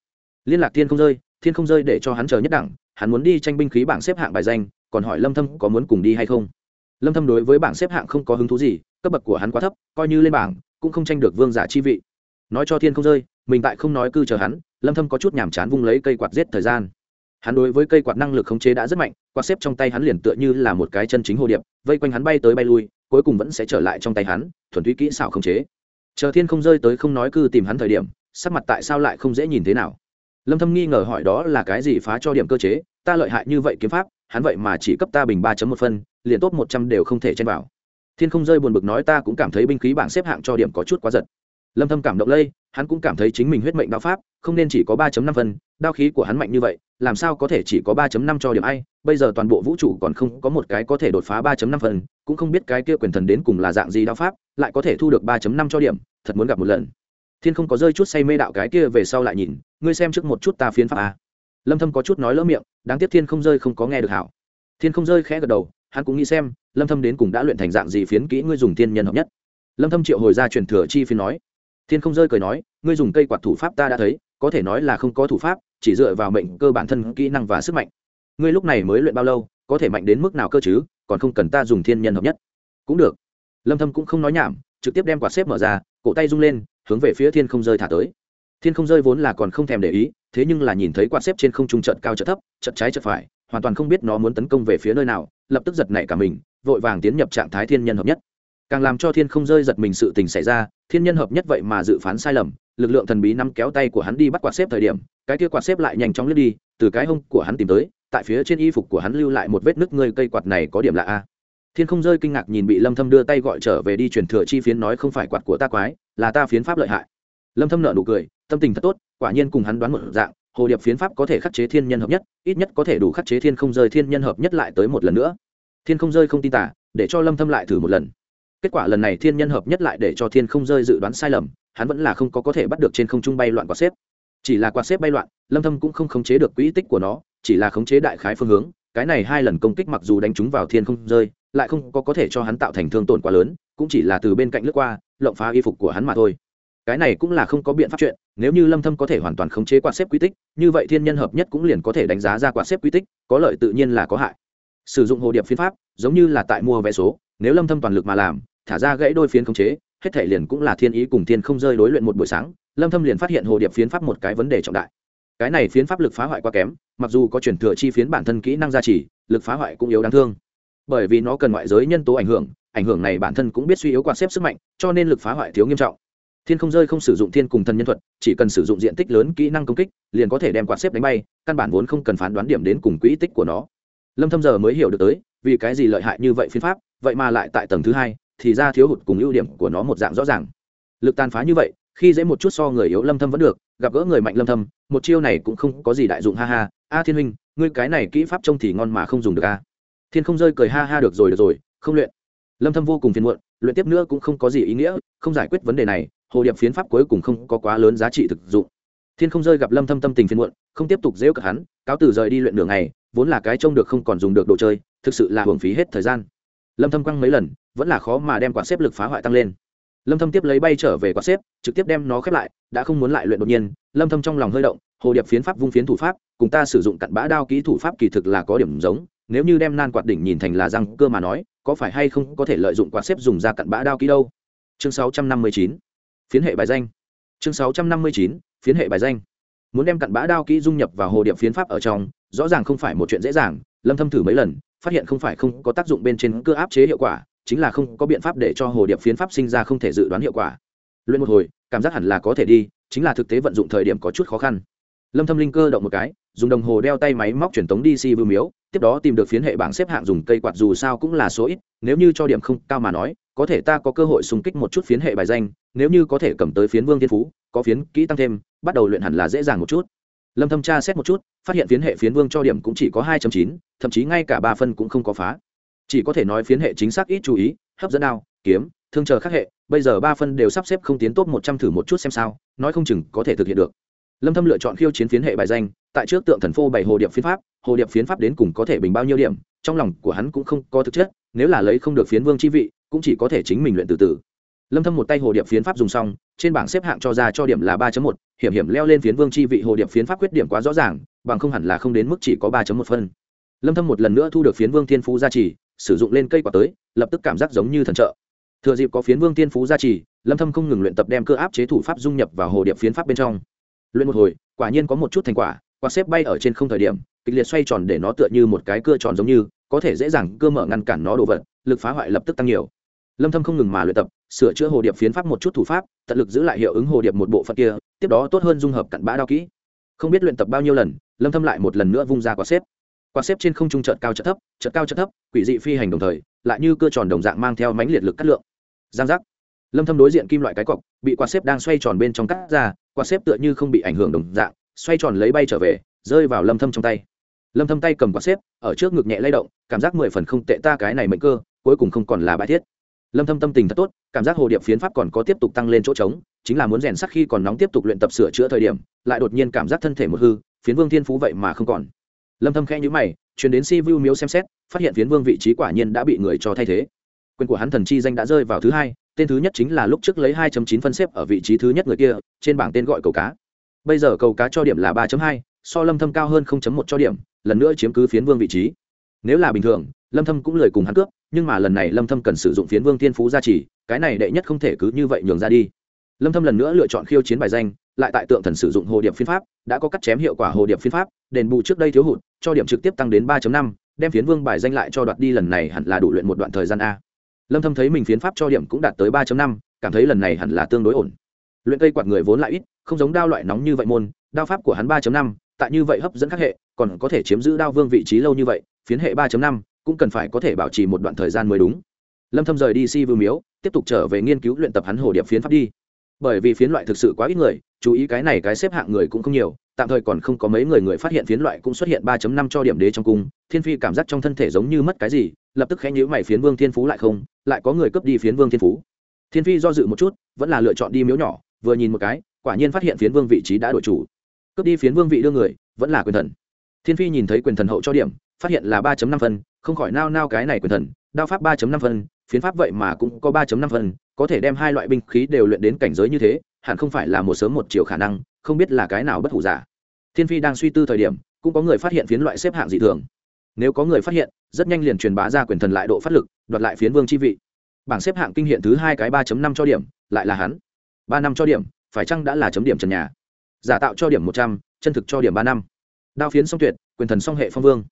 Liên lạc thiên không rơi, thiên không rơi để cho hắn chờ nhất đẳng, hắn muốn đi tranh binh khí bảng xếp hạng bài danh, còn hỏi lâm thâm có muốn cùng đi hay không. Lâm thâm đối với bảng xếp hạng không có hứng thú gì, cấp bậc của hắn quá thấp, coi như lên bảng cũng không tranh được vương giả chi vị. Nói cho thiên không rơi, mình tại không nói cư chờ hắn, lâm thâm có chút nhảm chán vung lấy cây quạt giết thời gian. Hắn đối với cây quạt năng lực khống chế đã rất mạnh, quạt xếp trong tay hắn liền tựa như là một cái chân chính hồ điệp, vây quanh hắn bay tới bay lui, cuối cùng vẫn sẽ trở lại trong tay hắn, thuần túy kỹ xảo khống chế. Chờ thiên không rơi tới không nói cư tìm hắn thời điểm, sắc mặt tại sao lại không dễ nhìn thế nào? Lâm thâm nghi ngờ hỏi đó là cái gì phá cho điểm cơ chế, ta lợi hại như vậy kiếm pháp, hắn vậy mà chỉ cấp ta bình 3.1 phân, liền tốt 100 đều không thể chen vào thiên không rơi buồn bực nói ta cũng cảm thấy binh khí bảng xếp hạng cho điểm có chút quá giật. Lâm thâm cảm động lây, hắn cũng cảm thấy chính mình huyết mệnh đạo pháp, không nên chỉ có 3.5 phân, đao khí của hắn mạnh như vậy, làm sao có thể chỉ có 3.5 cho điểm ai? Bây giờ toàn bộ vũ trụ còn không có một cái có thể đột phá 3.5 phần cũng không biết cái kia quyền thần đến cùng là dạng gì đao pháp, lại có thể thu được 3.5 cho điểm, thật muốn gặp một lần. Thiên không có rơi chút say mê đạo cái kia về sau lại nhìn, ngươi xem trước một chút ta phiến pháp à? lâm thâm có chút nói lỡ miệng, đáng tiếc thiên không rơi không có nghe được hảo. Thiên không rơi khẽ gật đầu hắn cũng nghĩ xem, lâm thâm đến cùng đã luyện thành dạng gì phiến kỹ ngươi dùng thiên nhân hợp nhất. Lâm thâm triệu hồi ra truyền thừa chi phiến nói. Thiên không rơi cười nói, ngươi dùng cây quạt thủ pháp ta đã thấy, có thể nói là không có thủ pháp, chỉ dựa vào mệnh cơ bản thân kỹ năng và sức mạnh. Ngươi lúc này mới luyện bao lâu, có thể mạnh đến mức nào cơ chứ, còn không cần ta dùng thiên nhân hợp nhất. Cũng được. Lâm thâm cũng không nói nhảm, trực tiếp đem quạt xếp mở ra, cổ tay rung lên, hướng về phía thiên không rơi thả tới. Thiên không rơi vốn là còn không thèm để ý, thế nhưng là nhìn thấy quạt xếp trên không trung trận cao trận thấp, trận trái trận phải, hoàn toàn không biết nó muốn tấn công về phía nơi nào lập tức giật nảy cả mình, vội vàng tiến nhập trạng thái thiên nhân hợp nhất. Càng làm cho thiên không rơi giật mình sự tình xảy ra, thiên nhân hợp nhất vậy mà dự phán sai lầm, lực lượng thần bí nắm kéo tay của hắn đi bắt quạt xếp thời điểm, cái kia quạt xếp lại nhanh chóng lướt đi, từ cái hông của hắn tìm tới, tại phía trên y phục của hắn lưu lại một vết nứt, ngươi cây quạt này có điểm lạ a thiên không rơi kinh ngạc nhìn bị lâm thâm đưa tay gọi trở về đi truyền thừa chi phiến nói không phải quạt của ta quái, là ta phiến pháp lợi hại. Lâm thâm nợ nụ cười, tâm tình thật tốt, quả nhiên cùng hắn đoán một dạng hồ điệp phiến pháp có thể khắc chế thiên nhân hợp nhất, ít nhất có thể đủ khắc chế thiên không rơi thiên nhân hợp nhất lại tới một lần nữa. Thiên không rơi không tin tả, để cho lâm thâm lại thử một lần. Kết quả lần này thiên nhân hợp nhất lại để cho thiên không rơi dự đoán sai lầm, hắn vẫn là không có có thể bắt được trên không trung bay loạn quạt xếp. Chỉ là quạt xếp bay loạn, lâm thâm cũng không khống chế được quỹ tích của nó, chỉ là khống chế đại khái phương hướng, cái này hai lần công kích mặc dù đánh chúng vào thiên không rơi, lại không có có thể cho hắn tạo thành thương tổn quá lớn, cũng chỉ là từ bên cạnh lướt qua, lộng phá y phục của hắn mà thôi cái này cũng là không có biện pháp chuyện, nếu như lâm thâm có thể hoàn toàn khống chế quạt xếp quy tích, như vậy thiên nhân hợp nhất cũng liền có thể đánh giá ra quạt xếp quy tích, có lợi tự nhiên là có hại. Sử dụng hồ điệp phiến pháp, giống như là tại mua vé số, nếu lâm thâm toàn lực mà làm, thả ra gãy đôi phiến khống chế, hết thể liền cũng là thiên ý cùng thiên không rơi đối luyện một buổi sáng, lâm thâm liền phát hiện hồ điệp phiến pháp một cái vấn đề trọng đại. Cái này phiến pháp lực phá hoại quá kém, mặc dù có chuyển thừa chi phiến bản thân kỹ năng gia trì, lực phá hoại cũng yếu đáng thương. Bởi vì nó cần ngoại giới nhân tố ảnh hưởng ảnh hưởng này bản thân cũng biết suy yếu quạt xếp sức mạnh, cho nên lực phá hoại thiếu nghiêm trọng thiên không rơi không sử dụng thiên cùng thần nhân thuật, chỉ cần sử dụng diện tích lớn kỹ năng công kích, liền có thể đem quạt xếp đánh bay, căn bản vốn không cần phán đoán điểm đến cùng quỹ tích của nó. Lâm thâm giờ mới hiểu được tới, vì cái gì lợi hại như vậy phiên pháp, vậy mà lại tại tầng thứ hai, thì ra thiếu hụt cùng ưu điểm của nó một dạng rõ ràng. Lực tàn phá như vậy, khi dễ một chút so người yếu lâm thâm vẫn được, gặp gỡ người mạnh lâm thâm, một chiêu này cũng không có gì đại dụng, ha ha, a thiên huynh, ngươi cái này kỹ pháp trông thì ngon mà không dùng được a. Thiên không rơi cười ha ha được rồi được rồi, không luyện. Lâm thâm vô cùng phiền muộn, luyện tiếp nữa cũng không có gì ý nghĩa, không giải quyết vấn đề này hồ điệp phiến pháp cuối cùng không có quá lớn giá trị thực dụng. Thiên không rơi gặp lâm thâm tâm tình phiền muộn, không tiếp tục dễ cợt hắn, cáo từ rời đi luyện nửa ngày, vốn là cái trông được không còn dùng được đồ chơi, thực sự là hưởng phí hết thời gian. Lâm thâm quăng mấy lần, vẫn là khó mà đem quạt xếp lực phá hoại tăng lên. Lâm thâm tiếp lấy bay trở về quạt xếp, trực tiếp đem nó khép lại, đã không muốn lại luyện đột nhiên, lâm thâm trong lòng hơi động, hồ điệp phiến pháp vung phiến thủ pháp, cùng ta sử dụng cặn bã đao kỹ thủ pháp kỳ thực là có điểm giống, nếu như đem nan quạt đỉnh nhìn thành là răng cơ mà nói, có phải hay không có thể lợi dụng quạt xếp dùng ra cặn bã đao kỹ đâu? Chương 659 phiến hệ bài danh. Chương 659 phiến hệ bài danh. Muốn đem cặn bã đao kỹ dung nhập vào hồ điệp phiến pháp ở trong, rõ ràng không phải một chuyện dễ dàng, lâm thâm thử mấy lần, phát hiện không phải không có tác dụng bên trên cơ áp chế hiệu quả, chính là không có biện pháp để cho hồ điệp phiến pháp sinh ra không thể dự đoán hiệu quả. Luyện một hồi, cảm giác hẳn là có thể đi, chính là thực tế vận dụng thời điểm có chút khó khăn. Lâm thâm linh cơ động một cái, dùng đồng hồ đeo tay máy móc truyền tống đi si vưu miếu tiếp đó tìm được phiến hệ bảng xếp hạng dùng cây quạt dù sao cũng là số ít nếu như cho điểm không cao mà nói có thể ta có cơ hội xung kích một chút phiến hệ bài danh nếu như có thể cầm tới phiến vương thiên phú có phiến kỹ tăng thêm bắt đầu luyện hẳn là dễ dàng một chút. Lâm thâm tra xét một chút phát hiện phiến hệ phiến vương cho điểm cũng chỉ có 2.9, thậm chí ngay cả ba phân cũng không có phá. Chỉ có thể nói phiến hệ chính xác ít chú ý hấp dẫn đao kiếm thương chờ các hệ bây giờ ba phân đều sắp xếp không tiến tốt một trăm thử một chút xem sao nói không chừng có thể thực hiện được lâm thâm lựa chọn khiêu chiến phiến hệ bài danh tại trước tượng thần phô bày hồ điệp phiến pháp hồ điệp phiến pháp đến cùng có thể bình bao nhiêu điểm trong lòng của hắn cũng không có thực chất nếu là lấy không được phiến vương chi vị cũng chỉ có thể chính mình luyện từ từ. Lâm thâm một tay hồ điệp phiến pháp dùng xong trên bảng xếp hạng cho ra cho điểm là 3.1, hiểm hiểm leo lên phiến vương chi vị hồ điệp phiến pháp quyết điểm quá rõ ràng bằng không hẳn là không đến mức chỉ có 3.1 phân. Lâm thâm một lần nữa thu được phiến vương thiên phú gia trì sử dụng lên cây quả tới lập tức cảm giác giống như thần trợ. Thừa dịp có phiến vương thiên phú gia trì lâm thâm không ngừng luyện tập đem cơ áp chế thủ pháp dung nhập vào hồ điệp phiến pháp bên trong luyện một hồi, quả nhiên có một chút thành quả, quạt xếp bay ở trên không thời điểm, kịch liệt xoay tròn để nó tựa như một cái cưa tròn giống như, có thể dễ dàng cơ mở ngăn cản nó đổ vật, lực phá hoại lập tức tăng nhiều. Lâm thâm không ngừng mà luyện tập, sửa chữa hồ điệp phiến pháp một chút thủ pháp, tận lực giữ lại hiệu ứng hồ điệp một bộ phận kia, tiếp đó tốt hơn dung hợp cặn bã đao kỹ. Không biết luyện tập bao nhiêu lần, lâm thâm lại một lần nữa vung ra quạt xếp. Quạt xếp trên không trung chợt cao chợt thấp, chợt cao chợt thấp, quỷ dị phi hành đồng thời, lại như cưa tròn đồng dạng mang theo mãnh liệt lực cắt lượng. Giang giác. Lâm thâm đối diện kim loại cái cọc, bị quạt xếp đang xoay tròn bên trong cắt ra quạt xếp tựa như không bị ảnh hưởng đồng dạng, xoay tròn lấy bay trở về, rơi vào lâm thâm trong tay. Lâm thâm tay cầm quạt xếp, ở trước ngực nhẹ lay động, cảm giác mười phần không tệ ta cái này mệnh cơ, cuối cùng không còn là bại thiết. Lâm thâm tâm tình thật tốt, cảm giác hồ điệp phiến pháp còn có tiếp tục tăng lên chỗ trống, chính là muốn rèn sắc khi còn nóng tiếp tục luyện tập sửa chữa thời điểm, lại đột nhiên cảm giác thân thể một hư, phiến vương thiên phú vậy mà không còn. Lâm thâm khẽ nhíu mày truyền đến si vu miếu xem xét, phát hiện phiến vương vị trí quả nhiên đã bị người cho thay thế. Quyền của hắn thần chi danh đã rơi vào thứ hai tên thứ nhất chính là lúc trước lấy 2.9 phân xếp ở vị trí thứ nhất người kia trên bảng tên gọi cầu cá. Bây giờ cầu cá cho điểm là 3.2, so lâm thâm cao hơn 0.1 cho điểm lần nữa chiếm cứ phiến vương vị trí. Nếu là bình thường lâm thâm cũng lời cùng hắn cướp nhưng mà lần này lâm thâm cần sử dụng phiến vương thiên phú gia trì cái này đệ nhất không thể cứ như vậy nhường ra đi. Lâm thâm lần nữa lựa chọn khiêu chiến bài danh lại tại tượng thần sử dụng hồ điệp phiên pháp đã có cắt chém hiệu quả hồ điệp phiên pháp đền bù trước đây thiếu hụt cho điểm trực tiếp tăng đến 3.5, đem phiến vương bài danh lại cho đoạt đi lần này hẳn là đủ luyện một đoạn thời gian a lâm thâm thấy mình phiến pháp cho điểm cũng đạt tới 3.5, cảm thấy lần này hẳn là tương đối ổn. Luyện cây quạt người vốn lại ít không giống đao loại nóng như vậy môn đao pháp của hắn 3.5, tại như vậy hấp dẫn các hệ còn có thể chiếm giữ đao vương vị trí lâu như vậy phiến hệ 3.5 cũng cần phải có thể bảo trì một đoạn thời gian mới đúng. Lâm thâm rời đi si vưu miếu tiếp tục trở về nghiên cứu luyện tập hắn hồ điệp phiến pháp đi. Bởi vì phiến loại thực sự quá ít người chú ý cái này cái xếp hạng người cũng không nhiều tạm thời còn không có mấy người người phát hiện phiến loại cũng xuất hiện 3.5 cho điểm đế trong cung thiên phi cảm giác trong thân thể giống như mất cái gì lập tức khẽ nhíu mày phiến vương thiên phú lại không lại có người cướp đi phiến vương thiên phú. Thiên phi do dự một chút, vẫn là lựa chọn đi miếu nhỏ, vừa nhìn một cái, quả nhiên phát hiện phiến vương vị trí đã đổi chủ. Cướp đi phiến vương vị đưa người, vẫn là quyền thần. Thiên phi nhìn thấy quyền thần hậu cho điểm, phát hiện là 3.5 phân, không khỏi nao nao cái này quyền thần, đao pháp 3.5 phân, phiến pháp vậy mà cũng có 3.5 phân, có thể đem hai loại binh khí đều luyện đến cảnh giới như thế, hẳn không phải là một sớm một chiều khả năng, không biết là cái nào bất hủ giả. Thiên phi đang suy tư thời điểm, cũng có người phát hiện phiến loại xếp hạng dị thường nếu có người phát hiện, rất nhanh liền truyền bá ra quyền thần lại độ phát lực, đoạt lại phiến vương chi vị. Bảng xếp hạng kinh hiện thứ hai cái ba năm cho điểm, lại là hắn. Ba năm cho điểm, phải chăng đã là chấm điểm trần nhà? Giả tạo cho điểm một trăm, chân thực cho điểm ba năm. Đao phiến song tuyệt, quyền thần song hệ phong vương.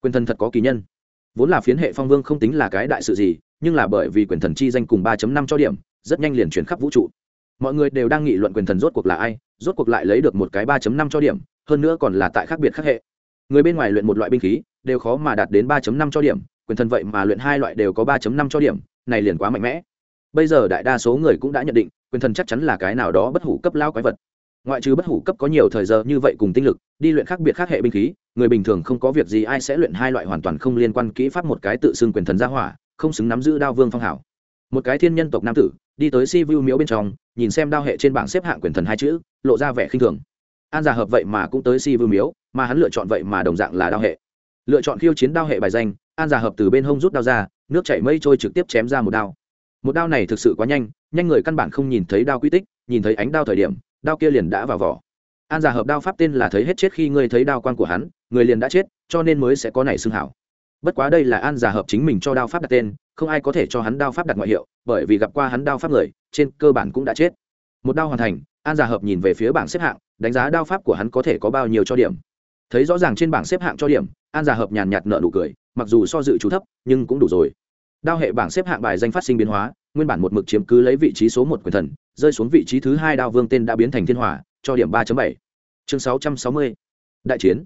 Quyền thần thật có kỳ nhân. Vốn là phiến hệ phong vương không tính là cái đại sự gì, nhưng là bởi vì quyền thần chi danh cùng ba năm cho điểm, rất nhanh liền chuyển khắp vũ trụ. Mọi người đều đang nghị luận quyền thần rốt cuộc là ai, rốt cuộc lại lấy được một cái ba năm cho điểm, hơn nữa còn là tại khác biệt khác hệ người bên ngoài luyện một loại binh khí, đều khó mà đạt đến ba năm cho điểm, quyền thần vậy mà luyện hai loại đều có ba năm cho điểm, này liền quá mạnh mẽ. Bây giờ đại đa số người cũng đã nhận định, quyền thần chắc chắn là cái nào đó bất hủ cấp lao quái vật. Ngoại trừ bất hủ cấp có nhiều thời giờ như vậy cùng tinh lực, đi luyện khác biệt khác hệ binh khí, người bình thường không có việc gì ai sẽ luyện hai loại hoàn toàn không liên quan kỹ pháp một cái tự xưng quyền thần gia hỏa, không xứng nắm giữ đao vương phong hảo. Một cái thiên nhân tộc nam tử, đi tới si vu miếu bên trong, nhìn xem đao hệ trên bảng xếp hạng quyền thần hai chữ, lộ ra vẻ khinh thường an giả hợp vậy mà cũng tới si vương miếu, mà hắn lựa chọn vậy mà đồng dạng là đao hệ. Lựa chọn khiêu chiến đao hệ bài danh, an giả hợp từ bên hông rút đao ra, nước chảy mây trôi trực tiếp chém ra một đao. Một đao này thực sự quá nhanh nhanh người căn bản không nhìn thấy đao quy tích, nhìn thấy ánh đao thời điểm, đao kia liền đã vào vỏ. An giả hợp đao pháp tên là thấy hết chết khi ngươi thấy đao quan của hắn, người liền đã chết, cho nên mới sẽ có này xưng hảo. Bất quá đây là an giả hợp chính mình cho đao pháp đặt tên, không ai có thể cho hắn đao pháp đặt ngoại hiệu, bởi vì gặp qua hắn đao pháp người, trên cơ bản cũng đã chết. Một đao hoàn thành, an giả hợp nhìn về phía bảng xếp hạng đánh giá đao pháp của hắn có thể có bao nhiêu cho điểm. Thấy rõ ràng trên bảng xếp hạng cho điểm, an già hợp nhàn nhạt nợ nụ cười, mặc dù so dự chú thấp, nhưng cũng đủ rồi. Đao hệ bảng xếp hạng bài danh phát sinh biến hóa, nguyên bản một mực chiếm cứ lấy vị trí số một quyền thần, rơi xuống vị trí thứ hai đao vương tên đã biến thành thiên hòa cho điểm ba bảy. Chương sáu trăm sáu mươi, đại chiến.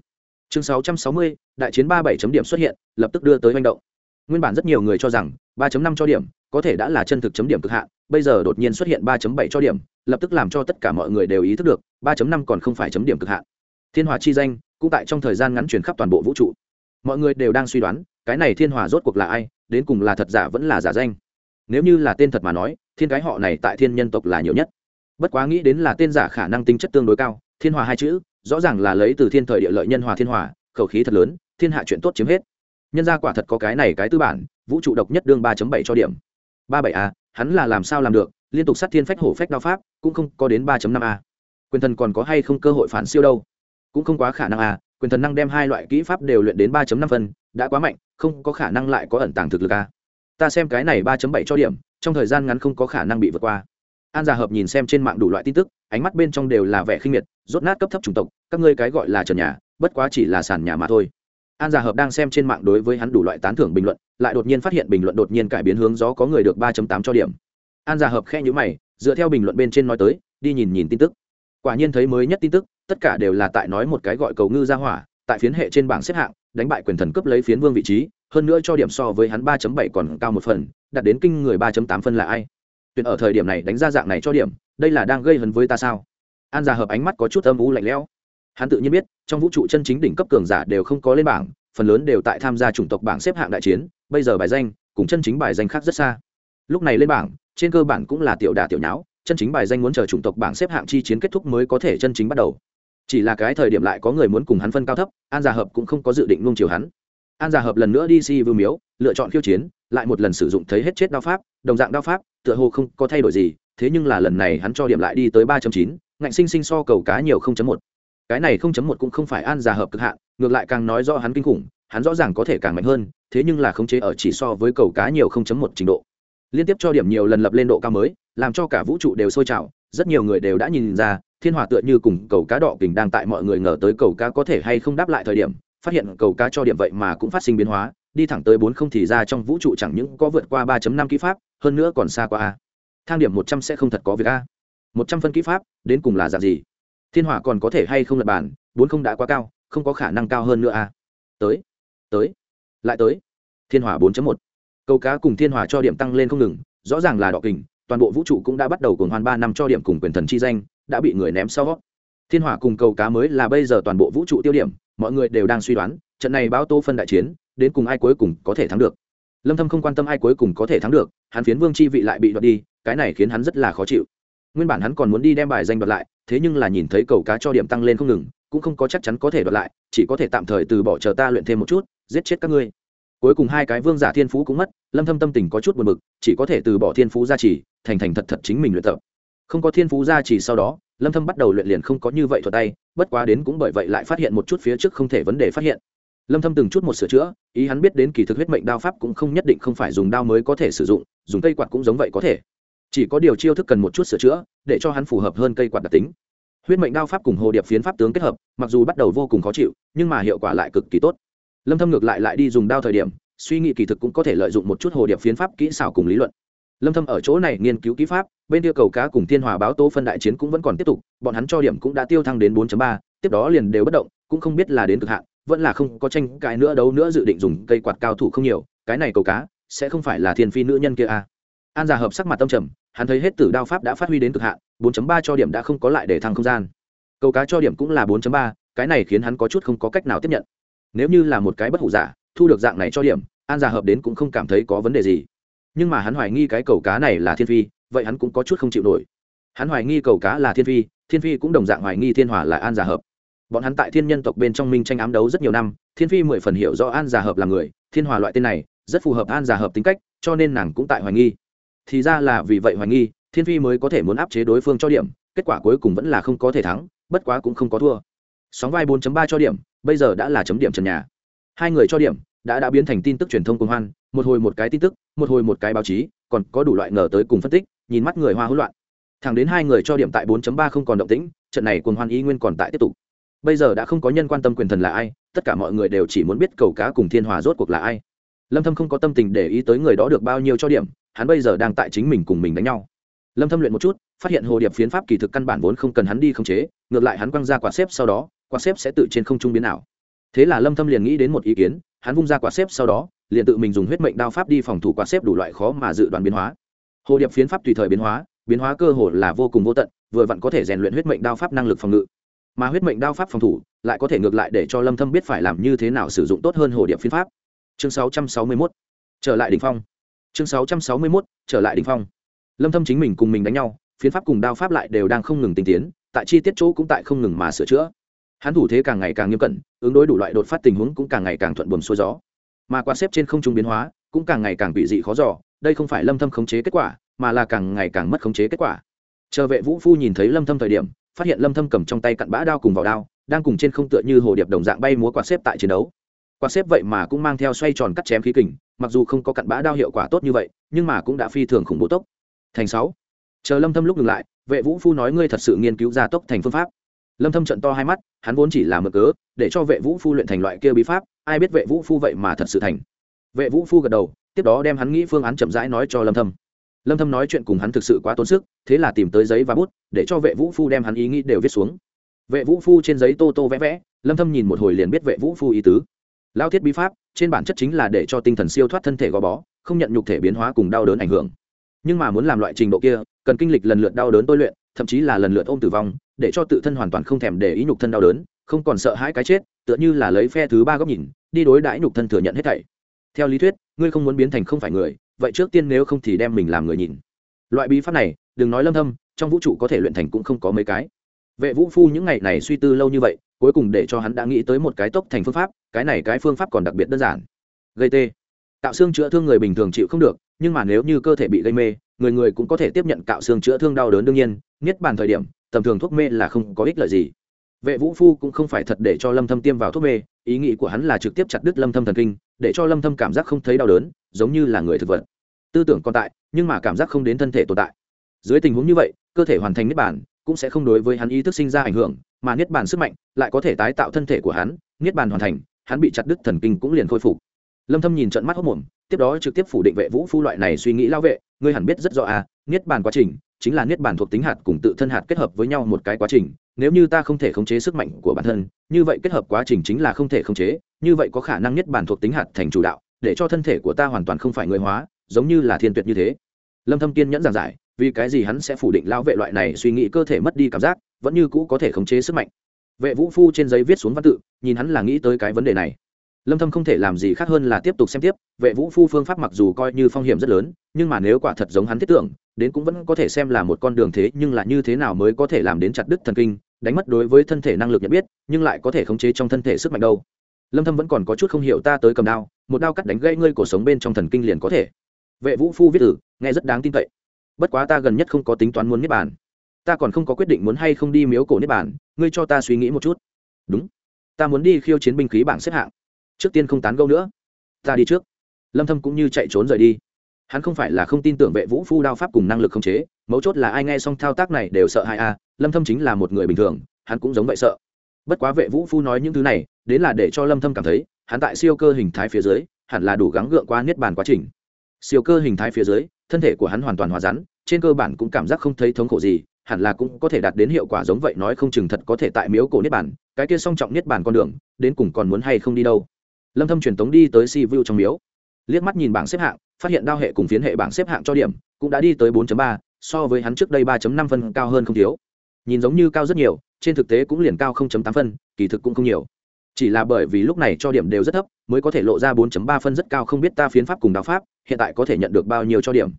Chương sáu trăm sáu mươi, đại chiến ba bảy chấm điểm xuất hiện, lập tức đưa tới manh động. Nguyên bản rất nhiều người cho rằng ba năm cho điểm có thể đã là chân thực chấm điểm cực hạn, bây giờ đột nhiên xuất hiện ba bảy cho điểm, lập tức làm cho tất cả mọi người đều ý thức được, ba năm còn không phải chấm điểm cực hạn. Thiên hòa chi danh, cũng tại trong thời gian ngắn chuyển khắp toàn bộ vũ trụ. Mọi người đều đang suy đoán, cái này thiên hòa rốt cuộc là ai, đến cùng là thật giả vẫn là giả danh. Nếu như là tên thật mà nói, thiên cái họ này tại thiên nhân tộc là nhiều nhất. Bất quá nghĩ đến là tên giả khả năng tính chất tương đối cao, thiên hòa hai chữ, rõ ràng là lấy từ thiên thời địa lợi nhân hòa thiên hòa khẩu khí thật lớn, thiên hạ chuyện tốt chiếm hết. Nhân ra quả thật có cái này cái tư bản, vũ trụ độc nhất đương ba bảy cho điểm ba bảy a, hắn là làm sao làm được, liên tục sát thiên phách hổ phách đao pháp, cũng không có đến ba năm a. Quyền thần còn có hay không cơ hội phản siêu đâu? Cũng không quá khả năng a, quyền thần năng đem hai loại kỹ pháp đều luyện đến ba năm phân, đã quá mạnh, không có khả năng lại có ẩn tàng thực lực a. Ta xem cái này ba bảy cho điểm, trong thời gian ngắn không có khả năng bị vượt qua. An gia hợp nhìn xem trên mạng đủ loại tin tức, ánh mắt bên trong đều là vẻ khinh miệt, rốt nát cấp thấp chủng tộc, các ngươi cái gọi là trần nhà, bất quá chỉ là sàn nhà mà thôi. An gia hợp đang xem trên mạng đối với hắn đủ loại tán thưởng bình luận lại đột nhiên phát hiện bình luận đột nhiên cải biến hướng gió có người được ba tám cho điểm. An gia hợp khe nhữ mày, dựa theo bình luận bên trên nói tới, đi nhìn nhìn tin tức. Quả nhiên thấy mới nhất tin tức, tất cả đều là tại nói một cái gọi cầu ngư ra hỏa, tại phiến hệ trên bảng xếp hạng, đánh bại quyền thần cướp lấy phiến vương vị trí, hơn nữa cho điểm so với hắn 3.7 còn cao một phần, đạt đến kinh người 3.8 phân là ai? Tuyển ở thời điểm này đánh ra dạng này cho điểm, đây là đang gây hấn với ta sao? An già hợp ánh mắt có chút âm u lạnh lẽo. Hắn tự nhiên biết, trong vũ trụ chân chính đỉnh cấp cường giả đều không có lên bảng phần lớn đều tại tham gia chủng tộc bảng xếp hạng đại chiến, bây giờ bài danh cùng chân chính bài danh khác rất xa. Lúc này lên bảng, trên cơ bản cũng là tiểu đà tiểu nháo, chân chính bài danh muốn chờ chủng tộc bảng xếp hạng chi chiến kết thúc mới có thể chân chính bắt đầu. Chỉ là cái thời điểm lại có người muốn cùng hắn phân cao thấp, an già hợp cũng không có dự định nung chiều hắn. An già hợp lần nữa đi si vưu miếu, lựa chọn khiêu chiến, lại một lần sử dụng thấy hết chết đao pháp, đồng dạng đao pháp, tựa hồ không có thay đổi gì, thế nhưng là lần này hắn cho điểm lại đi tới ba chín, ngạnh sinh sinh so cầu cá nhiều một. Cái này không chấm một cũng không phải an già hợp cực hạn ngược lại càng nói rõ hắn kinh khủng hắn rõ ràng có thể càng mạnh hơn thế nhưng là khống chế ở chỉ so với cầu cá nhiều 0.1 trình độ. Liên tiếp cho điểm nhiều lần lập lên độ cao mới làm cho cả vũ trụ đều sôi trào rất nhiều người đều đã nhìn ra thiên hòa tựa như cùng cầu cá đỏ kình đang tại mọi người ngờ tới cầu cá có thể hay không đáp lại thời điểm phát hiện cầu cá cho điểm vậy mà cũng phát sinh biến hóa đi thẳng tới bốn không thì ra trong vũ trụ chẳng những có vượt qua 3 năm kỹ pháp hơn nữa còn xa qua a. Thang điểm một trăm sẽ không thật có việc a. Một trăm phân kỹ pháp đến cùng là dạng gì? Thiên hỏa còn có thể hay không lập bản, bốn không đã quá cao không có khả năng cao hơn nữa a tới tới, lại tới. Thiên hỏa bốn một. Câu cá cùng thiên hỏa cho điểm tăng lên không ngừng, rõ ràng là đỏ kình, toàn bộ vũ trụ cũng đã bắt đầu cùng hoàn ba năm cho điểm cùng quyền thần chi danh, đã bị người ném sau. Thiên hỏa cùng câu cá mới là bây giờ toàn bộ vũ trụ tiêu điểm, mọi người đều đang suy đoán, trận này báo tô phân đại chiến, đến cùng ai cuối cùng có thể thắng được. Lâm thâm không quan tâm ai cuối cùng có thể thắng được, hắn phiến vương chi vị lại bị đoạt đi, cái này khiến hắn rất là khó chịu. Nguyên bản hắn còn muốn đi đem bài danh đoạt lại, thế nhưng là nhìn thấy cầu cá cho điểm tăng lên không ngừng cũng không có chắc chắn có thể đoạt lại, chỉ có thể tạm thời từ bỏ chờ ta luyện thêm một chút, giết chết các ngươi. Cuối cùng hai cái vương giả thiên phú cũng mất, lâm thâm tâm tình có chút buồn bực, chỉ có thể từ bỏ thiên phú gia trì, thành thành thật thật chính mình luyện tập. Không có thiên phú gia trì sau đó, lâm thâm bắt đầu luyện liền không có như vậy thuật tay, bất quá đến cũng bởi vậy lại phát hiện một chút phía trước không thể vấn đề phát hiện. Lâm thâm từng chút một sửa chữa, ý hắn biết đến kỳ thực huyết mệnh đao pháp cũng không nhất định không phải dùng đao mới có thể sử dụng, dùng cây quạt cũng giống vậy có thể. Chỉ có điều chiêu thức cần một chút sửa chữa, để cho hắn phù hợp hơn cây quạt đặc tính huyết mệnh đao pháp cùng hồ điệp phiến pháp tướng kết hợp mặc dù bắt đầu vô cùng khó chịu nhưng mà hiệu quả lại cực kỳ tốt lâm thâm ngược lại lại đi dùng đao thời điểm suy nghĩ kỳ thực cũng có thể lợi dụng một chút hồ điệp phiến pháp kỹ xảo cùng lý luận lâm thâm ở chỗ này nghiên cứu kỹ pháp bên kia cầu cá cùng thiên hòa báo tố phân đại chiến cũng vẫn còn tiếp tục bọn hắn cho điểm cũng đã tiêu thăng đến 4.3, tiếp đó liền đều bất động cũng không biết là đến cực hạn vẫn là không có tranh cãi nữa đấu nữa dự định dùng cây quạt cao thủ không nhiều cái này cầu cá sẽ không phải là thiên phi nữ nhân kia à an già hợp sắc mặt tâm trầm hắn thấy hết tử đao pháp đã phát huy đến cực hạn 4.3 cho điểm đã không có lại để thăng không gian. Cầu cá cho điểm cũng là 4.3, cái này khiến hắn có chút không có cách nào tiếp nhận. Nếu như là một cái bất hủ giả thu được dạng này cho điểm an già hợp đến cũng không cảm thấy có vấn đề gì. Nhưng mà hắn hoài nghi cái cầu cá này là thiên phi vậy hắn cũng có chút không chịu nổi. Hắn hoài nghi cầu cá là thiên phi thiên phi cũng đồng dạng hoài nghi thiên hòa là an già hợp. Bọn hắn tại thiên nhân tộc bên trong minh tranh ám đấu rất nhiều năm thiên phi mười phần hiểu rõ an già hợp là người thiên hòa loại tên này rất phù hợp an già hợp tính cách cho nên nàng cũng tại hoài nghi thì ra là vì vậy hoài nghi, thiên phi mới có thể muốn áp chế đối phương cho điểm, kết quả cuối cùng vẫn là không có thể thắng, bất quá cũng không có thua. Sóng vai 4 ba cho điểm, bây giờ đã là chấm điểm trần nhà. Hai người cho điểm, đã đã biến thành tin tức truyền thông công hoan, một hồi một cái tin tức, một hồi một cái báo chí, còn có đủ loại ngờ tới cùng phân tích, nhìn mắt người hoa hỗn loạn. Thẳng đến hai người cho điểm tại 4 ba không còn động tĩnh, trận này cùng hoan ý nguyên còn tại tiếp tục. Bây giờ đã không có nhân quan tâm quyền thần là ai, tất cả mọi người đều chỉ muốn biết cầu cá cùng thiên hòa rốt cuộc là ai. Lâm thâm không có tâm tình để ý tới người đó được bao nhiêu cho điểm hắn bây giờ đang tại chính mình cùng mình đánh nhau. Lâm thâm luyện một chút, phát hiện hồ điệp phiến pháp kỳ thực căn bản vốn không cần hắn đi khống chế, ngược lại hắn quăng ra quả xếp sau đó, quả xếp sẽ tự trên không trung biến ảo. Thế là lâm thâm liền nghĩ đến một ý kiến, hắn vung ra quả xếp sau đó, liền tự mình dùng huyết mệnh đao pháp đi phòng thủ quả xếp đủ loại khó mà dự đoán biến hóa. Hồ điệp phiến pháp tùy thời biến hóa biến hóa cơ hồ là vô cùng vô tận, vừa vặn có thể rèn luyện huyết mệnh đao pháp năng lực phòng ngự. Mà huyết mệnh đao pháp phòng thủ, lại có thể ngược lại để cho lâm thâm biết phải làm như thế nào sử dụng tốt hơn hồ điệp phiến pháp. Chương 661 trở lại đỉnh phong chương 661 trở lại đỉnh phong. Lâm thâm chính mình cùng mình đánh nhau, phiến pháp cùng đao pháp lại đều đang không ngừng tinh tiến, tại chi tiết chỗ cũng tại không ngừng mà sửa chữa. Hắn thủ thế càng ngày càng nghiêm cẩn, ứng đối đủ loại đột phát tình huống cũng càng ngày càng thuận buồm xuôi gió. Mà quan xếp trên không trung biến hóa, cũng càng ngày càng bị dị khó dò, đây không phải lâm thâm khống chế kết quả, mà là càng ngày càng mất khống chế kết quả. Chờ vệ vũ phu nhìn thấy lâm thâm thời điểm, phát hiện lâm thâm cầm trong tay cặn bã đao cùng vào đao, đang cùng trên không tựa như hồ điệp đồng dạng bay múa quạt xếp tại chiến đấu quạt xếp vậy mà cũng mang theo xoay tròn cắt chém khí kình, mặc dù không có cặn bã đao hiệu quả tốt như vậy, nhưng mà cũng đã phi thường khủng bố tốc. Thành sáu. Chờ lâm thâm lúc ngừng lại, vệ vũ phu nói ngươi thật sự nghiên cứu ra tốc thành phương pháp. Lâm thâm trận to hai mắt, hắn vốn chỉ là mực cớ, để cho vệ vũ phu luyện thành loại kia bí pháp, ai biết vệ vũ phu vậy mà thật sự thành. Vệ vũ phu gật đầu, tiếp đó đem hắn nghĩ phương án chậm rãi nói cho lâm thâm. Lâm thâm nói chuyện cùng hắn thực sự quá tốn sức, thế là tìm tới giấy và bút, để cho vệ vũ phu đem hắn ý nghĩ đều viết xuống. Vệ vũ phu trên giấy tô tô vẽ vẽ, lâm thâm nhìn một hồi liền biết vệ vũ phu ý tứ lao thiết bí pháp, trên bản chất chính là để cho tinh thần siêu thoát thân thể gò bó, không nhận nhục thể biến hóa cùng đau đớn ảnh hưởng. Nhưng mà muốn làm loại trình độ kia, cần kinh lịch lần lượt đau đớn tôi luyện, thậm chí là lần lượt ôm tử vong, để cho tự thân hoàn toàn không thèm để ý nhục thân đau đớn, không còn sợ hãi cái chết, tựa như là lấy phe thứ ba góc nhìn, đi đối đãi nhục thân thừa nhận hết thảy. Theo lý thuyết, ngươi không muốn biến thành không phải người, vậy trước tiên nếu không thì đem mình làm người nhìn. Loại bí pháp này, đừng nói lâm thâm, trong vũ trụ có thể luyện thành cũng không có mấy cái. Vệ vũ phu những ngày này suy tư lâu như vậy cuối cùng để cho hắn đã nghĩ tới một cái tốc thành phương pháp, cái này cái phương pháp còn đặc biệt đơn giản. Gây tê. Cạo xương chữa thương người bình thường chịu không được, nhưng mà nếu như cơ thể bị gây mê, người người cũng có thể tiếp nhận cạo xương chữa thương đau đớn đương nhiên, niết bàn thời điểm, tầm thường thuốc mê là không có ích lợi gì. Vệ vũ phu cũng không phải thật để cho lâm thâm tiêm vào thuốc mê, ý nghĩ của hắn là trực tiếp chặt đứt lâm thâm thần kinh, để cho lâm thâm cảm giác không thấy đau đớn, giống như là người thực vật. Tư tưởng còn tại, nhưng mà cảm giác không đến thân thể tồn tại. Dưới tình huống như vậy, cơ thể hoàn thành niết bản cũng sẽ không đối với hắn ý thức sinh ra ảnh hưởng, mà niết bàn sức mạnh lại có thể tái tạo thân thể của hắn, niết bàn hoàn thành, hắn bị chặt đứt thần kinh cũng liền khôi phục. Lâm thâm nhìn trận mắt hốc mồm, tiếp đó trực tiếp phủ định vệ vũ phu loại này suy nghĩ lao vệ, ngươi hẳn biết rất rõ à niết bàn quá trình chính là niết bàn thuộc tính hạt cùng tự thân hạt kết hợp với nhau một cái quá trình, nếu như ta không thể khống chế sức mạnh của bản thân, như vậy kết hợp quá trình chính là không thể khống chế, như vậy có khả năng niết bàn thuộc tính hạt thành chủ đạo, để cho thân thể của ta hoàn toàn không phải người hóa, giống như là thiên tuyệt như thế. Lâm thâm kiên nhẫn giảng giải vì cái gì hắn sẽ phủ định lao vệ loại này suy nghĩ cơ thể mất đi cảm giác, vẫn như cũ có thể khống chế sức mạnh. Vệ vũ phu trên giấy viết xuống văn tự, nhìn hắn là nghĩ tới cái vấn đề này. Lâm thâm không thể làm gì khác hơn là tiếp tục xem tiếp, vệ vũ phu phương pháp mặc dù coi như phong hiểm rất lớn, nhưng mà nếu quả thật giống hắn thiết tưởng, đến cũng vẫn có thể xem là một con đường thế nhưng là như thế nào mới có thể làm đến chặt đứt thần kinh, đánh mất đối với thân thể năng lực nhận biết, nhưng lại có thể khống chế trong thân thể sức mạnh đâu. Lâm thâm vẫn còn có chút không hiểu ta tới cầm đao, một đao cắt đánh gãy ngươi cổ sống bên trong thần kinh liền có thể. Vệ vũ phu viết tử nghe rất đáng tin cậy bất quá ta gần nhất không có tính toán muốn niết bàn. Ta còn không có quyết định muốn hay không đi miếu cổ niết bàn, ngươi cho ta suy nghĩ một chút. Đúng. Ta muốn đi khiêu chiến binh khí bảng xếp hạng. Trước tiên không tán gẫu nữa. Ta đi trước. Lâm thâm cũng như chạy trốn rời đi. Hắn không phải là không tin tưởng vệ vũ phu đao pháp cùng năng lực không chế, mấu chốt là ai nghe xong thao tác này đều sợ hai a à, lâm thâm chính là một người bình thường, hắn cũng giống vậy sợ. Bất quá vệ vũ phu nói những thứ này, đến là để cho lâm thâm cảm thấy, hắn tại siêu cơ hình thái phía dưới, hẳn là đủ gắng gượng qua niết bàn quá trình. Siêu cơ hình thái phía dưới thân thể của hắn hoàn toàn hòa rắn trên cơ bản cũng cảm giác không thấy thống khổ gì hẳn là cũng có thể đạt đến hiệu quả giống vậy nói không chừng thật có thể tại miếu cổ niết bản, cái kia song trọng niết bản con đường đến cùng còn muốn hay không đi đâu. Lâm thâm truyền tống đi tới si vu trong miếu. Liếc mắt nhìn bảng xếp hạng phát hiện đao hệ cùng phiến hệ bảng xếp hạng cho điểm cũng đã đi tới 4.3, so với hắn trước đây 3.5 phân cao hơn không thiếu. Nhìn giống như cao rất nhiều trên thực tế cũng liền cao 0.8 phân kỳ thực cũng không nhiều chỉ là bởi vì lúc này cho điểm đều rất thấp, mới có thể lộ ra 4.3 phân rất cao không biết ta phiến pháp cùng đao pháp, hiện tại có thể nhận được bao nhiêu cho điểm.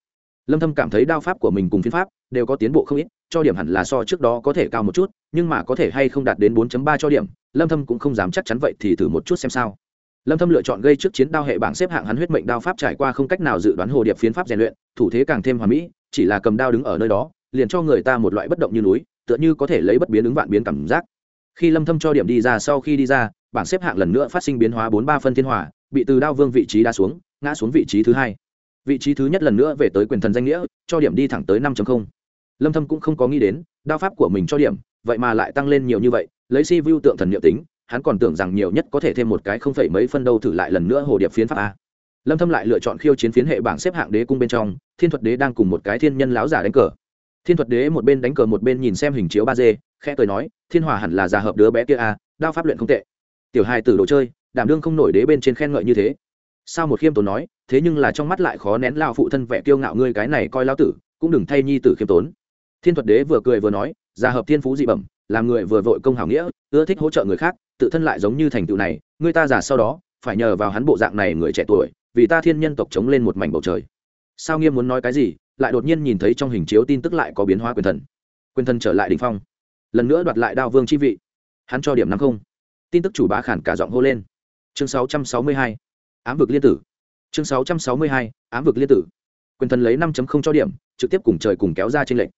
Lâm thâm cảm thấy đao pháp của mình cùng phiến pháp đều có tiến bộ không ít, cho điểm hẳn là so trước đó có thể cao một chút, nhưng mà có thể hay không đạt đến 4.3 cho điểm, lâm thâm cũng không dám chắc chắn vậy thì thử một chút xem sao. Lâm thâm lựa chọn gây trước chiến đao hệ bảng xếp hạng hắn huyết mệnh đao pháp trải qua không cách nào dự đoán hồ điệp phiến pháp rèn luyện, thủ thế càng thêm hoàn mỹ, chỉ là cầm đao đứng ở nơi đó, liền cho người ta một loại bất động như núi, tựa như có thể lấy bất biến ứng vạn biến cảm giác. Khi lâm thâm cho điểm đi ra sau khi đi ra bảng xếp hạng lần nữa phát sinh biến hóa bốn ba phân thiên hỏa bị từ đao vương vị trí đa xuống, ngã xuống vị trí thứ hai. Vị trí thứ nhất lần nữa về tới quyền thần danh nghĩa, cho điểm đi thẳng tới 5.0. lâm thâm cũng không có nghĩ đến, đao pháp của mình cho điểm, vậy mà lại tăng lên nhiều như vậy, lấy si view tượng thần niệm tính, hắn còn tưởng rằng nhiều nhất có thể thêm một cái không phải mấy phân đâu thử lại lần nữa hồ điệp phiến pháp a. Lâm thâm lại lựa chọn khiêu chiến phiến hệ bảng xếp hạng đế cung bên trong, thiên thuật đế đang cùng một cái thiên nhân láo giả đánh cờ. Thiên thuật đế một bên đánh cờ một bên nhìn xem hình chiếu ba d, khẽ cười nói, thiên hòa hẳn là già hợp đứa bé kia a, đao pháp luyện không tệ tiểu hai tử đồ chơi, đảm đương không nổi đế bên trên khen ngợi như thế. Sao một khiêm tốn nói, thế nhưng là trong mắt lại khó nén lao phụ thân vẻ kiêu ngạo ngươi cái này coi lao tử, cũng đừng thay nhi tử khiêm tốn. Thiên thuật đế vừa cười vừa nói, gia hợp thiên phú dị bẩm, làm người vừa vội công hảo nghĩa, ưa thích hỗ trợ người khác, tự thân lại giống như thành tựu này người ta già sau đó, phải nhờ vào hắn bộ dạng này người trẻ tuổi, vì ta thiên nhân tộc chống lên một mảnh bầu trời. Sao nghiêm muốn nói cái gì, lại đột nhiên nhìn thấy trong hình chiếu tin tức lại có biến hóa quyền thần. Quyền thần trở lại đ ỉ n h phong. Lần nữa đoạt lại đao vương chi vị. Hắn cho điểm năm không tin tức chủ bá khản cả giọng hô lên. Chương sáu trăm sáu mươi hai, ám vực liên tử. Chương sáu trăm sáu mươi hai, ám vực liên tử. Quyền thần lấy 5.0 cho điểm, trực tiếp cùng trời cùng kéo ra trên lệnh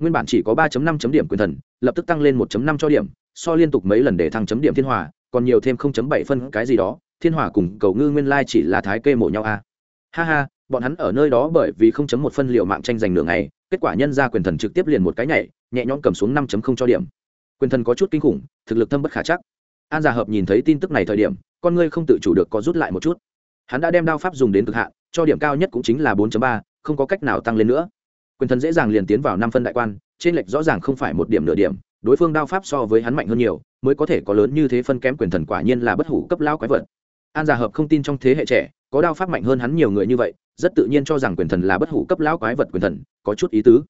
nguyên bản chỉ có ba năm chấm điểm quyền thần, lập tức tăng lên một năm cho điểm, so liên tục mấy lần để thăng chấm điểm thiên hòa, còn nhiều thêm 0.7 phân cái gì đó, thiên hòa cùng cầu ngư nguyên lai chỉ là thái kê mổ nhau a. À. ha ha, bọn hắn ở nơi đó bởi vì 0.1 phân liệu mạng tranh giành nửa ngày, kết quả nhân ra quyền thần trực tiếp liền một cái nhảy, nhẹ nhõm cầm xuống 5.0 cho điểm. Quyền thần có chút kinh khủng, thực lực thâm bất khả chắc an giả hợp nhìn thấy tin tức này thời điểm con ngươi không tự chủ được có rút lại một chút. Hắn đã đem đao pháp dùng đến cực hạn cho điểm cao nhất cũng chính là 4.3, không có cách nào tăng lên nữa. Quyền thần dễ dàng liền tiến vào năm phân đại quan trên lệch rõ ràng không phải một điểm nửa điểm đối phương đao pháp so với hắn mạnh hơn nhiều mới có thể có lớn như thế phân kém quyền thần quả nhiên là bất hủ cấp lao quái vật. An giả hợp không tin trong thế hệ trẻ có đao pháp mạnh hơn hắn nhiều người như vậy rất tự nhiên cho rằng quyền thần là bất hủ cấp lao quái vật quyền thần có chút ý tứ.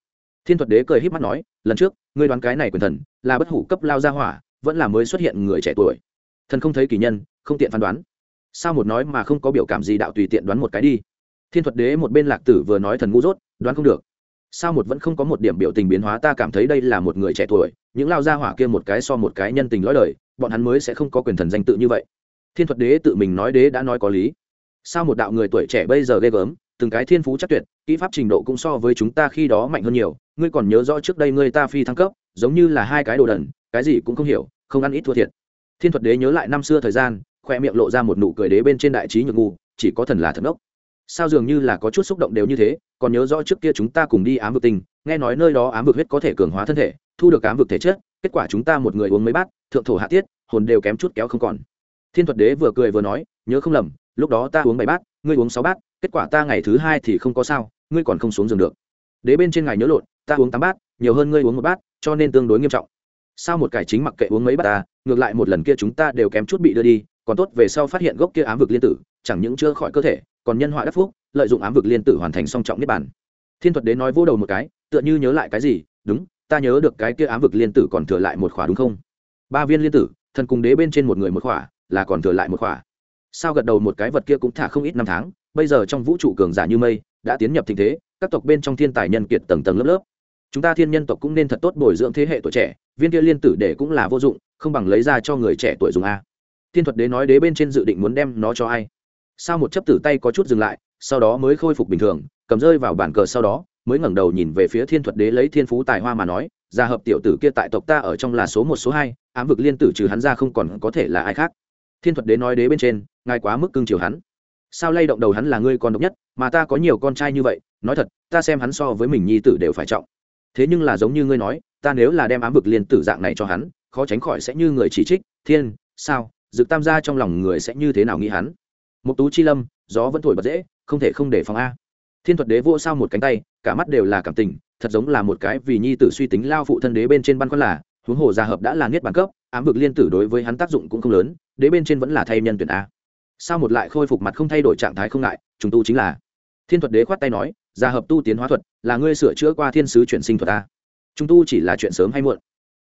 Thiên thuật đế cười h í p mắt nói lần trước ngươi đoán cái này quyền thần là bất hủ cấp lao gia hỏa vẫn là mới xuất hiện người trẻ tuổi. Thần không thấy kỳ nhân, không tiện phán đoán. Sao một nói mà không có biểu cảm gì đạo tùy tiện đoán một cái đi. Thiên thuật đế một bên lạc tử vừa nói thần ngu dốt, đoán không được. Sao một vẫn không có một điểm biểu tình biến hóa, ta cảm thấy đây là một người trẻ tuổi, những lao gia hỏa kia một cái so một cái nhân tình lõi đời, bọn hắn mới sẽ không có quyền thần danh tự như vậy. Thiên thuật đế tự mình nói đế đã nói có lý. Sao một đạo người tuổi trẻ bây giờ ghê gớm, từng cái thiên phú chắc tuyệt, kỹ pháp trình độ cũng so với chúng ta khi đó mạnh hơn nhiều, ngươi còn nhớ rõ trước đây ngươi ta phi thăng cấp, giống như là hai cái đồ đần cái gì cũng không hiểu không ăn ít thua thiệt. Thiên thuật đế nhớ lại năm xưa thời gian khoe miệng lộ ra một nụ cười đế bên trên đại trí nhược ngu chỉ có thần là thần ốc sao dường như là có chút xúc động đều như thế còn nhớ rõ trước kia chúng ta cùng đi ám vực tình, nghe nói nơi đó ám vực huyết có thể cường hóa thân thể thu được ám vực thể chất kết quả chúng ta một người uống mấy bát thượng thổ hạ tiết hồn đều kém chút kéo không còn. Thiên thuật đế vừa cười vừa nói nhớ không lầm lúc đó ta uống bảy bát ngươi uống sáu bát kết quả ta ngày thứ hai thì không có sao ngươi còn không xuống giường được. Đế bên trên ngài nhớ lộn ta uống tám bát nhiều hơn ngươi uống một bát cho nên tương đối nghiêm trọng sao một cải chính mặc kệ uống mấy bát ta, ngược lại một lần kia chúng ta đều kém chút bị đưa đi, còn tốt về sau phát hiện gốc kia ám vực liên tử, chẳng những chưa khỏi cơ thể, còn nhân họa đắc phúc, lợi dụng ám vực liên tử hoàn thành song trọng niết bản thiên thuật đế nói vô đầu một cái, tựa như nhớ lại cái gì, đúng, ta nhớ được cái kia ám vực liên tử còn thừa lại một khỏa đúng không? Ba viên liên tử, thần cùng đế bên trên một người một khỏa, là còn thừa lại một khỏa. Sao gật đầu một cái vật kia cũng thả không ít năm tháng, bây giờ trong vũ trụ cường giả như mây, đã tiến nhập tình thế, các tộc bên trong thiên tài nhân kiệt tầng tầng lớp lớp. Chúng ta thiên nhân tộc cũng nên thật tốt bồi dưỡng thế hệ tuổi trẻ viên kia liên tử để cũng là vô dụng, không bằng lấy ra cho người trẻ tuổi dùng a. Thiên thuật đế nói đế bên trên dự định muốn đem nó cho ai. Sao một chấp tử tay có chút dừng lại, sau đó mới khôi phục bình thường, cầm rơi vào bản cờ sau đó, mới ngẩng đầu nhìn về phía thiên thuật đế lấy thiên phú tài hoa mà nói, gia hợp tiểu tử kia tại tộc ta ở trong là số một, số hai, ám vực liên tử trừ hắn ra không còn có thể là ai khác. Thiên thuật đế nói đế bên trên, ngài quá mức cưng chiều hắn. Sao lay động đầu hắn là ngươi con độc nhất, mà ta có nhiều con trai như vậy, nói thật, ta xem hắn so với mình nhi tử đều phải trọng. Thế nhưng là giống như ngươi nói ta nếu là đem ám vực liên tử dạng này cho hắn, khó tránh khỏi sẽ như người chỉ trích, thiên, sao, dực tam gia trong lòng người sẽ như thế nào nghĩ hắn? Một tú chi lâm, gió vẫn thổi bật dễ, không thể không để phòng a. Thiên thuật đế vô sao một cánh tay, cả mắt đều là cảm tình, thật giống là một cái vì nhi tử suy tính lao phụ thân đế bên trên ban khoăn là, huống hồ gia hợp đã là niết bản cấp, ám vực liên tử đối với hắn tác dụng cũng không lớn, đế bên trên vẫn là thay nhân tuyển a. Sao một lại khôi phục mặt không thay đổi trạng thái không ngại chúng tu chính là. Thiên thuật đế khoát tay nói, gia hợp tu tiến hóa thuật, là ngươi sửa chữa qua thiên sứ chuyển sinh thuật a chúng tu chỉ là chuyện sớm hay muộn.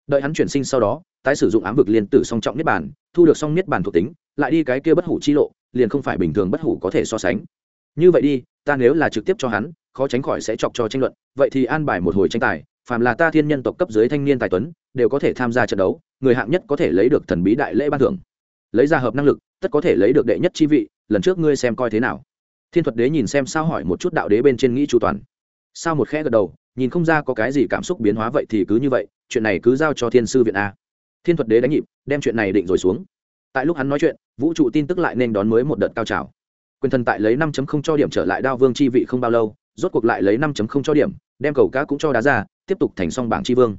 Đợi hắn chuyển sinh sau đó, tái sử dụng ám vực liên tử song trọng niết bản thu được song niết bản thuộc tính, lại đi cái kia bất hủ chi lộ, liền không phải bình thường bất hủ có thể so sánh. Như vậy đi, ta nếu là trực tiếp cho hắn, khó tránh khỏi sẽ chọc cho tranh luận, vậy thì an bài một hồi tranh tài, phàm là ta thiên nhân tộc cấp dưới thanh niên tài tuấn, đều có thể tham gia trận đấu, người hạng nhất có thể lấy được thần bí đại lễ ban thưởng. Lấy ra hợp năng lực, tất có thể lấy được đệ nhất chi vị, lần trước ngươi xem coi thế nào. Thiên thuật đế nhìn xem sao hỏi một chút đạo đế bên trên nghĩ chu toàn sao một khẽ gật đầu, nhìn không ra có cái gì cảm xúc biến hóa vậy thì cứ như vậy, chuyện này cứ giao cho thiên sư viện a. Thiên thuật đế đánh nhịp, đem chuyện này định rồi xuống. Tại lúc hắn nói chuyện, vũ trụ tin tức lại nên đón mới một đợt cao trào. Quyền thần tại lấy năm cho điểm trở lại đao vương chi vị không bao lâu, rốt cuộc lại lấy năm cho điểm, đem cầu cá cũng cho đá ra, tiếp tục thành song bảng chi vương.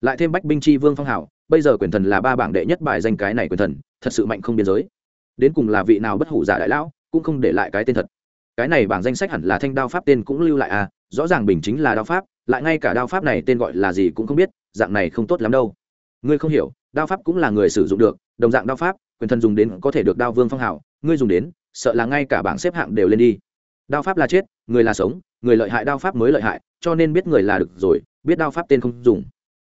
Lại thêm bách binh chi vương phong hảo, bây giờ quyền thần là ba bảng đệ nhất bài danh cái này quyền thần, thật sự mạnh không biên giới. Đến cùng là vị nào bất hủ giả đại lão, cũng không để lại cái tên thật. Cái này bảng danh sách hẳn là thanh đao pháp tên cũng lưu lại à rõ ràng bình chính là đao pháp, lại ngay cả đao pháp này tên gọi là gì cũng không biết, dạng này không tốt lắm đâu. Ngươi không hiểu, đao pháp cũng là người sử dụng được, đồng dạng đao pháp, quyền thần dùng đến có thể được đao vương phong hảo ngươi dùng đến, sợ là ngay cả bảng xếp hạng đều lên đi. Đao pháp là chết, người là sống, người lợi hại đao pháp mới lợi hại, cho nên biết người là được rồi, biết đao pháp tên không dùng.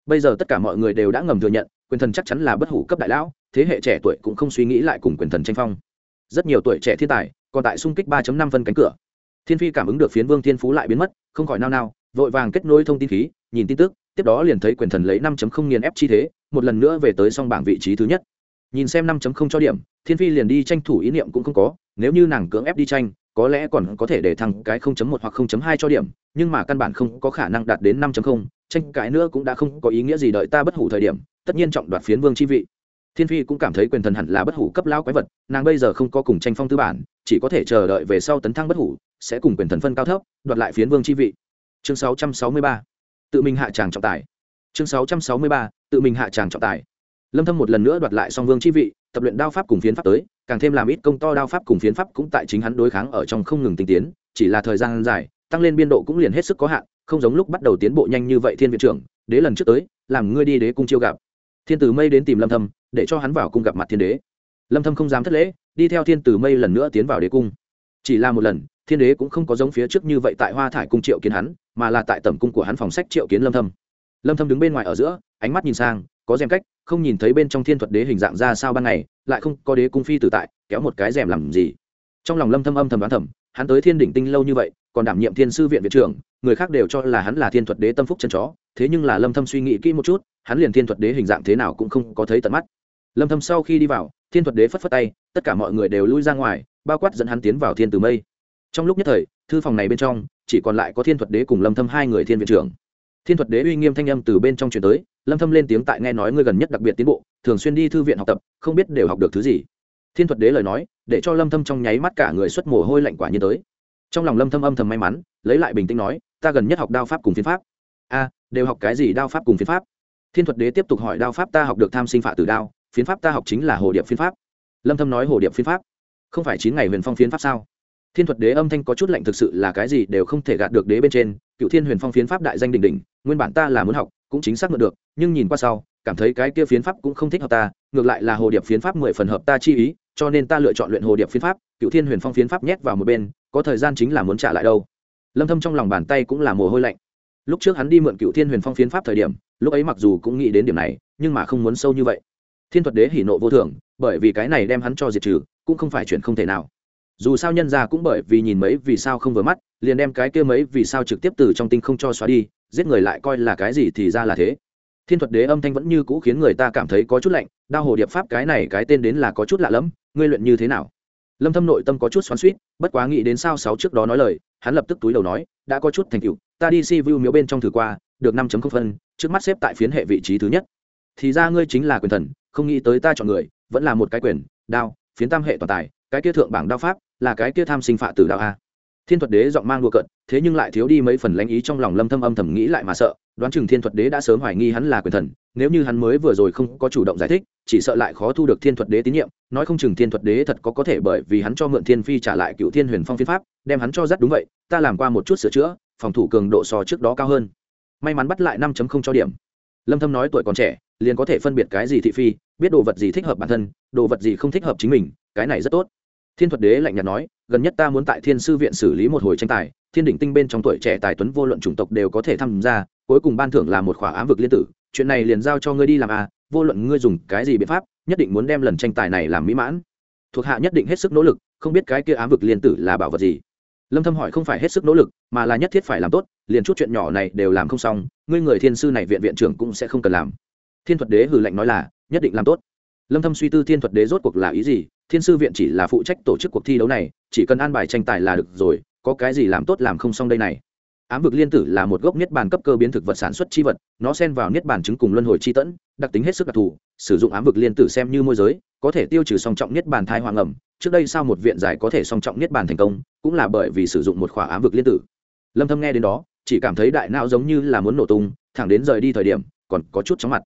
Bây giờ tất cả mọi người đều đã ngầm thừa nhận, quyền thần chắc chắn là bất hủ cấp đại lão, thế hệ trẻ tuổi cũng không suy nghĩ lại cùng quyền thần tranh phong. Rất nhiều tuổi trẻ thiên tài, còn tại xung kích 3 năm phân cánh cửa thiên phi cảm ứng được phiến vương thiên phú lại biến mất không khỏi nao nao vội vàng kết nối thông tin khí nhìn tin tức tiếp đó liền thấy quyền thần lấy 5.0 nghiền ép chi thế một lần nữa về tới song bảng vị trí thứ nhất. Nhìn xem 5.0 cho điểm thiên phi liền đi tranh thủ ý niệm cũng không có nếu như nàng cưỡng ép đi tranh có lẽ còn có thể để thăng cái 0.1 hoặc 0.2 cho điểm nhưng mà căn bản không có khả năng đạt đến 5.0, tranh cái nữa cũng đã không có ý nghĩa gì đợi ta bất hủ thời điểm tất nhiên trọng đoạt phiến vương chi vị thiên phi cũng cảm thấy quyền thần hẳn là bất hủ cấp lao quái vật, nàng bây giờ không có cùng tranh phong tư bản, chỉ có thể chờ đợi về sau tấn thăng bất hủ, sẽ cùng quyền thần phân cao thấp, đoạt lại phiến vương chi vị. Chương 663 tự mình hạ tràng trọng tài. Chương 663 tự mình hạ tràng trọng tài. Lâm thâm một lần nữa đoạt lại song vương chi vị, tập luyện đao pháp cùng phiến pháp tới, càng thêm làm ít công to đao pháp cùng phiến pháp cũng tại chính hắn đối kháng ở trong không ngừng tinh tiến, chỉ là thời gian dài, tăng lên biên độ cũng liền hết sức có hạn, không giống lúc bắt đầu tiến bộ nhanh như vậy thiên viện trưởng, đế lần trước tới, làm ngươi đi đế cung chiêu gặp thiên tử mây đến tìm lâm thâm, để cho hắn vào cung gặp mặt thiên đế. Lâm thâm không dám thất lễ, đi theo thiên tử mây lần nữa tiến vào đế cung. Chỉ là một lần, thiên đế cũng không có giống phía trước như vậy tại hoa thải cung triệu kiến hắn, mà là tại tẩm cung của hắn phòng sách triệu kiến lâm thâm. Lâm thâm đứng bên ngoài ở giữa, ánh mắt nhìn sang, có rèm cách, không nhìn thấy bên trong thiên thuật đế hình dạng ra sao ban ngày, lại không có đế cung phi tử tại, kéo một cái rèm làm gì. Trong lòng lâm thâm âm thầm đoán thầm hắn tới thiên đỉnh tinh lâu như vậy, còn đảm nhiệm thiên sư viện viện trưởng, người khác đều cho là hắn là thiên thuật đế tâm phúc chân chó, thế nhưng là lâm thâm suy nghĩ kỹ một chút, hắn liền thiên thuật đế hình dạng thế nào cũng không có thấy tận mắt. Lâm thâm sau khi đi vào, thiên thuật đế phất phất tay, tất cả mọi người đều lui ra ngoài, bao quát dẫn hắn tiến vào thiên từ mây. Trong lúc nhất thời, thư phòng này bên trong, chỉ còn lại có thiên thuật đế cùng lâm thâm hai người thiên viện trưởng. Thiên thuật đế uy nghiêm thanh âm từ bên trong truyền tới, lâm thâm lên tiếng tại nghe nói ngươi gần nhất đặc biệt tiến bộ, thường xuyên đi thư viện học tập, không biết đều học được thứ gì thiên thuật đế lời nói, để cho lâm thâm trong nháy mắt cả người xuất mồ hôi lạnh quả như tới. Trong lòng lâm thâm âm thầm may mắn, lấy lại bình tĩnh nói, ta gần nhất học đao pháp cùng phiến pháp. A, đều học cái gì đao pháp cùng phiến pháp? Thiên thuật đế tiếp tục hỏi, đao pháp ta học được tham sinh phạ tử đao, phiến pháp ta học chính là hồ điệp phiến pháp. Lâm thâm nói, hồ điệp phiến pháp? Không phải chín ngày huyền phong phiến pháp sao? Thiên thuật đế âm thanh có chút lạnh thực sự là cái gì đều không thể gạt được đế bên trên, cựu thiên huyền phong phiến pháp đại danh đỉnh đỉnh, nguyên bản ta là muốn học, cũng chính xác mượn được, nhưng nhìn qua sau, cảm thấy cái kia phiến pháp cũng không thích hợp ta, ngược lại là hồ điệp phiến pháp mười phần hợp ta chi ý cho nên ta lựa chọn luyện hồ điệp phiến pháp, cựu thiên huyền phong phiến pháp nhét vào một bên, có thời gian chính là muốn trả lại đâu. Lâm thâm trong lòng bàn tay cũng là mồ hôi lạnh. Lúc trước hắn đi mượn cựu thiên huyền phong phiến pháp thời điểm, lúc ấy mặc dù cũng nghĩ đến điểm này, nhưng mà không muốn sâu như vậy. Thiên thuật đế hỉ nộ vô thường, bởi vì cái này đem hắn cho diệt trừ, cũng không phải chuyện không thể nào. Dù sao nhân ra cũng bởi vì nhìn mấy vì sao không vừa mắt, liền đem cái kia mấy vì sao trực tiếp từ trong tinh không cho xóa đi, giết người lại coi là cái gì thì ra là thế. Thiên thuật đế âm thanh vẫn như cũ khiến người ta cảm thấy có chút lạnh, đao hồ điệp pháp cái này cái tên đến là có chút lạ lẫm ngươi luyện như thế nào? Lâm thâm nội tâm có chút xoắn xuýt, bất quá nghĩ đến sao sáu trước đó nói lời, hắn lập tức túi đầu nói, đã có chút thành tựu, ta đi si vu miếu bên trong thử qua, được 5.0 phân, trước mắt xếp tại phiến hệ vị trí thứ nhất. Thì ra ngươi chính là quyền thần, không nghĩ tới ta chọn người, vẫn là một cái quyền, đao, phiến tam hệ toàn tài, cái kia thượng bảng đao pháp, là cái kia tham sinh phạ tử đạo a. Thiên thuật đế giọng mang đùa cận thế nhưng lại thiếu đi mấy phần lãnh ý trong lòng lâm thâm âm thầm nghĩ lại mà sợ đoán chừng thiên thuật đế đã sớm hoài nghi hắn là quyền thần, nếu như hắn mới vừa rồi không có chủ động giải thích, chỉ sợ lại khó thu được thiên thuật đế tín nhiệm, nói không chừng thiên thuật đế thật có có thể bởi vì hắn cho mượn thiên phi trả lại cựu thiên huyền phong phiên pháp, đem hắn cho rất đúng vậy, ta làm qua một chút sửa chữa, phòng thủ cường độ so trước đó cao hơn. May mắn bắt lại 5.0 cho điểm. Lâm thâm nói tuổi còn trẻ, liền có thể phân biệt cái gì thị phi, biết đồ vật gì thích hợp bản thân, đồ vật gì không thích hợp chính mình, cái này rất tốt. Thiên thuật đế lạnh nhạt nói, gần nhất ta muốn tại thiên sư viện xử lý một hồi tranh tài thiên đỉnh tinh bên trong tuổi trẻ tài tuấn vô luận chủng tộc đều có thể tham gia, cuối cùng ban thưởng là một khỏa ám vực liên tử. Chuyện này liền giao cho ngươi đi làm à vô luận ngươi dùng cái gì biện pháp, nhất định muốn đem lần tranh tài này làm mỹ mãn. Thuộc hạ nhất định hết sức nỗ lực, không biết cái kia ám vực liên tử là bảo vật gì. Lâm thâm hỏi không phải hết sức nỗ lực, mà là nhất thiết phải làm tốt, liền chút chuyện nhỏ này đều làm không xong, ngươi người thiên sư này viện viện trưởng cũng sẽ không cần làm. Thiên thuật đế hừ lạnh nói là, nhất định làm tốt. Lâm thâm suy tư thiên thuật đế rốt cuộc là ý gì thiên sư viện chỉ là phụ trách tổ chức cuộc thi đấu này, chỉ cần an bài tranh tài là được rồi, có cái gì làm tốt làm không xong đây này. Ám vực liên tử là một gốc niết bàn cấp cơ biến thực vật sản xuất chi vật, nó xen vào niết bàn chứng cùng luân hồi chi tẫn, đặc tính hết sức đặc thù, sử dụng ám vực liên tử xem như môi giới, có thể tiêu trừ song trọng niết bàn thai hoàng ẩm. Trước đây sao một viện giải có thể song trọng niết bàn thành công, cũng là bởi vì sử dụng một khỏa ám vực liên tử. Lâm thâm nghe đến đó, chỉ cảm thấy đại não giống như là muốn nổ tung, thẳng đến rời đi thời điểm, còn có chút chóng mặt.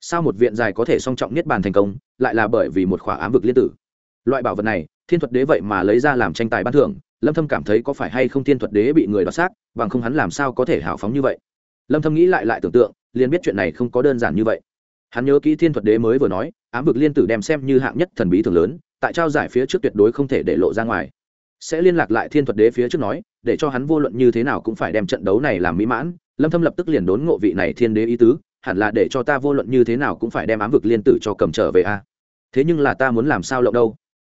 Sao một viện giải có thể song trọng niết bàn thành công, lại là bởi vì một khỏa ám vực liên tử? Loại bảo vật này, thiên thuật đế vậy mà lấy ra làm tranh tài ban thưởng, lâm thâm cảm thấy có phải hay không thiên thuật đế bị người đoạt xác, bằng không hắn làm sao có thể hào phóng như vậy? Lâm thâm nghĩ lại lại tưởng tượng, liền biết chuyện này không có đơn giản như vậy. Hắn nhớ kỹ thiên thuật đế mới vừa nói, ám vực liên tử đem xem như hạng nhất thần bí thường lớn, tại trao giải phía trước tuyệt đối không thể để lộ ra ngoài. Sẽ liên lạc lại thiên thuật đế phía trước nói, để cho hắn vô luận như thế nào cũng phải đem trận đấu này làm mỹ mãn. Lâm thâm lập tức liền đốn ngộ vị này thiên đế ý tứ, hẳn là để cho ta vô luận như thế nào cũng phải đem ám vực liên tử cho cầm trở về a. Thế nhưng là ta muốn làm sao lộng đâu?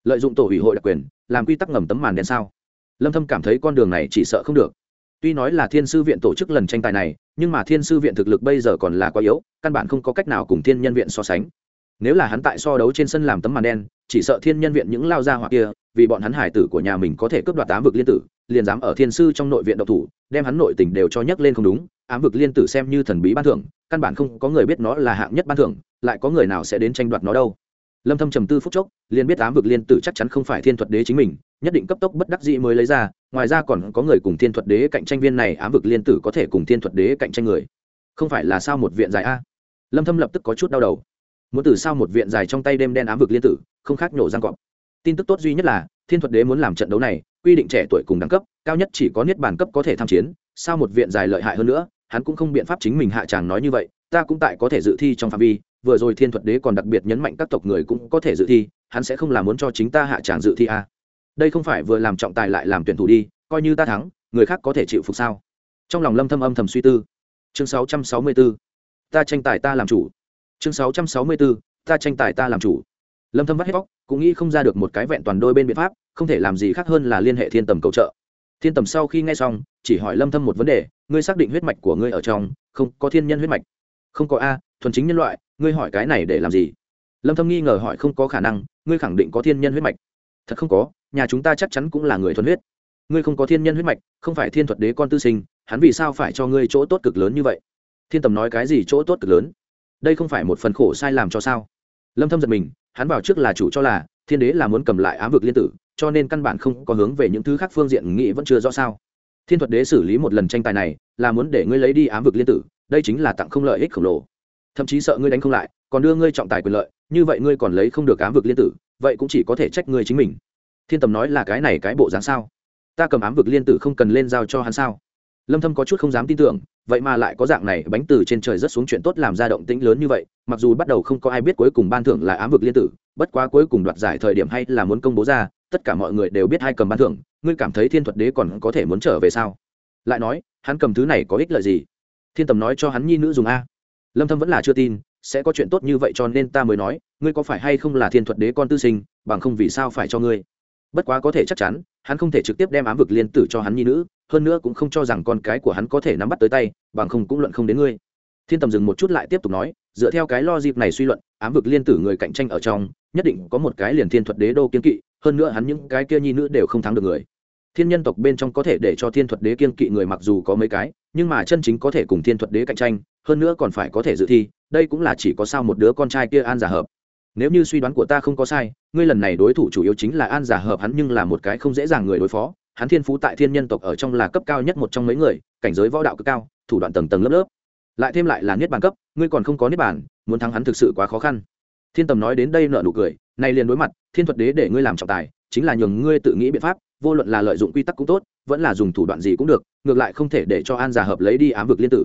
Lợi dụng tổ ủy hội đặc quyền, làm quy tắc ngầm tấm màn đen sao? Lâm thâm cảm thấy con đường này chỉ sợ không được. Tuy nói là thiên sư viện tổ chức lần tranh tài này, nhưng mà thiên sư viện thực lực bây giờ còn là quá yếu, căn bản không có cách nào cùng thiên nhân viện so sánh. Nếu là hắn tại so đấu trên sân làm tấm màn đen, chỉ sợ thiên nhân viện những lao ra hoặc kia, vì bọn hắn hải tử của nhà mình có thể cướp đoạt tám vực liên tử, liền dám ở thiên sư trong nội viện độc thủ, đem hắn nội tình đều cho nhắc lên không đúng, ám vực liên tử xem như thần bí ban thưởng, căn bản không có người biết nó là hạng nhất ban thưởng, lại có người nào sẽ đến tranh đoạt nó đâu? Lâm thâm trầm tư phút chốc, liền biết ám vực liên tử chắc chắn không phải thiên thuật đế chính mình, nhất định cấp tốc bất đắc dĩ mới lấy ra, ngoài ra còn có người cùng thiên thuật đế cạnh tranh viên này, ám vực liên tử có thể cùng thiên thuật đế cạnh tranh người. Không phải là sao một viện dài a? Lâm thâm lập tức có chút đau đầu. Muốn từ sao một viện dài trong tay đêm đen ám vực liên tử, không khác nhổ răng cọp. Tin tức tốt duy nhất là, thiên thuật đế muốn làm trận đấu này, quy định trẻ tuổi cùng đẳng cấp, cao nhất chỉ có niết bàn cấp có thể tham chiến, sao một viện dài lợi hại hơn nữa, hắn cũng không biện pháp chính mình hạ chàng nói như vậy, ta cũng tại có thể dự thi trong phạm vi vừa rồi thiên thuật đế còn đặc biệt nhấn mạnh các tộc người cũng có thể dự thi, hắn sẽ không làm muốn cho chính ta hạ tràng dự thi à. đây không phải vừa làm trọng tài lại làm tuyển thủ đi, coi như ta thắng, người khác có thể chịu phục sao? Trong lòng lâm thâm âm thầm suy tư. Chương 664 ta tranh tài ta làm chủ. Chương 664 ta tranh tài ta làm chủ. Lâm thâm vắt hết bóc cũng nghĩ không ra được một cái vẹn toàn đôi bên biện pháp, không thể làm gì khác hơn là liên hệ thiên tầm cầu trợ. Thiên tầm sau khi nghe xong, chỉ hỏi lâm thâm một vấn đề, ngươi xác định huyết mạch của ngươi ở trong, không có thiên nhân huyết mạch? Không có a, thuần chính nhân loại ngươi hỏi cái này để làm gì? Lâm thâm nghi ngờ hỏi không có khả năng, ngươi khẳng định có thiên nhân huyết mạch. Thật không có, nhà chúng ta chắc chắn cũng là người thuần huyết. Ngươi không có thiên nhân huyết mạch, không phải thiên thuật đế con tư sinh, hắn vì sao phải cho ngươi chỗ tốt cực lớn như vậy? Thiên tầm nói cái gì chỗ tốt cực lớn? Đây không phải một phần khổ sai làm cho sao? Lâm thâm giật mình, hắn bảo trước là chủ cho là, thiên đế là muốn cầm lại ám vực liên tử, cho nên căn bản không có hướng về những thứ khác phương diện nghĩ vẫn chưa rõ sao. Thiên thuật đế xử lý một lần tranh tài này, là muốn để ngươi lấy đi ám vực liên tử, đây chính là tặng không lợi ích khổng lồ thậm chí sợ ngươi đánh không lại, còn đưa ngươi trọng tài quyền lợi, như vậy ngươi còn lấy không được ám vực liên tử, vậy cũng chỉ có thể trách ngươi chính mình. Thiên tầm nói là cái này cái bộ dáng sao? Ta cầm ám vực liên tử không cần lên giao cho hắn sao? Lâm thâm có chút không dám tin tưởng, vậy mà lại có dạng này, bánh từ trên trời rất xuống chuyện tốt làm ra động tĩnh lớn như vậy, mặc dù bắt đầu không có ai biết cuối cùng ban thưởng là ám vực liên tử, bất quá cuối cùng đoạt giải thời điểm hay là muốn công bố ra, tất cả mọi người đều biết hai cầm ban thưởng, ngươi cảm thấy thiên thuật đế còn có thể muốn trở về sao? Lại nói, hắn cầm thứ này có ích lợi gì? Thiên tầm nói cho hắn nhi nữ dùng a lâm thâm vẫn là chưa tin, sẽ có chuyện tốt như vậy cho nên ta mới nói, ngươi có phải hay không là thiên thuật đế con tư sinh, bằng không vì sao phải cho ngươi? Bất quá có thể chắc chắn, hắn không thể trực tiếp đem ám vực liên tử cho hắn nhi nữ, hơn nữa cũng không cho rằng con cái của hắn có thể nắm bắt tới tay, bằng không cũng luận không đến ngươi. Thiên tầm dừng một chút lại tiếp tục nói, dựa theo cái lo dịp này suy luận, ám vực liên tử người cạnh tranh ở trong, nhất định có một cái liền thiên thuật đế đô kiên kỵ, hơn nữa hắn những cái kia nhi nữ đều không thắng được người. Thiên nhân tộc bên trong có thể để cho thiên thuật đế kiên kỵ người mặc dù có mấy cái nhưng mà chân chính có thể cùng thiên thuật đế cạnh tranh, hơn nữa còn phải có thể dự thi, đây cũng là chỉ có sao một đứa con trai kia an giả hợp. Nếu như suy đoán của ta không có sai, ngươi lần này đối thủ chủ yếu chính là an giả hợp hắn nhưng là một cái không dễ dàng người đối phó. Hắn thiên phú tại thiên nhân tộc ở trong là cấp cao nhất một trong mấy người, cảnh giới võ đạo cực cao, thủ đoạn tầng tầng lớp lớp. Lại thêm lại là niết bàn cấp, ngươi còn không có niết bàn, muốn thắng hắn thực sự quá khó khăn. Thiên tầm nói đến đây nợ nụ cười nay liền đối mặt, thiên thuật đế để ngươi làm trọng tài, chính là nhường ngươi tự nghĩ biện pháp vô luận là lợi dụng quy tắc cũng tốt, vẫn là dùng thủ đoạn gì cũng được, ngược lại không thể để cho an giả hợp lấy đi ám vực liên tử.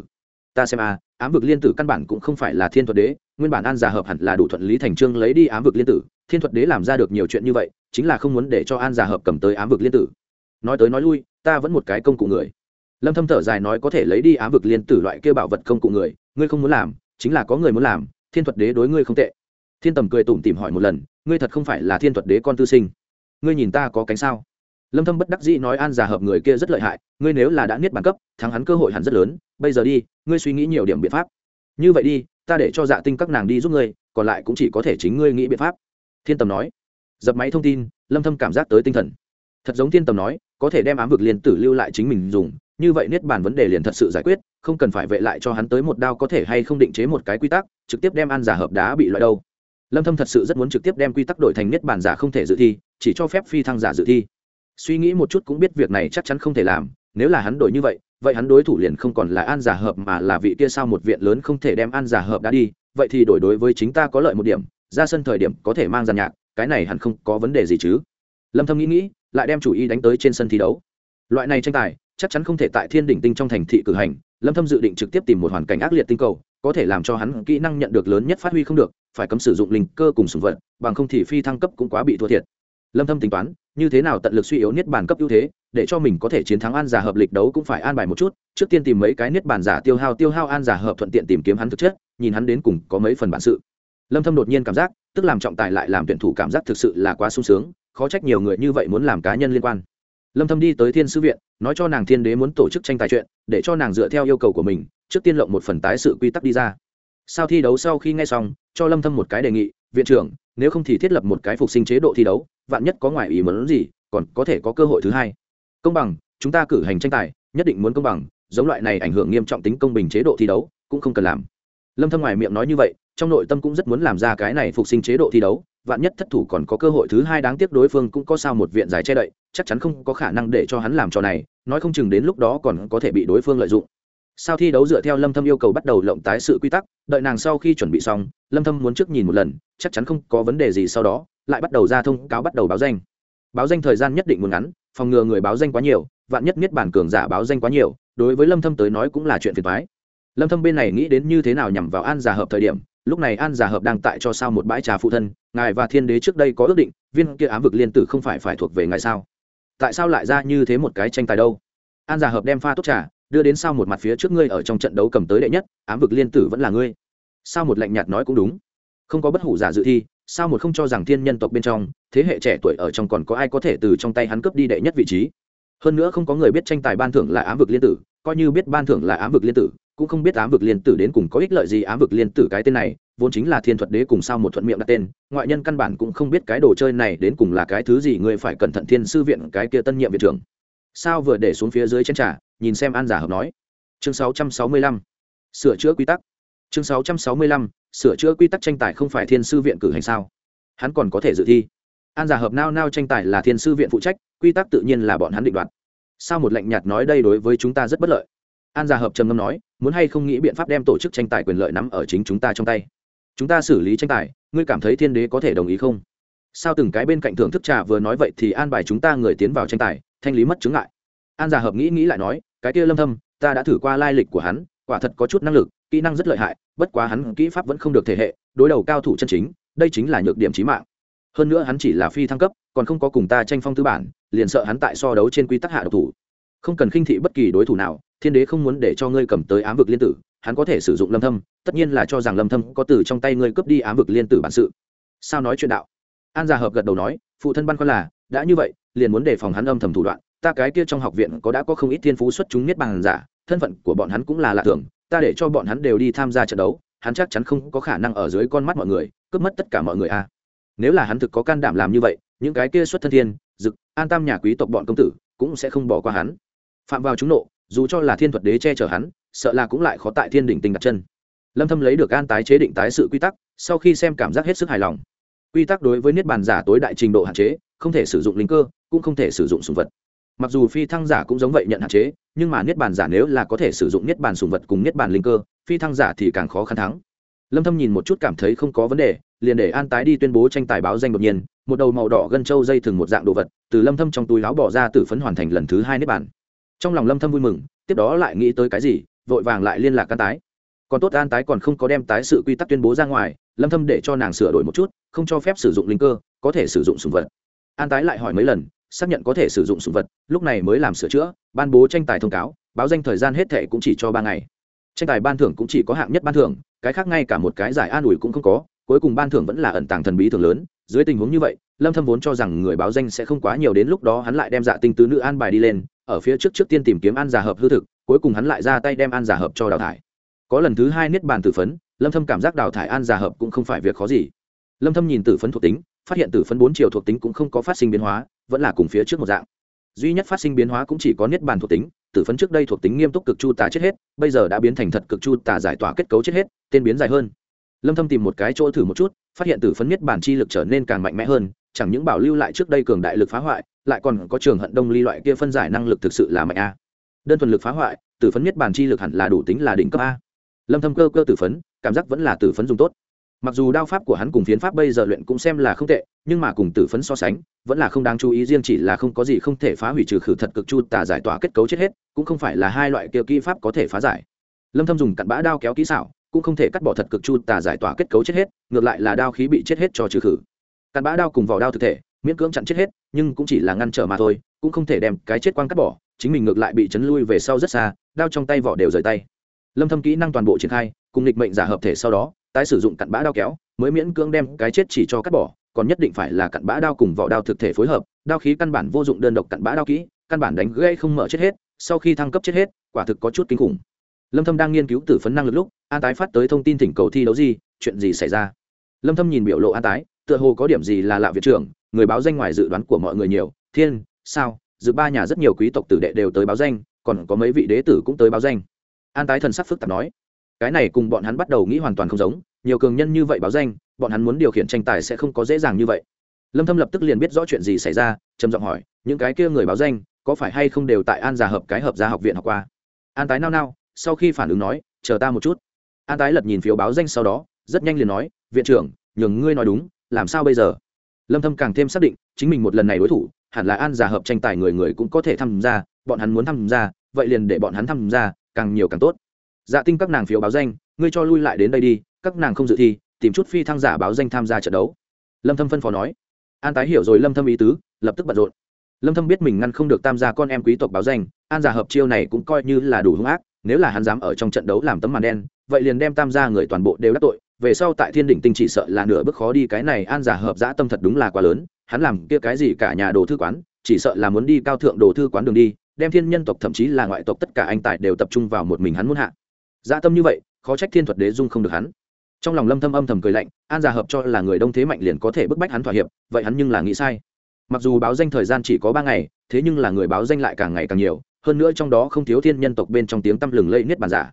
Ta xem a, ám vực liên tử căn bản cũng không phải là thiên thuật đế, nguyên bản an giả hợp hẳn là đủ thuận lý thành trương lấy đi ám vực liên tử, thiên thuật đế làm ra được nhiều chuyện như vậy, chính là không muốn để cho an giả hợp cầm tới ám vực liên tử. Nói tới nói lui, ta vẫn một cái công cụ người. Lâm thâm thở dài nói có thể lấy đi ám vực liên tử loại kia bảo vật công cụ người, ngươi không muốn làm, chính là có người muốn làm, thiên thuật đế đối ngươi không tệ. Thiên tầm cười tủm tỉm hỏi một lần, ngươi thật không phải là thiên thuật đế con tư sinh. Ngươi nhìn ta có cánh sao? Lâm thâm bất đắc dĩ nói an giả hợp người kia rất lợi hại, ngươi nếu là đã niết bản cấp, thắng hắn cơ hội hẳn rất lớn, bây giờ đi, ngươi suy nghĩ nhiều điểm biện pháp. Như vậy đi, ta để cho dạ tinh các nàng đi giúp ngươi, còn lại cũng chỉ có thể chính ngươi nghĩ biện pháp. Thiên tầm nói. Dập máy thông tin, lâm thâm cảm giác tới tinh thần. Thật giống thiên tầm nói, có thể đem ám vực liền tử lưu lại chính mình dùng, như vậy niết bàn vấn đề liền thật sự giải quyết, không cần phải vệ lại cho hắn tới một đao có thể hay không định chế một cái quy tắc, trực tiếp đem an giả hợp đá bị loại đâu. Lâm thâm thật sự rất muốn trực tiếp đem quy tắc đổi thành niết bàn giả không thể dự thi, chỉ cho phép phi thăng giả dự thi suy nghĩ một chút cũng biết việc này chắc chắn không thể làm, nếu là hắn đổi như vậy vậy hắn đối thủ liền không còn là an giả hợp mà là vị kia sao một viện lớn không thể đem an giả hợp đã đi, vậy thì đổi đối với chính ta có lợi một điểm, ra sân thời điểm có thể mang giàn nhạc, cái này hẳn không có vấn đề gì chứ. Lâm thâm nghĩ nghĩ, lại đem chủ ý đánh tới trên sân thi đấu. Loại này tranh tài, chắc chắn không thể tại thiên đỉnh tinh trong thành thị cử hành, lâm thâm dự định trực tiếp tìm một hoàn cảnh ác liệt tinh cầu, có thể làm cho hắn kỹ năng nhận được lớn nhất phát huy không được, phải cấm sử dụng linh cơ cùng sùng vật, bằng không thì phi thăng cấp cũng quá bị thua thiệt. Lâm thâm tính toán như thế nào tận lực suy yếu niết bàn cấp ưu thế, để cho mình có thể chiến thắng an giả hợp lịch đấu cũng phải an bài một chút, trước tiên tìm mấy cái niết bàn giả tiêu hao tiêu hao an giả hợp thuận tiện tìm kiếm hắn thực chất, nhìn hắn đến cùng có mấy phần bản sự. Lâm thâm đột nhiên cảm giác, tức làm trọng tài lại làm tuyển thủ cảm giác thực sự là quá sung sướng, khó trách nhiều người như vậy muốn làm cá nhân liên quan. Lâm thâm đi tới thiên sư viện, nói cho nàng thiên đế muốn tổ chức tranh tài chuyện, để cho nàng dựa theo yêu cầu của mình, trước tiên lộng một phần tái sự quy tắc đi ra. Sau thi đấu sau khi nghe xong, cho lâm thâm một cái đề nghị, viện trưởng, nếu không thì thiết lập một cái phục sinh chế độ thi đấu vạn nhất có ngoại ý muốn gì, còn có thể có cơ hội thứ hai. Công bằng, chúng ta cử hành tranh tài, nhất định muốn công bằng, giống loại này ảnh hưởng nghiêm trọng tính công bình chế độ thi đấu, cũng không cần làm. Lâm thâm ngoài miệng nói như vậy, trong nội tâm cũng rất muốn làm ra cái này phục sinh chế độ thi đấu, vạn nhất thất thủ còn có cơ hội thứ hai đáng tiếc đối phương cũng có sao một viện giải che đậy, chắc chắn không có khả năng để cho hắn làm trò này, nói không chừng đến lúc đó còn có thể bị đối phương lợi dụng. Sau thi đấu dựa theo lâm thâm yêu cầu bắt đầu lộng tái sự quy tắc, đợi nàng sau khi chuẩn bị xong, lâm thâm muốn trước nhìn một lần, chắc chắn không có vấn đề gì sau đó lại bắt đầu ra thông cáo bắt đầu báo danh. Báo danh thời gian nhất định muốn ngắn, phòng ngừa người báo danh quá nhiều, vạn nhất niết bản cường giả báo danh quá nhiều, đối với lâm thâm tới nói cũng là chuyện phiền toái. Lâm thâm bên này nghĩ đến như thế nào nhằm vào an giả hợp thời điểm, lúc này an giả hợp đang tại cho sao một bãi trà phụ thân, ngài và thiên đế trước đây có ước định, viên kia ám vực liên tử không phải phải thuộc về ngài sao? Tại sao lại ra như thế một cái tranh tài đâu? An giả hợp đem pha tốt trà, đưa đến sao một mặt phía trước ngươi ở trong trận đấu cầm tới đệ nhất, ám vực liên tử vẫn là ngươi. Sao một lạnh nhạt nói cũng đúng không có bất hủ giả dự thi, sao một không cho rằng thiên nhân tộc bên trong, thế hệ trẻ tuổi ở trong còn có ai có thể từ trong tay hắn cướp đi đệ nhất vị trí hơn nữa không có người biết tranh tài ban thưởng là ám vực liên tử, coi như biết ban thưởng là ám vực liên tử, cũng không biết ám vực liên tử đến cùng có ích lợi gì ám vực liên tử cái tên này, vốn chính là thiên thuật đế cùng sao một thuận miệng đặt tên, ngoại nhân căn bản cũng không biết cái đồ chơi này đến cùng là cái thứ gì, người phải cẩn thận thiên sư viện cái kia tân nhiệm viện trưởng sao vừa để xuống phía dưới chén trà, nhìn xem an giả hợp nói chương 665. sửa chữa quy tắc chương 665 sửa chữa quy tắc tranh tài không phải thiên sư viện cử hành sao? Hắn còn có thể dự thi. An giả hợp nao nao tranh tài là thiên sư viện phụ trách, quy tắc tự nhiên là bọn hắn định đoạt. Sao một lệnh nhạt nói đây đối với chúng ta rất bất lợi? An giả hợp trầm ngâm nói, muốn hay không nghĩ biện pháp đem tổ chức tranh tài quyền lợi nắm ở chính chúng ta trong tay? Chúng ta xử lý tranh tài, ngươi cảm thấy thiên đế có thể đồng ý không? Sao từng cái bên cạnh thưởng thức trà vừa nói vậy thì an bài chúng ta người tiến vào tranh tài, thanh lý mất chứng ngại? An giả hợp nghĩ nghĩ lại nói, cái kia lâm thâm, ta đã thử qua lai lịch của hắn, quả thật có chút năng lực kỹ năng rất lợi hại, bất quá hắn kỹ pháp vẫn không được thể hệ, đối đầu cao thủ chân chính, đây chính là nhược điểm trí mạng. Hơn nữa hắn chỉ là phi thăng cấp, còn không có cùng ta tranh phong tư bản, liền sợ hắn tại so đấu trên quy tắc hạ độc thủ. Không cần khinh thị bất kỳ đối thủ nào, thiên đế không muốn để cho ngươi cầm tới ám vực liên tử, hắn có thể sử dụng lâm thâm, tất nhiên là cho rằng lâm thâm có từ trong tay ngươi cướp đi ám vực liên tử bản sự. Sao nói chuyện đạo? An gia hợp gật đầu nói, phụ thân băn khoăn là, đã như vậy, liền muốn đề phòng hắn âm thầm thủ đoạn, ta cái kia trong học viện có đã có không ít thiên phú xuất chúng biết bằng giả, thân phận của bọn hắn cũng là lạ thường ta để cho bọn hắn đều đi tham gia trận đấu, hắn chắc chắn không có khả năng ở dưới con mắt mọi người, cướp mất tất cả mọi người a nếu là hắn thực có can đảm làm như vậy, những cái kia xuất thân thiên, dực, an tam nhà quý tộc bọn công tử, cũng sẽ không bỏ qua hắn. Phạm vào chúng nộ, dù cho là thiên thuật đế che chở hắn, sợ là cũng lại khó tại thiên đỉnh tình đặt chân. Lâm thâm lấy được an tái chế định tái sự quy tắc, sau khi xem cảm giác hết sức hài lòng. Quy tắc đối với niết bàn giả tối đại trình độ hạn chế, không thể sử dụng linh cơ, cũng không thể sử dụng sùng vật mặc dù phi thăng giả cũng giống vậy nhận hạn chế, nhưng mà niết bàn giả nếu là có thể sử dụng niết bàn sùng vật cùng niết bàn linh cơ, phi thăng giả thì càng khó khăn thắng. Lâm thâm nhìn một chút cảm thấy không có vấn đề, liền để an tái đi tuyên bố tranh tài báo danh đột nhiên, một đầu màu đỏ gân trâu dây thường một dạng đồ vật, từ lâm thâm trong túi áo bỏ ra tử phấn hoàn thành lần thứ hai niết bàn. Trong lòng lâm thâm vui mừng, tiếp đó lại nghĩ tới cái gì, vội vàng lại liên lạc an tái. Còn tốt an tái còn không có đem tái sự quy tắc tuyên bố ra ngoài, lâm thâm để cho nàng sửa đổi một chút, không cho phép sử dụng linh cơ, có thể sử dụng sùng vật. An tái lại hỏi mấy lần xác nhận có thể sử dụng sùng vật, lúc này mới làm sửa chữa, ban bố tranh tài thông cáo, báo danh thời gian hết thệ cũng chỉ cho ba ngày. Tranh tài ban thưởng cũng chỉ có hạng nhất ban thưởng, cái khác ngay cả một cái giải an ủi cũng không có, cuối cùng ban thưởng vẫn là ẩn tàng thần bí thường lớn. Dưới tình huống như vậy, lâm thâm vốn cho rằng người báo danh sẽ không quá nhiều đến lúc đó hắn lại đem dạ tinh tứ nữ an bài đi lên, ở phía trước trước tiên tìm kiếm an giả hợp hư thực, cuối cùng hắn lại ra tay đem an giả hợp cho đào thải. Có lần thứ hai niết bàn tử phấn, lâm thâm cảm giác đào thải an giả hợp cũng không phải việc khó gì. Lâm thâm nhìn tử phấn thuộc tính, phát hiện tử phấn bốn chiều thuộc tính cũng không có phát sinh biến hóa vẫn là cùng phía trước một dạng. Duy nhất phát sinh biến hóa cũng chỉ có niết bàn thuộc tính tử phấn trước đây thuộc tính nghiêm túc cực chu tà chết hết, bây giờ đã biến thành thật cực chu tà giải tỏa kết cấu chết hết, tên biến dài hơn. Lâm thâm tìm một cái chỗ thử một chút, phát hiện tử phấn niết bàn chi lực trở nên càng mạnh mẽ hơn, chẳng những bảo lưu lại trước đây cường đại lực phá hoại, lại còn có trường hận đông ly loại kia phân giải năng lực thực sự là mạnh a. Đơn thuần lực phá hoại tử phấn niết bàn chi lực hẳn là đủ tính là đỉnh cấp a. Lâm thâm cơ cơ tử phấn, cảm giác vẫn là tử phấn dùng tốt mặc dù đao pháp của hắn cùng phiến pháp bây giờ luyện cũng xem là không tệ, nhưng mà cùng tử phấn so sánh, vẫn là không đáng chú ý, riêng chỉ là không có gì không thể phá hủy trừ khử thật cực chu tà giải tỏa kết cấu chết hết, cũng không phải là hai loại kia kỹ pháp có thể phá giải. Lâm thâm dùng cặn bã đao kéo kỹ xảo, cũng không thể cắt bỏ thật cực chu tà giải tỏa kết cấu chết hết, ngược lại là đao khí bị chết hết cho trừ khử. Cặn bã đao cùng vỏ đao thực thể, miễn cưỡng chặn chết hết, nhưng cũng chỉ là ngăn trở mà thôi, cũng không thể đem cái chết quang cắt bỏ, chính mình ngược lại bị chấn lui về sau rất xa, đao trong tay vỏ đều rời tay. Lâm thâm kỹ năng toàn bộ triển khai, cùng lịch mệnh giả hợp thể sau đó tái sử dụng cặn bã đao kéo, mới miễn cưỡng đem cái chết chỉ cho cắt bỏ, còn nhất định phải là cặn bã đao cùng vỏ đao thực thể phối hợp, đao khí căn bản vô dụng đơn độc cặn bã đao kỹ, căn bản đánh gãy không mở chết hết, sau khi thăng cấp chết hết, quả thực có chút kinh khủng. Lâm thâm đang nghiên cứu tử phấn năng lực lúc, an tái phát tới thông tin thỉnh cầu thi đấu gì, chuyện gì xảy ra. Lâm thâm nhìn biểu lộ an tái, tựa hồ có điểm gì là lạ viện trưởng, người báo danh ngoài dự đoán của mọi người nhiều, thiên, sao, dự ba nhà rất nhiều quý tộc tử đệ đều tới báo danh, còn có mấy vị đế tử cũng tới báo danh. An tái thần sắc phức tạp nói cái này cùng bọn hắn bắt đầu nghĩ hoàn toàn không giống, nhiều cường nhân như vậy báo danh, bọn hắn muốn điều khiển tranh tài sẽ không có dễ dàng như vậy. Lâm thâm lập tức liền biết rõ chuyện gì xảy ra, trầm giọng hỏi, những cái kia người báo danh, có phải hay không đều tại an già hợp cái hợp gia học viện học qua? An tái nao nao, sau khi phản ứng nói, chờ ta một chút. An tái lật nhìn phiếu báo danh sau đó, rất nhanh liền nói, viện trưởng, nhường ngươi nói đúng, làm sao bây giờ? Lâm thâm càng thêm xác định, chính mình một lần này đối thủ, hẳn là an già hợp tranh tài người người cũng có thể tham gia, bọn hắn muốn tham gia, vậy liền để bọn hắn tham gia, càng nhiều càng tốt dạ tinh các nàng phiếu báo danh, ngươi cho lui lại đến đây đi, các nàng không dự thi, tìm chút phi thăng giả báo danh tham gia trận đấu. Lâm thâm phân phó nói. An tái hiểu rồi lâm thâm ý tứ, lập tức bận rộn. Lâm thâm biết mình ngăn không được tam gia con em quý tộc báo danh, an giả hợp chiêu này cũng coi như là đủ hung ác, nếu là hắn dám ở trong trận đấu làm tấm màn đen, vậy liền đem tam gia người toàn bộ đều đắc tội, về sau tại thiên đỉnh tinh chỉ sợ là nửa bước khó đi, cái này an giả hợp dã tâm thật đúng là quá lớn, hắn làm kia cái gì cả nhà đồ thư quán, chỉ sợ là muốn đi cao thượng đồ thư quán đường đi, đem thiên nhân tộc thậm chí là ngoại tộc tất cả anh tài đều tập trung vào một mình hắn muốn hạ dã tâm như vậy, khó trách thiên thuật đế dung không được hắn. Trong lòng lâm thâm âm thầm cười lạnh, an gia hợp cho là người đông thế mạnh liền có thể bức bách hắn thỏa hiệp, vậy hắn nhưng là nghĩ sai. Mặc dù báo danh thời gian chỉ có ba ngày, thế nhưng là người báo danh lại càng ngày càng nhiều, hơn nữa trong đó không thiếu thiên nhân tộc bên trong tiếng tăm lừng lẫy niết bàn giả.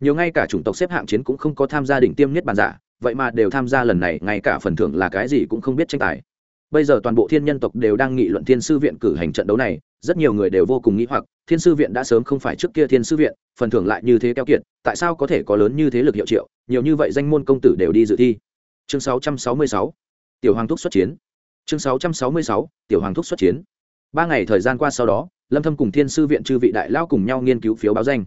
Nhiều ngay cả chủng tộc xếp hạng chiến cũng không có tham gia đỉnh tiêm niết bàn giả, vậy mà đều tham gia lần này, ngay cả phần thưởng là cái gì cũng không biết tranh tài. Bây giờ toàn bộ thiên nhân tộc đều đang nghị luận thiên sư viện cử hành trận đấu này rất nhiều người đều vô cùng nghĩ hoặc thiên sư viện đã sớm không phải trước kia thiên sư viện phần thưởng lại như thế keo kiệt tại sao có thể có lớn như thế lực hiệu triệu nhiều như vậy danh môn công tử đều đi dự thi. Chương 666, tiểu hoàng thúc xuất chiến. Chương 666, tiểu hoàng thúc xuất chiến. Ba ngày thời gian qua sau đó lâm thâm cùng thiên sư viện chư vị đại lao cùng nhau nghiên cứu phiếu báo danh.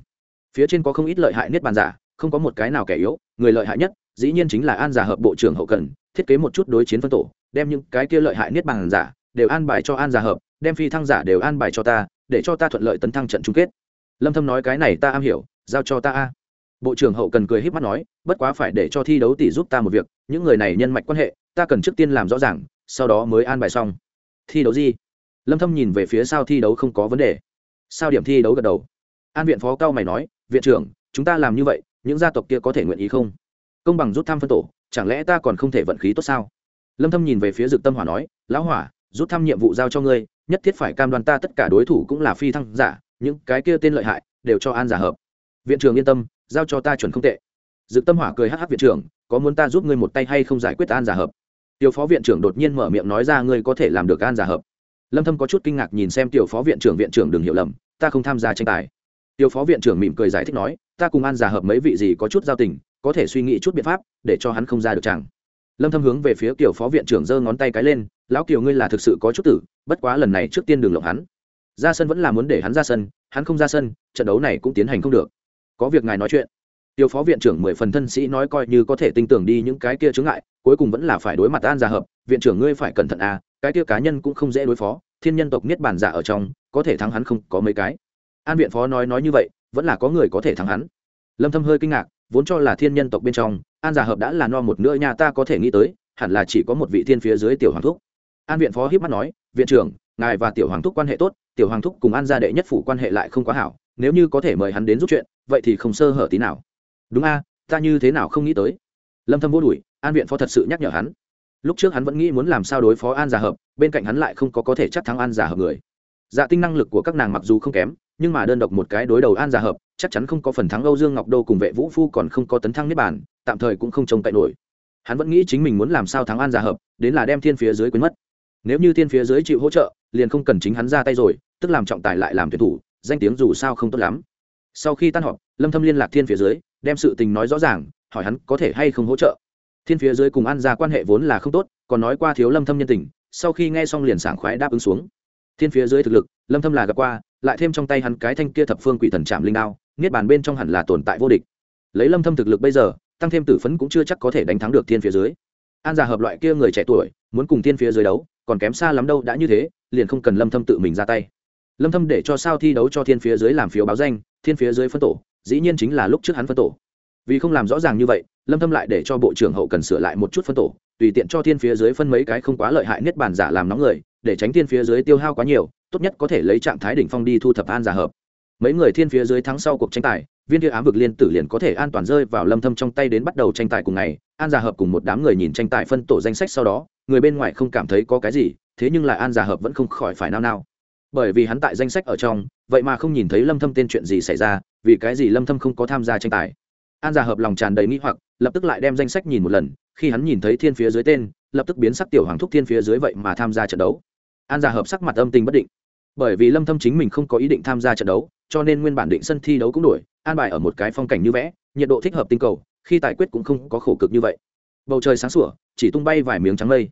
Phía trên có không ít lợi hại niết bàn giả không có một cái nào kẻ yếu người lợi hại nhất dĩ nhiên chính là an giả hợp bộ trưởng hậu cần thiết kế một chút đối chiến phân tổ đem những cái kia lợi hại niết bàn giả đều an bài cho an giả hợp đem phi thăng giả đều an bài cho ta, để cho ta thuận lợi tấn thăng trận chung kết. Lâm thâm nói cái này ta am hiểu, giao cho ta a. Bộ trưởng hậu cần cười híp mắt nói, bất quá phải để cho thi đấu tỷ giúp ta một việc, những người này nhân mạch quan hệ, ta cần trước tiên làm rõ ràng, sau đó mới an bài xong. Thi đấu gì? Lâm thâm nhìn về phía sao thi đấu không có vấn đề. Sao điểm thi đấu gật đầu? An viện phó cao mày nói, viện trưởng, chúng ta làm như vậy, những gia tộc kia có thể nguyện ý không? Công bằng rút thăm phân tổ, chẳng lẽ ta còn không thể vận khí tốt sao? Lâm thâm nhìn về phía dực tâm hỏa nói, lão hỏa rút thăm nhiệm vụ giao cho ngươi, nhất thiết phải cam đoan ta tất cả đối thủ cũng là phi thăng giả, những cái kia tên lợi hại, đều cho an giả hợp. Viện trưởng yên tâm, giao cho ta chuẩn không tệ. Dực tâm hỏa cười hắc hắc viện trưởng, có muốn ta giúp ngươi một tay hay không giải quyết an giả hợp? Tiểu phó viện trưởng đột nhiên mở miệng nói ra ngươi có thể làm được an giả hợp. Lâm thâm có chút kinh ngạc nhìn xem tiểu phó viện trưởng viện trưởng đừng hiểu lầm, ta không tham gia tranh tài. Tiểu phó viện trưởng mỉm cười giải thích nói, ta cùng an giả hợp mấy vị gì có chút giao tình, có thể suy nghĩ chút biện pháp, để cho hắn không ra được chẳng lâm thâm hướng về phía tiểu phó viện trưởng giơ ngón tay cái lên, lão kiều ngươi là thực sự có chút tử, bất quá lần này trước tiên đừng lộng hắn. Ra sân vẫn là muốn để hắn ra sân, hắn không ra sân, trận đấu này cũng tiến hành không được. Có việc ngài nói chuyện. Tiểu phó viện trưởng mười phần thân sĩ nói coi như có thể tin tưởng đi những cái kia chướng ngại, cuối cùng vẫn là phải đối mặt an gia hợp, viện trưởng ngươi phải cẩn thận à cái kia cá nhân cũng không dễ đối phó, thiên nhân tộc niết bàn giả ở trong, có thể thắng hắn không có mấy cái. An viện phó nói nói như vậy, vẫn là có người có thể thắng hắn. Lâm thâm hơi kinh ngạc vốn cho là thiên nhân tộc bên trong, an giả hợp đã là no một nữa nhà ta có thể nghĩ tới, hẳn là chỉ có một vị thiên phía dưới tiểu hoàng thúc. An viện phó hiếp mắt nói, viện trưởng, ngài và tiểu hoàng thúc quan hệ tốt, tiểu hoàng thúc cùng an gia đệ nhất phủ quan hệ lại không quá hảo, nếu như có thể mời hắn đến giúp chuyện, vậy thì không sơ hở tí nào. Đúng a, ta như thế nào không nghĩ tới? Lâm thâm vô đuổi, an viện phó thật sự nhắc nhở hắn. Lúc trước hắn vẫn nghĩ muốn làm sao đối phó an giả hợp, bên cạnh hắn lại không có có thể chắc thắng an giả hợp người. Dạ tinh năng lực của các nàng mặc dù không kém, nhưng mà đơn độc một cái đối đầu an giả hợp chắc chắn không có phần thắng âu dương ngọc đô cùng vệ vũ phu còn không có tấn thăng niết bàn, tạm thời cũng không trông cậy nổi. Hắn vẫn nghĩ chính mình muốn làm sao thắng an gia hợp, đến là đem thiên phía dưới quên mất. Nếu như thiên phía dưới chịu hỗ trợ, liền không cần chính hắn ra tay rồi, tức làm trọng tài lại làm tuyển thủ, danh tiếng dù sao không tốt lắm. Sau khi tan họp, lâm thâm liên lạc thiên phía dưới, đem sự tình nói rõ ràng, hỏi hắn có thể hay không hỗ trợ. Thiên phía dưới cùng an gia quan hệ vốn là không tốt, còn nói qua thiếu lâm thâm nhân tình, sau khi nghe xong liền sảng khoái đáp ứng xuống. Thiên phía dưới thực lực, lâm thâm là gặp qua, lại thêm trong tay hắn cái thanh kia thập phương quỷ thần chạm linh đao niết bàn bên trong hẳn là tồn tại vô địch. Lấy lâm thâm thực lực bây giờ, tăng thêm tử phấn cũng chưa chắc có thể đánh thắng được thiên phía dưới. An giả hợp loại kia người trẻ tuổi, muốn cùng thiên phía dưới đấu, còn kém xa lắm đâu đã như thế, liền không cần lâm thâm tự mình ra tay. Lâm thâm để cho sao thi đấu cho thiên phía dưới làm phiếu báo danh, thiên phía dưới phân tổ, dĩ nhiên chính là lúc trước hắn phân tổ. Vì không làm rõ ràng như vậy, lâm thâm lại để cho bộ trưởng hậu cần sửa lại một chút phân tổ, tùy tiện cho thiên phía dưới phân mấy cái không quá lợi hại nhất bản giả làm nóng người, để tránh thiên phía dưới tiêu hao quá nhiều, tốt nhất có thể lấy trạng thái đỉnh phong đi thu thập an giả hợp mấy người thiên phía dưới thắng sau cuộc tranh tài, viên kia ám vực liên tử liền có thể an toàn rơi vào lâm thâm trong tay đến bắt đầu tranh tài cùng ngày. An gia hợp cùng một đám người nhìn tranh tài phân tổ danh sách sau đó, người bên ngoài không cảm thấy có cái gì, thế nhưng lại an gia hợp vẫn không khỏi phải nao nao. Bởi vì hắn tại danh sách ở trong, vậy mà không nhìn thấy lâm thâm tên chuyện gì xảy ra, vì cái gì lâm thâm không có tham gia tranh tài. An gia hợp lòng tràn đầy nghi hoặc, lập tức lại đem danh sách nhìn một lần, khi hắn nhìn thấy thiên phía dưới tên, lập tức biến sắc tiểu hoàng thúc thiên phía dưới vậy mà tham gia trận đấu. An gia hợp sắc mặt âm tình bất định. Bởi vì lâm thâm chính mình không có ý định tham gia trận đấu cho nên nguyên bản định sân thi đấu cũng đổi, an bài ở một cái phong cảnh như vẽ, nhiệt độ thích hợp tinh cầu, khi tài quyết cũng không có khổ cực như vậy. Bầu trời sáng sủa, chỉ tung bay vài miếng trắng mây.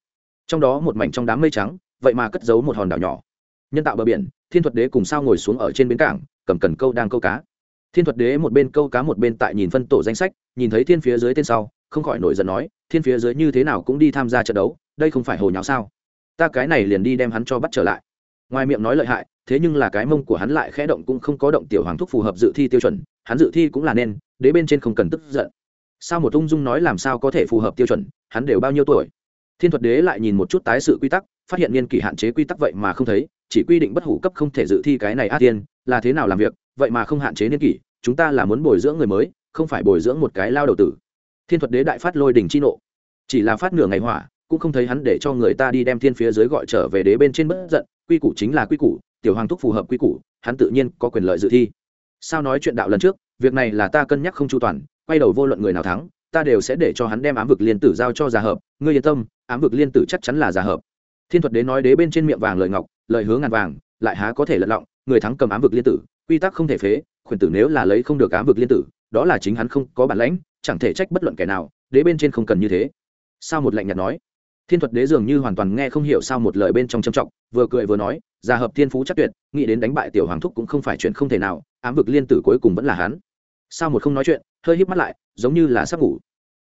Trong đó một mảnh trong đám mây trắng, vậy mà cất giấu một hòn đảo nhỏ. Nhân tạo bờ biển, thiên thuật đế cùng sao ngồi xuống ở trên bến cảng, cầm cần câu đang câu cá. Thiên thuật đế một bên câu cá một bên tại nhìn phân tổ danh sách, nhìn thấy thiên phía dưới tên sau, không khỏi nổi giận nói, thiên phía dưới như thế nào cũng đi tham gia trận đấu, đây không phải hồ nháo sao? Ta cái này liền đi đem hắn cho bắt trở lại ngoài miệng nói lợi hại, thế nhưng là cái mông của hắn lại khẽ động cũng không có động tiểu hoàng thúc phù hợp dự thi tiêu chuẩn, hắn dự thi cũng là nên, đế bên trên không cần tức giận. Sao một ung dung nói làm sao có thể phù hợp tiêu chuẩn, hắn đều bao nhiêu tuổi? Thiên thuật đế lại nhìn một chút tái sự quy tắc, phát hiện niên kỷ hạn chế quy tắc vậy mà không thấy, chỉ quy định bất hủ cấp không thể dự thi cái này a tiên, là thế nào làm việc, vậy mà không hạn chế niên kỷ, chúng ta là muốn bồi dưỡng người mới, không phải bồi dưỡng một cái lao đầu tử. Thiên thuật đế đại phát lôi đình chi nộ. Chỉ là phát nửa ngày hỏa, cũng không thấy hắn để cho người ta đi đem thiên phía dưới gọi trở về đế bên trên bất giận quy củ chính là quy củ, tiểu hoàng thúc phù hợp quy củ, hắn tự nhiên có quyền lợi dự thi. Sao nói chuyện đạo lần trước, việc này là ta cân nhắc không chu toàn, quay đầu vô luận người nào thắng, ta đều sẽ để cho hắn đem ám vực liên tử giao cho giả hợp, ngươi yên tâm, ám vực liên tử chắc chắn là giả hợp. Thiên thuật đế nói đế bên trên miệng vàng lời ngọc, lời hứa ngàn vàng, lại há có thể lật lọng, người thắng cầm ám vực liên tử, quy tắc không thể phế, khuyển tử nếu là lấy không được ám vực liên tử, đó là chính hắn không có bản lãnh, chẳng thể trách bất luận kẻ nào, đế bên trên không cần như thế. Sao một lạnh nhạt nói? Thiên thuật đế dường như hoàn toàn nghe không hiểu sao một lời bên trong trầm trọng, vừa cười vừa nói, gia hợp thiên phú chắc tuyệt, nghĩ đến đánh bại tiểu hoàng thúc cũng không phải chuyện không thể nào, ám vực liên tử cuối cùng vẫn là hắn. Sao một không nói chuyện, hơi híp mắt lại, giống như là sắp ngủ.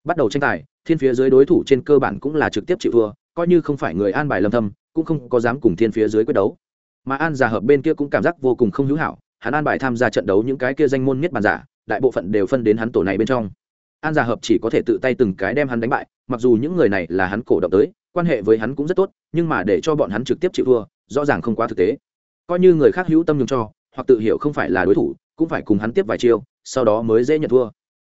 Bắt đầu tranh tài, thiên phía dưới đối thủ trên cơ bản cũng là trực tiếp chịu thua, coi như không phải người an bài lâm thâm, cũng không có dám cùng thiên phía dưới quyết đấu. Mà an giả hợp bên kia cũng cảm giác vô cùng không hữu hảo, hắn an bài tham gia trận đấu những cái kia danh môn nhất bàn giả, đại bộ phận đều phân đến hắn tổ này bên trong. An giả hợp chỉ có thể tự tay từng cái đem hắn đánh bại mặc dù những người này là hắn cổ động tới, quan hệ với hắn cũng rất tốt, nhưng mà để cho bọn hắn trực tiếp chịu thua, rõ ràng không quá thực tế. Coi như người khác hữu tâm nhường cho, hoặc tự hiểu không phải là đối thủ, cũng phải cùng hắn tiếp vài chiêu, sau đó mới dễ nhận thua.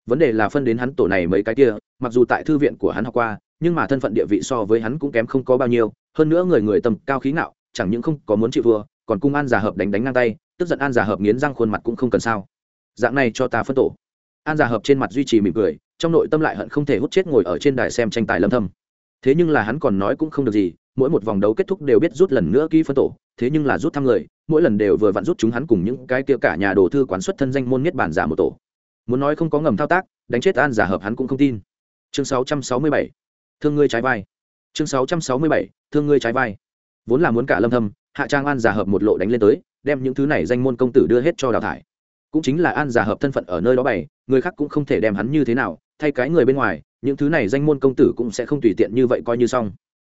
Vấn đề là phân đến hắn tổ này mấy cái kia, mặc dù tại thư viện của hắn học qua, nhưng mà thân phận địa vị so với hắn cũng kém không có bao nhiêu, hơn nữa người người tầm cao khí ngạo, chẳng những không có muốn chịu thua, còn cung an giả hợp đánh đánh ngang tay, tức giận an giả hợp nghiến răng khuôn mặt cũng không cần sao. Dạng này cho ta phân tổ an giả hợp trên mặt duy trì mỉm cười, trong nội tâm lại hận không thể hút chết ngồi ở trên đài xem tranh tài lâm thâm. Thế nhưng là hắn còn nói cũng không được gì, mỗi một vòng đấu kết thúc đều biết rút lần nữa ký phân tổ, thế nhưng là rút thăm người, mỗi lần đều vừa vặn rút chúng hắn cùng những cái kia cả nhà đồ thư quán xuất thân danh môn niết bản giả một tổ. Muốn nói không có ngầm thao tác, đánh chết an giả hợp hắn cũng không tin. Chương 667 thương ngươi trái vai. Chương 667 thương ngươi trái vai. Vốn là muốn cả lâm thâm, hạ trang an giả hợp một lộ đánh lên tới, đem những thứ này danh môn công tử đưa hết cho đào thải cũng chính là an giả hợp thân phận ở nơi đó bày, người khác cũng không thể đem hắn như thế nào, thay cái người bên ngoài, những thứ này danh môn công tử cũng sẽ không tùy tiện như vậy coi như xong.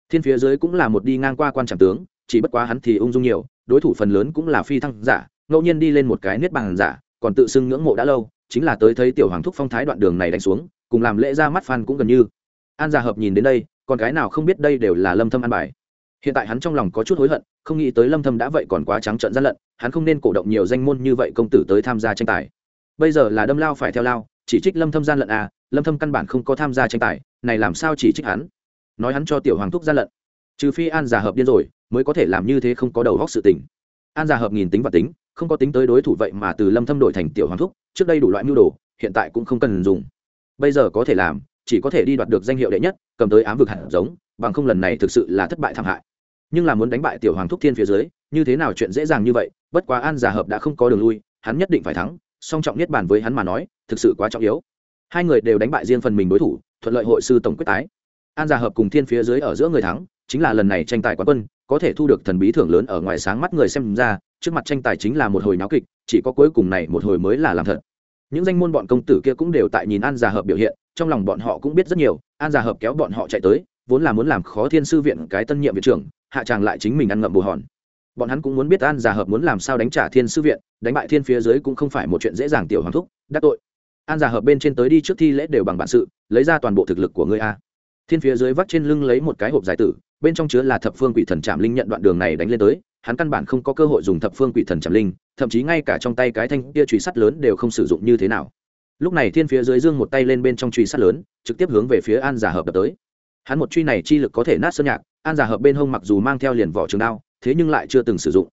Thiên phía dưới cũng là một đi ngang qua quan trạm tướng, chỉ bất quá hắn thì ung dung nhiều, đối thủ phần lớn cũng là phi thăng giả, ngẫu nhiên đi lên một cái niết bàn giả, còn tự xưng ngưỡng mộ đã lâu, chính là tới thấy tiểu hoàng thúc phong thái đoạn đường này đánh xuống, cùng làm lễ ra mắt phan cũng gần như. An giả hợp nhìn đến đây, còn cái nào không biết đây đều là lâm thâm an bài hiện tại hắn trong lòng có chút hối hận, không nghĩ tới lâm thâm đã vậy còn quá trắng trợn gian lận, hắn không nên cổ động nhiều danh môn như vậy công tử tới tham gia tranh tài. Bây giờ là đâm lao phải theo lao, chỉ trích lâm thâm gian lận à lâm thâm căn bản không có tham gia tranh tài, này làm sao chỉ trích hắn? Nói hắn cho tiểu hoàng thúc gian lận. Trừ phi an giả hợp điên rồi, mới có thể làm như thế không có đầu góc sự tình. An giả hợp nghìn tính và tính, không có tính tới đối thủ vậy mà từ lâm thâm đổi thành tiểu hoàng thúc, trước đây đủ loại mưu đồ, hiện tại cũng không cần dùng. Bây giờ có thể làm, chỉ có thể đi đoạt được danh hiệu đệ nhất, cầm tới ám vực hạt giống bằng không lần này thực sự là thất bại thảm hại. Nhưng là muốn đánh bại tiểu hoàng thúc thiên phía dưới, như thế nào chuyện dễ dàng như vậy, bất quá an giả hợp đã không có đường lui, hắn nhất định phải thắng, song trọng nhất bản với hắn mà nói, thực sự quá trọng yếu. Hai người đều đánh bại riêng phần mình đối thủ, thuận lợi hội sư tổng quyết tái. An giả hợp cùng thiên phía dưới ở giữa người thắng, chính là lần này tranh tài quán quân, có thể thu được thần bí thưởng lớn ở ngoài sáng mắt người xem ra, trước mặt tranh tài chính là một hồi náo kịch, chỉ có cuối cùng này một hồi mới là làm thật. Những danh môn bọn công tử kia cũng đều tại nhìn an giả hợp biểu hiện, trong lòng bọn họ cũng biết rất nhiều, an giả hợp kéo bọn họ chạy tới vốn là muốn làm khó thiên sư viện cái tân nhiệm viện trưởng, hạ tràng lại chính mình ăn ngậm bù hòn. Bọn hắn cũng muốn biết an giả hợp muốn làm sao đánh trả thiên sư viện, đánh bại thiên phía dưới cũng không phải một chuyện dễ dàng tiểu hoàng thúc, đắc tội. An giả hợp bên trên tới đi trước thi lễ đều bằng bản sự, lấy ra toàn bộ thực lực của ngươi a. Thiên phía dưới vắt trên lưng lấy một cái hộp giải tử, bên trong chứa là thập phương quỷ thần trạm linh nhận đoạn đường này đánh lên tới, hắn căn bản không có cơ hội dùng thập phương quỷ thần trạm linh, thậm chí ngay cả trong tay cái thanh kia truy sắt lớn đều không sử dụng như thế nào. Lúc này thiên phía dưới dương một tay lên bên trong truy sắt lớn, trực tiếp hướng về phía an giả hợp đập tới hắn một truy này chi lực có thể nát sơn nhạc, an giả hợp bên hông mặc dù mang theo liền vỏ trường đao, thế nhưng lại chưa từng sử dụng.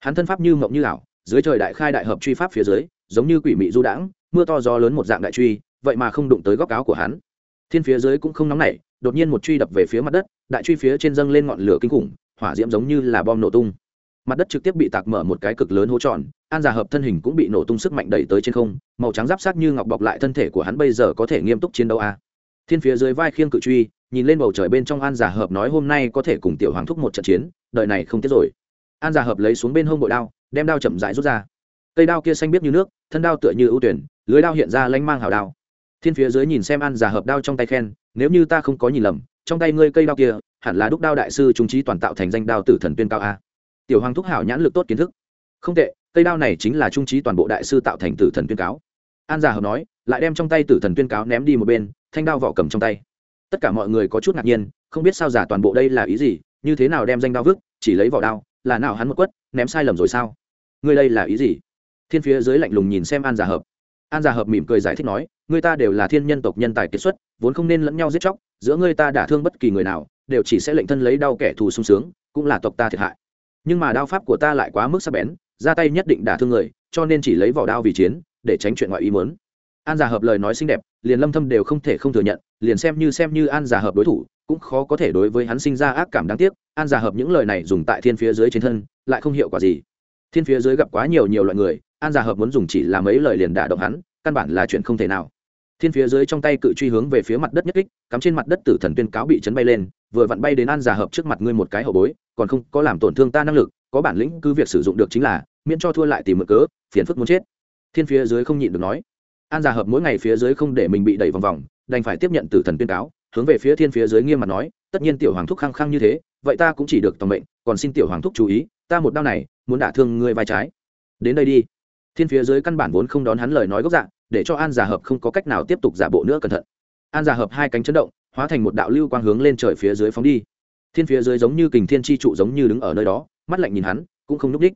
Hắn thân pháp như mộng như ảo, dưới trời đại khai đại hợp truy pháp phía dưới, giống như quỷ mị du đãng, mưa to gió lớn một dạng đại truy, vậy mà không đụng tới góc áo của hắn. Thiên phía dưới cũng không nóng nảy, đột nhiên một truy đập về phía mặt đất, đại truy phía trên dâng lên ngọn lửa kinh khủng, hỏa diễm giống như là bom nổ tung. Mặt đất trực tiếp bị tạc mở một cái cực lớn hố tròn, an giả hợp thân hình cũng bị nổ tung sức mạnh đẩy tới trên không, màu trắng giáp sát như ngọc bọc lại thân thể của hắn bây giờ có thể nghiêm túc chiến đấu a. À. thiên phía dưới vai khiêng cự truy nhìn lên bầu trời bên trong an giả hợp nói hôm nay có thể cùng tiểu hoàng thúc một trận chiến, đợi này không tiếc rồi. An giả hợp lấy xuống bên hông bội đao, đem đao chậm rãi rút ra. Cây đao kia xanh biếc như nước, thân đao tựa như ưu tuyển, lưới đao hiện ra lanh mang hào đao. Thiên phía dưới nhìn xem an giả hợp đao trong tay khen, nếu như ta không có nhìn lầm, trong tay ngươi cây đao kia, hẳn là đúc đao đại sư trung trí toàn tạo thành danh đao tử thần tuyên cao a. Tiểu hoàng thúc hảo nhãn lực tốt kiến thức. Không tệ, cây đao này chính là trung trí toàn bộ đại sư tạo thành tử thần tuyên cáo. An giả hợp nói, lại đem trong tay tử thần tuyên cáo ném đi một bên, thanh đao vỏ cầm trong tay tất cả mọi người có chút ngạc nhiên, không biết sao giả toàn bộ đây là ý gì, như thế nào đem danh đao vứt, chỉ lấy vỏ đao, là nào hắn một quất, ném sai lầm rồi sao? Ngươi đây là ý gì? Thiên phía dưới lạnh lùng nhìn xem an giả hợp. An giả hợp mỉm cười giải thích nói người ta đều là thiên nhân tộc nhân tài kiệt xuất, vốn không nên lẫn nhau giết chóc, giữa người ta đả thương bất kỳ người nào, đều chỉ sẽ lệnh thân lấy đau kẻ thù sung sướng, cũng là tộc ta thiệt hại. Nhưng mà đao pháp của ta lại quá mức sắc bén, ra tay nhất định đả thương người, cho nên chỉ lấy vỏ đao vì chiến, để tránh chuyện ngoại ý muốn. An giả hợp lời nói xinh đẹp, liền lâm thâm đều không thể không thừa nhận liền xem như xem như an giả hợp đối thủ, cũng khó có thể đối với hắn sinh ra ác cảm đáng tiếc, an giả hợp những lời này dùng tại thiên phía dưới trên thân, lại không hiệu quả gì. Thiên phía dưới gặp quá nhiều nhiều loại người, an giả hợp muốn dùng chỉ là mấy lời liền đả động hắn, căn bản là chuyện không thể nào. Thiên phía dưới trong tay cự truy hướng về phía mặt đất nhất kích, cắm trên mặt đất tử thần tuyên cáo bị chấn bay lên, vừa vặn bay đến an giả hợp trước mặt ngươi một cái hậu bối, còn không có làm tổn thương ta năng lực, có bản lĩnh cứ việc sử dụng được chính là, miễn cho thua lại tìm mực cớ, phiền phức muốn chết. Thiên phía dưới không nhịn được nói. An giả hợp mỗi ngày phía dưới không để mình bị đẩy vòng vòng đành phải tiếp nhận tử thần tuyên cáo, hướng về phía thiên phía dưới nghiêm mặt nói, tất nhiên tiểu hoàng thúc khăng khăng như thế, vậy ta cũng chỉ được tòng mệnh, còn xin tiểu hoàng thúc chú ý, ta một đau này, muốn đả thương ngươi vai trái. Đến đây đi. Thiên phía dưới căn bản vốn không đón hắn lời nói gốc dạng để cho an giả hợp không có cách nào tiếp tục giả bộ nữa cẩn thận. An giả hợp hai cánh chấn động, hóa thành một đạo lưu quang hướng lên trời phía dưới phóng đi. Thiên phía dưới giống như kình thiên tri trụ giống như đứng ở nơi đó, mắt lạnh nhìn hắn, cũng không n ú c đích.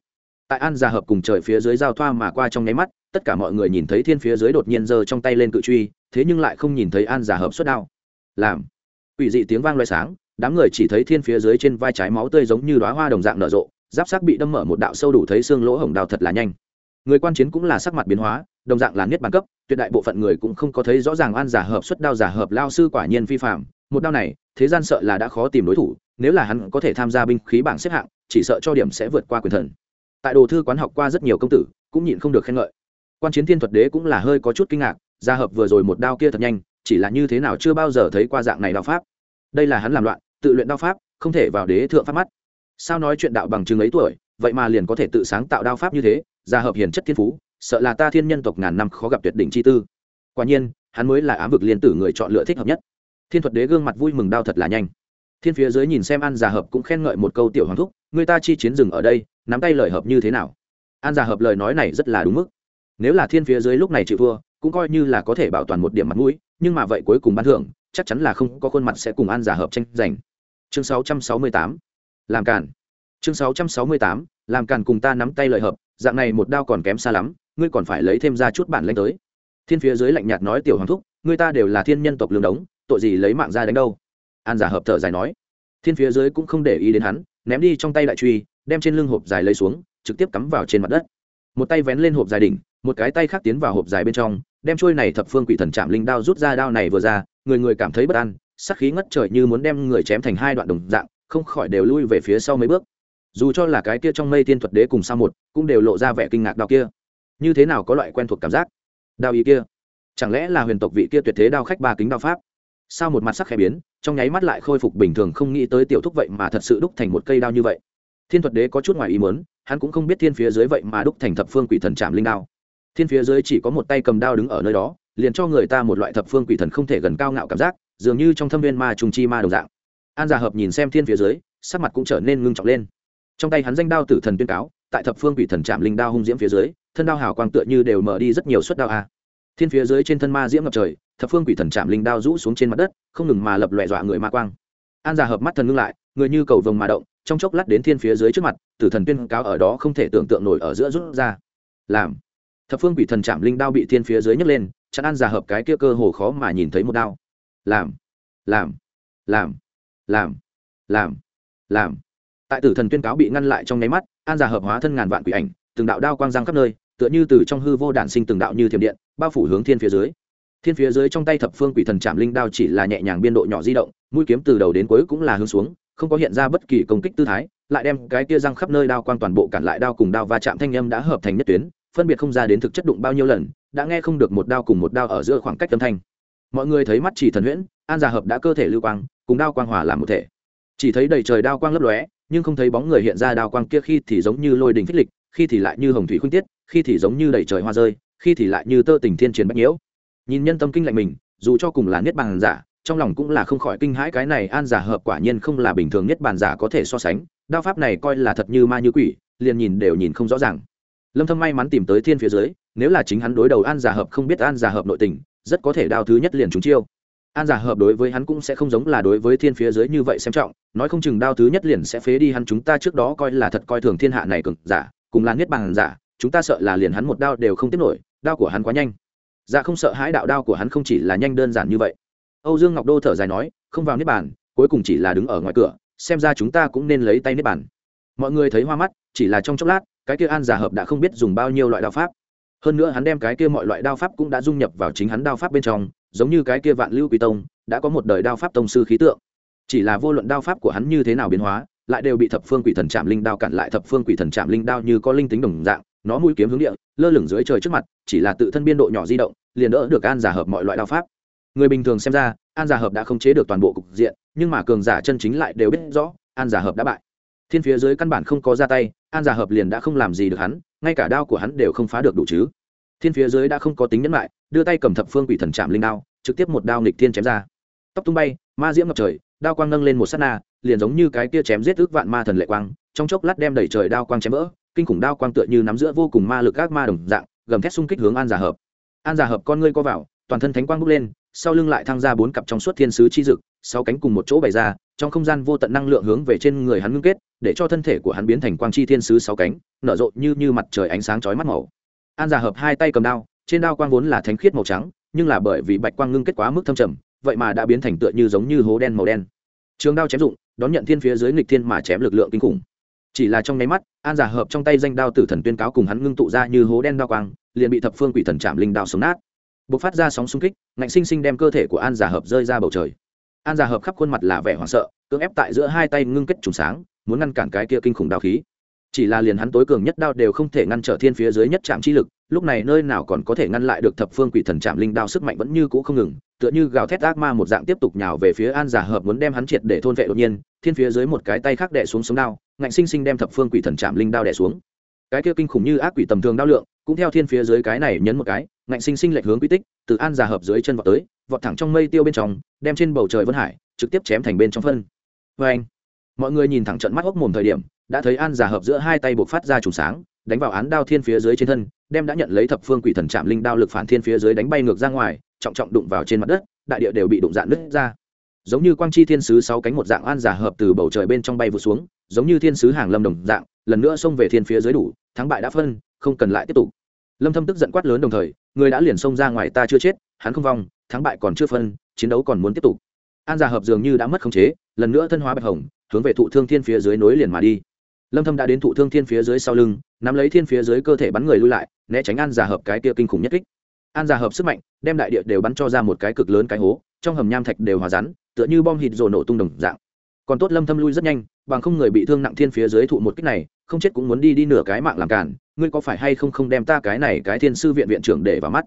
Tại an giả hợp cùng trời phía dưới giao thoa mà qua trong nháy mắt, tất cả mọi người nhìn thấy thiên phía dưới đột nhiên giơ trong tay lên cự truy thế nhưng lại không nhìn thấy an giả hợp suất đao. Làm. Ủy dị tiếng vang loay sáng, đám người chỉ thấy thiên phía dưới trên vai trái máu tươi giống như đoá hoa đồng dạng nở rộ, giáp sắc bị đâm mở một đạo sâu đủ thấy xương lỗ hổng đào thật là nhanh. Người quan chiến cũng là sắc mặt biến hóa, đồng dạng là niết bàn cấp, tuyệt đại bộ phận người cũng không có thấy rõ ràng an giả hợp xuất đao giả hợp lao sư quả nhiên vi phạm một đao này, thế gian sợ là đã khó tìm đối thủ, nếu là hắn có thể tham gia binh khí bảng xếp hạng, chỉ sợ cho điểm sẽ vượt qua quyền thần. Tại đồ thư quán học qua rất nhiều công tử, cũng nhịn không được khen ngợi. Quan chiến thiên thuật đế cũng là hơi có chút kinh ngạc gia hợp vừa rồi một đao kia thật nhanh, chỉ là như thế nào chưa bao giờ thấy qua dạng này đao pháp. Đây là hắn làm loạn, tự luyện đao pháp, không thể vào đế thượng pháp mắt. Sao nói chuyện đạo bằng chứng ấy tuổi, vậy mà liền có thể tự sáng tạo đao pháp như thế, gia hợp hiền chất thiên phú, sợ là ta thiên nhân tộc ngàn năm khó gặp tuyệt đỉnh chi tư. Quả nhiên, hắn mới là ám vực liên tử người chọn lựa thích hợp nhất. Thiên thuật đế gương mặt vui mừng đao thật là nhanh. Thiên phía dưới nhìn xem an già hợp cũng khen ngợi một câu tiểu hoàng thúc, người ta chi chiến rừng ở đây, nắm tay lời hợp như thế nào? An già hợp lời nói này rất là đúng mức. Nếu là thiên phía dưới lúc này chịu thua cũng coi như là có thể bảo toàn một điểm mặt mũi, nhưng mà vậy cuối cùng ban thưởng, chắc chắn là không có khuôn mặt sẽ cùng an giả hợp tranh giành. Chương 668 làm càn. Chương 668 làm càn cùng ta nắm tay lợi hợp, dạng này một đao còn kém xa lắm, ngươi còn phải lấy thêm ra chút bản lĩnh tới. Thiên phía dưới lạnh nhạt nói tiểu hoàng thúc, ngươi ta đều là thiên nhân tộc lương đống, tội gì lấy mạng ra đánh đâu? An giả hợp thở dài nói. Thiên phía dưới cũng không để ý đến hắn, ném đi trong tay đại truy, đem trên lưng hộp dài lấy xuống, trực tiếp cắm vào trên mặt đất. Một tay vén lên hộp dài đỉnh, một cái tay khác tiến vào hộp dài bên trong đem trôi này thập phương quỷ thần chạm linh đao rút ra đao này vừa ra, người người cảm thấy bất an sắc khí ngất trời như muốn đem người chém thành hai đoạn đồng dạng, không khỏi đều lui về phía sau mấy bước. Dù cho là cái kia trong mây tiên thuật đế cùng sao một, cũng đều lộ ra vẻ kinh ngạc đao kia. Như thế nào có loại quen thuộc cảm giác? Đao ý kia, chẳng lẽ là huyền tộc vị kia tuyệt thế đao khách ba kính đao pháp? Sao một mặt sắc khẽ biến, trong nháy mắt lại khôi phục bình thường, không nghĩ tới tiểu thúc vậy mà thật sự đúc thành một cây đao như vậy. Thiên thuật đế có chút ngoài ý muốn, hắn cũng không biết thiên phía dưới vậy mà đúc thành thập phương quỷ thần chạm linh đao thiên phía dưới chỉ có một tay cầm đao đứng ở nơi đó, liền cho người ta một loại thập phương quỷ thần không thể gần cao ngạo cảm giác, dường như trong thâm viên ma trùng chi ma đồng dạng. An giả hợp nhìn xem thiên phía dưới, sắc mặt cũng trở nên ngưng trọng lên. Trong tay hắn danh đao tử thần tuyên cáo, tại thập phương quỷ thần chạm linh đao hung diễm phía dưới, thân đao hào quang tựa như đều mở đi rất nhiều suất đao a. Thiên phía dưới trên thân ma diễm ngập trời, thập phương quỷ thần chạm linh đao rũ xuống trên mặt đất, không ngừng mà lập loẹ dọa người ma quang. An giả hợp mắt thần ngưng lại, người như cầu vồng mà động, trong chốc lát đến thiên phía dưới trước mặt, tử thần tuyên cáo ở đó không thể tưởng tượng nổi ở giữa rút ra. Làm thập phương quỷ thần chạm linh đao bị thiên phía dưới nhấc lên, chặn ăn giả hợp cái kia cơ hồ khó mà nhìn thấy một đao. Làm làm làm làm làm làm. Tại tử thần tuyên cáo bị ngăn lại trong nháy mắt, an giả hợp hóa thân ngàn vạn quỷ ảnh, từng đạo đao quang giang khắp nơi, tựa như từ trong hư vô đản sinh từng đạo như thiểm điện, bao phủ hướng thiên phía dưới. Thiên phía dưới trong tay thập phương quỷ thần chạm linh đao chỉ là nhẹ nhàng biên độ nhỏ di động, mũi kiếm từ đầu đến cuối cũng là hướng xuống, không có hiện ra bất kỳ công kích tư thái, lại đem cái kia răng khắp nơi đao quang toàn bộ cản lại đao cùng đao va chạm thanh âm đã hợp thành nhất tuyến phân biệt không ra đến thực chất đụng bao nhiêu lần, đã nghe không được một đao cùng một đao ở giữa khoảng cách âm thanh. Mọi người thấy mắt chỉ thần huyễn, an già hợp đã cơ thể lưu quang, cùng đao quang hòa làm một thể. Chỉ thấy đầy trời đao quang lấp lóe, nhưng không thấy bóng người hiện ra đao quang kia khi thì giống như lôi đình phích lịch, khi thì lại như hồng thủy khuynh tiết, khi thì giống như đầy trời hoa rơi, khi thì lại như tơ tình thiên truyền bách nhiễu. Nhìn nhân tâm kinh lạnh mình, dù cho cùng là niết bàn giả, trong lòng cũng là không khỏi kinh hãi cái này an giả hợp quả nhiên không là bình thường niết bàn giả có thể so sánh, đao pháp này coi là thật như ma như quỷ, liền nhìn đều nhìn không rõ ràng lâm thâm may mắn tìm tới thiên phía dưới, nếu là chính hắn đối đầu an giả hợp không biết an giả hợp nội tình, rất có thể đao thứ nhất liền trúng chiêu. An giả hợp đối với hắn cũng sẽ không giống là đối với thiên phía dưới như vậy xem trọng, nói không chừng đao thứ nhất liền sẽ phế đi hắn, chúng ta trước đó coi là thật coi thường thiên hạ này cực giả, cùng là niết bàn giả, chúng ta sợ là liền hắn một đao đều không tiếp nổi, đao của hắn quá nhanh. Dạ không sợ hãi đạo đao của hắn không chỉ là nhanh đơn giản như vậy. Âu dương ngọc đô thở dài nói, không vào niết bàn, cuối cùng chỉ là đứng ở ngoài cửa, xem ra chúng ta cũng nên lấy tay niết bàn. Mọi người thấy hoa mắt, chỉ là trong chốc lát cái kia an giả hợp đã không biết dùng bao nhiêu loại đao pháp. Hơn nữa hắn đem cái kia mọi loại đao pháp cũng đã dung nhập vào chính hắn đao pháp bên trong, giống như cái kia vạn lưu Quý tông, đã có một đời đao pháp tông sư khí tượng. Chỉ là vô luận đao pháp của hắn như thế nào biến hóa, lại đều bị thập phương quỷ thần chạm linh đao cản lại thập phương quỷ thần chạm linh đao như có linh tính đồng dạng, nó mũi kiếm hướng địa, lơ lửng dưới trời trước mặt, chỉ là tự thân biên độ nhỏ di động, liền đỡ được an giả hợp mọi loại đao pháp. Người bình thường xem ra, an giả hợp đã không chế được toàn bộ cục diện, nhưng mà cường giả chân chính lại đều biết rõ, an giả hợp đã bại. Thiên phía dưới căn bản không có ra tay an giả hợp liền đã không làm gì được hắn, ngay cả đao của hắn đều không phá được đủ chứ. Thiên phía dưới đã không có tính nhẫn lại, đưa tay cầm thập phương quỷ thần chạm linh đao, trực tiếp một đao nghịch thiên chém ra. Tóc tung bay, ma diễm ngập trời, đao quang nâng lên một s á t na, liền giống như cái kia chém giết ước vạn ma thần lệ quang, trong chốc lát đem đẩy trời đao quang chém vỡ, kinh khủng đao quang tựa như nắm giữa vô cùng ma lực các ma đồng dạng, gầm thét xung kích hướng an giả hợp. An giả hợp con ngươi co vào, toàn thân thánh quang bốc lên, sau lưng lại thăng ra bốn cặp trong suốt thiên sứ chi dực, sáu cánh cùng một chỗ bày ra trong không gian vô tận năng lượng hướng về trên người hắn ngưng kết, để cho thân thể của hắn biến thành quang chi thiên sứ sáu cánh, nở rộ như như mặt trời ánh sáng chói mắt màu. An giả hợp hai tay cầm đao, trên đao quang vốn là thánh khiết màu trắng, nhưng là bởi vì bạch quang ngưng kết quá mức thâm trầm, vậy mà đã biến thành tựa như giống như hố đen màu đen. Trường đao chém dụng, đón nhận thiên phía dưới nghịch thiên mà chém lực lượng kinh khủng. Chỉ là trong nháy mắt, an giả hợp trong tay danh đao tử thần tuyên cáo cùng hắn ngưng tụ ra như hố đen đao quang, liền bị thập phương quỷ thần chạm linh đao sống nát. B ộ c phát ra sóng xung kích, ngạnh sinh sinh đem cơ thể của an giả hợp rơi ra bầu trời an giả hợp khắp khuôn mặt là vẻ hoảng sợ, cưỡng ép tại giữa hai tay ngưng kết trùng sáng, muốn ngăn cản cái kia kinh khủng đao khí. Chỉ là liền hắn tối cường nhất đao đều không thể ngăn trở thiên phía dưới nhất trạm chi lực, lúc này nơi nào còn có thể ngăn lại được thập phương quỷ thần trạm linh đao sức mạnh vẫn như cũ không ngừng, tựa như gào thét ác ma một dạng tiếp tục nhào về phía an giả hợp muốn đem hắn triệt để thôn vệ đột nhiên, thiên phía dưới một cái tay khác đẻ xuống sống đao, ngạnh sinh sinh đem thập phương quỷ thần trạm linh đao đẻ xuống. Cái kia kinh khủng như ác quỷ tầm thường đao lượng, cũng theo thiên phía dưới cái này nhấn một cái, ngạnh sinh sinh lệch hướng quy tích, từ an giả hợp dưới chân vọt tới vọt thẳng trong mây tiêu bên trong, đem trên bầu trời vân hải trực tiếp chém thành bên trong phân. Vê anh, mọi người nhìn thẳng trận mắt hốc mồm thời điểm, đã thấy an giả hợp giữa hai tay buộc phát ra trùng sáng, đánh vào án đao thiên phía dưới trên thân, đem đã nhận lấy thập phương quỷ thần trạm linh đao lực phản thiên phía dưới đánh bay ngược ra ngoài, trọng trọng đụng vào trên mặt đất, đại địa đều bị đụng dạn nứt ra. Giống như quang chi thiên sứ sáu cánh một dạng an giả hợp từ bầu trời bên trong bay vụt xuống, giống như thiên sứ hàng lâm đồng dạng, lần nữa xông về thiên phía dưới đủ, thắng bại đã phân, không cần lại tiếp tục. Lâm thâm tức giận quát lớn đồng thời, người đã liền xông ra ngoài ta chưa chết, hắn không vong thắng bại còn chưa phân, chiến đấu còn muốn tiếp tục. An già hợp dường như đã mất khống chế, lần nữa thân hóa bạch hồng, hướng về thụ thương thiên phía dưới nối liền mà đi. Lâm thâm đã đến thụ thương thiên phía dưới sau lưng, nắm lấy thiên phía dưới cơ thể bắn người lui lại, né tránh an già hợp cái kia kinh khủng nhất kích. An già hợp sức mạnh đem đại địa đều bắn cho ra một cái cực lớn cái hố, trong hầm nham thạch đều hòa rắn, tựa như bom hít rồ nổ tung đồng dạng. Còn tốt lâm thâm lui rất nhanh, bằng không người bị thương nặng thiên phía dưới thụ một kích này, không chết cũng muốn đi đi nửa cái mạng làm cản ngươi có phải hay không không đem ta cái này cái thiên sư viện viện trưởng để vào mắt?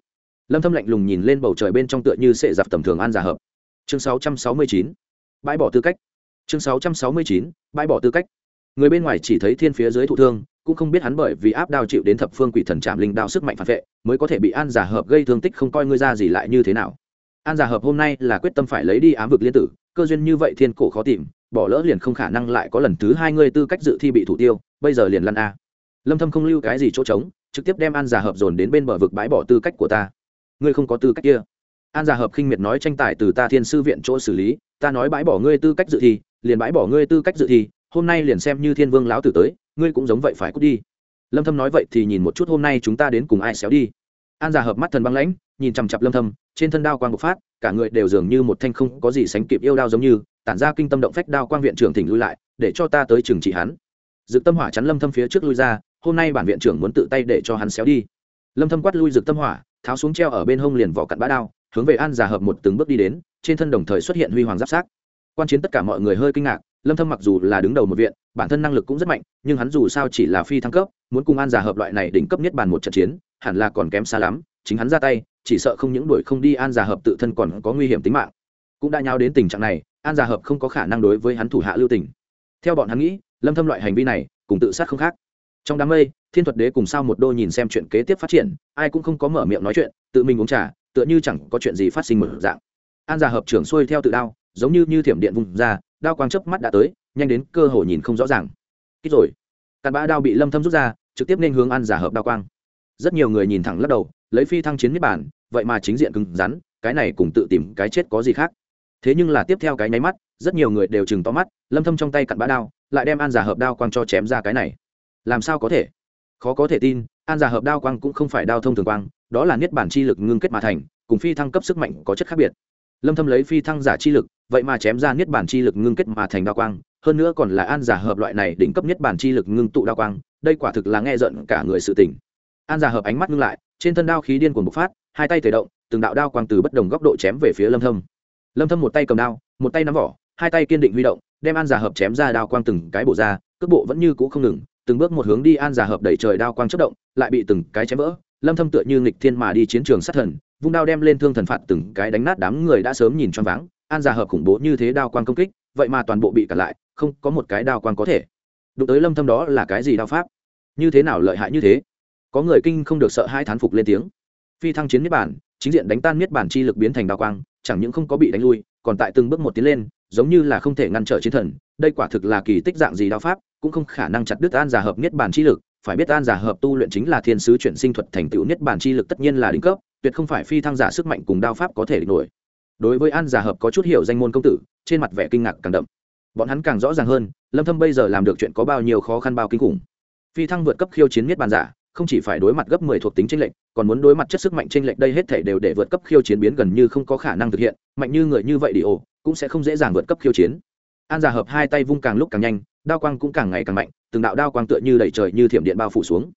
Lâm thâm lạnh lùng nhìn lên bầu trời bên trong tựa như sệ dập tầm thường an giả hợp. Chương 669 bãi bỏ tư cách. Chương 669 bãi bỏ tư cách. Người bên ngoài chỉ thấy thiên phía dưới thụ thương, cũng không biết hắn bởi vì áp đao chịu đến thập phương quỷ thần chạm linh đao sức mạnh phản vệ, mới có thể bị an giả hợp gây thương tích không coi ngươi ra gì lại như thế nào. An giả hợp hôm nay là quyết tâm phải lấy đi ám vực liên tử, cơ duyên như vậy thiên cổ khó tìm, bỏ lỡ liền không khả năng lại có lần thứ hai ngươi tư cách dự thi bị thủ tiêu, bây giờ liền lăn a. Lâm thâm không lưu cái gì chỗ trống, trực tiếp đem an giả hợp dồn đến bên bờ vực bãi bỏ tư cách của ta ngươi không có tư cách kia. An giả hợp khinh miệt nói tranh tài từ ta thiên sư viện chỗ xử lý, ta nói bãi bỏ ngươi tư cách dự thi, liền bãi bỏ ngươi tư cách dự thi, hôm nay liền xem như thiên vương lão tử tới, ngươi cũng giống vậy phải cút đi. Lâm thâm nói vậy thì nhìn một chút hôm nay chúng ta đến cùng ai xéo đi. An giả hợp mắt thần băng lãnh, nhìn chằm chặp lâm thâm, trên thân đao quang bộc phát, cả người đều dường như một thanh không có gì sánh kịp yêu đao giống như, tản ra kinh tâm động phách đao quang viện trưởng thỉnh lui lại, để cho ta tới trường trị hắn. Dực tâm hỏa chắn lâm thâm phía trước lui ra, hôm nay bản viện trưởng muốn tự tay để cho hắn xéo đi. Lâm thâm quát lui dực tâm hỏa tháo xuống treo ở bên hông liền vỏ cặn bã đao, hướng về an giả hợp một từng bước đi đến, trên thân đồng thời xuất hiện huy hoàng giáp sát quan chiến tất cả mọi người hơi kinh ngạc, lâm thâm mặc dù là đứng đầu một viện, bản thân năng lực cũng rất mạnh, nhưng hắn dù sao chỉ là phi thăng cấp, muốn cùng an giả hợp loại này đỉnh cấp nhất bàn một trận chiến, hẳn là còn kém xa lắm, chính hắn ra tay, chỉ sợ không những đuổi không đi an giả hợp tự thân còn có nguy hiểm tính mạng. Cũng đã nhau đến tình trạng này, an giả hợp không có khả năng đối với hắn thủ hạ lưu tình. Theo bọn hắn nghĩ, lâm thâm loại hành vi này, cùng tự sát không khác trong đám mây, thiên thuật đế cùng sao một đôi nhìn xem chuyện kế tiếp phát triển, ai cũng không có mở miệng nói chuyện, tự mình uống trà, tựa như chẳng có chuyện gì phát sinh mở dạng. An giả hợp trưởng xuôi theo tự đao, giống như như thiểm điện vùng ra, đao quang chớp mắt đã tới, nhanh đến cơ hội nhìn không rõ ràng. Kích rồi. Cặn bã đao bị lâm thâm rút ra, trực tiếp nên hướng an giả hợp đao quang. Rất nhiều người nhìn thẳng lắc đầu, lấy phi thăng chiến niết bản, vậy mà chính diện cứng rắn, cái này cùng tự tìm cái chết có gì khác? Thế nhưng là tiếp theo cái nháy mắt, rất nhiều người đều chừng to mắt, lâm thâm trong tay cặn bã đao, lại đem an giả hợp đao quang cho chém ra cái này làm sao có thể? Khó có thể tin, an giả hợp đao quang cũng không phải đao thông thường quang, đó là niết bản chi lực ngưng kết mà thành, cùng phi thăng cấp sức mạnh có chất khác biệt. Lâm thâm lấy phi thăng giả chi lực, vậy mà chém ra niết bản chi lực ngưng kết mà thành đao quang, hơn nữa còn là an giả hợp loại này đỉnh cấp niết bản chi lực ngưng tụ đao quang, đây quả thực là nghe giận cả người sự tình. An giả hợp ánh mắt ngưng lại, trên thân đao khí điên cuồng bộc phát, hai tay thể động, từng đạo đao quang từ bất đồng góc độ chém về phía lâm thâm. Lâm thâm một tay cầm đao, một tay nắm vỏ, hai tay kiên định huy động, đem an giả hợp chém ra đao quang từng cái bộ ra, cước bộ vẫn như cũ không ngừng từng bước một hướng đi an giả hợp đẩy trời đao quang chất động, lại bị từng cái chém vỡ. Lâm thâm tựa như nghịch thiên mà đi chiến trường sát thần, vung đao đem lên thương thần phạt từng cái đánh nát đám người đã sớm nhìn choáng váng. An giả hợp khủng bố như thế đao quang công kích, vậy mà toàn bộ bị cản lại, không có một cái đao quang có thể. Đụng tới lâm thâm đó là cái gì đao pháp? Như thế nào lợi hại như thế? Có người kinh không được sợ hai thán phục lên tiếng. Phi thăng chiến niết bản, chính diện đánh tan niết bản chi lực biến thành đao quang, chẳng những không có bị đánh lui, còn tại từng bước một tiến lên, giống như là không thể ngăn trở chiến thần. Đây quả thực là kỳ tích dạng gì đao pháp? Cũng không khả năng chặt đứt an giả hợp niết Bàn chi lực, phải biết an giả hợp tu luyện chính là thiên sứ chuyển sinh thuật thành tựu niết Bàn chi lực tất nhiên là đỉnh cấp, tuyệt không phải phi thăng giả sức mạnh cùng đao pháp có thể địch nổi. Đối với an giả hợp có chút hiểu danh môn công tử, trên mặt vẻ kinh ngạc càng đậm. Bọn hắn càng rõ ràng hơn, lâm thâm bây giờ làm được chuyện có bao nhiêu khó khăn bao kinh khủng. Phi thăng vượt cấp khiêu chiến niết bàn giả, không chỉ phải đối mặt gấp 10 thuộc tính chênh lệch, còn muốn đối mặt chất sức mạnh chênh lệch đây hết thảy đều để vượt cấp khiêu chiến biến gần như không có khả năng thực hiện, mạnh như người như vậy đi ổ cũng sẽ không dễ dàng vượt cấp khiêu chiến. An giả hợp hai tay vung càng lúc càng nhanh đao quang cũng càng ngày càng mạnh, từng đạo đao quang tựa như đẩy trời như thiểm điện bao phủ xuống.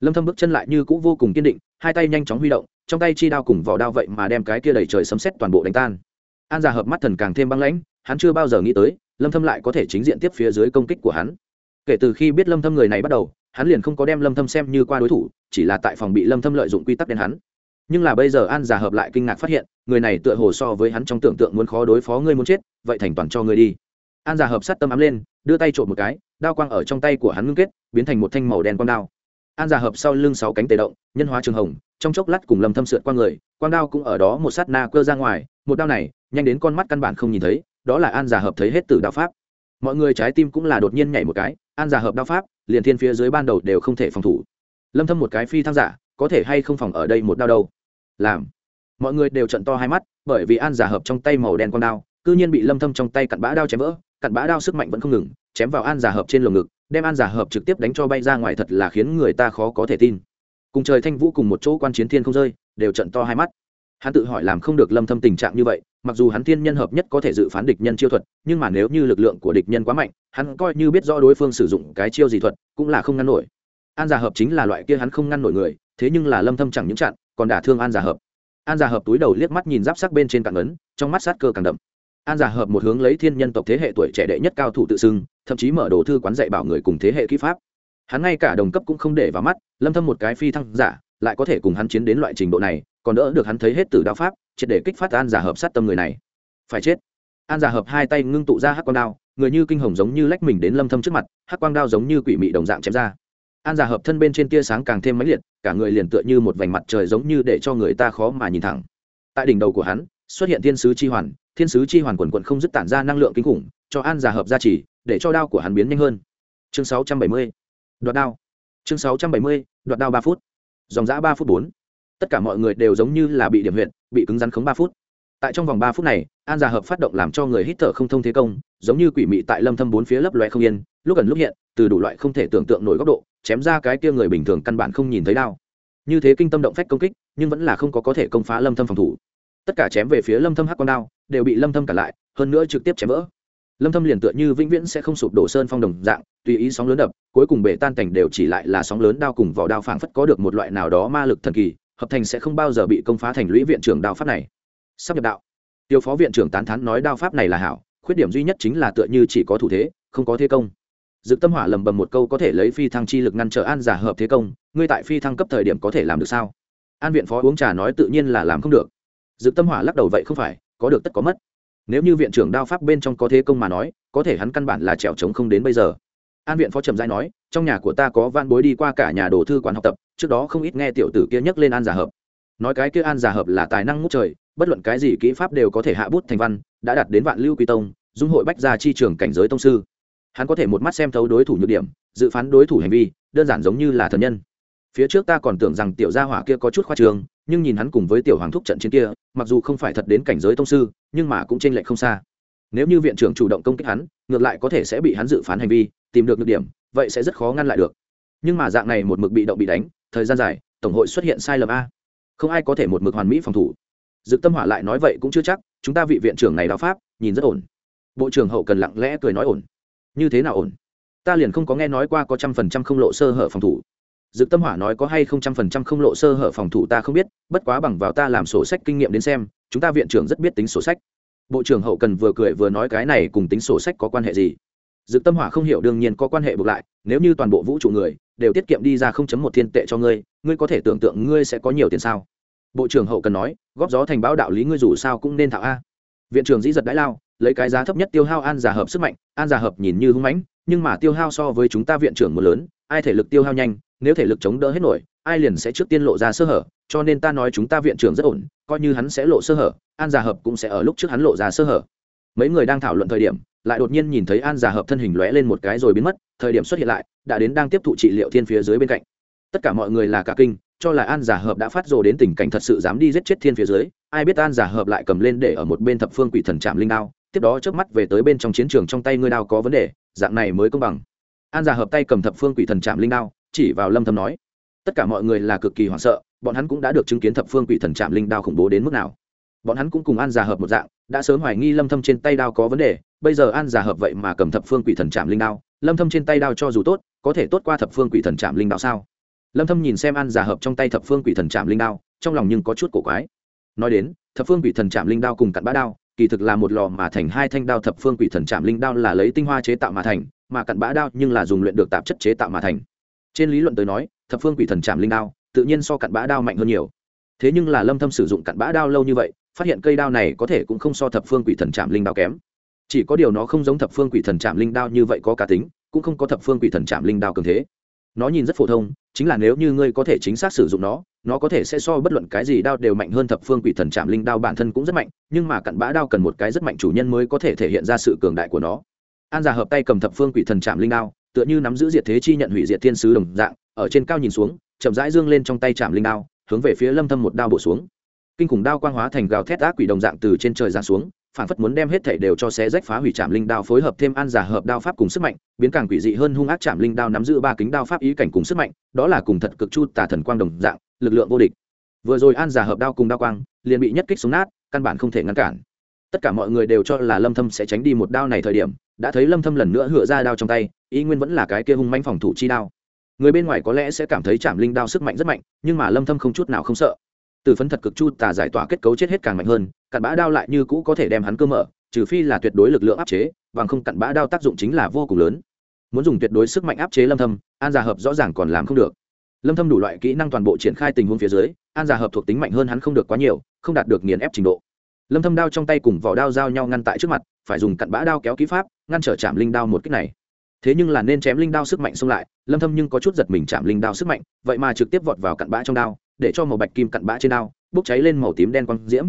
Lâm thâm bước chân lại như cũ vô cùng kiên định, hai tay nhanh chóng huy động, trong tay chi đao cùng vỏ đao vậy mà đem cái kia đẩy trời sấm sét toàn bộ đánh tan. An già hợp mắt thần càng thêm băng lãnh, hắn chưa bao giờ nghĩ tới, lâm thâm lại có thể chính diện tiếp phía dưới công kích của hắn. Kể từ khi biết lâm thâm người này bắt đầu, hắn liền không có đem lâm thâm xem như qua đối thủ, chỉ là tại phòng bị lâm thâm lợi dụng quy tắc đến hắn. Nhưng là bây giờ an già hợp lại kinh ngạc phát hiện, người này tựa hồ so với hắn trong tưởng tượng muốn khó đối phó ngươi muốn chết, vậy thành toàn cho ngươi đi. An già hợp sát tâm ám lên đưa tay trộn một cái, đao quang ở trong tay của hắn ngưng kết, biến thành một thanh màu đen quang đao. An giả hợp sau lưng sáu cánh tề động, nhân hóa trường hồng, trong chốc lát cùng lâm thâm sượt qua người, quang đao cũng ở đó một sát na cơ ra ngoài, một đao này, nhanh đến con mắt căn bản không nhìn thấy, đó là an giả hợp thấy hết từ đao pháp. Mọi người trái tim cũng là đột nhiên nhảy một cái, an giả hợp đao pháp, liền thiên phía dưới ban đầu đều không thể phòng thủ. Lâm thâm một cái phi thăng giả, có thể hay không phòng ở đây một đao đâu? Làm. Mọi người đều trận to hai mắt, bởi vì an giả hợp trong tay màu đen con đao, cư nhiên bị lâm thâm trong tay cặn bã đao chém vỡ cặn bã đao sức mạnh vẫn không ngừng, chém vào an giả hợp trên lồng ngực, đem an giả hợp trực tiếp đánh cho bay ra ngoài thật là khiến người ta khó có thể tin. Cùng trời thanh vũ cùng một chỗ quan chiến thiên không rơi, đều trận to hai mắt. Hắn tự hỏi làm không được lâm thâm tình trạng như vậy, mặc dù hắn thiên nhân hợp nhất có thể dự phán địch nhân chiêu thuật, nhưng mà nếu như lực lượng của địch nhân quá mạnh, hắn coi như biết rõ đối phương sử dụng cái chiêu gì thuật, cũng là không ngăn nổi. An giả hợp chính là loại kia hắn không ngăn nổi người, thế nhưng là lâm thâm chẳng những chặn, còn đả thương an giả hợp. An giả hợp túi đầu liếc mắt nhìn giáp sắc bên trên cạn ấn, trong mắt sát cơ càng đậm an giả hợp một hướng lấy thiên nhân tộc thế hệ tuổi trẻ đệ nhất cao thủ tự xưng, thậm chí mở đồ thư quán dạy bảo người cùng thế hệ kỹ pháp. Hắn ngay cả đồng cấp cũng không để vào mắt, lâm thâm một cái phi thăng giả, lại có thể cùng hắn chiến đến loại trình độ này, còn đỡ được hắn thấy hết từ đạo pháp, triệt để kích phát an giả hợp sát tâm người này. Phải chết. An giả hợp hai tay ngưng tụ ra hắc quang đao, người như kinh hồng giống như lách mình đến lâm thâm trước mặt, hắc quang đao giống như quỷ mị đồng dạng chém ra. An giả hợp thân bên trên tia sáng càng thêm mãnh liệt, cả người liền tựa như một vành mặt trời giống như để cho người ta khó mà nhìn thẳng. Tại đỉnh đầu của hắn, xuất hiện thiên sứ chi hoàn thiên sứ chi hoàn quần quận không dứt tản ra năng lượng kinh khủng cho an giả hợp gia trì để cho đao của hắn biến nhanh hơn. Chương 670. đoạt đao. Chương 670, đoạt đao ba phút. Dòng dã ba phút bốn. Tất cả mọi người đều giống như là bị điểm huyện bị cứng rắn khống ba phút. Tại trong vòng ba phút này an giả hợp phát động làm cho người hít thở không thông thế công giống như quỷ mị tại lâm thâm bốn phía lấp loe không yên lúc gần lúc hiện từ đủ loại không thể tưởng tượng nổi góc độ chém ra cái kia người bình thường căn bản không nhìn thấy đao. Như thế kinh tâm động phách công kích nhưng vẫn là không có có thể công phá lâm thâm phòng thủ. Tất cả chém về phía lâm thâm hắc quang đao đều bị lâm thâm cản lại, hơn nữa trực tiếp chém vỡ. Lâm thâm liền tựa như vĩnh viễn sẽ không sụp đổ sơn phong đồng dạng, tùy ý sóng lớn đập, cuối cùng bể tan cảnh đều chỉ lại là sóng lớn đao cùng vỏ đao phảng phất có được một loại nào đó ma lực thần kỳ, hợp thành sẽ không bao giờ bị công phá thành lũy viện trưởng đao pháp này. Sắp nhập đạo. Tiêu phó viện trưởng tán thán nói đao pháp này là hảo, khuyết điểm duy nhất chính là tựa như chỉ có thủ thế, không có thế công. Dự tâm hỏa lầm bầm một câu có thể lấy phi thăng chi lực ngăn trở an giả hợp thế công, ngươi tại phi thăng cấp thời điểm có thể làm được sao? An viện phó uống trà nói tự nhiên là làm không được. Dự tâm hỏa lắc đầu vậy không phải có được tất có mất. Nếu như viện trưởng đao pháp bên trong có thế công mà nói, có thể hắn căn bản là trèo trống không đến bây giờ. An viện phó trầm giai nói, trong nhà của ta có van bối đi qua cả nhà đồ thư quán học tập, trước đó không ít nghe tiểu tử kia nhắc lên an giả hợp. Nói cái kia an giả hợp là tài năng ngút trời, bất luận cái gì kỹ pháp đều có thể hạ bút thành văn, đã đạt đến vạn lưu quy tông, dung hội bách gia chi trường cảnh giới tông sư. Hắn có thể một mắt xem thấu đối thủ nhược điểm, dự phán đối thủ hành vi, đơn giản giống như là thần nhân phía trước ta còn tưởng rằng tiểu gia hỏa kia có chút khoa trường nhưng nhìn hắn cùng với tiểu hoàng thúc trận chiến kia, mặc dù không phải thật đến cảnh giới tông sư, nhưng mà cũng chênh lệch không xa. Nếu như viện trưởng chủ động công kích hắn, ngược lại có thể sẽ bị hắn dự phán hành vi, tìm được nhược điểm, vậy sẽ rất khó ngăn lại được. Nhưng mà dạng này một mực bị động bị đánh, thời gian dài, tổng hội xuất hiện sai lầm a. Không ai có thể một mực hoàn mỹ phòng thủ. Dự tâm hỏa lại nói vậy cũng chưa chắc, chúng ta vị viện trưởng này đạo pháp, nhìn rất ổn. Bộ trưởng hậu cần lặng lẽ cười nói ổn. Như thế nào ổn? Ta liền không có nghe nói qua có trăm phần trăm không lộ sơ hở phòng thủ dự tâm hỏa nói có hay không trăm phần trăm không lộ sơ hở phòng thủ ta không biết, bất quá bằng vào ta làm sổ sách kinh nghiệm đến xem, chúng ta viện trưởng rất biết tính sổ sách. Bộ trưởng hậu cần vừa cười vừa nói cái này cùng tính sổ sách có quan hệ gì? Dực tâm hỏa không hiểu đương nhiên có quan hệ buộc lại, nếu như toàn bộ vũ trụ người đều tiết kiệm đi ra không chấm một thiên tệ cho ngươi ngươi có thể tưởng tượng ngươi sẽ có nhiều tiền sao? Bộ trưởng hậu cần nói, góp gió thành báo đạo lý ngươi dù sao cũng nên thạo a. Viện trưởng dĩ giật đãi lao, lấy cái giá thấp nhất tiêu hao an giả hợp sức mạnh an giả hợp nhìn như hung mãnh nhưng mà tiêu hao so với chúng ta viện trưởng một lớn, ai thể lực tiêu hao nhanh, nếu thể lực chống đỡ hết nổi, ai liền sẽ trước tiên lộ ra sơ hở, cho nên ta nói chúng ta viện trưởng rất ổn, coi như hắn sẽ lộ sơ hở, an giả hợp cũng sẽ ở lúc trước hắn lộ ra sơ hở. Mấy người đang thảo luận thời điểm, lại đột nhiên nhìn thấy an giả hợp thân hình lóe lên một cái rồi biến mất, thời điểm xuất hiện lại, đã đến đang tiếp thụ trị liệu thiên phía dưới bên cạnh. Tất cả mọi người là cả kinh, cho là an giả hợp đã phát rồ đến tình cảnh thật sự dám đi giết chết thiên phía dưới, ai biết an giả hợp lại cầm lên để ở một bên thập phương quỷ thần trạm linh đao, tiếp đó chớp mắt về tới bên trong chiến trường trong tay ngươi đao có vấn đề dạng này mới công bằng. An già hợp tay cầm thập phương quỷ thần trạm linh đao, chỉ vào lâm thâm nói, tất cả mọi người là cực kỳ hoảng sợ, bọn hắn cũng đã được chứng kiến thập phương quỷ thần trạm linh đao khủng bố đến mức nào. Bọn hắn cũng cùng an già hợp một dạng, đã sớm hoài nghi lâm thâm trên tay đao có vấn đề, bây giờ an già hợp vậy mà cầm thập phương quỷ thần trạm linh đao, lâm thâm trên tay đao cho dù tốt, có thể tốt qua thập phương quỷ thần trạm linh đao sao? Lâm thâm nhìn xem an già hợp trong tay thập phương quỷ thần trạm linh đao, trong lòng nhưng có chút cổ quái. Nói đến, thập phương quỷ thần trạm linh đao cùng cặn bã đao kỳ thực là một lò mà thành hai thanh đao thập phương quỷ thần trạm linh đao là lấy tinh hoa chế tạo mà thành, mà cặn bã đao nhưng là dùng luyện được tạp chất chế tạo mà thành. Trên lý luận tới nói, thập phương quỷ thần trạm linh đao tự nhiên so cặn bã đao mạnh hơn nhiều. Thế nhưng là lâm thâm sử dụng cặn bã đao lâu như vậy, phát hiện cây đao này có thể cũng không so thập phương quỷ thần trạm linh đao kém. Chỉ có điều nó không giống thập phương quỷ thần trạm linh đao như vậy có cá tính, cũng không có thập phương quỷ thần trạm linh đao cường thế nó nhìn rất phổ thông, chính là nếu như ngươi có thể chính xác sử dụng nó nó có thể sẽ so bất luận cái gì đao đều mạnh hơn thập phương quỷ thần trạm linh đao bản thân cũng rất mạnh, nhưng mà cặn bã đao cần một cái rất mạnh chủ nhân mới có thể thể hiện ra sự cường đại của nó. An già hợp tay cầm thập phương quỷ thần trạm linh đao, tựa như nắm giữ diệt thế chi nhận hủy diệt thiên sứ đồng dạng, ở trên cao nhìn xuống, chậm rãi dương lên trong tay trạm linh đao, hướng về phía lâm thâm một đao bổ xuống. Kinh khủng đao quang hóa thành gào thét ác quỷ đồng dạng từ trên trời giáng xuống phản phất muốn đem hết thảy đều cho xé rách phá hủy Trảm linh đao, phối hợp thêm an giả hợp đao pháp cùng sức mạnh, biến càng quỷ dị hơn hung ác Trảm linh đao nắm giữ ba kính đao pháp ý cảnh cùng sức mạnh, đó là cùng thật cực chu tà thần quang đồng dạng, lực lượng vô địch. Vừa rồi an giả hợp đao cùng đao quang, liền bị nhất kích xuống nát, căn bản không thể ngăn cản. Tất cả mọi người đều cho là lâm thâm sẽ tránh đi một đao này thời điểm, đã thấy lâm thâm lần nữa hựa ra đao trong tay, ý nguyên vẫn là cái kia hung manh phòng thủ chi đao. Người bên ngoài có lẽ sẽ cảm thấy Trảm linh đao sức mạnh rất mạnh, nhưng mà lâm thâm không chút nào không sợ từ phấn thật cực chu tà giải tỏa kết cấu chết hết càng mạnh hơn, cặn bã đao lại như cũ có thể đem hắn cơ mở, trừ phi là tuyệt đối lực lượng áp chế, bằng không cặn bã đao tác dụng chính là vô cùng lớn. Muốn dùng tuyệt đối sức mạnh áp chế lâm thâm, an giả hợp rõ ràng còn làm không được. Lâm thâm đủ loại kỹ năng toàn bộ triển khai tình huống phía dưới, an giả hợp thuộc tính mạnh hơn hắn không được quá nhiều, không đạt được nghiền ép trình độ. Lâm thâm đao trong tay cùng vỏ đao giao nhau ngăn tại trước mặt, phải dùng cặn bã đao kéo kỹ pháp, ngăn trở chạm linh đao một kích này. Thế nhưng là nên chém linh đao sức mạnh xông lại, lâm thâm nhưng có chút giật mình chạm linh đao sức mạnh, vậy mà trực tiếp vọt vào cặn bã trong đao để cho màu bạch kim cặn bã trên đao, bốc cháy lên màu tím đen quang diễm.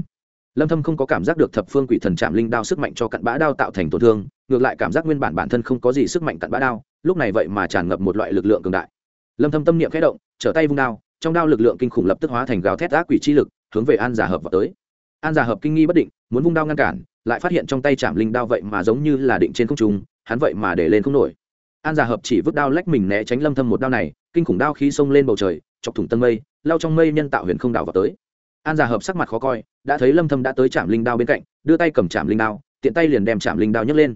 Lâm thâm không có cảm giác được thập phương quỷ thần chạm linh đao sức mạnh cho cặn bã đao tạo thành tổn thương, ngược lại cảm giác nguyên bản bản thân không có gì sức mạnh cặn bã đao, lúc này vậy mà tràn ngập một loại lực lượng cường đại. Lâm thâm tâm niệm khẽ động, trở tay vung đao, trong đao lực lượng kinh khủng lập tức hóa thành gào thét ác quỷ chi lực, hướng về an giả hợp vào tới. An giả hợp kinh nghi bất định, muốn vung đao ngăn cản, lại phát hiện trong tay chạm linh đao vậy mà giống như là định trên không trung, hắn vậy mà để lên không nổi. An giả hợp chỉ vứt đao lách mình né tránh lâm thâm một đao này, kinh khủng đao khí xông lên bầu trời chọc thủng tân mây lao trong mây nhân tạo huyền không đảo vào tới. An giả hợp sắc mặt khó coi, đã thấy lâm thâm đã tới chạm linh đao bên cạnh, đưa tay cầm chạm linh đao, tiện tay liền đem chạm linh đao nhấc lên.